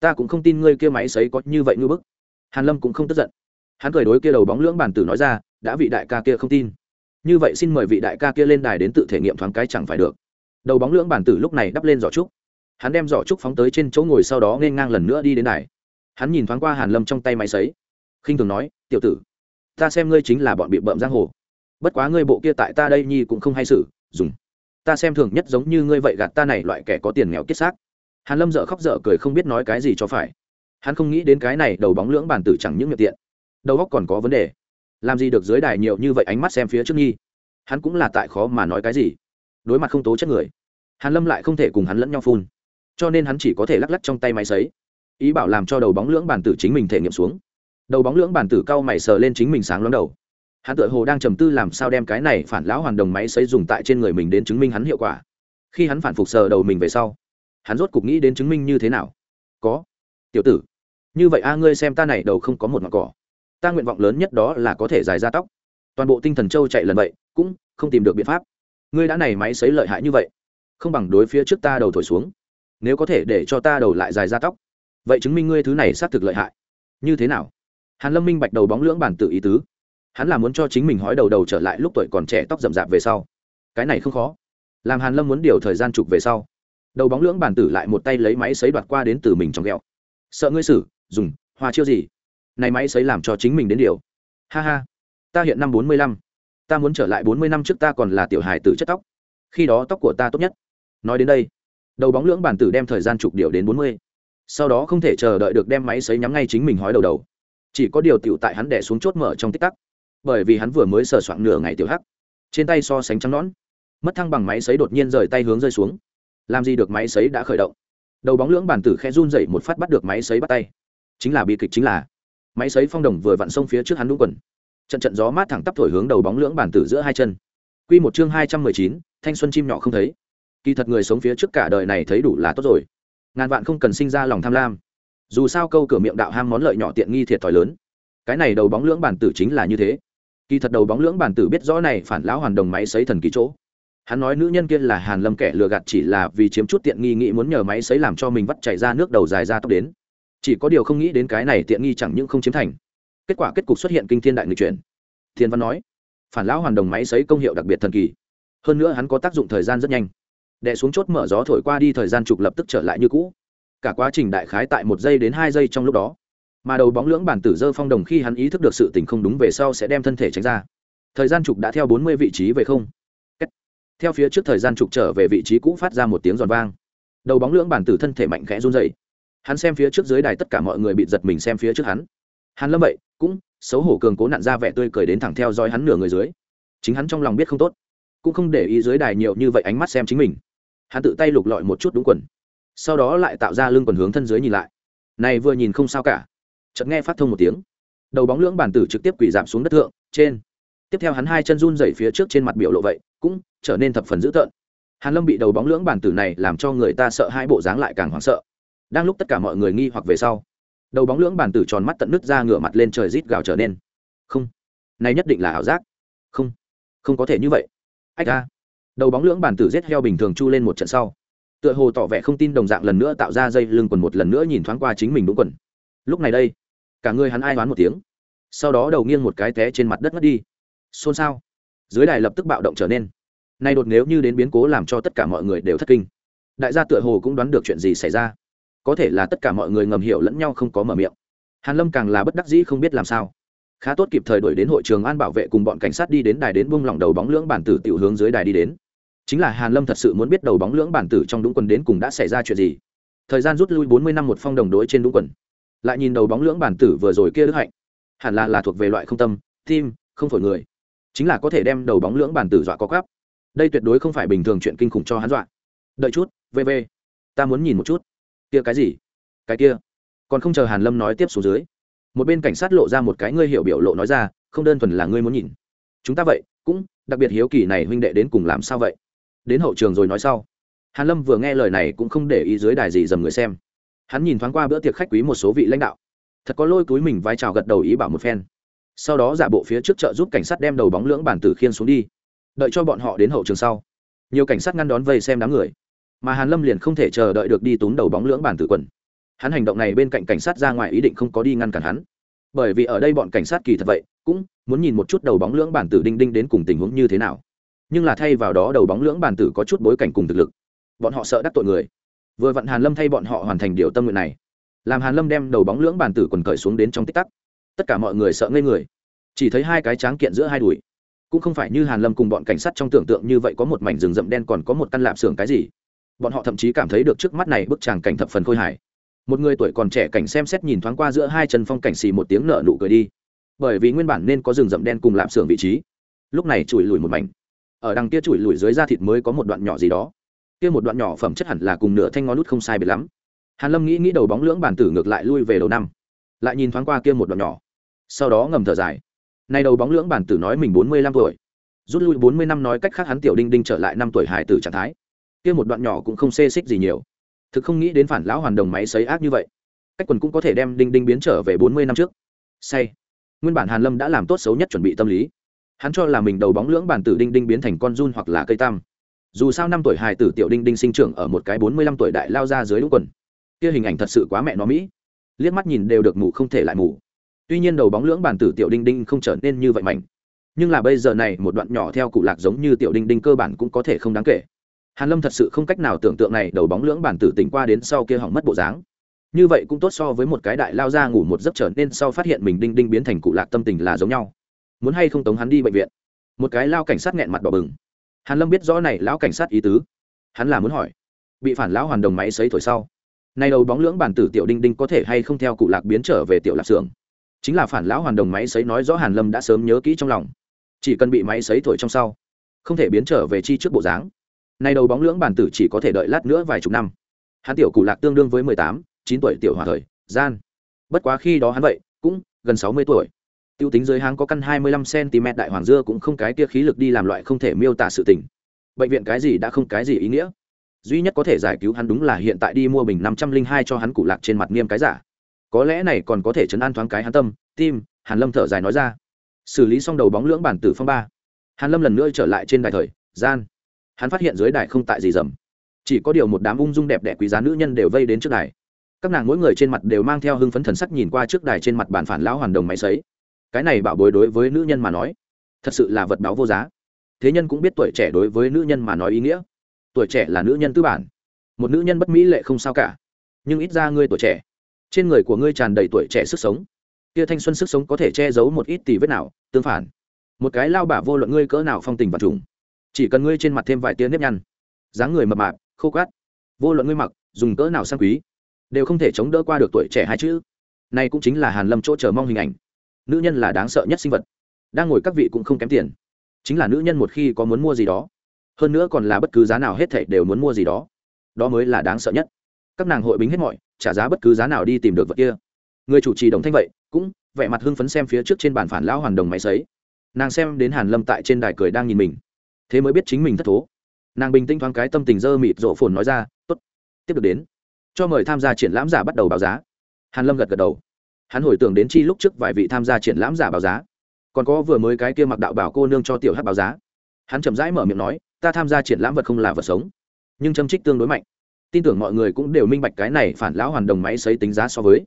Speaker 1: Ta cũng không tin ngươi kia máy sấy có như vậy như bức. Hàn lâm cũng không tức giận. Hắn cười đối kia đầu bóng lưỡng bản tử nói ra, đã vị đại ca kia không tin. Như vậy xin mời vị đại ca kia lên đài đến tự thể nghiệm thoáng cái chẳng phải được. Đầu bóng lưỡng bản tử lúc này đắp lên giỏ trúc. Hắn đem giỏ trúc phóng tới trên chỗ ngồi sau đó nên ngang lần nữa đi đến đài. Hắn nhìn thoáng qua hàn lâm trong tay máy sấy. Khinh thường nói, tiểu tử, ta xem ngươi chính là bọn bị bợm giang hồ bất quá ngươi bộ kia tại ta đây nhi cũng không hay xử, dùng. Ta xem thường nhất giống như ngươi vậy gạt ta này loại kẻ có tiền nghèo kiết xác. Hàn lâm dợ khóc dợ cười không biết nói cái gì cho phải. Hắn không nghĩ đến cái này đầu bóng lưỡng bàn tử chẳng những miệng tiện. Đầu góc còn có vấn đề. Làm gì được dưới đài nhiều như vậy ánh mắt xem phía trước nhi. Hắn cũng là tại khó mà nói cái gì. Đối mặt không tố chất người, hàn lâm lại không thể cùng hắn lẫn nhau phun. Cho nên hắn chỉ có thể lắc lắc trong tay máy sấy. Ý bảo làm cho đầu bóng lưỡng bàn tử chính mình thể nghiệm xuống. Đầu bóng lưỡng bàn tử cao mày sờ lên chính mình sáng loáng đầu hắn tựa hồ đang trầm tư làm sao đem cái này phản lão hoàn đồng máy xấy dùng tại trên người mình đến chứng minh hắn hiệu quả. Khi hắn phản phục sờ đầu mình về sau, hắn rốt cục nghĩ đến chứng minh như thế nào. Có. Tiểu tử, như vậy a, ngươi xem ta này đầu không có một ngọn cỏ. Ta nguyện vọng lớn nhất đó là có thể dài ra tóc. Toàn bộ tinh thần châu chạy lần vậy, cũng không tìm được biện pháp. Ngươi đã này máy xấy lợi hại như vậy, không bằng đối phía trước ta đầu thổi xuống. Nếu có thể để cho ta đầu lại dài ra tóc, vậy chứng minh ngươi thứ này xác thực lợi hại. Như thế nào? Hàn lâm minh bạch đầu bóng lưỡng bản tự ý tứ hắn là muốn cho chính mình hói đầu đầu trở lại lúc tuổi còn trẻ tóc rậm rạp về sau. Cái này không khó. Làm hàn lâm muốn điều thời gian trục về sau. Đầu bóng lưỡng bản tử lại một tay lấy máy xấy đoạt qua đến từ mình trong ghẹo. Sợ ngươi xử, dùng, hoa chiêu gì? Này máy xấy làm cho chính mình đến điều. Ha ha. Ta hiện năm bốn mươi lăm. Ta muốn trở lại bốn mươi năm trước ta còn là tiểu hài tử chất tóc. Khi đó tóc của ta tốt nhất. Nói đến đây, đầu bóng lưỡng bản tử đem thời gian trục điều đến bốn mươi. Sau đó không thể chờ đợi được đem máy xấy nhắm ngay chính mình hói đầu đầu. Chỉ có điều tiểu tại hắn đẻ xuống chốt mở trong tích tắc bởi vì hắn vừa mới sờ soạn nửa ngày tiểu hắc. Trên tay so sánh trắng nón mất thăng bằng máy sấy đột nhiên rời tay hướng rơi xuống. Làm gì được máy sấy đã khởi động? Đầu bóng lưỡng bản tử khe run dậy một phát bắt được máy sấy bắt tay. Chính là bi kịch chính là, máy sấy phong đồng vừa vặn sông phía trước hắn đúng quần. Trận trận gió mát thẳng tắp thổi hướng đầu bóng lưỡng bản tử giữa hai chân. Q một chương hai trăm mười chín, thanh xuân chim nhỏ không thấy. Kỳ thật người sống phía trước cả đời này thấy đủ là tốt rồi. Ngàn vạn không cần sinh ra lòng tham lam. Dù sao câu cửa miệng đạo ham món lợi nhỏ tiện nghi thiệt thòi lớn. Cái này đầu bóng lưỡng bản tử chính là như thế kỳ thật đầu bóng lưỡng bản tử biết rõ này phản lão hoàn đồng máy xấy thần kỳ chỗ. Hắn nói nữ nhân kia là hàn lâm kẻ lừa gạt chỉ là vì chiếm chút tiện nghi nghĩ muốn nhờ máy xấy làm cho mình vắt chảy ra nước đầu dài ra tóc đến. Chỉ có điều không nghĩ đến cái này tiện nghi chẳng những không chiếm thành. Kết quả kết cục xuất hiện kinh thiên đại người chuyển. Thiên văn nói, phản lão hoàn đồng máy xấy công hiệu đặc biệt thần kỳ. Hơn nữa hắn có tác dụng thời gian rất nhanh. Đè xuống chốt mở gió thổi qua đi thời gian trục lập tức trở lại như cũ. Cả quá trình đại khái tại một giây đến hai giây trong lúc đó mà đầu bóng lưỡng bản tử dơ phong đồng khi hắn ý thức được sự tình không đúng về sau sẽ đem thân thể tránh ra. Thời gian trục đã theo bốn mươi vị trí về không. Theo phía trước thời gian trục trở về vị trí cũ phát ra một tiếng giòn vang. Đầu bóng lưỡng bản tử thân thể mạnh khẽ run dậy hắn xem phía trước dưới đài tất cả mọi người bị giật mình xem phía trước hắn. Hắn lâm vậy, cũng xấu hổ cường cố nặn ra vẻ tươi cười đến thẳng theo dõi hắn nửa người dưới. Chính hắn trong lòng biết không tốt, cũng không để ý dưới đài nhiều như vậy ánh mắt xem chính mình. Hắn tự tay lục lọi một chút đúng quần. Sau đó lại tạo ra lưng quần hướng thân dưới nhìn lại. Này vừa nhìn không sao cả chợt nghe phát thông một tiếng. Đầu bóng lưỡng bản tử trực tiếp quỳ giảm xuống đất thượng, trên. Tiếp theo hắn hai chân run dày phía trước trên mặt biểu lộ vậy, cũng trở nên thập phần dữ tợn. Hàn lâm bị đầu bóng lưỡng bản tử này làm cho người ta sợ hai bộ dáng lại càng hoảng sợ. Đang lúc tất cả mọi người nghi hoặc về sau, đầu bóng lưỡng bản tử tròn mắt tận nứt ra ngửa mặt lên trời rít gào trở nên. Không, này nhất định là ảo giác. Không không có thể như vậy. Ách a. Đầu bóng lưỡng bản tử rết heo bình thường chu lên một trận sau, tựa hồ tỏ vẻ không tin đồng dạng lần nữa tạo ra dây lưng quần một lần nữa nhìn thoáng qua chính mình đúng quần. Lúc này đây cả người hắn ai đoán một tiếng. Sau đó đầu nghiêng một cái té trên mặt đất mất đi. Xôn xao. Dưới đài lập tức bạo động trở nên. Nay đột nếu như đến biến cố làm cho tất cả mọi người đều thất kinh. Đại gia tựa hồ cũng đoán được chuyện gì xảy ra. Có thể là tất cả mọi người ngầm hiểu lẫn nhau không có mở miệng. Hàn lâm càng là bất đắc dĩ không biết làm sao. Khá tốt kịp thời đuổi đến hội trường an bảo vệ cùng bọn cảnh sát đi đến đài đến buông lỏng đầu bóng lưỡng bản tử tiểu hướng dưới đài đi đến. Chính là hàn lâm thật sự muốn biết đầu bóng lưỡng bản tử trong đúng quần đến cùng đã xảy ra chuyện gì. Thời gian rút lui bốn mươi năm một phong đồng đối trên đúng quần lại nhìn đầu bóng lưỡng bản tử vừa rồi kia đức hạnh. Hẳn là là thuộc về loại không tâm, tim, không phổi người. Chính là có thể đem đầu bóng lưỡng bản tử dọa có cắp đây tuyệt đối không phải bình thường chuyện kinh khủng cho hắn dọa. Đợi chút vv ta muốn nhìn một chút. Kia cái gì? Cái kia? Còn không chờ hàn lâm nói tiếp xuống dưới, một bên cảnh sát lộ ra một cái ngươi hiểu biểu lộ nói ra, không đơn thuần là ngươi muốn nhìn. Chúng ta vậy, cũng, đặc biệt hiếu kỳ này huynh đệ đến cùng làm sao vậy? Đến hậu trường rồi nói sau. Hàn lâm vừa nghe lời này cũng không để ý dưới đài gì dầm người xem hắn nhìn thoáng qua bữa tiệc khách quý một số vị lãnh đạo. Thật có lôi túi mình vai trào gật đầu ý bảo một phen. Sau đó giả bộ phía trước chợ giúp cảnh sát đem đầu bóng lưỡng bản tử khiên xuống đi. Đợi cho bọn họ đến hậu trường sau, nhiều cảnh sát ngăn đón vây xem đám người. Mà hàn lâm liền không thể chờ đợi được đi túm đầu bóng lưỡng bản tử quần. Hắn hành động này bên cạnh cảnh sát ra ngoài ý định không có đi ngăn cản hắn. Bởi vì ở đây bọn cảnh sát kỳ thật vậy, cũng muốn nhìn một chút đầu bóng lưỡng bản tử đinh đinh đến cùng tình huống như thế nào. Nhưng là thay vào đó đầu bóng lưỡng bản tử có chút bối cảnh cùng thực lực. Bọn họ sợ đắc tội người vừa vặn hàn lâm thay bọn họ hoàn thành điều tâm nguyện này. Làm hàn lâm đem đầu bóng lưỡng bản tử quần cởi xuống đến trong tích tắc. Tất cả mọi người sợ ngây người. Chỉ thấy hai cái tráng kiện giữa hai đùi. Cũng không phải như hàn lâm cùng bọn cảnh sát trong tưởng tượng như vậy có một mảnh rừng rậm đen còn có một căn lạp xưởng cái gì. Bọn họ thậm chí cảm thấy được trước mắt này bức tràng cảnh thập phần khôi hài. Một người tuổi còn trẻ cảnh xem xét nhìn thoáng qua giữa hai chân phong cảnh xì một tiếng nở nụ cười đi. Bởi vì nguyên bản nên có rừng rậm đen cùng lạp xưởng vị trí. Lúc này chùi lùi một mảnh. Ở đằng kia chùi lùi dưới da thịt mới có một đoạn nhỏ gì đó kia một đoạn nhỏ phẩm chất hẳn là cùng nửa thanh ngón nút không sai biệt lắm. Hàn lâm nghĩ nghĩ đầu bóng lưỡng bản tử ngược lại lui về đầu năm. Lại nhìn thoáng qua kia một đoạn nhỏ. Sau đó ngầm thở dài. Nay đầu bóng lưỡng bản tử nói mình bốn mươi lăm tuổi. Rút lui bốn mươi năm nói cách khác hắn tiểu đinh đinh trở lại năm tuổi hải tử trạng thái. Kia một đoạn nhỏ cũng không xê xích gì nhiều. Thực không nghĩ đến phản lão hoàn đồng máy sấy ác như vậy. Cách quần cũng có thể đem đinh đinh biến trở về bốn mươi năm trước. Say. Nguyên bản hàn lâm đã làm tốt xấu nhất chuẩn bị tâm lý. Hắn cho là mình đầu bóng lưỡng bản tử đinh đinh biến thành con run hoặc là cây tam dù sao năm tuổi hài tử tiểu đinh đinh sinh trưởng ở một cái bốn mươi lăm tuổi đại lao ra dưới lũ quần. Kia hình ảnh thật sự quá mẹ nó mỹ. Liếc mắt nhìn đều được mù không thể lại mù. Tuy nhiên đầu bóng lưỡng bản tử tiểu đinh đinh không trở nên như vậy mạnh nhưng là bây giờ này một đoạn nhỏ theo cụ lạc giống như tiểu đinh đinh cơ bản cũng có thể không đáng kể. Hàn lâm thật sự không cách nào tưởng tượng này đầu bóng lưỡng bản tử tỉnh qua đến sau kia hỏng mất bộ dáng. Như vậy cũng tốt so với một cái đại lao ra ngủ một giấc trở nên sau phát hiện mình đinh đinh biến thành cụ lạc tâm tình là giống nhau. Muốn hay không tống hắn đi bệnh viện. Một cái lao cảnh sát nghẹn mặt đỏ bừng hàn lâm biết rõ này lão cảnh sát ý tứ. Hắn là muốn hỏi, bị phản lão hoàn đồng máy sấy thổi sau nay đầu bóng lưỡng bản tử tiểu đinh đinh có thể hay không theo cụ lạc biến trở về tiểu lạp xưởng? Chính là phản lão hoàn đồng máy sấy nói rõ hàn lâm đã sớm nhớ kỹ trong lòng, chỉ cần bị máy sấy thổi trong sau, không thể biến trở về chi trước bộ dáng. Nay đầu bóng lưỡng bản tử chỉ có thể đợi lát nữa vài chục năm. Hắn tiểu cụ lạc tương đương với mười tám, chín tuổi tiểu hòa thời, gian. Bất quá khi đó hắn vậy, cũng gần sáu mươi tuổi tiêu tính dưới háng có căn hai mươi lăm cm đại hoàng dưa cũng không cái kia khí lực đi làm loại không thể miêu tả sự tình. Bệnh viện cái gì đã không cái gì ý nghĩa. Duy nhất có thể giải cứu hắn đúng là hiện tại đi mua bình năm trăm linh hai cho hắn cụ lạc trên mặt nghiêm cái giả. Có lẽ này còn có thể chấn an thoáng cái hắn tâm. Tim, hàn lâm thở dài nói ra. Xử lý xong đầu bóng lưỡng bản tử phong ba. Hàn lâm lần nữa trở lại trên đài thời, gian. Hắn phát hiện dưới đài không tại gì dầm. Chỉ có điều một đám ung dung đẹp đẽ quý giá nữ nhân đều vây đến trước đài. Các nàng mỗi người trên mặt đều mang theo hưng phấn thần sắc nhìn qua trước đài trên mặt bàn phản lão hoàn đồng máy sấy cái này bảo bối đối với nữ nhân mà nói, thật sự là vật báo vô giá. Thế nhân cũng biết tuổi trẻ đối với nữ nhân mà nói ý nghĩa. Tuổi trẻ là nữ nhân tư bản. Một nữ nhân bất mỹ lệ không sao cả. Nhưng ít ra ngươi tuổi trẻ. Trên người của ngươi tràn đầy tuổi trẻ sức sống. Kia thanh xuân sức sống có thể che giấu một ít tỷ vết nào, tương phản. Một cái lao bả vô luận ngươi cỡ nào phong tình và trùng, chỉ cần ngươi trên mặt thêm vài tiếng nếp nhăn, dáng người mập mạp, khô cát vô luận ngươi mặc, dùng cỡ nào sang quý, đều không thể chống đỡ qua được tuổi trẻ hai chữ. Này cũng chính là hàn lâm chỗ chờ mong hình ảnh nữ nhân là đáng sợ nhất sinh vật. Đang ngồi các vị cũng không kém tiền. Chính là nữ nhân một khi có muốn mua gì đó, hơn nữa còn là bất cứ giá nào hết thảy đều muốn mua gì đó đó mới là đáng sợ nhất. Các nàng hội bính hết mọi, trả giá bất cứ giá nào đi tìm được vật kia. Người chủ trì đồng thanh vậy, cũng vẻ mặt hưng phấn xem phía trước trên bàn phản lão hoàn đồng máy sấy. Nàng xem đến hàn lâm tại trên đài cười đang nhìn mình. Thế mới biết chính mình thất thố. Nàng bình tĩnh thoáng cái tâm tình dơ mịt rộ phồn nói ra, tốt, tiếp được đến. Cho mời tham gia triển lãm giả bắt đầu báo giá. Hàn lâm gật gật đầu hắn hồi tưởng đến chi lúc trước vài vị tham gia triển lãm giả báo giá. Còn có vừa mới cái kia mặc đạo bảo cô nương cho tiểu hát báo giá. Hắn chậm rãi mở miệng nói, ta tham gia triển lãm vật không là vật sống, nhưng châm trích tương đối mạnh. Tin tưởng mọi người cũng đều minh bạch cái này phản lão hoàn đồng máy xấy tính giá so với.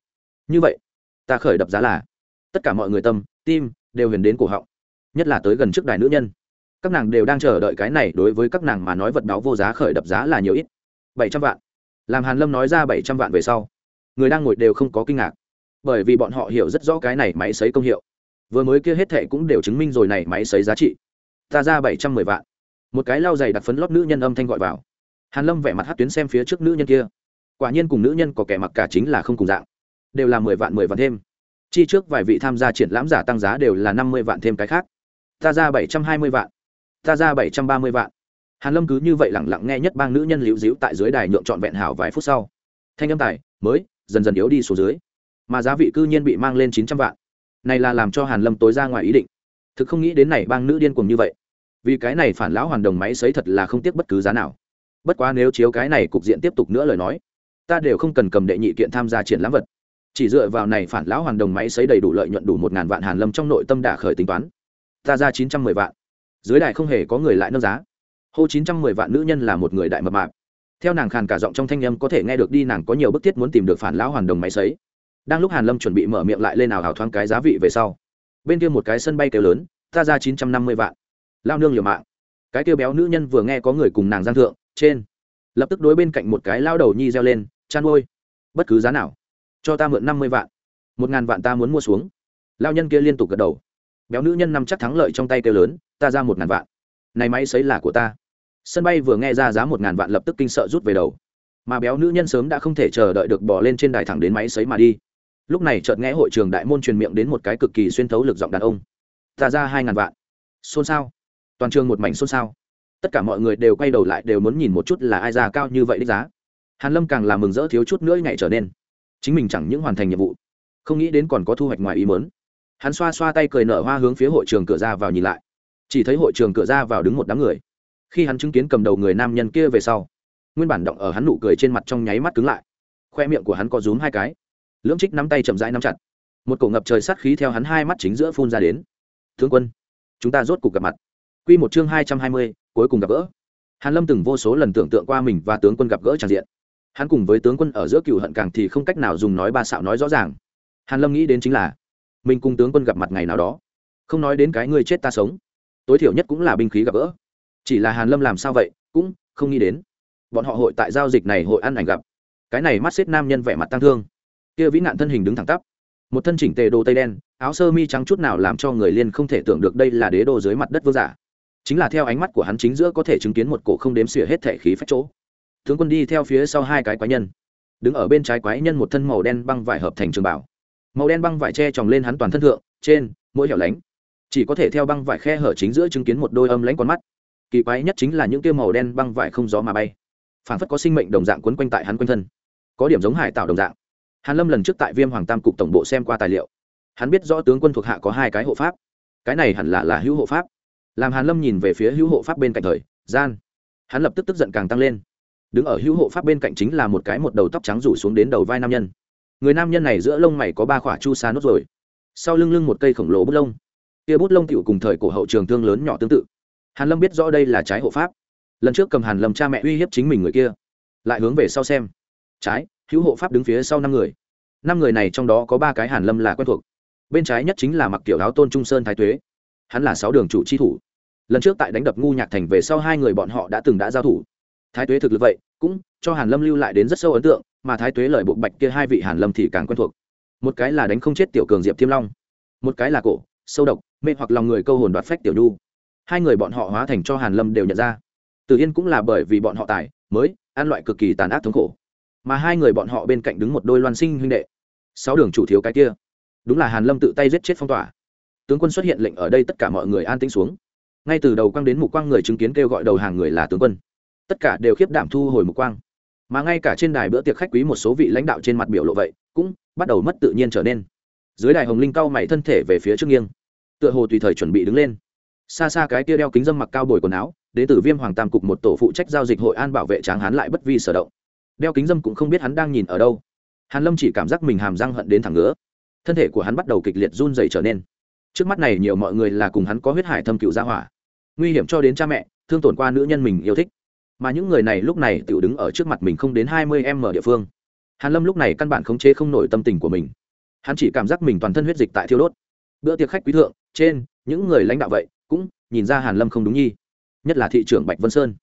Speaker 1: Như vậy, ta khởi đập giá là tất cả mọi người tâm, tim đều huyền đến cổ họng, nhất là tới gần trước đài nữ nhân. Các nàng đều đang chờ đợi cái này, đối với các nàng mà nói vật báo vô giá khởi đập giá là nhiều ít. Bảy trăm vạn. Làm hàn lâm nói ra bảy trăm vạn về sau, người đang ngồi đều không có kinh ngạc bởi vì bọn họ hiểu rất rõ cái này máy xấy công hiệu. Vừa mới kia hết thệ cũng đều chứng minh rồi này máy xấy giá trị. Ta ra bảy trăm mười vạn. Một cái lau dày đặt phấn lót nữ nhân âm thanh gọi vào. Hàn lâm vẻ mặt hát tuyến xem phía trước nữ nhân kia. Quả nhiên cùng nữ nhân có kẻ mặc cả chính là không cùng dạng. Đều là mười vạn mười vạn thêm. Chi trước vài vị tham gia triển lãm giả tăng giá đều là năm mươi vạn thêm cái khác. Ta ra bảy trăm hai mươi vạn. Ta ra bảy trăm ba mươi vạn. Hàn lâm cứ như vậy lẳng lặng nghe nhất bang nữ nhân liễu díu tại dưới đài nhượng trọn vẹn hảo vài phút sau. Thanh âm tài, mới, dần dần yếu đi xuống dưới mà giá vị cư nhiên bị mang lên chín trăm vạn. Này là làm cho hàn lâm tối ra ngoài ý định. Thực không nghĩ đến này bang nữ điên cuồng như vậy. Vì cái này phản lão hoàn đồng máy sấy thật là không tiếc bất cứ giá nào. Bất quá nếu chiếu cái này cục diện tiếp tục nữa lời nói, ta đều không cần cầm đệ nhị kiện tham gia triển lãm vật. Chỉ dựa vào này phản lão hoàn đồng máy sấy đầy đủ lợi nhuận đủ một ngàn vạn hàn lâm trong nội tâm đã khởi tính toán. Ta ra chín trăm mười vạn. Dưới đài không hề có người lại nâng giá. Hô chín trăm mười vạn nữ nhân là một người đại mập mạp. Theo nàng khàn cả giọng trong thanh âm có thể nghe được đi, nàng có nhiều bức thiết muốn tìm được phản lão hoàn đồng máy sấy đang lúc hàn lâm chuẩn bị mở miệng lại lên nào hào thoáng cái giá vị về sau. Bên kia một cái sân bay kêu lớn, ta ra chín trăm năm mươi vạn. Lao nương liều mạng. Cái kêu béo nữ nhân vừa nghe có người cùng nàng giang thượng, trên. Lập tức đối bên cạnh một cái lao đầu nhi reo lên chăn ôi, bất cứ giá nào. Cho ta mượn năm mươi vạn. Một ngàn vạn ta muốn mua xuống. Lao nhân kia liên tục gật đầu. Béo nữ nhân nằm chắc thắng lợi trong tay kêu lớn, ta ra một ngàn vạn. Này máy xấy là của ta. Sân bay vừa nghe ra giá một ngàn vạn lập tức kinh sợ rút về đầu. Mà béo nữ nhân sớm đã không thể chờ đợi được bỏ lên trên đài thẳng đến máy xấy mà đi lúc này chợt nghe hội trường đại môn truyền miệng đến một cái cực kỳ xuyên thấu lực giọng đàn ông. Ta ra hai ngàn vạn. Xôn xao. Toàn trường một mảnh xôn xao. Tất cả mọi người đều quay đầu lại đều muốn nhìn một chút là ai ra cao như vậy đích giá. Hàn lâm càng làm mừng rỡ thiếu chút nữa ngày trở nên. Chính mình chẳng những hoàn thành nhiệm vụ, không nghĩ đến còn có thu hoạch ngoài ý mớn hắn xoa xoa tay cười nở hoa hướng phía hội trường cửa ra vào nhìn lại. Chỉ thấy hội trường cửa ra vào đứng một đám người. Khi hắn chứng kiến cầm đầu người nam nhân kia về sau, nguyên bản động ở hắn nụ cười trên mặt trong nháy mắt cứng lại. Khoe miệng của hắn có rúm hai cái lưỡng trích nắm tay chậm rãi nắm chặt. Một cổ ngập trời sát khí theo hắn hai mắt chính giữa phun ra đến. Thương quân, chúng ta rốt cuộc gặp mặt. Q một chương hai trăm hai mươi, cuối cùng gặp gỡ. Hàn lâm từng vô số lần tưởng tượng qua mình và tướng quân gặp gỡ tràn diện. Hắn cùng với tướng quân ở giữa cựu hận càng thì không cách nào dùng nói ba xạo nói rõ ràng. Hàn lâm nghĩ đến chính là, mình cùng tướng quân gặp mặt ngày nào đó. Không nói đến cái người chết ta sống. Tối thiểu nhất cũng là binh khí gặp gỡ. Chỉ là hàn lâm làm sao vậy, cũng không nghĩ đến. Bọn họ hội tại giao dịch này hội ăn ảnh gặp. Cái này mắt xếp nam nhân vẻ mặt tăng thương kia vĩ nạn thân hình đứng thẳng tắp. Một thân chỉnh tề đồ tây đen, áo sơ mi trắng chút nào làm cho người liên không thể tưởng được đây là đế đồ dưới mặt đất vương giả. Chính là theo ánh mắt của hắn chính giữa có thể chứng kiến một cổ không đếm xỉa hết thể khí phách chỗ. Tướng quân đi theo phía sau hai cái quái nhân. Đứng ở bên trái quái nhân một thân màu đen băng vải hợp thành trường bảo. Màu đen băng vải che tròng lên hắn toàn thân thượng, trên, mỗi hẻo lánh. Chỉ có thể theo băng vải khe hở chính giữa chứng kiến một đôi âm lánh con mắt. Kỳ quái nhất chính là những tiêu màu đen băng vải không gió mà bay. Phản phất có sinh mệnh đồng dạng quấn quanh tại hắn quanh thân. Có điểm giống hải tạo đồng dạng hàn lâm lần trước tại viêm hoàng tam cục tổng bộ xem qua tài liệu. Hắn biết rõ tướng quân thuộc hạ có hai cái hộ pháp. Cái này hẳn là là hữu hộ pháp. Làm hàn lâm nhìn về phía hữu hộ pháp bên cạnh thời, gian. Hắn lập tức tức giận càng tăng lên. Đứng ở hữu hộ pháp bên cạnh chính là một cái một đầu tóc trắng rủ xuống đến đầu vai nam nhân. Người nam nhân này giữa lông mày có ba khỏa chu sa nốt rồi. Sau lưng lưng một cây khổng lồ bút lông. Kia bút lông tiểu cùng thời cổ hậu trường thương lớn nhỏ tương tự. Hàn lâm biết rõ đây là trái hộ pháp. Lần trước cầm hàn lâm cha mẹ uy hiếp chính mình người kia. Lại hướng về sau xem. Trái hữu hộ pháp đứng phía sau năm người. Năm người này trong đó có ba cái hàn lâm là quen thuộc. Bên trái nhất chính là mặc tiểu áo tôn trung sơn thái tuế. Hắn là sáu đường chủ chi thủ. Lần trước tại đánh đập ngu nhạc thành về sau hai người bọn họ đã từng đã giao thủ. Thái tuế thực lực vậy, cũng cho hàn lâm lưu lại đến rất sâu ấn tượng, mà thái tuế lời buộc bạch kia hai vị hàn lâm thì càng quen thuộc. Một cái là đánh không chết tiểu cường diệp thiêm long, một cái là cổ, sâu độc, mê hoặc lòng người câu hồn đoạt phách tiểu nhu. Hai người bọn họ hóa thành cho hàn lâm đều nhận ra. Từ yên cũng là bởi vì bọn họ tài, mới, ăn loại cực kỳ tàn ác thống khổ mà hai người bọn họ bên cạnh đứng một đôi loan sinh huynh đệ. Sáu đường chủ thiếu cái kia. Đúng là hàn lâm tự tay giết chết phong tỏa. Tướng quân xuất hiện lệnh ở đây tất cả mọi người an tĩnh xuống. Ngay từ đầu quang đến mục quang người chứng kiến kêu gọi đầu hàng người là tướng quân. Tất cả đều khiếp đảm thu hồi mục quang. Mà ngay cả trên đài bữa tiệc khách quý một số vị lãnh đạo trên mặt biểu lộ vậy, cũng bắt đầu mất tự nhiên trở nên. Dưới đài hồng linh cao mày thân thể về phía trước nghiêng. Tựa hồ tùy thời chuẩn bị đứng lên. Xa xa cái kia đeo kính dâm mặc cao bồi quần áo, đến từ viêm hoàng tam cục một tổ phụ trách giao dịch hội an bảo vệ tráng hán lại bất vi sở động đeo kính dâm cũng không biết hắn đang nhìn ở đâu. Hàn lâm chỉ cảm giác mình hàm răng hận đến thẳng ngứa. Thân thể của hắn bắt đầu kịch liệt run dày trở nên. Trước mắt này nhiều mọi người là cùng hắn có huyết hải thâm cựu gia hỏa. Nguy hiểm cho đến cha mẹ, thương tổn qua nữ nhân mình yêu thích. Mà những người này lúc này tự đứng ở trước mặt mình không đến hai mươi em ở địa phương. Hàn lâm lúc này căn bản khống chế không nổi tâm tình của mình. Hắn chỉ cảm giác mình toàn thân huyết dịch tại thiêu đốt. Bữa tiệc khách quý thượng, trên, những người lãnh đạo vậy, cũng nhìn ra hàn lâm không đúng nhi. Nhất là thị trưởng bạch vân sơn.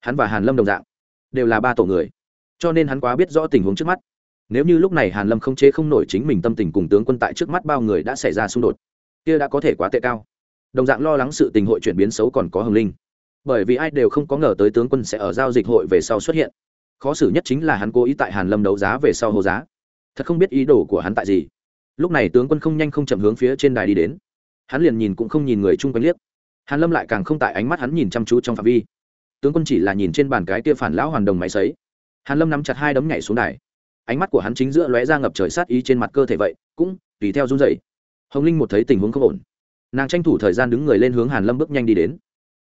Speaker 1: Hắn và hàn lâm đồng dạng, đều là ba tổ người cho nên hắn quá biết rõ tình huống trước mắt. Nếu như lúc này hàn lâm không chế không nổi chính mình tâm tình cùng tướng quân tại trước mắt bao người đã xảy ra xung đột, kia đã có thể quá tệ cao. Đồng dạng lo lắng sự tình hội chuyển biến xấu còn có hồng linh. Bởi vì ai đều không có ngờ tới tướng quân sẽ ở giao dịch hội về sau xuất hiện. Khó xử nhất chính là hắn cố ý tại hàn lâm đấu giá về sau hô giá. Thật không biết ý đồ của hắn tại gì. Lúc này tướng quân không nhanh không chậm hướng phía trên đài đi đến. Hắn liền nhìn cũng không nhìn người chung quanh liếc. Hàn lâm lại càng không tại ánh mắt hắn nhìn chăm chú trong phạm vi. Tướng quân chỉ là nhìn trên bàn cái kia phản lão hoàn đồng máy sấy hàn lâm nắm chặt hai đấm nhảy xuống đài. Ánh mắt của hắn chính giữa lóe ra ngập trời sát ý trên mặt cơ thể vậy, cũng tùy theo run dậy hồng linh một thấy tình huống không ổn. Nàng tranh thủ thời gian đứng người lên hướng hàn lâm bước nhanh đi đến.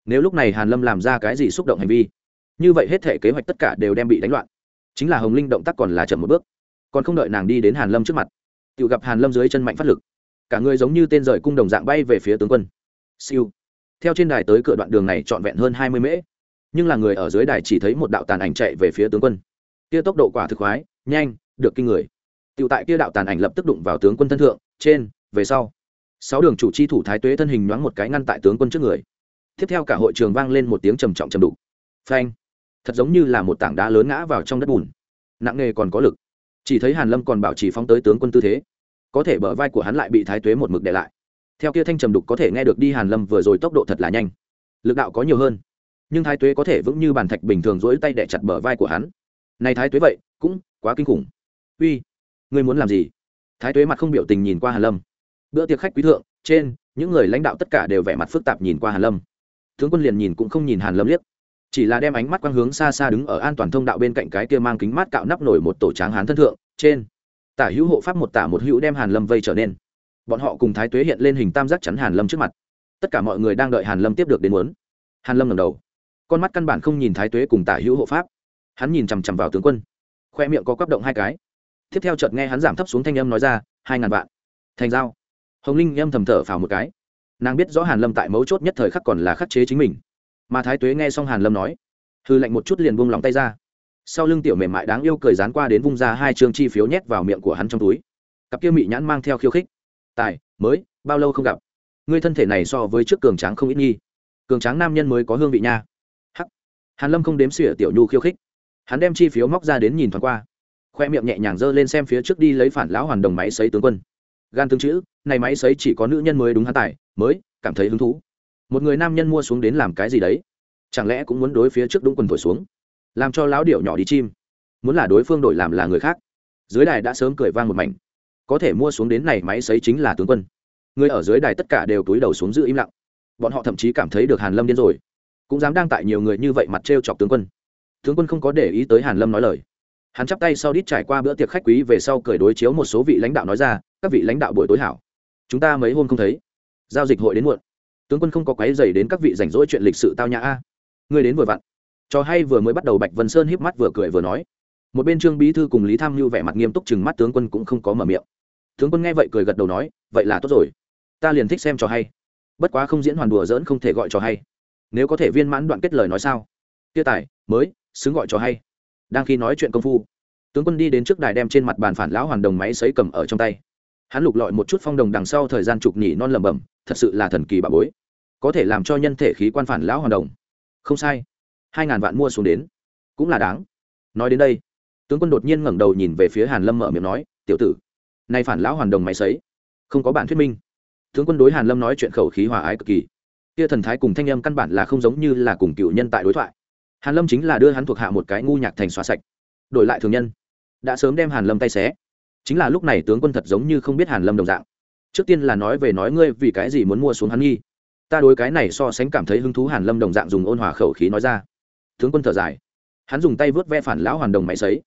Speaker 1: Nếu lúc này hàn lâm làm ra cái gì xúc động hành vi, như vậy hết thể kế hoạch tất cả đều đem bị đánh loạn. Chính là hồng linh động tác còn là chậm một bước, còn không đợi nàng đi đến hàn lâm trước mặt, tự gặp hàn lâm dưới chân mạnh phát lực. Cả người giống như tên rời cung đồng dạng bay về phía tướng quân. Siêu. Theo trên đài tới cửa đoạn đường này trọn vẹn hơn hai mươi mễ, nhưng là người ở dưới đài chỉ thấy một đạo tàn ảnh chạy về phía tướng quân kia tốc độ quả thực khoái, nhanh, được kinh người. Tựu tại kia đạo tàn ảnh lập tức đụng vào tướng quân thân thượng, trên, về sau. Sáu đường chủ chi thủ thái tuế thân hình nhoáng một cái ngăn tại tướng quân trước người. Tiếp theo cả hội trường vang lên một tiếng trầm trọng trầm đục. Phanh. Thật giống như là một tảng đá lớn ngã vào trong đất bùn. Nặng nề còn có lực. Chỉ thấy hàn lâm còn bảo trì phóng tới tướng quân tư thế. Có thể bờ vai của hắn lại bị thái tuế một mực để lại. Theo kia thanh trầm đục có thể nghe được đi hàn lâm vừa rồi tốc độ thật là nhanh. Lực đạo có nhiều hơn. Nhưng thái tuế có thể vững như bàn thạch bình thường dỗi tay đẻ chặt bờ vai của hắn này thái tuế vậy, cũng quá kinh khủng. Uy, ngươi muốn làm gì? Thái tuế mặt không biểu tình nhìn qua hàn lâm. Bữa tiệc khách quý thượng, trên, những người lãnh đạo tất cả đều vẻ mặt phức tạp nhìn qua hàn lâm. Tướng quân liền nhìn cũng không nhìn hàn lâm liếc. Chỉ là đem ánh mắt quang hướng xa xa đứng ở an toàn thông đạo bên cạnh cái kia mang kính mát cạo nắp nổi một tổ tráng hán thân thượng, trên. Tả hữu hộ pháp một tả một hữu đem hàn lâm vây trở nên. Bọn họ cùng thái tuế hiện lên hình tam giác chắn hàn lâm trước mặt. Tất cả mọi người đang đợi hàn lâm tiếp được đến muốn. Hàn lâm ngẩng đầu. Con mắt căn bản không nhìn thái tuế cùng tả hữu hộ pháp hắn nhìn chằm chằm vào tướng quân. Khoe miệng có quắp động hai cái. Tiếp theo chợt nghe hắn giảm thấp xuống thanh âm nói ra, hai ngàn vạn. Thành giao. Hồng linh âm thầm thở phào một cái. Nàng biết rõ hàn lâm tại mấu chốt nhất thời khắc còn là khắc chế chính mình. Mà thái tuế nghe xong hàn lâm nói, hư lạnh một chút liền buông lòng tay ra. Sau lưng tiểu mềm mại đáng yêu cười dán qua đến vung ra hai chương chi phiếu nhét vào miệng của hắn trong túi. Cặp kia mị nhãn mang theo khiêu khích. Tài, mới, bao lâu không gặp? Ngươi thân thể này so với trước cường tráng không ít nghi cường tráng nam nhân mới có hương vị nha. Hắc. Hàn lâm không đếm xỉa tiểu nhu khiêu khích hắn đem chi phiếu móc ra đến nhìn thoáng qua. Khoe miệng nhẹ nhàng giơ lên xem phía trước đi lấy phản lão hoàn đồng máy sấy tướng quân. Gan tương chữ, này máy sấy chỉ có nữ nhân mới đúng hắn tài, mới, cảm thấy hứng thú. Một người nam nhân mua xuống đến làm cái gì đấy? Chẳng lẽ cũng muốn đối phía trước đúng quần thổi xuống? Làm cho lão điệu nhỏ đi chim. Muốn là đối phương đổi làm là người khác. Dưới đài đã sớm cười vang một mảnh. Có thể mua xuống đến này máy sấy chính là tướng quân. Người ở dưới đài tất cả đều túi đầu xuống giữ im lặng. Bọn họ thậm chí cảm thấy được hàn lâm điên rồi. Cũng dám đang tại nhiều người như vậy mặt trêu chọc tướng quân tướng quân không có để ý tới hàn lâm nói lời. Hắn chắp tay sau đít trải qua bữa tiệc khách quý về sau cười đối chiếu một số vị lãnh đạo nói ra, các vị lãnh đạo buổi tối hảo. Chúng ta mấy hôm không thấy. Giao dịch hội đến muộn. Tướng quân không có quấy dày đến các vị rảnh rỗi chuyện lịch sự tao nhã a. Ngươi đến vừa vặn. Cho hay vừa mới bắt đầu bạch vân sơn híp mắt vừa cười vừa nói. Một bên trương bí thư cùng lý tham Lưu vẻ mặt nghiêm túc chừng mắt tướng quân cũng không có mở miệng. Tướng quân nghe vậy cười gật đầu nói, vậy là tốt rồi. Ta liền thích xem trò hay. Bất quá không diễn hoàn đùa dỡn không thể gọi trò hay. Nếu có thể viên mãn đoạn kết lời nói sao? Tiêu tài, mới xứng gọi cho hay. Đang khi nói chuyện công phu, tướng quân đi đến trước đài đem trên mặt bàn phản lão hoàn đồng máy sấy cầm ở trong tay. Hắn lục lọi một chút phong đồng đằng sau thời gian trục nhỉ non lẩm bẩm, thật sự là thần kỳ bà bối. Có thể làm cho nhân thể khí quan phản lão hoàn đồng. Không sai. Hai ngàn vạn mua xuống đến. Cũng là đáng. Nói đến đây, tướng quân đột nhiên ngẩng đầu nhìn về phía hàn lâm mở miệng nói, tiểu tử, nay phản lão hoàn đồng máy sấy, không có bản thuyết minh. Tướng quân đối hàn lâm nói chuyện khẩu khí hòa ái cực kỳ. Kia thần thái cùng thanh âm căn bản là không giống như là cùng cựu nhân tại đối thoại hàn lâm chính là đưa hắn thuộc hạ một cái ngu nhạc thành xóa sạch. Đổi lại thường nhân, đã sớm đem hàn lâm tay xé. Chính là lúc này tướng quân thật giống như không biết hàn lâm đồng dạng. Trước tiên là nói về nói ngươi vì cái gì muốn mua xuống hắn nghi. Ta đối cái này so sánh cảm thấy hứng thú hàn lâm đồng dạng dùng ôn hòa khẩu khí nói ra. Tướng quân thở dài. Hắn dùng tay vớt ve phản lão hoàn đồng máy sấy.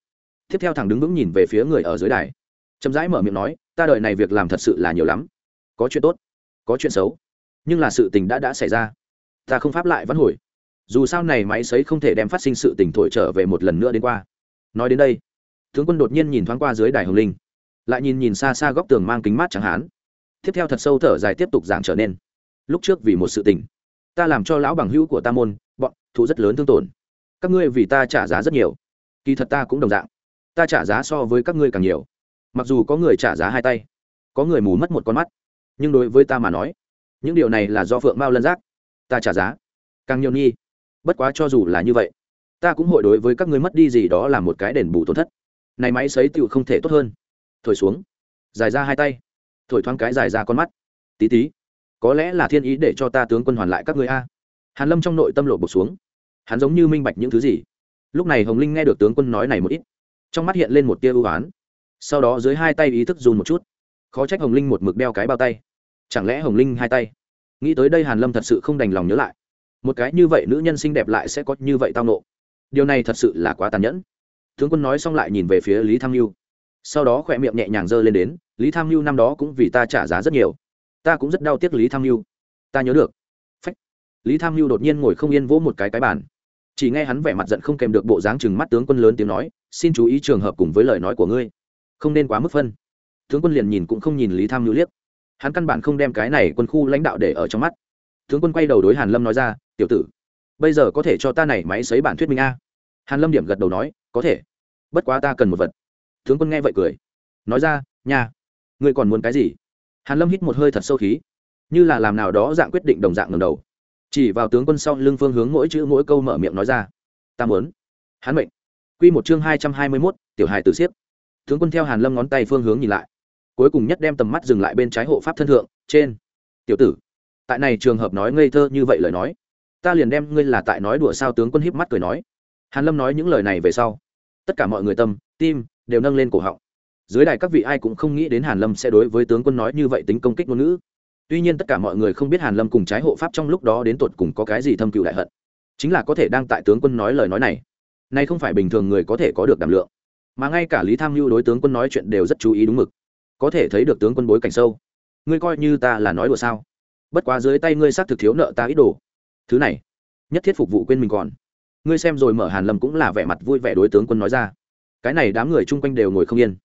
Speaker 1: Tiếp theo thẳng đứng vững nhìn về phía người ở dưới đài. Chậm rãi mở miệng nói, ta đợi này việc làm thật sự là nhiều lắm. Có chuyện tốt, có chuyện xấu. Nhưng là sự tình đã đã xảy ra. Ta không pháp lại vẫn hồi dù sao này máy sấy không thể đem phát sinh sự tình thổi trở về một lần nữa đến qua. Nói đến đây, tướng quân đột nhiên nhìn thoáng qua dưới đài hồng linh, lại nhìn nhìn xa xa góc tường mang kính mát chẳng hán. Tiếp theo thật sâu thở dài tiếp tục giảng trở nên. Lúc trước vì một sự tình, ta làm cho lão bằng hữu của ta môn, bọn thụ rất lớn thương tổn. Các ngươi vì ta trả giá rất nhiều. Kỳ thật ta cũng đồng dạng. Ta trả giá so với các ngươi càng nhiều. Mặc dù có người trả giá hai tay, có người mù mất một con mắt, nhưng đối với ta mà nói, những điều này là do phượng mao lân giác. Ta trả giá càng nhiều nghi bất quá cho dù là như vậy, ta cũng hội đối với các ngươi mất đi gì đó là một cái đền bù tổn thất. Này máy sấy tựu không thể tốt hơn. Thổi xuống. Dài ra hai tay. Thổi thoáng cái dài ra con mắt. Tí tí. Có lẽ là thiên ý để cho ta tướng quân hoàn lại các ngươi a. Hàn lâm trong nội tâm lộ bột xuống. Hắn giống như minh bạch những thứ gì. Lúc này hồng linh nghe được tướng quân nói này một ít. Trong mắt hiện lên một tia ưu ái sau đó dưới hai tay ý thức dùng một chút. Khó trách hồng linh một mực đeo cái bao tay. Chẳng lẽ hồng linh hai tay? Nghĩ tới đây hàn lâm thật sự không đành lòng nhớ lại một cái như vậy nữ nhân xinh đẹp lại sẽ có như vậy tao nộ. Điều này thật sự là quá tàn nhẫn. Tướng quân nói xong lại nhìn về phía lý tham mưu sau đó khỏe miệng nhẹ nhàng giơ lên đến, lý tham mưu năm đó cũng vì ta trả giá rất nhiều. Ta cũng rất đau tiếc lý tham mưu ta nhớ được. Phách. Lý tham mưu đột nhiên ngồi không yên vỗ một cái cái bàn. Chỉ nghe hắn vẻ mặt giận không kèm được bộ dáng chừng mắt tướng quân lớn tiếng nói, xin chú ý trường hợp cùng với lời nói của ngươi. Không nên quá mức phân. Tướng quân liền nhìn cũng không nhìn lý tham mưu liếc. Hắn căn bản không đem cái này quân khu lãnh đạo để ở trong mắt. Tướng quân quay đầu đối hàn lâm nói ra tiểu tử bây giờ có thể cho ta này máy xấy bản thuyết minh a? Hàn lâm điểm gật đầu nói có thể. Bất quá ta cần một vật. Tướng quân nghe vậy cười. Nói ra nhà ngươi còn muốn cái gì? Hàn lâm hít một hơi thật sâu khí. Như là làm nào đó dạng quyết định đồng dạng ngầm đầu. Chỉ vào tướng quân sau lưng phương hướng mỗi chữ mỗi câu mở miệng nói ra. Ta muốn. Hắn mệnh. Quy một chương hai trăm hai mươi 221, tiểu hài tử siếp. Tướng quân theo hàn lâm ngón tay phương hướng nhìn lại. Cuối cùng nhất đem tầm mắt dừng lại bên trái hộ pháp thân thượng trên. Tiểu tử tại này trường hợp nói ngây thơ như vậy lời nói ta liền đem ngươi là tại nói đùa sao tướng quân híp mắt cười nói. Hàn lâm nói những lời này về sau, tất cả mọi người tâm, tim đều nâng lên cổ họng. Dưới đài các vị ai cũng không nghĩ đến hàn lâm sẽ đối với tướng quân nói như vậy tính công kích ngôn ngữ. Tuy nhiên tất cả mọi người không biết hàn lâm cùng trái hộ pháp trong lúc đó đến tột cùng có cái gì thâm cựu đại hận. Chính là có thể đang tại tướng quân nói lời nói này, nay không phải bình thường người có thể có được đảm lượng. Mà ngay cả lý tham mưu đối tướng quân nói chuyện đều rất chú ý đúng mực. Có thể thấy được tướng quân bối cảnh sâu. Ngươi coi như ta là nói đùa sao? Bất quá dưới tay ngươi xác thực thiếu nợ ta ít đồ thứ này, nhất thiết phục vụ quên mình còn. Ngươi xem rồi mở hàn lâm cũng là vẻ mặt vui vẻ đối tướng quân nói ra. Cái này đám người chung quanh đều ngồi không yên.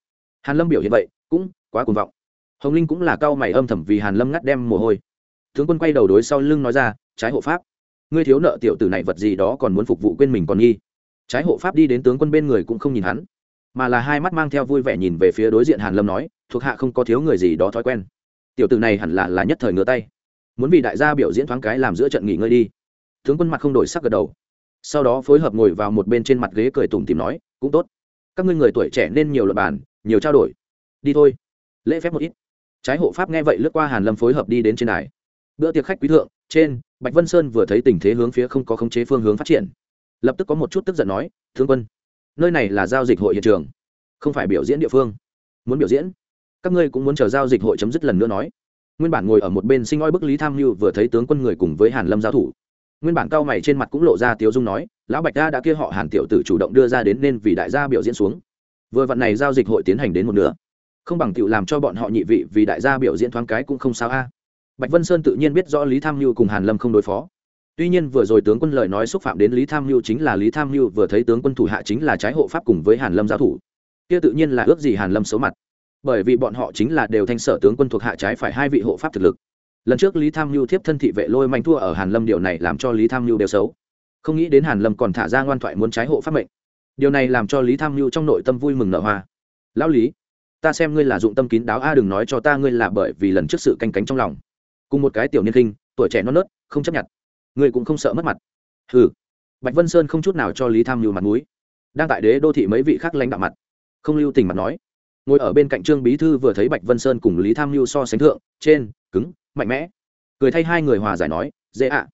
Speaker 1: Hàn lâm biểu hiện vậy, cũng quá cuồng vọng. Hồng linh cũng là cao mày âm thầm vì hàn lâm ngắt đem mồ hôi. Tướng quân quay đầu đối sau lưng nói ra, trái hộ pháp, ngươi thiếu nợ tiểu tử này vật gì đó còn muốn phục vụ quên mình còn nghi. Trái hộ pháp đi đến tướng quân bên người cũng không nhìn hắn, mà là hai mắt mang theo vui vẻ nhìn về phía đối diện hàn lâm nói, thuộc hạ không có thiếu người gì đó thói quen. Tiểu tử này hẳn là là nhất thời ngửa tay muốn vì đại gia biểu diễn thoáng cái làm giữa trận nghỉ ngơi đi. Tướng quân mặt không đổi sắc gật đầu. Sau đó phối hợp ngồi vào một bên trên mặt ghế cười tủm tìm nói, cũng tốt. Các ngươi người tuổi trẻ nên nhiều luật bàn, nhiều trao đổi. Đi thôi. Lễ phép một ít. Trái hộ pháp nghe vậy lướt qua hàn lâm phối hợp đi đến trên đài. Bữa tiệc khách quý thượng, trên, bạch vân sơn vừa thấy tình thế hướng phía không có khống chế phương hướng phát triển. Lập tức có một chút tức giận nói thương quân, nơi này là giao dịch hội hiện trường, không phải biểu diễn địa phương. Muốn biểu diễn, các ngươi cũng muốn chờ giao dịch hội chấm dứt lần nữa nói nguyên bản ngồi ở một bên sinh oi bức lý tham mưu vừa thấy tướng quân người cùng với hàn lâm giao thủ nguyên bản cao mày trên mặt cũng lộ ra tiếu dung nói lão bạch ta đã kia họ hàn tiểu tử chủ động đưa ra đến nên vì đại gia biểu diễn xuống vừa vặn này giao dịch hội tiến hành đến một nửa không bằng tiểu làm cho bọn họ nhị vị vì đại gia biểu diễn thoáng cái cũng không sao a bạch vân sơn tự nhiên biết rõ lý tham mưu cùng hàn lâm không đối phó tuy nhiên vừa rồi tướng quân lời nói xúc phạm đến lý tham mưu chính là lý tham mưu vừa thấy tướng quân thủ hạ chính là trái hộ pháp cùng với hàn lâm giáo thủ kia tự nhiên là ước gì hàn lâm xấu mặt bởi vì bọn họ chính là đều thanh sở tướng quân thuộc hạ trái phải hai vị hộ pháp thực lực. Lần trước lý tham mưu thiếp thân thị vệ lôi manh thua ở hàn lâm điều này làm cho lý tham mưu đều xấu. Không nghĩ đến hàn lâm còn thả ra ngoan thoại muốn trái hộ pháp mệnh. Điều này làm cho lý tham mưu trong nội tâm vui mừng nở hoa. Lão lý, ta xem ngươi là dụng tâm kín đáo a, đừng nói cho ta ngươi là bởi vì lần trước sự canh cánh trong lòng. Cùng một cái tiểu niên kinh tuổi trẻ non nớt, không chấp nhận. Ngươi cũng không sợ mất mặt. Hừ. Bạch vân sơn không chút nào cho lý tham mưu mặt mũi. Đang tại đế đô thị mấy vị khác lãnh đạo mặt, không lưu tình mặt nói ngồi ở bên cạnh trương bí thư vừa thấy bạch vân sơn cùng lý tham mưu so sánh thượng, trên, cứng, mạnh mẽ. Cười thay hai người hòa giải nói, dễ ạ.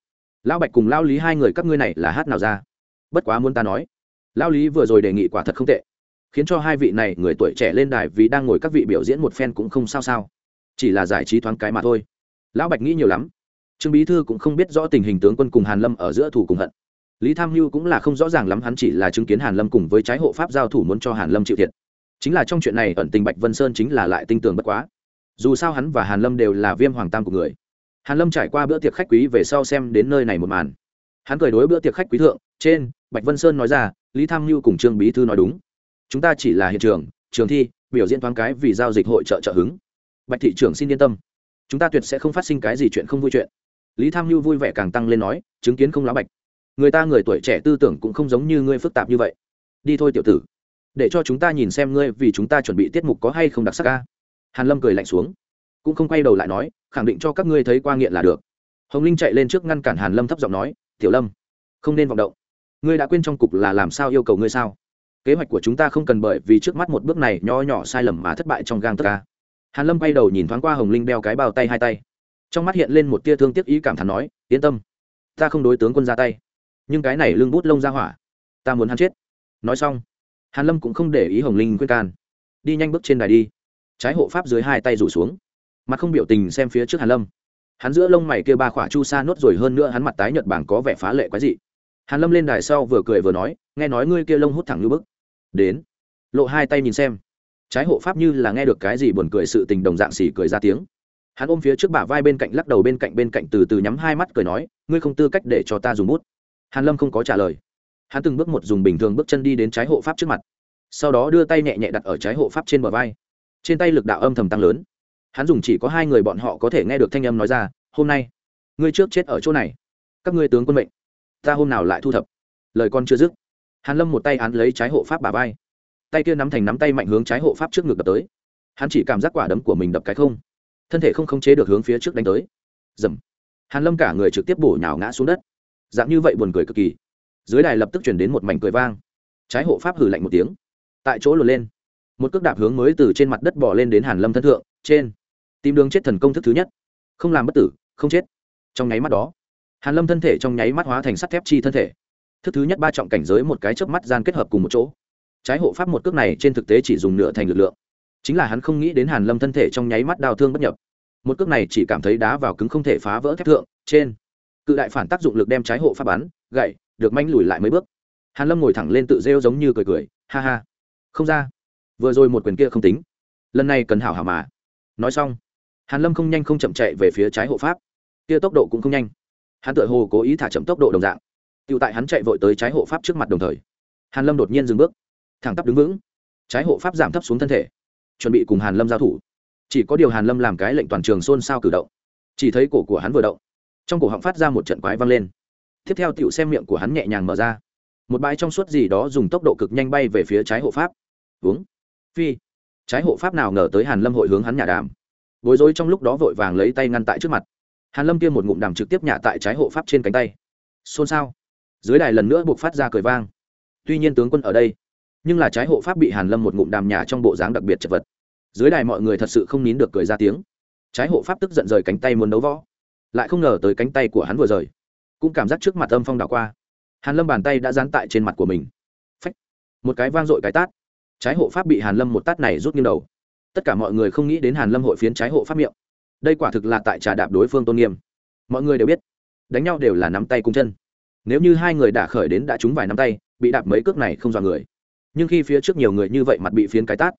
Speaker 1: Lão bạch cùng lao lý hai người các ngươi này là hát nào ra? Bất quá muốn ta nói lao lý vừa rồi đề nghị quả thật không tệ, khiến cho hai vị này người tuổi trẻ lên đài vì đang ngồi các vị biểu diễn một phen cũng không sao sao. Chỉ là giải trí thoáng cái mà thôi. Lão bạch nghĩ nhiều lắm. Trương bí thư cũng không biết rõ tình hình tướng quân cùng hàn lâm ở giữa thủ cùng hận. Lý tham mưu cũng là không rõ ràng lắm, hắn chỉ là chứng kiến hàn lâm cùng với trái hộ pháp giao thủ muốn cho hàn lâm chịu thiệt chính là trong chuyện này ẩn tình bạch vân sơn chính là lại tinh tường bất quá. Dù sao hắn và hàn lâm đều là viêm hoàng tam của người. Hàn lâm trải qua bữa tiệc khách quý về sau xem đến nơi này một màn. Hắn cười đối bữa tiệc khách quý thượng, trên, bạch vân sơn nói ra, lý tham mưu cùng trương bí thư nói đúng. Chúng ta chỉ là hiện trường trường thi, biểu diễn thoáng cái vì giao dịch hội trợ trợ hứng. Bạch thị trưởng xin yên tâm. Chúng ta tuyệt sẽ không phát sinh cái gì chuyện không vui chuyện. Lý tham mưu vui vẻ càng tăng lên nói, chứng kiến không lá bạch. Người ta người tuổi trẻ tư tưởng cũng không giống như ngươi phức tạp như vậy. Đi thôi tiểu tử để cho chúng ta nhìn xem ngươi vì chúng ta chuẩn bị tiết mục có hay không đặc sắc ca. Hàn lâm cười lạnh xuống, cũng không quay đầu lại nói, khẳng định cho các ngươi thấy qua nghiện là được. Hồng linh chạy lên trước ngăn cản hàn lâm thấp giọng nói, tiểu lâm, không nên vọng động. Ngươi đã quên trong cục là làm sao yêu cầu ngươi sao? Kế hoạch của chúng ta không cần bởi vì trước mắt một bước này nho nhỏ sai lầm mà thất bại trong gang tất ca. Hàn lâm quay đầu nhìn thoáng qua hồng linh đeo cái bao tay hai tay. Trong mắt hiện lên một tia thương tiếc ý cảm thán nói, yên tâm, ta không đối tướng quân ra tay. Nhưng cái này lưng bút lông ra hỏa, ta muốn hắn chết. Nói xong hàn lâm cũng không để ý hồng linh khuyên can. Đi nhanh bước trên đài đi. Trái hộ pháp dưới hai tay rủ xuống. Mặt không biểu tình xem phía trước hàn lâm. Hắn giữa lông mày kia ba khỏa chu sa nốt rồi hơn nữa hắn mặt tái nhợt bảng có vẻ phá lệ quái dị. Hàn lâm lên đài sau vừa cười vừa nói, nghe nói ngươi kia lông hút thẳng như bức. Đến. Lộ hai tay nhìn xem. Trái hộ pháp như là nghe được cái gì buồn cười sự tình đồng dạng xỉ cười ra tiếng. Hắn ôm phía trước bả vai bên cạnh lắc đầu bên cạnh bên cạnh từ từ nhắm hai mắt cười nói, ngươi không tư cách để cho ta dùng bút. Hàn lâm không có trả lời hắn từng bước một dùng bình thường bước chân đi đến trái hộ pháp trước mặt, sau đó đưa tay nhẹ nhẹ đặt ở trái hộ pháp trên bờ vai. Trên tay lực đạo âm thầm tăng lớn. Hắn dùng chỉ có hai người bọn họ có thể nghe được thanh âm nói ra, hôm nay, ngươi trước chết ở chỗ này. Các ngươi tướng quân mệnh, ta hôm nào lại thu thập? Lời con chưa dứt, hàn lâm một tay án lấy trái hộ pháp bà vai. Tay kia nắm thành nắm tay mạnh hướng trái hộ pháp trước ngực đập tới. Hắn chỉ cảm giác quả đấm của mình đập cái không, thân thể không khống chế được hướng phía trước đánh tới. Dầm. Hàn lâm cả người trực tiếp bổ nhào ngã xuống đất. Dạng như vậy buồn cười cực kỳ dưới đài lập tức chuyển đến một mảnh cười vang. Trái hộ pháp hử lạnh một tiếng. Tại chỗ lùi lên. Một cước đạp hướng mới từ trên mặt đất bỏ lên đến hàn lâm thân thượng, trên. Tìm đường chết thần công thức thứ nhất. Không làm bất tử, không chết. Trong nháy mắt đó, hàn lâm thân thể trong nháy mắt hóa thành sắt thép chi thân thể. Thức thứ nhất ba trọng cảnh giới một cái chớp mắt gian kết hợp cùng một chỗ. Trái hộ pháp một cước này trên thực tế chỉ dùng nửa thành lực lượng. Chính là hắn không nghĩ đến hàn lâm thân thể trong nháy mắt đau thương bất nhập. Một cước này chỉ cảm thấy đá vào cứng không thể phá vỡ thép thượng, trên. Cự đại phản tác dụng lực đem trái hộ pháp bắn, gậy được manh lùi lại mấy bước. Hàn lâm ngồi thẳng lên tự rêu giống như cười cười, ha ha. Không ra. Vừa rồi một quyền kia không tính. Lần này cần hảo hảo mà. Nói xong, hàn lâm không nhanh không chậm chạy về phía trái hộ pháp. Kia tốc độ cũng không nhanh. Hắn tựa hồ cố ý thả chậm tốc độ đồng dạng. Tựu tại hắn chạy vội tới trái hộ pháp trước mặt đồng thời, hàn lâm đột nhiên dừng bước, thẳng tắp đứng vững. Trái hộ pháp giảm thấp xuống thân thể, chuẩn bị cùng hàn lâm giao thủ. Chỉ có điều hàn lâm làm cái lệnh toàn trường xôn xao cử động. Chỉ thấy cổ của hắn vừa động, trong cổ họng phát ra một trận quái vang lên tiếp theo tựu xem miệng của hắn nhẹ nhàng mở ra. Một bãi trong suốt gì đó dùng tốc độ cực nhanh bay về phía trái hộ pháp. Uống. Phi. Trái hộ pháp nào ngờ tới hàn lâm hội hướng hắn nhà đàm. Bối rối trong lúc đó vội vàng lấy tay ngăn tại trước mặt. Hàn lâm kia một ngụm đàm trực tiếp nhả tại trái hộ pháp trên cánh tay. Xôn xao. Dưới đài lần nữa buộc phát ra cười vang. Tuy nhiên tướng quân ở đây, nhưng là trái hộ pháp bị hàn lâm một ngụm đàm nhả trong bộ dáng đặc biệt chật vật. Dưới đài mọi người thật sự không nín được cười ra tiếng. Trái hộ pháp tức giận rời cánh tay muốn đấu võ. Lại không ngờ tới cánh tay của hắn vừa rời cũng cảm giác trước mặt âm phong đảo qua. Hàn lâm bàn tay đã dán tại trên mặt của mình. Phách! Một cái vang dội cái tát. Trái hộ pháp bị hàn lâm một tát này rút nghiêng đầu. Tất cả mọi người không nghĩ đến hàn lâm hội phiến trái hộ pháp miệng. Đây quả thực là tại trà đạp đối phương tôn nghiêm. Mọi người đều biết, đánh nhau đều là nắm tay cung chân. Nếu như hai người đã khởi đến đã trúng vài nắm tay, bị đạp mấy cước này không dọa người. Nhưng khi phía trước nhiều người như vậy mặt bị phiến cái tát,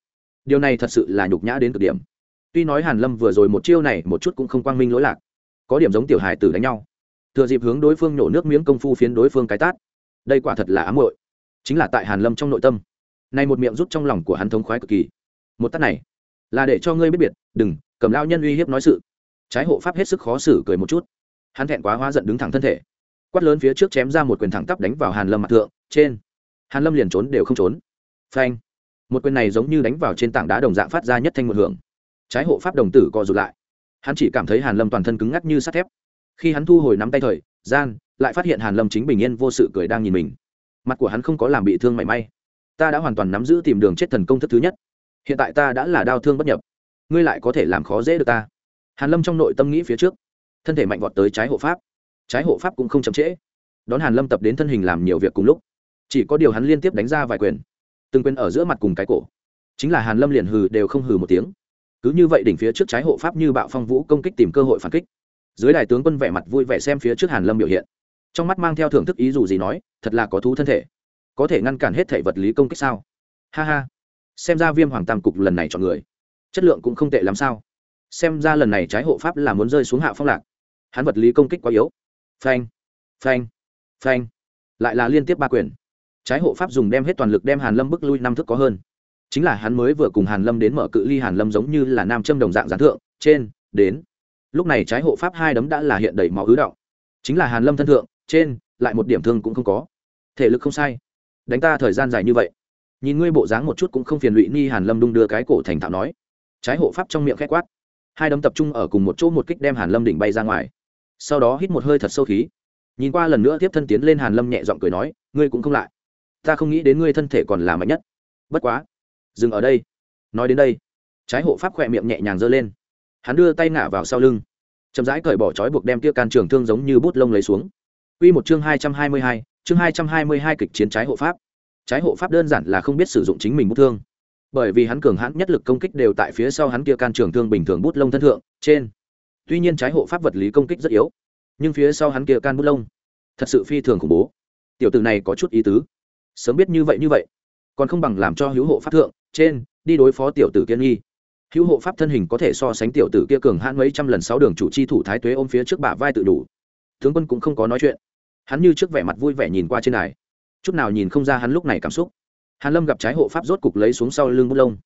Speaker 1: điều này thật sự là nhục nhã đến cực điểm. Tuy nói hàn lâm vừa rồi một chiêu này một chút cũng không quang minh lỗi lạc, có điểm giống tiểu hài tử đánh nhau thừa dịp hướng đối phương nhổ nước miếng công phu phiến đối phương cái tát. Đây quả thật là ám hội chính là tại hàn lâm trong nội tâm. Này một miệng rút trong lòng của hắn thống khoái cực kỳ. Một tát này, là để cho ngươi biết biệt, đừng, cầm lao nhân uy hiếp nói sự. Trái hộ pháp hết sức khó xử cười một chút. Hắn thẹn quá hóa giận đứng thẳng thân thể. Quát lớn phía trước chém ra một quyền thẳng tắp đánh vào hàn lâm mặt thượng, trên. Hàn lâm liền trốn đều không trốn. Phanh. Một quyền này giống như đánh vào trên tảng đá đồng dạng phát ra nhất thanh một hưởng. Trái hộ pháp đồng tử co rụt lại. Hắn chỉ cảm thấy hàn lâm toàn thân cứng ngắc như sắt thép khi hắn thu hồi nắm tay thời, gian lại phát hiện hàn lâm chính bình yên vô sự cười đang nhìn mình. Mặt của hắn không có làm bị thương mảy may. Ta đã hoàn toàn nắm giữ tìm đường chết thần công thức thứ nhất. Hiện tại ta đã là đau thương bất nhập. Ngươi lại có thể làm khó dễ được ta. Hàn lâm trong nội tâm nghĩ phía trước. Thân thể mạnh vọt tới trái hộ pháp. Trái hộ pháp cũng không chậm trễ. Đón hàn lâm tập đến thân hình làm nhiều việc cùng lúc. Chỉ có điều hắn liên tiếp đánh ra vài quyền. Từng quyền ở giữa mặt cùng cái cổ. Chính là hàn lâm liền hừ đều không hừ một tiếng. Cứ như vậy đỉnh phía trước trái hộ pháp như bạo phong vũ công kích tìm cơ hội phản kích dưới đại tướng quân vẻ mặt vui vẻ xem phía trước hàn lâm biểu hiện. Trong mắt mang theo thưởng thức ý dù gì nói, thật là có thú thân thể. Có thể ngăn cản hết thể vật lý công kích sao? Ha ha. Xem ra viêm hoàng tam cục lần này chọn người, chất lượng cũng không tệ lắm sao? Xem ra lần này trái hộ pháp là muốn rơi xuống hạ phong lạc. Hắn vật lý công kích quá yếu. Phanh phanh phanh. Lại là liên tiếp ba quyền. Trái hộ pháp dùng đem hết toàn lực đem hàn lâm bức lui năm thức có hơn. Chính là hắn mới vừa cùng hàn lâm đến mở cự ly hàn lâm giống như là nam châm đồng dạng gián thượng, trên, đến lúc này trái hộ pháp hai đấm đã là hiện đầy máu ứ động. Chính là hàn lâm thân thượng, trên, lại một điểm thương cũng không có. Thể lực không sai. Đánh ta thời gian dài như vậy. Nhìn ngươi bộ dáng một chút cũng không phiền lụy ni hàn lâm đung đưa cái cổ thành thạo nói. Trái hộ pháp trong miệng khét quát. Hai đấm tập trung ở cùng một chỗ một kích đem hàn lâm đỉnh bay ra ngoài. Sau đó hít một hơi thật sâu khí. Nhìn qua lần nữa tiếp thân tiến lên hàn lâm nhẹ giọng cười nói, ngươi cũng không lại. Ta không nghĩ đến ngươi thân thể còn là mạnh nhất. Bất quá. Dừng ở đây. Nói đến đây. Trái hộ pháp khỏe miệng nhẹ nhàng giơ lên hắn đưa tay ngã vào sau lưng. Chậm rãi cởi bỏ trói buộc đem tia can trường thương giống như bút lông lấy xuống. Quy một chương hai trăm hai mươi hai, chương hai trăm hai mươi hai kịch chiến trái hộ pháp. Trái hộ pháp đơn giản là không biết sử dụng chính mình bút thương. Bởi vì hắn cường hãn nhất lực công kích đều tại phía sau hắn kia can trường thương bình thường bút lông thân thượng trên. Tuy nhiên trái hộ pháp vật lý công kích rất yếu nhưng phía sau hắn kia can bút lông thật sự phi thường khủng bố. Tiểu tử này có chút ý tứ. Sớm biết như vậy như vậy còn không bằng làm cho hữu hộ pháp thượng trên đi đối phó tiểu tử kiên nghi hữu hộ pháp thân hình có thể so sánh tiểu tử kia cường hãn mấy trăm lần sáu đường chủ chi thủ thái tuế ôm phía trước bả vai tự đủ. Tướng quân cũng không có nói chuyện. Hắn như trước vẻ mặt vui vẻ nhìn qua trên này chút nào nhìn không ra hắn lúc này cảm xúc. Hàn lâm gặp trái hộ pháp rốt cục lấy xuống sau lưng bút lông.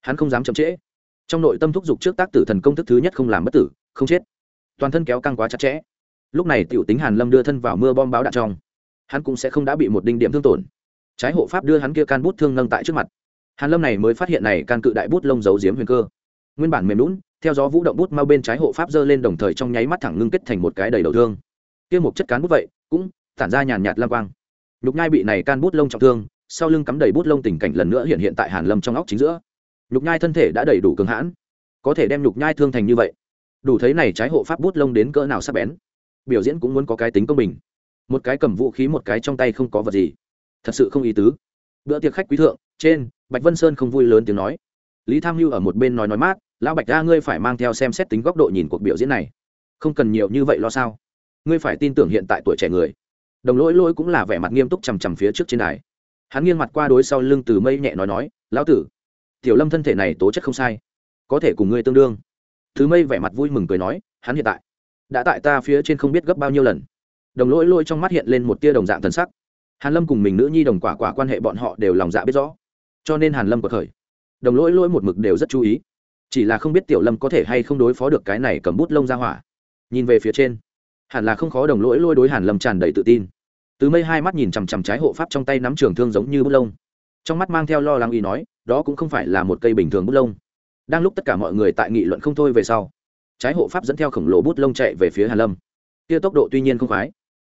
Speaker 1: Hắn không dám chậm trễ. Trong nội tâm thúc giục trước tác tử thần công thức thứ nhất không làm bất tử, không chết. Toàn thân kéo căng quá chặt chẽ. Lúc này tiểu tính hàn lâm đưa thân vào mưa bom báo đạn trong. Hắn cũng sẽ không đã bị một đinh điểm thương tổn. Trái hộ pháp đưa hắn kia can bút thương nâng tại trước mặt. Hàn lâm này mới phát hiện này can cự đại bút lông giấu giếm huyền cơ nguyên bản mềm lún, theo gió vũ động bút mau bên trái hộ pháp giơ lên đồng thời trong nháy mắt thẳng ngưng kết thành một cái đầy đầu thương. Kia một chất cán bút vậy, cũng tản ra nhàn nhạt lam quang. Nhục nhai bị này can bút lông trọng thương, sau lưng cắm đầy bút lông tình cảnh lần nữa hiện hiện tại hàn lâm trong óc chính giữa. Nhục nhai thân thể đã đầy đủ cường hãn, có thể đem nhục nhai thương thành như vậy. Đủ thấy này trái hộ pháp bút lông đến cỡ nào sắp bén. Biểu diễn cũng muốn có cái tính công bình. Một cái cầm vũ khí một cái trong tay không có vật gì. Thật sự không ý tứ. Bữa tiệc khách quý thượng, trên, bạch vân sơn không vui lớn tiếng nói. Lý tham mưu ở một bên nói nói mát lão bạch ra ngươi phải mang theo xem xét tính góc độ nhìn cuộc biểu diễn này. Không cần nhiều như vậy lo sao? Ngươi phải tin tưởng hiện tại tuổi trẻ người. Đồng lỗi lỗi cũng là vẻ mặt nghiêm túc chằm chằm phía trước trên đài. Hắn nghiêng mặt qua đối sau lưng từ mây nhẹ nói nói, lão tử, tiểu lâm thân thể này tố chất không sai, có thể cùng ngươi tương đương. Thứ mây vẻ mặt vui mừng cười nói, hắn hiện tại, đã tại ta phía trên không biết gấp bao nhiêu lần. Đồng lỗi lỗi trong mắt hiện lên một tia đồng dạng thần sắc. Hàn lâm cùng mình nữ nhi đồng quả quả quan hệ bọn họ đều lòng dạ biết rõ, cho nên hàn lâm có thời. Đồng lỗi lỗi một mực đều rất chú ý chỉ là không biết tiểu lâm có thể hay không đối phó được cái này cầm bút lông ra hỏa. Nhìn về phía trên, hẳn là không khó đồng lỗi lôi đối hàn lâm tràn đầy tự tin. Từ mây hai mắt nhìn chằm chằm trái hộ pháp trong tay nắm trường thương giống như bút lông. Trong mắt mang theo lo lắng ý nói, đó cũng không phải là một cây bình thường bút lông. Đang lúc tất cả mọi người tại nghị luận không thôi về sau, trái hộ pháp dẫn theo khổng lồ bút lông chạy về phía hàn lâm. Kia tốc độ tuy nhiên không khoái,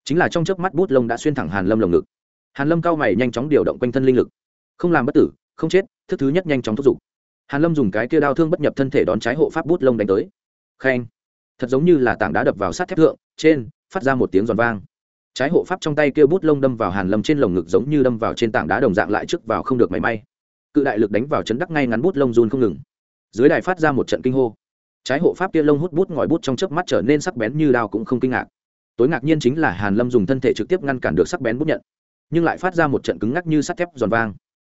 Speaker 1: chính là trong chớp mắt bút lông đã xuyên thẳng hàn lâm lồng ngực. Hàn lâm cao mày nhanh chóng điều động quanh thân linh lực. Không làm bất tử, không chết, thức thứ nhất nhanh chóng thúc giục hàn lâm dùng cái kia đao thương bất nhập thân thể đón trái hộ pháp bút lông đánh tới. Khen. Thật giống như là tảng đá đập vào sát thép thượng, trên, phát ra một tiếng giòn vang. Trái hộ pháp trong tay kia bút lông đâm vào hàn lâm trên lồng ngực giống như đâm vào trên tảng đá đồng dạng lại trước vào không được mảy may. Cự đại lực đánh vào chấn đắc ngay ngắn bút lông run không ngừng. Dưới đài phát ra một trận kinh hô. Trái hộ pháp kia lông hút bút ngòi bút trong chớp mắt trở nên sắc bén như đao cũng không kinh ngạc. Tối ngạc nhiên chính là hàn lâm dùng thân thể trực tiếp ngăn cản được sắc bén bút nhận, nhưng lại phát ra một trận cứng ngắc như sắt thép giòn vang.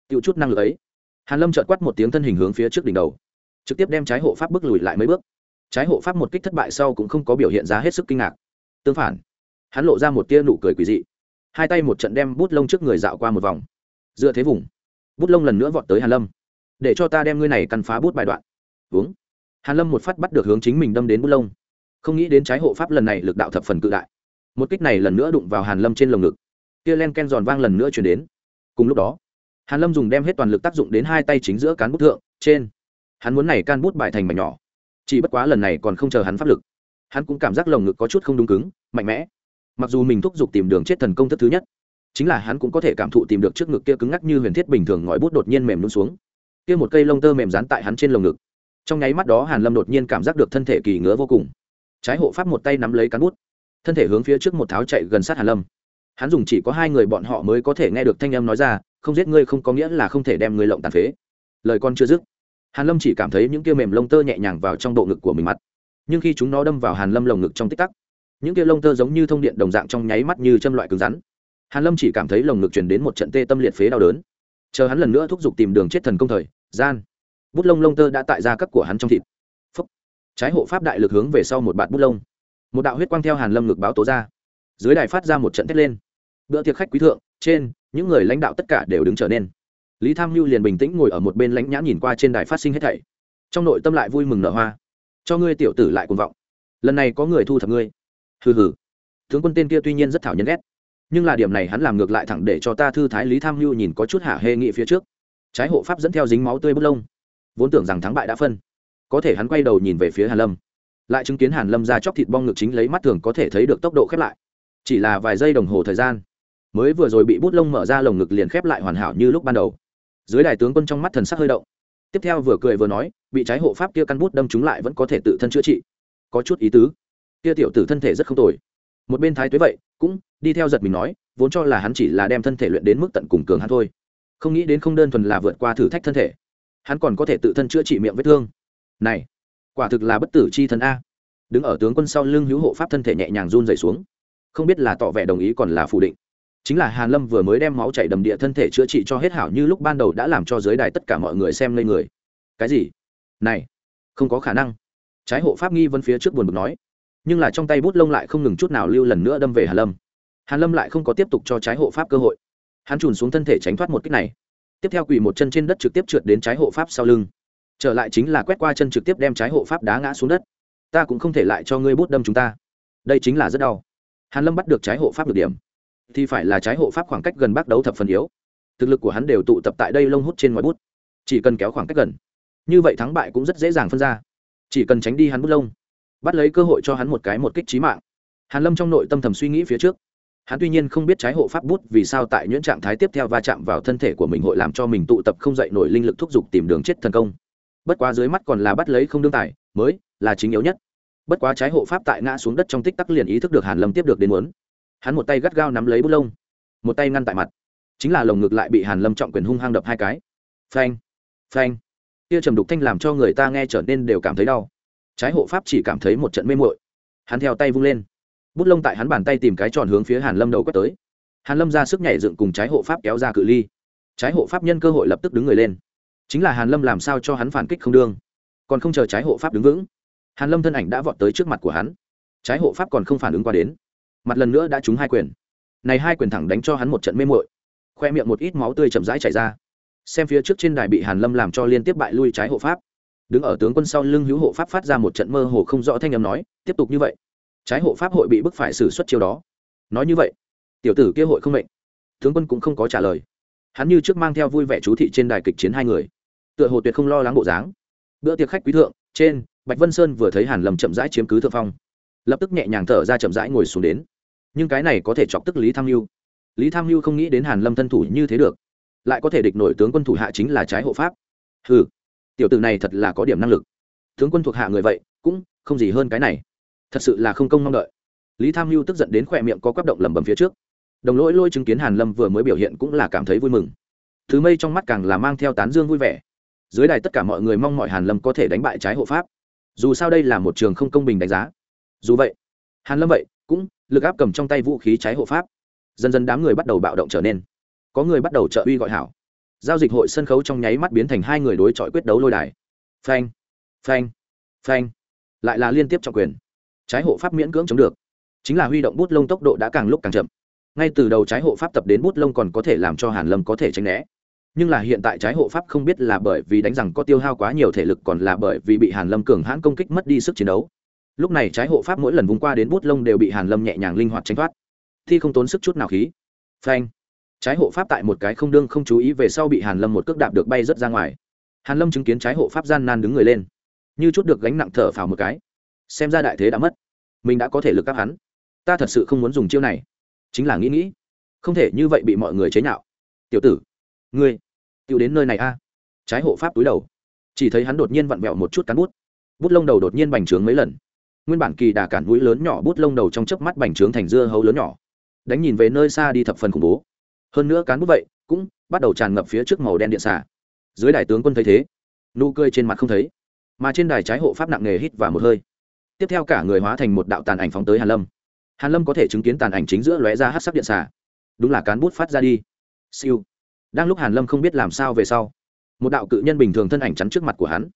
Speaker 1: Tiêu chút năng lực ấy hàn lâm chợt quát một tiếng thân hình hướng phía trước đỉnh đầu, trực tiếp đem trái hộ pháp bước lùi lại mấy bước. Trái hộ pháp một kích thất bại sau cũng không có biểu hiện ra hết sức kinh ngạc. Tương phản, hắn lộ ra một tia nụ cười quỷ dị. Hai tay một trận đem bút lông trước người dạo qua một vòng. Dựa thế vùng, bút lông lần nữa vọt tới hàn lâm. Để cho ta đem ngươi này căn phá bút bài đoạn. Uống hàn lâm một phát bắt được hướng chính mình đâm đến bút lông. Không nghĩ đến trái hộ pháp lần này lực đạo thập phần cự đại. Một kích này lần nữa đụng vào hàn lâm trên lồng ngực. Kia len ken giòn vang lần nữa chuyển đến. Cùng lúc đó hàn lâm dùng đem hết toàn lực tác dụng đến hai tay chính giữa cán bút thượng, trên. Hắn muốn này can bút bài thành mảnh nhỏ. Chỉ bất quá lần này còn không chờ hắn pháp lực. Hắn cũng cảm giác lồng ngực có chút không đúng cứng, mạnh mẽ. Mặc dù mình thúc giục tìm đường chết thần công thức thứ nhất, chính là hắn cũng có thể cảm thụ tìm được trước ngực kia cứng ngắc như huyền thiết bình thường ngòi bút đột nhiên mềm luôn xuống. Kia một cây lông tơ mềm dán tại hắn trên lồng ngực. Trong nháy mắt đó hàn lâm đột nhiên cảm giác được thân thể kỳ ngứa vô cùng. Trái hộ pháp một tay nắm lấy cán bút, thân thể hướng phía trước một tháo chạy gần sát hàn lâm. Hắn dùng chỉ có hai người bọn họ mới có thể nghe được thanh âm nói ra không giết ngươi không có nghĩa là không thể đem ngươi lộng tàn phế. Lời con chưa dứt, hàn lâm chỉ cảm thấy những kia mềm lông tơ nhẹ nhàng vào trong bộ ngực của mình mặt. Nhưng khi chúng nó đâm vào hàn lâm lồng ngực trong tích tắc, những kia lông tơ giống như thông điện đồng dạng trong nháy mắt như châm loại cứng rắn. Hàn lâm chỉ cảm thấy lồng ngực truyền đến một trận tê tâm liệt phế đau đớn. Chờ hắn lần nữa thúc giục tìm đường chết thần công thời, gian. Bút lông lông tơ đã tại ra cấp của hắn trong thịt. Phúc. trái hộ pháp đại lực hướng về sau một bạt bút lông. Một đạo huyết quang theo hàn lâm ngực báo tố ra. Dưới đài phát ra một trận thét lên. Bữa tiệc khách quý thượng trên, những người lãnh đạo tất cả đều đứng trở nên. Lý tham mưu liền bình tĩnh ngồi ở một bên lãnh nhã nhìn qua trên đài phát sinh hết thảy. Trong nội tâm lại vui mừng nở hoa. Cho ngươi tiểu tử lại cuồng vọng. Lần này có người thu thập ngươi. Hừ hừ. Tướng quân tên kia tuy nhiên rất thảo nhân ghét. Nhưng là điểm này hắn làm ngược lại thẳng để cho ta thư thái lý tham mưu nhìn có chút hạ hê nghị phía trước. Trái hộ pháp dẫn theo dính máu tươi bút lông. Vốn tưởng rằng thắng bại đã phân. Có thể hắn quay đầu nhìn về phía hàn lâm. Lại chứng kiến hàn lâm ra chóc thịt bong ngực chính lấy mắt thường có thể thấy được tốc độ khép lại. Chỉ là vài giây đồng hồ thời gian mới vừa rồi bị bút lông mở ra lồng ngực liền khép lại hoàn hảo như lúc ban đầu. Dưới đại tướng quân trong mắt thần sắc hơi động. Tiếp theo vừa cười vừa nói, bị trái hộ pháp kia căn bút đâm chúng lại vẫn có thể tự thân chữa trị. Có chút ý tứ. Kia tiểu tử thân thể rất không tồi. Một bên thái tuế vậy, cũng đi theo giật mình nói, vốn cho là hắn chỉ là đem thân thể luyện đến mức tận cùng cường hắn thôi. Không nghĩ đến không đơn thuần là vượt qua thử thách thân thể. Hắn còn có thể tự thân chữa trị miệng vết thương. Này, quả thực là bất tử c h i thần a. Đứng ở tướng quân sau lưng hữu hộ pháp thân thể nhẹ nhàng run dày xuống. Không biết là tỏ vẻ đồng ý còn là phủ định chính là hàn lâm vừa mới đem máu chảy đầm địa thân thể chữa trị cho hết hảo như lúc ban đầu đã làm cho giới đài tất cả mọi người xem lên người. Cái gì? Này, không có khả năng. Trái hộ pháp nghi vân phía trước buồn bực nói. Nhưng là trong tay bút lông lại không ngừng chút nào lưu lần nữa đâm về hàn lâm. Hàn lâm lại không có tiếp tục cho trái hộ pháp cơ hội. Hắn trùn xuống thân thể tránh thoát một kích này. Tiếp theo quỳ một chân trên đất trực tiếp trượt đến trái hộ pháp sau lưng. Trở lại chính là quét qua chân trực tiếp đem trái hộ pháp đá ngã xuống đất. Ta cũng không thể lại cho ngươi bút đâm chúng ta. Đây chính là rất đau. Hàn lâm bắt được trái hộ pháp được điểm thì phải là trái hộ pháp khoảng cách gần bắt đấu thập phần yếu. Thực lực của hắn đều tụ tập tại đây lông hút trên ngoài bút. Chỉ cần kéo khoảng cách gần. Như vậy thắng bại cũng rất dễ dàng phân ra. Chỉ cần tránh đi hắn bút lông. Bắt lấy cơ hội cho hắn một cái một kích trí mạng. Hàn lâm trong nội tâm thầm suy nghĩ phía trước. Hắn tuy nhiên không biết trái hộ pháp bút vì sao tại những trạng thái tiếp theo va chạm vào thân thể của mình hội làm cho mình tụ tập không dậy nổi linh lực thúc giục tìm đường chết thần công. Bất quá dưới mắt còn là bắt lấy không đương tài, mới là chính yếu nhất. Bất quá trái hộ pháp tại ngã xuống đất trong tích tắc liền ý thức được hàn lâm tiếp được đến muốn hắn một tay gắt gao nắm lấy bút lông, một tay ngăn tại mặt. Chính là lồng ngực lại bị hàn lâm trọng quyền hung hăng đập hai cái. Phanh phanh. Kia trầm đục thanh làm cho người ta nghe trở nên đều cảm thấy đau. Trái hộ pháp chỉ cảm thấy một trận mê muội. Hắn theo tay vung lên. Bút lông tại hắn bàn tay tìm cái tròn hướng phía hàn lâm đầu quét tới. Hàn lâm ra sức nhảy dựng cùng trái hộ pháp kéo ra cự ly. Trái hộ pháp nhân cơ hội lập tức đứng người lên. Chính là hàn lâm làm sao cho hắn phản kích không đương. Còn không chờ trái hộ pháp đứng vững, hàn lâm thân ảnh đã vọt tới trước mặt của hắn. Trái hộ pháp còn không phản ứng qua đến mặt lần nữa đã trúng hai quyền. Này hai quyền thẳng đánh cho hắn một trận mê muội. Khoe miệng một ít máu tươi chậm rãi chảy ra. Xem phía trước trên đài bị hàn lâm làm cho liên tiếp bại lui trái hộ pháp. Đứng ở tướng quân sau lưng hữu hộ pháp phát ra một trận mơ hồ không rõ thanh âm nói, tiếp tục như vậy. Trái hộ pháp hội bị bức phải xử suất chiêu đó. Nói như vậy, tiểu tử kia hội không mệnh. Tướng quân cũng không có trả lời. Hắn như trước mang theo vui vẻ chú thị trên đài kịch chiến hai người. Tựa hồ tuyệt không lo lắng bộ dáng. Bữa tiệc khách quý thượng, trên, bạch vân sơn vừa thấy hàn lâm chậm rãi chiếm cứ thượng phong. Lập tức nhẹ nhàng thở ra chậm rãi ngồi xuống đến nhưng cái này có thể chọc tức lý tham mưu. Lý tham mưu không nghĩ đến hàn lâm thân thủ như thế được. Lại có thể địch nổi tướng quân thủ hạ chính là trái hộ pháp. Hừ, tiểu tử này thật là có điểm năng lực. Tướng quân thuộc hạ người vậy, cũng không gì hơn cái này. Thật sự là không công mong đợi. Lý tham mưu tức giận đến khỏe miệng có quắp động lầm bầm phía trước. Đồng lỗi lôi chứng kiến hàn lâm vừa mới biểu hiện cũng là cảm thấy vui mừng. Thứ mây trong mắt càng là mang theo tán dương vui vẻ. Dưới đài tất cả mọi người mong mọi hàn lâm có thể đánh bại trái hộ pháp. Dù sao đây là một trường không công bình đánh giá. Dù vậy, hàn lâm vậy cũng lực áp cầm trong tay vũ khí trái hộ pháp. Dần dần đám người bắt đầu bạo động trở nên. Có người bắt đầu trợ uy gọi hảo. Giao dịch hội sân khấu trong nháy mắt biến thành hai người đối chọi quyết đấu lôi đài. Phanh phanh phanh. Lại là liên tiếp trọng quyền. Trái hộ pháp miễn cưỡng chống được. Chính là huy động bút lông tốc độ đã càng lúc càng chậm. Ngay từ đầu trái hộ pháp tập đến bút lông còn có thể làm cho hàn lâm có thể tránh né. Nhưng là hiện tại trái hộ pháp không biết là bởi vì đánh rằng có tiêu hao quá nhiều thể lực còn là bởi vì bị hàn lâm cường hãn công kích mất đi sức chiến đấu lúc này trái hộ pháp mỗi lần vùng qua đến bút lông đều bị hàn lâm nhẹ nhàng linh hoạt tránh thoát. Thi không tốn sức chút nào khí. Phanh. Trái hộ pháp tại một cái không đương không chú ý về sau bị hàn lâm một cước đạp được bay rất ra ngoài. Hàn lâm chứng kiến trái hộ pháp gian nan đứng người lên. Như chút được gánh nặng thở phào một cái. Xem ra đại thế đã mất. Mình đã có thể lực áp hắn. Ta thật sự không muốn dùng chiêu này. Chính là nghĩ nghĩ. Không thể như vậy bị mọi người chế nhạo. Tiểu tử. Ngươi. Tiểu đến nơi này a. Trái hộ pháp túi đầu. Chỉ thấy hắn đột nhiên vặn vẹo một chút cán bút. Bút lông đầu đột nhiên bành trướng mấy lần nguyên bản kỳ đà cản mũi lớn nhỏ bút lông đầu trong chớp mắt bành trướng thành dưa hấu lớn nhỏ. Đánh nhìn về nơi xa đi thập phần khủng bố. Hơn nữa cán bút vậy, cũng bắt đầu tràn ngập phía trước màu đen điện xả dưới đài tướng quân thấy thế, nụ cười trên mặt không thấy, mà trên đài trái hộ pháp nặng nề hít vào một hơi. Tiếp theo cả người hóa thành một đạo tàn ảnh phóng tới hàn lâm. Hàn lâm có thể chứng kiến tàn ảnh chính giữa lóe ra hát sắc điện xả đúng là cán bút phát ra đi. Siêu. Đang lúc hàn lâm không biết làm sao về sau, một đạo cự nhân bình thường thân ảnh chắn trước mặt của hắn.